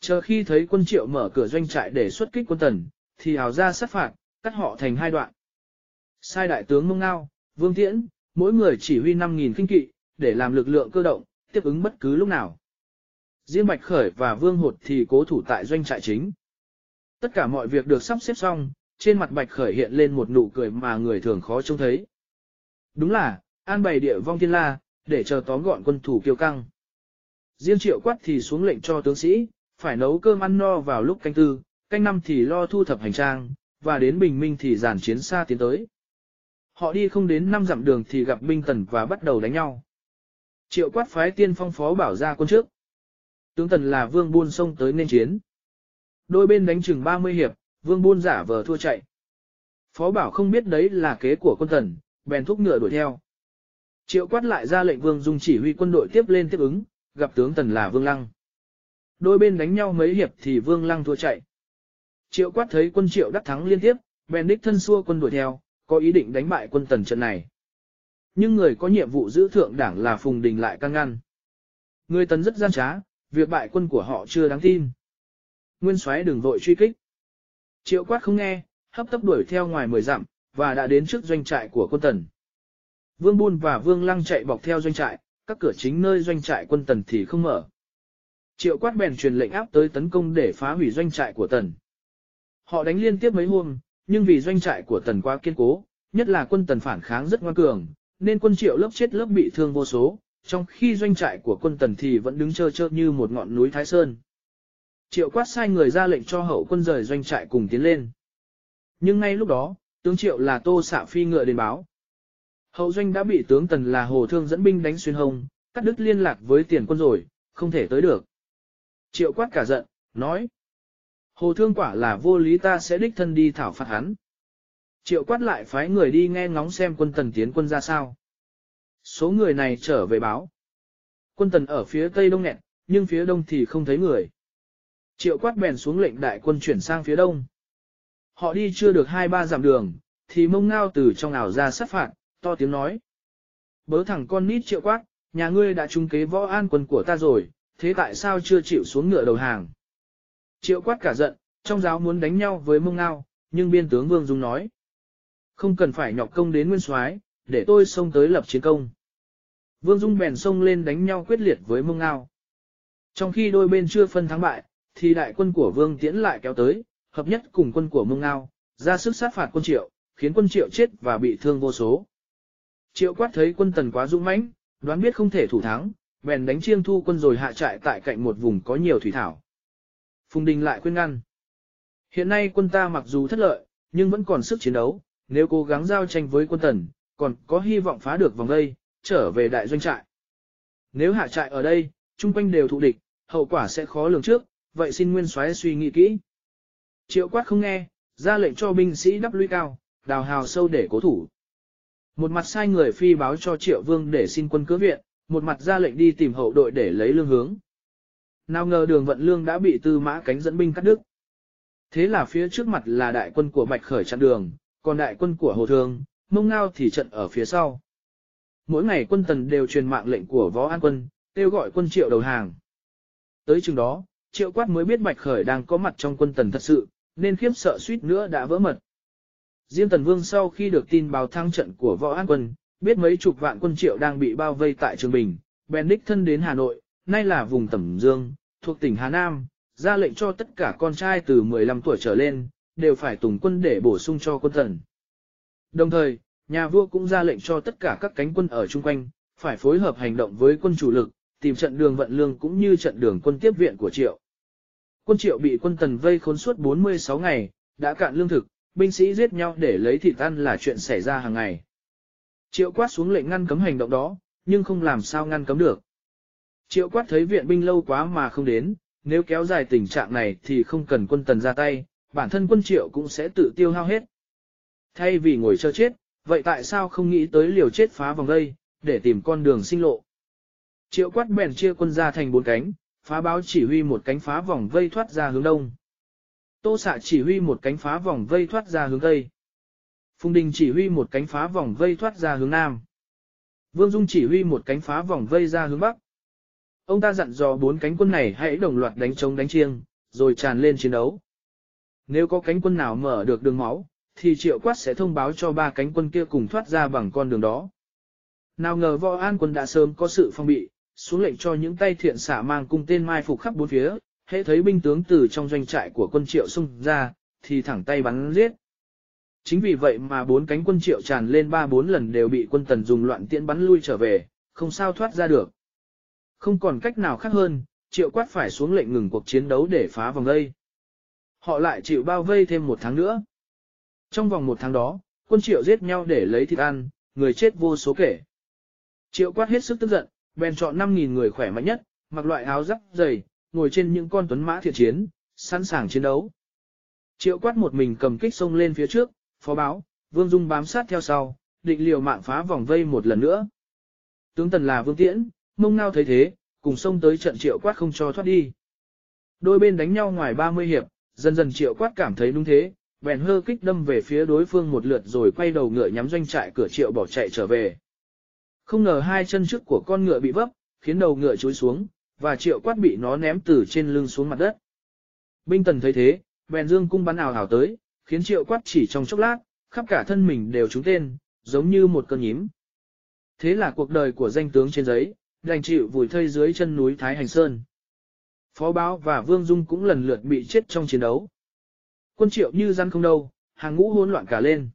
Chờ khi thấy quân triệu mở cửa doanh trại để xuất kích quân tần, thì hào ra sát phạt, cắt họ thành hai đoạn. Sai đại tướng Mông Ngao, Vương Tiễn, mỗi người chỉ huy 5.000 kinh kỵ, để làm lực lượng cơ động, tiếp ứng bất cứ lúc nào. Riêng Bạch Khởi và Vương Hột thì cố thủ tại doanh trại chính. Tất cả mọi việc được sắp xếp xong, trên mặt Bạch Khởi hiện lên một nụ cười mà người thường khó trông thấy. Đúng là, an bày địa vong thiên la, để chờ tóm gọn quân thủ kiêu căng. Riêng triệu quát thì xuống lệnh cho tướng sĩ, phải nấu cơm ăn no vào lúc canh tư, canh năm thì lo thu thập hành trang, và đến bình minh thì giản chiến xa tiến tới. Họ đi không đến năm dặm đường thì gặp binh tần và bắt đầu đánh nhau. Triệu quát phái tiên phong phó bảo ra quân trước. Tướng tần là vương buôn sông tới nên chiến. Đôi bên đánh chừng 30 hiệp, vương buôn giả vờ thua chạy. Phó bảo không biết đấy là kế của quân tần, bèn thúc ngựa đuổi theo. Triệu quát lại ra lệnh vương dung chỉ huy quân đội tiếp lên tiếp ứng, gặp tướng tần là vương lăng. Đôi bên đánh nhau mấy hiệp thì vương lăng thua chạy. Triệu quát thấy quân triệu đắc thắng liên tiếp, bèn đích thân xua quân đuổi theo, có ý định đánh bại quân tần trận này. Nhưng người có nhiệm vụ giữ thượng đảng là Phùng Đình lại căng ngăn. Người tần rất gian trá, việc bại quân của họ chưa đáng tin. Nguyên soái đừng vội truy kích. Triệu quát không nghe, hấp tấp đuổi theo ngoài mười dặm, và đã đến trước doanh trại của quân tần. Vương Bôn và Vương Lăng chạy bọc theo doanh trại, các cửa chính nơi doanh trại quân tần thì không mở. Triệu quát bèn truyền lệnh áp tới tấn công để phá hủy doanh trại của tần. Họ đánh liên tiếp mấy hôm, nhưng vì doanh trại của tần quá kiên cố, nhất là quân tần phản kháng rất ngoan cường, nên quân triệu lớp chết lớp bị thương vô số, trong khi doanh trại của quân tần thì vẫn đứng trơ trơ như một ngọn núi Thái Sơn. Triệu quát sai người ra lệnh cho hậu quân rời doanh trại cùng tiến lên. Nhưng ngay lúc đó, tướng triệu là tô xạ phi ngựa đến báo. Hậu doanh đã bị tướng tần là hồ thương dẫn binh đánh xuyên hông, cắt đứt liên lạc với tiền quân rồi, không thể tới được. Triệu quát cả giận, nói. Hồ thương quả là vô lý ta sẽ đích thân đi thảo phạt hắn. Triệu quát lại phái người đi nghe ngóng xem quân tần tiến quân ra sao. Số người này trở về báo. Quân tần ở phía tây đông nghẹn, nhưng phía đông thì không thấy người. Triệu quát bèn xuống lệnh đại quân chuyển sang phía đông. Họ đi chưa được hai ba dặm đường, thì mông ngao từ trong ảo ra sát phạt, to tiếng nói. Bớ thẳng con nít triệu quát, nhà ngươi đã trúng kế võ an quân của ta rồi, thế tại sao chưa chịu xuống ngựa đầu hàng? Triệu quát cả giận, trong giáo muốn đánh nhau với mông ngao, nhưng biên tướng Vương Dung nói. Không cần phải nhọc công đến nguyên soái, để tôi xông tới lập chiến công. Vương Dung bèn xông lên đánh nhau quyết liệt với mông ngao. Trong khi đôi bên chưa phân thắng bại, thì đại quân của Vương Tiễn lại kéo tới, hợp nhất cùng quân của mông ngao, ra sức sát phạt quân triệu, khiến quân triệu chết và bị thương vô số. Triệu quát thấy quân tần quá dũng mãnh, đoán biết không thể thủ thắng, bèn đánh chiêng thu quân rồi hạ trại tại cạnh một vùng có nhiều thủy thảo. Phùng Đình lại khuyên ngăn. Hiện nay quân ta mặc dù thất lợi, nhưng vẫn còn sức chiến đấu, nếu cố gắng giao tranh với quân tần, còn có hy vọng phá được vòng đây, trở về đại doanh trại. Nếu hạ trại ở đây, chung quanh đều thụ địch, hậu quả sẽ khó lường trước, vậy xin nguyên soái suy nghĩ kỹ. Triệu quát không nghe, ra lệnh cho binh sĩ đắp lũy cao, đào hào sâu để cố thủ. Một mặt sai người phi báo cho Triệu Vương để xin quân cứ viện, một mặt ra lệnh đi tìm hậu đội để lấy lương hướng. Nào ngờ đường vận lương đã bị tư mã cánh dẫn binh cắt đứt. Thế là phía trước mặt là đại quân của Bạch Khởi chặn đường, còn đại quân của Hồ Thương, Mông Ngao thì trận ở phía sau. Mỗi ngày quân tần đều truyền mạng lệnh của Võ An quân, kêu gọi quân triệu đầu hàng. Tới chừng đó, triệu quát mới biết Bạch Khởi đang có mặt trong quân tần thật sự, nên khiếp sợ suýt nữa đã vỡ mật. Diêm Tần Vương sau khi được tin báo thắng trận của Võ An quân, biết mấy chục vạn quân triệu đang bị bao vây tại Trường Bình, bèn đích thân đến Hà Nội, nay là vùng Tẩm Dương, thuộc tỉnh Hà Nam, ra lệnh cho tất cả con trai từ 15 tuổi trở lên, đều phải tùng quân để bổ sung cho quân tần. Đồng thời, nhà vua cũng ra lệnh cho tất cả các cánh quân ở chung quanh, phải phối hợp hành động với quân chủ lực, tìm trận đường vận lương cũng như trận đường quân tiếp viện của Triệu. Quân Triệu bị quân Tần vây khốn suốt 46 ngày, đã cạn lương thực, binh sĩ giết nhau để lấy thịt ăn là chuyện xảy ra hàng ngày. Triệu quát xuống lệnh ngăn cấm hành động đó, nhưng không làm sao ngăn cấm được. Triệu quát thấy viện binh lâu quá mà không đến, nếu kéo dài tình trạng này thì không cần quân tần ra tay, bản thân quân triệu cũng sẽ tự tiêu hao hết. Thay vì ngồi chờ chết, vậy tại sao không nghĩ tới liều chết phá vòng đây, để tìm con đường sinh lộ? Triệu quát bèn chia quân ra thành bốn cánh, phá báo chỉ huy một cánh phá vòng vây thoát ra hướng đông. Tô xạ chỉ huy một cánh phá vòng vây thoát ra hướng tây. Phùng Đình chỉ huy một cánh phá vòng vây thoát ra hướng nam. Vương Dung chỉ huy một cánh phá vòng vây ra hướng bắc. Ông ta dặn dò bốn cánh quân này hãy đồng loạt đánh trống đánh chiêng, rồi tràn lên chiến đấu. Nếu có cánh quân nào mở được đường máu, thì triệu quát sẽ thông báo cho ba cánh quân kia cùng thoát ra bằng con đường đó. Nào ngờ võ an quân đã sớm có sự phong bị, xuống lệnh cho những tay thiện xả mang cung tên mai phục khắp bốn phía, hễ thấy binh tướng từ trong doanh trại của quân triệu xung ra, thì thẳng tay bắn giết. Chính vì vậy mà bốn cánh quân triệu tràn lên ba bốn lần đều bị quân tần dùng loạn tiễn bắn lui trở về, không sao thoát ra được. Không còn cách nào khác hơn, triệu quát phải xuống lệnh ngừng cuộc chiến đấu để phá vòng vây. Họ lại chịu bao vây thêm một tháng nữa. Trong vòng một tháng đó, quân triệu giết nhau để lấy thịt ăn, người chết vô số kể. Triệu quát hết sức tức giận, bèn chọn 5.000 người khỏe mạnh nhất, mặc loại áo giáp dày, ngồi trên những con tuấn mã thiện chiến, sẵn sàng chiến đấu. Triệu quát một mình cầm kích sông lên phía trước, phó báo, Vương Dung bám sát theo sau, định liều mạng phá vòng vây một lần nữa. Tướng tần là Vương Tiễn, mông ngao thấy thế, cùng sông tới trận triệu quát không cho thoát đi. Đôi bên đánh nhau ngoài 30 hiệp, dần dần triệu quát cảm thấy đúng thế, bèn hơ kích đâm về phía đối phương một lượt rồi quay đầu ngựa nhắm doanh trại cửa triệu bỏ chạy trở về. Không ngờ hai chân trước của con ngựa bị vấp, khiến đầu ngựa chối xuống, và triệu quát bị nó ném từ trên lưng xuống mặt đất. Binh tần thấy thế, bèn dương cung bắn ảo ảo tới, khiến triệu quát chỉ trong chốc lát, khắp cả thân mình đều trúng tên, giống như một cơn nhím. Thế là cuộc đời của danh tướng trên giấy, đành chịu vùi thây dưới chân núi Thái Hành Sơn. Phó Báo và Vương Dung cũng lần lượt bị chết trong chiến đấu. Quân triệu như răn không đâu, hàng ngũ hỗn loạn cả lên.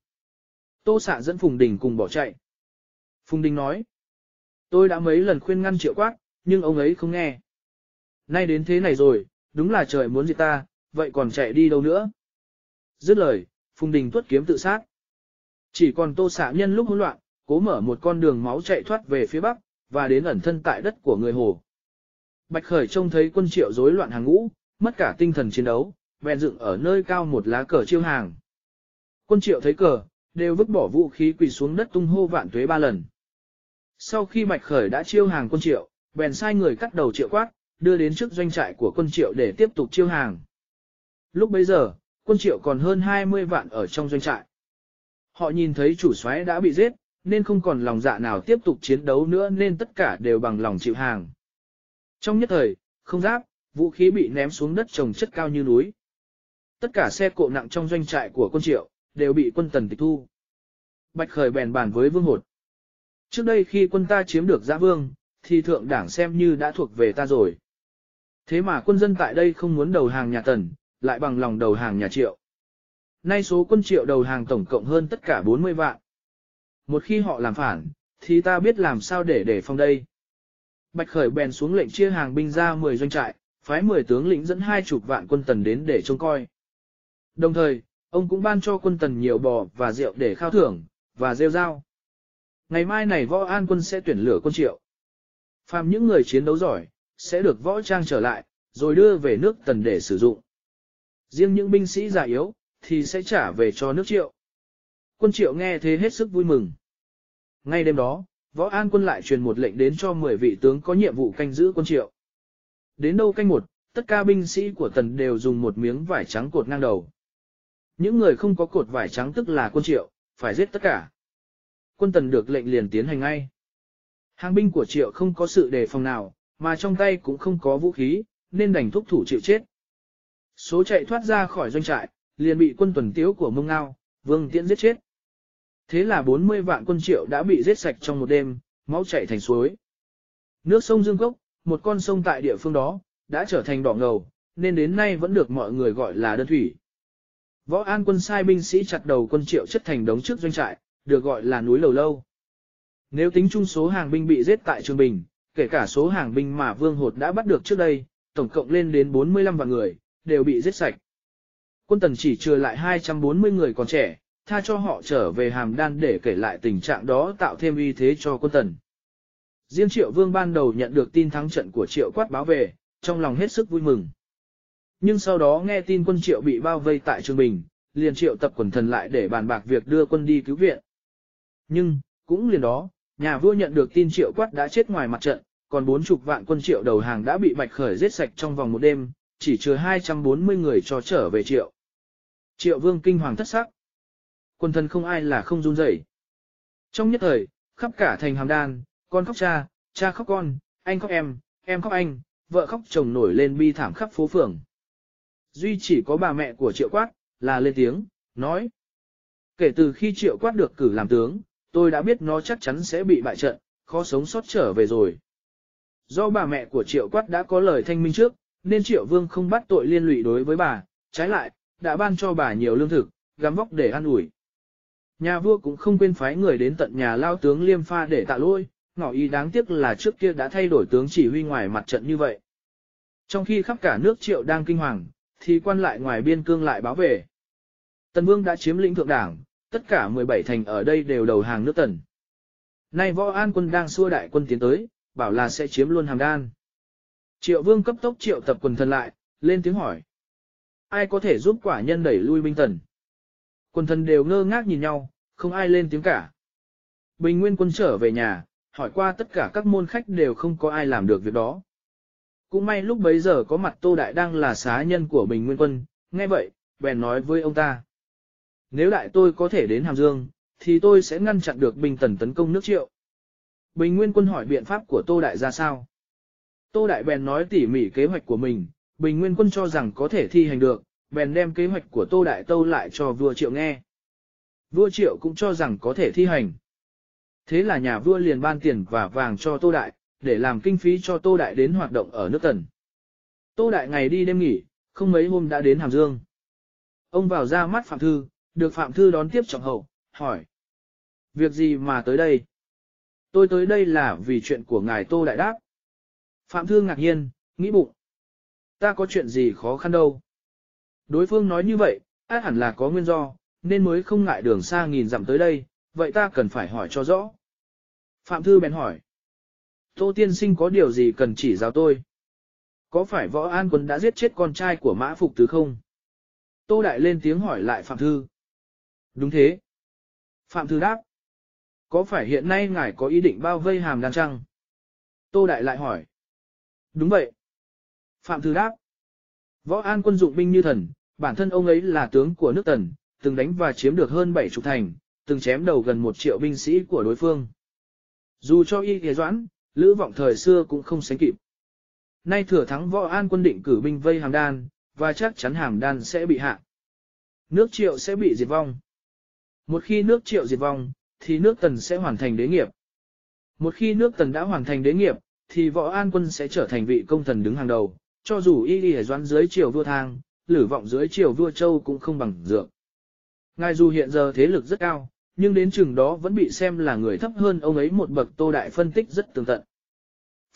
Tô xạ dẫn Phùng Đình cùng bỏ chạy. Phùng Đình nói, tôi đã mấy lần khuyên ngăn triệu quát, nhưng ông ấy không nghe. Nay đến thế này rồi, đúng là trời muốn gì ta, vậy còn chạy đi đâu nữa? Dứt lời, Phùng Đình tuất kiếm tự sát. Chỉ còn tô xạ nhân lúc hỗn loạn, cố mở một con đường máu chạy thoát về phía bắc, và đến ẩn thân tại đất của người Hồ. Bạch Khởi trông thấy quân triệu rối loạn hàng ngũ, mất cả tinh thần chiến đấu, bèn dựng ở nơi cao một lá cờ chiêu hàng. Quân triệu thấy cờ, đều vứt bỏ vũ khí quỳ xuống đất tung hô vạn tuế ba lần. Sau khi Bạch Khởi đã chiêu hàng quân triệu, bèn sai người cắt đầu triệu quát, đưa đến trước doanh trại của quân triệu để tiếp tục chiêu hàng. Lúc bấy giờ, quân triệu còn hơn 20 vạn ở trong doanh trại. Họ nhìn thấy chủ soái đã bị giết, nên không còn lòng dạ nào tiếp tục chiến đấu nữa nên tất cả đều bằng lòng chịu hàng. Trong nhất thời, không giáp, vũ khí bị ném xuống đất trồng chất cao như núi. Tất cả xe cộ nặng trong doanh trại của quân triệu, đều bị quân tần tịch thu. Bạch Khởi bèn bàn với Vương Hột. Trước đây khi quân ta chiếm được giã vương, thì thượng đảng xem như đã thuộc về ta rồi. Thế mà quân dân tại đây không muốn đầu hàng nhà tần, lại bằng lòng đầu hàng nhà triệu. Nay số quân triệu đầu hàng tổng cộng hơn tất cả 40 vạn. Một khi họ làm phản, thì ta biết làm sao để để phòng đây. Bạch Khởi bèn xuống lệnh chia hàng binh ra 10 doanh trại, phái 10 tướng lĩnh dẫn hai chục vạn quân tần đến để trông coi. Đồng thời, ông cũng ban cho quân tần nhiều bò và rượu để khao thưởng, và rêu rao. Ngày mai này võ an quân sẽ tuyển lửa quân triệu. Phàm những người chiến đấu giỏi, sẽ được võ trang trở lại, rồi đưa về nước tần để sử dụng. Riêng những binh sĩ già yếu, thì sẽ trả về cho nước triệu. Quân triệu nghe thế hết sức vui mừng. Ngay đêm đó, võ an quân lại truyền một lệnh đến cho 10 vị tướng có nhiệm vụ canh giữ quân triệu. Đến đâu canh một, tất cả binh sĩ của tần đều dùng một miếng vải trắng cột ngang đầu. Những người không có cột vải trắng tức là quân triệu, phải giết tất cả. Quân tần được lệnh liền tiến hành ngay. Hàng binh của triệu không có sự đề phòng nào, mà trong tay cũng không có vũ khí, nên đành thúc thủ chịu chết. Số chạy thoát ra khỏi doanh trại, liền bị quân tuần tiếu của mông ngao, vương tiễn giết chết. Thế là 40 vạn quân triệu đã bị giết sạch trong một đêm, máu chảy thành suối. Nước sông Dương Cốc, một con sông tại địa phương đó, đã trở thành đỏ ngầu, nên đến nay vẫn được mọi người gọi là đơn thủy. Võ An quân sai binh sĩ chặt đầu quân triệu chất thành đống trước doanh trại, được gọi là núi lầu lâu. Nếu tính chung số hàng binh bị giết tại Trường Bình, kể cả số hàng binh mà Vương Hột đã bắt được trước đây, tổng cộng lên đến 45 vạn người, đều bị giết sạch. Quân tần chỉ trừ lại 240 người còn trẻ, tha cho họ trở về hàm đan để kể lại tình trạng đó tạo thêm uy thế cho quân tần. Riêng triệu vương ban đầu nhận được tin thắng trận của triệu quát báo về, trong lòng hết sức vui mừng. Nhưng sau đó nghe tin quân triệu bị bao vây tại Trường Bình, liền triệu tập quần thần lại để bàn bạc việc đưa quân đi cứu viện. Nhưng, cũng liền đó, nhà vua nhận được tin triệu quát đã chết ngoài mặt trận, còn bốn chục vạn quân triệu đầu hàng đã bị bạch khởi giết sạch trong vòng một đêm, chỉ chừa 240 người cho trở về triệu. Triệu vương kinh hoàng thất sắc. Quân thần không ai là không run rẩy. Trong nhất thời, khắp cả thành hàm đan, con khóc cha, cha khóc con, anh khóc em, em khóc anh, vợ khóc chồng nổi lên bi thảm khắp phố phường. Duy chỉ có bà mẹ của triệu quát, là lên tiếng, nói. Kể từ khi triệu quát được cử làm tướng, tôi đã biết nó chắc chắn sẽ bị bại trận, khó sống sót trở về rồi. Do bà mẹ của triệu quát đã có lời thanh minh trước, nên triệu vương không bắt tội liên lụy đối với bà, trái lại, đã ban cho bà nhiều lương thực, gắm vóc để ăn ủi. Nhà vua cũng không quên phái người đến tận nhà lao tướng liêm pha để tạ lỗi. ngỏ ý đáng tiếc là trước kia đã thay đổi tướng chỉ huy ngoài mặt trận như vậy. Trong khi khắp cả nước triệu đang kinh hoàng, thì quan lại ngoài biên cương lại báo về. Tần Vương đã chiếm lĩnh thượng đảng, tất cả 17 thành ở đây đều đầu hàng nước Tần. Nay võ an quân đang xua đại quân tiến tới, bảo là sẽ chiếm luôn hàm đan. Triệu Vương cấp tốc triệu tập quần thần lại, lên tiếng hỏi. Ai có thể giúp quả nhân đẩy lui binh tần? Quần thần đều ngơ ngác nhìn nhau, không ai lên tiếng cả. Bình Nguyên quân trở về nhà, hỏi qua tất cả các môn khách đều không có ai làm được việc đó. Cũng may lúc bấy giờ có mặt Tô Đại đang là xá nhân của Bình Nguyên quân, nghe vậy, bèn nói với ông ta. Nếu đại tôi có thể đến Hàm Dương, thì tôi sẽ ngăn chặn được Bình Tần tấn công nước triệu. Bình Nguyên quân hỏi biện pháp của Tô Đại ra sao? Tô Đại bèn nói tỉ mỉ kế hoạch của mình, Bình Nguyên quân cho rằng có thể thi hành được, bèn đem kế hoạch của Tô Đại Tâu lại cho vua triệu nghe. Vua triệu cũng cho rằng có thể thi hành. Thế là nhà vua liền ban tiền và vàng cho Tô Đại, để làm kinh phí cho Tô Đại đến hoạt động ở nước Tần. Tô Đại ngày đi đêm nghỉ, không mấy hôm đã đến Hàm Dương. Ông vào ra mắt Phạm Thư, được Phạm Thư đón tiếp trọng hậu, hỏi. Việc gì mà tới đây? Tôi tới đây là vì chuyện của ngài Tô Đại đáp. Phạm Thư ngạc nhiên, nghĩ bụng. Ta có chuyện gì khó khăn đâu. Đối phương nói như vậy, át hẳn là có nguyên do, nên mới không ngại đường xa nghìn dặm tới đây, vậy ta cần phải hỏi cho rõ. Phạm Thư bèn hỏi. Tô Tiên Sinh có điều gì cần chỉ giáo tôi? Có phải võ an quân đã giết chết con trai của mã phục tứ không? Tô Đại lên tiếng hỏi lại Phạm Thư. Đúng thế. Phạm Thư đáp. Có phải hiện nay ngài có ý định bao vây hàm đan trăng? Tô Đại lại hỏi. Đúng vậy. Phạm Thư đáp. Võ An quân dụng binh như thần, bản thân ông ấy là tướng của nước Tần, từng đánh và chiếm được hơn bảy chục thành, từng chém đầu gần một triệu binh sĩ của đối phương. Dù cho y ghề doãn, lữ vọng thời xưa cũng không sánh kịp. Nay thừa thắng võ an quân định cử binh vây hàm đan, và chắc chắn hàm đan sẽ bị hạ. Nước triệu sẽ bị diệt vong. Một khi nước triệu diệt vong, thì nước tần sẽ hoàn thành đế nghiệp. Một khi nước tần đã hoàn thành đế nghiệp, thì võ an quân sẽ trở thành vị công thần đứng hàng đầu, cho dù y đi doãn dưới triều vua thang, lử vọng dưới triều vua châu cũng không bằng dược. Ngài dù hiện giờ thế lực rất cao, nhưng đến chừng đó vẫn bị xem là người thấp hơn ông ấy một bậc tô đại phân tích rất tường tận.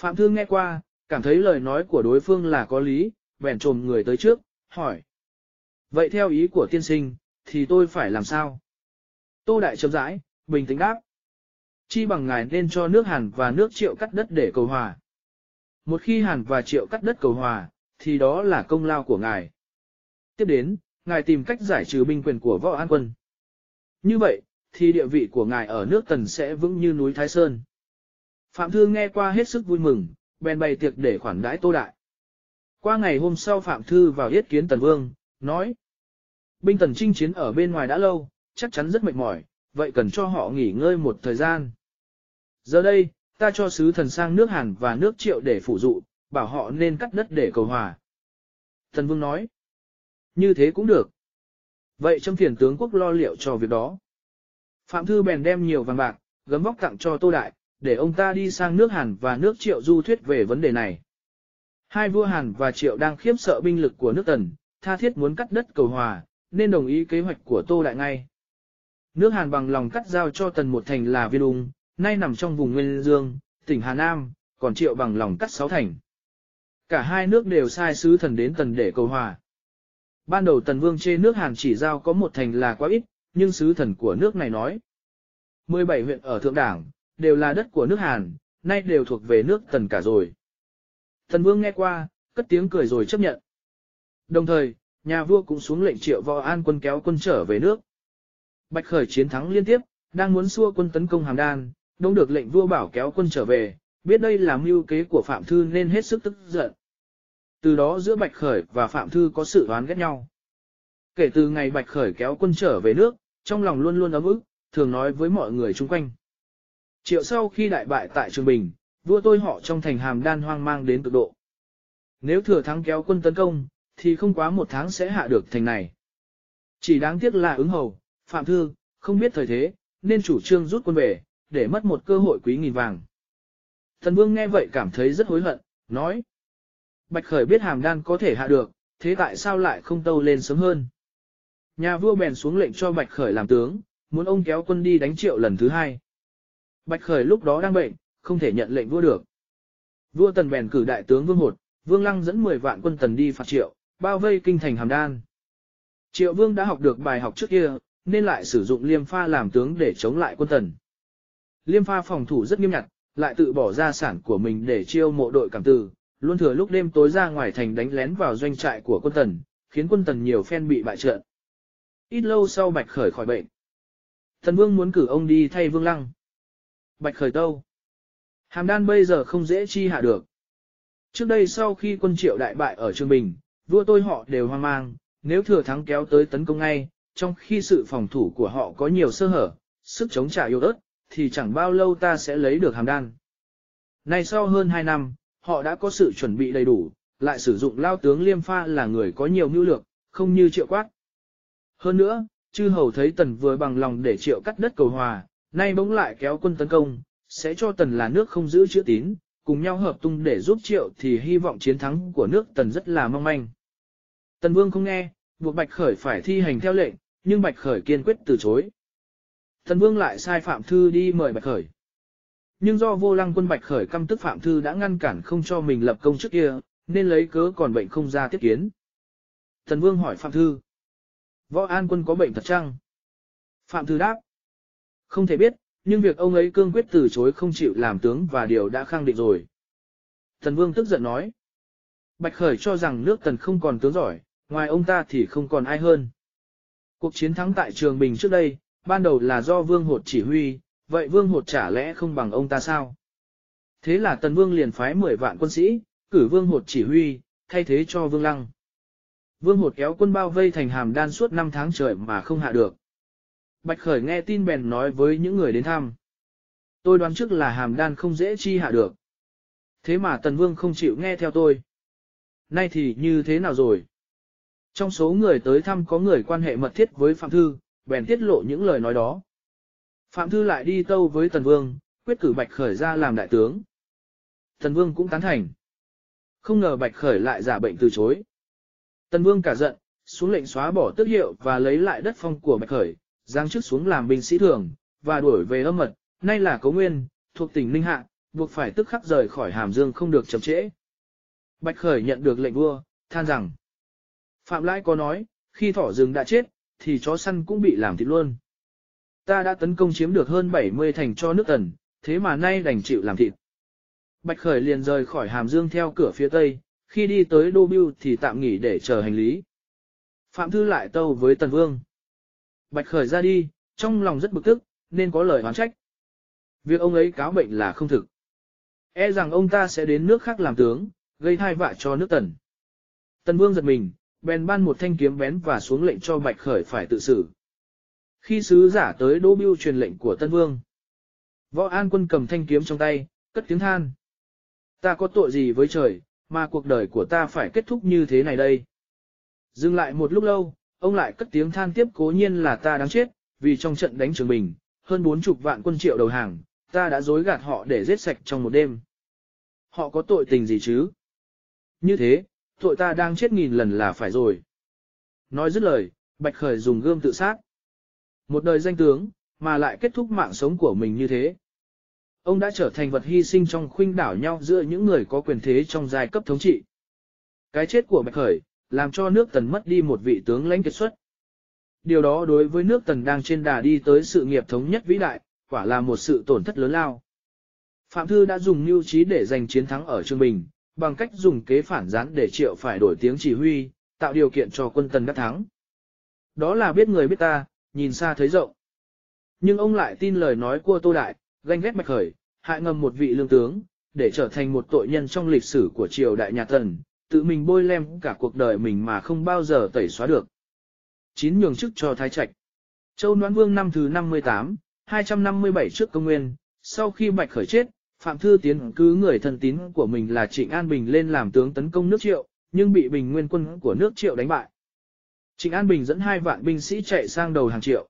Phạm thương nghe qua, cảm thấy lời nói của đối phương là có lý, bèn trồm người tới trước, hỏi. Vậy theo ý của tiên sinh, thì tôi phải làm sao? Tô Đại chậm rãi, bình tĩnh đáp. Chi bằng ngài nên cho nước Hàn và nước Triệu cắt đất để cầu hòa. Một khi Hàn và Triệu cắt đất cầu hòa, thì đó là công lao của ngài. Tiếp đến, ngài tìm cách giải trừ binh quyền của võ an quân. Như vậy, thì địa vị của ngài ở nước Tần sẽ vững như núi Thái Sơn. Phạm Thư nghe qua hết sức vui mừng, bèn bày tiệc để khoản đãi Tô Đại. Qua ngày hôm sau Phạm Thư vào yết kiến Tần Vương, nói. Binh Tần chinh chiến ở bên ngoài đã lâu, chắc chắn rất mệt mỏi, vậy cần cho họ nghỉ ngơi một thời gian. Giờ đây, ta cho sứ thần sang nước Hàn và nước Triệu để phụ dụ, bảo họ nên cắt đất để cầu hòa. Thần Vương nói. Như thế cũng được. Vậy trong phiền tướng quốc lo liệu cho việc đó. Phạm Thư bèn đem nhiều vàng bạc, gấm vóc tặng cho Tô Đại, để ông ta đi sang nước Hàn và nước Triệu du thuyết về vấn đề này. Hai vua Hàn và Triệu đang khiếp sợ binh lực của nước Tần, tha thiết muốn cắt đất cầu hòa, nên đồng ý kế hoạch của Tô Đại ngay. Nước Hàn bằng lòng cắt giao cho Tần một thành là Viên Ung, nay nằm trong vùng Nguyên Dương, tỉnh Hà Nam, còn Triệu bằng lòng cắt sáu thành. Cả hai nước đều sai sứ thần đến Tần để cầu hòa. Ban đầu Tần Vương chê nước Hàn chỉ giao có một thành là quá ít, nhưng sứ thần của nước này nói. 17 huyện ở Thượng Đảng, đều là đất của nước Hàn, nay đều thuộc về nước Tần cả rồi. Tần Vương nghe qua, cất tiếng cười rồi chấp nhận. Đồng thời, nhà vua cũng xuống lệnh triệu võ an quân kéo quân trở về nước. Bạch Khởi chiến thắng liên tiếp, đang muốn xua quân tấn công Hàm Đan, đông được lệnh vua bảo kéo quân trở về, biết đây là mưu kế của Phạm Thư nên hết sức tức giận. Từ đó giữa Bạch Khởi và Phạm Thư có sự oán ghét nhau. Kể từ ngày Bạch Khởi kéo quân trở về nước, trong lòng luôn luôn ấm ức, thường nói với mọi người chung quanh. Triệu sau khi đại bại tại Trường Bình, vua tôi họ trong thành hàm đan hoang mang đến cực độ. Nếu thừa thắng kéo quân tấn công, thì không quá một tháng sẽ hạ được thành này. Chỉ đáng tiếc là ứng hầu, Phạm Thư, không biết thời thế, nên chủ trương rút quân về, để mất một cơ hội quý nghìn vàng. Thần Vương nghe vậy cảm thấy rất hối hận, nói. Bạch Khởi biết hàm đan có thể hạ được, thế tại sao lại không tâu lên sớm hơn? Nhà vua bèn xuống lệnh cho Bạch Khởi làm tướng, muốn ông kéo quân đi đánh triệu lần thứ hai. Bạch Khởi lúc đó đang bệnh, không thể nhận lệnh vua được. Vua Tần bèn cử đại tướng Vương Hột, Vương Lăng dẫn 10 vạn quân Tần đi phạt triệu, bao vây kinh thành Hàm Đan. Triệu Vương đã học được bài học trước kia, nên lại sử dụng liêm pha làm tướng để chống lại quân Tần. Liêm pha phòng thủ rất nghiêm ngặt, lại tự bỏ gia sản của mình để chiêu mộ đội cảm tử, luôn thừa lúc đêm tối ra ngoài thành đánh lén vào doanh trại của quân Tần, khiến quân Tần nhiều phen bị bại trận. Ít lâu sau Bạch Khởi khỏi bệnh. Thần Vương muốn cử ông đi thay Vương Lăng. Bạch Khởi tâu. Hàm đan bây giờ không dễ chi hạ được. Trước đây sau khi quân triệu đại bại ở Trường Bình, vua tôi họ đều hoang mang, nếu thừa thắng kéo tới tấn công ngay, trong khi sự phòng thủ của họ có nhiều sơ hở, sức chống trả yếu ớt, thì chẳng bao lâu ta sẽ lấy được hàm đan. Nay sau hơn 2 năm, họ đã có sự chuẩn bị đầy đủ, lại sử dụng lao tướng liêm pha là người có nhiều mưu lược, không như triệu quát. Hơn nữa, chư hầu thấy tần vừa bằng lòng để triệu cắt đất cầu hòa, nay bỗng lại kéo quân tấn công, sẽ cho tần là nước không giữ chữ tín, cùng nhau hợp tung để giúp triệu thì hy vọng chiến thắng của nước tần rất là mong manh. Tần vương không nghe, buộc Bạch Khởi phải thi hành theo lệnh, nhưng Bạch Khởi kiên quyết từ chối. Thần vương lại sai Phạm Thư đi mời Bạch Khởi. Nhưng do vô lăng quân Bạch Khởi căm tức Phạm Thư đã ngăn cản không cho mình lập công trước kia, nên lấy cớ còn bệnh không ra tiếp kiến. Thần vương hỏi Phạm Thư. Võ An quân có bệnh thật chăng? Phạm Thư đáp. Không thể biết, nhưng việc ông ấy cương quyết từ chối không chịu làm tướng và điều đã khẳng định rồi. Thần Vương tức giận nói. Bạch Khởi cho rằng nước Tần không còn tướng giỏi, ngoài ông ta thì không còn ai hơn. Cuộc chiến thắng tại Trường Bình trước đây, ban đầu là do Vương Hột chỉ huy, vậy Vương Hột chả lẽ không bằng ông ta sao? Thế là Tần Vương liền phái 10 vạn quân sĩ, cử Vương Hột chỉ huy, thay thế cho Vương Lăng. Vương Hột kéo quân bao vây thành hàm đan suốt 5 tháng trời mà không hạ được. Bạch Khởi nghe tin bèn nói với những người đến thăm. Tôi đoán trước là hàm đan không dễ chi hạ được. Thế mà Tần Vương không chịu nghe theo tôi. Nay thì như thế nào rồi? Trong số người tới thăm có người quan hệ mật thiết với Phạm Thư, bèn tiết lộ những lời nói đó. Phạm Thư lại đi tâu với Tần Vương, quyết cử Bạch Khởi ra làm đại tướng. Tần Vương cũng tán thành. Không ngờ Bạch Khởi lại giả bệnh từ chối. Tần Vương cả giận, xuống lệnh xóa bỏ tước hiệu và lấy lại đất phong của Bạch Khởi, giáng chức xuống làm binh sĩ thường, và đuổi về âm mật, nay là Cấu Nguyên, thuộc tỉnh Ninh Hạ, buộc phải tức khắc rời khỏi Hàm Dương không được chậm trễ. Bạch Khởi nhận được lệnh vua, than rằng, Phạm Lãi có nói, khi thỏ rừng đã chết, thì chó săn cũng bị làm thịt luôn. Ta đã tấn công chiếm được hơn 70 thành cho nước tần, thế mà nay đành chịu làm thịt. Bạch Khởi liền rời khỏi Hàm Dương theo cửa phía tây, khi đi tới Đô Biêu thì tạm nghỉ để chờ hành lý. Phạm Thư lại tâu với Tần Vương. Bạch Khởi ra đi, trong lòng rất bực tức, nên có lời oán trách. Việc ông ấy cáo bệnh là không thực. E rằng ông ta sẽ đến nước khác làm tướng, gây thai vạ cho nước Tần. Tần Vương giật mình, bèn ban một thanh kiếm bén và xuống lệnh cho Bạch Khởi phải tự xử. Khi sứ giả tới Đỗ Biêu truyền lệnh của Tân Vương, Võ An quân cầm thanh kiếm trong tay, cất tiếng than. Ta có tội gì với trời, mà cuộc đời của ta phải kết thúc như thế này đây. Dừng lại một lúc lâu, ông lại cất tiếng than tiếp cố nhiên là ta đáng chết, vì trong trận đánh trường bình, hơn bốn chục vạn quân triệu đầu hàng, ta đã dối gạt họ để giết sạch trong một đêm. Họ có tội tình gì chứ? Như thế, tội ta đang chết nghìn lần là phải rồi. Nói dứt lời, Bạch Khởi dùng gươm tự sát. Một đời danh tướng, mà lại kết thúc mạng sống của mình như thế. Ông đã trở thành vật hy sinh trong khuynh đảo nhau giữa những người có quyền thế trong giai cấp thống trị. Cái chết của Bạch Khởi, làm cho nước Tần mất đi một vị tướng lãnh kiệt xuất. Điều đó đối với nước Tần đang trên đà đi tới sự nghiệp thống nhất vĩ đại, quả là một sự tổn thất lớn lao. Phạm Thư đã dùng mưu trí để giành chiến thắng ở Trương Bình, bằng cách dùng kế phản gián để triệu phải đổi tiếng chỉ huy, tạo điều kiện cho quân Tần đắc thắng. Đó là biết người biết ta, nhìn xa thấy rộng. Nhưng ông lại tin lời nói của Tô Đại, ganh ghét Bạch Khởi, hại ngầm một vị lương tướng, để trở thành một tội nhân trong lịch sử của triều đại nhà Tần, tự mình bôi lem cả cuộc đời mình mà không bao giờ tẩy xóa được. Chín nhường chức cho Thái Trạch. Châu Noãn Vương năm thứ 58, 257 trước công nguyên, sau khi Bạch Khởi chết, Phạm Thư tiến cứ người thân tín của mình là Trịnh An Bình lên làm tướng tấn công nước Triệu, nhưng bị Bình Nguyên quân của nước Triệu đánh bại. Trịnh An Bình dẫn hai vạn binh sĩ chạy sang đầu hàng Triệu.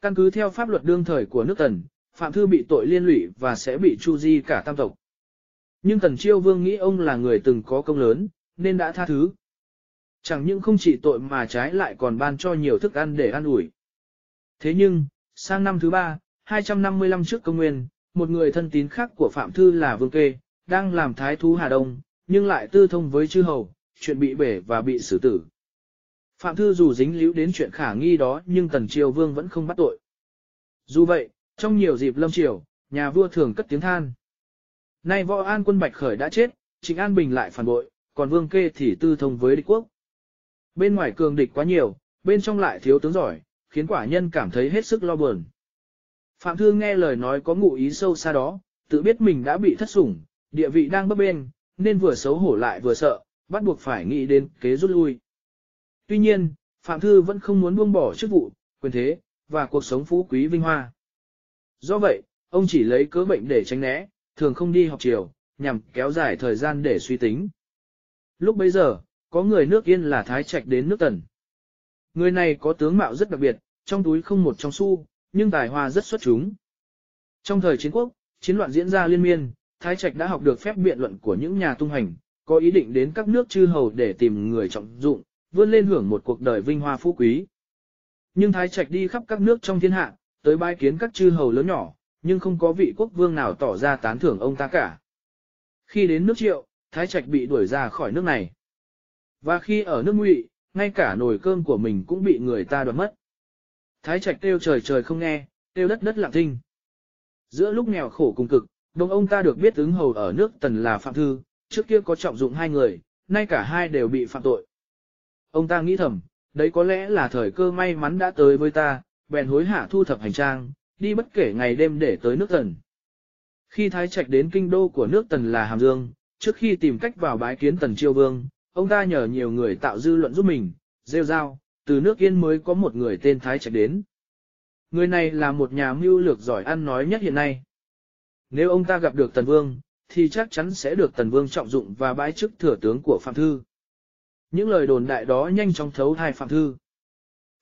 Căn cứ theo pháp luật đương thời của nước Tần, Phạm Thư bị tội liên lụy và sẽ bị chu di cả tam tộc. Nhưng Tần Chiêu Vương nghĩ ông là người từng có công lớn, nên đã tha thứ. Chẳng những không chỉ tội mà trái lại còn ban cho nhiều thức ăn để ăn ủi. Thế nhưng, sang năm thứ ba, 255 trước công nguyên, một người thân tín khác của Phạm Thư là Vương Kê, đang làm thái thú Hà Đông, nhưng lại tư thông với chư hầu, chuyện bị bể và bị xử tử. Phạm Thư dù dính líu đến chuyện khả nghi đó nhưng Tần Triều Vương vẫn không bắt tội. Dù vậy, trong nhiều dịp lâm triều, nhà vua thường cất tiếng than. Nay võ an quân Bạch Khởi đã chết, Trịnh An Bình lại phản bội, còn Vương Kê thì tư thông với địch quốc. Bên ngoài cường địch quá nhiều, bên trong lại thiếu tướng giỏi, khiến quả nhân cảm thấy hết sức lo buồn. Phạm Thư nghe lời nói có ngụ ý sâu xa đó, tự biết mình đã bị thất sủng, địa vị đang bấp bên, nên vừa xấu hổ lại vừa sợ, bắt buộc phải nghĩ đến kế rút lui. Tuy nhiên, Phạm Thư vẫn không muốn buông bỏ chức vụ, quyền thế, và cuộc sống phú quý vinh hoa. Do vậy, ông chỉ lấy cớ bệnh để tránh né, thường không đi học chiều, nhằm kéo dài thời gian để suy tính. Lúc bấy giờ, có người nước yên là Thái Trạch đến nước Tần. Người này có tướng mạo rất đặc biệt, trong túi không một trong xu, nhưng tài hoa rất xuất chúng. Trong thời chiến quốc, chiến loạn diễn ra liên miên, Thái Trạch đã học được phép biện luận của những nhà tung hành, có ý định đến các nước chư hầu để tìm người trọng dụng, vươn lên hưởng một cuộc đời vinh hoa phú quý. Nhưng Thái Trạch đi khắp các nước trong thiên hạ, tới bái kiến các chư hầu lớn nhỏ, nhưng không có vị quốc vương nào tỏ ra tán thưởng ông ta cả. Khi đến nước Triệu, Thái Trạch bị đuổi ra khỏi nước này. Và khi ở nước Ngụy, ngay cả nồi cơm của mình cũng bị người ta đoạt mất. Thái Trạch kêu trời trời không nghe, kêu đất đất lặng thinh. Giữa lúc nghèo khổ cùng cực, đồng ông ta được biết ứng hầu ở nước Tần là Phạm Thư, trước kia có trọng dụng hai người, nay cả hai đều bị phạm tội. Ông ta nghĩ thầm, đấy có lẽ là thời cơ may mắn đã tới với ta, bèn hối hạ thu thập hành trang, đi bất kể ngày đêm để tới nước Tần. Khi Thái Trạch đến kinh đô của nước Tần là Hàm Dương, trước khi tìm cách vào bái kiến Tần Chiêu Vương, ông ta nhờ nhiều người tạo dư luận giúp mình, rêu rao, từ nước Yên mới có một người tên Thái Trạch đến. Người này là một nhà mưu lược giỏi ăn nói nhất hiện nay. Nếu ông ta gặp được Tần Vương, thì chắc chắn sẽ được Tần Vương trọng dụng và bãi chức thừa tướng của Phạm Thư. Những lời đồn đại đó nhanh chóng thấu thai Phạm Thư.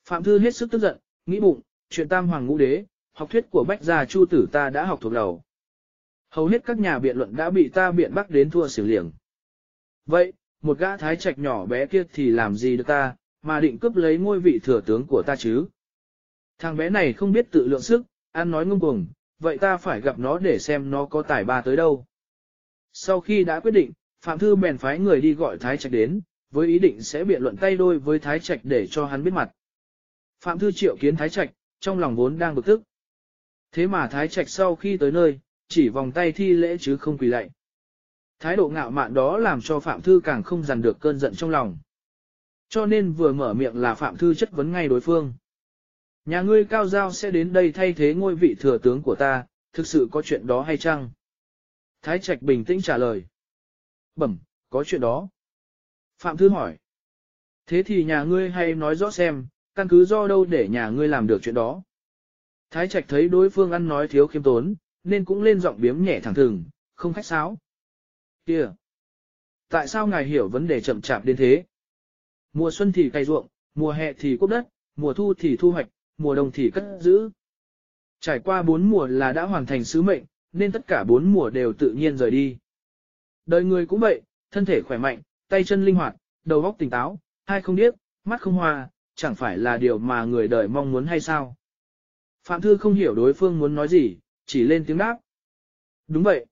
Phạm Thư hết sức tức giận, nghĩ bụng, chuyện tam hoàng ngũ đế, học thuyết của bách gia chu tử ta đã học thuộc đầu. Hầu hết các nhà biện luận đã bị ta biện bắc đến thua xử liệng. Vậy, một gã thái trạch nhỏ bé kia thì làm gì được ta, mà định cướp lấy ngôi vị thừa tướng của ta chứ? Thằng bé này không biết tự lượng sức, ăn nói ngông cuồng, vậy ta phải gặp nó để xem nó có tài ba tới đâu. Sau khi đã quyết định, Phạm Thư bèn phái người đi gọi Thái Trạch đến, với ý định sẽ biện luận tay đôi với Thái Trạch để cho hắn biết mặt. Phạm Thư triệu kiến Thái Trạch, trong lòng vốn đang bực tức. Thế mà Thái Trạch sau khi tới nơi, chỉ vòng tay thi lễ chứ không quỳ lạy. Thái độ ngạo mạn đó làm cho Phạm Thư càng không dằn được cơn giận trong lòng. Cho nên vừa mở miệng là Phạm Thư chất vấn ngay đối phương. Nhà ngươi cao giao sẽ đến đây thay thế ngôi vị thừa tướng của ta, thực sự có chuyện đó hay chăng? Thái Trạch bình tĩnh trả lời. Bẩm, có chuyện đó. Phạm Thư hỏi. Thế thì nhà ngươi hay nói rõ xem, căn cứ do đâu để nhà ngươi làm được chuyện đó. Thái Trạch thấy đối phương ăn nói thiếu khiêm tốn, nên cũng lên giọng biếm nhẹ thẳng thừng, không khách sáo. Kìa! Tại sao ngài hiểu vấn đề chậm chạp đến thế? Mùa xuân thì cày ruộng, mùa hè thì cốc đất, mùa thu thì thu hoạch, mùa đông thì cất giữ. Trải qua bốn mùa là đã hoàn thành sứ mệnh, nên tất cả bốn mùa đều tự nhiên rời đi. Đời người cũng vậy, thân thể khỏe mạnh, tay chân linh hoạt, đầu óc tỉnh táo, hai không điếc, mắt không hoa, chẳng phải là điều mà người đời mong muốn hay sao. Phạm Thư không hiểu đối phương muốn nói gì, chỉ lên tiếng đáp. Đúng vậy.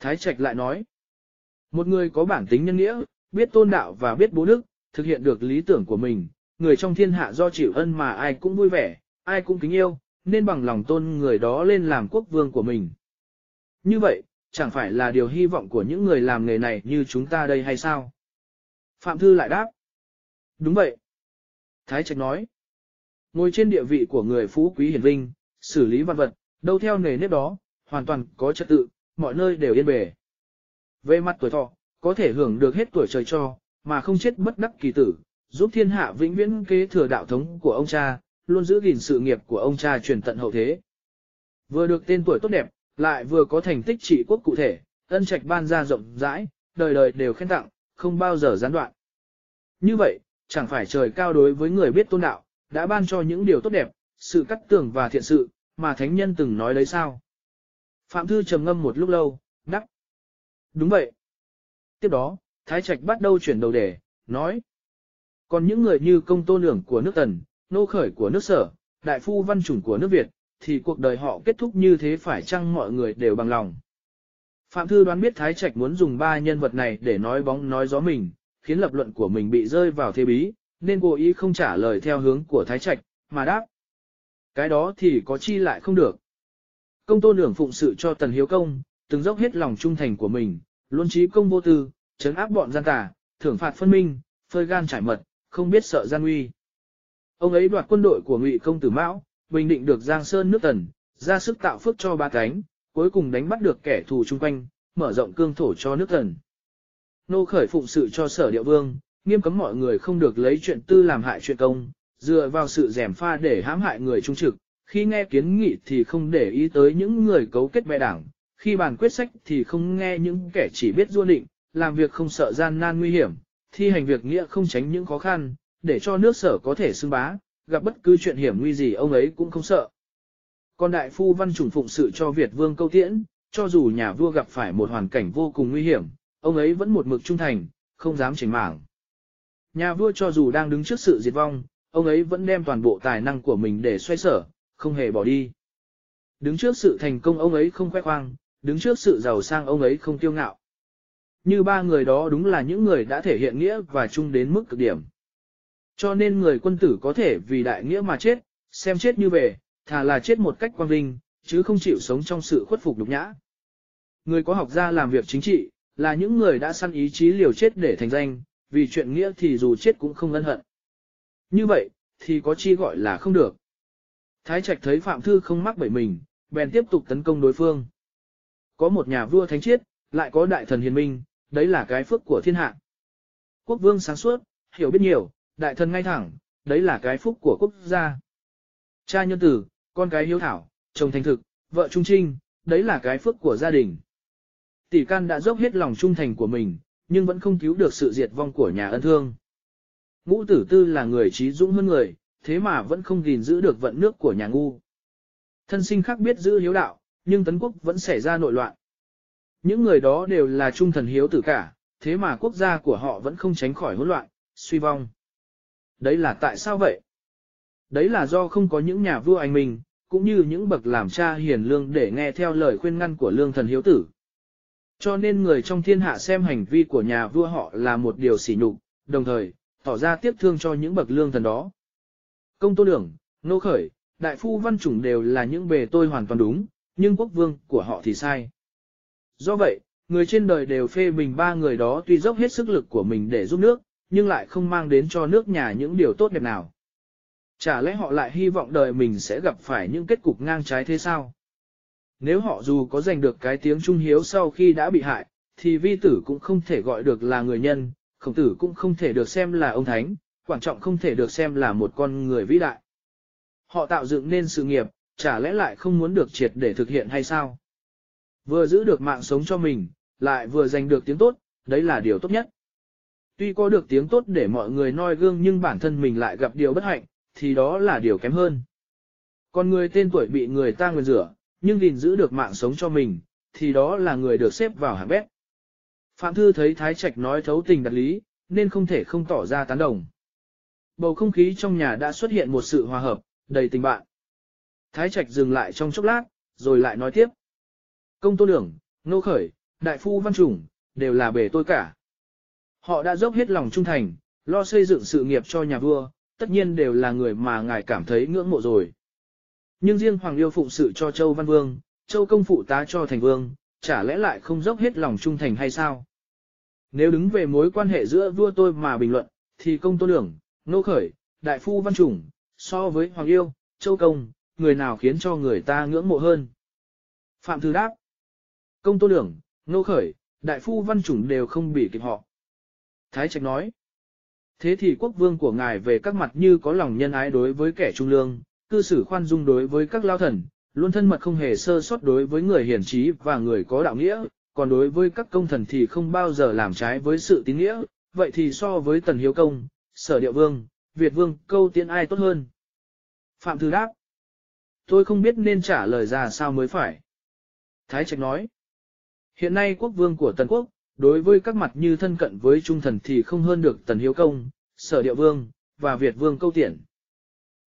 Thái Trạch lại nói. Một người có bản tính nhân nghĩa, biết tôn đạo và biết bố đức, thực hiện được lý tưởng của mình, người trong thiên hạ do chịu ân mà ai cũng vui vẻ, ai cũng kính yêu, nên bằng lòng tôn người đó lên làm quốc vương của mình. Như vậy, chẳng phải là điều hy vọng của những người làm nghề này như chúng ta đây hay sao? Phạm Thư lại đáp. Đúng vậy. Thái Trạch nói. Ngồi trên địa vị của người phú quý hiển vinh, xử lý văn vật, đâu theo nề nếp đó, hoàn toàn có trật tự, mọi nơi đều yên bề. Về mặt tuổi thọ, có thể hưởng được hết tuổi trời cho, mà không chết bất đắc kỳ tử, giúp thiên hạ vĩnh viễn kế thừa đạo thống của ông cha, luôn giữ gìn sự nghiệp của ông cha truyền tận hậu thế. Vừa được tên tuổi tốt đẹp, lại vừa có thành tích trị quốc cụ thể, ân trạch ban ra rộng rãi, đời đời đều khen tặng, không bao giờ gián đoạn. Như vậy, chẳng phải trời cao đối với người biết tôn đạo, đã ban cho những điều tốt đẹp, sự cắt tường và thiện sự, mà thánh nhân từng nói đấy sao. Phạm Thư trầm ngâm một lúc lâu, đắc. Đúng vậy. Tiếp đó, Thái Trạch bắt đầu chuyển đầu đề, nói. Còn những người như công tôn Lượng của nước Tần, nô khởi của nước Sở, đại phu văn chủng của nước Việt, thì cuộc đời họ kết thúc như thế phải chăng mọi người đều bằng lòng. Phạm Thư đoán biết Thái Trạch muốn dùng ba nhân vật này để nói bóng nói gió mình, khiến lập luận của mình bị rơi vào thế bí, nên cố ý không trả lời theo hướng của Thái Trạch, mà đáp. Cái đó thì có chi lại không được. Công tôn lưởng phụng sự cho Tần Hiếu Công, từng dốc hết lòng trung thành của mình, luôn trí công vô tư, chấn áp bọn gian tà, thưởng phạt phân minh, phơi gan trải mật, không biết sợ gian uy. Ông ấy đoạt quân đội của Ngụy công tử Mão, bình định được Giang Sơn nước Tần, ra sức tạo phước cho ba cánh, cuối cùng đánh bắt được kẻ thù chung quanh, mở rộng cương thổ cho nước Tần. Nô khởi phụng sự cho sở địa vương, nghiêm cấm mọi người không được lấy chuyện tư làm hại chuyện công, dựa vào sự rèm pha để hãm hại người trung trực, khi nghe kiến nghị thì không để ý tới những người cấu kết bè đảng, khi bàn quyết sách thì không nghe những kẻ chỉ biết du định, làm việc không sợ gian nan nguy hiểm, thi hành việc nghĩa không tránh những khó khăn, để cho nước sở có thể xưng bá, gặp bất cứ chuyện hiểm nguy gì ông ấy cũng không sợ. Còn đại phu văn trùng phụng sự cho Việt vương câu tiễn, cho dù nhà vua gặp phải một hoàn cảnh vô cùng nguy hiểm, ông ấy vẫn một mực trung thành, không dám chỉnh mảng. Nhà vua cho dù đang đứng trước sự diệt vong, ông ấy vẫn đem toàn bộ tài năng của mình để xoay sở, không hề bỏ đi. Đứng trước sự thành công ông ấy không khoe khoang, đứng trước sự giàu sang ông ấy không tiêu ngạo. Như ba người đó đúng là những người đã thể hiện nghĩa và chung đến mức cực điểm. Cho nên người quân tử có thể vì đại nghĩa mà chết, xem chết như về, thà là chết một cách quang vinh, chứ không chịu sống trong sự khuất phục nhục nhã. Người có học ra làm việc chính trị, là những người đã săn ý chí liều chết để thành danh, vì chuyện nghĩa thì dù chết cũng không ân hận. Như vậy, thì có chi gọi là không được. Thái Trạch thấy Phạm Thư không mắc bởi mình, bèn tiếp tục tấn công đối phương. Có một nhà vua thánh chiết, lại có đại thần hiền minh, đấy là cái phước của thiên hạ. Quốc vương sáng suốt, hiểu biết nhiều, đại thần ngay thẳng, đấy là cái phúc của quốc gia. Cha nhân tử, con cái hiếu thảo, chồng thành thực, vợ trung trinh, đấy là cái phước của gia đình. Tỷ can đã dốc hết lòng trung thành của mình, nhưng vẫn không cứu được sự diệt vong của nhà ân thương. Ngũ tử tư là người trí dũng hơn người, thế mà vẫn không gìn giữ được vận nước của nhà ngu. Thân sinh khác biết giữ hiếu đạo, nhưng tấn quốc vẫn xảy ra nội loạn. Những người đó đều là trung thần hiếu tử cả, thế mà quốc gia của họ vẫn không tránh khỏi hỗn loạn, suy vong. Đấy là tại sao vậy? Đấy là do không có những nhà vua anh mình, cũng như những bậc làm cha hiền lương để nghe theo lời khuyên ngăn của lương thần hiếu tử. Cho nên người trong thiên hạ xem hành vi của nhà vua họ là một điều sỉ nhục, đồng thời, tỏ ra tiếc thương cho những bậc lương thần đó. Công tô đường, nô khởi, đại phu văn chủng đều là những bề tôi hoàn toàn đúng, nhưng quốc vương của họ thì sai. Do vậy, người trên đời đều phê bình ba người đó tuy dốc hết sức lực của mình để giúp nước, nhưng lại không mang đến cho nước nhà những điều tốt đẹp nào. Chả lẽ họ lại hy vọng đời mình sẽ gặp phải những kết cục ngang trái thế sao? Nếu họ dù có giành được cái tiếng trung hiếu sau khi đã bị hại, thì vi tử cũng không thể gọi được là người nhân, khổng tử cũng không thể được xem là ông thánh, quan trọng không thể được xem là một con người vĩ đại. Họ tạo dựng nên sự nghiệp, chả lẽ lại không muốn được triệt để thực hiện hay sao? Vừa giữ được mạng sống cho mình, lại vừa giành được tiếng tốt, đấy là điều tốt nhất. Tuy có được tiếng tốt để mọi người noi gương nhưng bản thân mình lại gặp điều bất hạnh, thì đó là điều kém hơn. Còn người tên tuổi bị người ta nguyền rửa, nhưng gìn giữ được mạng sống cho mình, thì đó là người được xếp vào hạng bét. Phạm Thư thấy Thái Trạch nói thấu tình đặt lý, nên không thể không tỏ ra tán đồng. Bầu không khí trong nhà đã xuất hiện một sự hòa hợp, đầy tình bạn. Thái Trạch dừng lại trong chốc lát, rồi lại nói tiếp. Công tô đường, nô khởi, đại phu văn trùng, đều là bề tôi cả. Họ đã dốc hết lòng trung thành, lo xây dựng sự nghiệp cho nhà vua, tất nhiên đều là người mà ngài cảm thấy ngưỡng mộ rồi. Nhưng riêng Hoàng yêu phụng sự cho Châu Văn Vương, Châu Công phụ tá cho Thành Vương, chả lẽ lại không dốc hết lòng trung thành hay sao? Nếu đứng về mối quan hệ giữa vua tôi mà bình luận, thì công tô đường, nô khởi, đại phu văn trùng, so với Hoàng yêu, Châu Công, người nào khiến cho người ta ngưỡng mộ hơn? Phạm Thư đáp, công tô đường, nô khởi, đại phu văn Chủng đều không bị kịp họ. Thái Trạch nói, thế thì quốc vương của ngài về các mặt như có lòng nhân ái đối với kẻ trung lương, cư xử khoan dung đối với các lao thần, luôn thân mật không hề sơ sót đối với người hiển trí và người có đạo nghĩa, còn đối với các công thần thì không bao giờ làm trái với sự tín nghĩa, vậy thì so với tần hiếu công, sở địa vương, Việt vương, câu tiên ai tốt hơn? Phạm Thư đáp, tôi không biết nên trả lời ra sao mới phải. Thái Trạch nói, hiện nay quốc vương của tần quốc, đối với các mặt như thân cận với trung thần thì không hơn được tần hiếu công, sở địa vương, và Việt vương câu tiện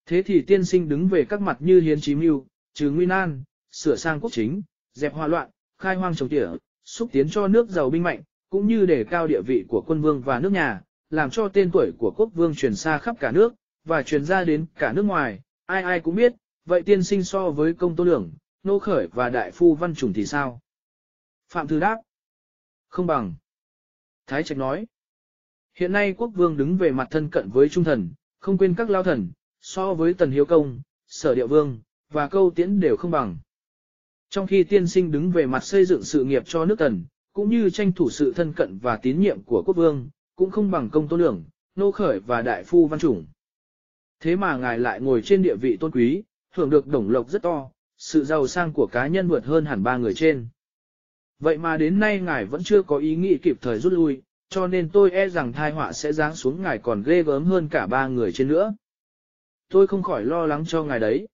Thế thì tiên sinh đứng về các mặt như hiến chí mưu, trừ nguy nan, sửa sang quốc chính, dẹp hòa loạn, khai hoang trồng tỉa, xúc tiến cho nước giàu binh mạnh, cũng như để cao địa vị của quân vương và nước nhà, làm cho tên tuổi của quốc vương truyền xa khắp cả nước, và truyền ra đến cả nước ngoài, ai ai cũng biết, vậy tiên sinh so với công tô lượng, nô khởi và đại phu văn trùng thì sao? Phạm Thư đáp, không bằng. Thái Trạch nói, hiện nay quốc vương đứng về mặt thân cận với trung thần, không quên các lao thần, so với tần hiếu công, sở địa vương, và câu tiễn đều không bằng. Trong khi tiên sinh đứng về mặt xây dựng sự nghiệp cho nước tần, cũng như tranh thủ sự thân cận và tín nhiệm của quốc vương, cũng không bằng công tôn lượng, nô khởi và đại phu văn chủng. Thế mà ngài lại ngồi trên địa vị tôn quý, hưởng được đồng lộc rất to, sự giàu sang của cá nhân vượt hơn hẳn ba người trên. Vậy mà đến nay ngài vẫn chưa có ý nghĩ kịp thời rút lui, cho nên tôi e rằng thai họa sẽ giáng xuống ngài còn ghê gớm hơn cả ba người trên nữa. Tôi không khỏi lo lắng cho ngài đấy.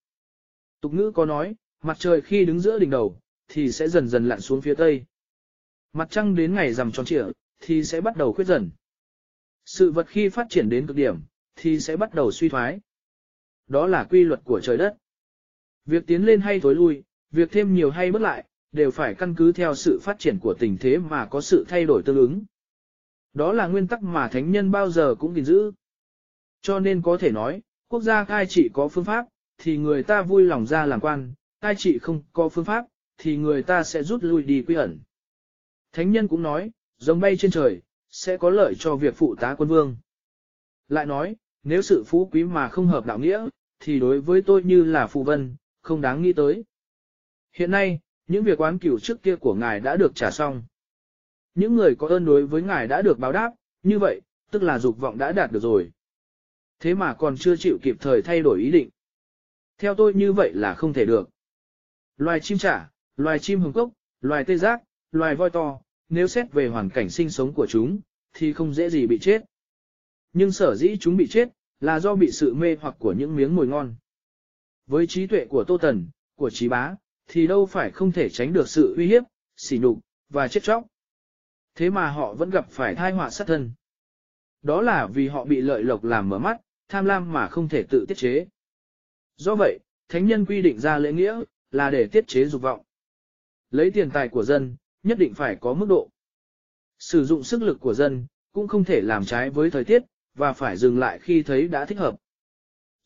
Tục ngữ có nói, mặt trời khi đứng giữa đỉnh đầu, thì sẽ dần dần lặn xuống phía tây. Mặt trăng đến ngày rằm tròn trịa, thì sẽ bắt đầu khuyết dần. Sự vật khi phát triển đến cực điểm, thì sẽ bắt đầu suy thoái. Đó là quy luật của trời đất. Việc tiến lên hay thối lui, việc thêm nhiều hay bớt lại, đều phải căn cứ theo sự phát triển của tình thế mà có sự thay đổi tương ứng. Đó là nguyên tắc mà thánh nhân bao giờ cũng gìn giữ. Cho nên có thể nói, quốc gia cai trị có phương pháp, thì người ta vui lòng ra làm quan, cai trị không có phương pháp, thì người ta sẽ rút lui đi quy ẩn. Thánh nhân cũng nói, giống bay trên trời, sẽ có lợi cho việc phụ tá quân vương. Lại nói, nếu sự phú quý mà không hợp đạo nghĩa, thì đối với tôi như là phù vân, không đáng nghĩ tới. Hiện nay, những việc oán cửu trước kia của ngài đã được trả xong. Những người có ơn đối với ngài đã được báo đáp, như vậy, tức là dục vọng đã đạt được rồi. Thế mà còn chưa chịu kịp thời thay đổi ý định. Theo tôi như vậy là không thể được. Loài chim trả, loài chim hồng cốc, loài tê giác, loài voi to, nếu xét về hoàn cảnh sinh sống của chúng, thì không dễ gì bị chết. Nhưng sở dĩ chúng bị chết, là do bị sự mê hoặc của những miếng mồi ngon. Với trí tuệ của Tô Tần, của trí bá, thì đâu phải không thể tránh được sự uy hiếp, sỉ nhục và chết chóc. Thế mà họ vẫn gặp phải thai họa sát thân. Đó là vì họ bị lợi lộc làm mở mắt, tham lam mà không thể tự tiết chế. Do vậy, thánh nhân quy định ra lễ nghĩa, là để tiết chế dục vọng. Lấy tiền tài của dân, nhất định phải có mức độ. Sử dụng sức lực của dân, cũng không thể làm trái với thời tiết, và phải dừng lại khi thấy đã thích hợp.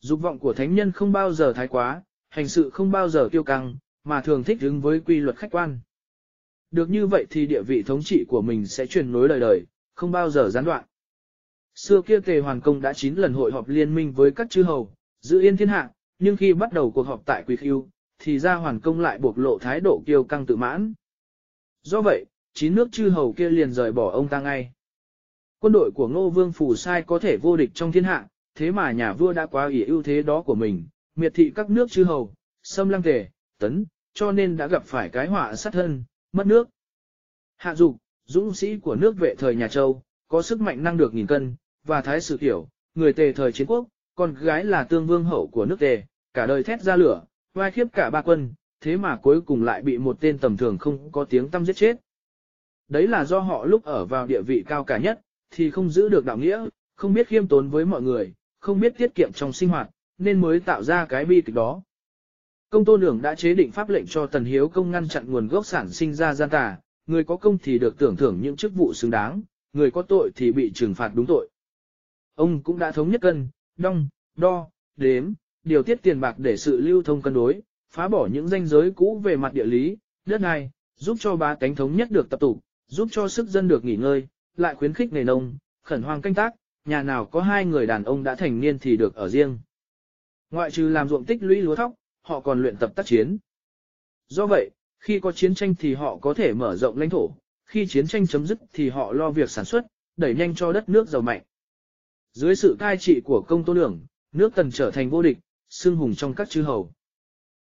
Dục vọng của thánh nhân không bao giờ thái quá, hành sự không bao giờ tiêu căng, mà thường thích ứng với quy luật khách quan. Được như vậy thì địa vị thống trị của mình sẽ truyền nối đời đời, không bao giờ gián đoạn. Xưa kia Tề Hoàn Công đã 9 lần hội họp liên minh với các chư hầu, giữ yên thiên hạ, nhưng khi bắt đầu cuộc họp tại Quỳ Khưu, thì ra Hoàn Công lại bộc lộ thái độ kiêu căng tự mãn. Do vậy, chín nước chư hầu kia liền rời bỏ ông ta ngay. Quân đội của Ngô Vương Phủ Sai có thể vô địch trong thiên hạ, thế mà nhà vua đã quá ỷ ưu thế đó của mình, miệt thị các nước chư hầu, xâm lăng tề, tấn, cho nên đã gặp phải cái họa sát thân, mất nước. Hạ dục, dũng sĩ của nước vệ thời nhà Châu, có sức mạnh năng được nghìn cân, và thái sử tiểu, người tề thời chiến quốc, con gái là tương vương hậu của nước tề, cả đời thét ra lửa, vai khiếp cả ba quân, thế mà cuối cùng lại bị một tên tầm thường không có tiếng tâm giết chết. Đấy là do họ lúc ở vào địa vị cao cả nhất, thì không giữ được đạo nghĩa, không biết khiêm tốn với mọi người, không biết tiết kiệm trong sinh hoạt, nên mới tạo ra cái bi kịch đó. Công tôn đường đã chế định pháp lệnh cho Tần Hiếu công ngăn chặn nguồn gốc sản sinh ra gian tà, người có công thì được tưởng thưởng những chức vụ xứng đáng, người có tội thì bị trừng phạt đúng tội. Ông cũng đã thống nhất cân, đong, đo, đếm, điều tiết tiền bạc để sự lưu thông cân đối, phá bỏ những danh giới cũ về mặt địa lý, đất này, giúp cho ba cánh thống nhất được tập tụ, giúp cho sức dân được nghỉ ngơi, lại khuyến khích nghề nông, khẩn hoang canh tác, nhà nào có hai người đàn ông đã thành niên thì được ở riêng. Ngoại trừ làm ruộng tích lũy lúa thóc, họ còn luyện tập tác chiến. Do vậy, khi có chiến tranh thì họ có thể mở rộng lãnh thổ, khi chiến tranh chấm dứt thì họ lo việc sản xuất, đẩy nhanh cho đất nước giàu mạnh. Dưới sự cai trị của công tôn lượng, nước tần trở thành vô địch, xương hùng trong các chư hầu.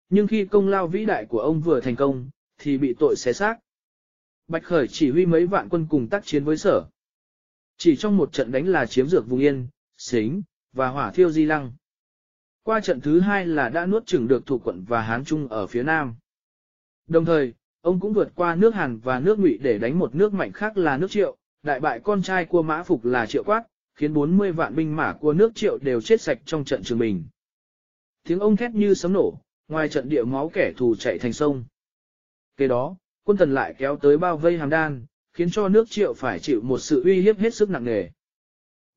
Nhưng khi công lao vĩ đại của ông vừa thành công, thì bị tội xé xác. Bạch Khởi chỉ huy mấy vạn quân cùng tác chiến với sở. Chỉ trong một trận đánh là chiếm dược vùng Yên, Xính, và hỏa thiêu Di Lăng. Qua trận thứ hai là đã nuốt chửng được thủ quận và Hán Trung ở phía Nam. Đồng thời, ông cũng vượt qua nước Hàn và nước Ngụy để đánh một nước mạnh khác là nước Triệu, đại bại con trai của Mã Phục là Triệu Quát, khiến 40 vạn binh mã của nước Triệu đều chết sạch trong trận trường bình. Tiếng ông thét như sấm nổ, ngoài trận địa máu kẻ thù chạy thành sông. Kế đó, quân tần lại kéo tới bao vây hàm đan, khiến cho nước triệu phải chịu một sự uy hiếp hết sức nặng nề.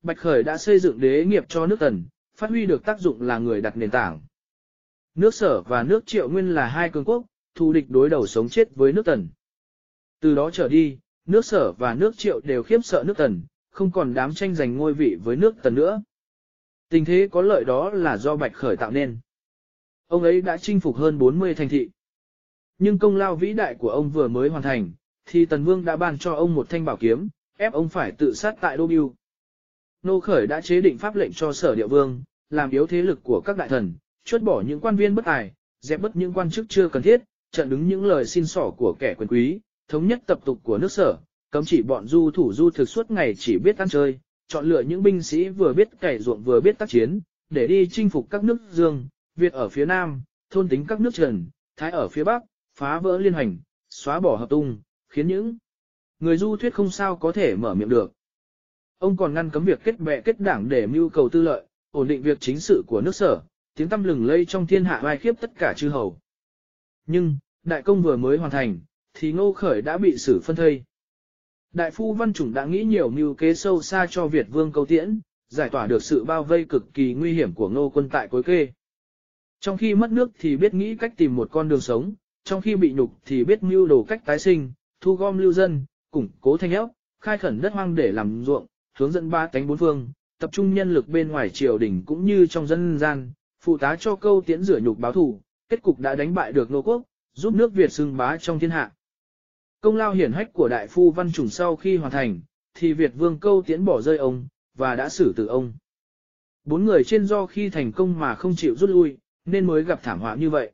Bạch Khởi đã xây dựng đế nghiệp cho nước tần, phát huy được tác dụng là người đặt nền tảng. Nước sở và nước triệu nguyên là hai cường quốc, thù địch đối đầu sống chết với nước tần. Từ đó trở đi, nước sở và nước triệu đều khiếp sợ nước tần, không còn đám tranh giành ngôi vị với nước tần nữa. Tình thế có lợi đó là do Bạch Khởi tạo nên. Ông ấy đã chinh phục hơn 40 thành thị. Nhưng công lao vĩ đại của ông vừa mới hoàn thành, thì Tần Vương đã ban cho ông một thanh bảo kiếm, ép ông phải tự sát tại Đô Biêu. Nô Khởi đã chế định pháp lệnh cho sở địa vương, làm yếu thế lực của các đại thần, chuốt bỏ những quan viên bất tài, dẹp bất những quan chức chưa cần thiết, trận đứng những lời xin sỏ của kẻ quyền quý, thống nhất tập tục của nước sở, cấm chỉ bọn du thủ du thực suốt ngày chỉ biết ăn chơi, chọn lựa những binh sĩ vừa biết cày ruộng vừa biết tác chiến, để đi chinh phục các nước Dương, Việt ở phía Nam, thôn tính các nước Trần, Thái ở phía Bắc, phá vỡ liên hành, xóa bỏ hợp tung, khiến những người du thuyết không sao có thể mở miệng được. Ông còn ngăn cấm việc kết bè kết đảng để mưu cầu tư lợi, ổn định việc chính sự của nước sở, tiếng tăm lừng lây trong thiên hạ vai khiếp tất cả chư hầu. Nhưng, đại công vừa mới hoàn thành, thì ngô khởi đã bị xử phân thây. Đại phu văn chủng đã nghĩ nhiều mưu kế sâu xa cho Việt vương câu tiễn, giải tỏa được sự bao vây cực kỳ nguy hiểm của ngô quân tại cối kê. Trong khi mất nước thì biết nghĩ cách tìm một con đường sống, trong khi bị nhục thì biết mưu đồ cách tái sinh, thu gom lưu dân, củng cố thanh ốc, khai khẩn đất hoang để làm ruộng, hướng dẫn ba cánh bốn phương, tập trung nhân lực bên ngoài triều đình cũng như trong dân gian, phụ tá cho câu tiễn rửa nhục báo thù, kết cục đã đánh bại được nô quốc, giúp nước Việt xưng bá trong thiên hạ. Công lao hiển hách của đại phu văn trùng sau khi hoàn thành, thì Việt vương câu tiễn bỏ rơi ông, và đã xử tử ông. Bốn người trên do khi thành công mà không chịu rút lui, nên mới gặp thảm họa như vậy.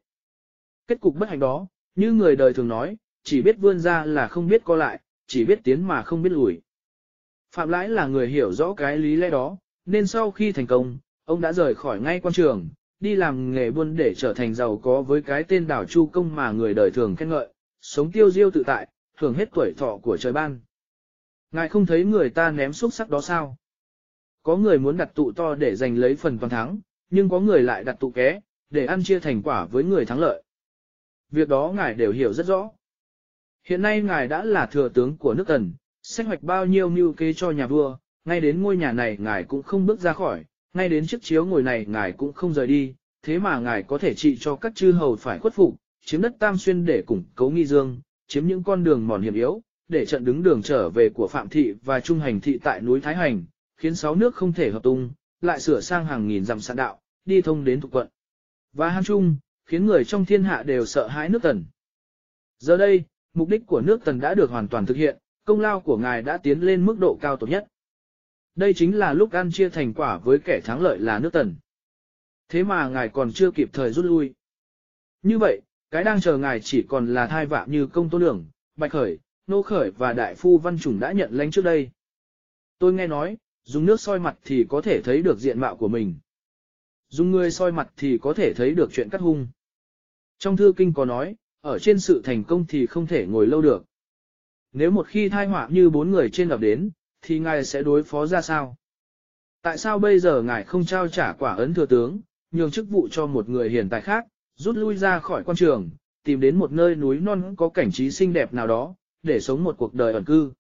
Kết cục bất hạnh đó, như người đời thường nói, chỉ biết vươn ra là không biết co lại, chỉ biết tiến mà không biết lùi. Phạm Lãi là người hiểu rõ cái lý lẽ đó, nên sau khi thành công, ông đã rời khỏi ngay quan trường, đi làm nghề buôn để trở thành giàu có với cái tên đảo Chu Công mà người đời thường khen ngợi, sống tiêu diêu tự tại, hưởng hết tuổi thọ của trời ban. Ngài không thấy người ta ném xúc sắc đó sao? Có người muốn đặt tụ to để giành lấy phần toàn thắng, nhưng có người lại đặt tụ ké, để ăn chia thành quả với người thắng lợi. Việc đó ngài đều hiểu rất rõ. Hiện nay ngài đã là thừa tướng của nước Tần, sách hoạch bao nhiêu mưu kế cho nhà vua, ngay đến ngôi nhà này ngài cũng không bước ra khỏi, ngay đến chiếc chiếu ngồi này ngài cũng không rời đi, thế mà ngài có thể trị cho các chư hầu phải khuất phục, chiếm đất Tam Xuyên để củng cấu nghi dương, chiếm những con đường mòn hiểm yếu, để trận đứng đường trở về của Phạm Thị và Trung Hành Thị tại núi Thái Hành, khiến sáu nước không thể hợp tung, lại sửa sang hàng nghìn dặm sạn đạo, đi thông đến thuộc quận. Và Hàn Trung, khiến người trong thiên hạ đều sợ hãi nước Tần. Giờ đây, mục đích của nước Tần đã được hoàn toàn thực hiện, công lao của ngài đã tiến lên mức độ cao tốt nhất. Đây chính là lúc ăn chia thành quả với kẻ thắng lợi là nước Tần. Thế mà ngài còn chưa kịp thời rút lui. Như vậy, cái đang chờ ngài chỉ còn là thai vạ như công tôn đường, bạch khởi, nô khởi và đại phu văn chủng đã nhận lãnh trước đây. Tôi nghe nói, dùng nước soi mặt thì có thể thấy được diện mạo của mình. Dùng người soi mặt thì có thể thấy được chuyện cắt hung. Trong thư kinh có nói, ở trên sự thành công thì không thể ngồi lâu được. Nếu một khi thai họa như bốn người trên gặp đến, thì ngài sẽ đối phó ra sao? Tại sao bây giờ ngài không trao trả quả ấn thừa tướng, nhường chức vụ cho một người hiền tài khác, rút lui ra khỏi quan trường, tìm đến một nơi núi non có cảnh trí xinh đẹp nào đó, để sống một cuộc đời ẩn cư?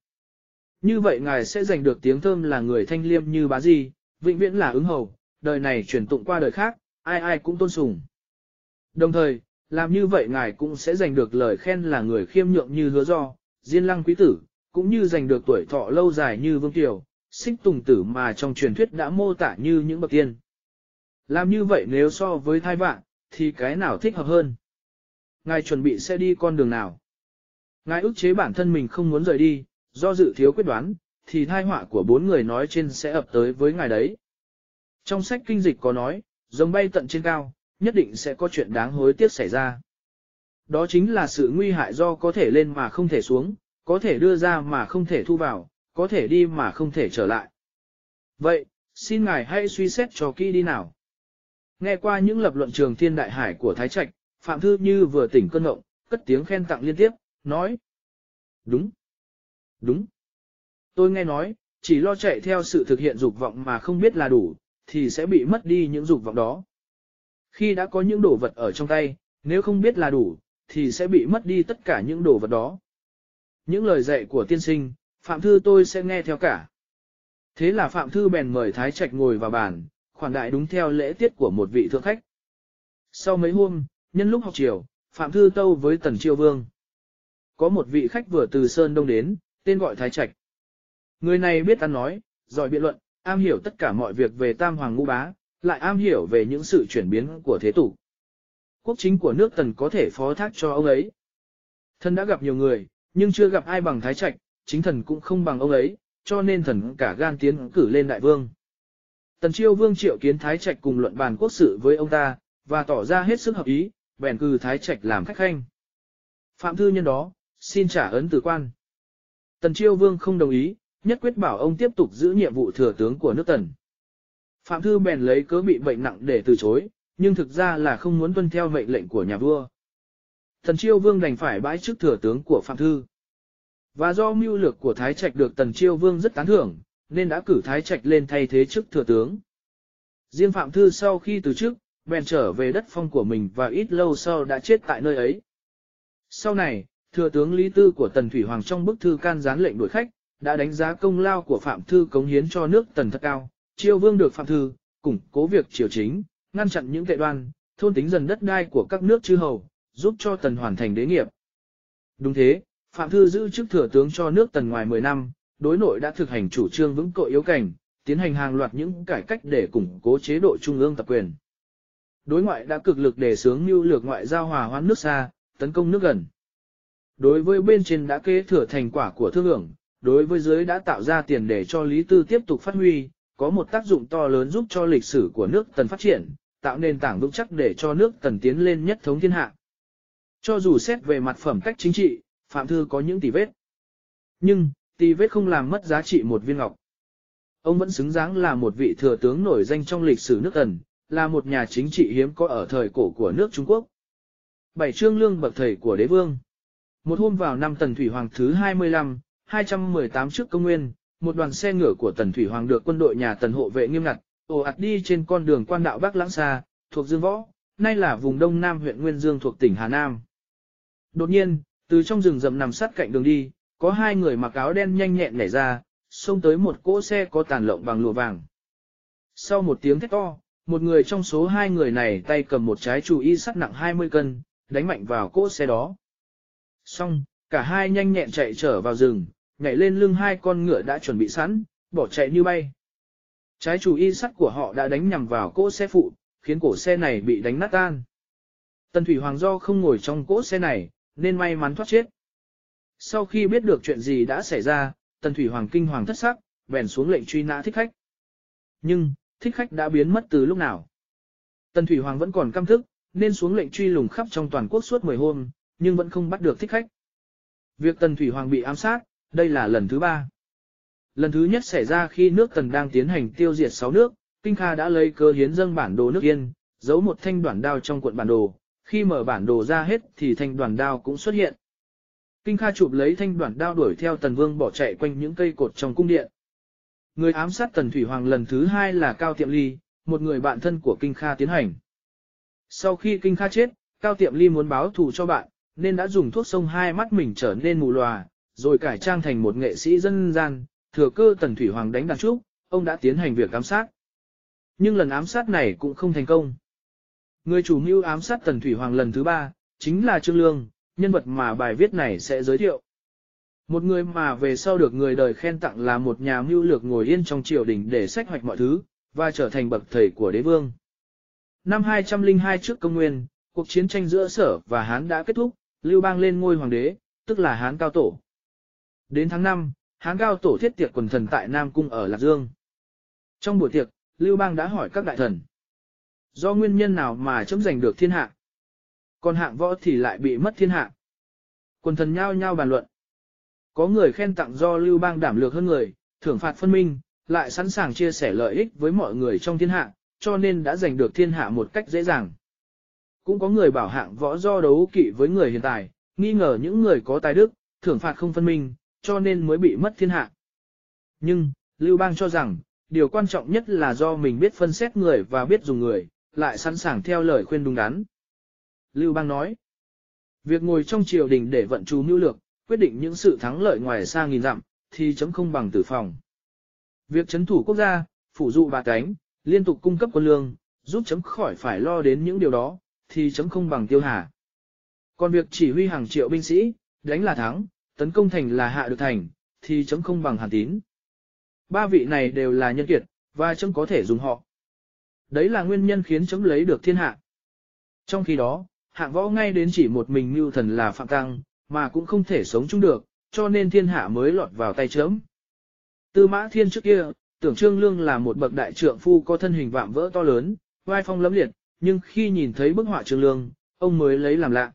Như vậy ngài sẽ giành được tiếng thơm là người thanh liêm như bá gì, vĩnh viễn là ứng hầu, đời này truyền tụng qua đời khác, ai ai cũng tôn sùng. Đồng thời, làm như vậy ngài cũng sẽ giành được lời khen là người khiêm nhượng như hứa do, diên lăng quý tử, cũng như giành được tuổi thọ lâu dài như vương tiểu, xích tùng tử mà trong truyền thuyết đã mô tả như những bậc tiên. Làm như vậy nếu so với thai vạn, thì cái nào thích hợp hơn? Ngài chuẩn bị sẽ đi con đường nào? Ngài ức chế bản thân mình không muốn rời đi, do dự thiếu quyết đoán, thì thai họa của bốn người nói trên sẽ ập tới với ngài đấy. Trong sách kinh dịch có nói, rồng bay tận trên cao, nhất định sẽ có chuyện đáng hối tiếc xảy ra. Đó chính là sự nguy hại do có thể lên mà không thể xuống, có thể đưa ra mà không thể thu vào, có thể đi mà không thể trở lại. Vậy, xin ngài hãy suy xét cho kỹ đi nào. Nghe qua những lập luận trường thiên đại hải của Thái Trạch, Phạm Thư Như vừa tỉnh cơn ngộng, cất tiếng khen tặng liên tiếp, nói. Đúng, đúng. Tôi nghe nói, chỉ lo chạy theo sự thực hiện dục vọng mà không biết là đủ, thì sẽ bị mất đi những dục vọng đó. Khi đã có những đồ vật ở trong tay, nếu không biết là đủ, thì sẽ bị mất đi tất cả những đồ vật đó. Những lời dạy của tiên sinh, Phạm Thư tôi sẽ nghe theo cả. Thế là Phạm Thư bèn mời Thái Trạch ngồi vào bàn, khoản đại đúng theo lễ tiết của một vị thượng khách. Sau mấy hôm, nhân lúc học chiều, Phạm Thư tâu với Tần Chiêu Vương. Có một vị khách vừa từ Sơn Đông đến, tên gọi Thái Trạch. Người này biết ăn nói, giỏi biện luận, am hiểu tất cả mọi việc về Tam Hoàng Ngũ Bá, lại am hiểu về những sự chuyển biến của thế tục. Quốc chính của nước Tần có thể phó thác cho ông ấy. Thần đã gặp nhiều người, nhưng chưa gặp ai bằng Thái Trạch, chính thần cũng không bằng ông ấy, cho nên thần cả gan tiến cử lên đại vương. Tần Chiêu Vương triệu kiến Thái Trạch cùng luận bàn quốc sự với ông ta, và tỏ ra hết sức hợp ý, bèn cử Thái Trạch làm khách khanh. Phạm thư nhân đó, xin trả ấn từ quan. Tần Chiêu Vương không đồng ý, nhất quyết bảo ông tiếp tục giữ nhiệm vụ thừa tướng của nước Tần. Phạm thư bèn lấy cớ bị bệnh nặng để từ chối, nhưng thực ra là không muốn tuân theo mệnh lệnh của nhà vua. Tần Chiêu Vương đành phải bãi chức thừa tướng của Phạm Thư. Và do mưu lược của Thái Trạch được Tần Chiêu Vương rất tán thưởng, nên đã cử Thái Trạch lên thay thế chức thừa tướng. Riêng Phạm Thư sau khi từ chức, bèn trở về đất phong của mình và ít lâu sau đã chết tại nơi ấy. Sau này, thừa tướng Lý Tư của Tần Thủy Hoàng trong bức thư can gián lệnh đuổi khách, đã đánh giá công lao của Phạm Thư cống hiến cho nước Tần thật cao. Chiêu Vương được Phạm Thư, củng cố việc triều chính, ngăn chặn những tệ đoan, thôn tính dần đất đai của các nước chư hầu, giúp cho Tần hoàn thành đế nghiệp. Đúng thế, Phạm Thư giữ chức thừa tướng cho nước Tần ngoài 10 năm, đối nội đã thực hành chủ trương vững cội yếu cảnh, tiến hành hàng loạt những cải cách để củng cố chế độ trung ương tập quyền. Đối ngoại đã cực lực đề xướng mưu lược ngoại giao hòa hoãn nước xa, tấn công nước gần. Đối với bên trên đã kế thừa thành quả của thương lượng, đối với dưới đã tạo ra tiền để cho Lý Tư tiếp tục phát huy, có một tác dụng to lớn giúp cho lịch sử của nước Tần phát triển, tạo nền tảng vững chắc để cho nước tần tiến lên nhất thống thiên hạ. Cho dù xét về mặt phẩm cách chính trị, Phạm Thư có những tì vết. Nhưng, tì vết không làm mất giá trị một viên ngọc. Ông vẫn xứng đáng là một vị thừa tướng nổi danh trong lịch sử nước tần, là một nhà chính trị hiếm có ở thời cổ của nước Trung Quốc. Bảy trương lương bậc thầy của đế vương. Một hôm vào năm Tần Thủy Hoàng thứ 25, 218 trước công nguyên, một đoàn xe ngựa của Tần Thủy Hoàng được quân đội nhà Tần hộ vệ nghiêm ngặt, ồ ạt đi trên con đường quan đạo Bắc Lãng Sa, thuộc Dương Võ, nay là vùng đông nam huyện Nguyên Dương thuộc tỉnh Hà Nam. Đột nhiên, từ trong rừng rậm nằm sát cạnh đường đi, có hai người mặc áo đen nhanh nhẹn nhảy ra, xông tới một cỗ xe có tàn lộng bằng lụa vàng. Sau một tiếng thét to, một người trong số hai người này tay cầm một trái chủ y sắt nặng 20 cân, đánh mạnh vào cỗ xe đó. Xong, cả hai nhanh nhẹn chạy trở vào rừng, nhảy lên lưng hai con ngựa đã chuẩn bị sẵn, bỏ chạy như bay. Trái chủ y sắt của họ đã đánh nhằm vào cỗ xe phụ, khiến cổ xe này bị đánh nát tan. Tần Thủy Hoàng do không ngồi trong cỗ xe này, nên may mắn thoát chết. Sau khi biết được chuyện gì đã xảy ra, Tần Thủy Hoàng kinh hoàng thất sắc, bèn xuống lệnh truy nã thích khách. Nhưng, thích khách đã biến mất từ lúc nào. Tần Thủy Hoàng vẫn còn căm thức, nên xuống lệnh truy lùng khắp trong toàn quốc suốt 10 hôm, nhưng vẫn không bắt được thích khách. Việc Tần Thủy Hoàng bị ám sát, đây là lần thứ ba. Lần thứ nhất xảy ra khi nước Tần đang tiến hành tiêu diệt 6 nước, Kinh Kha đã lấy cơ hiến dâng bản đồ nước Yên, giấu một thanh đoạn đao trong cuộn bản đồ, khi mở bản đồ ra hết thì thanh đoạn đao cũng xuất hiện. Kinh Kha chụp lấy thanh đoạn đao đuổi theo Tần Vương bỏ chạy quanh những cây cột trong cung điện. Người ám sát Tần Thủy Hoàng lần thứ hai là Cao Tiệm Ly, một người bạn thân của Kinh Kha tiến hành. Sau khi Kinh Kha chết, Cao Tiệm Ly muốn báo thù cho bạn, nên đã dùng thuốc sông hai mắt mình trở nên mù lòa, rồi cải trang thành một nghệ sĩ dân gian, thừa cơ Tần Thủy Hoàng đánh đàn trúc, ông đã tiến hành việc ám sát. Nhưng lần ám sát này cũng không thành công. Người chủ mưu ám sát Tần Thủy Hoàng lần thứ ba, chính là Trương Lương, nhân vật mà bài viết này sẽ giới thiệu. Một người mà về sau được người đời khen tặng là một nhà mưu lược ngồi yên trong triều đình để sách hoạch mọi thứ, và trở thành bậc thầy của đế vương. Năm 202 trước công nguyên, cuộc chiến tranh giữa sở và Hán đã kết thúc, Lưu Bang lên ngôi hoàng đế, tức là Hán Cao Tổ. Đến tháng 5, Hán Cao Tổ thiết tiệc quần thần tại Nam Cung ở Lạc Dương. Trong buổi tiệc, Lưu Bang đã hỏi các đại thần. Do nguyên nhân nào mà chấm giành được thiên hạ? Còn hạng võ thì lại bị mất thiên hạ. Quần thần nhao nhao bàn luận. Có người khen tặng do Lưu Bang đảm lược hơn người, thưởng phạt phân minh, lại sẵn sàng chia sẻ lợi ích với mọi người trong thiên hạ, cho nên đã giành được thiên hạ một cách dễ dàng. Cũng có người bảo hạng võ do đấu kỵ với người hiện tại, nghi ngờ những người có tài đức, thưởng phạt không phân minh, cho nên mới bị mất thiên hạ. Nhưng, Lưu Bang cho rằng, điều quan trọng nhất là do mình biết phân xét người và biết dùng người, lại sẵn sàng theo lời khuyên đúng đắn. Lưu Bang nói, việc ngồi trong triều đình để vận chú mưu lược, quyết định những sự thắng lợi ngoài xa nghìn dặm, thì chấm không bằng tử phòng. Việc chấn thủ quốc gia, phủ dụ bà cánh, liên tục cung cấp quân lương, giúp chấm khỏi phải lo đến những điều đó, thì chấm không bằng tiêu hà. Còn việc chỉ huy hàng triệu binh sĩ, đánh là thắng, tấn công thành là hạ được thành, thì chấm không bằng hàn tín. Ba vị này đều là nhân kiệt, và chấm có thể dùng họ. Đấy là nguyên nhân khiến chấm lấy được thiên hạ. Trong khi đó, hạng võ ngay đến chỉ một mình mưu thần là Phạm Tăng, mà cũng không thể sống chung được, cho nên thiên hạ mới lọt vào tay chấm. Tư mã thiên trước kia, tưởng Trương Lương là một bậc đại trượng phu có thân hình vạm vỡ to lớn, vai phong lẫm liệt, nhưng khi nhìn thấy bức họa Trương Lương, ông mới lấy làm lạ.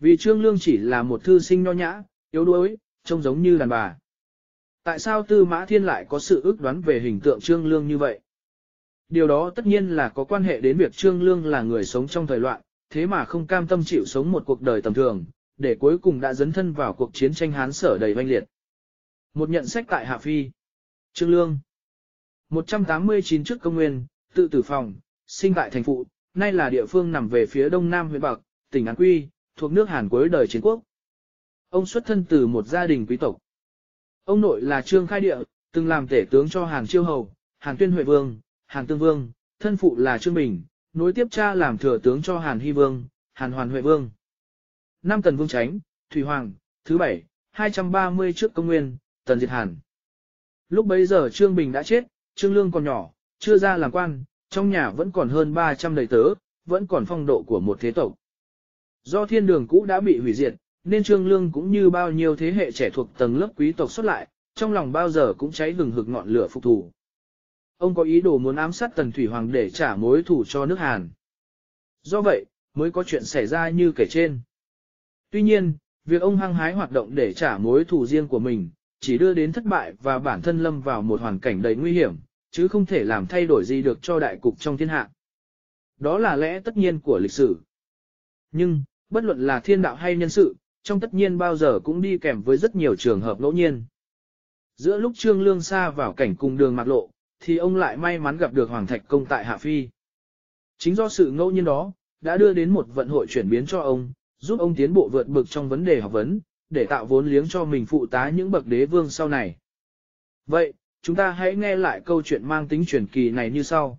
Vì Trương Lương chỉ là một thư sinh nho nhã, yếu đuối, trông giống như đàn bà. Tại sao Tư Mã Thiên lại có sự ước đoán về hình tượng Trương Lương như vậy? Điều đó tất nhiên là có quan hệ đến việc Trương Lương là người sống trong thời loạn, thế mà không cam tâm chịu sống một cuộc đời tầm thường, để cuối cùng đã dấn thân vào cuộc chiến tranh Hán sở đầy oanh liệt. Một nhận sách tại Hạ Phi. Trương Lương 189 trước công nguyên, tự tử phòng, sinh tại thành phụ, nay là địa phương nằm về phía đông nam huyện Bạc, tỉnh An Quy, thuộc nước Hàn cuối đời chiến quốc. Ông xuất thân từ một gia đình quý tộc. Ông nội là Trương Khai Địa, từng làm tể tướng cho Hàn Chiêu Hầu, Hàn Tuyên Huệ Vương, Hàn Tương Vương, thân phụ là Trương Bình, nối tiếp cha làm thừa tướng cho Hàn Hy Vương, Hàn Hoàn Huệ Vương. Năm Tần Vương Tránh, Thủy Hoàng, thứ bảy, 230 trước công nguyên, Tần Diệt Hàn. Lúc bấy giờ Trương Bình đã chết, Trương Lương còn nhỏ, chưa ra làm quan, trong nhà vẫn còn hơn 300 đầy tớ, vẫn còn phong độ của một thế tộc. Do thiên đường cũ đã bị hủy diệt, nên Trương Lương cũng như bao nhiêu thế hệ trẻ thuộc tầng lớp quý tộc xuất lại, trong lòng bao giờ cũng cháy hừng hực ngọn lửa phục thủ. ông có ý đồ muốn ám sát Tần Thủy Hoàng để trả mối thù cho nước Hàn. Do vậy, mới có chuyện xảy ra như kể trên. Tuy nhiên, việc ông hăng hái hoạt động để trả mối thù riêng của mình, chỉ đưa đến thất bại và bản thân lâm vào một hoàn cảnh đầy nguy hiểm, chứ không thể làm thay đổi gì được cho đại cục trong thiên hạ. Đó là lẽ tất nhiên của lịch sử. Nhưng, bất luận là thiên đạo hay nhân sự, trong tất nhiên bao giờ cũng đi kèm với rất nhiều trường hợp ngẫu nhiên. Giữa lúc Trương Lương xa vào cảnh cùng đường mạc lộ, thì ông lại may mắn gặp được Hoàng Thạch Công tại Hạ Phi. Chính do sự ngẫu nhiên đó, đã đưa đến một vận hội chuyển biến cho ông, giúp ông tiến bộ vượt bực trong vấn đề học vấn, để tạo vốn liếng cho mình phụ tá những bậc đế vương sau này. Vậy, chúng ta hãy nghe lại câu chuyện mang tính truyền kỳ này như sau.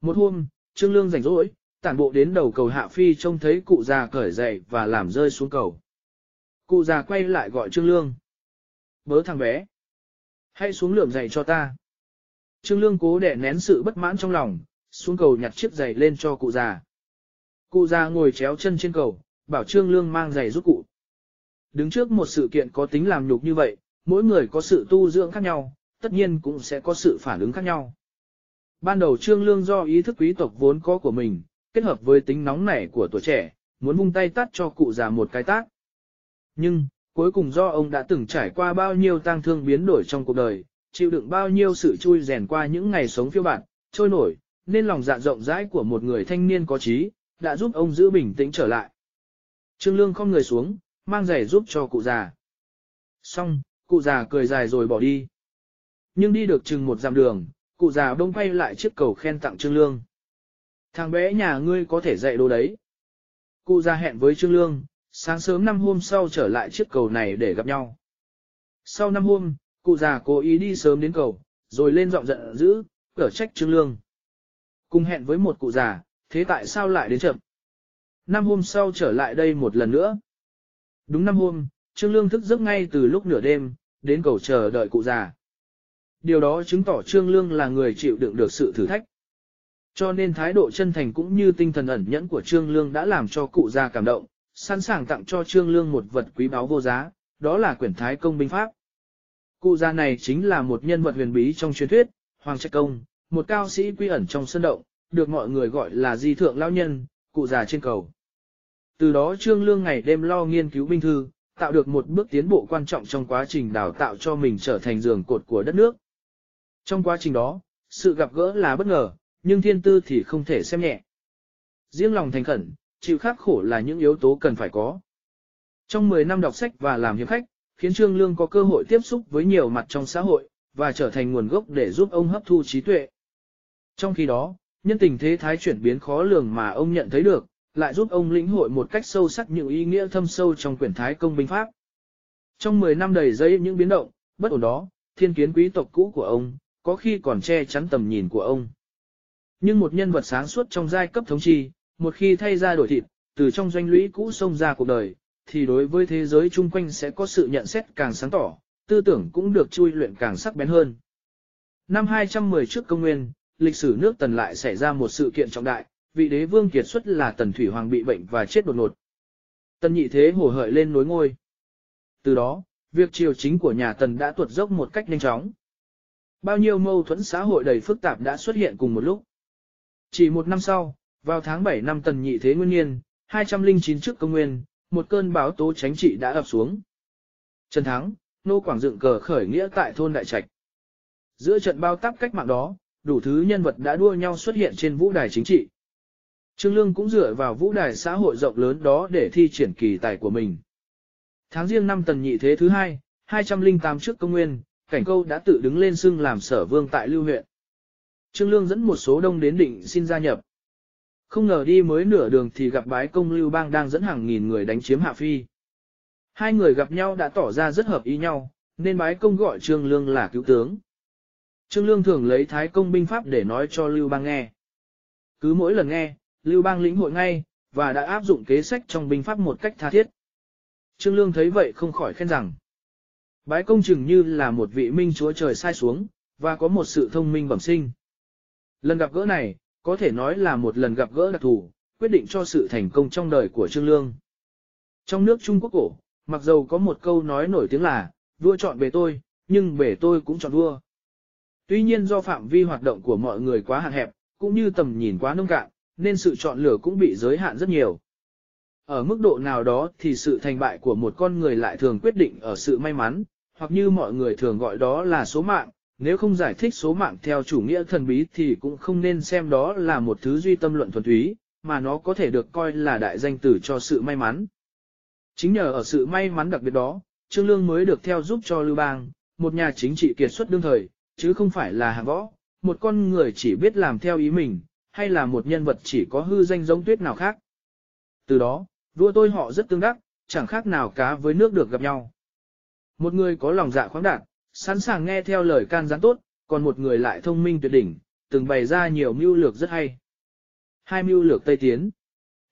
Một hôm, Trương Lương rảnh rỗi, tản bộ đến đầu cầu Hạ Phi trông thấy cụ già cởi giày và làm rơi xuống cầu. Cụ già quay lại gọi Trương Lương. Bớ thằng bé. Hãy xuống lượm giày cho ta. Trương Lương cố để nén sự bất mãn trong lòng, xuống cầu nhặt chiếc giày lên cho cụ già. Cụ già ngồi chéo chân trên cầu, bảo Trương Lương mang giày giúp cụ. Đứng trước một sự kiện có tính làm nhục như vậy, mỗi người có sự tu dưỡng khác nhau, tất nhiên cũng sẽ có sự phản ứng khác nhau. Ban đầu Trương Lương do ý thức quý tộc vốn có của mình, kết hợp với tính nóng nảy của tuổi trẻ, muốn vung tay tắt cho cụ già một cái tác. Nhưng, cuối cùng do ông đã từng trải qua bao nhiêu tang thương biến đổi trong cuộc đời, chịu đựng bao nhiêu sự chui rèn qua những ngày sống phiêu bạt, trôi nổi, nên lòng dạ rộng rãi của một người thanh niên có trí, đã giúp ông giữ bình tĩnh trở lại. Trương Lương không người xuống, mang giày giúp cho cụ già. Xong, cụ già cười dài rồi bỏ đi. Nhưng đi được chừng một dặm đường, cụ già đông quay lại chiếc cầu khen tặng Trương Lương. Thằng bé nhà ngươi có thể dạy đồ đấy. Cụ già hẹn với Trương Lương, sáng sớm năm hôm sau trở lại chiếc cầu này để gặp nhau. Sau năm hôm, cụ già cố ý đi sớm đến cầu, rồi lên giọng giận dữ, cở trách Trương Lương. Cùng hẹn với một cụ già, thế tại sao lại đến chậm? Năm hôm sau trở lại đây một lần nữa. Đúng năm hôm, Trương Lương thức giấc ngay từ lúc nửa đêm, đến cầu chờ đợi cụ già. Điều đó chứng tỏ Trương Lương là người chịu đựng được sự thử thách. Cho nên thái độ chân thành cũng như tinh thần ẩn nhẫn của Trương Lương đã làm cho cụ già cảm động, sẵn sàng tặng cho Trương Lương một vật quý báu vô giá, đó là quyển Thái Công binh pháp. Cụ già này chính là một nhân vật huyền bí trong truyền thuyết, Hoàng Trạch Công, một cao sĩ quy ẩn trong sân động, được mọi người gọi là di thượng lao nhân, cụ già trên cầu. Từ đó Trương Lương ngày đêm lo nghiên cứu binh thư, tạo được một bước tiến bộ quan trọng trong quá trình đào tạo cho mình trở thành giường cột của đất nước. Trong quá trình đó, sự gặp gỡ là bất ngờ, nhưng thiên tư thì không thể xem nhẹ. Riêng lòng thành khẩn, chịu khắc khổ là những yếu tố cần phải có. Trong 10 năm đọc sách và làm hiệp khách, khiến Trương Lương có cơ hội tiếp xúc với nhiều mặt trong xã hội, và trở thành nguồn gốc để giúp ông hấp thu trí tuệ. Trong khi đó, nhân tình thế thái chuyển biến khó lường mà ông nhận thấy được, lại giúp ông lĩnh hội một cách sâu sắc những ý nghĩa thâm sâu trong quyển Thái Công binh pháp. Trong 10 năm đầy dây những biến động, bất ổn đó, thiên kiến quý tộc cũ của ông, có khi còn che chắn tầm nhìn của ông. Nhưng một nhân vật sáng suốt trong giai cấp thống trị, một khi thay ra đổi thịt, từ trong doanh lũy cũ xông ra cuộc đời, thì đối với thế giới chung quanh sẽ có sự nhận xét càng sáng tỏ, tư tưởng cũng được chui luyện càng sắc bén hơn. Năm 210 trước công nguyên, lịch sử nước Tần lại xảy ra một sự kiện trọng đại, vị đế vương kiệt xuất là Tần Thủy Hoàng bị bệnh và chết đột ngột. Tần nhị thế hổ hợi lên nối ngôi. Từ đó, việc triều chính của nhà Tần đã tuột dốc một cách nhanh chóng. Bao nhiêu mâu thuẫn xã hội đầy phức tạp đã xuất hiện cùng một lúc. Chỉ một năm sau, vào tháng 7 năm Tần nhị thế nguyên niên, 209 trước công nguyên, một cơn báo tố tránh trị đã ập xuống. Trần Thắng, nô quảng dựng cờ khởi nghĩa tại thôn Đại Trạch. Giữa trận bao táp cách mạng đó, đủ thứ nhân vật đã đua nhau xuất hiện trên vũ đài chính trị. Trương Lương cũng dựa vào vũ đài xã hội rộng lớn đó để thi triển kỳ tài của mình. Tháng riêng năm tần nhị thế thứ hai, 208 trước công nguyên, cảnh câu đã tự đứng lên xưng làm sở vương tại lưu huyện. Trương Lương dẫn một số đông đến định xin gia nhập. Không ngờ đi mới nửa đường thì gặp bái công lưu bang đang dẫn hàng nghìn người đánh chiếm hạ phi. Hai người gặp nhau đã tỏ ra rất hợp ý nhau, nên bái công gọi Trương Lương là cứu tướng. Trương Lương thường lấy thái công binh pháp để nói cho lưu bang nghe. Cứ mỗi lần nghe, Lưu bang lĩnh hội ngay, và đã áp dụng kế sách trong binh pháp một cách tha thiết. Trương Lương thấy vậy không khỏi khen rằng, bái công chừng như là một vị minh chúa trời sai xuống, và có một sự thông minh bẩm sinh. Lần gặp gỡ này, có thể nói là một lần gặp gỡ đặc thù, quyết định cho sự thành công trong đời của Trương Lương. Trong nước Trung Quốc cổ, mặc dầu có một câu nói nổi tiếng là, vua chọn bề tôi, nhưng bề tôi cũng chọn vua. Tuy nhiên do phạm vi hoạt động của mọi người quá hạn hẹp, cũng như tầm nhìn quá nông cạn, nên sự chọn lựa cũng bị giới hạn rất nhiều. Ở mức độ nào đó thì sự thành bại của một con người lại thường quyết định ở sự may mắn, hoặc như mọi người thường gọi đó là số mạng, nếu không giải thích số mạng theo chủ nghĩa thần bí thì cũng không nên xem đó là một thứ duy tâm luận thuần túy, mà nó có thể được coi là đại danh tử cho sự may mắn. Chính nhờ ở sự may mắn đặc biệt đó, Trương Lương mới được theo giúp cho Lưu Bang, một nhà chính trị kiệt xuất đương thời, chứ không phải là hàng võ, một con người chỉ biết làm theo ý mình, hay là một nhân vật chỉ có hư danh giống tuyết nào khác. Từ đó, vua tôi họ rất tương đắc, chẳng khác nào cá với nước được gặp nhau. Một người có lòng dạ khoáng đạt, sẵn sàng nghe theo lời can gián tốt, còn một người lại thông minh tuyệt đỉnh, từng bày ra nhiều mưu lược rất hay. Hai mưu lược Tây Tiến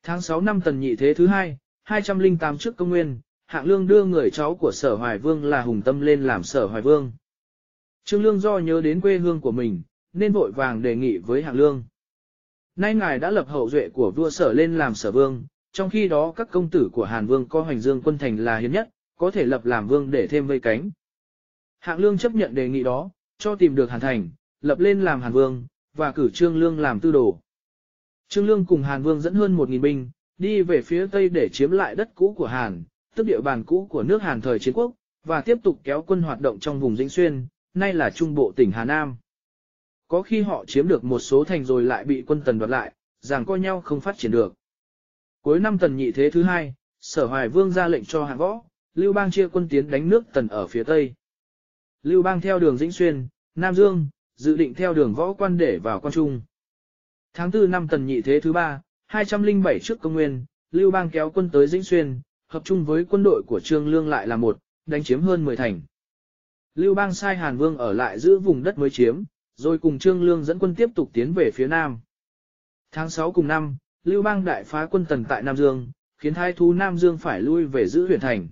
Tháng 6 năm tần nhị thế thứ hai, 208 trước công nguyên, hạng lương đưa người cháu của sở hoài vương là hùng tâm lên làm sở hoài vương. Trương Lương do nhớ đến quê hương của mình, nên vội vàng đề nghị với hạng lương. Nay ngài đã lập hậu duệ của vua sở lên làm sở vương, trong khi đó các công tử của Hàn Vương có hoành dương quân thành là hiếm nhất, có thể lập làm vương để thêm vây cánh. Hạng lương chấp nhận đề nghị đó, cho tìm được Hàn Thành, lập lên làm Hàn Vương, và cử Trương Lương làm tư đồ. Trương Lương cùng Hàn Vương dẫn hơn 1.000 binh, đi về phía Tây để chiếm lại đất cũ của Hàn, tức địa bàn cũ của nước Hàn thời chiến quốc, và tiếp tục kéo quân hoạt động trong vùng Dĩnh Xuyên, nay là trung bộ tỉnh Hà Nam. Có khi họ chiếm được một số thành rồi lại bị quân tần đoạt lại, rằng coi nhau không phát triển được. Cuối năm tần nhị thế thứ hai, sở hoài vương ra lệnh cho hạng võ, Lưu Bang chia quân tiến đánh nước tần ở phía Tây. Lưu Bang theo đường Dĩnh Xuyên, Nam Dương, dự định theo đường võ quan để vào quan trung. Tháng 4 năm tần nhị thế thứ ba, 207 trước công nguyên, Lưu Bang kéo quân tới Dĩnh Xuyên, hợp chung với quân đội của Trương Lương lại là một, đánh chiếm hơn 10 thành. Lưu Bang sai Hàn Vương ở lại giữ vùng đất mới chiếm, rồi cùng Trương Lương dẫn quân tiếp tục tiến về phía Nam. Tháng 6 cùng năm, Lưu Bang đại phá quân tần tại Nam Dương, khiến hai thú Nam Dương phải lui về giữ huyện thành.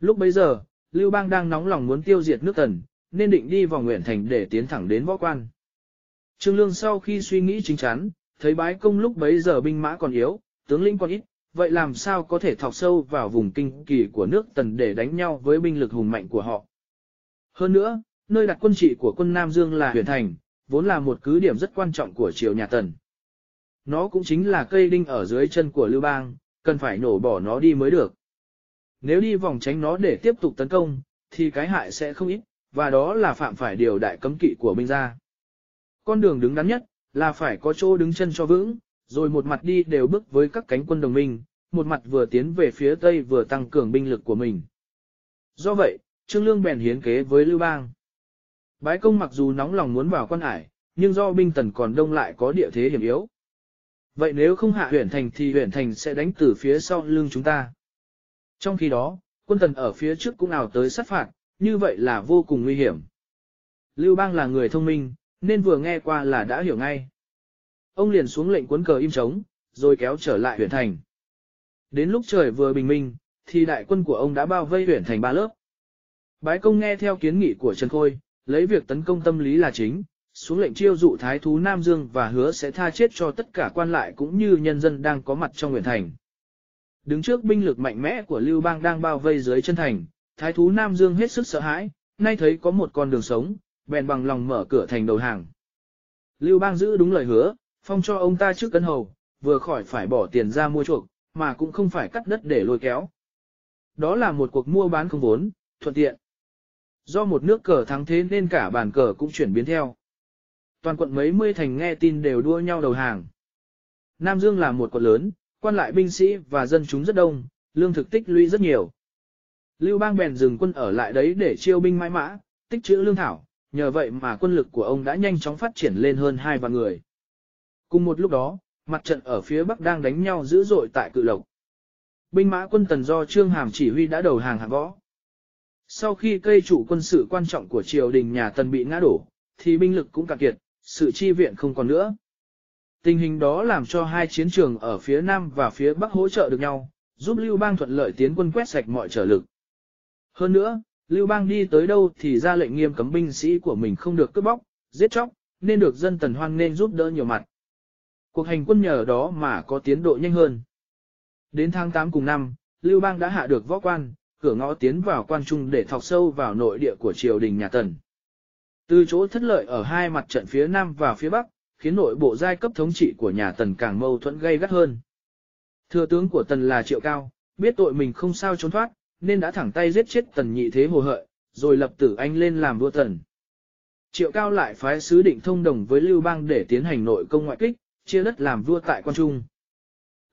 Lúc bấy giờ, Lưu Bang đang nóng lòng muốn tiêu diệt nước tần, nên định đi vào nguyện thành để tiến thẳng đến võ quan. Trương Lương sau khi suy nghĩ chính chắn, thấy bái công lúc bấy giờ binh mã còn yếu, tướng lĩnh còn ít, vậy làm sao có thể thọc sâu vào vùng kinh kỳ của nước tần để đánh nhau với binh lực hùng mạnh của họ. Hơn nữa, nơi đặt quân trị của quân Nam Dương là huyền thành, vốn là một cứ điểm rất quan trọng của triều nhà tần. Nó cũng chính là cây đinh ở dưới chân của Lưu Bang, cần phải nổ bỏ nó đi mới được. Nếu đi vòng tránh nó để tiếp tục tấn công, thì cái hại sẽ không ít, và đó là phạm phải điều đại cấm kỵ của binh gia. Con đường đứng đắn nhất, là phải có chỗ đứng chân cho vững, rồi một mặt đi đều bước với các cánh quân đồng minh, một mặt vừa tiến về phía Tây vừa tăng cường binh lực của mình. Do vậy, Trương Lương bèn hiến kế với Lưu Bang. Bái công mặc dù nóng lòng muốn vào quan hải, nhưng do binh tần còn đông lại có địa thế hiểm yếu. Vậy nếu không hạ huyện thành thì huyện thành sẽ đánh từ phía sau lưng chúng ta. Trong khi đó, quân tần ở phía trước cũng nào tới sát phạt, như vậy là vô cùng nguy hiểm. Lưu Bang là người thông minh, nên vừa nghe qua là đã hiểu ngay. Ông liền xuống lệnh cuốn cờ im trống, rồi kéo trở lại huyện thành. Đến lúc trời vừa bình minh, thì đại quân của ông đã bao vây huyện thành ba lớp. Bái công nghe theo kiến nghị của Trần Khôi, lấy việc tấn công tâm lý là chính, xuống lệnh chiêu dụ thái thú Nam Dương và hứa sẽ tha chết cho tất cả quan lại cũng như nhân dân đang có mặt trong huyện thành. Đứng trước binh lực mạnh mẽ của Lưu Bang đang bao vây dưới chân thành, thái thú Nam Dương hết sức sợ hãi, nay thấy có một con đường sống, bèn bằng lòng mở cửa thành đầu hàng. Lưu Bang giữ đúng lời hứa, phong cho ông ta trước cân hầu, vừa khỏi phải bỏ tiền ra mua chuộc, mà cũng không phải cắt đất để lôi kéo. Đó là một cuộc mua bán không vốn, thuận tiện. Do một nước cờ thắng thế nên cả bàn cờ cũng chuyển biến theo. Toàn quận mấy mươi thành nghe tin đều đua nhau đầu hàng. Nam Dương là một quận lớn, quan lại binh sĩ và dân chúng rất đông, lương thực tích lũy rất nhiều. Lưu bang bèn dừng quân ở lại đấy để chiêu binh mãi mã, tích trữ lương thảo, nhờ vậy mà quân lực của ông đã nhanh chóng phát triển lên hơn hai vạn người. Cùng một lúc đó, mặt trận ở phía bắc đang đánh nhau dữ dội tại cự lộc. Binh mã quân tần do Trương Hàm chỉ huy đã đầu hàng hạng võ. Sau khi cây trụ quân sự quan trọng của triều đình nhà tần bị ngã đổ, thì binh lực cũng cạn kiệt, sự chi viện không còn nữa. Tình hình đó làm cho hai chiến trường ở phía Nam và phía Bắc hỗ trợ được nhau, giúp Lưu Bang thuận lợi tiến quân quét sạch mọi trở lực. Hơn nữa, Lưu Bang đi tới đâu thì ra lệnh nghiêm cấm binh sĩ của mình không được cướp bóc, giết chóc, nên được dân tần hoan nên giúp đỡ nhiều mặt. Cuộc hành quân nhờ đó mà có tiến độ nhanh hơn. Đến tháng 8 cùng năm, Lưu Bang đã hạ được võ quan, cửa ngõ tiến vào quan trung để thọc sâu vào nội địa của triều đình nhà Tần. Từ chỗ thất lợi ở hai mặt trận phía Nam và phía Bắc, khiến nội bộ giai cấp thống trị của nhà Tần càng mâu thuẫn gây gắt hơn. Thừa tướng của Tần là Triệu Cao, biết tội mình không sao trốn thoát, nên đã thẳng tay giết chết Tần nhị thế hồ hợi, rồi lập tử anh lên làm vua Tần. Triệu Cao lại phái sứ định thông đồng với Lưu Bang để tiến hành nội công ngoại kích, chia đất làm vua tại quan trung.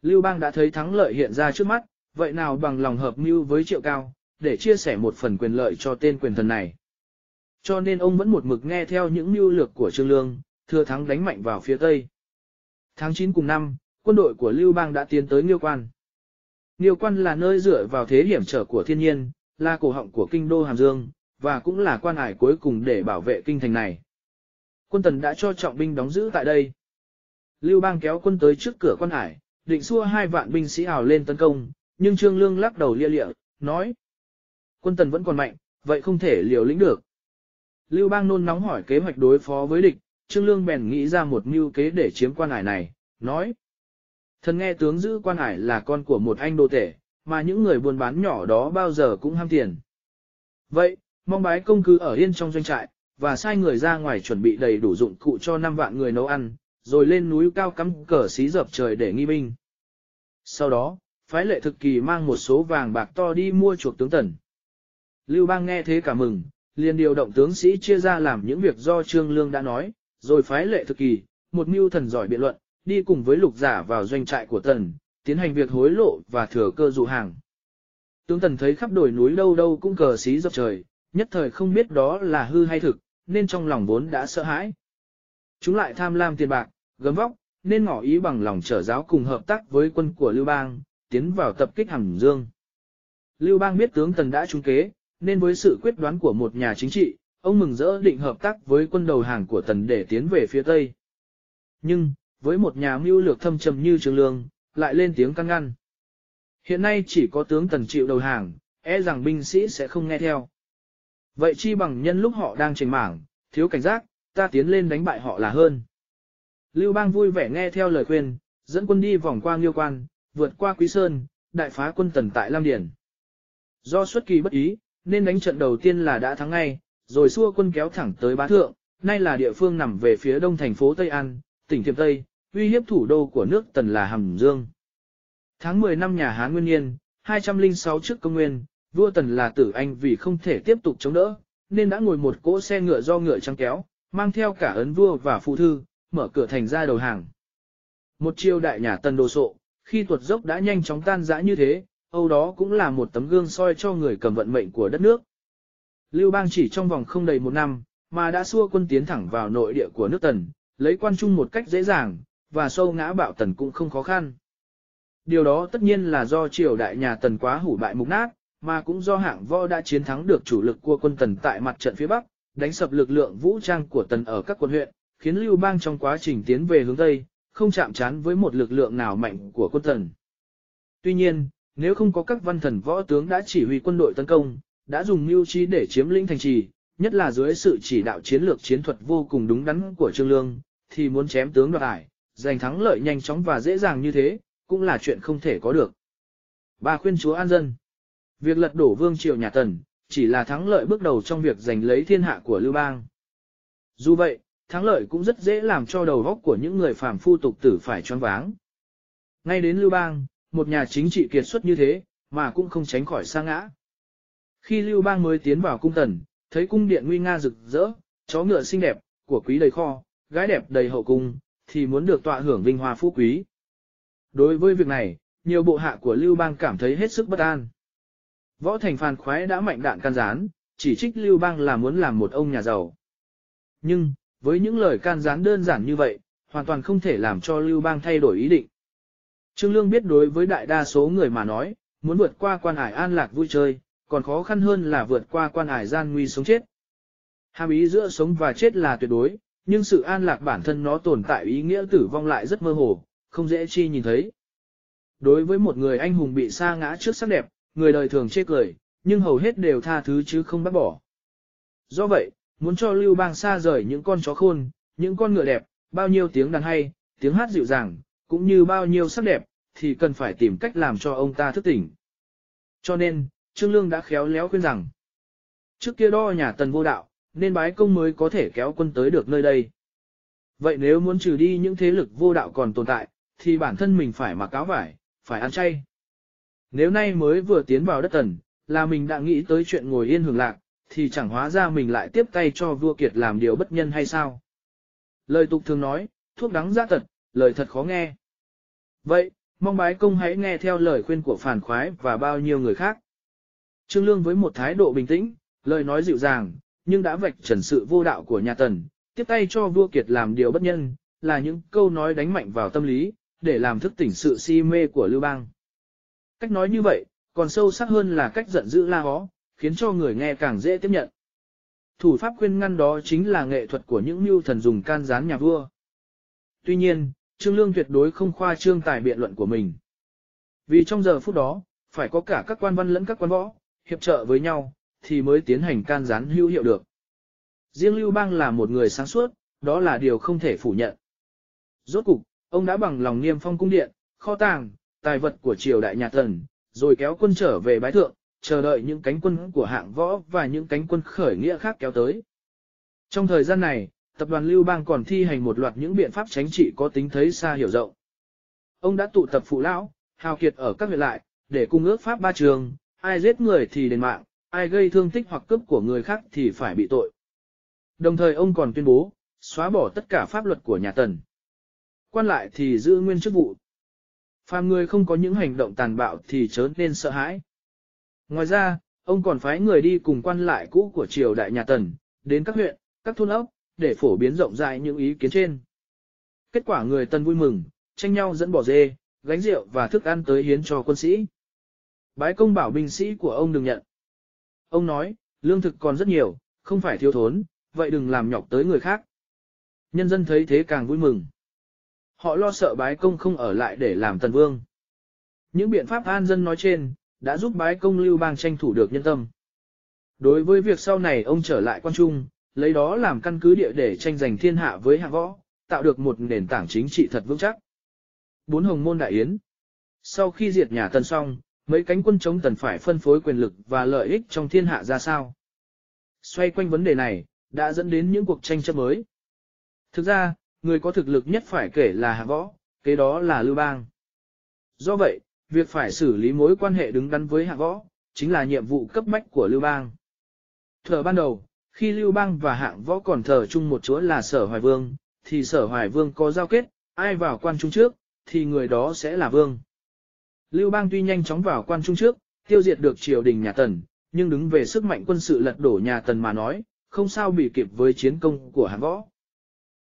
Lưu Bang đã thấy thắng lợi hiện ra trước mắt, vậy nào bằng lòng hợp mưu với Triệu Cao, để chia sẻ một phần quyền lợi cho tên quyền thần này. Cho nên ông vẫn một mực nghe theo những mưu lược của Trương Lương, thừa thắng đánh mạnh vào phía Tây. Tháng 9 cùng năm, quân đội của Lưu Bang đã tiến tới Nghiêu Quan. Nghiêu Quan là nơi dựa vào thế hiểm trở của thiên nhiên, là cổ họng của kinh đô Hàm Dương, và cũng là quan hải cuối cùng để bảo vệ kinh thành này. Quân tần đã cho trọng binh đóng giữ tại đây. Lưu Bang kéo quân tới trước cửa quan hải, định xua hai vạn binh sĩ ảo lên tấn công, nhưng Trương Lương lắc đầu lia lịa, nói. Quân tần vẫn còn mạnh, vậy không thể liều lĩnh được. Lưu Bang nôn nóng hỏi kế hoạch đối phó với địch, Trương Lương bèn nghĩ ra một mưu kế để chiếm quan hải này, nói. Thần nghe tướng giữ quan hải là con của một anh đô tể, mà những người buôn bán nhỏ đó bao giờ cũng ham tiền. Vậy, mong bái công cứ ở yên trong doanh trại, và sai người ra ngoài chuẩn bị đầy đủ dụng cụ cho 5 vạn người nấu ăn, rồi lên núi cao cắm cờ xí dập trời để nghi binh. Sau đó, phái lệ thực kỳ mang một số vàng bạc to đi mua chuộc tướng tần. Lưu bang nghe thế cả mừng, liền điều động tướng sĩ chia ra làm những việc do Trương Lương đã nói, rồi phái lệ thực kỳ, một mưu thần giỏi biện luận, đi cùng với lục giả vào doanh trại của tần, tiến hành việc hối lộ và thừa cơ dụ hàng. Tướng tần thấy khắp đồi núi đâu đâu cũng cờ xí dập trời, nhất thời không biết đó là hư hay thực, nên trong lòng vốn đã sợ hãi. Chúng lại tham lam tiền bạc, gấm vóc, nên ngỏ ý bằng lòng trở giáo cùng hợp tác với quân của Lưu Bang, tiến vào tập kích Hàm Dương. Lưu Bang biết tướng Tần đã trúng kế, nên với sự quyết đoán của một nhà chính trị, ông mừng rỡ định hợp tác với quân đầu hàng của Tần để tiến về phía Tây. Nhưng, với một nhà mưu lược thâm trầm như Trường Lương, lại lên tiếng căn ngăn. Hiện nay chỉ có tướng Tần chịu đầu hàng, e rằng binh sĩ sẽ không nghe theo. Vậy chi bằng nhân lúc họ đang trình mảng, thiếu cảnh giác, ta tiến lên đánh bại họ là hơn. Lưu Bang vui vẻ nghe theo lời khuyên, dẫn quân đi vòng qua Nghiêu Quan, vượt qua Quý Sơn, đại phá quân Tần tại Lam Điền. Do xuất kỳ bất ý, nên đánh trận đầu tiên là đã thắng ngay, rồi xua quân kéo thẳng tới Bá Thượng, nay là địa phương nằm về phía đông thành phố Tây An, tỉnh Thiểm Tây, uy hiếp thủ đô của nước Tần là Hàm Dương. Tháng 10 năm nhà Hán Nguyên Niên, 206 trước công nguyên, vua Tần là Tử Anh vì không thể tiếp tục chống đỡ, nên đã ngồi một cỗ xe ngựa do ngựa trắng kéo, mang theo cả ấn vua và phụ thư, mở cửa thành ra đầu hàng. Một chiêu đại nhà Tần đồ sộ, khi tuột dốc đã nhanh chóng tan rã như thế, Âu đó cũng là một tấm gương soi cho người cầm vận mệnh của đất nước. Lưu Bang chỉ trong vòng không đầy một năm, mà đã xua quân tiến thẳng vào nội địa của nước Tần, lấy quan trung một cách dễ dàng, và sâu ngã bạo Tần cũng không khó khăn. Điều đó tất nhiên là do triều đại nhà Tần quá hủ bại mục nát, mà cũng do hạng võ đã chiến thắng được chủ lực của quân Tần tại mặt trận phía Bắc, đánh sập lực lượng vũ trang của Tần ở các quận huyện, khiến Lưu Bang trong quá trình tiến về hướng Tây, không chạm trán với một lực lượng nào mạnh của quân Tần. Tuy nhiên, nếu không có các văn thần võ tướng đã chỉ huy quân đội tấn công, đã dùng mưu trí để chiếm lĩnh thành trì, nhất là dưới sự chỉ đạo chiến lược chiến thuật vô cùng đúng đắn của Trương Lương, thì muốn chém tướng đoạt ải, giành thắng lợi nhanh chóng và dễ dàng như thế, cũng là chuyện không thể có được. Bà khuyên chúa an dân. Việc lật đổ vương triều nhà Tần, chỉ là thắng lợi bước đầu trong việc giành lấy thiên hạ của Lưu Bang. Dù vậy, thắng lợi cũng rất dễ làm cho đầu góc của những người phàm phu tục tử phải choáng váng. Ngay đến Lưu Bang, một nhà chính trị kiệt xuất như thế, mà cũng không tránh khỏi sa ngã. Khi Lưu Bang mới tiến vào cung tần, thấy cung điện nguy nga rực rỡ, chó ngựa xinh đẹp, của quý đầy kho, gái đẹp đầy hậu cung, thì muốn được tọa hưởng vinh hoa phú quý. Đối với việc này, nhiều bộ hạ của Lưu Bang cảm thấy hết sức bất an. Võ Thành Phan khoái đã mạnh đạn can gián, chỉ trích Lưu Bang là muốn làm một ông nhà giàu. Nhưng, với những lời can gián đơn giản như vậy, hoàn toàn không thể làm cho Lưu Bang thay đổi ý định. Trương Lương biết đối với đại đa số người mà nói, muốn vượt qua quan hải an lạc vui chơi, còn khó khăn hơn là vượt qua quan ải gian nguy sống chết. Hàm ý giữa sống và chết là tuyệt đối, nhưng sự an lạc bản thân nó tồn tại ý nghĩa tử vong lại rất mơ hồ, không dễ chi nhìn thấy. Đối với một người anh hùng bị sa ngã trước sắc đẹp, người đời thường chê cười, nhưng hầu hết đều tha thứ chứ không bắt bỏ. Do vậy, muốn cho Lưu Bang xa rời những con chó khôn, những con ngựa đẹp, bao nhiêu tiếng đàn hay, tiếng hát dịu dàng, cũng như bao nhiêu sắc đẹp, thì cần phải tìm cách làm cho ông ta thức tỉnh. Cho nên, Trương Lương đã khéo léo khuyên rằng, trước kia đo nhà tần vô đạo, nên bái công mới có thể kéo quân tới được nơi đây. Vậy nếu muốn trừ đi những thế lực vô đạo còn tồn tại, thì bản thân mình phải mặc áo vải, phải ăn chay. Nếu nay mới vừa tiến vào đất tần, là mình đã nghĩ tới chuyện ngồi yên hưởng lạc, thì chẳng hóa ra mình lại tiếp tay cho vua kiệt làm điều bất nhân hay sao. Lời tục thường nói, thuốc đắng giá tật, lời thật khó nghe. Vậy, mong bái công hãy nghe theo lời khuyên của phản khoái và bao nhiêu người khác. Trương Lương với một thái độ bình tĩnh, lời nói dịu dàng, nhưng đã vạch trần sự vô đạo của nhà Tần, tiếp tay cho vua kiệt làm điều bất nhân, là những câu nói đánh mạnh vào tâm lý, để làm thức tỉnh sự si mê của Lưu Bang. Cách nói như vậy, còn sâu sắc hơn là cách giận dữ la hó, khiến cho người nghe càng dễ tiếp nhận. Thủ pháp khuyên ngăn đó chính là nghệ thuật của những mưu thần dùng can gián nhà vua. Tuy nhiên, Trương Lương tuyệt đối không khoa trương tài biện luận của mình. Vì trong giờ phút đó, phải có cả các quan văn lẫn các quan võ, hiệp trợ với nhau, thì mới tiến hành can gián hữu hiệu được. Riêng Lưu Bang là một người sáng suốt, đó là điều không thể phủ nhận. Rốt cục, ông đã bằng lòng niêm phong cung điện, kho tàng, tài vật của triều đại nhà Tần, rồi kéo quân trở về bái thượng, chờ đợi những cánh quân của hạng võ và những cánh quân khởi nghĩa khác kéo tới. Trong thời gian này, tập đoàn Lưu Bang còn thi hành một loạt những biện pháp tránh trị có tính thấy xa hiểu rộng. Ông đã tụ tập phụ lão, hào kiệt ở các huyện lại, để cung ước pháp ba trường, ai giết người thì đền mạng, ai gây thương tích hoặc cướp của người khác thì phải bị tội. Đồng thời ông còn tuyên bố, xóa bỏ tất cả pháp luật của nhà Tần. Quan lại thì giữ nguyên chức vụ. Phàm người không có những hành động tàn bạo thì chớ nên sợ hãi. Ngoài ra, ông còn phái người đi cùng quan lại cũ của triều đại nhà Tần, đến các huyện, các thôn ốc, để phổ biến rộng rãi những ý kiến trên. Kết quả người Tần vui mừng, tranh nhau dẫn bỏ dê, gánh rượu và thức ăn tới hiến cho quân sĩ. Bái công bảo binh sĩ của ông đừng nhận. Ông nói, lương thực còn rất nhiều, không phải thiếu thốn, vậy đừng làm nhọc tới người khác. Nhân dân thấy thế càng vui mừng. Họ lo sợ bái công không ở lại để làm tần vương. Những biện pháp an dân nói trên, đã giúp bái công lưu bang tranh thủ được nhân tâm. Đối với việc sau này ông trở lại quan trung, lấy đó làm căn cứ địa để tranh giành thiên hạ với hạng võ, tạo được một nền tảng chính trị thật vững chắc. Bốn hồng môn đại yến. Sau khi diệt nhà tần xong, mấy cánh quân chống tần phải phân phối quyền lực và lợi ích trong thiên hạ ra sao. Xoay quanh vấn đề này, đã dẫn đến những cuộc tranh chấp mới. Thực ra, người có thực lực nhất phải kể là hạng võ, kế đó là Lưu Bang. Do vậy, việc phải xử lý mối quan hệ đứng đắn với hạng võ, chính là nhiệm vụ cấp bách của Lưu Bang. Thờ ban đầu, khi Lưu Bang và hạng võ còn thờ chung một chỗ là Sở Hoài Vương, thì Sở Hoài Vương có giao kết, ai vào quan trung trước, thì người đó sẽ là Vương. Lưu Bang tuy nhanh chóng vào quan trung trước, tiêu diệt được triều đình nhà Tần, nhưng đứng về sức mạnh quân sự lật đổ nhà Tần mà nói, không sao bị kịp với chiến công của hạng võ.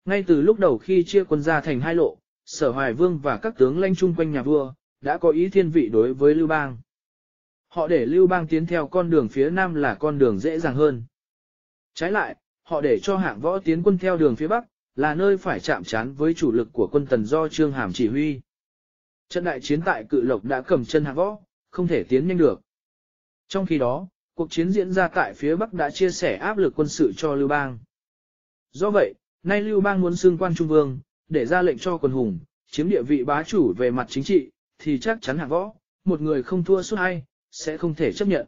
Ngay từ lúc đầu khi chia quân ra thành hai lộ, Sở Hoài Vương và các tướng lãnh chung quanh nhà vua, đã có ý thiên vị đối với Lưu Bang. Họ để Lưu Bang tiến theo con đường phía nam là con đường dễ dàng hơn. Trái lại, họ để cho hạng võ tiến quân theo đường phía bắc, là nơi phải chạm trán với chủ lực của quân tần do Trương Hàm chỉ huy. Trận đại chiến tại cự lộc đã cầm chân hạng võ, không thể tiến nhanh được. Trong khi đó, cuộc chiến diễn ra tại phía bắc đã chia sẻ áp lực quân sự cho Lưu Bang. Do vậy, nay Lưu Bang muốn xương quan trung vương, để ra lệnh cho Quần hùng, chiếm địa vị bá chủ về mặt chính trị, thì chắc chắn hạng võ, một người không thua suốt ai, sẽ không thể chấp nhận.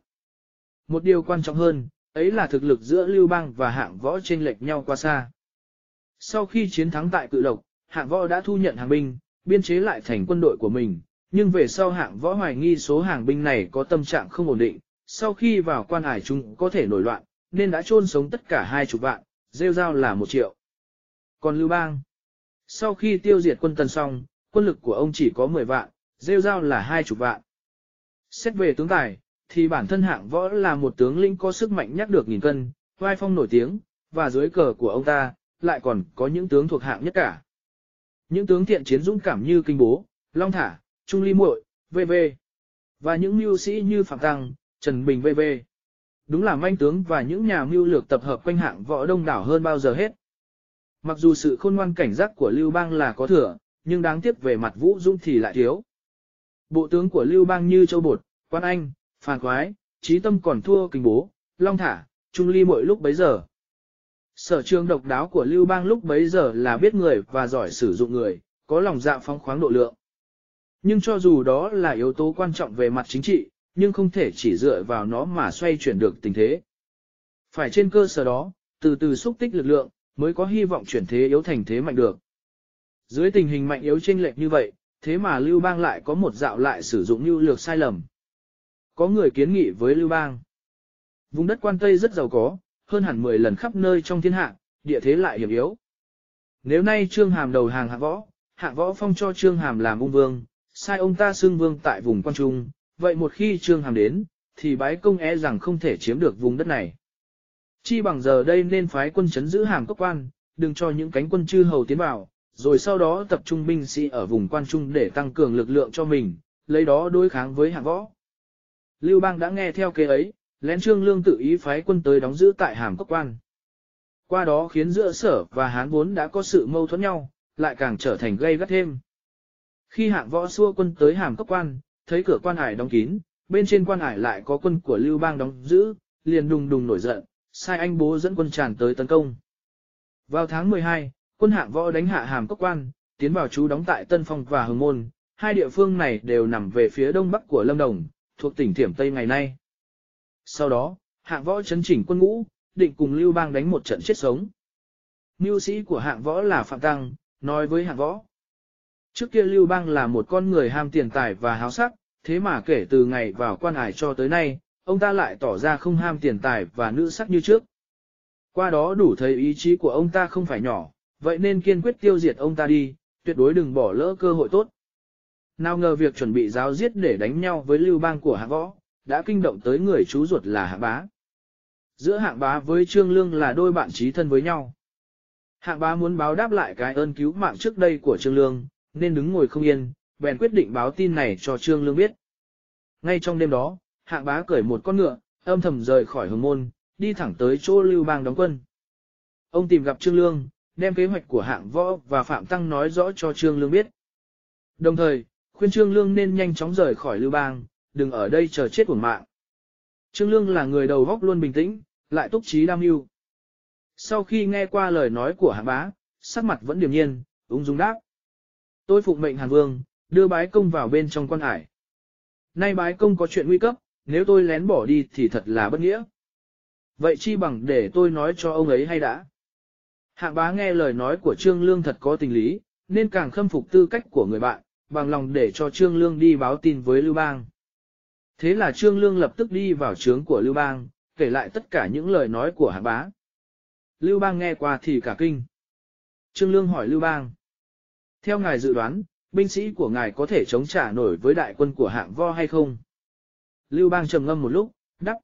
Một điều quan trọng hơn, ấy là thực lực giữa Lưu Bang và hạng võ chênh lệch nhau quá xa. Sau khi chiến thắng tại cự lộc, hạng võ đã thu nhận hàng binh, biên chế lại thành quân đội của mình, nhưng về sau hạng võ hoài nghi số hàng binh này có tâm trạng không ổn định, sau khi vào quan hải chúng có thể nổi loạn, nên đã chôn sống tất cả hai chục vạn, rêu rao là một triệu. Còn Lưu Bang, sau khi tiêu diệt quân tần xong, quân lực của ông chỉ có 10 vạn, rêu rao là hai chục vạn. Xét về tướng tài, thì bản thân hạng võ là một tướng lĩnh có sức mạnh nhắc được nghìn cân, vai phong nổi tiếng, và dưới cờ của ông ta, lại còn có những tướng thuộc hạng nhất cả. Những tướng thiện chiến dũng cảm như Kinh Bố, Long Thả, Trung Ly Muội, VV. Và những mưu sĩ như Phạm Tăng, Trần Bình VV. Đúng là manh tướng và những nhà mưu lược tập hợp quanh hạng võ đông đảo hơn bao giờ hết. Mặc dù sự khôn ngoan cảnh giác của Lưu Bang là có thừa, nhưng đáng tiếc về mặt vũ dũng thì lại thiếu. Bộ tướng của Lưu Bang như Châu Bột, Quan Anh, Phàn Quái, Trí Tâm còn thua Kinh Bố, Long Thả, Trung Ly mỗi lúc bấy giờ. Sở trường độc đáo của Lưu Bang lúc bấy giờ là biết người và giỏi sử dụng người, có lòng dạ phóng khoáng độ lượng. Nhưng cho dù đó là yếu tố quan trọng về mặt chính trị, nhưng không thể chỉ dựa vào nó mà xoay chuyển được tình thế. Phải trên cơ sở đó, từ từ xúc tích lực lượng, mới có hy vọng chuyển thế yếu thành thế mạnh được. Dưới tình hình mạnh yếu chênh lệch như vậy, thế mà Lưu Bang lại có một dạo lại sử dụng như lược sai lầm. Có người kiến nghị với Lưu Bang. Vùng đất quan Tây rất giàu có, hơn hẳn 10 lần khắp nơi trong thiên hạ, địa thế lại hiểm yếu. Nếu nay Trương Hàm đầu hàng hạ võ, hạ võ phong cho Trương Hàm làm ung vương, sai ông ta xưng vương tại vùng quan trung, vậy một khi Trương Hàm đến, thì bái công e rằng không thể chiếm được vùng đất này. Chi bằng giờ đây nên phái quân chấn giữ hàm cốc quan, đừng cho những cánh quân chư hầu tiến vào, rồi sau đó tập trung binh sĩ ở vùng quan trung để tăng cường lực lượng cho mình, lấy đó đối kháng với hạng võ. Lưu Bang đã nghe theo kế ấy, lén trương lương tự ý phái quân tới đóng giữ tại hàm cốc quan. Qua đó khiến giữa sở và hán vốn đã có sự mâu thuẫn nhau, lại càng trở thành gây gắt thêm. Khi hạng võ xua quân tới hàm cốc quan, thấy cửa quan hải đóng kín, bên trên quan hải lại có quân của Lưu Bang đóng giữ, liền đùng đùng nổi giận, sai anh bố dẫn quân tràn tới tấn công. Vào tháng 12, quân hạng võ đánh hạ hàm cốc quan, tiến vào trú đóng tại Tân Phong và Hồng Môn, hai địa phương này đều nằm về phía đông bắc của Lâm Đồng, thuộc tỉnh Thiểm Tây ngày nay. Sau đó, hạng võ chấn chỉnh quân ngũ, định cùng Lưu Bang đánh một trận chết sống. Mưu sĩ của hạng võ là Phạm Tăng, nói với hạng võ. Trước kia Lưu Bang là một con người ham tiền tài và háo sắc, thế mà kể từ ngày vào quan hải cho tới nay, ông ta lại tỏ ra không ham tiền tài và nữ sắc như trước. Qua đó đủ thấy ý chí của ông ta không phải nhỏ, vậy nên kiên quyết tiêu diệt ông ta đi, tuyệt đối đừng bỏ lỡ cơ hội tốt. Nào ngờ việc chuẩn bị giáo giết để đánh nhau với lưu bang của hạng võ, đã kinh động tới người chú ruột là hạng bá. Giữa hạng bá với Trương Lương là đôi bạn trí thân với nhau. Hạng bá muốn báo đáp lại cái ơn cứu mạng trước đây của Trương Lương, nên đứng ngồi không yên, bèn quyết định báo tin này cho Trương Lương biết. Ngay trong đêm đó, hạng bá cởi một con ngựa, âm thầm rời khỏi hồng môn, đi thẳng tới chỗ lưu bang đóng quân. Ông tìm gặp Trương Lương, đem kế hoạch của hạng võ và Phạm Tăng nói rõ cho Trương Lương biết. Đồng thời, khuyên Trương Lương nên nhanh chóng rời khỏi lưu bang, đừng ở đây chờ chết của mạng. Trương Lương là người đầu góc luôn bình tĩnh, lại túc trí đam mưu. Sau khi nghe qua lời nói của hạng bá, sắc mặt vẫn điềm nhiên, ung dung đáp. Tôi phụng mệnh Hàn Vương, đưa bái công vào bên trong quan hải. Nay bái công có chuyện nguy cấp, nếu tôi lén bỏ đi thì thật là bất nghĩa. Vậy chi bằng để tôi nói cho ông ấy hay đã. Hạng bá nghe lời nói của Trương Lương thật có tình lý, nên càng khâm phục tư cách của người bạn, bằng lòng để cho Trương Lương đi báo tin với Lưu Bang. Thế là Trương Lương lập tức đi vào trướng của Lưu Bang, kể lại tất cả những lời nói của hạng bá. Lưu Bang nghe qua thì cả kinh. Trương Lương hỏi Lưu Bang. Theo ngài dự đoán, binh sĩ của ngài có thể chống trả nổi với đại quân của hạng vo hay không? Lưu Bang trầm ngâm một lúc, đắc.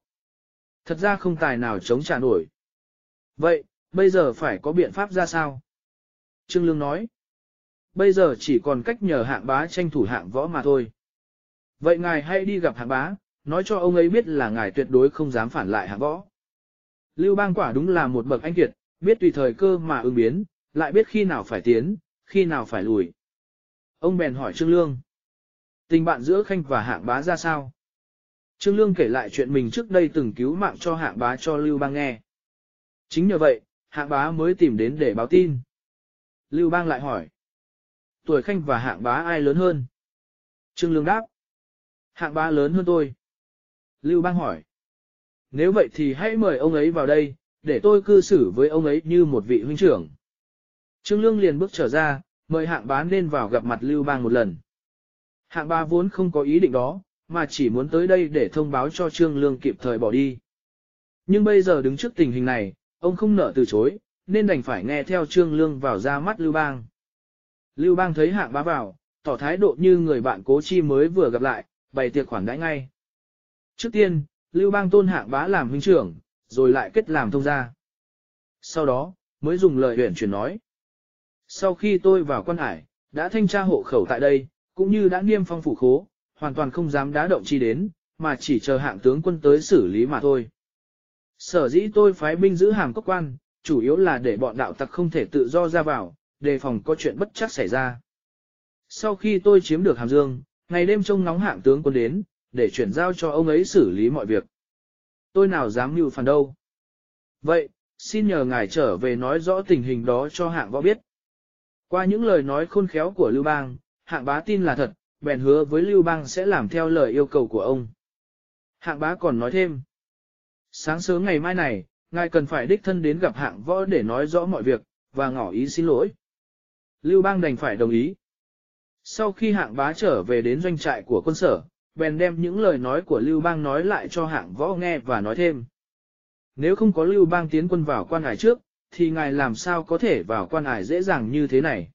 Thật ra không tài nào chống trả nổi. Vậy, bây giờ phải có biện pháp ra sao? Trương Lương nói. Bây giờ chỉ còn cách nhờ hạng bá tranh thủ hạng võ mà thôi. Vậy ngài hãy đi gặp hạng bá, nói cho ông ấy biết là ngài tuyệt đối không dám phản lại hạng võ. Lưu bang quả đúng là một bậc anh kiệt, biết tùy thời cơ mà ứng biến, lại biết khi nào phải tiến, khi nào phải lùi. Ông bèn hỏi Trương Lương. Tình bạn giữa Khanh và hạng bá ra sao? Trương Lương kể lại chuyện mình trước đây từng cứu mạng cho hạng bá cho Lưu Bang nghe. Chính nhờ vậy, hạng bá mới tìm đến để báo tin. Lưu Bang lại hỏi. Tuổi Khanh và hạng bá ai lớn hơn? Trương Lương đáp. Hạng ba lớn hơn tôi. Lưu Bang hỏi. Nếu vậy thì hãy mời ông ấy vào đây, để tôi cư xử với ông ấy như một vị huynh trưởng. Trương Lương liền bước trở ra, mời hạng bá nên vào gặp mặt Lưu Bang một lần. Hạng bá vốn không có ý định đó, mà chỉ muốn tới đây để thông báo cho Trương Lương kịp thời bỏ đi. Nhưng bây giờ đứng trước tình hình này, ông không nỡ từ chối, nên đành phải nghe theo Trương Lương vào ra mắt Lưu Bang. Lưu Bang thấy hạng bá vào, tỏ thái độ như người bạn cố chi mới vừa gặp lại, bày tiệc khoản đãi ngay. Trước tiên, Lưu Bang tôn hạng bá làm huynh trưởng, rồi lại kết làm thông gia. Sau đó, mới dùng lời huyện chuyển nói. Sau khi tôi vào quan hải, đã thanh tra hộ khẩu tại đây, cũng như đã niêm phong phủ khố, hoàn toàn không dám đá động chi đến, mà chỉ chờ hạng tướng quân tới xử lý mà thôi. Sở dĩ tôi phái binh giữ hàm cốc quan, chủ yếu là để bọn đạo tặc không thể tự do ra vào, đề phòng có chuyện bất chắc xảy ra. Sau khi tôi chiếm được hàm dương, ngày đêm trông nóng hạng tướng quân đến, để chuyển giao cho ông ấy xử lý mọi việc. Tôi nào dám mưu phản đâu. Vậy, xin nhờ ngài trở về nói rõ tình hình đó cho hạng võ biết. Qua những lời nói khôn khéo của Lưu Bang, hạng bá tin là thật, bèn hứa với Lưu Bang sẽ làm theo lời yêu cầu của ông. Hạng bá còn nói thêm. Sáng sớm ngày mai này, ngài cần phải đích thân đến gặp hạng võ để nói rõ mọi việc, và ngỏ ý xin lỗi. Lưu bang đành phải đồng ý. Sau khi hạng bá trở về đến doanh trại của quân sở, bèn đem những lời nói của Lưu bang nói lại cho hạng võ nghe và nói thêm. Nếu không có Lưu bang tiến quân vào quan hải trước, thì ngài làm sao có thể vào quan hải dễ dàng như thế này.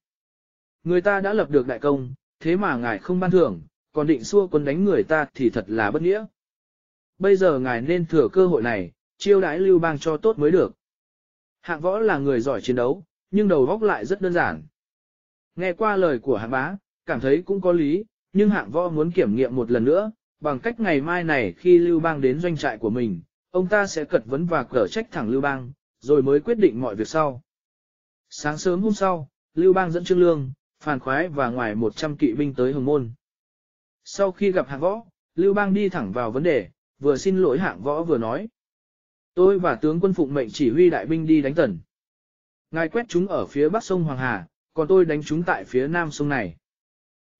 Người ta đã lập được đại công, thế mà ngài không ban thưởng, còn định xua quân đánh người ta thì thật là bất nghĩa. Bây giờ ngài nên thừa cơ hội này, chiêu đãi lưu bang cho tốt mới được. Hạng võ là người giỏi chiến đấu, nhưng đầu góc lại rất đơn giản. Nghe qua lời của hạng bá, cảm thấy cũng có lý, nhưng hạng võ muốn kiểm nghiệm một lần nữa, bằng cách ngày mai này khi lưu bang đến doanh trại của mình, ông ta sẽ cật vấn và cở trách thẳng lưu bang, rồi mới quyết định mọi việc sau. Sáng sớm hôm sau, lưu bang dẫn trương lương, phàn khoái và ngoài 100 kỵ binh tới hồng môn. Sau khi gặp hạng võ, lưu bang đi thẳng vào vấn đề, vừa xin lỗi hạng võ vừa nói. Tôi và tướng quân phụng mệnh chỉ huy đại binh đi đánh tần. Ngài quét chúng ở phía bắc sông Hoàng Hà, còn tôi đánh chúng tại phía nam sông này.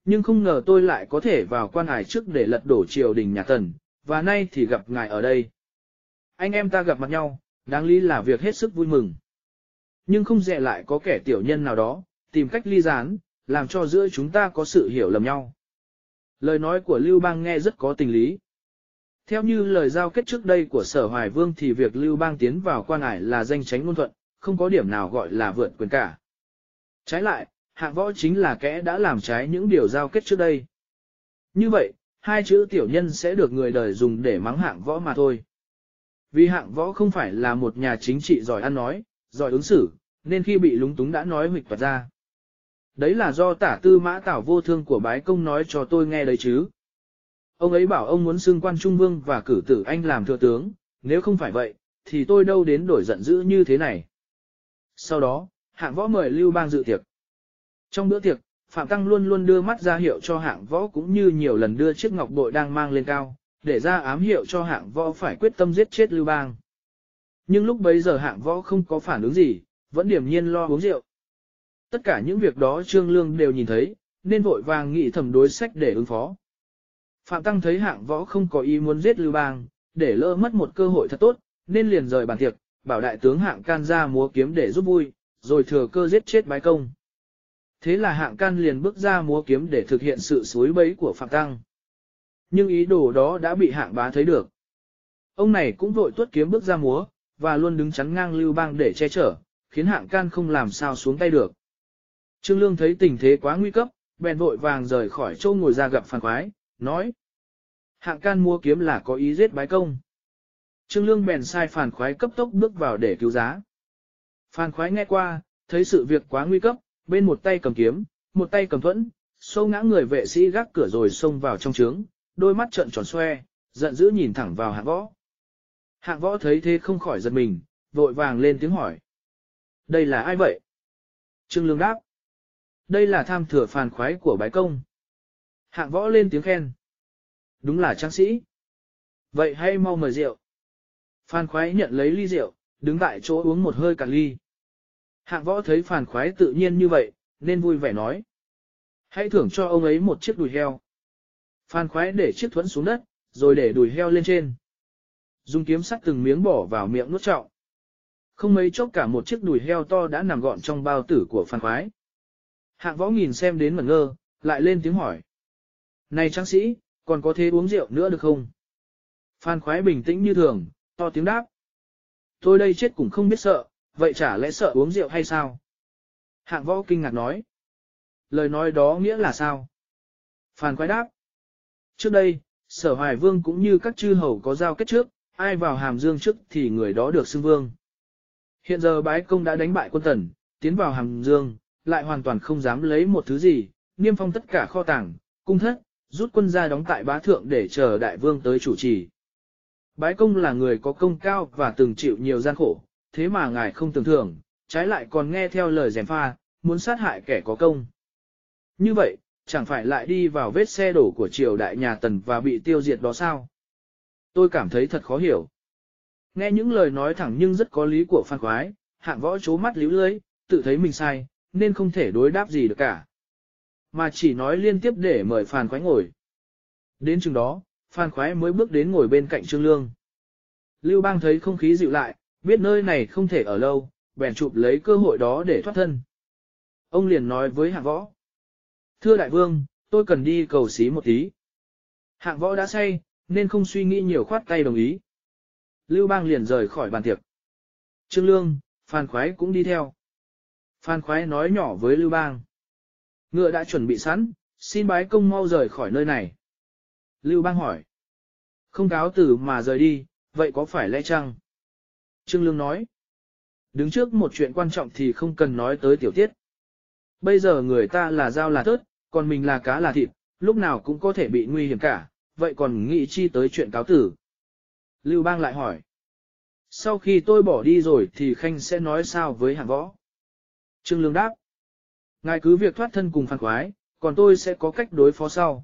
Nhưng không ngờ tôi lại có thể vào quan hải trước để lật đổ triều đình nhà tần, và nay thì gặp ngài ở đây. Anh em ta gặp mặt nhau, đáng lý là việc hết sức vui mừng. Nhưng không dè lại có kẻ tiểu nhân nào đó, tìm cách ly gián, làm cho giữa chúng ta có sự hiểu lầm nhau. Lời nói của Lưu Bang nghe rất có tình lý. Theo như lời giao kết trước đây của Sở Hoài Vương thì việc Lưu Bang tiến vào quan hải là danh tránh ngôn thuận, không có điểm nào gọi là vượt quyền cả. Trái lại, hạng võ chính là kẻ đã làm trái những điều giao kết trước đây. Như vậy, hai chữ tiểu nhân sẽ được người đời dùng để mắng hạng võ mà thôi. Vì hạng võ không phải là một nhà chính trị giỏi ăn nói, giỏi ứng xử, nên khi bị lúng túng đã nói huỵch toạt ra. Đấy là do tả tư mã tảo vô thương của bái công nói cho tôi nghe đấy chứ. Ông ấy bảo ông muốn xưng quan trung vương và cử tử anh làm thừa tướng, nếu không phải vậy, thì tôi đâu đến đổi giận dữ như thế này. Sau đó, hạng võ mời Lưu Bang dự tiệc. Trong bữa tiệc, Phạm Tăng luôn luôn đưa mắt ra hiệu cho hạng võ cũng như nhiều lần đưa chiếc ngọc bội đang mang lên cao, để ra ám hiệu cho hạng võ phải quyết tâm giết chết Lưu Bang. Nhưng lúc bấy giờ hạng võ không có phản ứng gì, vẫn điềm nhiên lo uống rượu. Tất cả những việc đó Trương Lương đều nhìn thấy, nên vội vàng nghĩ thẩm đối sách để ứng phó. Phạm Tăng thấy hạng võ không có ý muốn giết Lưu Bang, để lỡ mất một cơ hội thật tốt, nên liền rời bàn tiệc, bảo đại tướng hạng can ra múa kiếm để giúp vui, rồi thừa cơ giết chết bái công. Thế là hạng can liền bước ra múa kiếm để thực hiện sự suối bấy của Phạm Tăng. Nhưng ý đồ đó đã bị hạng bá thấy được. Ông này cũng vội tuốt kiếm bước ra múa, và luôn đứng chắn ngang Lưu Bang để che chở, khiến hạng can không làm sao xuống tay được. Trương Lương thấy tình thế quá nguy cấp, bèn vội vàng rời khỏi châu ngồi ra gặp phàn khoái, nói. Hạng can mua kiếm là có ý giết bái công. Trương Lương bèn sai phàn khoái cấp tốc bước vào để cứu giá. Phàn khoái nghe qua, thấy sự việc quá nguy cấp, bên một tay cầm kiếm, một tay cầm thuẫn, sâu ngã người vệ sĩ gác cửa rồi xông vào trong trướng, đôi mắt trợn tròn xoe, giận dữ nhìn thẳng vào hạng võ. Hạng võ thấy thế không khỏi giật mình, vội vàng lên tiếng hỏi. Đây là ai vậy? Trương Lương đáp. Đây là tham thừa phàn khoái của bái công. Hạng võ lên tiếng khen. Đúng là trang sĩ. Vậy hay mau mời rượu. Phan khoái nhận lấy ly rượu, đứng tại chỗ uống một hơi cả ly. Hạng võ thấy phản khoái tự nhiên như vậy, nên vui vẻ nói. Hãy thưởng cho ông ấy một chiếc đùi heo. Phan khoái để chiếc thuẫn xuống đất, rồi để đùi heo lên trên. Dùng kiếm sắt từng miếng bỏ vào miệng nuốt trọng. Không mấy chốc cả một chiếc đùi heo to đã nằm gọn trong bao tử của phan khoái. Hạng võ nhìn xem đến ngẩn ngơ, lại lên tiếng hỏi. Này tráng sĩ, còn có thế uống rượu nữa được không? Phan khoái bình tĩnh như thường, to tiếng đáp. Tôi đây chết cũng không biết sợ, vậy chả lẽ sợ uống rượu hay sao? Hạng võ kinh ngạc nói. Lời nói đó nghĩa là sao? Phàn quái đáp. Trước đây, sở hoài vương cũng như các chư hầu có giao kết trước, ai vào hàm dương trước thì người đó được xưng vương. Hiện giờ bái công đã đánh bại quân tần, tiến vào hàm dương, lại hoàn toàn không dám lấy một thứ gì, niêm phong tất cả kho tàng, cung thất, rút quân ra đóng tại bá thượng để chờ đại vương tới chủ trì. Bái công là người có công cao và từng chịu nhiều gian khổ, thế mà ngài không tưởng thưởng, trái lại còn nghe theo lời dèm pha, muốn sát hại kẻ có công. Như vậy, chẳng phải lại đi vào vết xe đổ của triều đại nhà tần và bị tiêu diệt đó sao? Tôi cảm thấy thật khó hiểu. Nghe những lời nói thẳng nhưng rất có lý của phan khoái, hạng võ chố mắt líu lưới, tự thấy mình sai, nên không thể đối đáp gì được cả. Mà chỉ nói liên tiếp để mời Phan Khoái ngồi. Đến chừng đó, Phan Khoái mới bước đến ngồi bên cạnh Trương Lương. Lưu Bang thấy không khí dịu lại, Biết nơi này không thể ở lâu, bèn chụp lấy cơ hội đó để thoát thân. Ông liền nói với hạng võ. Thưa đại vương, tôi cần đi cầu xí một tí. Hạng võ đã say, nên không suy nghĩ nhiều khoát tay đồng ý. Lưu bang liền rời khỏi bàn tiệc. Trương Lương, Phan Khoái cũng đi theo. Phan Khoái nói nhỏ với Lưu bang. Ngựa đã chuẩn bị sẵn, xin bái công mau rời khỏi nơi này. Lưu bang hỏi. Không cáo tử mà rời đi, vậy có phải lẽ chăng? Trương Lương nói. Đứng trước một chuyện quan trọng thì không cần nói tới tiểu tiết. Bây giờ người ta là dao là tớt, còn mình là cá là thịt, lúc nào cũng có thể bị nguy hiểm cả, vậy còn nghĩ chi tới chuyện cáo tử. Lưu Bang lại hỏi. Sau khi tôi bỏ đi rồi thì Khanh sẽ nói sao với hàng võ? Trương Lương đáp. Ngài cứ việc thoát thân cùng phản khoái, còn tôi sẽ có cách đối phó sau.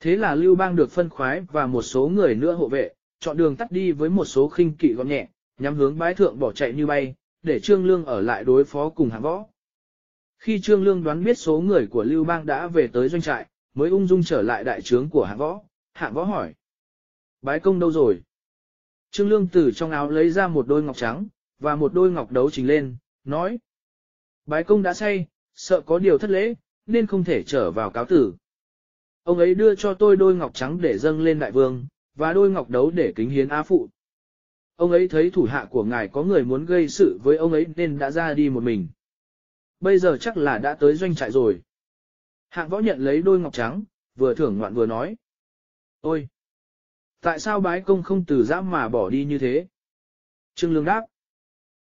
Thế là Lưu Bang được phân khoái và một số người nữa hộ vệ, chọn đường tắt đi với một số khinh kỵ gọn nhẹ, nhắm hướng bái thượng bỏ chạy như bay, để Trương Lương ở lại đối phó cùng hạng võ. Khi Trương Lương đoán biết số người của Lưu Bang đã về tới doanh trại, mới ung dung trở lại đại trướng của hạng võ, hạng võ hỏi. Bái công đâu rồi? Trương Lương từ trong áo lấy ra một đôi ngọc trắng, và một đôi ngọc đấu trình lên, nói. Bái công đã say, sợ có điều thất lễ, nên không thể trở vào cáo tử. Ông ấy đưa cho tôi đôi ngọc trắng để dâng lên đại vương, và đôi ngọc đấu để kính hiến á phụ. Ông ấy thấy thủ hạ của ngài có người muốn gây sự với ông ấy nên đã ra đi một mình. Bây giờ chắc là đã tới doanh trại rồi. Hạng võ nhận lấy đôi ngọc trắng, vừa thưởng ngoạn vừa nói. Ôi! Tại sao bái công không từ giã mà bỏ đi như thế? Trương Lương đáp.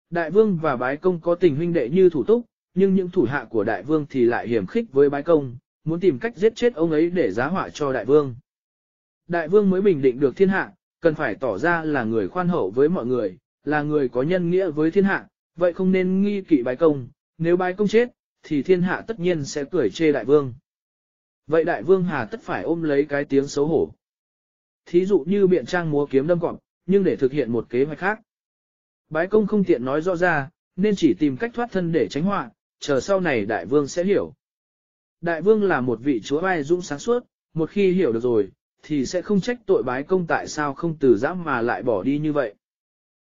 Đại vương và bái công có tình huynh đệ như thủ túc, nhưng những thủ hạ của đại vương thì lại hiểm khích với bái công, muốn tìm cách giết chết ông ấy để giá họa cho đại vương. Đại vương mới bình định được thiên hạ, cần phải tỏ ra là người khoan hậu với mọi người, là người có nhân nghĩa với thiên hạ, vậy không nên nghi kỵ bái công, nếu bái công chết, thì thiên hạ tất nhiên sẽ cười chê đại vương. Vậy đại vương hà tất phải ôm lấy cái tiếng xấu hổ. Thí dụ như biện trang múa kiếm đâm cọp, nhưng để thực hiện một kế hoạch khác. Bái công không tiện nói rõ ra, nên chỉ tìm cách thoát thân để tránh họa, chờ sau này đại vương sẽ hiểu. Đại vương là một vị chúa vai dũng sáng suốt, một khi hiểu được rồi, thì sẽ không trách tội bái công tại sao không từ giã mà lại bỏ đi như vậy.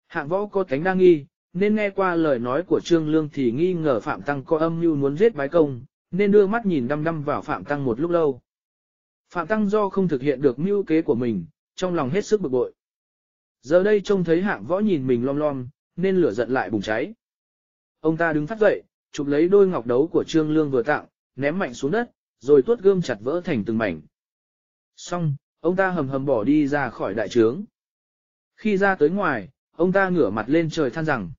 Hạng võ có cánh đa nghi, nên nghe qua lời nói của Trương Lương thì nghi ngờ Phạm Tăng có âm mưu muốn giết bái công, nên đưa mắt nhìn đăm đăm vào Phạm Tăng một lúc lâu. Phạm Tăng do không thực hiện được mưu kế của mình, trong lòng hết sức bực bội. Giờ đây trông thấy hạng võ nhìn mình lom lom, nên lửa giận lại bùng cháy. Ông ta đứng phát dậy, chụp lấy đôi ngọc đấu của Trương Lương vừa tặng, ném mạnh xuống đất, rồi tuốt gươm chặt vỡ thành từng mảnh. Xong, ông ta hầm hầm bỏ đi ra khỏi đại trướng. Khi ra tới ngoài, ông ta ngửa mặt lên trời than rằng.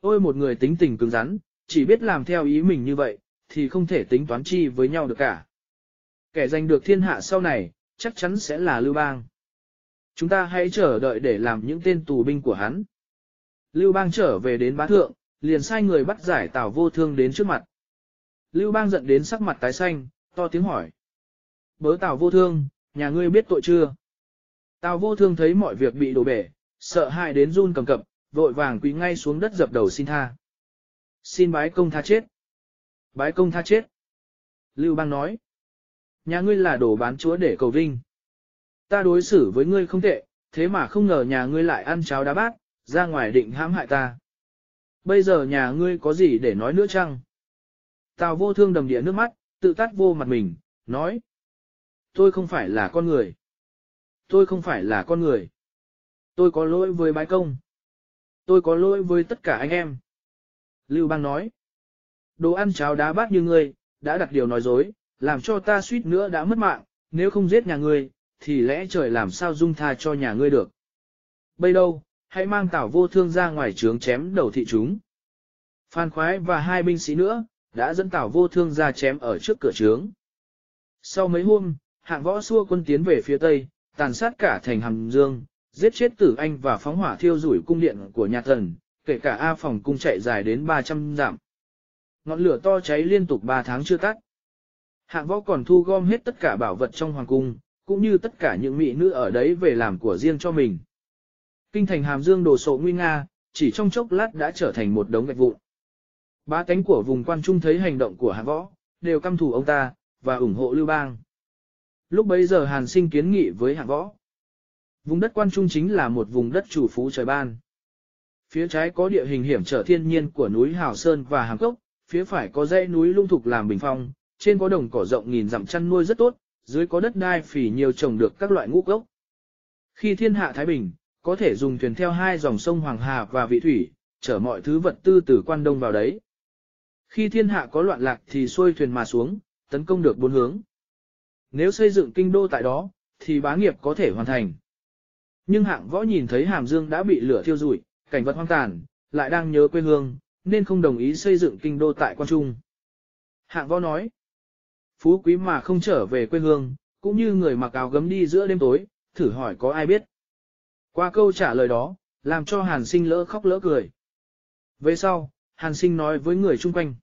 Ôi một người tính tình cứng rắn, chỉ biết làm theo ý mình như vậy, thì không thể tính toán chi với nhau được cả. Kẻ giành được thiên hạ sau này, chắc chắn sẽ là Lưu Bang. Chúng ta hãy chờ đợi để làm những tên tù binh của hắn. Lưu Bang trở về đến bá thượng, liền sai người bắt giải Tào Vô Thương đến trước mặt. Lưu Bang giận đến sắc mặt tái xanh, to tiếng hỏi. Bớ Tào Vô Thương, nhà ngươi biết tội chưa? Tào Vô Thương thấy mọi việc bị đổ bể, sợ hãi đến run cầm cập, vội vàng quỳ ngay xuống đất dập đầu xin tha. Xin bái công tha chết. Bái công tha chết. Lưu Bang nói. Nhà ngươi là đồ bán chúa để cầu vinh. Ta đối xử với ngươi không tệ, thế mà không ngờ nhà ngươi lại ăn cháo đá bát, ra ngoài định hãm hại ta. Bây giờ nhà ngươi có gì để nói nữa chăng? Tào vô thương đầm địa nước mắt, tự tắt vô mặt mình, nói. Tôi không phải là con người. Tôi không phải là con người. Tôi có lỗi với bái công. Tôi có lỗi với tất cả anh em. Lưu Bang nói. Đồ ăn cháo đá bát như ngươi, đã đặt điều nói dối, làm cho ta suýt nữa đã mất mạng, nếu không giết nhà ngươi, thì lẽ trời làm sao dung tha cho nhà ngươi được. Bây đâu, hãy mang tảo vô thương ra ngoài trướng chém đầu thị chúng. Phan khoái và hai binh sĩ nữa, đã dẫn tảo vô thương ra chém ở trước cửa trướng. Sau mấy hôm, hạng võ xua quân tiến về phía tây, tàn sát cả thành hàm dương, giết chết tử anh và phóng hỏa thiêu rủi cung điện của nhà thần, kể cả A phòng cung chạy dài đến 300 dặm. Ngọn lửa to cháy liên tục 3 tháng chưa tắt. Hạng võ còn thu gom hết tất cả bảo vật trong hoàng cung, cũng như tất cả những mỹ nữ ở đấy về làm của riêng cho mình. Kinh thành hàm dương đồ sộ nguy nga, chỉ trong chốc lát đã trở thành một đống gạch vụn. Ba cánh của vùng quan trung thấy hành động của hạng võ, đều căm thù ông ta, và ủng hộ Lưu Bang. Lúc bấy giờ Hàn sinh kiến nghị với hạng võ. Vùng đất quan trung chính là một vùng đất chủ phú trời ban. Phía trái có địa hình hiểm trở thiên nhiên của núi Hào Sơn và Hàng Cốc, phía phải có dãy núi lung thục làm bình phong, trên có đồng cỏ rộng nghìn dặm chăn nuôi rất tốt, dưới có đất đai phì nhiều trồng được các loại ngũ cốc. Khi thiên hạ Thái Bình, có thể dùng thuyền theo hai dòng sông Hoàng Hà và Vị Thủy, chở mọi thứ vật tư từ quan đông vào đấy. Khi thiên hạ có loạn lạc thì xuôi thuyền mà xuống, tấn công được bốn hướng. Nếu xây dựng kinh đô tại đó, thì bá nghiệp có thể hoàn thành. Nhưng hạng võ nhìn thấy hàm dương đã bị lửa thiêu rụi, cảnh vật hoang tàn, lại đang nhớ quê hương, nên không đồng ý xây dựng kinh đô tại quan trung. Hạng võ nói, phú quý mà không trở về quê hương, cũng như người mặc áo gấm đi giữa đêm tối, thử hỏi có ai biết. Qua câu trả lời đó, làm cho hàn sinh lỡ khóc lỡ cười. Về sau, hàn sinh nói với người chung quanh.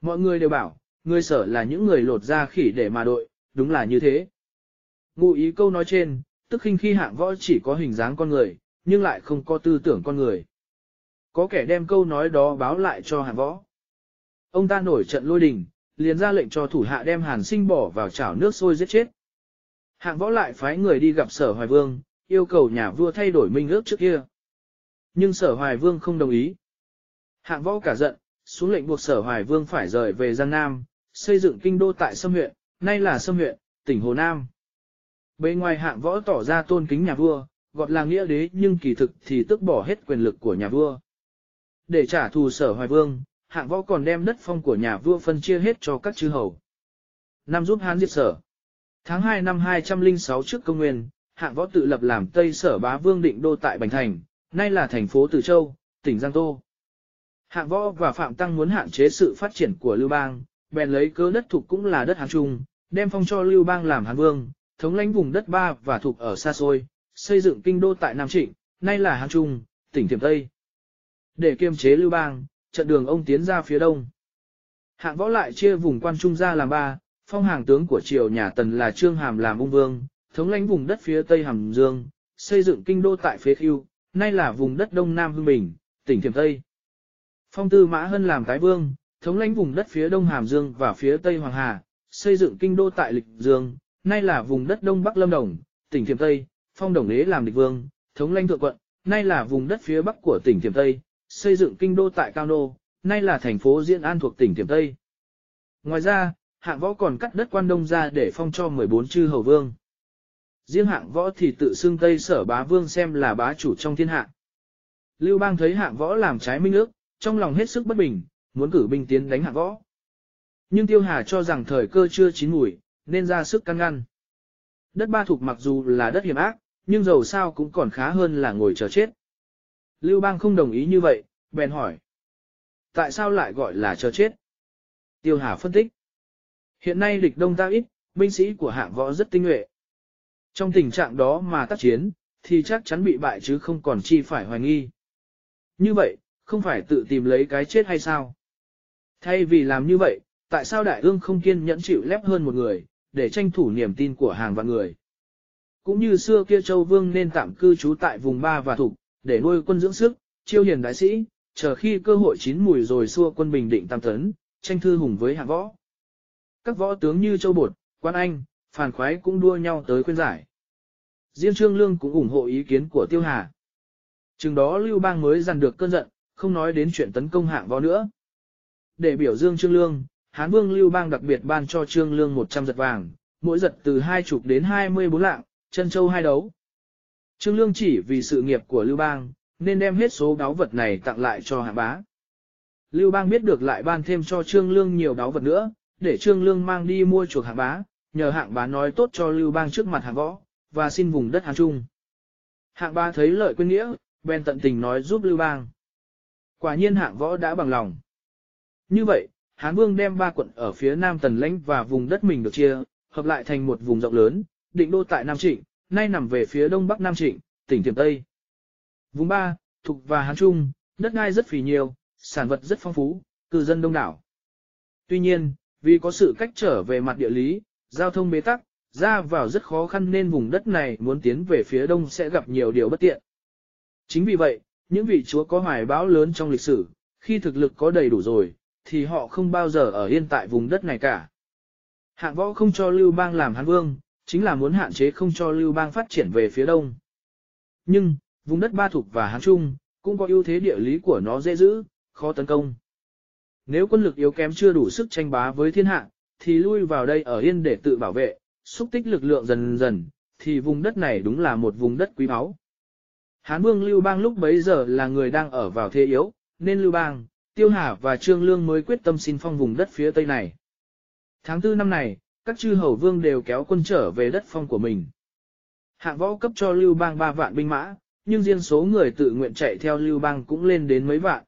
Mọi người đều bảo, người sở là những người lột ra khỉ để mà đội, đúng là như thế. Ngụ ý câu nói trên, tức khinh khi hạng võ chỉ có hình dáng con người, nhưng lại không có tư tưởng con người. Có kẻ đem câu nói đó báo lại cho hạng võ. Ông ta nổi trận lôi đình, liền ra lệnh cho thủ hạ đem hàn sinh bỏ vào chảo nước sôi giết chết. Hạng võ lại phái người đi gặp sở hoài vương, yêu cầu nhà vua thay đổi minh ước trước kia. Nhưng sở hoài vương không đồng ý. Hạng võ cả giận, xuống lệnh buộc sở hoài vương phải rời về Giang Nam, xây dựng kinh đô tại Sâm huyện, nay là Sâm huyện, tỉnh Hồ Nam. Bên ngoài hạng võ tỏ ra tôn kính nhà vua, gọt là nghĩa đế nhưng kỳ thực thì tức bỏ hết quyền lực của nhà vua. Để trả thù sở hoài vương, hạng võ còn đem đất phong của nhà vua phân chia hết cho các chư hầu. Năm giúp Hán diệt sở. Tháng 2 năm 206 trước công nguyên, hạng võ tự lập làm Tây Sở Bá Vương định đô tại Bành Thành, nay là thành phố Từ Châu, tỉnh Giang Tô. Hạng võ và Phạm Tăng muốn hạn chế sự phát triển của Lưu Bang, bèn lấy cớ đất thuộc cũng là đất Hán Trung, đem phong cho Lưu Bang làm Hán Vương, thống lãnh vùng đất ba và thuộc ở xa xôi, xây dựng kinh đô tại Nam Trịnh, nay là Hán Trung, tỉnh Thiểm Tây. Để kiềm chế Lưu Bang, trận đường ông tiến ra phía đông. Hạng võ lại chia vùng quan trung ra làm ba, phong hàng tướng của triều nhà Tần là Trương Hàm làm ung vương, thống lãnh vùng đất phía tây Hàm Dương, xây dựng kinh đô tại Phía Khưu, nay là vùng đất đông nam Hưng Bình, tỉnh Thiểm Tây. Phong tư Mã Hân làm tái vương, thống lãnh vùng đất phía đông Hàm Dương và phía tây Hoàng Hà, xây dựng kinh đô tại Lịch Dương, nay là vùng đất đông bắc Lâm Đồng, tỉnh Thiểm Tây. Phong Đồng Đế làm địch vương, thống lãnh thượng quận, nay là vùng đất phía bắc của tỉnh Thiểm Tây, xây dựng kinh đô tại Cao Nô, nay là thành phố Diễn An thuộc tỉnh Thiểm Tây. Ngoài ra, hạng võ còn cắt đất quan đông ra để phong cho 14 chư hầu vương. Riêng hạng võ thì tự xưng Tây sở bá vương xem là bá chủ trong thiên hạ. Lưu bang thấy hạng võ làm trái minh ước, trong lòng hết sức bất bình, muốn cử binh tiến đánh hạng võ. Nhưng Tiêu Hà cho rằng thời cơ chưa chín mùi, nên ra sức căn ngăn. Đất ba thuộc mặc dù là đất hiểm ác, nhưng dầu sao cũng còn khá hơn là ngồi chờ chết. Lưu bang không đồng ý như vậy, bèn hỏi. Tại sao lại gọi là chờ chết? Tiêu Hà phân tích. Hiện nay địch đông ta ít, binh sĩ của hạng võ rất tinh nhuệ. Trong tình trạng đó mà tác chiến, thì chắc chắn bị bại chứ không còn chi phải hoài nghi. Như vậy, không phải tự tìm lấy cái chết hay sao? Thay vì làm như vậy, tại sao đại ương không kiên nhẫn chịu lép hơn một người, để tranh thủ niềm tin của hàng vạn người? Cũng như xưa kia Châu Vương nên tạm cư trú tại vùng Ba và Thục, để nuôi quân dưỡng sức, chiêu hiền đại sĩ, chờ khi cơ hội chín mùi rồi xua quân bình định tam tấn, tranh thư hùng với hạng võ. Các võ tướng như Châu Bột, Quan Anh, phản Khoái cũng đua nhau tới khuyên giải. riêng Trương Lương cũng ủng hộ ý kiến của Tiêu Hà. Chừng đó Lưu Bang mới dằn được cơn giận, không nói đến chuyện tấn công hạng võ nữa. Để biểu dương Trương Lương, Hán Vương Lưu Bang đặc biệt ban cho Trương Lương 100 giật vàng, mỗi giật từ 20 đến 24 lạng, chân châu hai đấu. Trương Lương chỉ vì sự nghiệp của Lưu Bang, nên đem hết số đáo vật này tặng lại cho hạng bá. Lưu Bang biết được lại ban thêm cho Trương Lương nhiều đáo vật nữa, để Trương Lương mang đi mua chuộc hạng bá, nhờ hạng bá nói tốt cho Lưu Bang trước mặt hạng võ, và xin vùng đất Hán Trung. Hạng bá thấy lợi quên nghĩa, bèn tận tình nói giúp Lưu Bang. Quả nhiên hạng võ đã bằng lòng. Như vậy, Hán Vương đem ba quận ở phía Nam Tần Lãnh và vùng đất mình được chia, hợp lại thành một vùng rộng lớn, định đô tại Nam Trịnh, nay nằm về phía đông bắc Nam Trịnh, tỉnh Tiềm Tây. Vùng 3, Thục và Hán Trung, đất ngai rất phì nhiều, sản vật rất phong phú, cư dân đông đảo. Tuy nhiên, vì có sự cách trở về mặt địa lý, giao thông bế tắc, ra vào rất khó khăn nên vùng đất này muốn tiến về phía đông sẽ gặp nhiều điều bất tiện. Chính vì vậy, những vị chúa có hoài bão lớn trong lịch sử, khi thực lực có đầy đủ rồi, thì họ không bao giờ ở yên tại vùng đất này cả. Hạng võ không cho Lưu Bang làm Hán Vương, chính là muốn hạn chế không cho Lưu Bang phát triển về phía đông. Nhưng, vùng đất Ba Thục và Hán Trung, cũng có ưu thế địa lý của nó dễ giữ, khó tấn công. Nếu quân lực yếu kém chưa đủ sức tranh bá với thiên hạ, thì lui vào đây ở yên để tự bảo vệ, xúc tích lực lượng dần dần, thì vùng đất này đúng là một vùng đất quý báu. Hán Vương Lưu Bang lúc bấy giờ là người đang ở vào thế yếu, nên Lưu Bang, Tiêu Hà và Trương Lương mới quyết tâm xin phong vùng đất phía tây này. Tháng 4 năm này, các chư hầu vương đều kéo quân trở về đất phong của mình. Hạng võ cấp cho Lưu Bang 3 vạn binh mã, nhưng riêng số người tự nguyện chạy theo Lưu Bang cũng lên đến mấy vạn.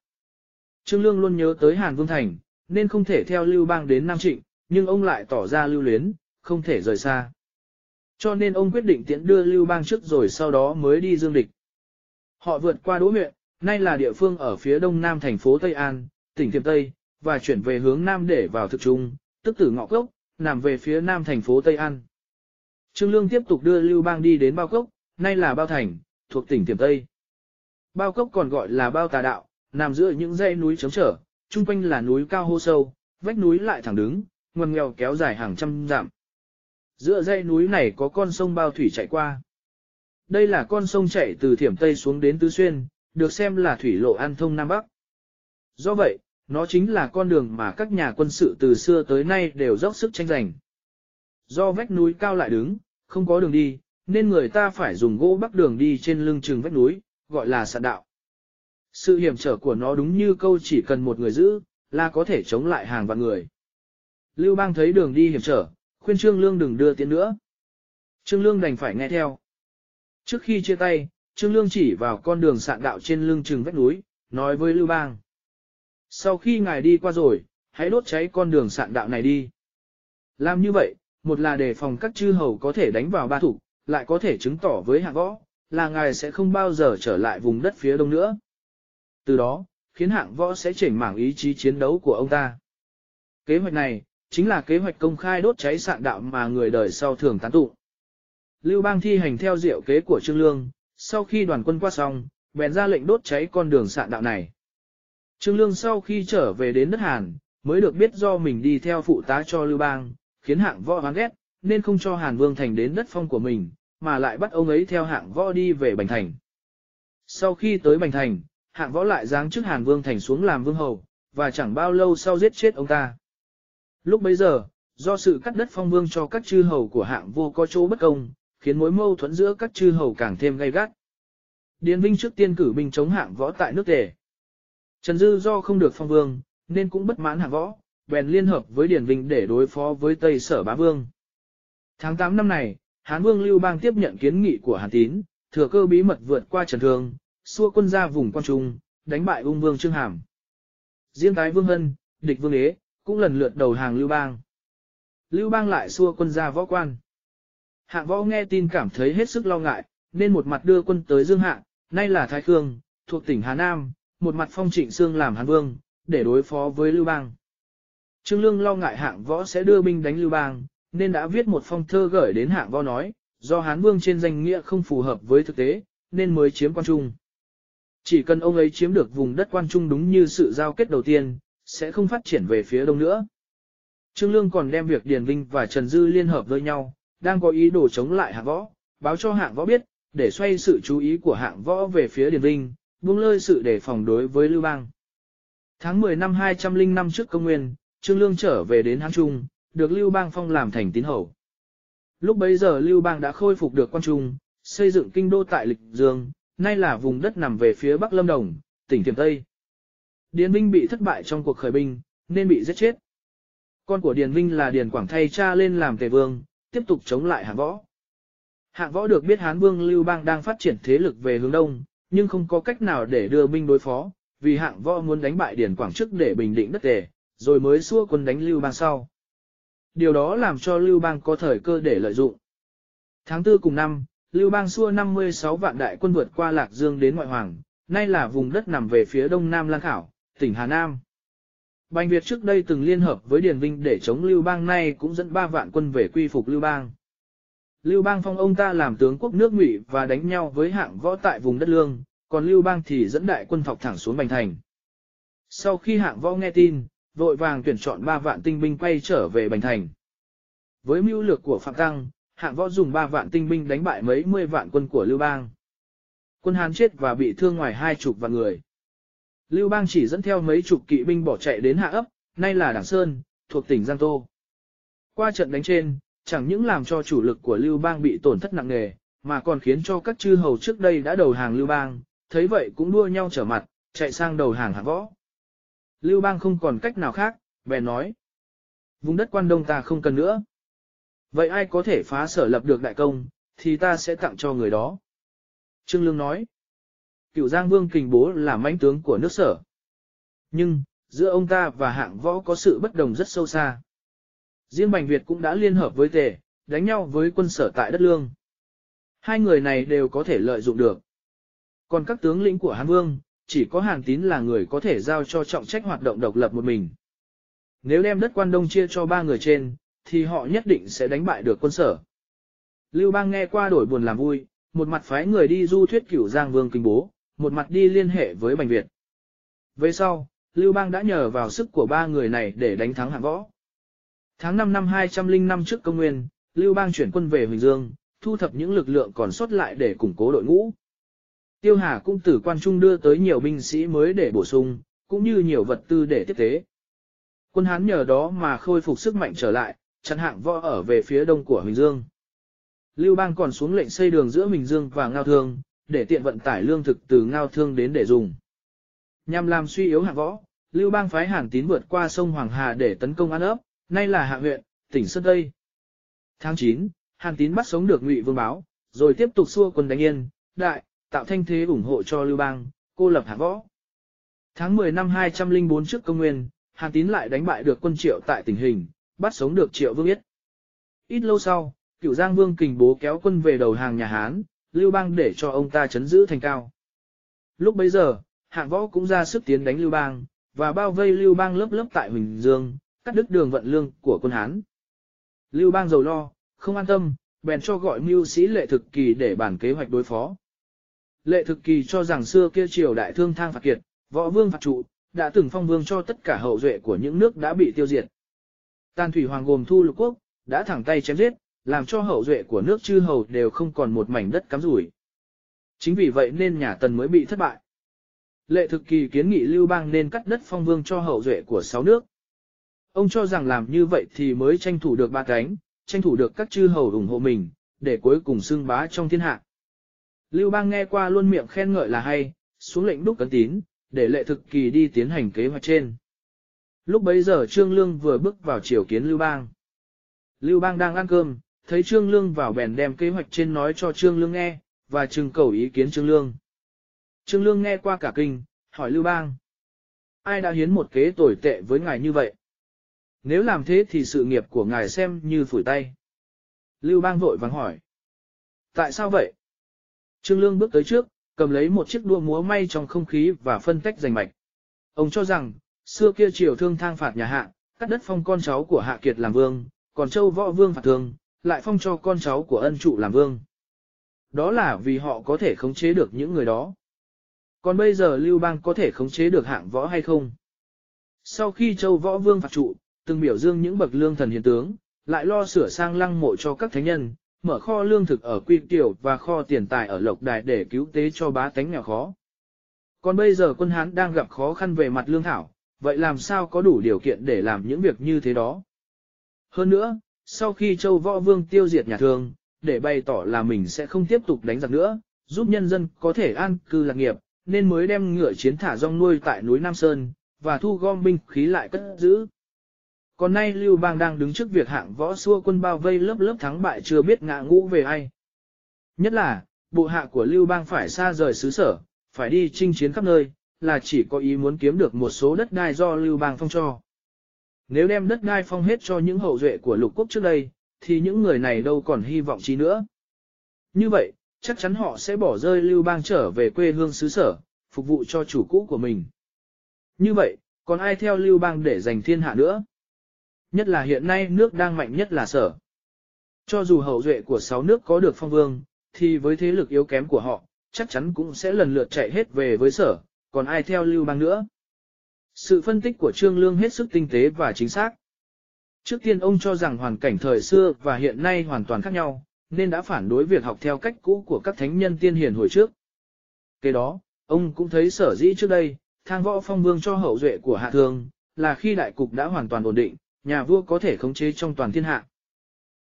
Trương Lương luôn nhớ tới Hàn Vương Thành, nên không thể theo Lưu Bang đến Nam Trịnh, nhưng ông lại tỏ ra lưu luyến, không thể rời xa. Cho nên ông quyết định tiễn đưa Lưu Bang trước rồi sau đó mới đi dương địch. Họ vượt qua Đỗ huyện, nay là địa phương ở phía đông nam thành phố Tây An, tỉnh Thiểm Tây, và chuyển về hướng nam để vào thực trung, tức tử ngọ cốc, nằm về phía nam thành phố Tây An. Trương Lương tiếp tục đưa Lưu Bang đi đến Bao Cốc, nay là Bao Thành, thuộc tỉnh Thiểm Tây. Bao Cốc còn gọi là Bao Tà Đạo, nằm giữa những dãy núi chống trở, chung quanh là núi cao hô sâu, vách núi lại thẳng đứng, ngoằn nghèo kéo dài hàng trăm dặm. Giữa dãy núi này có con sông Bao Thủy chạy qua. Đây là con sông chạy từ Thiểm Tây xuống đến Tứ Xuyên, được xem là thủy lộ an thông Nam Bắc. Do vậy, nó chính là con đường mà các nhà quân sự từ xưa tới nay đều dốc sức tranh giành. Do vách núi cao lại đứng, không có đường đi, nên người ta phải dùng gỗ bắc đường đi trên lưng chừng vách núi, gọi là sạn đạo. Sự hiểm trở của nó đúng như câu chỉ cần một người giữ, là có thể chống lại hàng vạn người. Lưu bang thấy đường đi hiểm trở, khuyên Trương Lương đừng đưa tiến nữa. Trương Lương đành phải nghe theo. Trước khi chia tay, Trương Lương chỉ vào con đường sạn đạo trên lưng chừng vách núi, nói với Lưu Bang. Sau khi ngài đi qua rồi, hãy đốt cháy con đường sạn đạo này đi. Làm như vậy, một là để phòng các chư hầu có thể đánh vào ba thủ, lại có thể chứng tỏ với hạng võ, là ngài sẽ không bao giờ trở lại vùng đất phía đông nữa. Từ đó, khiến hạng võ sẽ chỉnh mảng ý chí chiến đấu của ông ta. Kế hoạch này, chính là kế hoạch công khai đốt cháy sạn đạo mà người đời sau thường tán tụng. Lưu bang thi hành theo diệu kế của Trương Lương, sau khi đoàn quân qua xong, bèn ra lệnh đốt cháy con đường sạn đạo này. Trương Lương sau khi trở về đến đất Hàn, mới được biết do mình đi theo phụ tá cho Lưu Bang, khiến hạng võ hoán ghét, nên không cho Hàn Vương Thành đến đất phong của mình, mà lại bắt ông ấy theo hạng võ đi về Bành Thành. Sau khi tới Bành Thành, hạng võ lại giáng chức Hàn Vương Thành xuống làm vương hầu, và chẳng bao lâu sau giết chết ông ta. Lúc bấy giờ, do sự cắt đất phong vương cho các chư hầu của hạng vô có chỗ bất công, khiến mối mâu thuẫn giữa các chư hầu càng thêm gay gắt. Điền Vinh trước tiên cử binh chống hạng võ tại nước tề. Trần Dư do không được phong vương, nên cũng bất mãn hạng võ, bèn liên hợp với Điền Vinh để đối phó với Tây Sở Bá Vương. Tháng 8 năm này, Hán Vương Lưu Bang tiếp nhận kiến nghị của Hàn Tín, thừa cơ bí mật vượt qua Trần Thương, xua quân ra vùng quan trung, đánh bại ung vương Trương Hàm. Riêng tái Vương Hân, địch Vương Ế, cũng lần lượt đầu hàng Lưu Bang. Lưu Bang lại xua quân ra võ quan. Hạng võ nghe tin cảm thấy hết sức lo ngại, nên một mặt đưa quân tới Dương Hạng, nay là Thái Khương, thuộc tỉnh Hà Nam, một mặt phong trịnh xương làm Hán Vương, để đối phó với Lưu Bang. Trương Lương lo ngại hạng võ sẽ đưa binh đánh Lưu Bang, nên đã viết một phong thơ gửi đến hạng võ nói, do Hán Vương trên danh nghĩa không phù hợp với thực tế, nên mới chiếm quan trung. Chỉ cần ông ấy chiếm được vùng đất quan trung đúng như sự giao kết đầu tiên, sẽ không phát triển về phía đông nữa. Trương Lương còn đem việc Điền Vinh và Trần Dư liên hợp với nhau, đang có ý đồ chống lại hạng võ, báo cho hạng võ biết, để xoay sự chú ý của hạng võ về phía Điền Vinh, buông lơi sự đề phòng đối với Lưu Bang. Tháng 10 năm 205 trước công nguyên, Trương Lương trở về đến Hán Trung, được Lưu Bang phong làm thành tín hầu. Lúc bấy giờ Lưu Bang đã khôi phục được quan trung, xây dựng kinh đô tại Lịch Dương, nay là vùng đất nằm về phía Bắc Lâm Đồng, tỉnh Thiểm Tây. Điền Vinh bị thất bại trong cuộc khởi binh, nên bị giết chết. Con của Điền Vinh là Điền Quảng thay cha lên làm tề vương, tiếp tục chống lại hạng võ. Hạng võ được biết Hán Vương Lưu Bang đang phát triển thế lực về hướng đông, nhưng không có cách nào để đưa binh đối phó, vì hạng võ muốn đánh bại Điền Quảng trước để bình định đất tề, rồi mới xua quân đánh Lưu Bang sau. Điều đó làm cho Lưu Bang có thời cơ để lợi dụng. Tháng 4 cùng năm, Lưu Bang xua 56 vạn đại quân vượt qua Lạc Dương đến ngoại hoàng, nay là vùng đất nằm về phía đông nam Lan Khảo, tỉnh Hà Nam. Bành Việt trước đây từng liên hợp với Điền Vinh để chống Lưu Bang nay cũng dẫn 3 vạn quân về quy phục Lưu Bang. Lưu Bang phong ông ta làm tướng quốc nước Ngụy và đánh nhau với hạng võ tại vùng đất lương, còn Lưu Bang thì dẫn đại quân thọc thẳng xuống Bành Thành. Sau khi hạng võ nghe tin, vội vàng tuyển chọn 3 vạn tinh binh quay trở về Bành Thành. Với mưu lược của Phạm Tăng, hạng võ dùng 3 vạn tinh binh đánh bại mấy mươi vạn quân của Lưu Bang. Quân Hán chết và bị thương ngoài hai chục vạn người. Lưu Bang chỉ dẫn theo mấy chục kỵ binh bỏ chạy đến hạ ấp, nay là Đảng Sơn, thuộc tỉnh Giang Tô. Qua trận đánh trên, chẳng những làm cho chủ lực của Lưu Bang bị tổn thất nặng nề, mà còn khiến cho các chư hầu trước đây đã đầu hàng Lưu Bang, thấy vậy cũng đua nhau trở mặt, chạy sang đầu hàng hạng võ. Lưu Bang không còn cách nào khác, bèn nói. Vùng đất quan đông ta không cần nữa. Vậy ai có thể phá sở lập được đại công, thì ta sẽ tặng cho người đó. Trương Lương nói. Cựu Giang Vương kình bố là mãnh tướng của nước sở. Nhưng, giữa ông ta và hạng võ có sự bất đồng rất sâu xa. Riêng Bành Việt cũng đã liên hợp với tề, đánh nhau với quân sở tại đất lương. Hai người này đều có thể lợi dụng được. Còn các tướng lĩnh của Hán Vương, chỉ có Hàn Tín là người có thể giao cho trọng trách hoạt động độc lập một mình. Nếu đem đất quan đông chia cho ba người trên, thì họ nhất định sẽ đánh bại được quân sở. Lưu Bang nghe qua đổi buồn làm vui, một mặt phái người đi du thuyết cửu Giang Vương kinh bố, một mặt đi liên hệ với Bành Việt. Về sau, Lưu Bang đã nhờ vào sức của ba người này để đánh thắng hạng võ. Tháng 5 năm 205 trước công nguyên, Lưu Bang chuyển quân về Huỳnh Dương, thu thập những lực lượng còn sót lại để củng cố đội ngũ. Tiêu Hà cũng từ quan trung đưa tới nhiều binh sĩ mới để bổ sung, cũng như nhiều vật tư để tiếp tế. Quân Hán nhờ đó mà khôi phục sức mạnh trở lại, chặn hạng võ ở về phía đông của Huỳnh Dương. Lưu Bang còn xuống lệnh xây đường giữa Huỳnh Dương và Ngao Thương, để tiện vận tải lương thực từ Ngao Thương đến để dùng. Nhằm làm suy yếu hạng võ, Lưu Bang phái Hàn Tín vượt qua sông Hoàng Hà để tấn công An ấp, nay là hạ huyện, tỉnh Sơn Tây. Tháng 9, Hàn Tín bắt sống được Ngụy Vương Báo, rồi tiếp tục xua quân đánh yên, đại, tạo thanh thế ủng hộ cho Lưu Bang, cô lập hạng võ. Tháng 10 năm 204 trước công nguyên, Hàn Tín lại đánh bại được quân Triệu tại tỉnh Hình, bắt sống được Triệu Vương Yết. Ít lâu sau, cựu Giang Vương kình bố kéo quân về đầu hàng nhà Hán, Lưu Bang để cho ông ta chấn giữ thành cao. Lúc bấy giờ, hạng võ cũng ra sức tiến đánh Lưu Bang, và bao vây Lưu Bang lớp lớp tại Huỳnh Dương, cắt đứt đường vận lương của quân Hán. Lưu Bang giàu lo, không an tâm, bèn cho gọi mưu sĩ lệ thực kỳ để bàn kế hoạch đối phó. Lệ thực kỳ cho rằng xưa kia triều đại thương thang phạt kiệt, võ vương phạt trụ, đã từng phong vương cho tất cả hậu duệ của những nước đã bị tiêu diệt. Tàn thủy hoàng gồm thu lục quốc, đã thẳng tay chém giết, làm cho hậu duệ của nước chư hầu đều không còn một mảnh đất cắm rủi. Chính vì vậy nên nhà Tần mới bị thất bại. Lệ thực kỳ kiến nghị Lưu Bang nên cắt đất phong vương cho hậu duệ của sáu nước. Ông cho rằng làm như vậy thì mới tranh thủ được ba cánh, tranh thủ được các chư hầu ủng hộ mình, để cuối cùng xưng bá trong thiên hạ. Lưu Bang nghe qua luôn miệng khen ngợi là hay, xuống lệnh đúc cấn tín, để lệ thực kỳ đi tiến hành kế hoạch trên. Lúc bấy giờ Trương Lương vừa bước vào triều kiến Lưu Bang. Lưu Bang đang ăn cơm, thấy Trương Lương vào bèn đem kế hoạch trên nói cho Trương Lương nghe, và trưng cầu ý kiến Trương Lương. Trương Lương nghe qua cả kinh, hỏi Lưu Bang. Ai đã hiến một kế tồi tệ với ngài như vậy? Nếu làm thế thì sự nghiệp của ngài xem như phủi tay. Lưu Bang vội vàng hỏi. Tại sao vậy? Trương Lương bước tới trước, cầm lấy một chiếc đua múa may trong không khí và phân tách giành mạch. Ông cho rằng, xưa kia triều thương thang phạt nhà hạ, cắt đất phong con cháu của Hạ Kiệt làm vương, còn châu võ vương phạt thương, lại phong cho con cháu của ân trụ làm vương. Đó là vì họ có thể khống chế được những người đó. Còn bây giờ Lưu Bang có thể khống chế được hạng võ hay không? Sau khi châu võ vương phạt trụ, từng biểu dương những bậc lương thần hiền tướng, lại lo sửa sang lăng mộ cho các thánh nhân, mở kho lương thực ở Quy Tiểu và kho tiền tài ở Lộc Đài để cứu tế cho bá tánh nghèo khó. Còn bây giờ quân Hán đang gặp khó khăn về mặt lương thảo, vậy làm sao có đủ điều kiện để làm những việc như thế đó? Hơn nữa, sau khi Châu Võ Vương tiêu diệt nhà thương, để bày tỏ là mình sẽ không tiếp tục đánh giặc nữa, giúp nhân dân có thể an cư lạc nghiệp, nên mới đem ngựa chiến thả rong nuôi tại núi Nam Sơn, và thu gom binh khí lại cất giữ. Còn nay Lưu Bang đang đứng trước việc hạng võ xua quân bao vây lớp lớp thắng bại chưa biết ngạ ngũ về ai. Nhất là, bộ hạ của Lưu Bang phải xa rời xứ sở, phải đi chinh chiến khắp nơi, là chỉ có ý muốn kiếm được một số đất đai do Lưu Bang phong cho. Nếu đem đất đai phong hết cho những hậu duệ của lục quốc trước đây, thì những người này đâu còn hy vọng chi nữa. Như vậy, chắc chắn họ sẽ bỏ rơi Lưu Bang trở về quê hương xứ sở, phục vụ cho chủ cũ của mình. Như vậy, còn ai theo Lưu Bang để giành thiên hạ nữa? Nhất là hiện nay nước đang mạnh nhất là sở. Cho dù hậu duệ của sáu nước có được phong vương, thì với thế lực yếu kém của họ, chắc chắn cũng sẽ lần lượt chạy hết về với sở, còn ai theo lưu bang nữa. Sự phân tích của Trương Lương hết sức tinh tế và chính xác. Trước tiên ông cho rằng hoàn cảnh thời xưa và hiện nay hoàn toàn khác nhau, nên đã phản đối việc học theo cách cũ của các thánh nhân tiên hiền hồi trước. Kế đó, ông cũng thấy sở dĩ trước đây, thang võ phong vương cho hậu duệ của hạ thương, là khi đại cục đã hoàn toàn ổn định, nhà vua có thể khống chế trong toàn thiên hạ.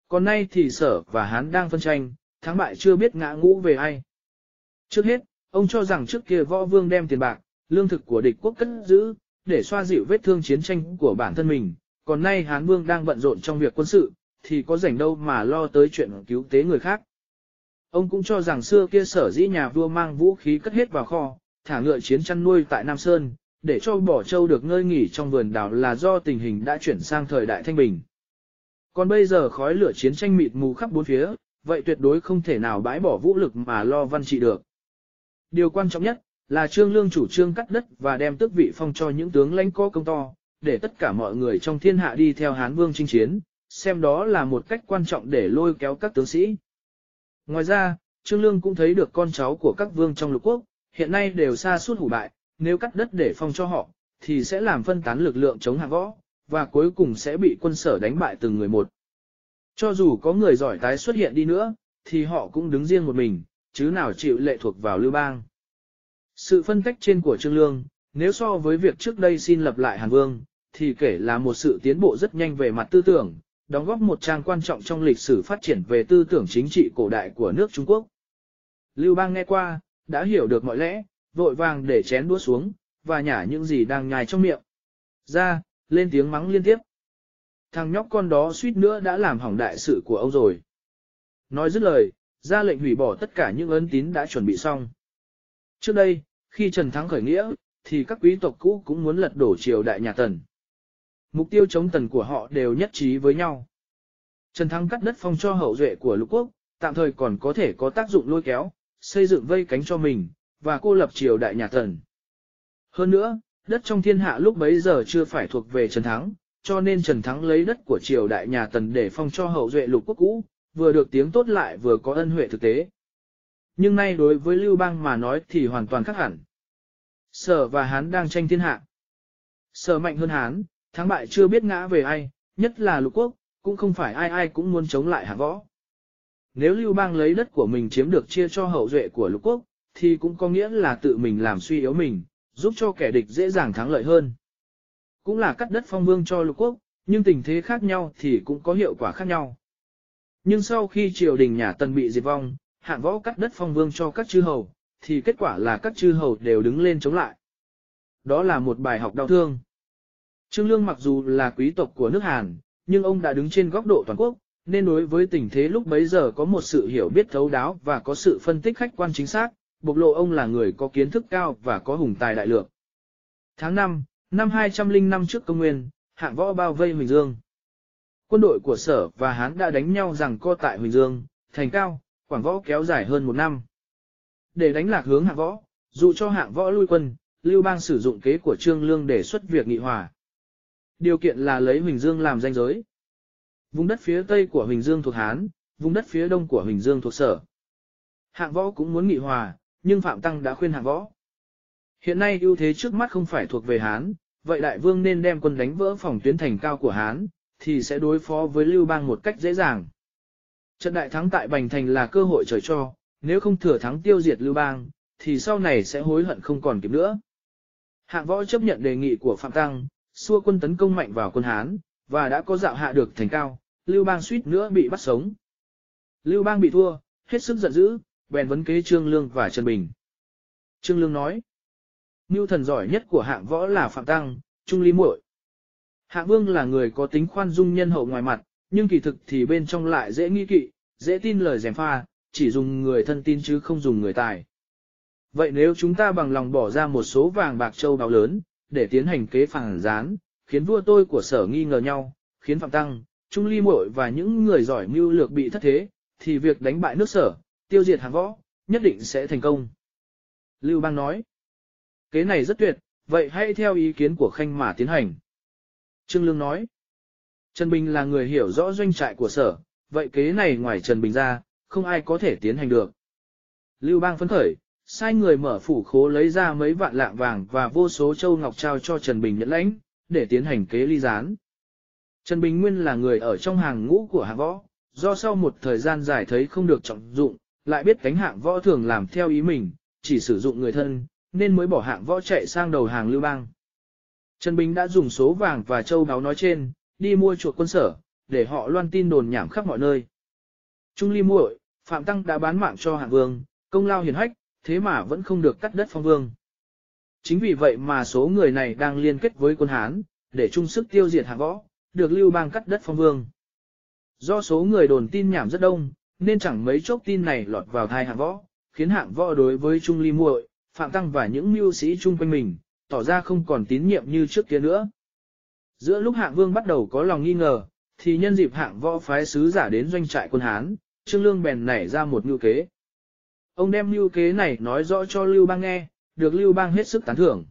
Còn nay thì sở và hán đang phân tranh, thắng bại chưa biết ngã ngũ về ai. Trước hết, ông cho rằng trước kia võ vương đem tiền bạc, lương thực của địch quốc cất giữ, để xoa dịu vết thương chiến tranh của bản thân mình, còn nay hán vương đang bận rộn trong việc quân sự, thì có rảnh đâu mà lo tới chuyện cứu tế người khác. Ông cũng cho rằng xưa kia sở dĩ nhà vua mang vũ khí cất hết vào kho, thả ngựa chiến chăn nuôi tại Nam Sơn, để cho bỏ châu được ngơi nghỉ trong vườn đảo là do tình hình đã chuyển sang thời đại thanh bình. Còn bây giờ khói lửa chiến tranh mịt mù khắp bốn phía, vậy tuyệt đối không thể nào bãi bỏ vũ lực mà lo văn trị được. Điều quan trọng nhất là Trương Lương chủ trương cắt đất và đem tước vị phong cho những tướng lãnh có công to, để tất cả mọi người trong thiên hạ đi theo Hán Vương chinh chiến, xem đó là một cách quan trọng để lôi kéo các tướng sĩ. Ngoài ra, Trương Lương cũng thấy được con cháu của các vương trong lục quốc, hiện nay đều xa suốt hủ bại, nếu cắt đất để phong cho họ, thì sẽ làm phân tán lực lượng chống hạ võ, và cuối cùng sẽ bị quân sở đánh bại từng người một. Cho dù có người giỏi tái xuất hiện đi nữa, thì họ cũng đứng riêng một mình, chứ nào chịu lệ thuộc vào lưu bang. Sự phân tích trên của Trương Lương, nếu so với việc trước đây xin lập lại Hàn Vương, thì kể là một sự tiến bộ rất nhanh về mặt tư tưởng, đóng góp một trang quan trọng trong lịch sử phát triển về tư tưởng chính trị cổ đại của nước Trung Quốc. Lưu Bang nghe qua, đã hiểu được mọi lẽ, vội vàng để chén đũa xuống, và nhả những gì đang nhai trong miệng. Ra, lên tiếng mắng liên tiếp. Thằng nhóc con đó suýt nữa đã làm hỏng đại sự của ông rồi. Nói dứt lời, ra lệnh hủy bỏ tất cả những ấn tín đã chuẩn bị xong. Trước đây, khi Trần Thắng khởi nghĩa, thì các quý tộc cũ cũng muốn lật đổ triều đại nhà Tần. Mục tiêu chống Tần của họ đều nhất trí với nhau. Trần Thắng cắt đất phong cho hậu duệ của lục quốc, tạm thời còn có thể có tác dụng lôi kéo, xây dựng vây cánh cho mình, và cô lập triều đại nhà Tần. Hơn nữa, đất trong thiên hạ lúc bấy giờ chưa phải thuộc về Trần Thắng, cho nên Trần Thắng lấy đất của triều đại nhà Tần để phong cho hậu duệ lục quốc cũ, vừa được tiếng tốt lại vừa có ân huệ thực tế. Nhưng nay đối với Lưu Bang mà nói thì hoàn toàn khác hẳn. Sở và Hán đang tranh thiên hạ. Sở mạnh hơn Hán, thắng bại chưa biết ngã về ai, nhất là lục quốc, cũng không phải ai ai cũng muốn chống lại hạ võ. Nếu Lưu Bang lấy đất của mình chiếm được chia cho hậu duệ của lục quốc, thì cũng có nghĩa là tự mình làm suy yếu mình, giúp cho kẻ địch dễ dàng thắng lợi hơn. Cũng là cắt đất phong vương cho lục quốc, nhưng tình thế khác nhau thì cũng có hiệu quả khác nhau. Nhưng sau khi triều đình nhà Tần bị diệt vong, hạng võ cắt đất phong vương cho các chư hầu, thì kết quả là các chư hầu đều đứng lên chống lại. Đó là một bài học đau thương. Trương Lương mặc dù là quý tộc của nước Hàn, nhưng ông đã đứng trên góc độ toàn quốc, nên đối với tình thế lúc bấy giờ có một sự hiểu biết thấu đáo và có sự phân tích khách quan chính xác, bộc lộ ông là người có kiến thức cao và có hùng tài đại lược. Tháng 5, năm 205 trước công nguyên, hạng võ bao vây Huỳnh Dương. Quân đội của sở và Hán đã đánh nhau rằng co tại Huỳnh Dương, thành cao, quảng võ kéo dài hơn một năm. Để đánh lạc hướng hạng võ, dụ cho hạng võ lui quân, Lưu Bang sử dụng kế của Trương Lương để xuất việc nghị hòa. Điều kiện là lấy Huỳnh Dương làm danh giới. Vùng đất phía tây của Huỳnh Dương thuộc Hán, vùng đất phía đông của Huỳnh Dương thuộc Sở. Hạng võ cũng muốn nghị hòa, nhưng Phạm Tăng đã khuyên hạng võ. Hiện nay ưu thế trước mắt không phải thuộc về Hán, vậy đại vương nên đem quân đánh vỡ phòng tuyến thành cao của Hán, thì sẽ đối phó với Lưu Bang một cách dễ dàng. Trận đại thắng tại Bành Thành là cơ hội trời cho, nếu không thừa thắng tiêu diệt Lưu Bang, thì sau này sẽ hối hận không còn kịp nữa. Hạng võ chấp nhận đề nghị của Phạm Tăng, xua quân tấn công mạnh vào quân Hán, và đã có dạo hạ được thành cao, Lưu Bang suýt nữa bị bắt sống. Lưu Bang bị thua, hết sức giận dữ, bèn vấn kế Trương Lương và Trần Bình. Trương Lương nói, Mưu thần giỏi nhất của hạng võ là Phạm Tăng, Trung Lý muội. Hạng Vương là người có tính khoan dung nhân hậu ngoài mặt, nhưng kỳ thực thì bên trong lại dễ nghi kỵ, dễ tin lời dèm pha, chỉ dùng người thân tin chứ không dùng người tài. Vậy nếu chúng ta bằng lòng bỏ ra một số vàng bạc châu báu lớn, để tiến hành kế phản gián, khiến vua tôi của sở nghi ngờ nhau, khiến Phạm Tăng, Trung Ly Muội và những người giỏi mưu lược bị thất thế, thì việc đánh bại nước sở, tiêu diệt hàng võ, nhất định sẽ thành công. Lưu Bang nói, kế này rất tuyệt, vậy hãy theo ý kiến của Khanh mà tiến hành. Trương Lương nói, Trần Bình là người hiểu rõ doanh trại của sở, vậy kế này ngoài Trần Bình ra, không ai có thể tiến hành được. Lưu Bang phấn khởi, sai người mở phủ khố lấy ra mấy vạn lạng vàng và vô số châu ngọc trao cho Trần Bình nhận lãnh, để tiến hành kế ly gián. Trần Bình Nguyên là người ở trong hàng ngũ của hạng võ, do sau một thời gian dài thấy không được trọng dụng, lại biết cánh hạng võ thường làm theo ý mình, chỉ sử dụng người thân, nên mới bỏ hạng võ chạy sang đầu hàng lưu bang. Trần Bình đã dùng số vàng và châu báu nói trên, đi mua chuột quân sở, để họ loan tin đồn nhảm khắp mọi nơi. Trung ly muội, Phạm Tăng đã bán mạng cho hạng vương, công lao hiền hách, thế mà vẫn không được cắt đất phong vương. Chính vì vậy mà số người này đang liên kết với quân Hán, để chung sức tiêu diệt hạng võ, được lưu bang cắt đất phong vương. Do số người đồn tin nhảm rất đông, nên chẳng mấy chốc tin này lọt vào thai hạng võ, khiến hạng võ đối với Trung Ly muội, Phạm Tăng và những mưu sĩ chung quanh mình, tỏ ra không còn tín nhiệm như trước kia nữa. Giữa lúc hạng vương bắt đầu có lòng nghi ngờ, thì nhân dịp hạng võ phái sứ giả đến doanh trại quân Hán, Trương Lương bèn nảy ra một mưu kế. Ông đem mưu kế này nói rõ cho Lưu Bang nghe, được Lưu Bang hết sức tán thưởng.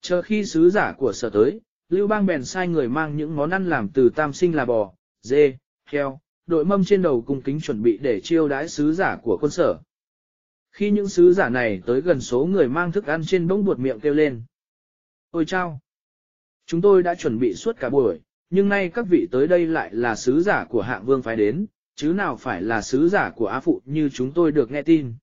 Chờ khi sứ giả của sở tới, Lưu Bang bèn sai người mang những món ăn làm từ tam sinh là bò, dê, heo, đội mâm trên đầu cung kính chuẩn bị để chiêu đãi sứ giả của quân sở. Khi những sứ giả này tới gần số người mang thức ăn trên bỗng buột miệng kêu lên. Ôi chao! Chúng tôi đã chuẩn bị suốt cả buổi, nhưng nay các vị tới đây lại là sứ giả của hạng vương phái đến, chứ nào phải là sứ giả của Á Phụ như chúng tôi được nghe tin.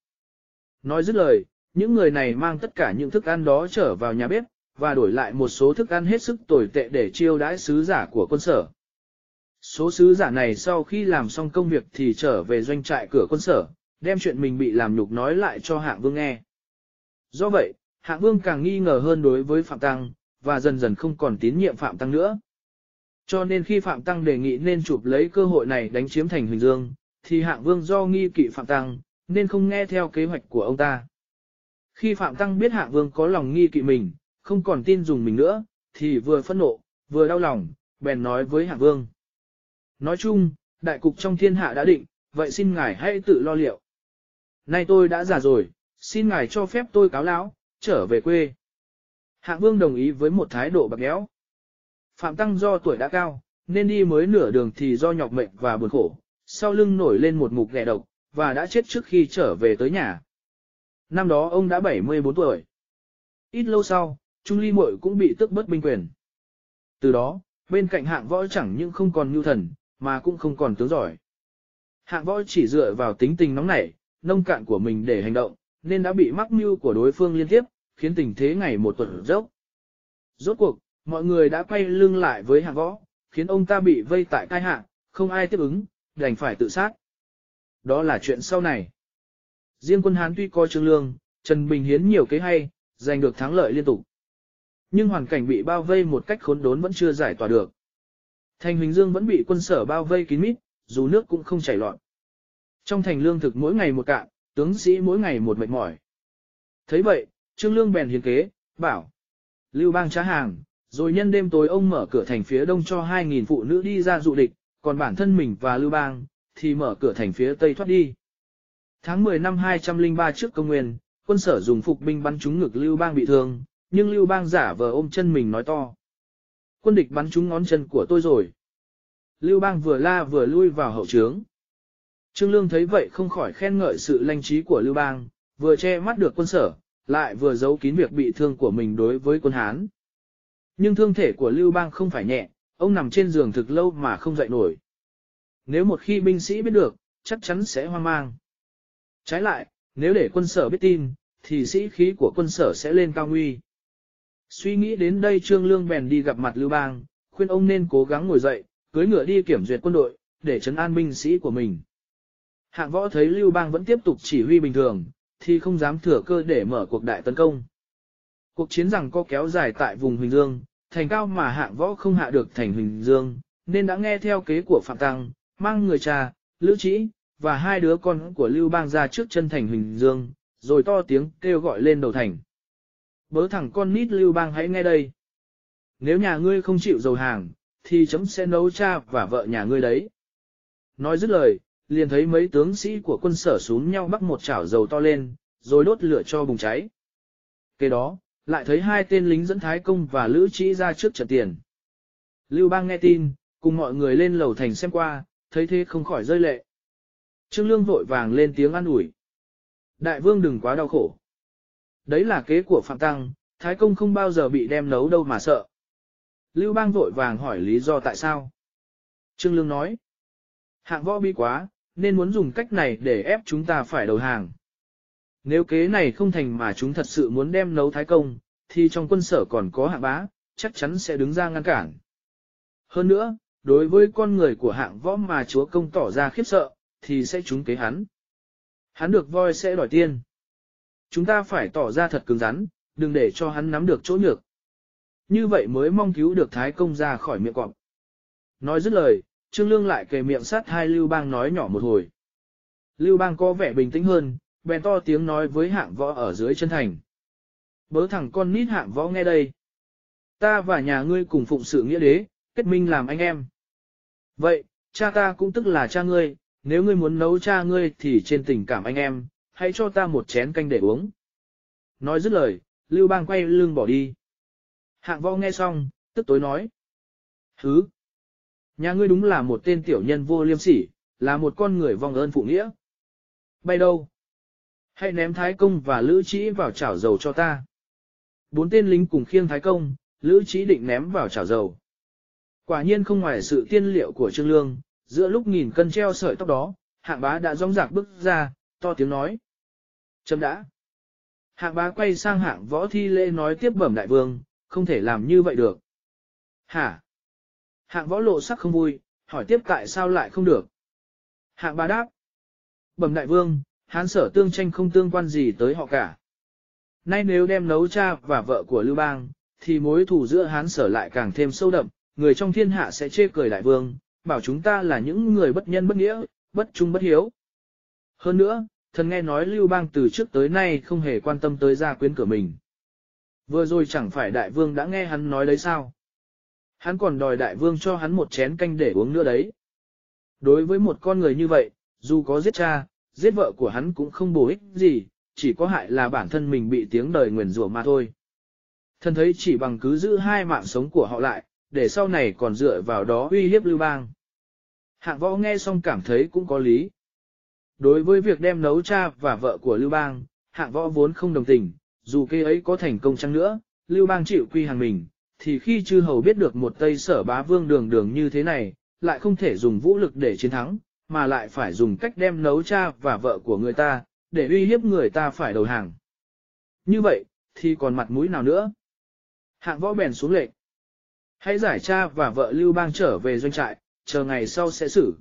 Nói dứt lời, những người này mang tất cả những thức ăn đó trở vào nhà bếp, và đổi lại một số thức ăn hết sức tồi tệ để chiêu đãi sứ giả của quân sở. Số sứ giả này sau khi làm xong công việc thì trở về doanh trại cửa quân sở, đem chuyện mình bị làm nhục nói lại cho hạng vương nghe. Do vậy, hạng vương càng nghi ngờ hơn đối với Phạm Tăng, và dần dần không còn tín nhiệm Phạm Tăng nữa. Cho nên khi Phạm Tăng đề nghị nên chụp lấy cơ hội này đánh chiếm thành Huỳnh Dương, thì hạng vương do nghi kỵ Phạm Tăng, nên không nghe theo kế hoạch của ông ta. Khi Phạm Tăng biết hạng vương có lòng nghi kỵ mình, không còn tin dùng mình nữa, thì vừa phẫn nộ, vừa đau lòng, bèn nói với hạng vương. Nói chung, đại cục trong thiên hạ đã định, vậy xin ngài hãy tự lo liệu. Nay tôi đã già rồi, xin ngài cho phép tôi cáo lão, trở về quê. Hạng vương đồng ý với một thái độ bạc béo. Phạm Tăng do tuổi đã cao, nên đi mới nửa đường thì do nhọc mệnh và buồn khổ, sau lưng nổi lên một mục ghẻ độc, và đã chết trước khi trở về tới nhà. Năm đó ông đã 74 tuổi. Ít lâu sau, Trung Ly Mội cũng bị tức bất binh quyền. Từ đó, bên cạnh hạng võ chẳng những không còn nhu thần, mà cũng không còn tướng giỏi. Hạng võ chỉ dựa vào tính tình nóng nảy, nông cạn của mình để hành động, nên đã bị mắc mưu của đối phương liên tiếp, khiến tình thế ngày một tuần dốc. Rốt cuộc, mọi người đã quay lưng lại với hạng võ, khiến ông ta bị vây tại cai hạng, không ai tiếp ứng, đành phải tự sát. Đó là chuyện sau này. Riêng quân Hán tuy coi trương lương, Trần Bình Hiến nhiều kế hay, giành được thắng lợi liên tục. Nhưng hoàn cảnh bị bao vây một cách khốn đốn vẫn chưa giải tỏa được. Thành Huỳnh Dương vẫn bị quân sở bao vây kín mít, dù nước cũng không chảy loạn. Trong thành lương thực mỗi ngày một cạn, tướng sĩ mỗi ngày một mệt mỏi. thấy vậy, Trương Lương bèn hiến kế, bảo. Lưu bang trá hàng, rồi nhân đêm tối ông mở cửa thành phía đông cho 2.000 phụ nữ đi ra dụ địch, còn bản thân mình và Lưu bang, thì mở cửa thành phía tây thoát đi. Tháng 10 năm 203 trước công nguyên, quân sở dùng phục binh bắn trúng ngực Lưu bang bị thương, nhưng Lưu bang giả vờ ôm chân mình nói to. Quân địch bắn trúng ngón chân của tôi rồi. Lưu bang vừa la vừa lui vào hậu trướng. Trương Lương thấy vậy không khỏi khen ngợi sự lanh trí của Lưu bang, vừa che mắt được quân sở, lại vừa giấu kín việc bị thương của mình đối với quân Hán. Nhưng thương thể của Lưu bang không phải nhẹ, ông nằm trên giường thực lâu mà không dậy nổi. Nếu một khi binh sĩ biết được, chắc chắn sẽ hoang mang. Trái lại, nếu để quân sở biết tin, thì sĩ khí của quân sở sẽ lên cao nguy. Suy nghĩ đến đây Trương Lương bèn đi gặp mặt Lưu Bang, khuyên ông nên cố gắng ngồi dậy, cưới ngựa đi kiểm duyệt quân đội, để trấn an binh sĩ của mình. Hạng võ thấy Lưu Bang vẫn tiếp tục chỉ huy bình thường, thì không dám thừa cơ để mở cuộc đại tấn công. Cuộc chiến rằng có kéo dài tại vùng Huỳnh Dương, thành cao mà hạng võ không hạ được thành Huỳnh Dương, nên đã nghe theo kế của Phạm Tăng, mang người cha, Lữ Trĩ, và hai đứa con của Lưu Bang ra trước chân thành Huỳnh Dương, rồi to tiếng kêu gọi lên đầu thành. Bớ thẳng con nít Lưu Bang hãy nghe đây. Nếu nhà ngươi không chịu dầu hàng, thì chấm sẽ nấu cha và vợ nhà ngươi đấy. Nói dứt lời, liền thấy mấy tướng sĩ của quân sở xuống nhau bắt một chảo dầu to lên, rồi đốt lửa cho bùng cháy. Kế đó, lại thấy hai tên lính dẫn Thái Công và Lữ Trĩ ra trước trận tiền. Lưu Bang nghe tin, cùng mọi người lên lầu thành xem qua, thấy thế không khỏi rơi lệ. Trương Lương vội vàng lên tiếng an ủi. Đại vương đừng quá đau khổ. Đấy là kế của Phạm Tăng, Thái Công không bao giờ bị đem nấu đâu mà sợ. Lưu Bang vội vàng hỏi lý do tại sao. Trương Lương nói. Hạng võ bi quá, nên muốn dùng cách này để ép chúng ta phải đầu hàng. Nếu kế này không thành mà chúng thật sự muốn đem nấu thái công, thì trong quân sở còn có hạng bá, chắc chắn sẽ đứng ra ngăn cản. Hơn nữa, đối với con người của hạng võ mà chúa công tỏ ra khiếp sợ, thì sẽ trúng kế hắn. Hắn được voi sẽ đòi tiên. Chúng ta phải tỏ ra thật cứng rắn, đừng để cho hắn nắm được chỗ nhược. Như vậy mới mong cứu được Thái Công ra khỏi miệng cọp. Nói dứt lời, Trương Lương lại kề miệng sát hai Lưu Bang nói nhỏ một hồi. Lưu Bang có vẻ bình tĩnh hơn, bèn to tiếng nói với hạng võ ở dưới chân thành. Bớ thẳng con nít hạng võ nghe đây. Ta và nhà ngươi cùng phụng sự nghĩa đế, kết minh làm anh em. Vậy, cha ta cũng tức là cha ngươi, nếu ngươi muốn nấu cha ngươi thì trên tình cảm anh em, hãy cho ta một chén canh để uống. Nói dứt lời, Lưu Bang quay lưng bỏ đi. Hạng võ nghe xong, tức tối nói. Hứ! Nhà ngươi đúng là một tên tiểu nhân vô liêm sỉ, là một con người vong ơn phụ nghĩa. Bay đâu? Hãy ném Thái Công và Lữ trí vào chảo dầu cho ta. Bốn tên lính cùng khiêng Thái Công, Lữ trí định ném vào chảo dầu. Quả nhiên không ngoài sự tiên liệu của Trương Lương, giữa lúc nghìn cân treo sợi tóc đó, hạng bá đã rong rạc bước ra, to tiếng nói. Chấm đã. Hạng bá quay sang hạng võ thi lễ nói tiếp bẩm đại vương, không thể làm như vậy được. Hả? Hạng võ lộ sắc không vui, hỏi tiếp tại sao lại không được. Hạng bà đáp. Bẩm đại vương, hán sở tương tranh không tương quan gì tới họ cả. Nay nếu đem nấu cha và vợ của Lưu Bang, thì mối thù giữa hán sở lại càng thêm sâu đậm, người trong thiên hạ sẽ chê cười đại vương, bảo chúng ta là những người bất nhân bất nghĩa, bất trung bất hiếu. Hơn nữa, thần nghe nói Lưu Bang từ trước tới nay không hề quan tâm tới gia quyến cửa mình. Vừa rồi chẳng phải đại vương đã nghe hắn nói đấy sao? Hắn còn đòi đại vương cho hắn một chén canh để uống nữa đấy. Đối với một con người như vậy, dù có giết cha, giết vợ của hắn cũng không bổ ích gì, chỉ có hại là bản thân mình bị tiếng đời nguyền rủa mà thôi. thân thấy chỉ bằng cứ giữ hai mạng sống của họ lại, để sau này còn dựa vào đó uy hiếp Lưu Bang. Hạng võ nghe xong cảm thấy cũng có lý. Đối với việc đem nấu cha và vợ của Lưu Bang, hạng võ vốn không đồng tình, dù cây ấy có thành công chăng nữa, Lưu Bang chịu quy hàng mình, thì khi chư hầu biết được một tây sở bá vương đường đường như thế này, lại không thể dùng vũ lực để chiến thắng, mà lại phải dùng cách đem nấu cha và vợ của người ta, để uy hiếp người ta phải đầu hàng. Như vậy, thì còn mặt mũi nào nữa? Hạng võ bèn xuống lệnh. Hãy giải cha và vợ Lưu Bang trở về doanh trại, chờ ngày sau sẽ xử.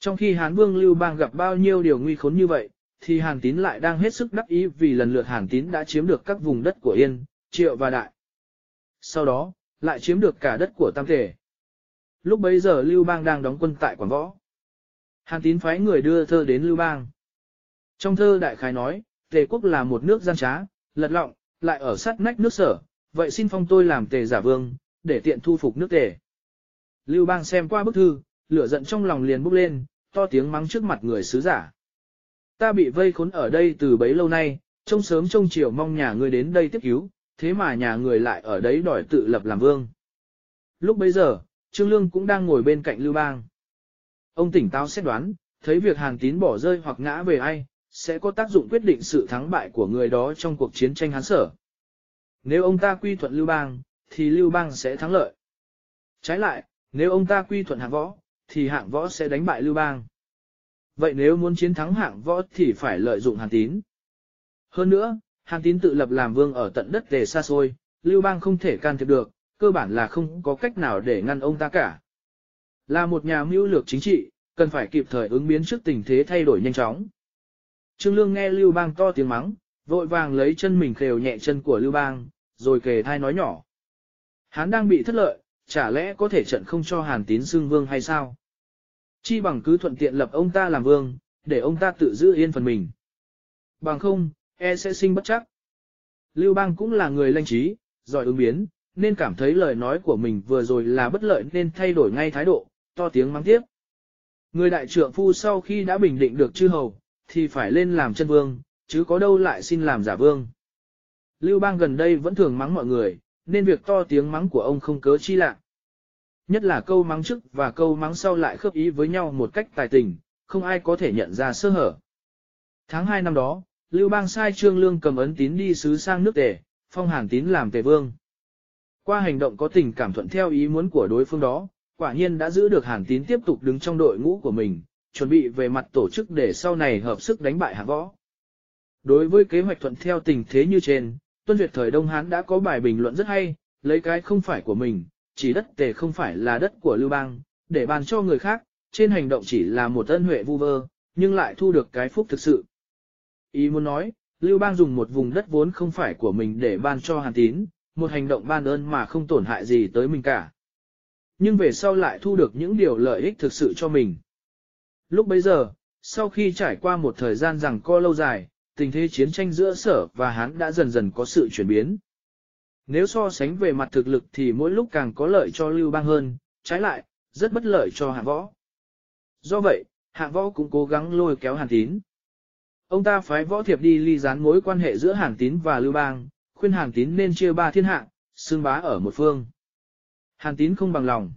Trong khi Hán Vương Lưu Bang gặp bao nhiêu điều nguy khốn như vậy, thì Hàn Tín lại đang hết sức đắc ý vì lần lượt Hàn Tín đã chiếm được các vùng đất của Yên, Triệu và Đại. Sau đó, lại chiếm được cả đất của Tam thể. Lúc bấy giờ Lưu Bang đang đóng quân tại Quảng Võ. Hàn Tín phái người đưa thơ đến Lưu Bang. Trong thơ đại khái nói, Tề quốc là một nước gian trá, lật lọng, lại ở sát nách nước sở, vậy xin phong tôi làm Tề giả vương, để tiện thu phục nước Tề. Lưu Bang xem qua bức thư, lửa giận trong lòng liền bốc lên, to tiếng mắng trước mặt người sứ giả. Ta bị vây khốn ở đây từ bấy lâu nay, trông sớm trông chiều mong nhà ngươi đến đây tiếp cứu, thế mà nhà người lại ở đấy đòi tự lập làm vương. Lúc bấy giờ, Trương Lương cũng đang ngồi bên cạnh Lưu Bang. Ông tỉnh táo xét đoán, thấy việc hàng tín bỏ rơi hoặc ngã về ai, sẽ có tác dụng quyết định sự thắng bại của người đó trong cuộc chiến tranh hán sở. Nếu ông ta quy thuận Lưu Bang, thì Lưu Bang sẽ thắng lợi. Trái lại, nếu ông ta quy thuận hạng võ, thì hạng võ sẽ đánh bại Lưu Bang. Vậy nếu muốn chiến thắng hạng võ thì phải lợi dụng hàn tín. Hơn nữa, hàn tín tự lập làm vương ở tận đất tề xa xôi, Lưu Bang không thể can thiệp được, cơ bản là không có cách nào để ngăn ông ta cả. Là một nhà mưu lược chính trị, cần phải kịp thời ứng biến trước tình thế thay đổi nhanh chóng. Trương Lương nghe Lưu Bang to tiếng mắng, vội vàng lấy chân mình khều nhẹ chân của Lưu Bang, rồi kề thai nói nhỏ. Hắn đang bị thất lợi, chả lẽ có thể trận không cho Hàn Tín xưng vương hay sao? Chi bằng cứ thuận tiện lập ông ta làm vương, để ông ta tự giữ yên phần mình. Bằng không, e sẽ sinh bất chắc. Lưu Bang cũng là người lanh trí, giỏi ứng biến, nên cảm thấy lời nói của mình vừa rồi là bất lợi nên thay đổi ngay thái độ, to tiếng mắng tiếp. Người đại trượng phu sau khi đã bình định được chư hầu, thì phải lên làm chân vương, chứ có đâu lại xin làm giả vương. Lưu Bang gần đây vẫn thường mắng mọi người, nên việc to tiếng mắng của ông không cớ chi lạ. Nhất là câu mắng trước và câu mắng sau lại khớp ý với nhau một cách tài tình, không ai có thể nhận ra sơ hở. Tháng 2 năm đó, Lưu Bang sai Trương Lương cầm ấn tín đi sứ sang nước tề, phong hàn tín làm tề vương. Qua hành động có tình cảm thuận theo ý muốn của đối phương đó, quả nhiên đã giữ được hàn tín tiếp tục đứng trong đội ngũ của mình, chuẩn bị về mặt tổ chức để sau này hợp sức đánh bại hạng võ. Đối với kế hoạch thuận theo tình thế như trên, Tuân Duyệt thời Đông Hán đã có bài bình luận rất hay, lấy cái không phải của mình, chỉ đất tề không phải là đất của Lưu Bang, để bàn cho người khác, trên hành động chỉ là một ân huệ vu vơ, nhưng lại thu được cái phúc thực sự. Ý muốn nói, Lưu Bang dùng một vùng đất vốn không phải của mình để ban cho Hàn Tín, một hành động ban ơn mà không tổn hại gì tới mình cả. Nhưng về sau lại thu được những điều lợi ích thực sự cho mình. Lúc bấy giờ, sau khi trải qua một thời gian rằng co lâu dài, tình thế chiến tranh giữa sở và Hán đã dần dần có sự chuyển biến. Nếu so sánh về mặt thực lực thì mỗi lúc càng có lợi cho Lưu Bang hơn, trái lại, rất bất lợi cho hạng võ. Do vậy, hạng võ cũng cố gắng lôi kéo hàn tín. Ông ta phái võ thiệp đi ly gián mối quan hệ giữa hàn tín và Lưu Bang, khuyên hàn tín nên chia ba thiên hạ, xương bá ở một phương. Hàn tín không bằng lòng.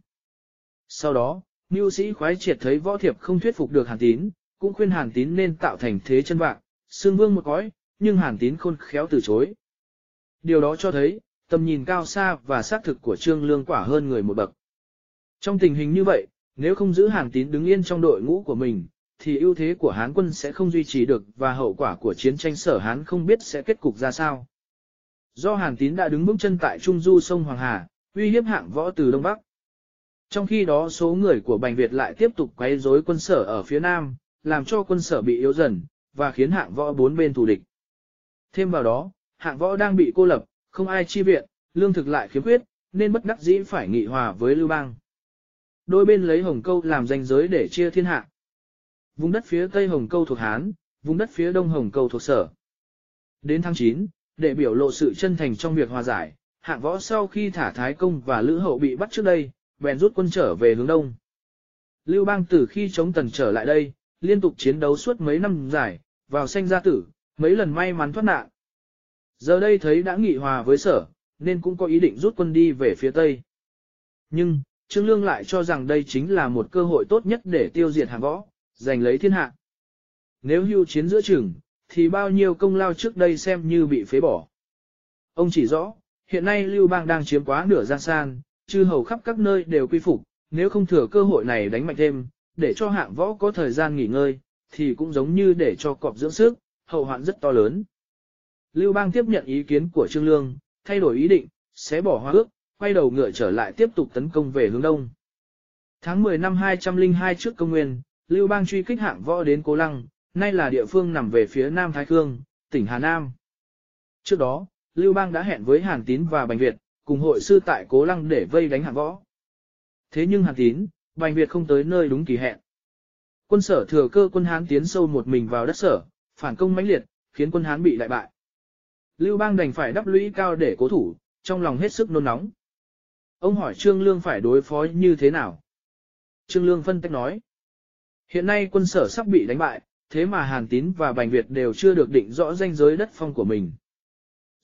Sau đó, Mưu sĩ khoái triệt thấy võ thiệp không thuyết phục được hàn tín, cũng khuyên hàn tín nên tạo thành thế chân vạn, xương vương một cõi, nhưng hàn tín khôn khéo từ chối. Điều đó cho thấy, tầm nhìn cao xa và xác thực của Trương Lương quả hơn người một bậc. Trong tình hình như vậy, nếu không giữ Hàn Tín đứng yên trong đội ngũ của mình, thì ưu thế của Hán quân sẽ không duy trì được và hậu quả của chiến tranh sở Hán không biết sẽ kết cục ra sao. Do Hàn Tín đã đứng vững chân tại Trung Du sông Hoàng Hà, uy hiếp hạng võ từ Đông Bắc. Trong khi đó số người của Bành Việt lại tiếp tục quấy rối quân sở ở phía Nam, làm cho quân sở bị yếu dần, và khiến hạng võ bốn bên thù địch. Thêm vào đó, hạng võ đang bị cô lập, không ai chi viện, lương thực lại khiếm khuyết, nên bất đắc dĩ phải nghị hòa với Lưu Bang. Đôi bên lấy Hồng Câu làm danh giới để chia thiên hạ. Vùng đất phía Tây Hồng Câu thuộc Hán, vùng đất phía Đông Hồng Câu thuộc Sở. Đến tháng 9, để biểu lộ sự chân thành trong việc hòa giải, hạng võ sau khi thả Thái Công và Lữ Hậu bị bắt trước đây, bèn rút quân trở về hướng Đông. Lưu Bang từ khi chống tần trở lại đây, liên tục chiến đấu suốt mấy năm dài, vào sanh gia tử, mấy lần may mắn thoát nạn. Giờ đây thấy đã nghị hòa với sở, nên cũng có ý định rút quân đi về phía Tây. Nhưng, Trương Lương lại cho rằng đây chính là một cơ hội tốt nhất để tiêu diệt hàng võ, giành lấy thiên hạ. Nếu hưu chiến giữa chừng, thì bao nhiêu công lao trước đây xem như bị phế bỏ. Ông chỉ rõ, hiện nay Lưu Bang đang chiếm quá nửa giang san, chư hầu khắp các nơi đều quy phục, nếu không thừa cơ hội này đánh mạnh thêm, để cho hạng võ có thời gian nghỉ ngơi, thì cũng giống như để cho cọp dưỡng sức, hậu hoạn rất to lớn. Lưu Bang tiếp nhận ý kiến của Trương Lương, thay đổi ý định, sẽ bỏ hoa ước, quay đầu ngựa trở lại tiếp tục tấn công về hướng đông. Tháng 10 năm 202 trước công nguyên, Lưu Bang truy kích hạng võ đến Cố Lăng, nay là địa phương nằm về phía Nam Thái Khương, tỉnh Hà Nam. Trước đó, Lưu Bang đã hẹn với Hàn Tín và Bành Việt, cùng hội sư tại Cố Lăng để vây đánh hạng võ. Thế nhưng Hàn Tín, Bành Việt không tới nơi đúng kỳ hẹn. Quân sở thừa cơ quân Hán tiến sâu một mình vào đất sở, phản công mãnh liệt, khiến quân Hán bị đại bại. Lưu Bang đành phải đắp lũy cao để cố thủ, trong lòng hết sức nôn nóng. Ông hỏi Trương Lương phải đối phó như thế nào? Trương Lương phân tích nói. Hiện nay quân sở sắp bị đánh bại, thế mà Hàn Tín và Bành Việt đều chưa được định rõ danh giới đất phong của mình.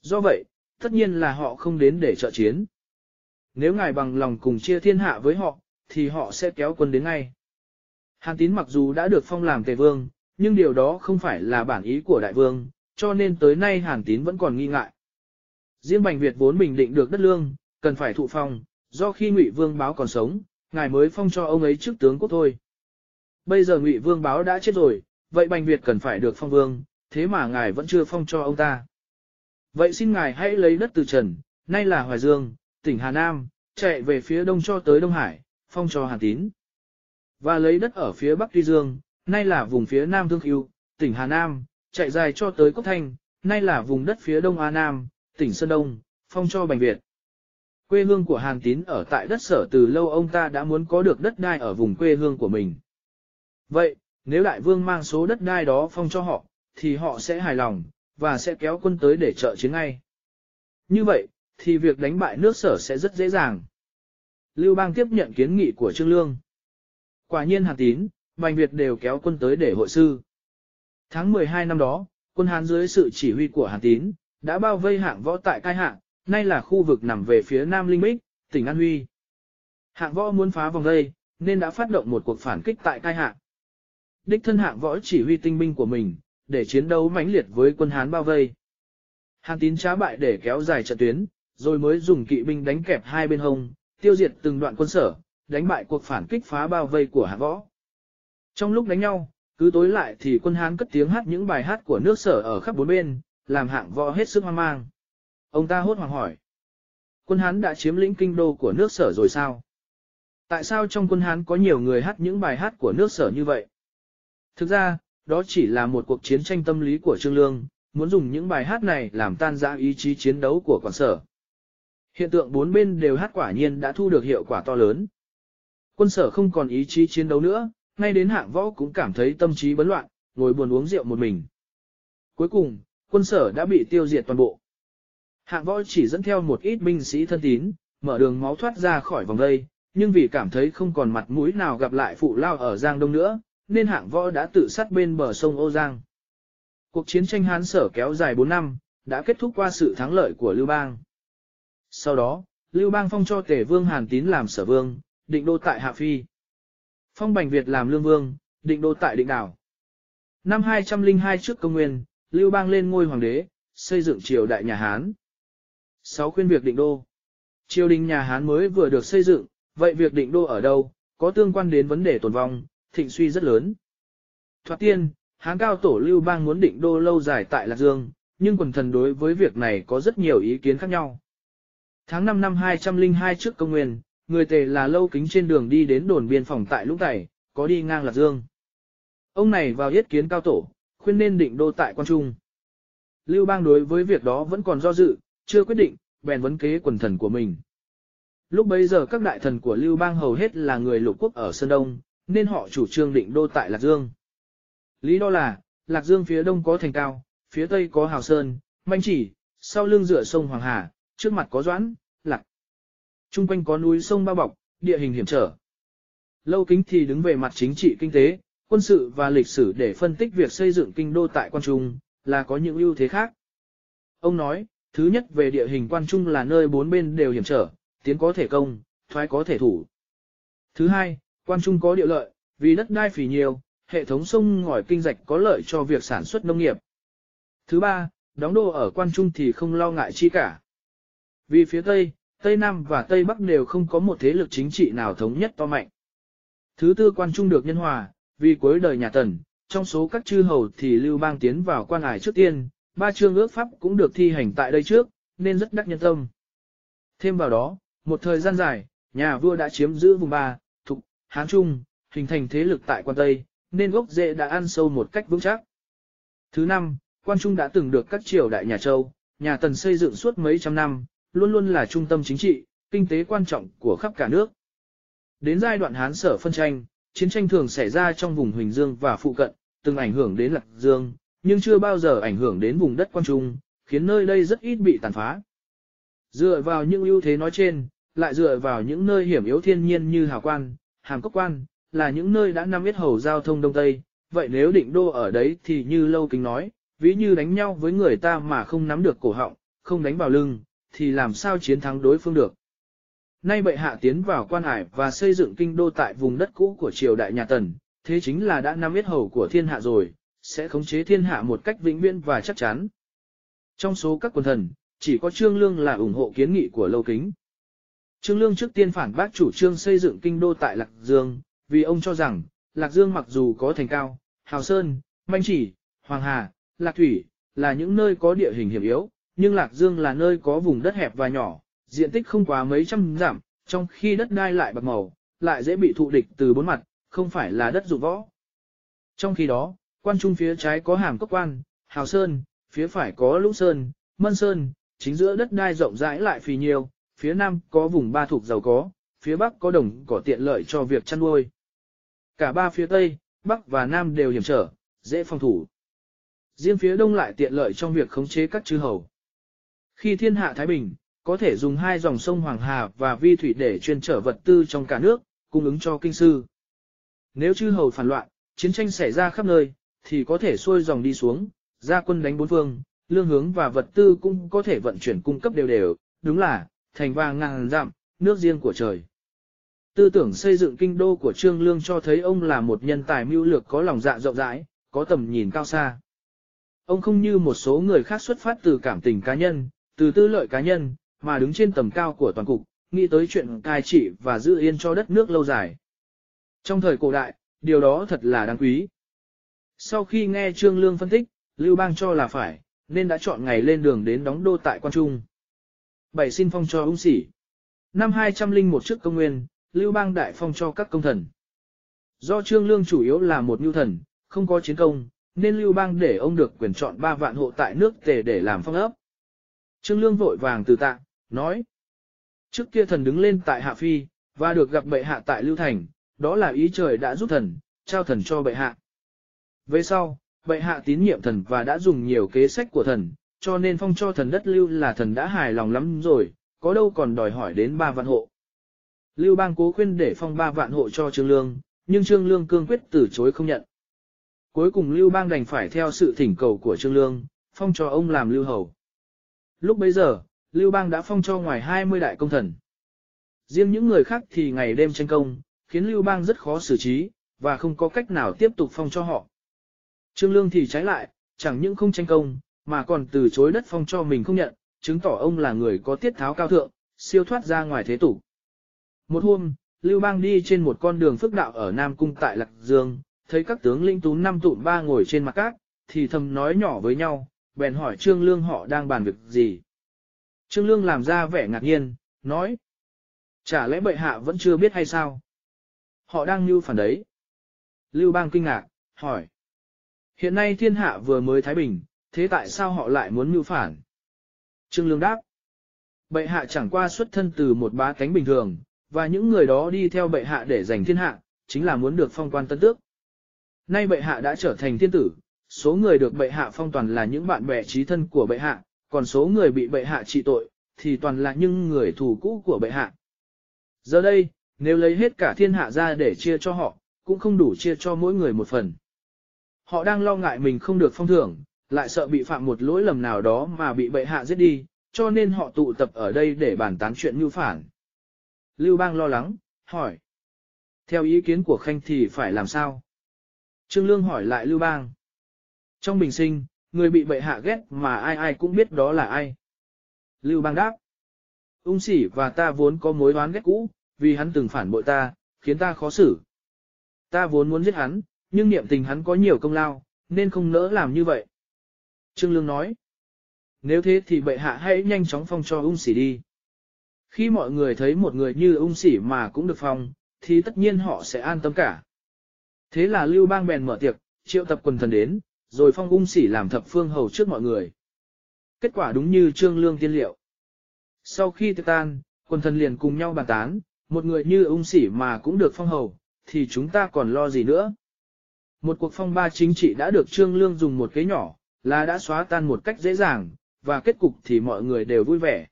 Do vậy, tất nhiên là họ không đến để trợ chiến. Nếu ngài bằng lòng cùng chia thiên hạ với họ, thì họ sẽ kéo quân đến ngay. Hàn Tín mặc dù đã được phong làm tề vương, nhưng điều đó không phải là bản ý của đại vương, cho nên tới nay Hàn Tín vẫn còn nghi ngại. Riêng Bành Việt vốn bình định được đất lương, cần phải thụ phong, do khi Ngụy Vương báo còn sống, ngài mới phong cho ông ấy trước tướng quốc thôi. Bây giờ Ngụy Vương báo đã chết rồi, vậy Bành Việt cần phải được phong vương, thế mà ngài vẫn chưa phong cho ông ta. Vậy xin ngài hãy lấy đất từ Trần, nay là Hoài Dương, tỉnh Hà Nam, chạy về phía đông cho tới Đông Hải, phong cho Hàn Tín. Và lấy đất ở phía Bắc Tuy Dương, nay là vùng phía Nam Thương Khưu, tỉnh Hà Nam, chạy dài cho tới Cốc Thanh, nay là vùng đất phía Đông A Nam, tỉnh Sơn Đông, phong cho Bành Việt. Quê hương của Hàn Tín ở tại đất sở từ lâu ông ta đã muốn có được đất đai ở vùng quê hương của mình. Vậy, nếu đại vương mang số đất đai đó phong cho họ, thì họ sẽ hài lòng, và sẽ kéo quân tới để trợ chiến ngay. Như vậy, thì việc đánh bại nước sở sẽ rất dễ dàng. Lưu Bang tiếp nhận kiến nghị của Trương Lương. Quả nhiên Hàn Tín, Bành Việt đều kéo quân tới để hội sư. Tháng 12 năm đó, quân Hán dưới sự chỉ huy của Hàn Tín, đã bao vây hạng võ tại Cai Hạng, nay là khu vực nằm về phía Nam Linh Bích, tỉnh An Huy. Hạng võ muốn phá vòng đây, nên đã phát động một cuộc phản kích tại Cai Hạng. Đích thân hạng võ chỉ huy tinh binh của mình, để chiến đấu mãnh liệt với quân Hán bao vây. Hàn tín trá bại để kéo dài trận tuyến, rồi mới dùng kỵ binh đánh kẹp hai bên hông, tiêu diệt từng đoạn quân sở, đánh bại cuộc phản kích phá bao vây của hạng võ. Trong lúc đánh nhau, Cứ tối lại thì quân Hán cất tiếng hát những bài hát của nước sở ở khắp bốn bên, làm hạng võ hết sức hoang mang. Ông ta hốt hoảng hỏi. Quân Hán đã chiếm lĩnh kinh đô của nước sở rồi sao? Tại sao trong quân Hán có nhiều người hát những bài hát của nước sở như vậy? Thực ra, đó chỉ là một cuộc chiến tranh tâm lý của Trương Lương, muốn dùng những bài hát này làm tan rã ý chí chiến đấu của quản sở. Hiện tượng bốn bên đều hát quả nhiên đã thu được hiệu quả to lớn. Quân sở không còn ý chí chiến đấu nữa, ngay đến hạng võ cũng cảm thấy tâm trí bấn loạn, ngồi buồn uống rượu một mình. Cuối cùng, quân sở đã bị tiêu diệt toàn bộ. Hạng võ chỉ dẫn theo một ít binh sĩ thân tín, mở đường máu thoát ra khỏi vòng đây, nhưng vì cảm thấy không còn mặt mũi nào gặp lại phụ lao ở Giang Đông nữa, nên hạng võ đã tự sát bên bờ sông Âu Giang. Cuộc chiến tranh Hán sở kéo dài 4 năm, đã kết thúc qua sự thắng lợi của Lưu Bang. Sau đó, Lưu Bang phong cho Tề Vương Hàn Tín làm sở vương, định đô tại Hạ Phi. Phong Bành Việt làm lương vương, định đô tại định đảo. Năm 202 trước công nguyên, Lưu Bang lên ngôi hoàng đế, xây dựng triều đại nhà Hán. Sáu khuyên việc định đô. Triều đình nhà Hán mới vừa được xây dựng, vậy việc định đô ở đâu, có tương quan đến vấn đề tồn vong, thịnh suy rất lớn. Thoát tiên, Hán cao tổ Lưu Bang muốn định đô lâu dài tại Lạc Dương, nhưng quần thần đối với việc này có rất nhiều ý kiến khác nhau. Tháng 5 năm 202 trước công nguyên, người tề là lâu kính trên đường đi đến đồn biên phòng tại Lũng Tẩy, có đi ngang Lạc Dương. Ông này vào yết kiến cao tổ, khuyên nên định đô tại quan trung. Lưu bang đối với việc đó vẫn còn do dự, chưa quyết định, bèn vấn kế quần thần của mình. Lúc bấy giờ các đại thần của Lưu bang hầu hết là người lục quốc ở Sơn Đông, nên họ chủ trương định đô tại Lạc Dương. Lý do là, Lạc Dương phía đông có thành cao, phía tây có hào sơn, manh chỉ, sau lưng dựa sông Hoàng Hà, trước mặt có doãn, lạc. Trung quanh có núi sông bao bọc, địa hình hiểm trở. Lâu kính thì đứng về mặt chính trị kinh tế, quân sự và lịch sử để phân tích việc xây dựng kinh đô tại quan trung, là có những ưu thế khác. Ông nói, thứ nhất về địa hình quan trung là nơi bốn bên đều hiểm trở, tiến có thể công, thoái có thể thủ. Thứ hai, quan trung có địa lợi, vì đất đai phì nhiều, hệ thống sông ngòi kinh rạch có lợi cho việc sản xuất nông nghiệp. Thứ ba, đóng đô ở quan trung thì không lo ngại chi cả. Vì phía Tây, Tây Nam và Tây Bắc đều không có một thế lực chính trị nào thống nhất to mạnh. Thứ tư quan trung được nhân hòa, vì cuối đời nhà Tần, trong số các chư hầu thì Lưu Bang tiến vào quan ải trước tiên, ba chương ước pháp cũng được thi hành tại đây trước, nên rất đắc nhân tâm. Thêm vào đó, một thời gian dài, nhà vua đã chiếm giữ vùng ba, Hán Trung, hình thành thế lực tại quan Tây, nên gốc rễ đã ăn sâu một cách vững chắc. Thứ năm, quan trung đã từng được các triều đại nhà Châu, nhà Tần xây dựng suốt mấy trăm năm, luôn luôn là trung tâm chính trị, kinh tế quan trọng của khắp cả nước. Đến giai đoạn Hán sở phân tranh, chiến tranh thường xảy ra trong vùng Huỳnh Dương và phụ cận, từng ảnh hưởng đến Lạc Dương, nhưng chưa bao giờ ảnh hưởng đến vùng đất quan trung, khiến nơi đây rất ít bị tàn phá. Dựa vào những ưu thế nói trên, lại dựa vào những nơi hiểm yếu thiên nhiên như Hào Quan, Hàm Cốc Quan, là những nơi đã nắm biết hầu giao thông Đông Tây, vậy nếu định đô ở đấy thì như Lâu Kính nói, ví như đánh nhau với người ta mà không nắm được cổ họng, không đánh vào lưng, thì làm sao chiến thắng đối phương được. Nay bệ hạ tiến vào quan hải và xây dựng kinh đô tại vùng đất cũ của triều đại nhà Tần, thế chính là đã nắm biết hầu của thiên hạ rồi, sẽ khống chế thiên hạ một cách vĩnh viễn và chắc chắn. Trong số các quần thần, chỉ có Trương Lương là ủng hộ kiến nghị của Lâu Kính. Trương Lương trước tiên phản bác chủ trương xây dựng kinh đô tại Lạc Dương, vì ông cho rằng, Lạc Dương mặc dù có thành cao, Hào Sơn, Manh Chỉ, Hoàng Hà, Lạc Thủy, là những nơi có địa hình hiểm yếu, nhưng Lạc Dương là nơi có vùng đất hẹp và nhỏ, diện tích không quá mấy trăm giảm, trong khi đất đai lại bạc màu, lại dễ bị thụ địch từ bốn mặt, không phải là đất dụng võ. Trong khi đó, quan trung phía trái có hàm cốc quan, hào sơn, phía phải có lũng sơn, mân sơn, chính giữa đất đai rộng rãi lại phì nhiều, phía nam có vùng ba thuộc giàu có, phía bắc có đồng cỏ tiện lợi cho việc chăn nuôi. Cả ba phía tây, bắc và nam đều hiểm trở, dễ phòng thủ. Riêng phía đông lại tiện lợi trong việc khống chế các chư hầu. Khi thiên hạ Thái Bình, có thể dùng hai dòng sông Hoàng Hà và Vi Thủy để chuyên trở vật tư trong cả nước, cung ứng cho kinh sư. Nếu chư hầu phản loạn, chiến tranh xảy ra khắp nơi, thì có thể xuôi dòng đi xuống, ra quân đánh bốn phương, lương hướng và vật tư cũng có thể vận chuyển cung cấp đều đều, đúng là, thành vàng ngàn dặm, nước riêng của trời. Tư tưởng xây dựng kinh đô của Trương Lương cho thấy ông là một nhân tài mưu lược có lòng dạ rộng rãi, có tầm nhìn cao xa. Ông không như một số người khác xuất phát từ cảm tình cá nhân, từ tư lợi cá nhân, mà đứng trên tầm cao của toàn cục, nghĩ tới chuyện cai trị và giữ yên cho đất nước lâu dài. Trong thời cổ đại, điều đó thật là đáng quý. Sau khi nghe Trương Lương phân tích, Lưu Bang cho là phải, nên đã chọn ngày lên đường đến đóng đô tại quan trung. Bảy xin phong cho ung sĩ. Năm 201 trước công nguyên, Lưu Bang đại phong cho các công thần. Do Trương Lương chủ yếu là một nhu thần, không có chiến công, nên Lưu Bang để ông được quyền chọn 3 vạn hộ tại nước tề để làm phong ấp. Trương Lương vội vàng từ tạ, nói. Trước kia thần đứng lên tại Hạ Phi, và được gặp bệ hạ tại Lưu Thành, đó là ý trời đã giúp thần, trao thần cho bệ hạ. Về sau, bệ hạ tín nhiệm thần và đã dùng nhiều kế sách của thần, cho nên phong cho thần đất lưu là thần đã hài lòng lắm rồi, có đâu còn đòi hỏi đến ba vạn hộ. Lưu bang cố khuyên để phong ba vạn hộ cho Trương Lương, nhưng Trương Lương cương quyết từ chối không nhận. Cuối cùng Lưu bang đành phải theo sự thỉnh cầu của Trương Lương, phong cho ông làm Lưu Hầu. Lúc bấy giờ, Lưu bang đã phong cho ngoài 20 đại công thần. Riêng những người khác thì ngày đêm tranh công, khiến Lưu bang rất khó xử trí, và không có cách nào tiếp tục phong cho họ. Trương Lương thì trái lại, chẳng những không tranh công, mà còn từ chối đất phong cho mình không nhận, chứng tỏ ông là người có tiết tháo cao thượng, siêu thoát ra ngoài thế tục. Một hôm, Lưu Bang đi trên một con đường phức đạo ở Nam Cung tại Lạc Dương, thấy các tướng linh tú năm tụm ba ngồi trên mặt cát, thì thầm nói nhỏ với nhau, bèn hỏi Trương Lương họ đang bàn việc gì. Trương Lương làm ra vẻ ngạc nhiên, nói, chả lẽ bệ hạ vẫn chưa biết hay sao? Họ đang như phản đấy. Lưu Bang kinh ngạc, hỏi, hiện nay thiên hạ vừa mới Thái Bình, thế tại sao họ lại muốn mưu phản? Trương Lương đáp, bệ hạ chẳng qua xuất thân từ một bá cánh bình thường, và những người đó đi theo bệ hạ để giành thiên hạ, chính là muốn được phong quan tân tước. Nay bệ hạ đã trở thành thiên tử, số người được bệ hạ phong toàn là những bạn bè trí thân của bệ hạ, còn số người bị bệ hạ trị tội, thì toàn là những người thù cũ của bệ hạ. Giờ đây, nếu lấy hết cả thiên hạ ra để chia cho họ, cũng không đủ chia cho mỗi người một phần. Họ đang lo ngại mình không được phong thưởng, lại sợ bị phạm một lỗi lầm nào đó mà bị bệ hạ giết đi, cho nên họ tụ tập ở đây để bàn tán chuyện mưu phản. Lưu Bang lo lắng, hỏi. Theo ý kiến của Khanh thì phải làm sao? Trương Lương hỏi lại Lưu Bang. Trong bình sinh, người bị bệ hạ ghét mà ai ai cũng biết đó là ai. Lưu Bang đáp. Ung sỉ và ta vốn có mối oán ghét cũ, vì hắn từng phản bội ta, khiến ta khó xử. Ta vốn muốn giết hắn, nhưng niệm tình hắn có nhiều công lao, nên không nỡ làm như vậy. Trương Lương nói. Nếu thế thì bệ hạ hãy nhanh chóng phong cho ung sỉ đi. Khi mọi người thấy một người như ung sỉ mà cũng được phong, thì tất nhiên họ sẽ an tâm cả. Thế là Lưu Bang bèn mở tiệc, triệu tập quần thần đến, rồi phong ung sỉ làm thập phương hầu trước mọi người. Kết quả đúng như Trương Lương tiên liệu. Sau khi tiệc tan, quần thần liền cùng nhau bàn tán, một người như ung sỉ mà cũng được phong hầu, thì chúng ta còn lo gì nữa. Một cuộc phong ba chính trị đã được Trương Lương dùng một kế nhỏ, là đã xóa tan một cách dễ dàng, và kết cục thì mọi người đều vui vẻ.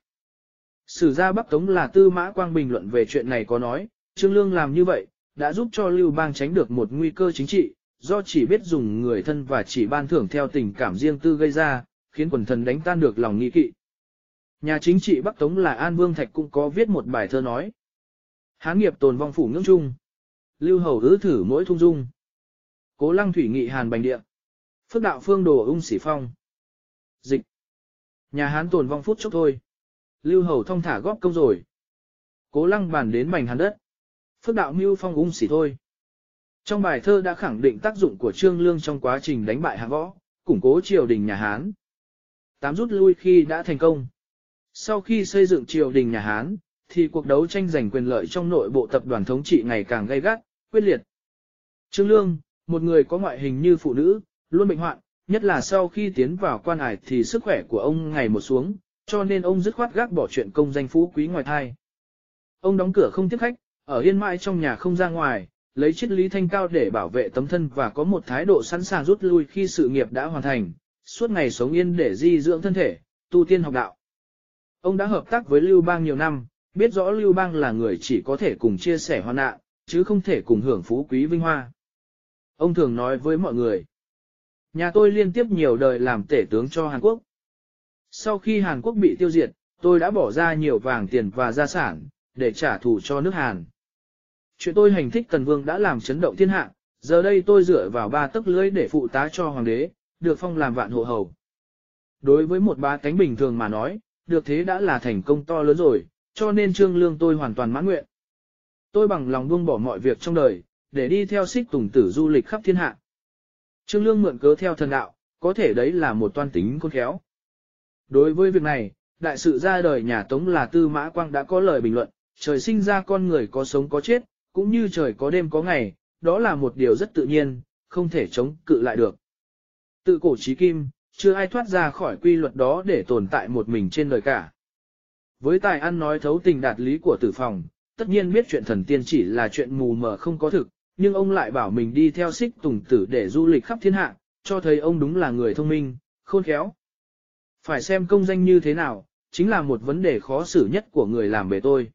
Sử gia Bắc Tống là Tư Mã Quang bình luận về chuyện này có nói, Trương Lương làm như vậy, đã giúp cho Lưu Bang tránh được một nguy cơ chính trị, do chỉ biết dùng người thân và chỉ ban thưởng theo tình cảm riêng tư gây ra, khiến quần thần đánh tan được lòng nghi kỵ. Nhà chính trị Bắc Tống là An Vương Thạch cũng có viết một bài thơ nói. Hán nghiệp tồn vong phủ ngưỡng chung. Lưu hầu ứ thử mỗi thung dung. Cố lăng thủy nghị hàn bành địa. Phước đạo phương đồ ung xỉ phong. Dịch. Nhà Hán tồn vong phút chốc thôi. Lưu hầu thông thả góp công rồi. Cố lăng bàn đến mảnh hàn đất. Phước đạo mưu phong ung xỉ thôi. Trong bài thơ đã khẳng định tác dụng của Trương Lương trong quá trình đánh bại hạ võ, củng cố triều đình nhà Hán. Tám rút lui khi đã thành công. Sau khi xây dựng triều đình nhà Hán, thì cuộc đấu tranh giành quyền lợi trong nội bộ tập đoàn thống trị ngày càng gay gắt, quyết liệt. Trương Lương, một người có ngoại hình như phụ nữ, luôn bệnh hoạn, nhất là sau khi tiến vào quan ải thì sức khỏe của ông ngày một xuống, cho nên ông dứt khoát gác bỏ chuyện công danh phú quý ngoài thai. Ông đóng cửa không tiếp khách, ở yên mãi trong nhà không ra ngoài, lấy triết lý thanh cao để bảo vệ tấm thân và có một thái độ sẵn sàng rút lui khi sự nghiệp đã hoàn thành, suốt ngày sống yên để di dưỡng thân thể, tu tiên học đạo. Ông đã hợp tác với Lưu Bang nhiều năm, biết rõ Lưu Bang là người chỉ có thể cùng chia sẻ hoạn nạn, chứ không thể cùng hưởng phú quý vinh hoa. Ông thường nói với mọi người, nhà tôi liên tiếp nhiều đời làm tể tướng cho Hàn Quốc. Sau khi Hàn Quốc bị tiêu diệt, tôi đã bỏ ra nhiều vàng tiền và gia sản, để trả thù cho nước Hàn. Chuyện tôi hành thích Tần Vương đã làm chấn động thiên hạ, giờ đây tôi dựa vào ba tấc lưới để phụ tá cho hoàng đế, được phong làm vạn hộ hầu. Đối với một ba cánh bình thường mà nói, được thế đã là thành công to lớn rồi, cho nên trương lương tôi hoàn toàn mãn nguyện. Tôi bằng lòng buông bỏ mọi việc trong đời, để đi theo xích tùng tử du lịch khắp thiên hạ. Trương Lương mượn cớ theo thần đạo, có thể đấy là một toan tính khôn khéo. Đối với việc này, đại sự ra đời nhà Tống là Tư Mã Quang đã có lời bình luận, trời sinh ra con người có sống có chết, cũng như trời có đêm có ngày, đó là một điều rất tự nhiên, không thể chống cự lại được. Tự cổ trí kim, chưa ai thoát ra khỏi quy luật đó để tồn tại một mình trên đời cả. Với tài ăn nói thấu tình đạt lý của tử phòng, tất nhiên biết chuyện thần tiên chỉ là chuyện mù mờ không có thực, nhưng ông lại bảo mình đi theo xích tùng tử để du lịch khắp thiên hạ, cho thấy ông đúng là người thông minh, khôn khéo. Phải xem công danh như thế nào, chính là một vấn đề khó xử nhất của người làm bề tôi.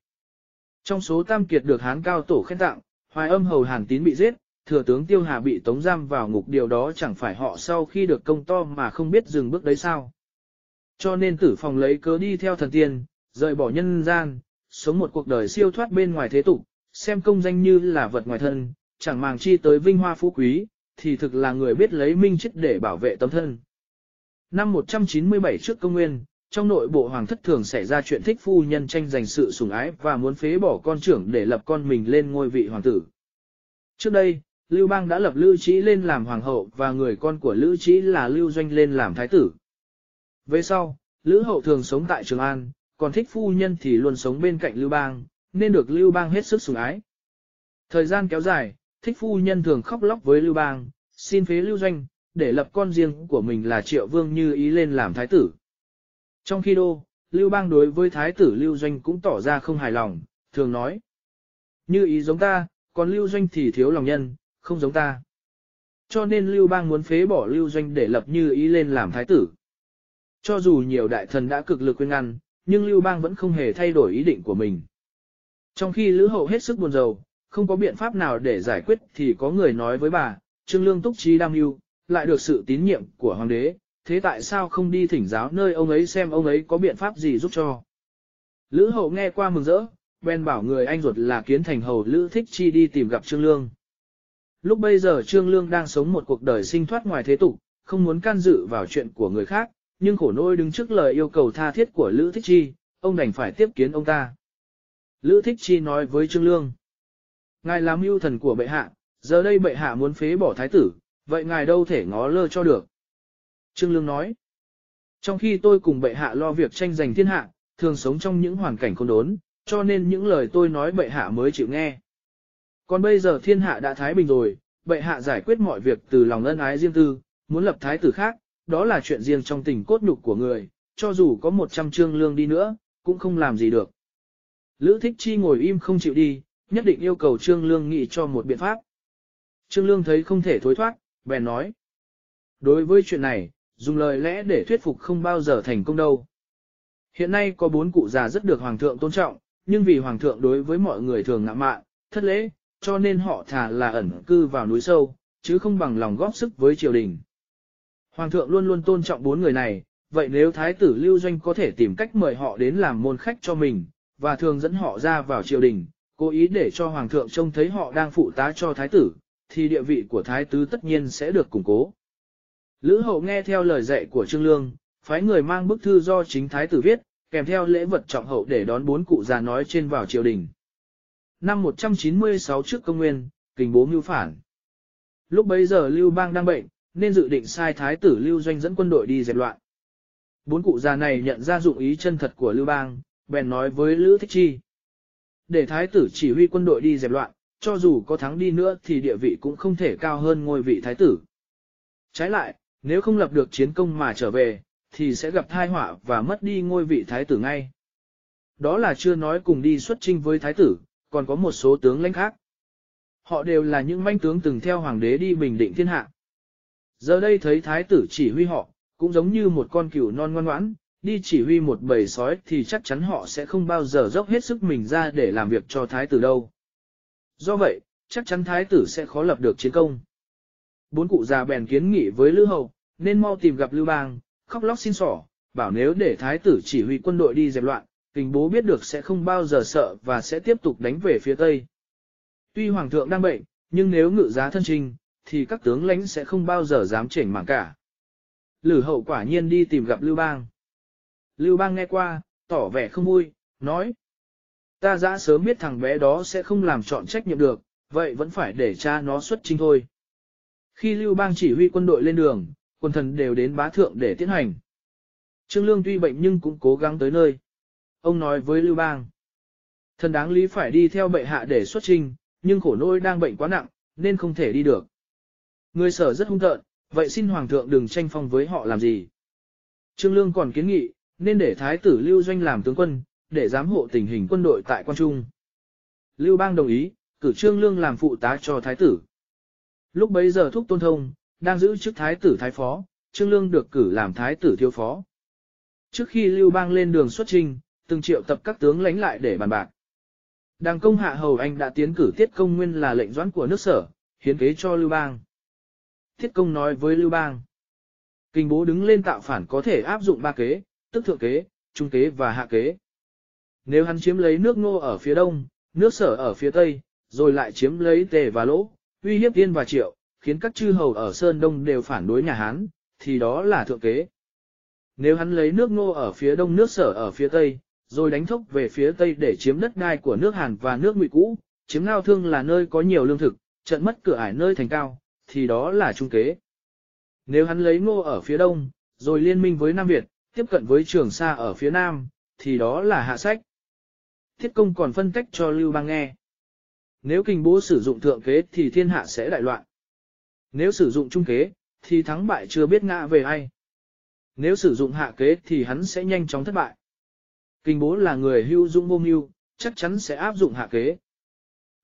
Trong số tam kiệt được hán cao tổ khen tặng, hoài âm hầu hàn tín bị giết, thừa tướng tiêu hà bị tống giam vào ngục điều đó chẳng phải họ sau khi được công to mà không biết dừng bước đấy sao. Cho nên tử phòng lấy cớ đi theo thần tiên, rời bỏ nhân gian, sống một cuộc đời siêu thoát bên ngoài thế tục, xem công danh như là vật ngoài thân, chẳng màng chi tới vinh hoa phú quý, thì thực là người biết lấy minh chết để bảo vệ tâm thân. Năm 197 trước công nguyên, trong nội bộ hoàng thất thường xảy ra chuyện thích phu nhân tranh giành sự sủng ái và muốn phế bỏ con trưởng để lập con mình lên ngôi vị hoàng tử. Trước đây, Lưu Bang đã lập Lưu Trí lên làm hoàng hậu và người con của Lưu Trí là Lưu Doanh lên làm thái tử. Về sau, Lữ hậu thường sống tại Trường An, còn thích phu nhân thì luôn sống bên cạnh Lưu Bang, nên được Lưu Bang hết sức sủng ái. Thời gian kéo dài, thích phu nhân thường khóc lóc với Lưu Bang, xin phế Lưu Doanh, để lập con riêng của mình là Triệu Vương như ý lên làm thái tử. Trong khi đô, Lưu Bang đối với thái tử Lưu Doanh cũng tỏ ra không hài lòng, thường nói. Như ý giống ta, còn Lưu Doanh thì thiếu lòng nhân, không giống ta. Cho nên Lưu Bang muốn phế bỏ Lưu Doanh để lập như ý lên làm thái tử. Cho dù nhiều đại thần đã cực lực khuyên ngăn, nhưng Lưu Bang vẫn không hề thay đổi ý định của mình. Trong khi Lữ Hậu hết sức buồn rầu, không có biện pháp nào để giải quyết thì có người nói với bà, Trương Lương Túc Trí đam mưu, lại được sự tín nhiệm của hoàng đế, thế tại sao không đi thỉnh giáo nơi ông ấy xem ông ấy có biện pháp gì giúp cho. Lữ Hậu nghe qua mừng rỡ, bèn bảo người anh ruột là kiến thành hầu Lữ Thích Chi đi tìm gặp Trương Lương. Lúc bây giờ Trương Lương đang sống một cuộc đời sinh thoát ngoài thế tục, không muốn can dự vào chuyện của người khác, nhưng khổ nỗi đứng trước lời yêu cầu tha thiết của Lữ Thích Chi, ông đành phải tiếp kiến ông ta. Lữ Thích Chi nói với Trương Lương, Ngài làm mưu thần của bệ hạ, giờ đây bệ hạ muốn phế bỏ thái tử, vậy ngài đâu thể ngó lơ cho được. Trương Lương nói, trong khi tôi cùng bệ hạ lo việc tranh giành thiên hạ, thường sống trong những hoàn cảnh khôn đốn, cho nên những lời tôi nói bệ hạ mới chịu nghe. Còn bây giờ thiên hạ đã thái bình rồi, bệ hạ giải quyết mọi việc từ lòng ân ái riêng tư, muốn lập thái tử khác, đó là chuyện riêng trong tình cốt nhục của người, cho dù có một trăm trương lương đi nữa, cũng không làm gì được. Lữ thích chi ngồi im không chịu đi, nhất định yêu cầu trương lương nghị cho một biện pháp. Trương lương thấy không thể thối thoát, bèn nói. Đối với chuyện này, dùng lời lẽ để thuyết phục không bao giờ thành công đâu. Hiện nay có bốn cụ già rất được hoàng thượng tôn trọng, nhưng vì hoàng thượng đối với mọi người thường ngạ mạn, thất lễ, cho nên họ thà là ẩn cư vào núi sâu, chứ không bằng lòng góp sức với triều đình. Hoàng thượng luôn luôn tôn trọng bốn người này, vậy nếu thái tử Lưu Doanh có thể tìm cách mời họ đến làm môn khách cho mình, và thường dẫn họ ra vào triều đình, cố ý để cho hoàng thượng trông thấy họ đang phụ tá cho thái tử, thì địa vị của thái tứ tất nhiên sẽ được củng cố. Lữ hậu nghe theo lời dạy của Trương Lương, phái người mang bức thư do chính thái tử viết, kèm theo lễ vật trọng hậu để đón bốn cụ già nói trên vào triều đình. Năm 196 trước công nguyên, kình bố mưu phản. Lúc bấy giờ Lưu Bang đang bệnh, nên dự định sai thái tử Lưu Doanh dẫn quân đội đi dẹp loạn. Bốn cụ già này nhận ra dụng ý chân thật của Lưu Bang, bèn nói với Lữ Thích Chi. Để thái tử chỉ huy quân đội đi dẹp loạn, cho dù có thắng đi nữa thì địa vị cũng không thể cao hơn ngôi vị thái tử. Trái lại, nếu không lập được chiến công mà trở về, thì sẽ gặp tai họa và mất đi ngôi vị thái tử ngay. Đó là chưa nói cùng đi xuất chinh với thái tử, còn có một số tướng lãnh khác. Họ đều là những manh tướng từng theo hoàng đế đi bình định thiên hạ. Giờ đây thấy thái tử chỉ huy họ, cũng giống như một con cừu non ngoan ngoãn, đi chỉ huy một bầy sói thì chắc chắn họ sẽ không bao giờ dốc hết sức mình ra để làm việc cho thái tử đâu. Do vậy, chắc chắn thái tử sẽ khó lập được chiến công. Bốn cụ già bèn kiến nghị với Lữ Hậu, nên mau tìm gặp Lưu Bang, khóc lóc xin sỏ, bảo nếu để thái tử chỉ huy quân đội đi dẹp loạn, tình bố biết được sẽ không bao giờ sợ và sẽ tiếp tục đánh về phía Tây. Tuy Hoàng thượng đang bệnh, nhưng nếu ngự giá thân trình, thì các tướng lãnh sẽ không bao giờ dám chỉnh mảng cả. Lữ hậu quả nhiên đi tìm gặp Lưu Bang. Lưu Bang nghe qua, tỏ vẻ không vui, nói. Ta đã sớm biết thằng bé đó sẽ không làm chọn trách nhiệm được, vậy vẫn phải để cha nó xuất trình thôi. Khi Lưu Bang chỉ huy quân đội lên đường, quân thần đều đến bá thượng để tiến hành. Trương Lương tuy bệnh nhưng cũng cố gắng tới nơi. Ông nói với Lưu Bang, thần đáng lý phải đi theo bệ hạ để xuất trình, nhưng khổ nỗi đang bệnh quá nặng, nên không thể đi được. Người sở rất hung tợn, vậy xin Hoàng thượng đừng tranh phong với họ làm gì. Trương Lương còn kiến nghị, nên để Thái tử Lưu Doanh làm tướng quân, để giám hộ tình hình quân đội tại quan trung. Lưu Bang đồng ý, cử Trương Lương làm phụ tá cho Thái tử. Lúc bấy giờ thúc tôn thông, đang giữ chức Thái tử Thái Phó, Trương Lương được cử làm Thái tử Thiếu Phó. Trước khi Lưu Bang lên đường xuất trình, từng triệu tập các tướng lãnh lại để bàn bạc. Đàng công hạ hầu anh đã tiến cử Tiết Công Nguyên là lệnh doãn của nước sở, hiến kế cho Lưu Bang. Tiết Công nói với Lưu Bang. Kinh bố đứng lên tạo phản có thể áp dụng ba kế, tức thượng kế, trung kế và hạ kế. Nếu hắn chiếm lấy nước ngô ở phía đông, nước sở ở phía tây, rồi lại chiếm lấy tề và lỗ, uy hiếp tiên và triệu, khiến các chư hầu ở Sơn Đông đều phản đối nhà Hán, thì đó là thượng kế. Nếu hắn lấy nước ngô ở phía đông nước sở ở phía tây, rồi đánh thốc về phía tây để chiếm đất đai của nước Hàn và nước Ngụy cũ, chiếm Ngao Thương là nơi có nhiều lương thực, trận mất cửa ải nơi thành cao, thì đó là trung kế. Nếu hắn lấy ngô ở phía đông, rồi liên minh với Nam Việt, tiếp cận với Trường Sa ở phía nam, thì đó là hạ sách. Thiết công còn phân tách cho Lưu Bang nghe. Nếu kinh bố sử dụng thượng kế thì thiên hạ sẽ đại loạn. Nếu sử dụng trung kế, thì thắng bại chưa biết ngã về ai. Nếu sử dụng hạ kế thì hắn sẽ nhanh chóng thất bại. Kinh bố là người hưu dũng vô mưu, chắc chắn sẽ áp dụng hạ kế.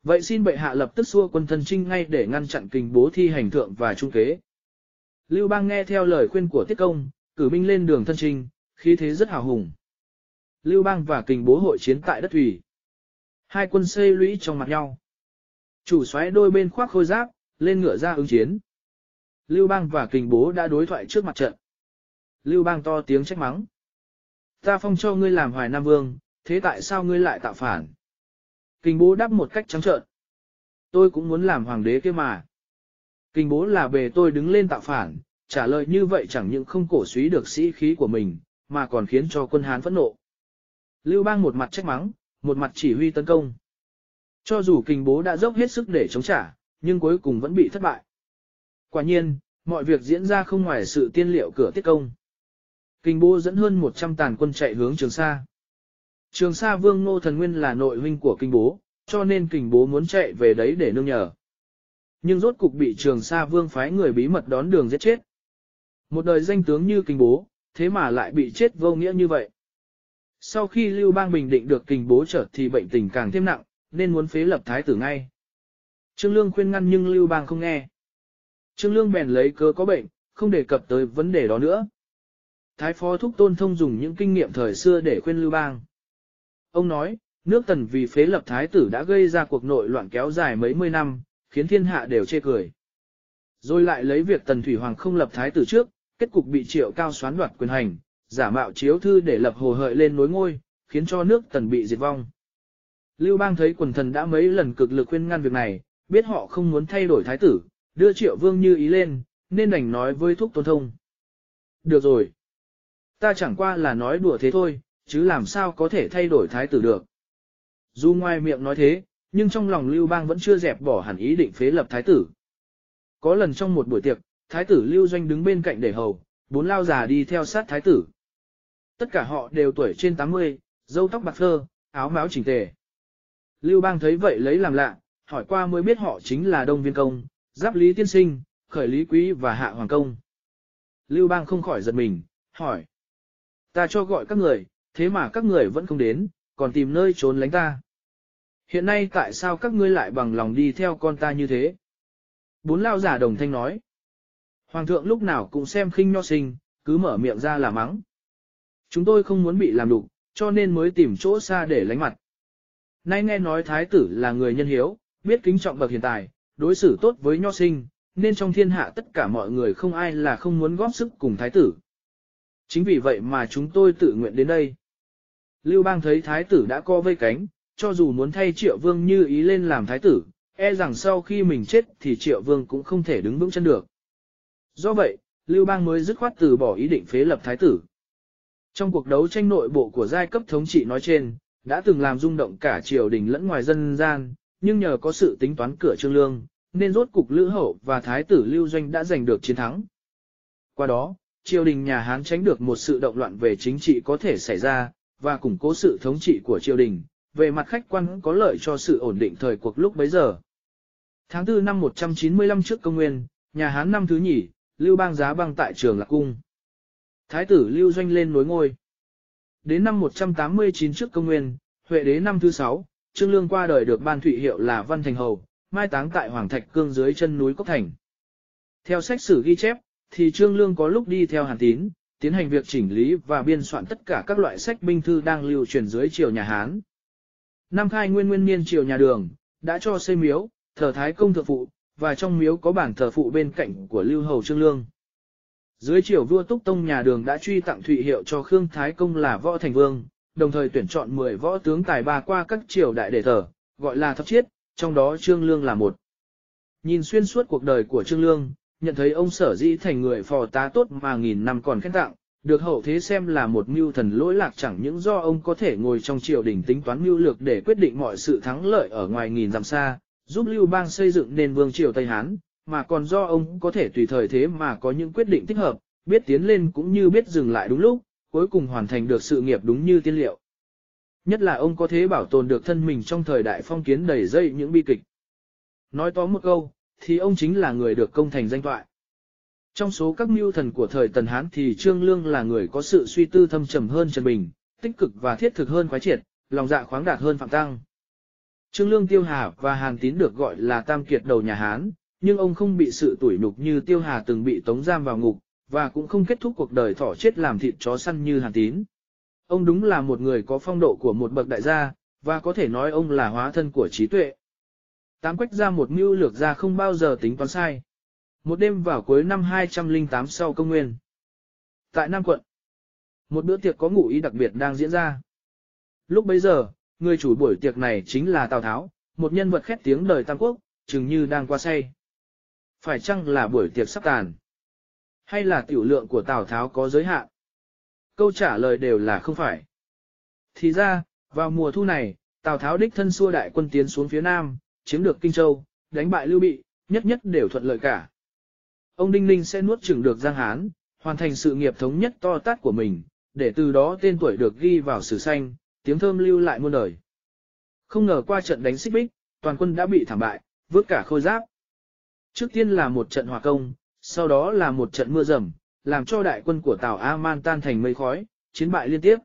Vậy xin bệ hạ lập tức xua quân thân trinh ngay để ngăn chặn kinh bố thi hành thượng và trung kế. Lưu bang nghe theo lời khuyên của tiết công, cử binh lên đường thân trinh, khí thế rất hào hùng. Lưu bang và Kình bố hội chiến tại đất thủy. Hai quân xây lũy trong mặt nhau. Chủ xoáy đôi bên khoác khôi giáp, lên ngựa ra ứng chiến. Lưu bang và kình bố đã đối thoại trước mặt trận. Lưu bang to tiếng trách mắng. Ta phong cho ngươi làm hoài nam vương, thế tại sao ngươi lại tạo phản? Kình bố đáp một cách trắng trợn. Tôi cũng muốn làm hoàng đế kia mà. Kình bố là bề tôi đứng lên tạo phản, trả lời như vậy chẳng những không cổ suý được sĩ khí của mình, mà còn khiến cho quân Hán phẫn nộ. Lưu bang một mặt trách mắng, một mặt chỉ huy tấn công. Cho dù Kinh bố đã dốc hết sức để chống trả, nhưng cuối cùng vẫn bị thất bại. Quả nhiên, mọi việc diễn ra không ngoài sự tiên liệu cửa tiết công. Kinh bố dẫn hơn 100 tàn quân chạy hướng Trường Sa. Trường Sa Vương Ngô Thần Nguyên là nội huynh của kinh bố, cho nên Kinh bố muốn chạy về đấy để nương nhờ. Nhưng rốt cục bị Trường Sa Vương phái người bí mật đón đường giết chết. Một đời danh tướng như kinh bố, thế mà lại bị chết vô nghĩa như vậy. Sau khi Lưu Bang bình định được kình bố trở thì bệnh tình càng thêm nặng, nên muốn phế lập thái tử ngay. Trương Lương khuyên ngăn nhưng Lưu Bang không nghe. Trương Lương bèn lấy cớ có bệnh, không đề cập tới vấn đề đó nữa. Thái phó thúc tôn thông dùng những kinh nghiệm thời xưa để khuyên Lưu Bang. Ông nói, nước tần vì phế lập thái tử đã gây ra cuộc nội loạn kéo dài mấy mươi năm, khiến thiên hạ đều chê cười. Rồi lại lấy việc tần thủy hoàng không lập thái tử trước, kết cục bị triệu cao xoán đoạt quyền hành, giả mạo chiếu thư để lập hồ hợi lên nối ngôi, khiến cho nước tần bị diệt vong. Lưu bang thấy quần thần đã mấy lần cực lực khuyên ngăn việc này, biết họ không muốn thay đổi thái tử, đưa triệu vương như ý lên, nên đành nói với thúc tôn thông. Được rồi. Ta chẳng qua là nói đùa thế thôi, chứ làm sao có thể thay đổi thái tử được. Dù ngoài miệng nói thế, nhưng trong lòng Lưu Bang vẫn chưa dẹp bỏ hẳn ý định phế lập thái tử. Có lần trong một buổi tiệc, thái tử Lưu Doanh đứng bên cạnh để hầu, bốn lao già đi theo sát thái tử. Tất cả họ đều tuổi trên 80, râu tóc bạc phơ, áo máu chỉnh tề. Lưu Bang thấy vậy lấy làm lạ, hỏi qua mới biết họ chính là Đông Viên Công, Giáp Lý Tiên Sinh, Khởi Lý Quý và Hạ Hoàng Công. Lưu Bang không khỏi giật mình, hỏi. Ta cho gọi các người, thế mà các người vẫn không đến, còn tìm nơi trốn lánh ta. Hiện nay tại sao các ngươi lại bằng lòng đi theo con ta như thế? Bốn lao giả đồng thanh nói. Hoàng thượng lúc nào cũng xem khinh nho sinh, cứ mở miệng ra là mắng. Chúng tôi không muốn bị làm đục, cho nên mới tìm chỗ xa để lánh mặt. Nay nghe nói thái tử là người nhân hiếu, biết kính trọng bậc hiện tại, đối xử tốt với nho sinh, nên trong thiên hạ tất cả mọi người không ai là không muốn góp sức cùng thái tử. Chính vì vậy mà chúng tôi tự nguyện đến đây. Lưu bang thấy thái tử đã co vây cánh, cho dù muốn thay triệu vương như ý lên làm thái tử, e rằng sau khi mình chết thì triệu vương cũng không thể đứng vững chân được. Do vậy, Lưu bang mới dứt khoát từ bỏ ý định phế lập thái tử. Trong cuộc đấu tranh nội bộ của giai cấp thống trị nói trên, đã từng làm rung động cả triều đình lẫn ngoài dân gian, nhưng nhờ có sự tính toán cửa trương lương, nên rốt cục Lữ Hậu và Thái tử Lưu Doanh đã giành được chiến thắng. Qua đó, triều đình nhà Hán tránh được một sự động loạn về chính trị có thể xảy ra, và củng cố sự thống trị của triều đình, về mặt khách quan có lợi cho sự ổn định thời cuộc lúc bấy giờ. Tháng 4 năm 195 trước công nguyên, nhà Hán năm thứ nhì, Lưu Bang giá băng tại trường Lạc Cung. Thái tử Lưu Doanh lên nối ngôi. Đến năm 189 trước công nguyên, Huệ đế năm thứ sáu, Trương Lương qua đời được ban thụy hiệu là Văn Thành Hầu, mai táng tại Hoàng Thạch Cương dưới chân núi Cốc Thành. Theo sách sử ghi chép, thì Trương Lương có lúc đi theo Hàn Tín, tiến hành việc chỉnh lý và biên soạn tất cả các loại sách binh thư đang lưu truyền dưới triều nhà Hán. Năm khai nguyên nguyên niên triều nhà đường, đã cho xây miếu, thờ thái công thượng phụ, và trong miếu có bản thờ phụ bên cạnh của Lưu Hầu Trương Lương. Dưới triều vua Túc Tông nhà đường đã truy tặng thụy hiệu cho Khương Thái Công là võ thành vương, đồng thời tuyển chọn 10 võ tướng tài ba qua các triều đại để thờ, gọi là thập chiết, trong đó Trương Lương là một. Nhìn xuyên suốt cuộc đời của Trương Lương, nhận thấy ông sở dĩ thành người phò tá tốt mà nghìn năm còn khen tặng, được hậu thế xem là một mưu thần lỗi lạc chẳng những do ông có thể ngồi trong triều đình tính toán mưu lược để quyết định mọi sự thắng lợi ở ngoài nghìn dặm xa, giúp Lưu Bang xây dựng nền vương triều Tây Hán, mà còn do ông có thể tùy thời thế mà có những quyết định thích hợp, biết tiến lên cũng như biết dừng lại đúng lúc, cuối cùng hoàn thành được sự nghiệp đúng như tiên liệu. Nhất là ông có thế bảo tồn được thân mình trong thời đại phong kiến đầy dây những bi kịch. Nói tóm một câu, thì ông chính là người được công thành danh toại. Trong số các mưu thần của thời Tần Hán thì Trương Lương là người có sự suy tư thâm trầm hơn Trần Bình, tích cực và thiết thực hơn khoái Triệt, lòng dạ khoáng đạt hơn Phạm Tăng. Trương Lương Tiêu Hà và Hàn Tín được gọi là tam kiệt đầu nhà Hán, nhưng ông không bị sự tủi nhục như Tiêu Hà từng bị tống giam vào ngục, và cũng không kết thúc cuộc đời thỏ chết làm thịt chó săn như Hàn Tín. Ông đúng là một người có phong độ của một bậc đại gia, và có thể nói ông là hóa thân của trí tuệ. Tám quách ra một mưu lược ra không bao giờ tính toán sai. Một đêm vào cuối năm 208 sau công nguyên. Tại Nam quận, một bữa tiệc có ngụ ý đặc biệt đang diễn ra. Lúc bấy giờ, người chủ buổi tiệc này chính là Tào Tháo, một nhân vật khét tiếng đời Tam Quốc, chừng như đang qua say. Phải chăng là buổi tiệc sắp tàn? Hay là tiểu lượng của Tào Tháo có giới hạn? Câu trả lời đều là không phải. Thì ra, vào mùa thu này, Tào Tháo đích thân xua đại quân tiến xuống phía Nam, chiếm được Kinh Châu, đánh bại Lưu Bị, nhất nhất đều thuận lợi cả. Ông Đinh Ninh sẽ nuốt chửng được Giang Hán, hoàn thành sự nghiệp thống nhất to tát của mình, để từ đó tên tuổi được ghi vào sử xanh, tiếng thơm lưu lại muôn đời. Không ngờ qua trận đánh xích bích, toàn quân đã bị thảm bại, vứt cả khôi giáp. Trước tiên là một trận hòa công, sau đó là một trận mưa rầm, làm cho đại quân của Tào A-man tan thành mây khói, chiến bại liên tiếp.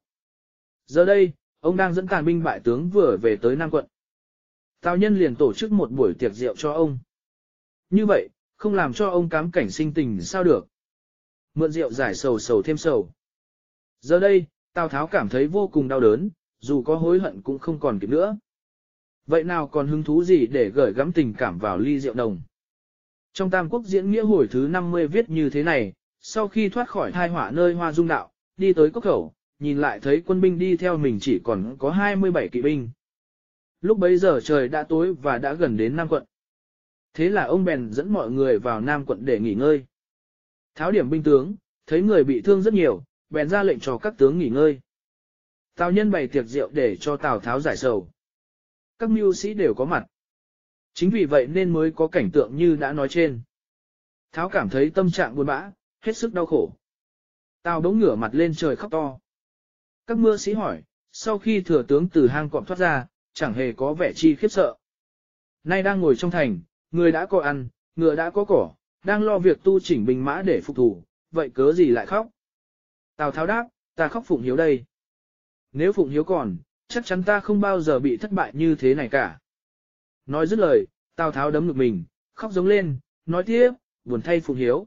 Giờ đây, ông đang dẫn tàn binh bại tướng vừa về tới Nam quận. Tào nhân liền tổ chức một buổi tiệc rượu cho ông. Như vậy, không làm cho ông cám cảnh sinh tình sao được. Mượn rượu giải sầu sầu thêm sầu. Giờ đây, Tào Tháo cảm thấy vô cùng đau đớn, dù có hối hận cũng không còn kịp nữa. Vậy nào còn hứng thú gì để gửi gắm tình cảm vào ly rượu đồng? Trong Tam Quốc diễn nghĩa hồi thứ 50 viết như thế này, sau khi thoát khỏi thai họa nơi hoa dung đạo, đi tới cốc khẩu, nhìn lại thấy quân binh đi theo mình chỉ còn có 27 kỵ binh. Lúc bấy giờ trời đã tối và đã gần đến Nam quận. Thế là ông bèn dẫn mọi người vào Nam quận để nghỉ ngơi. Tháo điểm binh tướng, thấy người bị thương rất nhiều, bèn ra lệnh cho các tướng nghỉ ngơi. Tào nhân bày tiệc rượu để cho Tào Tháo giải sầu. Các mưu sĩ đều có mặt. Chính vì vậy nên mới có cảnh tượng như đã nói trên. Tháo cảm thấy tâm trạng buồn bã, hết sức đau khổ. Tào đống ngửa mặt lên trời khóc to. Các mưa sĩ hỏi, sau khi thừa tướng từ hang cọp thoát ra, chẳng hề có vẻ chi khiếp sợ. Nay đang ngồi trong thành, người đã có ăn, ngựa đã có cỏ, đang lo việc tu chỉnh binh mã để phục thủ, vậy cớ gì lại khóc? Tào tháo đáp, ta khóc phụng hiếu đây. Nếu phụng hiếu còn, chắc chắn ta không bao giờ bị thất bại như thế này cả. Nói dứt lời, Tào tháo đấm ngực mình, khóc giống lên, nói tiếp, buồn thay phụng hiếu.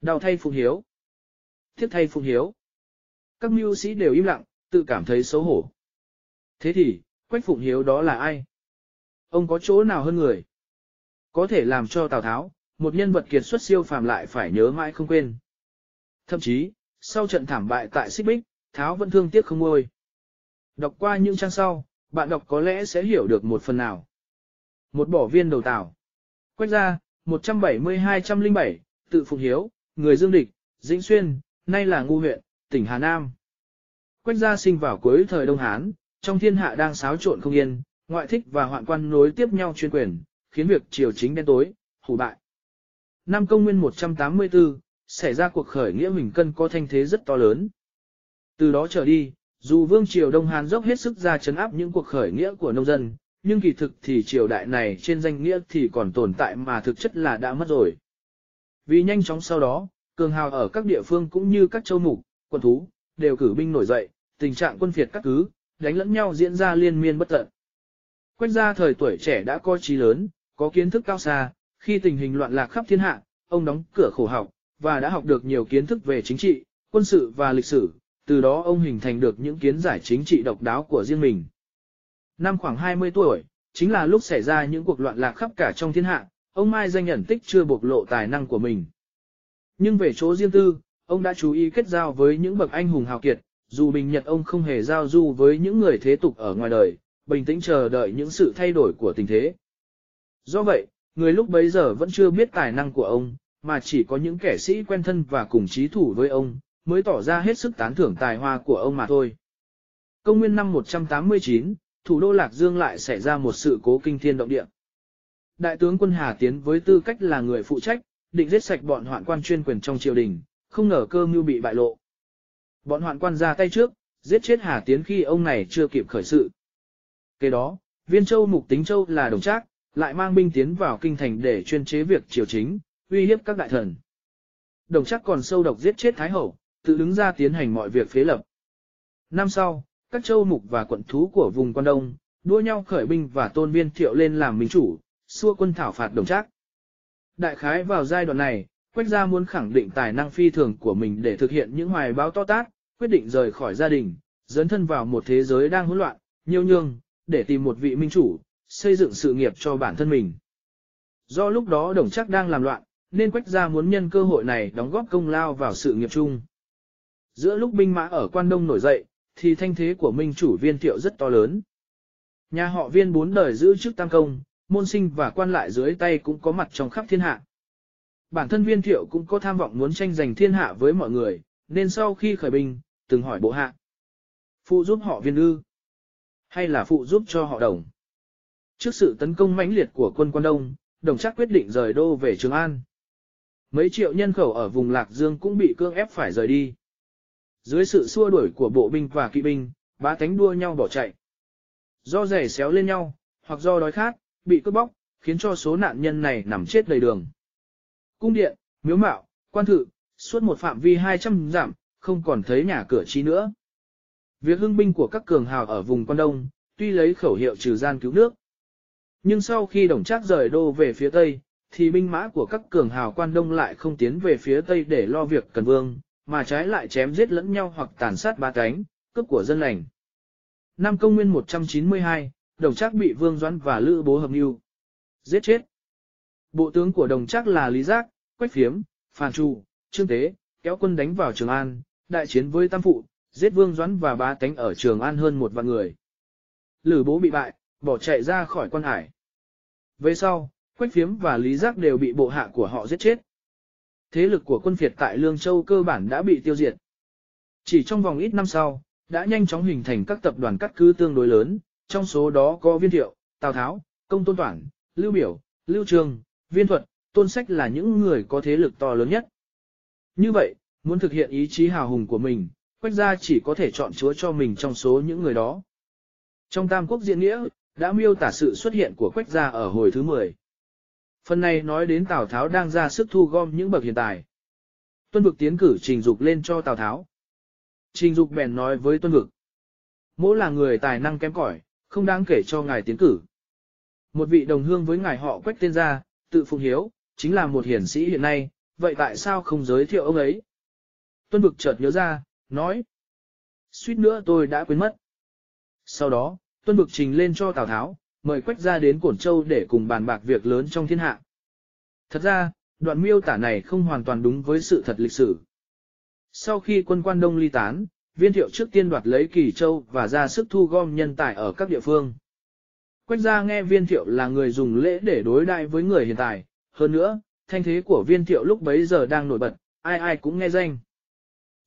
Đau thay phụng hiếu. Thiết thay phụng hiếu. Các mưu sĩ đều im lặng, tự cảm thấy xấu hổ. Thế thì, Quách Phụng Hiếu đó là ai? Ông có chỗ nào hơn người? Có thể làm cho Tào Tháo, một nhân vật kiệt xuất siêu phàm lại phải nhớ mãi không quên. Thậm chí, sau trận thảm bại tại Xích Bích, Tháo vẫn thương tiếc không ngôi. Đọc qua những trang sau, bạn đọc có lẽ sẽ hiểu được một phần nào. Một bỏ viên đầu tảo. Quách ra, 170-207, tự Phụng Hiếu, người Dương Địch, Dĩnh Xuyên, nay là Ngu huyện, tỉnh Hà Nam. Quách gia sinh vào cuối thời Đông Hán, trong thiên hạ đang xáo trộn không yên, ngoại thích và hoạn quan nối tiếp nhau chuyên quyền, khiến việc triều chính đen tối, hủ bại. Năm công nguyên 184, xảy ra cuộc khởi nghĩa Huỳnh Cân có thanh thế rất to lớn. Từ đó trở đi, dù vương triều Đông Hán dốc hết sức ra chấn áp những cuộc khởi nghĩa của nông dân, nhưng kỳ thực thì triều đại này trên danh nghĩa thì còn tồn tại mà thực chất là đã mất rồi. Vì nhanh chóng sau đó, cường hào ở các địa phương cũng như các châu mục, quân thú, đều cử binh nổi dậy, tình trạng quân phiệt các cứ, đánh lẫn nhau diễn ra liên miên bất tận. Quách gia thời tuổi trẻ đã có trí lớn, có kiến thức cao xa, khi tình hình loạn lạc khắp thiên hạ, ông đóng cửa khổ học, và đã học được nhiều kiến thức về chính trị, quân sự và lịch sử, từ đó ông hình thành được những kiến giải chính trị độc đáo của riêng mình. Năm khoảng 20 tuổi, chính là lúc xảy ra những cuộc loạn lạc khắp cả trong thiên hạ, ông Mai danh ẩn tích chưa bộc lộ tài năng của mình. Nhưng về chỗ riêng tư, ông đã chú ý kết giao với những bậc anh hùng hào kiệt, dù bình nhật ông không hề giao du với những người thế tục ở ngoài đời, bình tĩnh chờ đợi những sự thay đổi của tình thế. Do vậy, người lúc bấy giờ vẫn chưa biết tài năng của ông, mà chỉ có những kẻ sĩ quen thân và cùng chí thủ với ông, mới tỏ ra hết sức tán thưởng tài hoa của ông mà thôi. Công nguyên năm 189, thủ đô Lạc Dương lại xảy ra một sự cố kinh thiên động địa. Đại tướng quân Hà Tiến với tư cách là người phụ trách, định giết sạch bọn hoạn quan chuyên quyền trong triều đình, không ngờ cơ mưu bị bại lộ. Bọn hoạn quan ra tay trước, giết chết Hà Tiến khi ông này chưa kịp khởi sự. Kế đó, Viên Châu Mục Tính Châu là đồng trác, lại mang binh tiến vào kinh thành để chuyên chế việc triều chính, uy hiếp các đại thần. Đồng trác còn sâu độc giết chết Thái Hậu, tự đứng ra tiến hành mọi việc phế lập. Năm sau, các châu mục và quận thú của vùng quan đông, đua nhau khởi binh và tôn viên thiệu lên làm minh chủ, xua quân thảo phạt đồng trác. Đại khái vào giai đoạn này, Quách gia muốn khẳng định tài năng phi thường của mình để thực hiện những hoài báo to tát, quyết định rời khỏi gia đình, dấn thân vào một thế giới đang hỗn loạn, nhiêu nhương, để tìm một vị minh chủ, xây dựng sự nghiệp cho bản thân mình. Do lúc đó đồng chắc đang làm loạn, nên Quách gia muốn nhân cơ hội này đóng góp công lao vào sự nghiệp chung. Giữa lúc binh mã ở quan đông nổi dậy, thì thanh thế của minh chủ viên thiệu rất to lớn. Nhà họ viên bốn đời giữ chức tam công, môn sinh và quan lại dưới tay cũng có mặt trong khắp thiên hạ. Bản thân viên thiệu cũng có tham vọng muốn tranh giành thiên hạ với mọi người, nên sau khi khởi binh, từng hỏi bộ hạ. Phụ giúp họ viên ư? Hay là phụ giúp cho họ đồng? Trước sự tấn công mãnh liệt của quân quan đông, đồng chắc quyết định rời đô về Trường An. Mấy triệu nhân khẩu ở vùng Lạc Dương cũng bị cương ép phải rời đi. Dưới sự xua đuổi của bộ binh và kỵ binh, bá tánh đua nhau bỏ chạy. Do rẻ xéo lên nhau, hoặc do đói khát, bị cướp bóc, khiến cho số nạn nhân này nằm chết đầy đường. Cung điện, miếu mạo, quan thự, suốt một phạm vi 200 giảm, không còn thấy nhà cửa chi nữa. Việc hưng binh của các cường hào ở vùng quan đông, tuy lấy khẩu hiệu trừ gian cứu nước. Nhưng sau khi đồng trác rời đô về phía tây, thì binh mã của các cường hào quan đông lại không tiến về phía tây để lo việc cần vương, mà trái lại chém giết lẫn nhau hoặc tàn sát ba cánh, cướp của dân lành. Năm công nguyên 192, đồng trác bị Vương Doãn và Lữ Bố hợp mưu. Giết chết. Bộ tướng của đồng trác là Lý Giác, Quách Phiếm, Phàn Trụ, Trương Tế, kéo quân đánh vào Trường An, đại chiến với Tam Phụ, giết Vương Doãn và ba cánh ở Trường An hơn một vạn người. Lữ Bố bị bại, bỏ chạy ra khỏi quan hải. Về sau, Quách Phiếm và Lý Giác đều bị bộ hạ của họ giết chết. Thế lực của quân Việt tại Lương Châu cơ bản đã bị tiêu diệt. Chỉ trong vòng ít năm sau, đã nhanh chóng hình thành các tập đoàn cắt cứ tương đối lớn, trong số đó có Viên Thiệu, Tào Tháo, Công Tôn Toản, Lưu Biểu, Lưu Trường, Viên Thuật, Tôn Sách là những người có thế lực to lớn nhất. Như vậy, muốn thực hiện ý chí hào hùng của mình, Quách gia chỉ có thể chọn chúa cho mình trong số những người đó. Trong Tam Quốc Diễn Nghĩa, đã miêu tả sự xuất hiện của Quách gia ở hồi thứ 10. Phần này nói đến Tào Tháo đang ra sức thu gom những bậc hiện tài. Tuân vực tiến cử trình dục lên cho Tào Tháo. Trình dục bèn nói với tuân vực. Mỗi là người tài năng kém cỏi, không đáng kể cho ngài tiến cử. Một vị đồng hương với ngài họ quách tên ra, tự phụng hiếu, chính là một hiển sĩ hiện nay, vậy tại sao không giới thiệu ông ấy? Tuân vực chợt nhớ ra, nói. Suýt nữa tôi đã quên mất. Sau đó, tuân vực trình lên cho Tào Tháo, mời Quách gia đến Cổn Châu để cùng bàn bạc việc lớn trong thiên hạ. Thật ra, đoạn miêu tả này không hoàn toàn đúng với sự thật lịch sử. Sau khi quân quan đông ly tán, viên thiệu trước tiên đoạt lấy Kỳ Châu và ra sức thu gom nhân tài ở các địa phương. Quách gia nghe viên thiệu là người dùng lễ để đối đại với người hiện tại, hơn nữa, thanh thế của viên thiệu lúc bấy giờ đang nổi bật, ai ai cũng nghe danh.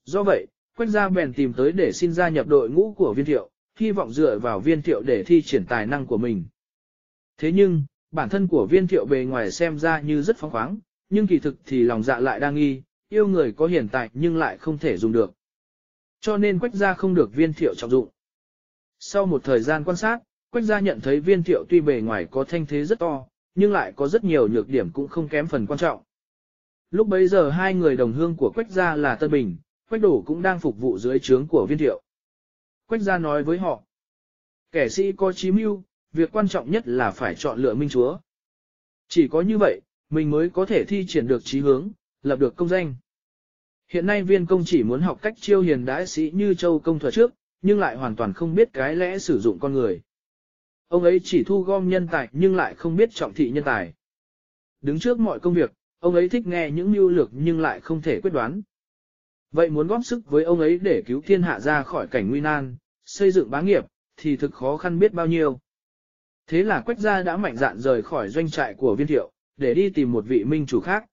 Do vậy, Quách gia bèn tìm tới để xin gia nhập đội ngũ của viên thiệu, hy vọng dựa vào viên thiệu để thi triển tài năng của mình. Thế nhưng, bản thân của viên thiệu bề ngoài xem ra như rất phóng khoáng, nhưng kỳ thực thì lòng dạ lại đang nghi, yêu người có hiện tại nhưng lại không thể dùng được. Cho nên quách gia không được viên thiệu trọng dụng. Sau một thời gian quan sát, quách gia nhận thấy viên thiệu tuy bề ngoài có thanh thế rất to, nhưng lại có rất nhiều nhược điểm cũng không kém phần quan trọng. Lúc bấy giờ hai người đồng hương của quách gia là Tân Bình, quách đổ cũng đang phục vụ dưới trướng của viên thiệu. Quách gia nói với họ, kẻ sĩ có chí mưu, việc quan trọng nhất là phải chọn lựa minh chúa. Chỉ có như vậy, mình mới có thể thi triển được trí hướng, lập được công danh. Hiện nay viên công chỉ muốn học cách chiêu hiền đãi sĩ như châu công thuật trước, nhưng lại hoàn toàn không biết cái lẽ sử dụng con người. Ông ấy chỉ thu gom nhân tài nhưng lại không biết trọng thị nhân tài. Đứng trước mọi công việc, ông ấy thích nghe những mưu lược nhưng lại không thể quyết đoán. Vậy muốn góp sức với ông ấy để cứu thiên hạ ra khỏi cảnh nguy nan, xây dựng bá nghiệp, thì thực khó khăn biết bao nhiêu. Thế là Quách gia đã mạnh dạn rời khỏi doanh trại của viên thiệu, để đi tìm một vị minh chủ khác.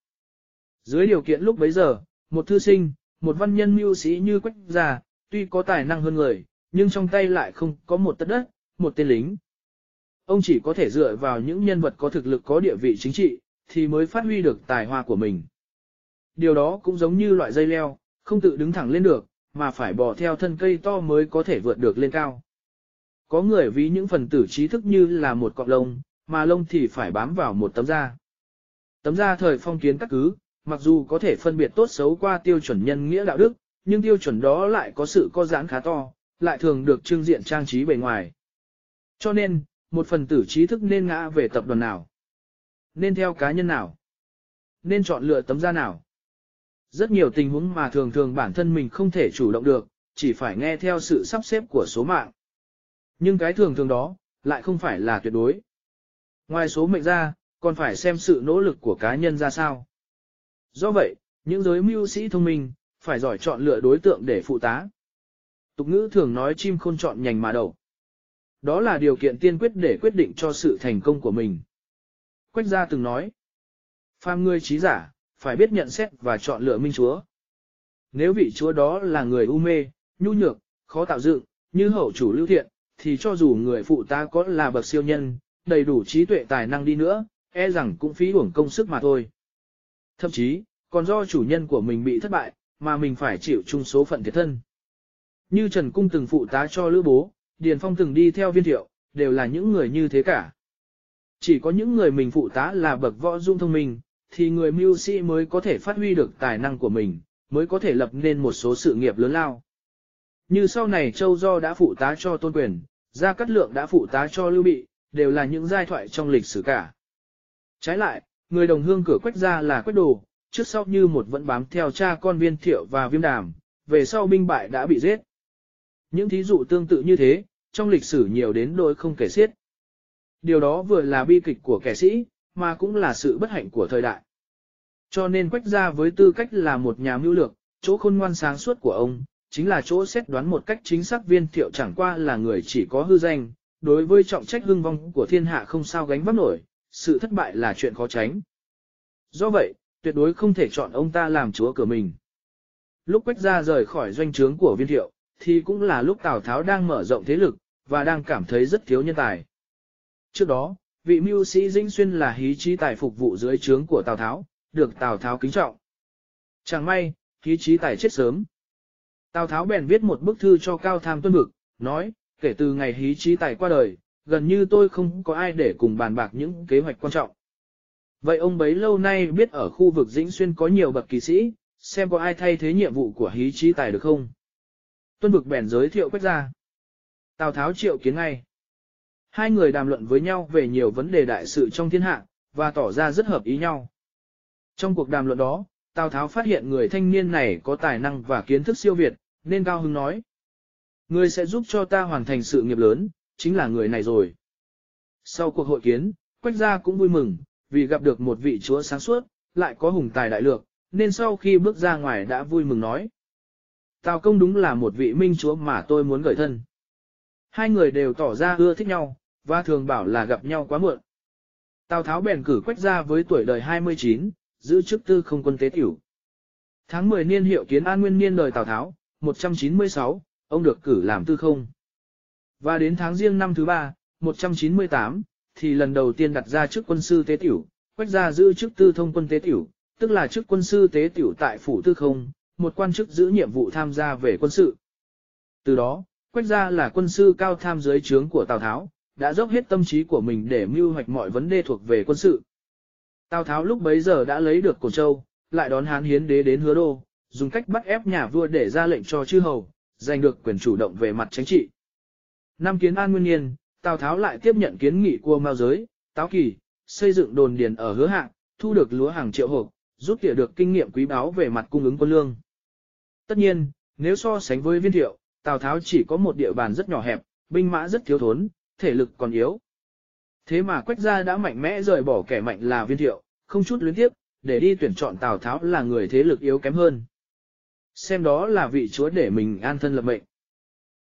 Dưới điều kiện lúc bấy giờ, một thư sinh, một văn nhân mưu sĩ như Quách gia, tuy có tài năng hơn người, nhưng trong tay lại không có một tất đất, một tên lính. Ông chỉ có thể dựa vào những nhân vật có thực lực có địa vị chính trị, thì mới phát huy được tài hoa của mình. Điều đó cũng giống như loại dây leo, không tự đứng thẳng lên được, mà phải bò theo thân cây to mới có thể vượt được lên cao. Có người ví những phần tử trí thức như là một cọng lông, mà lông thì phải bám vào một tấm da. Tấm da thời phong kiến các cứ, mặc dù có thể phân biệt tốt xấu qua tiêu chuẩn nhân nghĩa đạo đức, nhưng tiêu chuẩn đó lại có sự co giãn khá to, lại thường được trưng diện trang trí bề ngoài. Cho nên, một phần tử trí thức nên ngã về tập đoàn nào? Nên theo cá nhân nào? Nên chọn lựa tấm da nào? Rất nhiều tình huống mà thường thường bản thân mình không thể chủ động được, chỉ phải nghe theo sự sắp xếp của số mạng. Nhưng cái thường thường đó, lại không phải là tuyệt đối. Ngoài số mệnh ra, còn phải xem sự nỗ lực của cá nhân ra sao. Do vậy, những giới mưu sĩ thông minh, phải giỏi chọn lựa đối tượng để phụ tá. Tục ngữ thường nói chim khôn chọn nhành mà đầu. Đó là điều kiện tiên quyết để quyết định cho sự thành công của mình. Quách gia từng nói, phàm người trí giả, phải biết nhận xét và chọn lựa minh chúa. Nếu vị chúa đó là người u mê, nhu nhược, khó tạo dựng, như hậu chủ lưu thiện, thì cho dù người phụ ta có là bậc siêu nhân, đầy đủ trí tuệ tài năng đi nữa, e rằng cũng phí uổng công sức mà thôi. Thậm chí, còn do chủ nhân của mình bị thất bại, mà mình phải chịu chung số phận thiệt thân. Như Trần Cung từng phụ tá cho Lữ Bố, Điền Phong từng đi theo viên thiệu, đều là những người như thế cả. Chỉ có những người mình phụ tá là bậc võ dung thông minh, thì người mưu sĩ mới có thể phát huy được tài năng của mình, mới có thể lập nên một số sự nghiệp lớn lao. Như sau này Châu Do đã phụ tá cho Tôn Quyền, Gia Cát Lượng đã phụ tá cho Lưu Bị, đều là những giai thoại trong lịch sử cả. Trái lại, người đồng hương cửa quách gia là quách đồ, trước sau như một vẫn bám theo cha con viên thiệu và viêm đàm, về sau binh bại đã bị giết. Những thí dụ tương tự như thế, trong lịch sử nhiều đến đôi không kể xiết. Điều đó vừa là bi kịch của kẻ sĩ, mà cũng là sự bất hạnh của thời đại. Cho nên quách gia với tư cách là một nhà mưu lược, chỗ khôn ngoan sáng suốt của ông, chính là chỗ xét đoán một cách chính xác viên thiệu chẳng qua là người chỉ có hư danh, đối với trọng trách hưng vong của thiên hạ không sao gánh vác nổi, sự thất bại là chuyện khó tránh. Do vậy, tuyệt đối không thể chọn ông ta làm chúa cửa mình. Lúc Quách gia rời khỏi doanh trướng của viên thiệu, thì cũng là lúc Tào Tháo đang mở rộng thế lực, và đang cảm thấy rất thiếu nhân tài. Trước đó, vị mưu sĩ Dĩnh Xuyên là hí trí tài phục vụ dưới trướng của Tào Tháo, được Tào Tháo kính trọng. Chẳng may, hí trí tài chết sớm. Tào Tháo bèn viết một bức thư cho Cao Tham tuân bực, nói, kể từ ngày hí trí tài qua đời, gần như tôi không có ai để cùng bàn bạc những kế hoạch quan trọng. Vậy ông bấy lâu nay biết ở khu vực Dĩnh Xuyên có nhiều bậc kỳ sĩ, xem có ai thay thế nhiệm vụ của hí trí tài được không? Tuân bực bèn giới thiệu quách ra. Tào Tháo triệu kiến ngay. Hai người đàm luận với nhau về nhiều vấn đề đại sự trong thiên hạ, và tỏ ra rất hợp ý nhau. Trong cuộc đàm luận đó, Tào Tháo phát hiện người thanh niên này có tài năng và kiến thức siêu việt, nên cao hứng nói. Người sẽ giúp cho ta hoàn thành sự nghiệp lớn, chính là người này rồi. Sau cuộc hội kiến, Quách gia cũng vui mừng, vì gặp được một vị chúa sáng suốt, lại có hùng tài đại lược, nên sau khi bước ra ngoài đã vui mừng nói. Tào công đúng là một vị minh chúa mà tôi muốn gửi thân. Hai người đều tỏ ra ưa thích nhau, và thường bảo là gặp nhau quá muộn. Tào Tháo bèn cử Quách gia với tuổi đời 29, giữ chức tư không quân tế tiểu. Tháng 10 niên hiệu kiến an nguyên niên đời Tào Tháo, 196, ông được cử làm tư không. Và đến tháng riêng năm thứ ba, 198, thì lần đầu tiên đặt ra chức quân sư tế tiểu, quách gia giữ chức tư thông quân tế tiểu, tức là chức quân sư tế tiểu tại phủ tư không, một quan chức giữ nhiệm vụ tham gia về quân sự. Từ đó, quách gia là quân sư cao tham dưới trướng của Tào Tháo, đã dốc hết tâm trí của mình để mưu hoạch mọi vấn đề thuộc về quân sự. Tào Tháo lúc bấy giờ đã lấy được Cổ Châu, lại đón Hán Hiến đế đến hứa đô, dùng cách bắt ép nhà vua để ra lệnh cho chư hầu, giành được quyền chủ động về mặt chính trị. Năm kiến an nguyên niên, Tào Tháo lại tiếp nhận kiến nghị của Mao Giới, Táo Kỳ, xây dựng đồn điền ở hứa hạng, thu được lúa hàng triệu hộp, rút tỉa được kinh nghiệm quý báu về mặt cung ứng quân lương. Tất nhiên, nếu so sánh với viên thiệu, Tào Tháo chỉ có một địa bàn rất nhỏ hẹp, binh mã rất thiếu thốn, thể lực còn yếu. Thế mà Quách gia đã mạnh mẽ rời bỏ kẻ mạnh là viên thiệu, không chút luyến tiếp, để đi tuyển chọn Tào Tháo là người thế lực yếu kém hơn. Xem đó là vị chúa để mình an thân lập mệnh.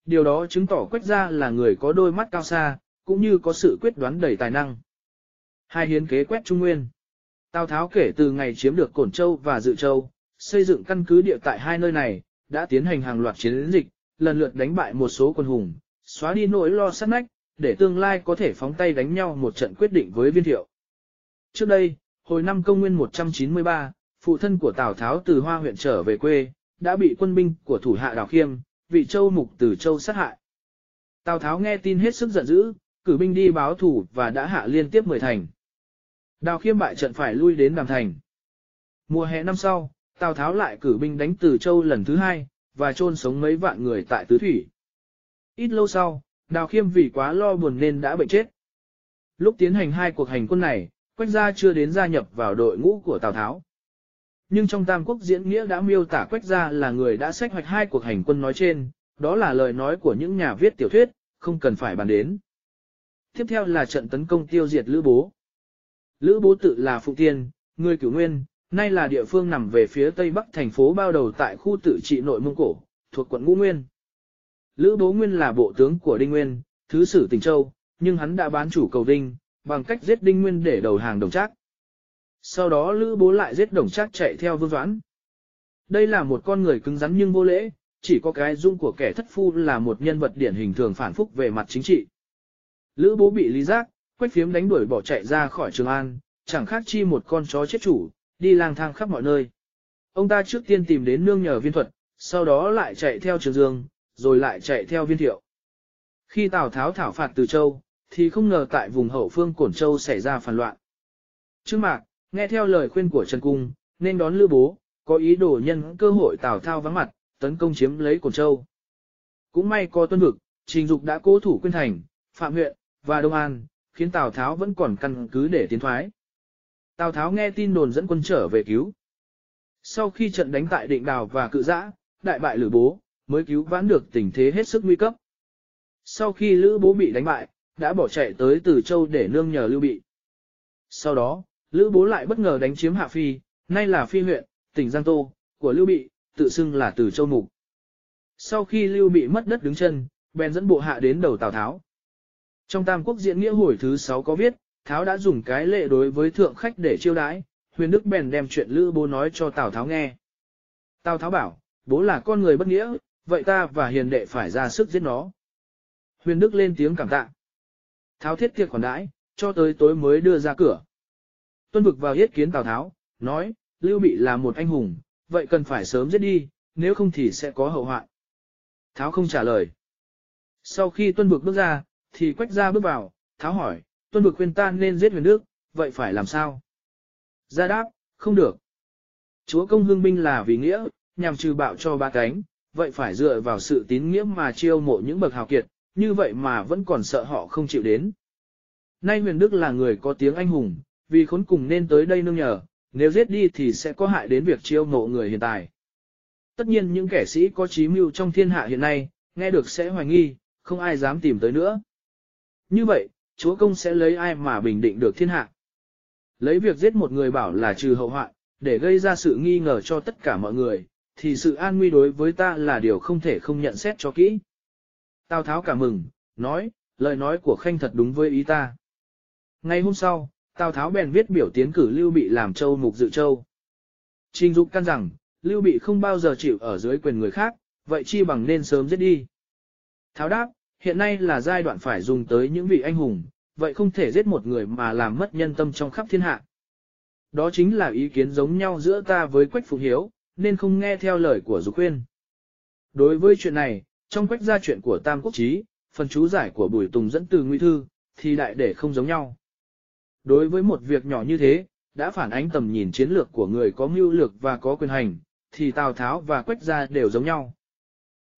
Điều đó chứng tỏ Quách gia là người có đôi mắt cao xa, cũng như có sự quyết đoán đầy tài năng. Hai hiến kế quét Trung Nguyên. Tào Tháo kể từ ngày chiếm được Cổn Châu và Dự Châu, xây dựng căn cứ địa tại hai nơi này, đã tiến hành hàng loạt chiến dịch, lần lượt đánh bại một số quân hùng, xóa đi nỗi lo sát nách, để tương lai có thể phóng tay đánh nhau một trận quyết định với viên thiệu. Trước đây, hồi năm công nguyên 193, phụ thân của Tào Tháo từ Hoa huyện trở về quê, đã bị quân binh của thủ hạ Đào Khiêm, vị châu mục từ châu sát hại. Tào Tháo nghe tin hết sức giận dữ, cử binh đi báo thủ và đã hạ liên tiếp 10 thành. Đào Khiêm bại trận phải lui đến Đàm Thành. Mùa hè năm sau, Tào Tháo lại cử binh đánh Từ Châu lần thứ hai, và chôn sống mấy vạn người tại Tứ Thủy. Ít lâu sau, Đào Khiêm vì quá lo buồn nên đã bệnh chết. Lúc tiến hành hai cuộc hành quân này, Quách Gia chưa đến gia nhập vào đội ngũ của Tào Tháo. Nhưng trong Tam Quốc diễn nghĩa đã miêu tả Quách Gia là người đã sách hoạch hai cuộc hành quân nói trên, đó là lời nói của những nhà viết tiểu thuyết, không cần phải bàn đến. Tiếp theo là trận tấn công tiêu diệt Lữ Bố. Lữ Bố tự là Phụ Tiên, người cửu nguyên, nay là địa phương nằm về phía tây bắc thành phố bao đầu tại khu tự trị nội Mông Cổ, thuộc quận Ngũ Nguyên. Lữ Bố Nguyên là bộ tướng của Đinh Nguyên, thứ sử tỉnh Châu, nhưng hắn đã bán chủ cầu Đinh, bằng cách giết Đinh Nguyên để đầu hàng đồng trác. Sau đó Lữ Bố lại giết đồng trác chạy theo Vương Doãn. Đây là một con người cứng rắn nhưng vô lễ, chỉ có cái dung của kẻ thất phu là một nhân vật điển hình thường phản phúc về mặt chính trị. Lữ Bố bị Lý Giác, quách phiếm đánh đuổi bỏ chạy ra khỏi Trường An, chẳng khác chi một con chó chết chủ, đi lang thang khắp mọi nơi. Ông ta trước tiên tìm đến nương nhờ viên thuật, sau đó lại chạy theo Trường Dương, rồi lại chạy theo viên thiệu. Khi Tào Tháo thảo phạt từ Châu, thì không ngờ tại vùng hậu phương Cổn Châu xảy ra phản loạn. Trương Mạc, nghe theo lời khuyên của Trần Cung, nên đón Lữ Bố, có ý đồ nhân cơ hội Tào Thao vắng mặt, tấn công chiếm lấy Cổn Châu. Cũng may có tuân vực, Trình Dục đã cố thủ Quyên Thành, Phạm huyện, và Đông An, khiến Tào Tháo vẫn còn căn cứ để tiến thoái. Tào Tháo nghe tin đồn dẫn quân trở về cứu. Sau khi trận đánh tại Định Đào và Cự Giã, đại bại Lữ Bố, mới cứu vãn được tình thế hết sức nguy cấp. Sau khi Lữ Bố bị đánh bại, đã bỏ chạy tới Từ Châu để nương nhờ Lưu Bị. Sau đó, Lữ Bố lại bất ngờ đánh chiếm Hạ Phi, nay là Phi huyện, tỉnh Giang Tô, của Lưu Bị, tự xưng là Từ Châu Mục. Sau khi Lưu Bị mất đất đứng chân, bèn dẫn bộ hạ đến đầu Tào Tháo. Trong Tam Quốc diễn nghĩa hồi thứ 6 có viết, Tháo đã dùng cái lệ đối với thượng khách để chiêu đãi, huyền đức bèn đem chuyện Lữ Bố nói cho Tào Tháo nghe. Tào Tháo bảo, bố là con người bất nghĩa, vậy ta và hiền đệ phải ra sức giết nó. Huyền Đức lên tiếng cảm tạ. Tháo thiết tiệc khoản đãi, cho tới tối mới đưa ra cửa. Tuân vực vào yết kiến Tào Tháo, nói, Lưu Bị là một anh hùng, vậy cần phải sớm giết đi, nếu không thì sẽ có hậu hoạn. Tháo không trả lời. Sau khi tuân vực bước ra, thì quách ra bước vào, Tháo hỏi, tuân vực khuyên ta nên giết huyền đức, vậy phải làm sao? Gia đáp, không được. Chúa công hương binh là vì nghĩa, nhằm trừ bạo cho ba cánh, vậy phải dựa vào sự tín nghĩa mà chiêu mộ những bậc hào kiệt, như vậy mà vẫn còn sợ họ không chịu đến. Nay huyền đức là người có tiếng anh hùng, vì khốn cùng nên tới đây nương nhờ, nếu giết đi thì sẽ có hại đến việc chiêu mộ người hiện tại. Tất nhiên những kẻ sĩ có trí mưu trong thiên hạ hiện nay, nghe được sẽ hoài nghi, không ai dám tìm tới nữa. Như vậy, chúa công sẽ lấy ai mà bình định được thiên hạ? Lấy việc giết một người bảo là trừ hậu hoạn, để gây ra sự nghi ngờ cho tất cả mọi người, thì sự an nguy đối với ta là điều không thể không nhận xét cho kỹ. Tào Tháo cảm mừng, nói, lời nói của Khanh thật đúng với ý ta. Ngày hôm sau, Tào Tháo bèn viết biểu tiến cử Lưu Bị làm châu mục dự châu. Trình Dục căn rằng, Lưu Bị không bao giờ chịu ở dưới quyền người khác, vậy chi bằng nên sớm giết đi. Tháo đáp, hiện nay là giai đoạn phải dùng tới những vị anh hùng, vậy không thể giết một người mà làm mất nhân tâm trong khắp thiên hạ. Đó chính là ý kiến giống nhau giữa ta với Quách Phụng Hiếu, nên không nghe theo lời của Dục Khuyên. Đối với chuyện này, trong Quách gia chuyện của Tam Quốc Chí, phần chú giải của Bùi Tùng dẫn từ Nguy Thư, thì đại để không giống nhau. Đối với một việc nhỏ như thế, đã phản ánh tầm nhìn chiến lược của người có mưu lược và có quyền hành, thì Tào Tháo và Quách gia đều giống nhau.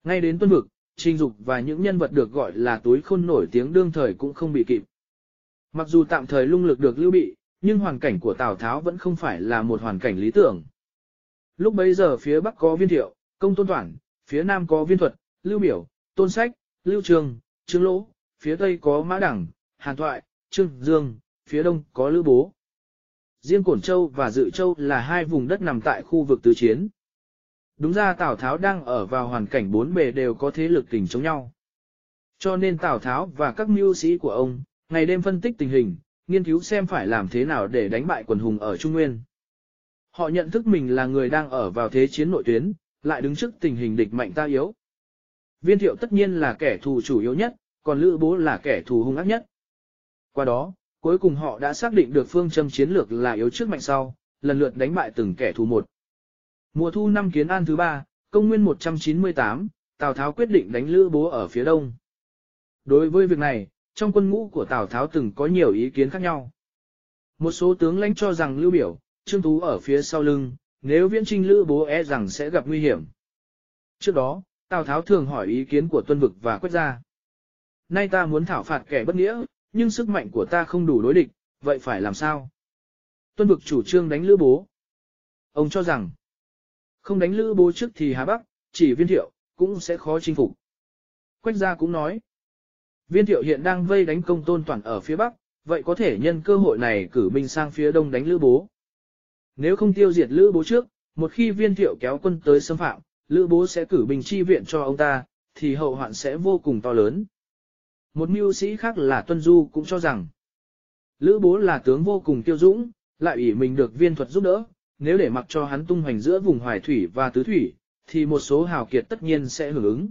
Ngay đến tuân vực, Trình Dục và những nhân vật được gọi là túi khôn nổi tiếng đương thời cũng không bị kịp. Mặc dù tạm thời lung lực được lưu bị, nhưng hoàn cảnh của Tào Tháo vẫn không phải là một hoàn cảnh lý tưởng. Lúc bấy giờ phía Bắc có viên thiệu, công tôn toản, phía Nam có viên thuật, lưu biểu, tôn sách, lưu trường, trương lỗ, phía Tây có mã đẳng, hàn thoại, trương dương, phía Đông có lữ bố. Riêng Cổn Châu và Dự Châu là hai vùng đất nằm tại khu vực tứ chiến. Đúng ra Tào Tháo đang ở vào hoàn cảnh bốn bề đều có thế lực tình chống nhau. Cho nên Tào Tháo và các mưu sĩ của ông, ngày đêm phân tích tình hình, nghiên cứu xem phải làm thế nào để đánh bại quần hùng ở Trung Nguyên. Họ nhận thức mình là người đang ở vào thế chiến nội tuyến, lại đứng trước tình hình địch mạnh ta yếu. Viên thiệu tất nhiên là kẻ thù chủ yếu nhất, còn Lữ Bố là kẻ thù hung ác nhất. Qua đó, cuối cùng họ đã xác định được phương châm chiến lược là yếu trước mạnh sau, lần lượt đánh bại từng kẻ thù một. Mùa thu năm kiến an thứ ba, công nguyên 198, Tào Tháo quyết định đánh Lữ Bố ở phía đông. Đối với việc này, trong quân ngũ của Tào Tháo từng có nhiều ý kiến khác nhau. Một số tướng lãnh cho rằng Lưu Biểu, Trương Tú ở phía sau lưng, nếu viễn trinh Lữ Bố e rằng sẽ gặp nguy hiểm. Trước đó, Tào Tháo thường hỏi ý kiến của tuân vực và quét gia. Nay ta muốn thảo phạt kẻ bất nghĩa, nhưng sức mạnh của ta không đủ đối địch, vậy phải làm sao? Tuân vực chủ trương đánh Lữ Bố. Ông cho rằng, không đánh Lữ Bố trước thì Hà Bắc, chỉ viên thiệu, cũng sẽ khó chinh phục. Quách gia cũng nói, viên thiệu hiện đang vây đánh công tôn toàn ở phía Bắc, vậy có thể nhân cơ hội này cử binh sang phía Đông đánh Lữ Bố. Nếu không tiêu diệt Lữ Bố trước, một khi viên thiệu kéo quân tới xâm phạm, Lữ Bố sẽ cử binh chi viện cho ông ta, thì hậu hoạn sẽ vô cùng to lớn. Một mưu sĩ khác là Tuân Du cũng cho rằng, Lữ Bố là tướng vô cùng tiêu dũng, lại ủy mình được viên thuật giúp đỡ, nếu để mặc cho hắn tung hoành giữa vùng hoài thủy và tứ thủy, thì một số hào kiệt tất nhiên sẽ hưởng ứng.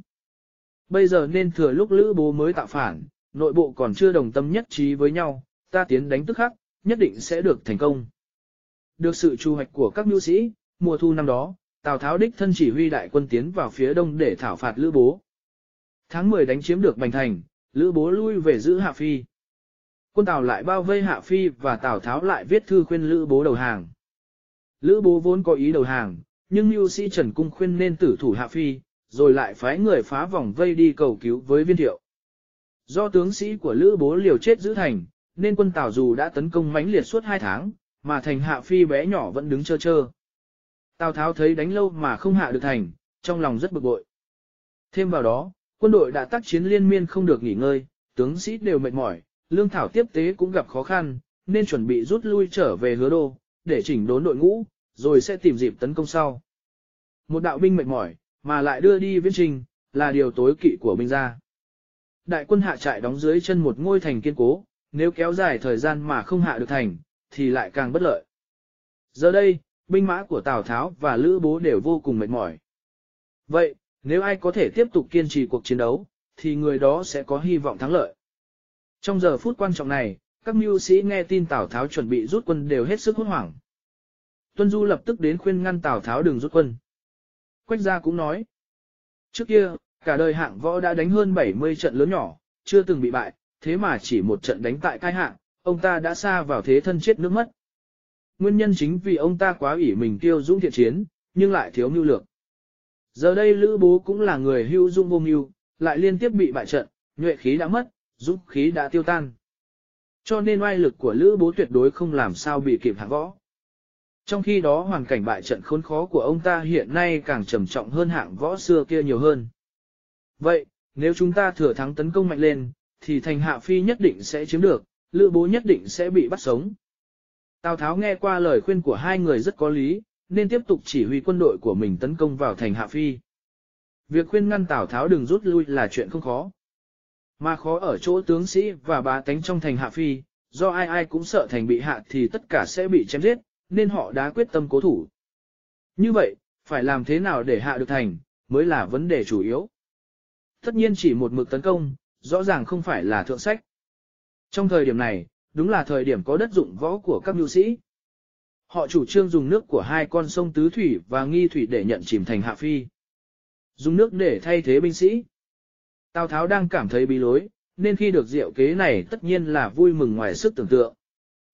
Bây giờ nên thừa lúc Lữ Bố mới tạo phản, nội bộ còn chưa đồng tâm nhất trí với nhau, ta tiến đánh tức khắc, nhất định sẽ được thành công. Được sự chu hoạch của các mưu sĩ, mùa thu năm đó, Tào Tháo đích thân chỉ huy đại quân tiến vào phía đông để thảo phạt Lữ Bố. Tháng 10 đánh chiếm được Bành Thành, Lữ Bố lui về giữ Hạ Phi. Quân Tào lại bao vây Hạ Phi và Tào Tháo lại viết thư khuyên Lữ Bố đầu hàng. Lữ Bố vốn có ý đầu hàng, nhưng mưu sĩ Trần Cung khuyên nên tử thủ Hạ Phi, rồi lại phái người phá vòng vây đi cầu cứu với viên thiệu. Do tướng sĩ của Lữ Bố liều chết giữ thành, nên quân Tào dù đã tấn công mãnh liệt suốt hai tháng, mà thành Hạ Phi bé nhỏ vẫn đứng chơ chơ. Tào Tháo thấy đánh lâu mà không hạ được thành, trong lòng rất bực bội. Thêm vào đó, quân đội đã tác chiến liên miên không được nghỉ ngơi, tướng sĩ đều mệt mỏi, lương thảo tiếp tế cũng gặp khó khăn, nên chuẩn bị rút lui trở về hứa đô, để chỉnh đốn đội ngũ, rồi sẽ tìm dịp tấn công sau. Một đạo binh mệt mỏi, mà lại đưa đi viễn trình, là điều tối kỵ của binh gia. Đại quân hạ trại đóng dưới chân một ngôi thành kiên cố, nếu kéo dài thời gian mà không hạ được thành, thì lại càng bất lợi. Giờ đây, binh mã của Tào Tháo và Lữ Bố đều vô cùng mệt mỏi. Vậy, nếu ai có thể tiếp tục kiên trì cuộc chiến đấu, thì người đó sẽ có hy vọng thắng lợi. Trong giờ phút quan trọng này, các mưu sĩ nghe tin Tào Tháo chuẩn bị rút quân đều hết sức hốt hoảng. Tuân Du lập tức đến khuyên ngăn Tào Tháo đừng rút quân. Quách gia cũng nói, trước kia, cả đời hạng võ đã đánh hơn 70 trận lớn nhỏ, chưa từng bị bại, thế mà chỉ một trận đánh tại cai hạng, ông ta đã xa vào thế thân chết nước mất. Nguyên nhân chính vì ông ta quá ủy mình tiêu dũng thiện chiến, nhưng lại thiếu mưu lược. Giờ đây Lữ Bố cũng là người hưu dung vô mưu, lại liên tiếp bị bại trận, nhuệ khí đã mất, dũng khí đã tiêu tan. Cho nên oai lực của Lữ Bố tuyệt đối không làm sao bị kịp hạ võ. Trong khi đó hoàn cảnh bại trận khốn khó của ông ta hiện nay càng trầm trọng hơn hạng võ xưa kia nhiều hơn. Vậy, nếu chúng ta thừa thắng tấn công mạnh lên, thì thành hạ phi nhất định sẽ chiếm được, Lữ Bố nhất định sẽ bị bắt sống. Tào Tháo nghe qua lời khuyên của hai người rất có lý, nên tiếp tục chỉ huy quân đội của mình tấn công vào thành Hạ Phi. Việc khuyên ngăn Tào Tháo đừng rút lui là chuyện không khó. Mà khó ở chỗ tướng sĩ và bá tánh trong thành Hạ Phi, do ai ai cũng sợ thành bị hạ thì tất cả sẽ bị chém giết, nên họ đã quyết tâm cố thủ. Như vậy, phải làm thế nào để hạ được thành, mới là vấn đề chủ yếu. Tất nhiên chỉ một mực tấn công, rõ ràng không phải là thượng sách. Trong thời điểm này, đúng là thời điểm có đất dụng võ của các nhu sĩ. Họ chủ trương dùng nước của hai con sông Tứ Thủy và Nghi Thủy để nhận chìm thành Hạ Phi. Dùng nước để thay thế binh sĩ. Tào Tháo đang cảm thấy bí lối, nên khi được diệu kế này tất nhiên là vui mừng ngoài sức tưởng tượng.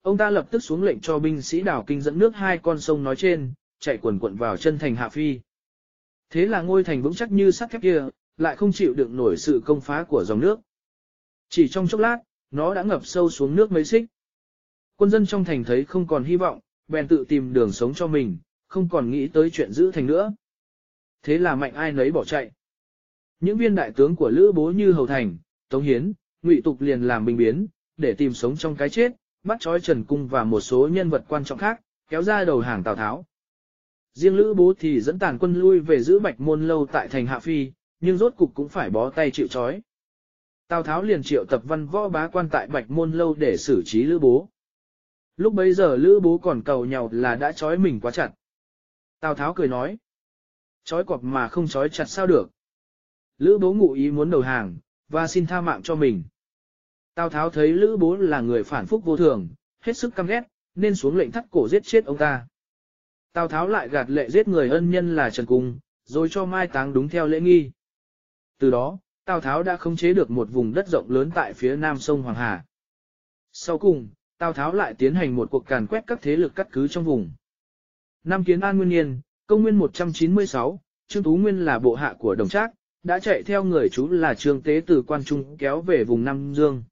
Ông ta lập tức xuống lệnh cho binh sĩ đảo kinh dẫn nước hai con sông nói trên, chạy quần quận vào chân thành Hạ Phi. Thế là ngôi thành vững chắc như sắt thép kia, lại không chịu đựng nổi sự công phá của dòng nước. Chỉ trong chốc lát, nó đã ngập sâu xuống nước mấy xích. Quân dân trong thành thấy không còn hy vọng, bèn tự tìm đường sống cho mình, không còn nghĩ tới chuyện giữ thành nữa. Thế là mạnh ai nấy bỏ chạy. Những viên đại tướng của Lữ Bố như Hầu Thành, Tống Hiến, Ngụy Tục liền làm bình biến, để tìm sống trong cái chết, bắt trói Trần Cung và một số nhân vật quan trọng khác, kéo ra đầu hàng Tào Tháo. Riêng Lữ Bố thì dẫn tàn quân lui về giữ Bạch Môn Lâu tại thành Hạ Phi, nhưng rốt cục cũng phải bó tay chịu trói. Tào Tháo liền triệu tập văn võ bá quan tại Bạch Môn Lâu để xử trí Lữ Bố. Lúc bấy giờ Lữ Bố còn cầu nhau là đã trói mình quá chặt. Tào Tháo cười nói. Trói cọp mà không trói chặt sao được. Lữ Bố ngụ ý muốn đầu hàng, và xin tha mạng cho mình. Tào Tháo thấy Lữ Bố là người phản phúc vô thường, hết sức căm ghét, nên xuống lệnh thắt cổ giết chết ông ta. Tào Tháo lại gạt lệ giết người ân nhân là Trần Cung, rồi cho mai táng đúng theo lễ nghi. Từ đó, Tào Tháo đã khống chế được một vùng đất rộng lớn tại phía nam sông Hoàng Hà. Sau cùng, Tào Tháo lại tiến hành một cuộc càn quét các thế lực cắt cứ trong vùng. Năm Kiến An Nguyên Niên, công nguyên 196, Trương Tú Nguyên là bộ hạ của Đồng Trác, đã chạy theo người chú là Trương Tế từ quan trung kéo về vùng Nam Dương.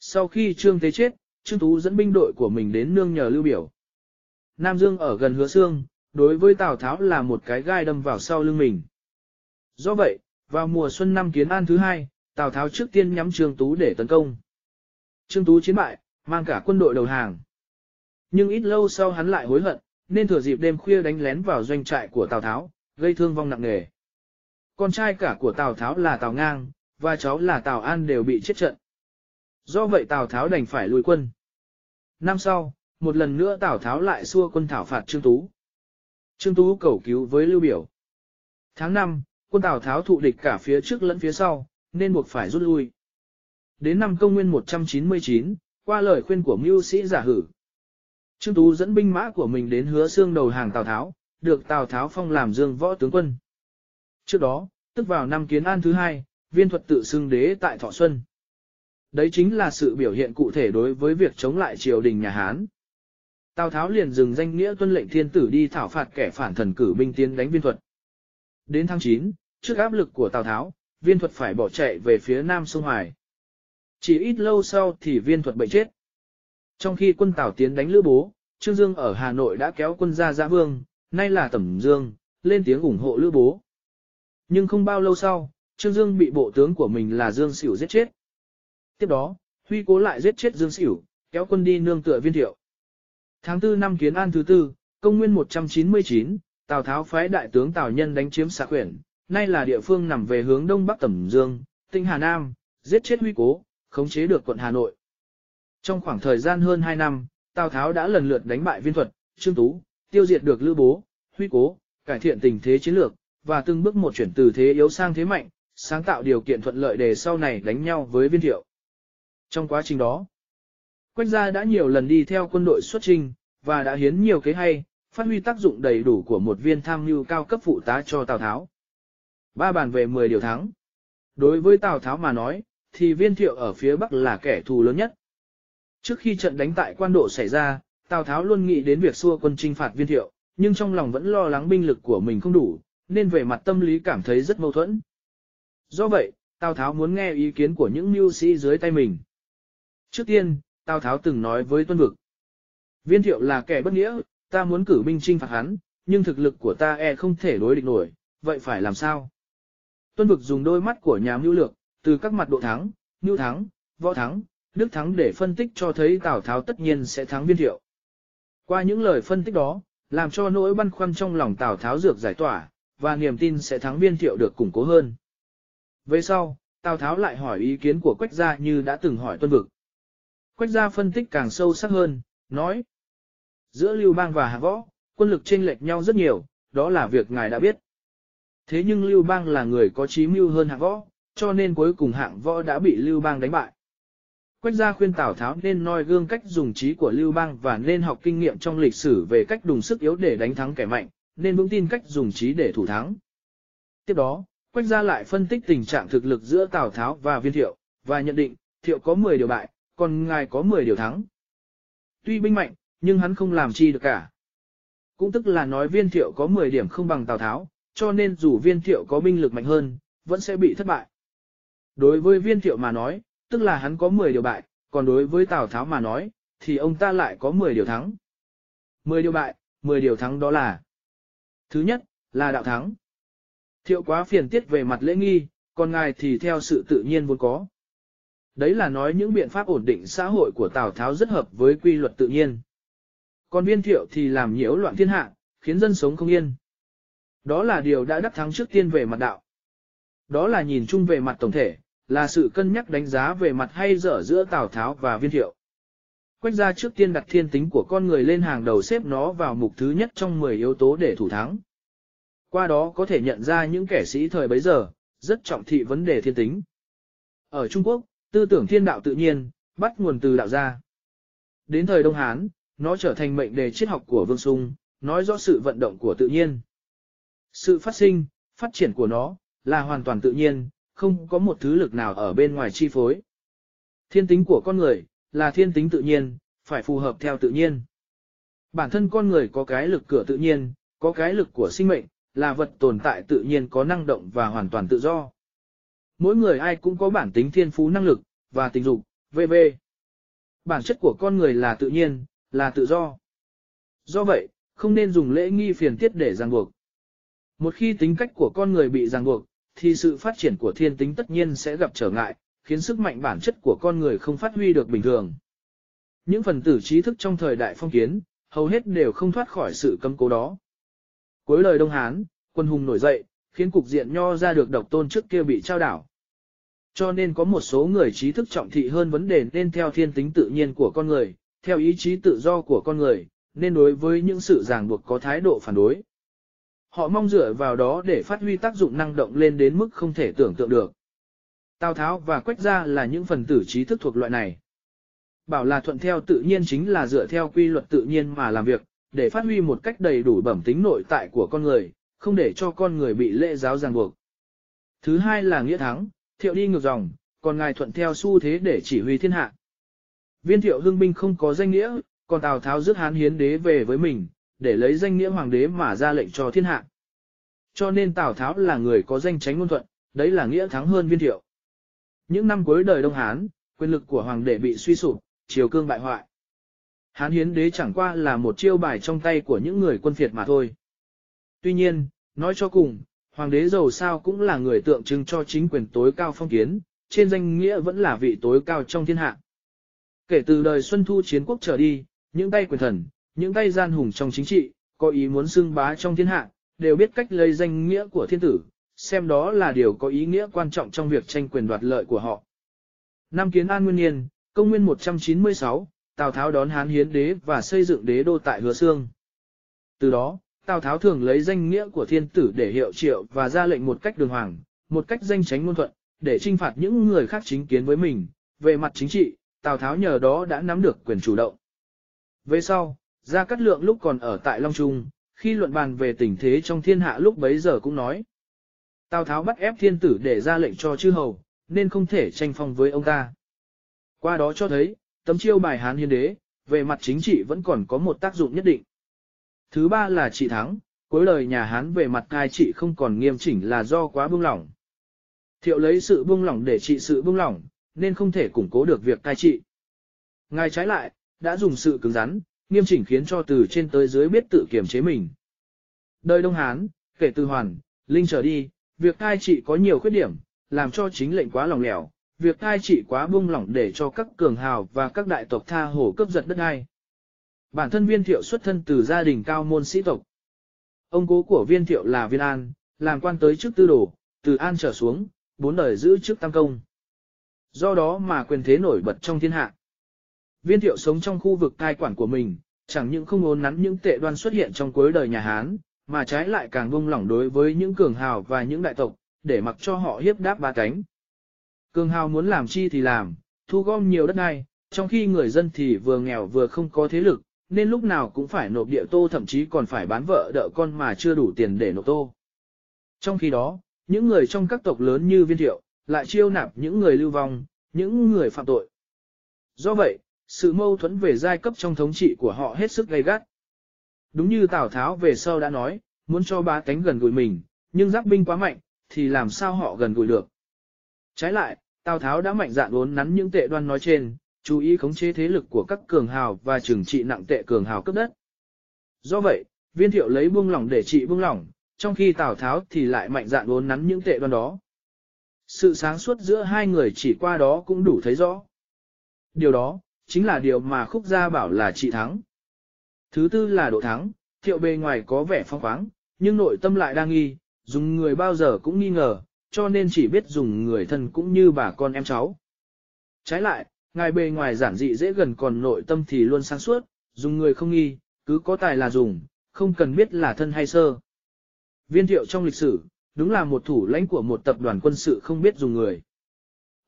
Sau khi Trương Tế chết, Trương Tú dẫn binh đội của mình đến nương nhờ Lưu Biểu. Nam Dương ở gần Hứa Sương, đối với Tào Tháo là một cái gai đâm vào sau lưng mình. Do vậy, vào mùa xuân năm kiến an thứ hai, Tào Tháo trước tiên nhắm Trương Tú để tấn công. Trương Tú chiến bại, mang cả quân đội đầu hàng. Nhưng ít lâu sau hắn lại hối hận, nên thừa dịp đêm khuya đánh lén vào doanh trại của Tào Tháo, gây thương vong nặng nề. Con trai cả của Tào Tháo là Tào Ngang, và cháu là Tào An đều bị chết trận. Do vậy Tào Tháo đành phải lùi quân. Năm sau, một lần nữa Tào Tháo lại xua quân thảo phạt Trương Tú. Trương Tú cầu cứu với Lưu Biểu. Tháng 5, quân Tào Tháo thụ địch cả phía trước lẫn phía sau, nên buộc phải rút lui. Đến năm công nguyên 199, qua lời khuyên của mưu sĩ giả hử. Trương Tú dẫn binh mã của mình đến hứa xương đầu hàng Tào Tháo, được Tào Tháo phong làm dương võ tướng quân. Trước đó, tức vào năm kiến an thứ hai, viên thuật tự xưng đế tại Thọ Xuân. Đấy chính là sự biểu hiện cụ thể đối với việc chống lại triều đình nhà Hán. Tào Tháo liền dừng danh nghĩa tuân lệnh thiên tử đi thảo phạt kẻ phản thần cử binh tiến đánh viên thuật. Đến tháng 9, trước áp lực của Tào Tháo, viên thuật phải bỏ chạy về phía nam sông Hoài. Chỉ ít lâu sau thì viên thuật bệnh chết. Trong khi quân Tào tiến đánh Lữ Bố, Trương Dương ở Hà Nội đã kéo quân ra Giã Vương, nay là Tẩm Dương, lên tiếng ủng hộ Lữ Bố. Nhưng không bao lâu sau, Trương Dương bị bộ tướng của mình là Dương Sửu giết chết. Tiếp đó, Huy Cố lại giết chết Dương Sửu, kéo quân đi nương tựa viên thiệu. Tháng 4 năm Kiến An thứ tư, công nguyên 199, Tào Tháo phái đại tướng Tào Nhân đánh chiếm xã quyển, nay là địa phương nằm về hướng đông bắc Tẩm Dương, tinh Hà Nam, giết chết Huy Cố, khống chế được quận Hà Nội. Trong khoảng thời gian hơn 2 năm, Tào Tháo đã lần lượt đánh bại viên thuật, Trương Tú, tiêu diệt được Lữ Bố, Huy Cố, cải thiện tình thế chiến lược, và từng bước một chuyển từ thế yếu sang thế mạnh, sáng tạo điều kiện thuận lợi để sau này đánh nhau với viên thiệu. Trong quá trình đó, Quách gia đã nhiều lần đi theo quân đội xuất trình, và đã hiến nhiều kế hay, phát huy tác dụng đầy đủ của một viên tham mưu cao cấp phụ tá cho Tào Tháo. Ba bàn về 10 điều thắng. Đối với Tào Tháo mà nói, thì viên thiệu ở phía Bắc là kẻ thù lớn nhất. Trước khi trận đánh tại quan độ xảy ra, Tào Tháo luôn nghĩ đến việc xua quân trinh phạt viên thiệu, nhưng trong lòng vẫn lo lắng binh lực của mình không đủ, nên về mặt tâm lý cảm thấy rất mâu thuẫn. Do vậy, Tào Tháo muốn nghe ý kiến của những mưu sĩ dưới tay mình. Trước tiên, Tào Tháo từng nói với tuân vực. Viên thiệu là kẻ bất nghĩa, ta muốn cử binh trinh phạt hắn, nhưng thực lực của ta e không thể đối địch nổi, vậy phải làm sao? Tuân vực dùng đôi mắt của nhà mưu lược, từ các mặt độ thắng, mưu thắng, võ thắng, đức thắng để phân tích cho thấy Tào Tháo tất nhiên sẽ thắng viên thiệu. Qua những lời phân tích đó, làm cho nỗi băn khoăn trong lòng Tào Tháo dược giải tỏa, và niềm tin sẽ thắng viên thiệu được củng cố hơn. Về sau, Tào Tháo lại hỏi ý kiến của Quách Gia như đã từng hỏi tuân vực. Quách Gia phân tích càng sâu sắc hơn, nói. Giữa Lưu Bang và Hạ Võ, quân lực chênh lệch nhau rất nhiều, đó là việc ngài đã biết. Thế nhưng Lưu Bang là người có trí mưu hơn Hạng Võ, cho nên cuối cùng hạng võ đã bị Lưu Bang đánh bại. Quách gia khuyên Tào Tháo nên noi gương cách dùng trí của Lưu Bang và nên học kinh nghiệm trong lịch sử về cách đùng sức yếu để đánh thắng kẻ mạnh, nên vững tin cách dùng trí để thủ thắng. Tiếp đó, Quách gia lại phân tích tình trạng thực lực giữa Tào Tháo và Viên Thiệu, và nhận định, Thiệu có 10 điều bại, còn ngài có 10 điều thắng. Tuy binh mạnh, nhưng hắn không làm chi được cả. Cũng tức là nói Viên Thiệu có 10 điểm không bằng Tào Tháo, cho nên dù Viên Thiệu có binh lực mạnh hơn, vẫn sẽ bị thất bại. Đối với Viên Thiệu mà nói, tức là hắn có 10 điều bại, còn đối với Tào Tháo mà nói, thì ông ta lại có 10 điều thắng. 10 điều bại, 10 điều thắng đó là Thứ nhất, là đạo thắng. Thiệu quá phiền tiết về mặt lễ nghi, còn ngài thì theo sự tự nhiên vốn có. Đấy là nói những biện pháp ổn định xã hội của Tào Tháo rất hợp với quy luật tự nhiên. Còn viên thiệu thì làm nhiễu loạn thiên hạ, khiến dân sống không yên. Đó là điều đã đắc thắng trước tiên về mặt đạo. Đó là nhìn chung về mặt tổng thể, là sự cân nhắc đánh giá về mặt hay dở giữa Tào Tháo và viên thiệu. Quách ra trước tiên đặt thiên tính của con người lên hàng đầu xếp nó vào mục thứ nhất trong 10 yếu tố để thủ thắng. Qua đó có thể nhận ra những kẻ sĩ thời bấy giờ, rất trọng thị vấn đề thiên tính. Ở Trung Quốc, tư tưởng thiên đạo tự nhiên, bắt nguồn từ đạo gia. Đến thời Đông Hán, nó trở thành mệnh đề triết học của Vương Sung, nói rõ sự vận động của tự nhiên. Sự phát sinh, phát triển của nó, là hoàn toàn tự nhiên, không có một thứ lực nào ở bên ngoài chi phối. Thiên tính của con người, là thiên tính tự nhiên, phải phù hợp theo tự nhiên. Bản thân con người có cái lực cửa tự nhiên, có cái lực của sinh mệnh, là vật tồn tại tự nhiên có năng động và hoàn toàn tự do. Mỗi người ai cũng có bản tính thiên phú năng lực, và tình dục, v.v. Bản chất của con người là tự nhiên, là tự do. Do vậy, không nên dùng lễ nghi phiền tiết để ràng buộc. Một khi tính cách của con người bị ràng buộc, thì sự phát triển của thiên tính tất nhiên sẽ gặp trở ngại, khiến sức mạnh bản chất của con người không phát huy được bình thường. Những phần tử trí thức trong thời đại phong kiến, hầu hết đều không thoát khỏi sự cấm cố đó. Cuối lời Đông Hán, quân hùng nổi dậy, khiến cục diện nho ra được độc tôn trước kia bị trao đảo. Cho nên có một số người trí thức trọng thị hơn vấn đề nên theo thiên tính tự nhiên của con người, theo ý chí tự do của con người, nên đối với những sự ràng buộc có thái độ phản đối. Họ mong dựa vào đó để phát huy tác dụng năng động lên đến mức không thể tưởng tượng được. Tào Tháo và Quách Gia là những phần tử trí thức thuộc loại này. Bảo là thuận theo tự nhiên chính là dựa theo quy luật tự nhiên mà làm việc, để phát huy một cách đầy đủ bẩm tính nội tại của con người, không để cho con người bị lệ giáo ràng buộc. Thứ hai là nghĩa thắng, thiệu đi ngược dòng, còn ngài thuận theo xu thế để chỉ huy thiên hạ. Viên thiệu hương binh không có danh nghĩa, còn Tào Tháo rước hán hiến đế về với mình, để lấy danh nghĩa hoàng đế mà ra lệnh cho thiên hạ. Cho nên Tào Tháo là người có danh tránh ngôn thuận, đấy là nghĩa thắng hơn viên thiệu. Những năm cuối đời Đông Hán, quyền lực của hoàng đế bị suy sụp, triều cương bại hoại. Hán hiến đế chẳng qua là một chiêu bài trong tay của những người quân phiệt mà thôi. Tuy nhiên, nói cho cùng, hoàng đế giàu sao cũng là người tượng trưng cho chính quyền tối cao phong kiến, trên danh nghĩa vẫn là vị tối cao trong thiên hạ. Kể từ đời Xuân Thu chiến quốc trở đi, những tay quyền thần, những tay gian hùng trong chính trị, có ý muốn xưng bá trong thiên hạ, đều biết cách lấy danh nghĩa của thiên tử, xem đó là điều có ý nghĩa quan trọng trong việc tranh quyền đoạt lợi của họ. Năm Kiến An Nguyên Niên, công nguyên 196, Tào Tháo đón Hán Hiến Đế và xây dựng đế đô tại Hứa Sương. Từ đó, Tào Tháo thường lấy danh nghĩa của thiên tử để hiệu triệu và ra lệnh một cách đường hoàng, một cách danh tránh ngôn thuận, để trinh phạt những người khác chính kiến với mình. Về mặt chính trị, Tào Tháo nhờ đó đã nắm được quyền chủ động. Về sau, Gia Cát Lượng lúc còn ở tại Long Trung, khi luận bàn về tình thế trong thiên hạ lúc bấy giờ cũng nói. Tào Tháo bắt ép thiên tử để ra lệnh cho chư hầu, nên không thể tranh phong với ông ta. Qua đó cho thấy, tấm chiêu bài Hán Hiên Đế, về mặt chính trị vẫn còn có một tác dụng nhất định. Thứ ba là trị thắng, cuối lời nhà Hán về mặt cai trị không còn nghiêm chỉnh là do quá buông lỏng. Thiệu lấy sự buông lỏng để trị sự buông lỏng, nên không thể củng cố được việc cai trị. Ngài trái lại, đã dùng sự cứng rắn, nghiêm chỉnh khiến cho từ trên tới dưới biết tự kiểm chế mình. Đời Đông Hán, kể từ Hoàn, Linh trở đi, việc thai trị có nhiều khuyết điểm, làm cho chính lệnh quá lòng lẻo, việc thai trị quá buông lỏng để cho các cường hào và các đại tộc tha hồ cướp giật đất ai. Bản thân viên thiệu xuất thân từ gia đình cao môn sĩ tộc. Ông cố của viên thiệu là viên an, làm quan tới chức tư đồ, từ an trở xuống, bốn đời giữ chức tam công. Do đó mà quyền thế nổi bật trong thiên hạ. Viên thiệu sống trong khu vực cai quản của mình, chẳng những không ốn nắn những tệ đoan xuất hiện trong cuối đời nhà Hán, mà trái lại càng vung lỏng đối với những cường hào và những đại tộc, để mặc cho họ hiếp đáp ba cánh. Cường hào muốn làm chi thì làm, thu gom nhiều đất đai, trong khi người dân thì vừa nghèo vừa không có thế lực, nên lúc nào cũng phải nộp địa tô thậm chí còn phải bán vợ đỡ con mà chưa đủ tiền để nộp tô. Trong khi đó, những người trong các tộc lớn như viên thiệu, lại chiêu nạp những người lưu vong, những người phạm tội. Do vậy, sự mâu thuẫn về giai cấp trong thống trị của họ hết sức gay gắt. Đúng như Tào Tháo về sau đã nói, muốn cho bá tánh gần gũi mình, nhưng giáp binh quá mạnh, thì làm sao họ gần gũi được. Trái lại, Tào Tháo đã mạnh dạn uốn nắn những tệ đoan nói trên, chú ý khống chế thế lực của các cường hào và trừng trị nặng tệ cường hào cấp đất. Do vậy, viên thiệu lấy buông lỏng để trị buông lỏng, trong khi Tào Tháo thì lại mạnh dạn uốn nắn những tệ đoan đó. Sự sáng suốt giữa hai người chỉ qua đó cũng đủ thấy rõ. Điều đó, chính là điều mà khúc gia bảo là trị thắng. Thứ tư là độ thắng, thiệu bề ngoài có vẻ phong khoáng, nhưng nội tâm lại đang nghi, dùng người bao giờ cũng nghi ngờ, cho nên chỉ biết dùng người thân cũng như bà con em cháu. Trái lại, ngài bề ngoài giản dị dễ gần còn nội tâm thì luôn sáng suốt, dùng người không nghi, cứ có tài là dùng, không cần biết là thân hay sơ. Viên thiệu trong lịch sử, đúng là một thủ lãnh của một tập đoàn quân sự không biết dùng người.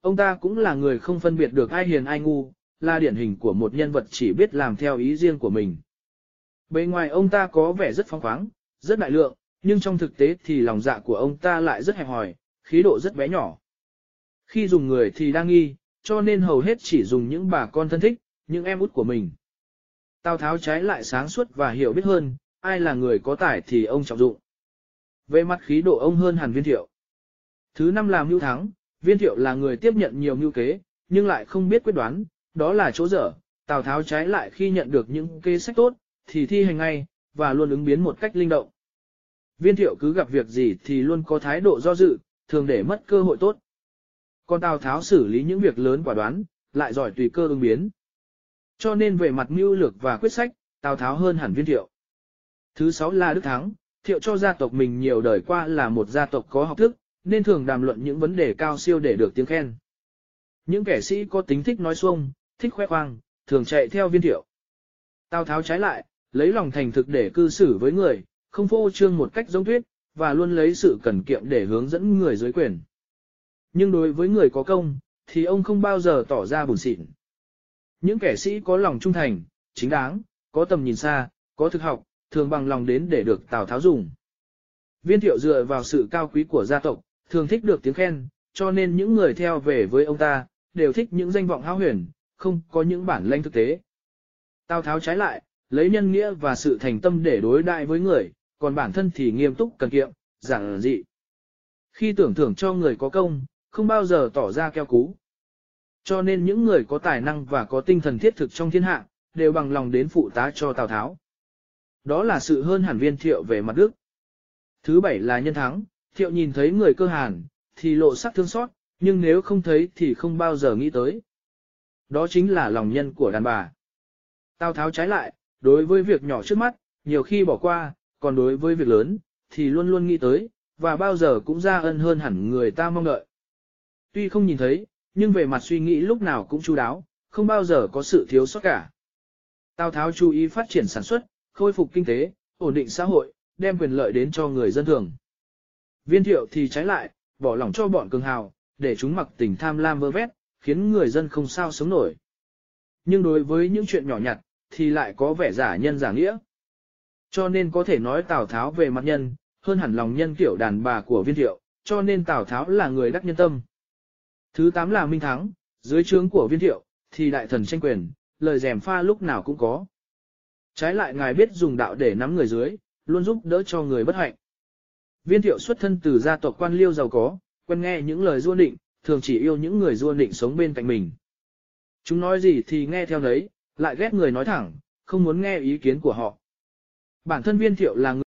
Ông ta cũng là người không phân biệt được ai hiền ai ngu, là điển hình của một nhân vật chỉ biết làm theo ý riêng của mình. Bề ngoài ông ta có vẻ rất phóng khoáng, rất đại lượng, nhưng trong thực tế thì lòng dạ của ông ta lại rất hẹp hòi, khí độ rất bé nhỏ. Khi dùng người thì đang nghi, cho nên hầu hết chỉ dùng những bà con thân thích, những em út của mình. Tào Tháo trái lại sáng suốt và hiểu biết hơn, ai là người có tài thì ông trọng dụng. Về mặt khí độ ông hơn hẳn viên thiệu. Thứ năm là mưu thắng, viên thiệu là người tiếp nhận nhiều mưu kế, nhưng lại không biết quyết đoán, đó là chỗ dở. Tào Tháo trái lại khi nhận được những kế sách tốt, thì thi hành ngay, và luôn ứng biến một cách linh động. Viên thiệu cứ gặp việc gì thì luôn có thái độ do dự, thường để mất cơ hội tốt. Còn Tào Tháo xử lý những việc lớn quả đoán, lại giỏi tùy cơ ứng biến. Cho nên về mặt mưu lược và quyết sách, Tào Tháo hơn hẳn viên thiệu. Thứ sáu là Đức Thắng, thiệu cho gia tộc mình nhiều đời qua là một gia tộc có học thức, nên thường đàm luận những vấn đề cao siêu để được tiếng khen. Những kẻ sĩ có tính thích nói xuông, thích khoe khoang, thường chạy theo viên thiệu. Tào Tháo trái lại, lấy lòng thành thực để cư xử với người, không phô trương một cách giống thuyết, và luôn lấy sự cẩn kiệm để hướng dẫn người dưới quyền. Nhưng đối với người có công, thì ông không bao giờ tỏ ra buồn xịn. Những kẻ sĩ có lòng trung thành, chính đáng, có tầm nhìn xa, có thực học, thường bằng lòng đến để được Tào Tháo dùng. Viên thiệu dựa vào sự cao quý của gia tộc, thường thích được tiếng khen, cho nên những người theo về với ông ta, đều thích những danh vọng hao huyền, không có những bản lĩnh thực tế. Tào Tháo trái lại, lấy nhân nghĩa và sự thành tâm để đối đại với người, còn bản thân thì nghiêm túc cần kiệm, giản dị. Khi tưởng thưởng cho người có công, không bao giờ tỏ ra keo cú. Cho nên những người có tài năng và có tinh thần thiết thực trong thiên hạ, đều bằng lòng đến phụ tá cho Tào Tháo. Đó là sự hơn hẳn viên thiệu về mặt đức. Thứ bảy là nhân thắng, thiệu nhìn thấy người cơ hàn, thì lộ sắc thương xót, nhưng nếu không thấy thì không bao giờ nghĩ tới. Đó chính là lòng nhân của đàn bà. Tào Tháo trái lại, đối với việc nhỏ trước mắt, nhiều khi bỏ qua, còn đối với việc lớn, thì luôn luôn nghĩ tới, và bao giờ cũng ra ân hơn hẳn người ta mong đợi. Tuy không nhìn thấy, nhưng về mặt suy nghĩ lúc nào cũng chu đáo, không bao giờ có sự thiếu sót cả. Tào Tháo chú ý phát triển sản xuất, khôi phục kinh tế, ổn định xã hội, đem quyền lợi đến cho người dân thường. Viên thiệu thì trái lại, bỏ lỏng cho bọn cường hào, để chúng mặc tình tham lam vơ vét, khiến người dân không sao sống nổi. Nhưng đối với những chuyện nhỏ nhặt, thì lại có vẻ giả nhân giả nghĩa. Cho nên có thể nói Tào Tháo về mặt nhân, hơn hẳn lòng nhân kiểu đàn bà của viên thiệu, cho nên Tào Tháo là người đắc nhân tâm. Thứ 8 là Minh Thắng, dưới trướng của viên thiệu, thì đại thần tranh quyền, lời rèm pha lúc nào cũng có. Trái lại ngài biết dùng đạo để nắm người dưới, luôn giúp đỡ cho người bất hạnh. Viên thiệu xuất thân từ gia tộc quan liêu giàu có, quen nghe những lời du định, thường chỉ yêu những người du định sống bên cạnh mình. Chúng nói gì thì nghe theo đấy, lại ghét người nói thẳng, không muốn nghe ý kiến của họ. Bản thân viên thiệu là người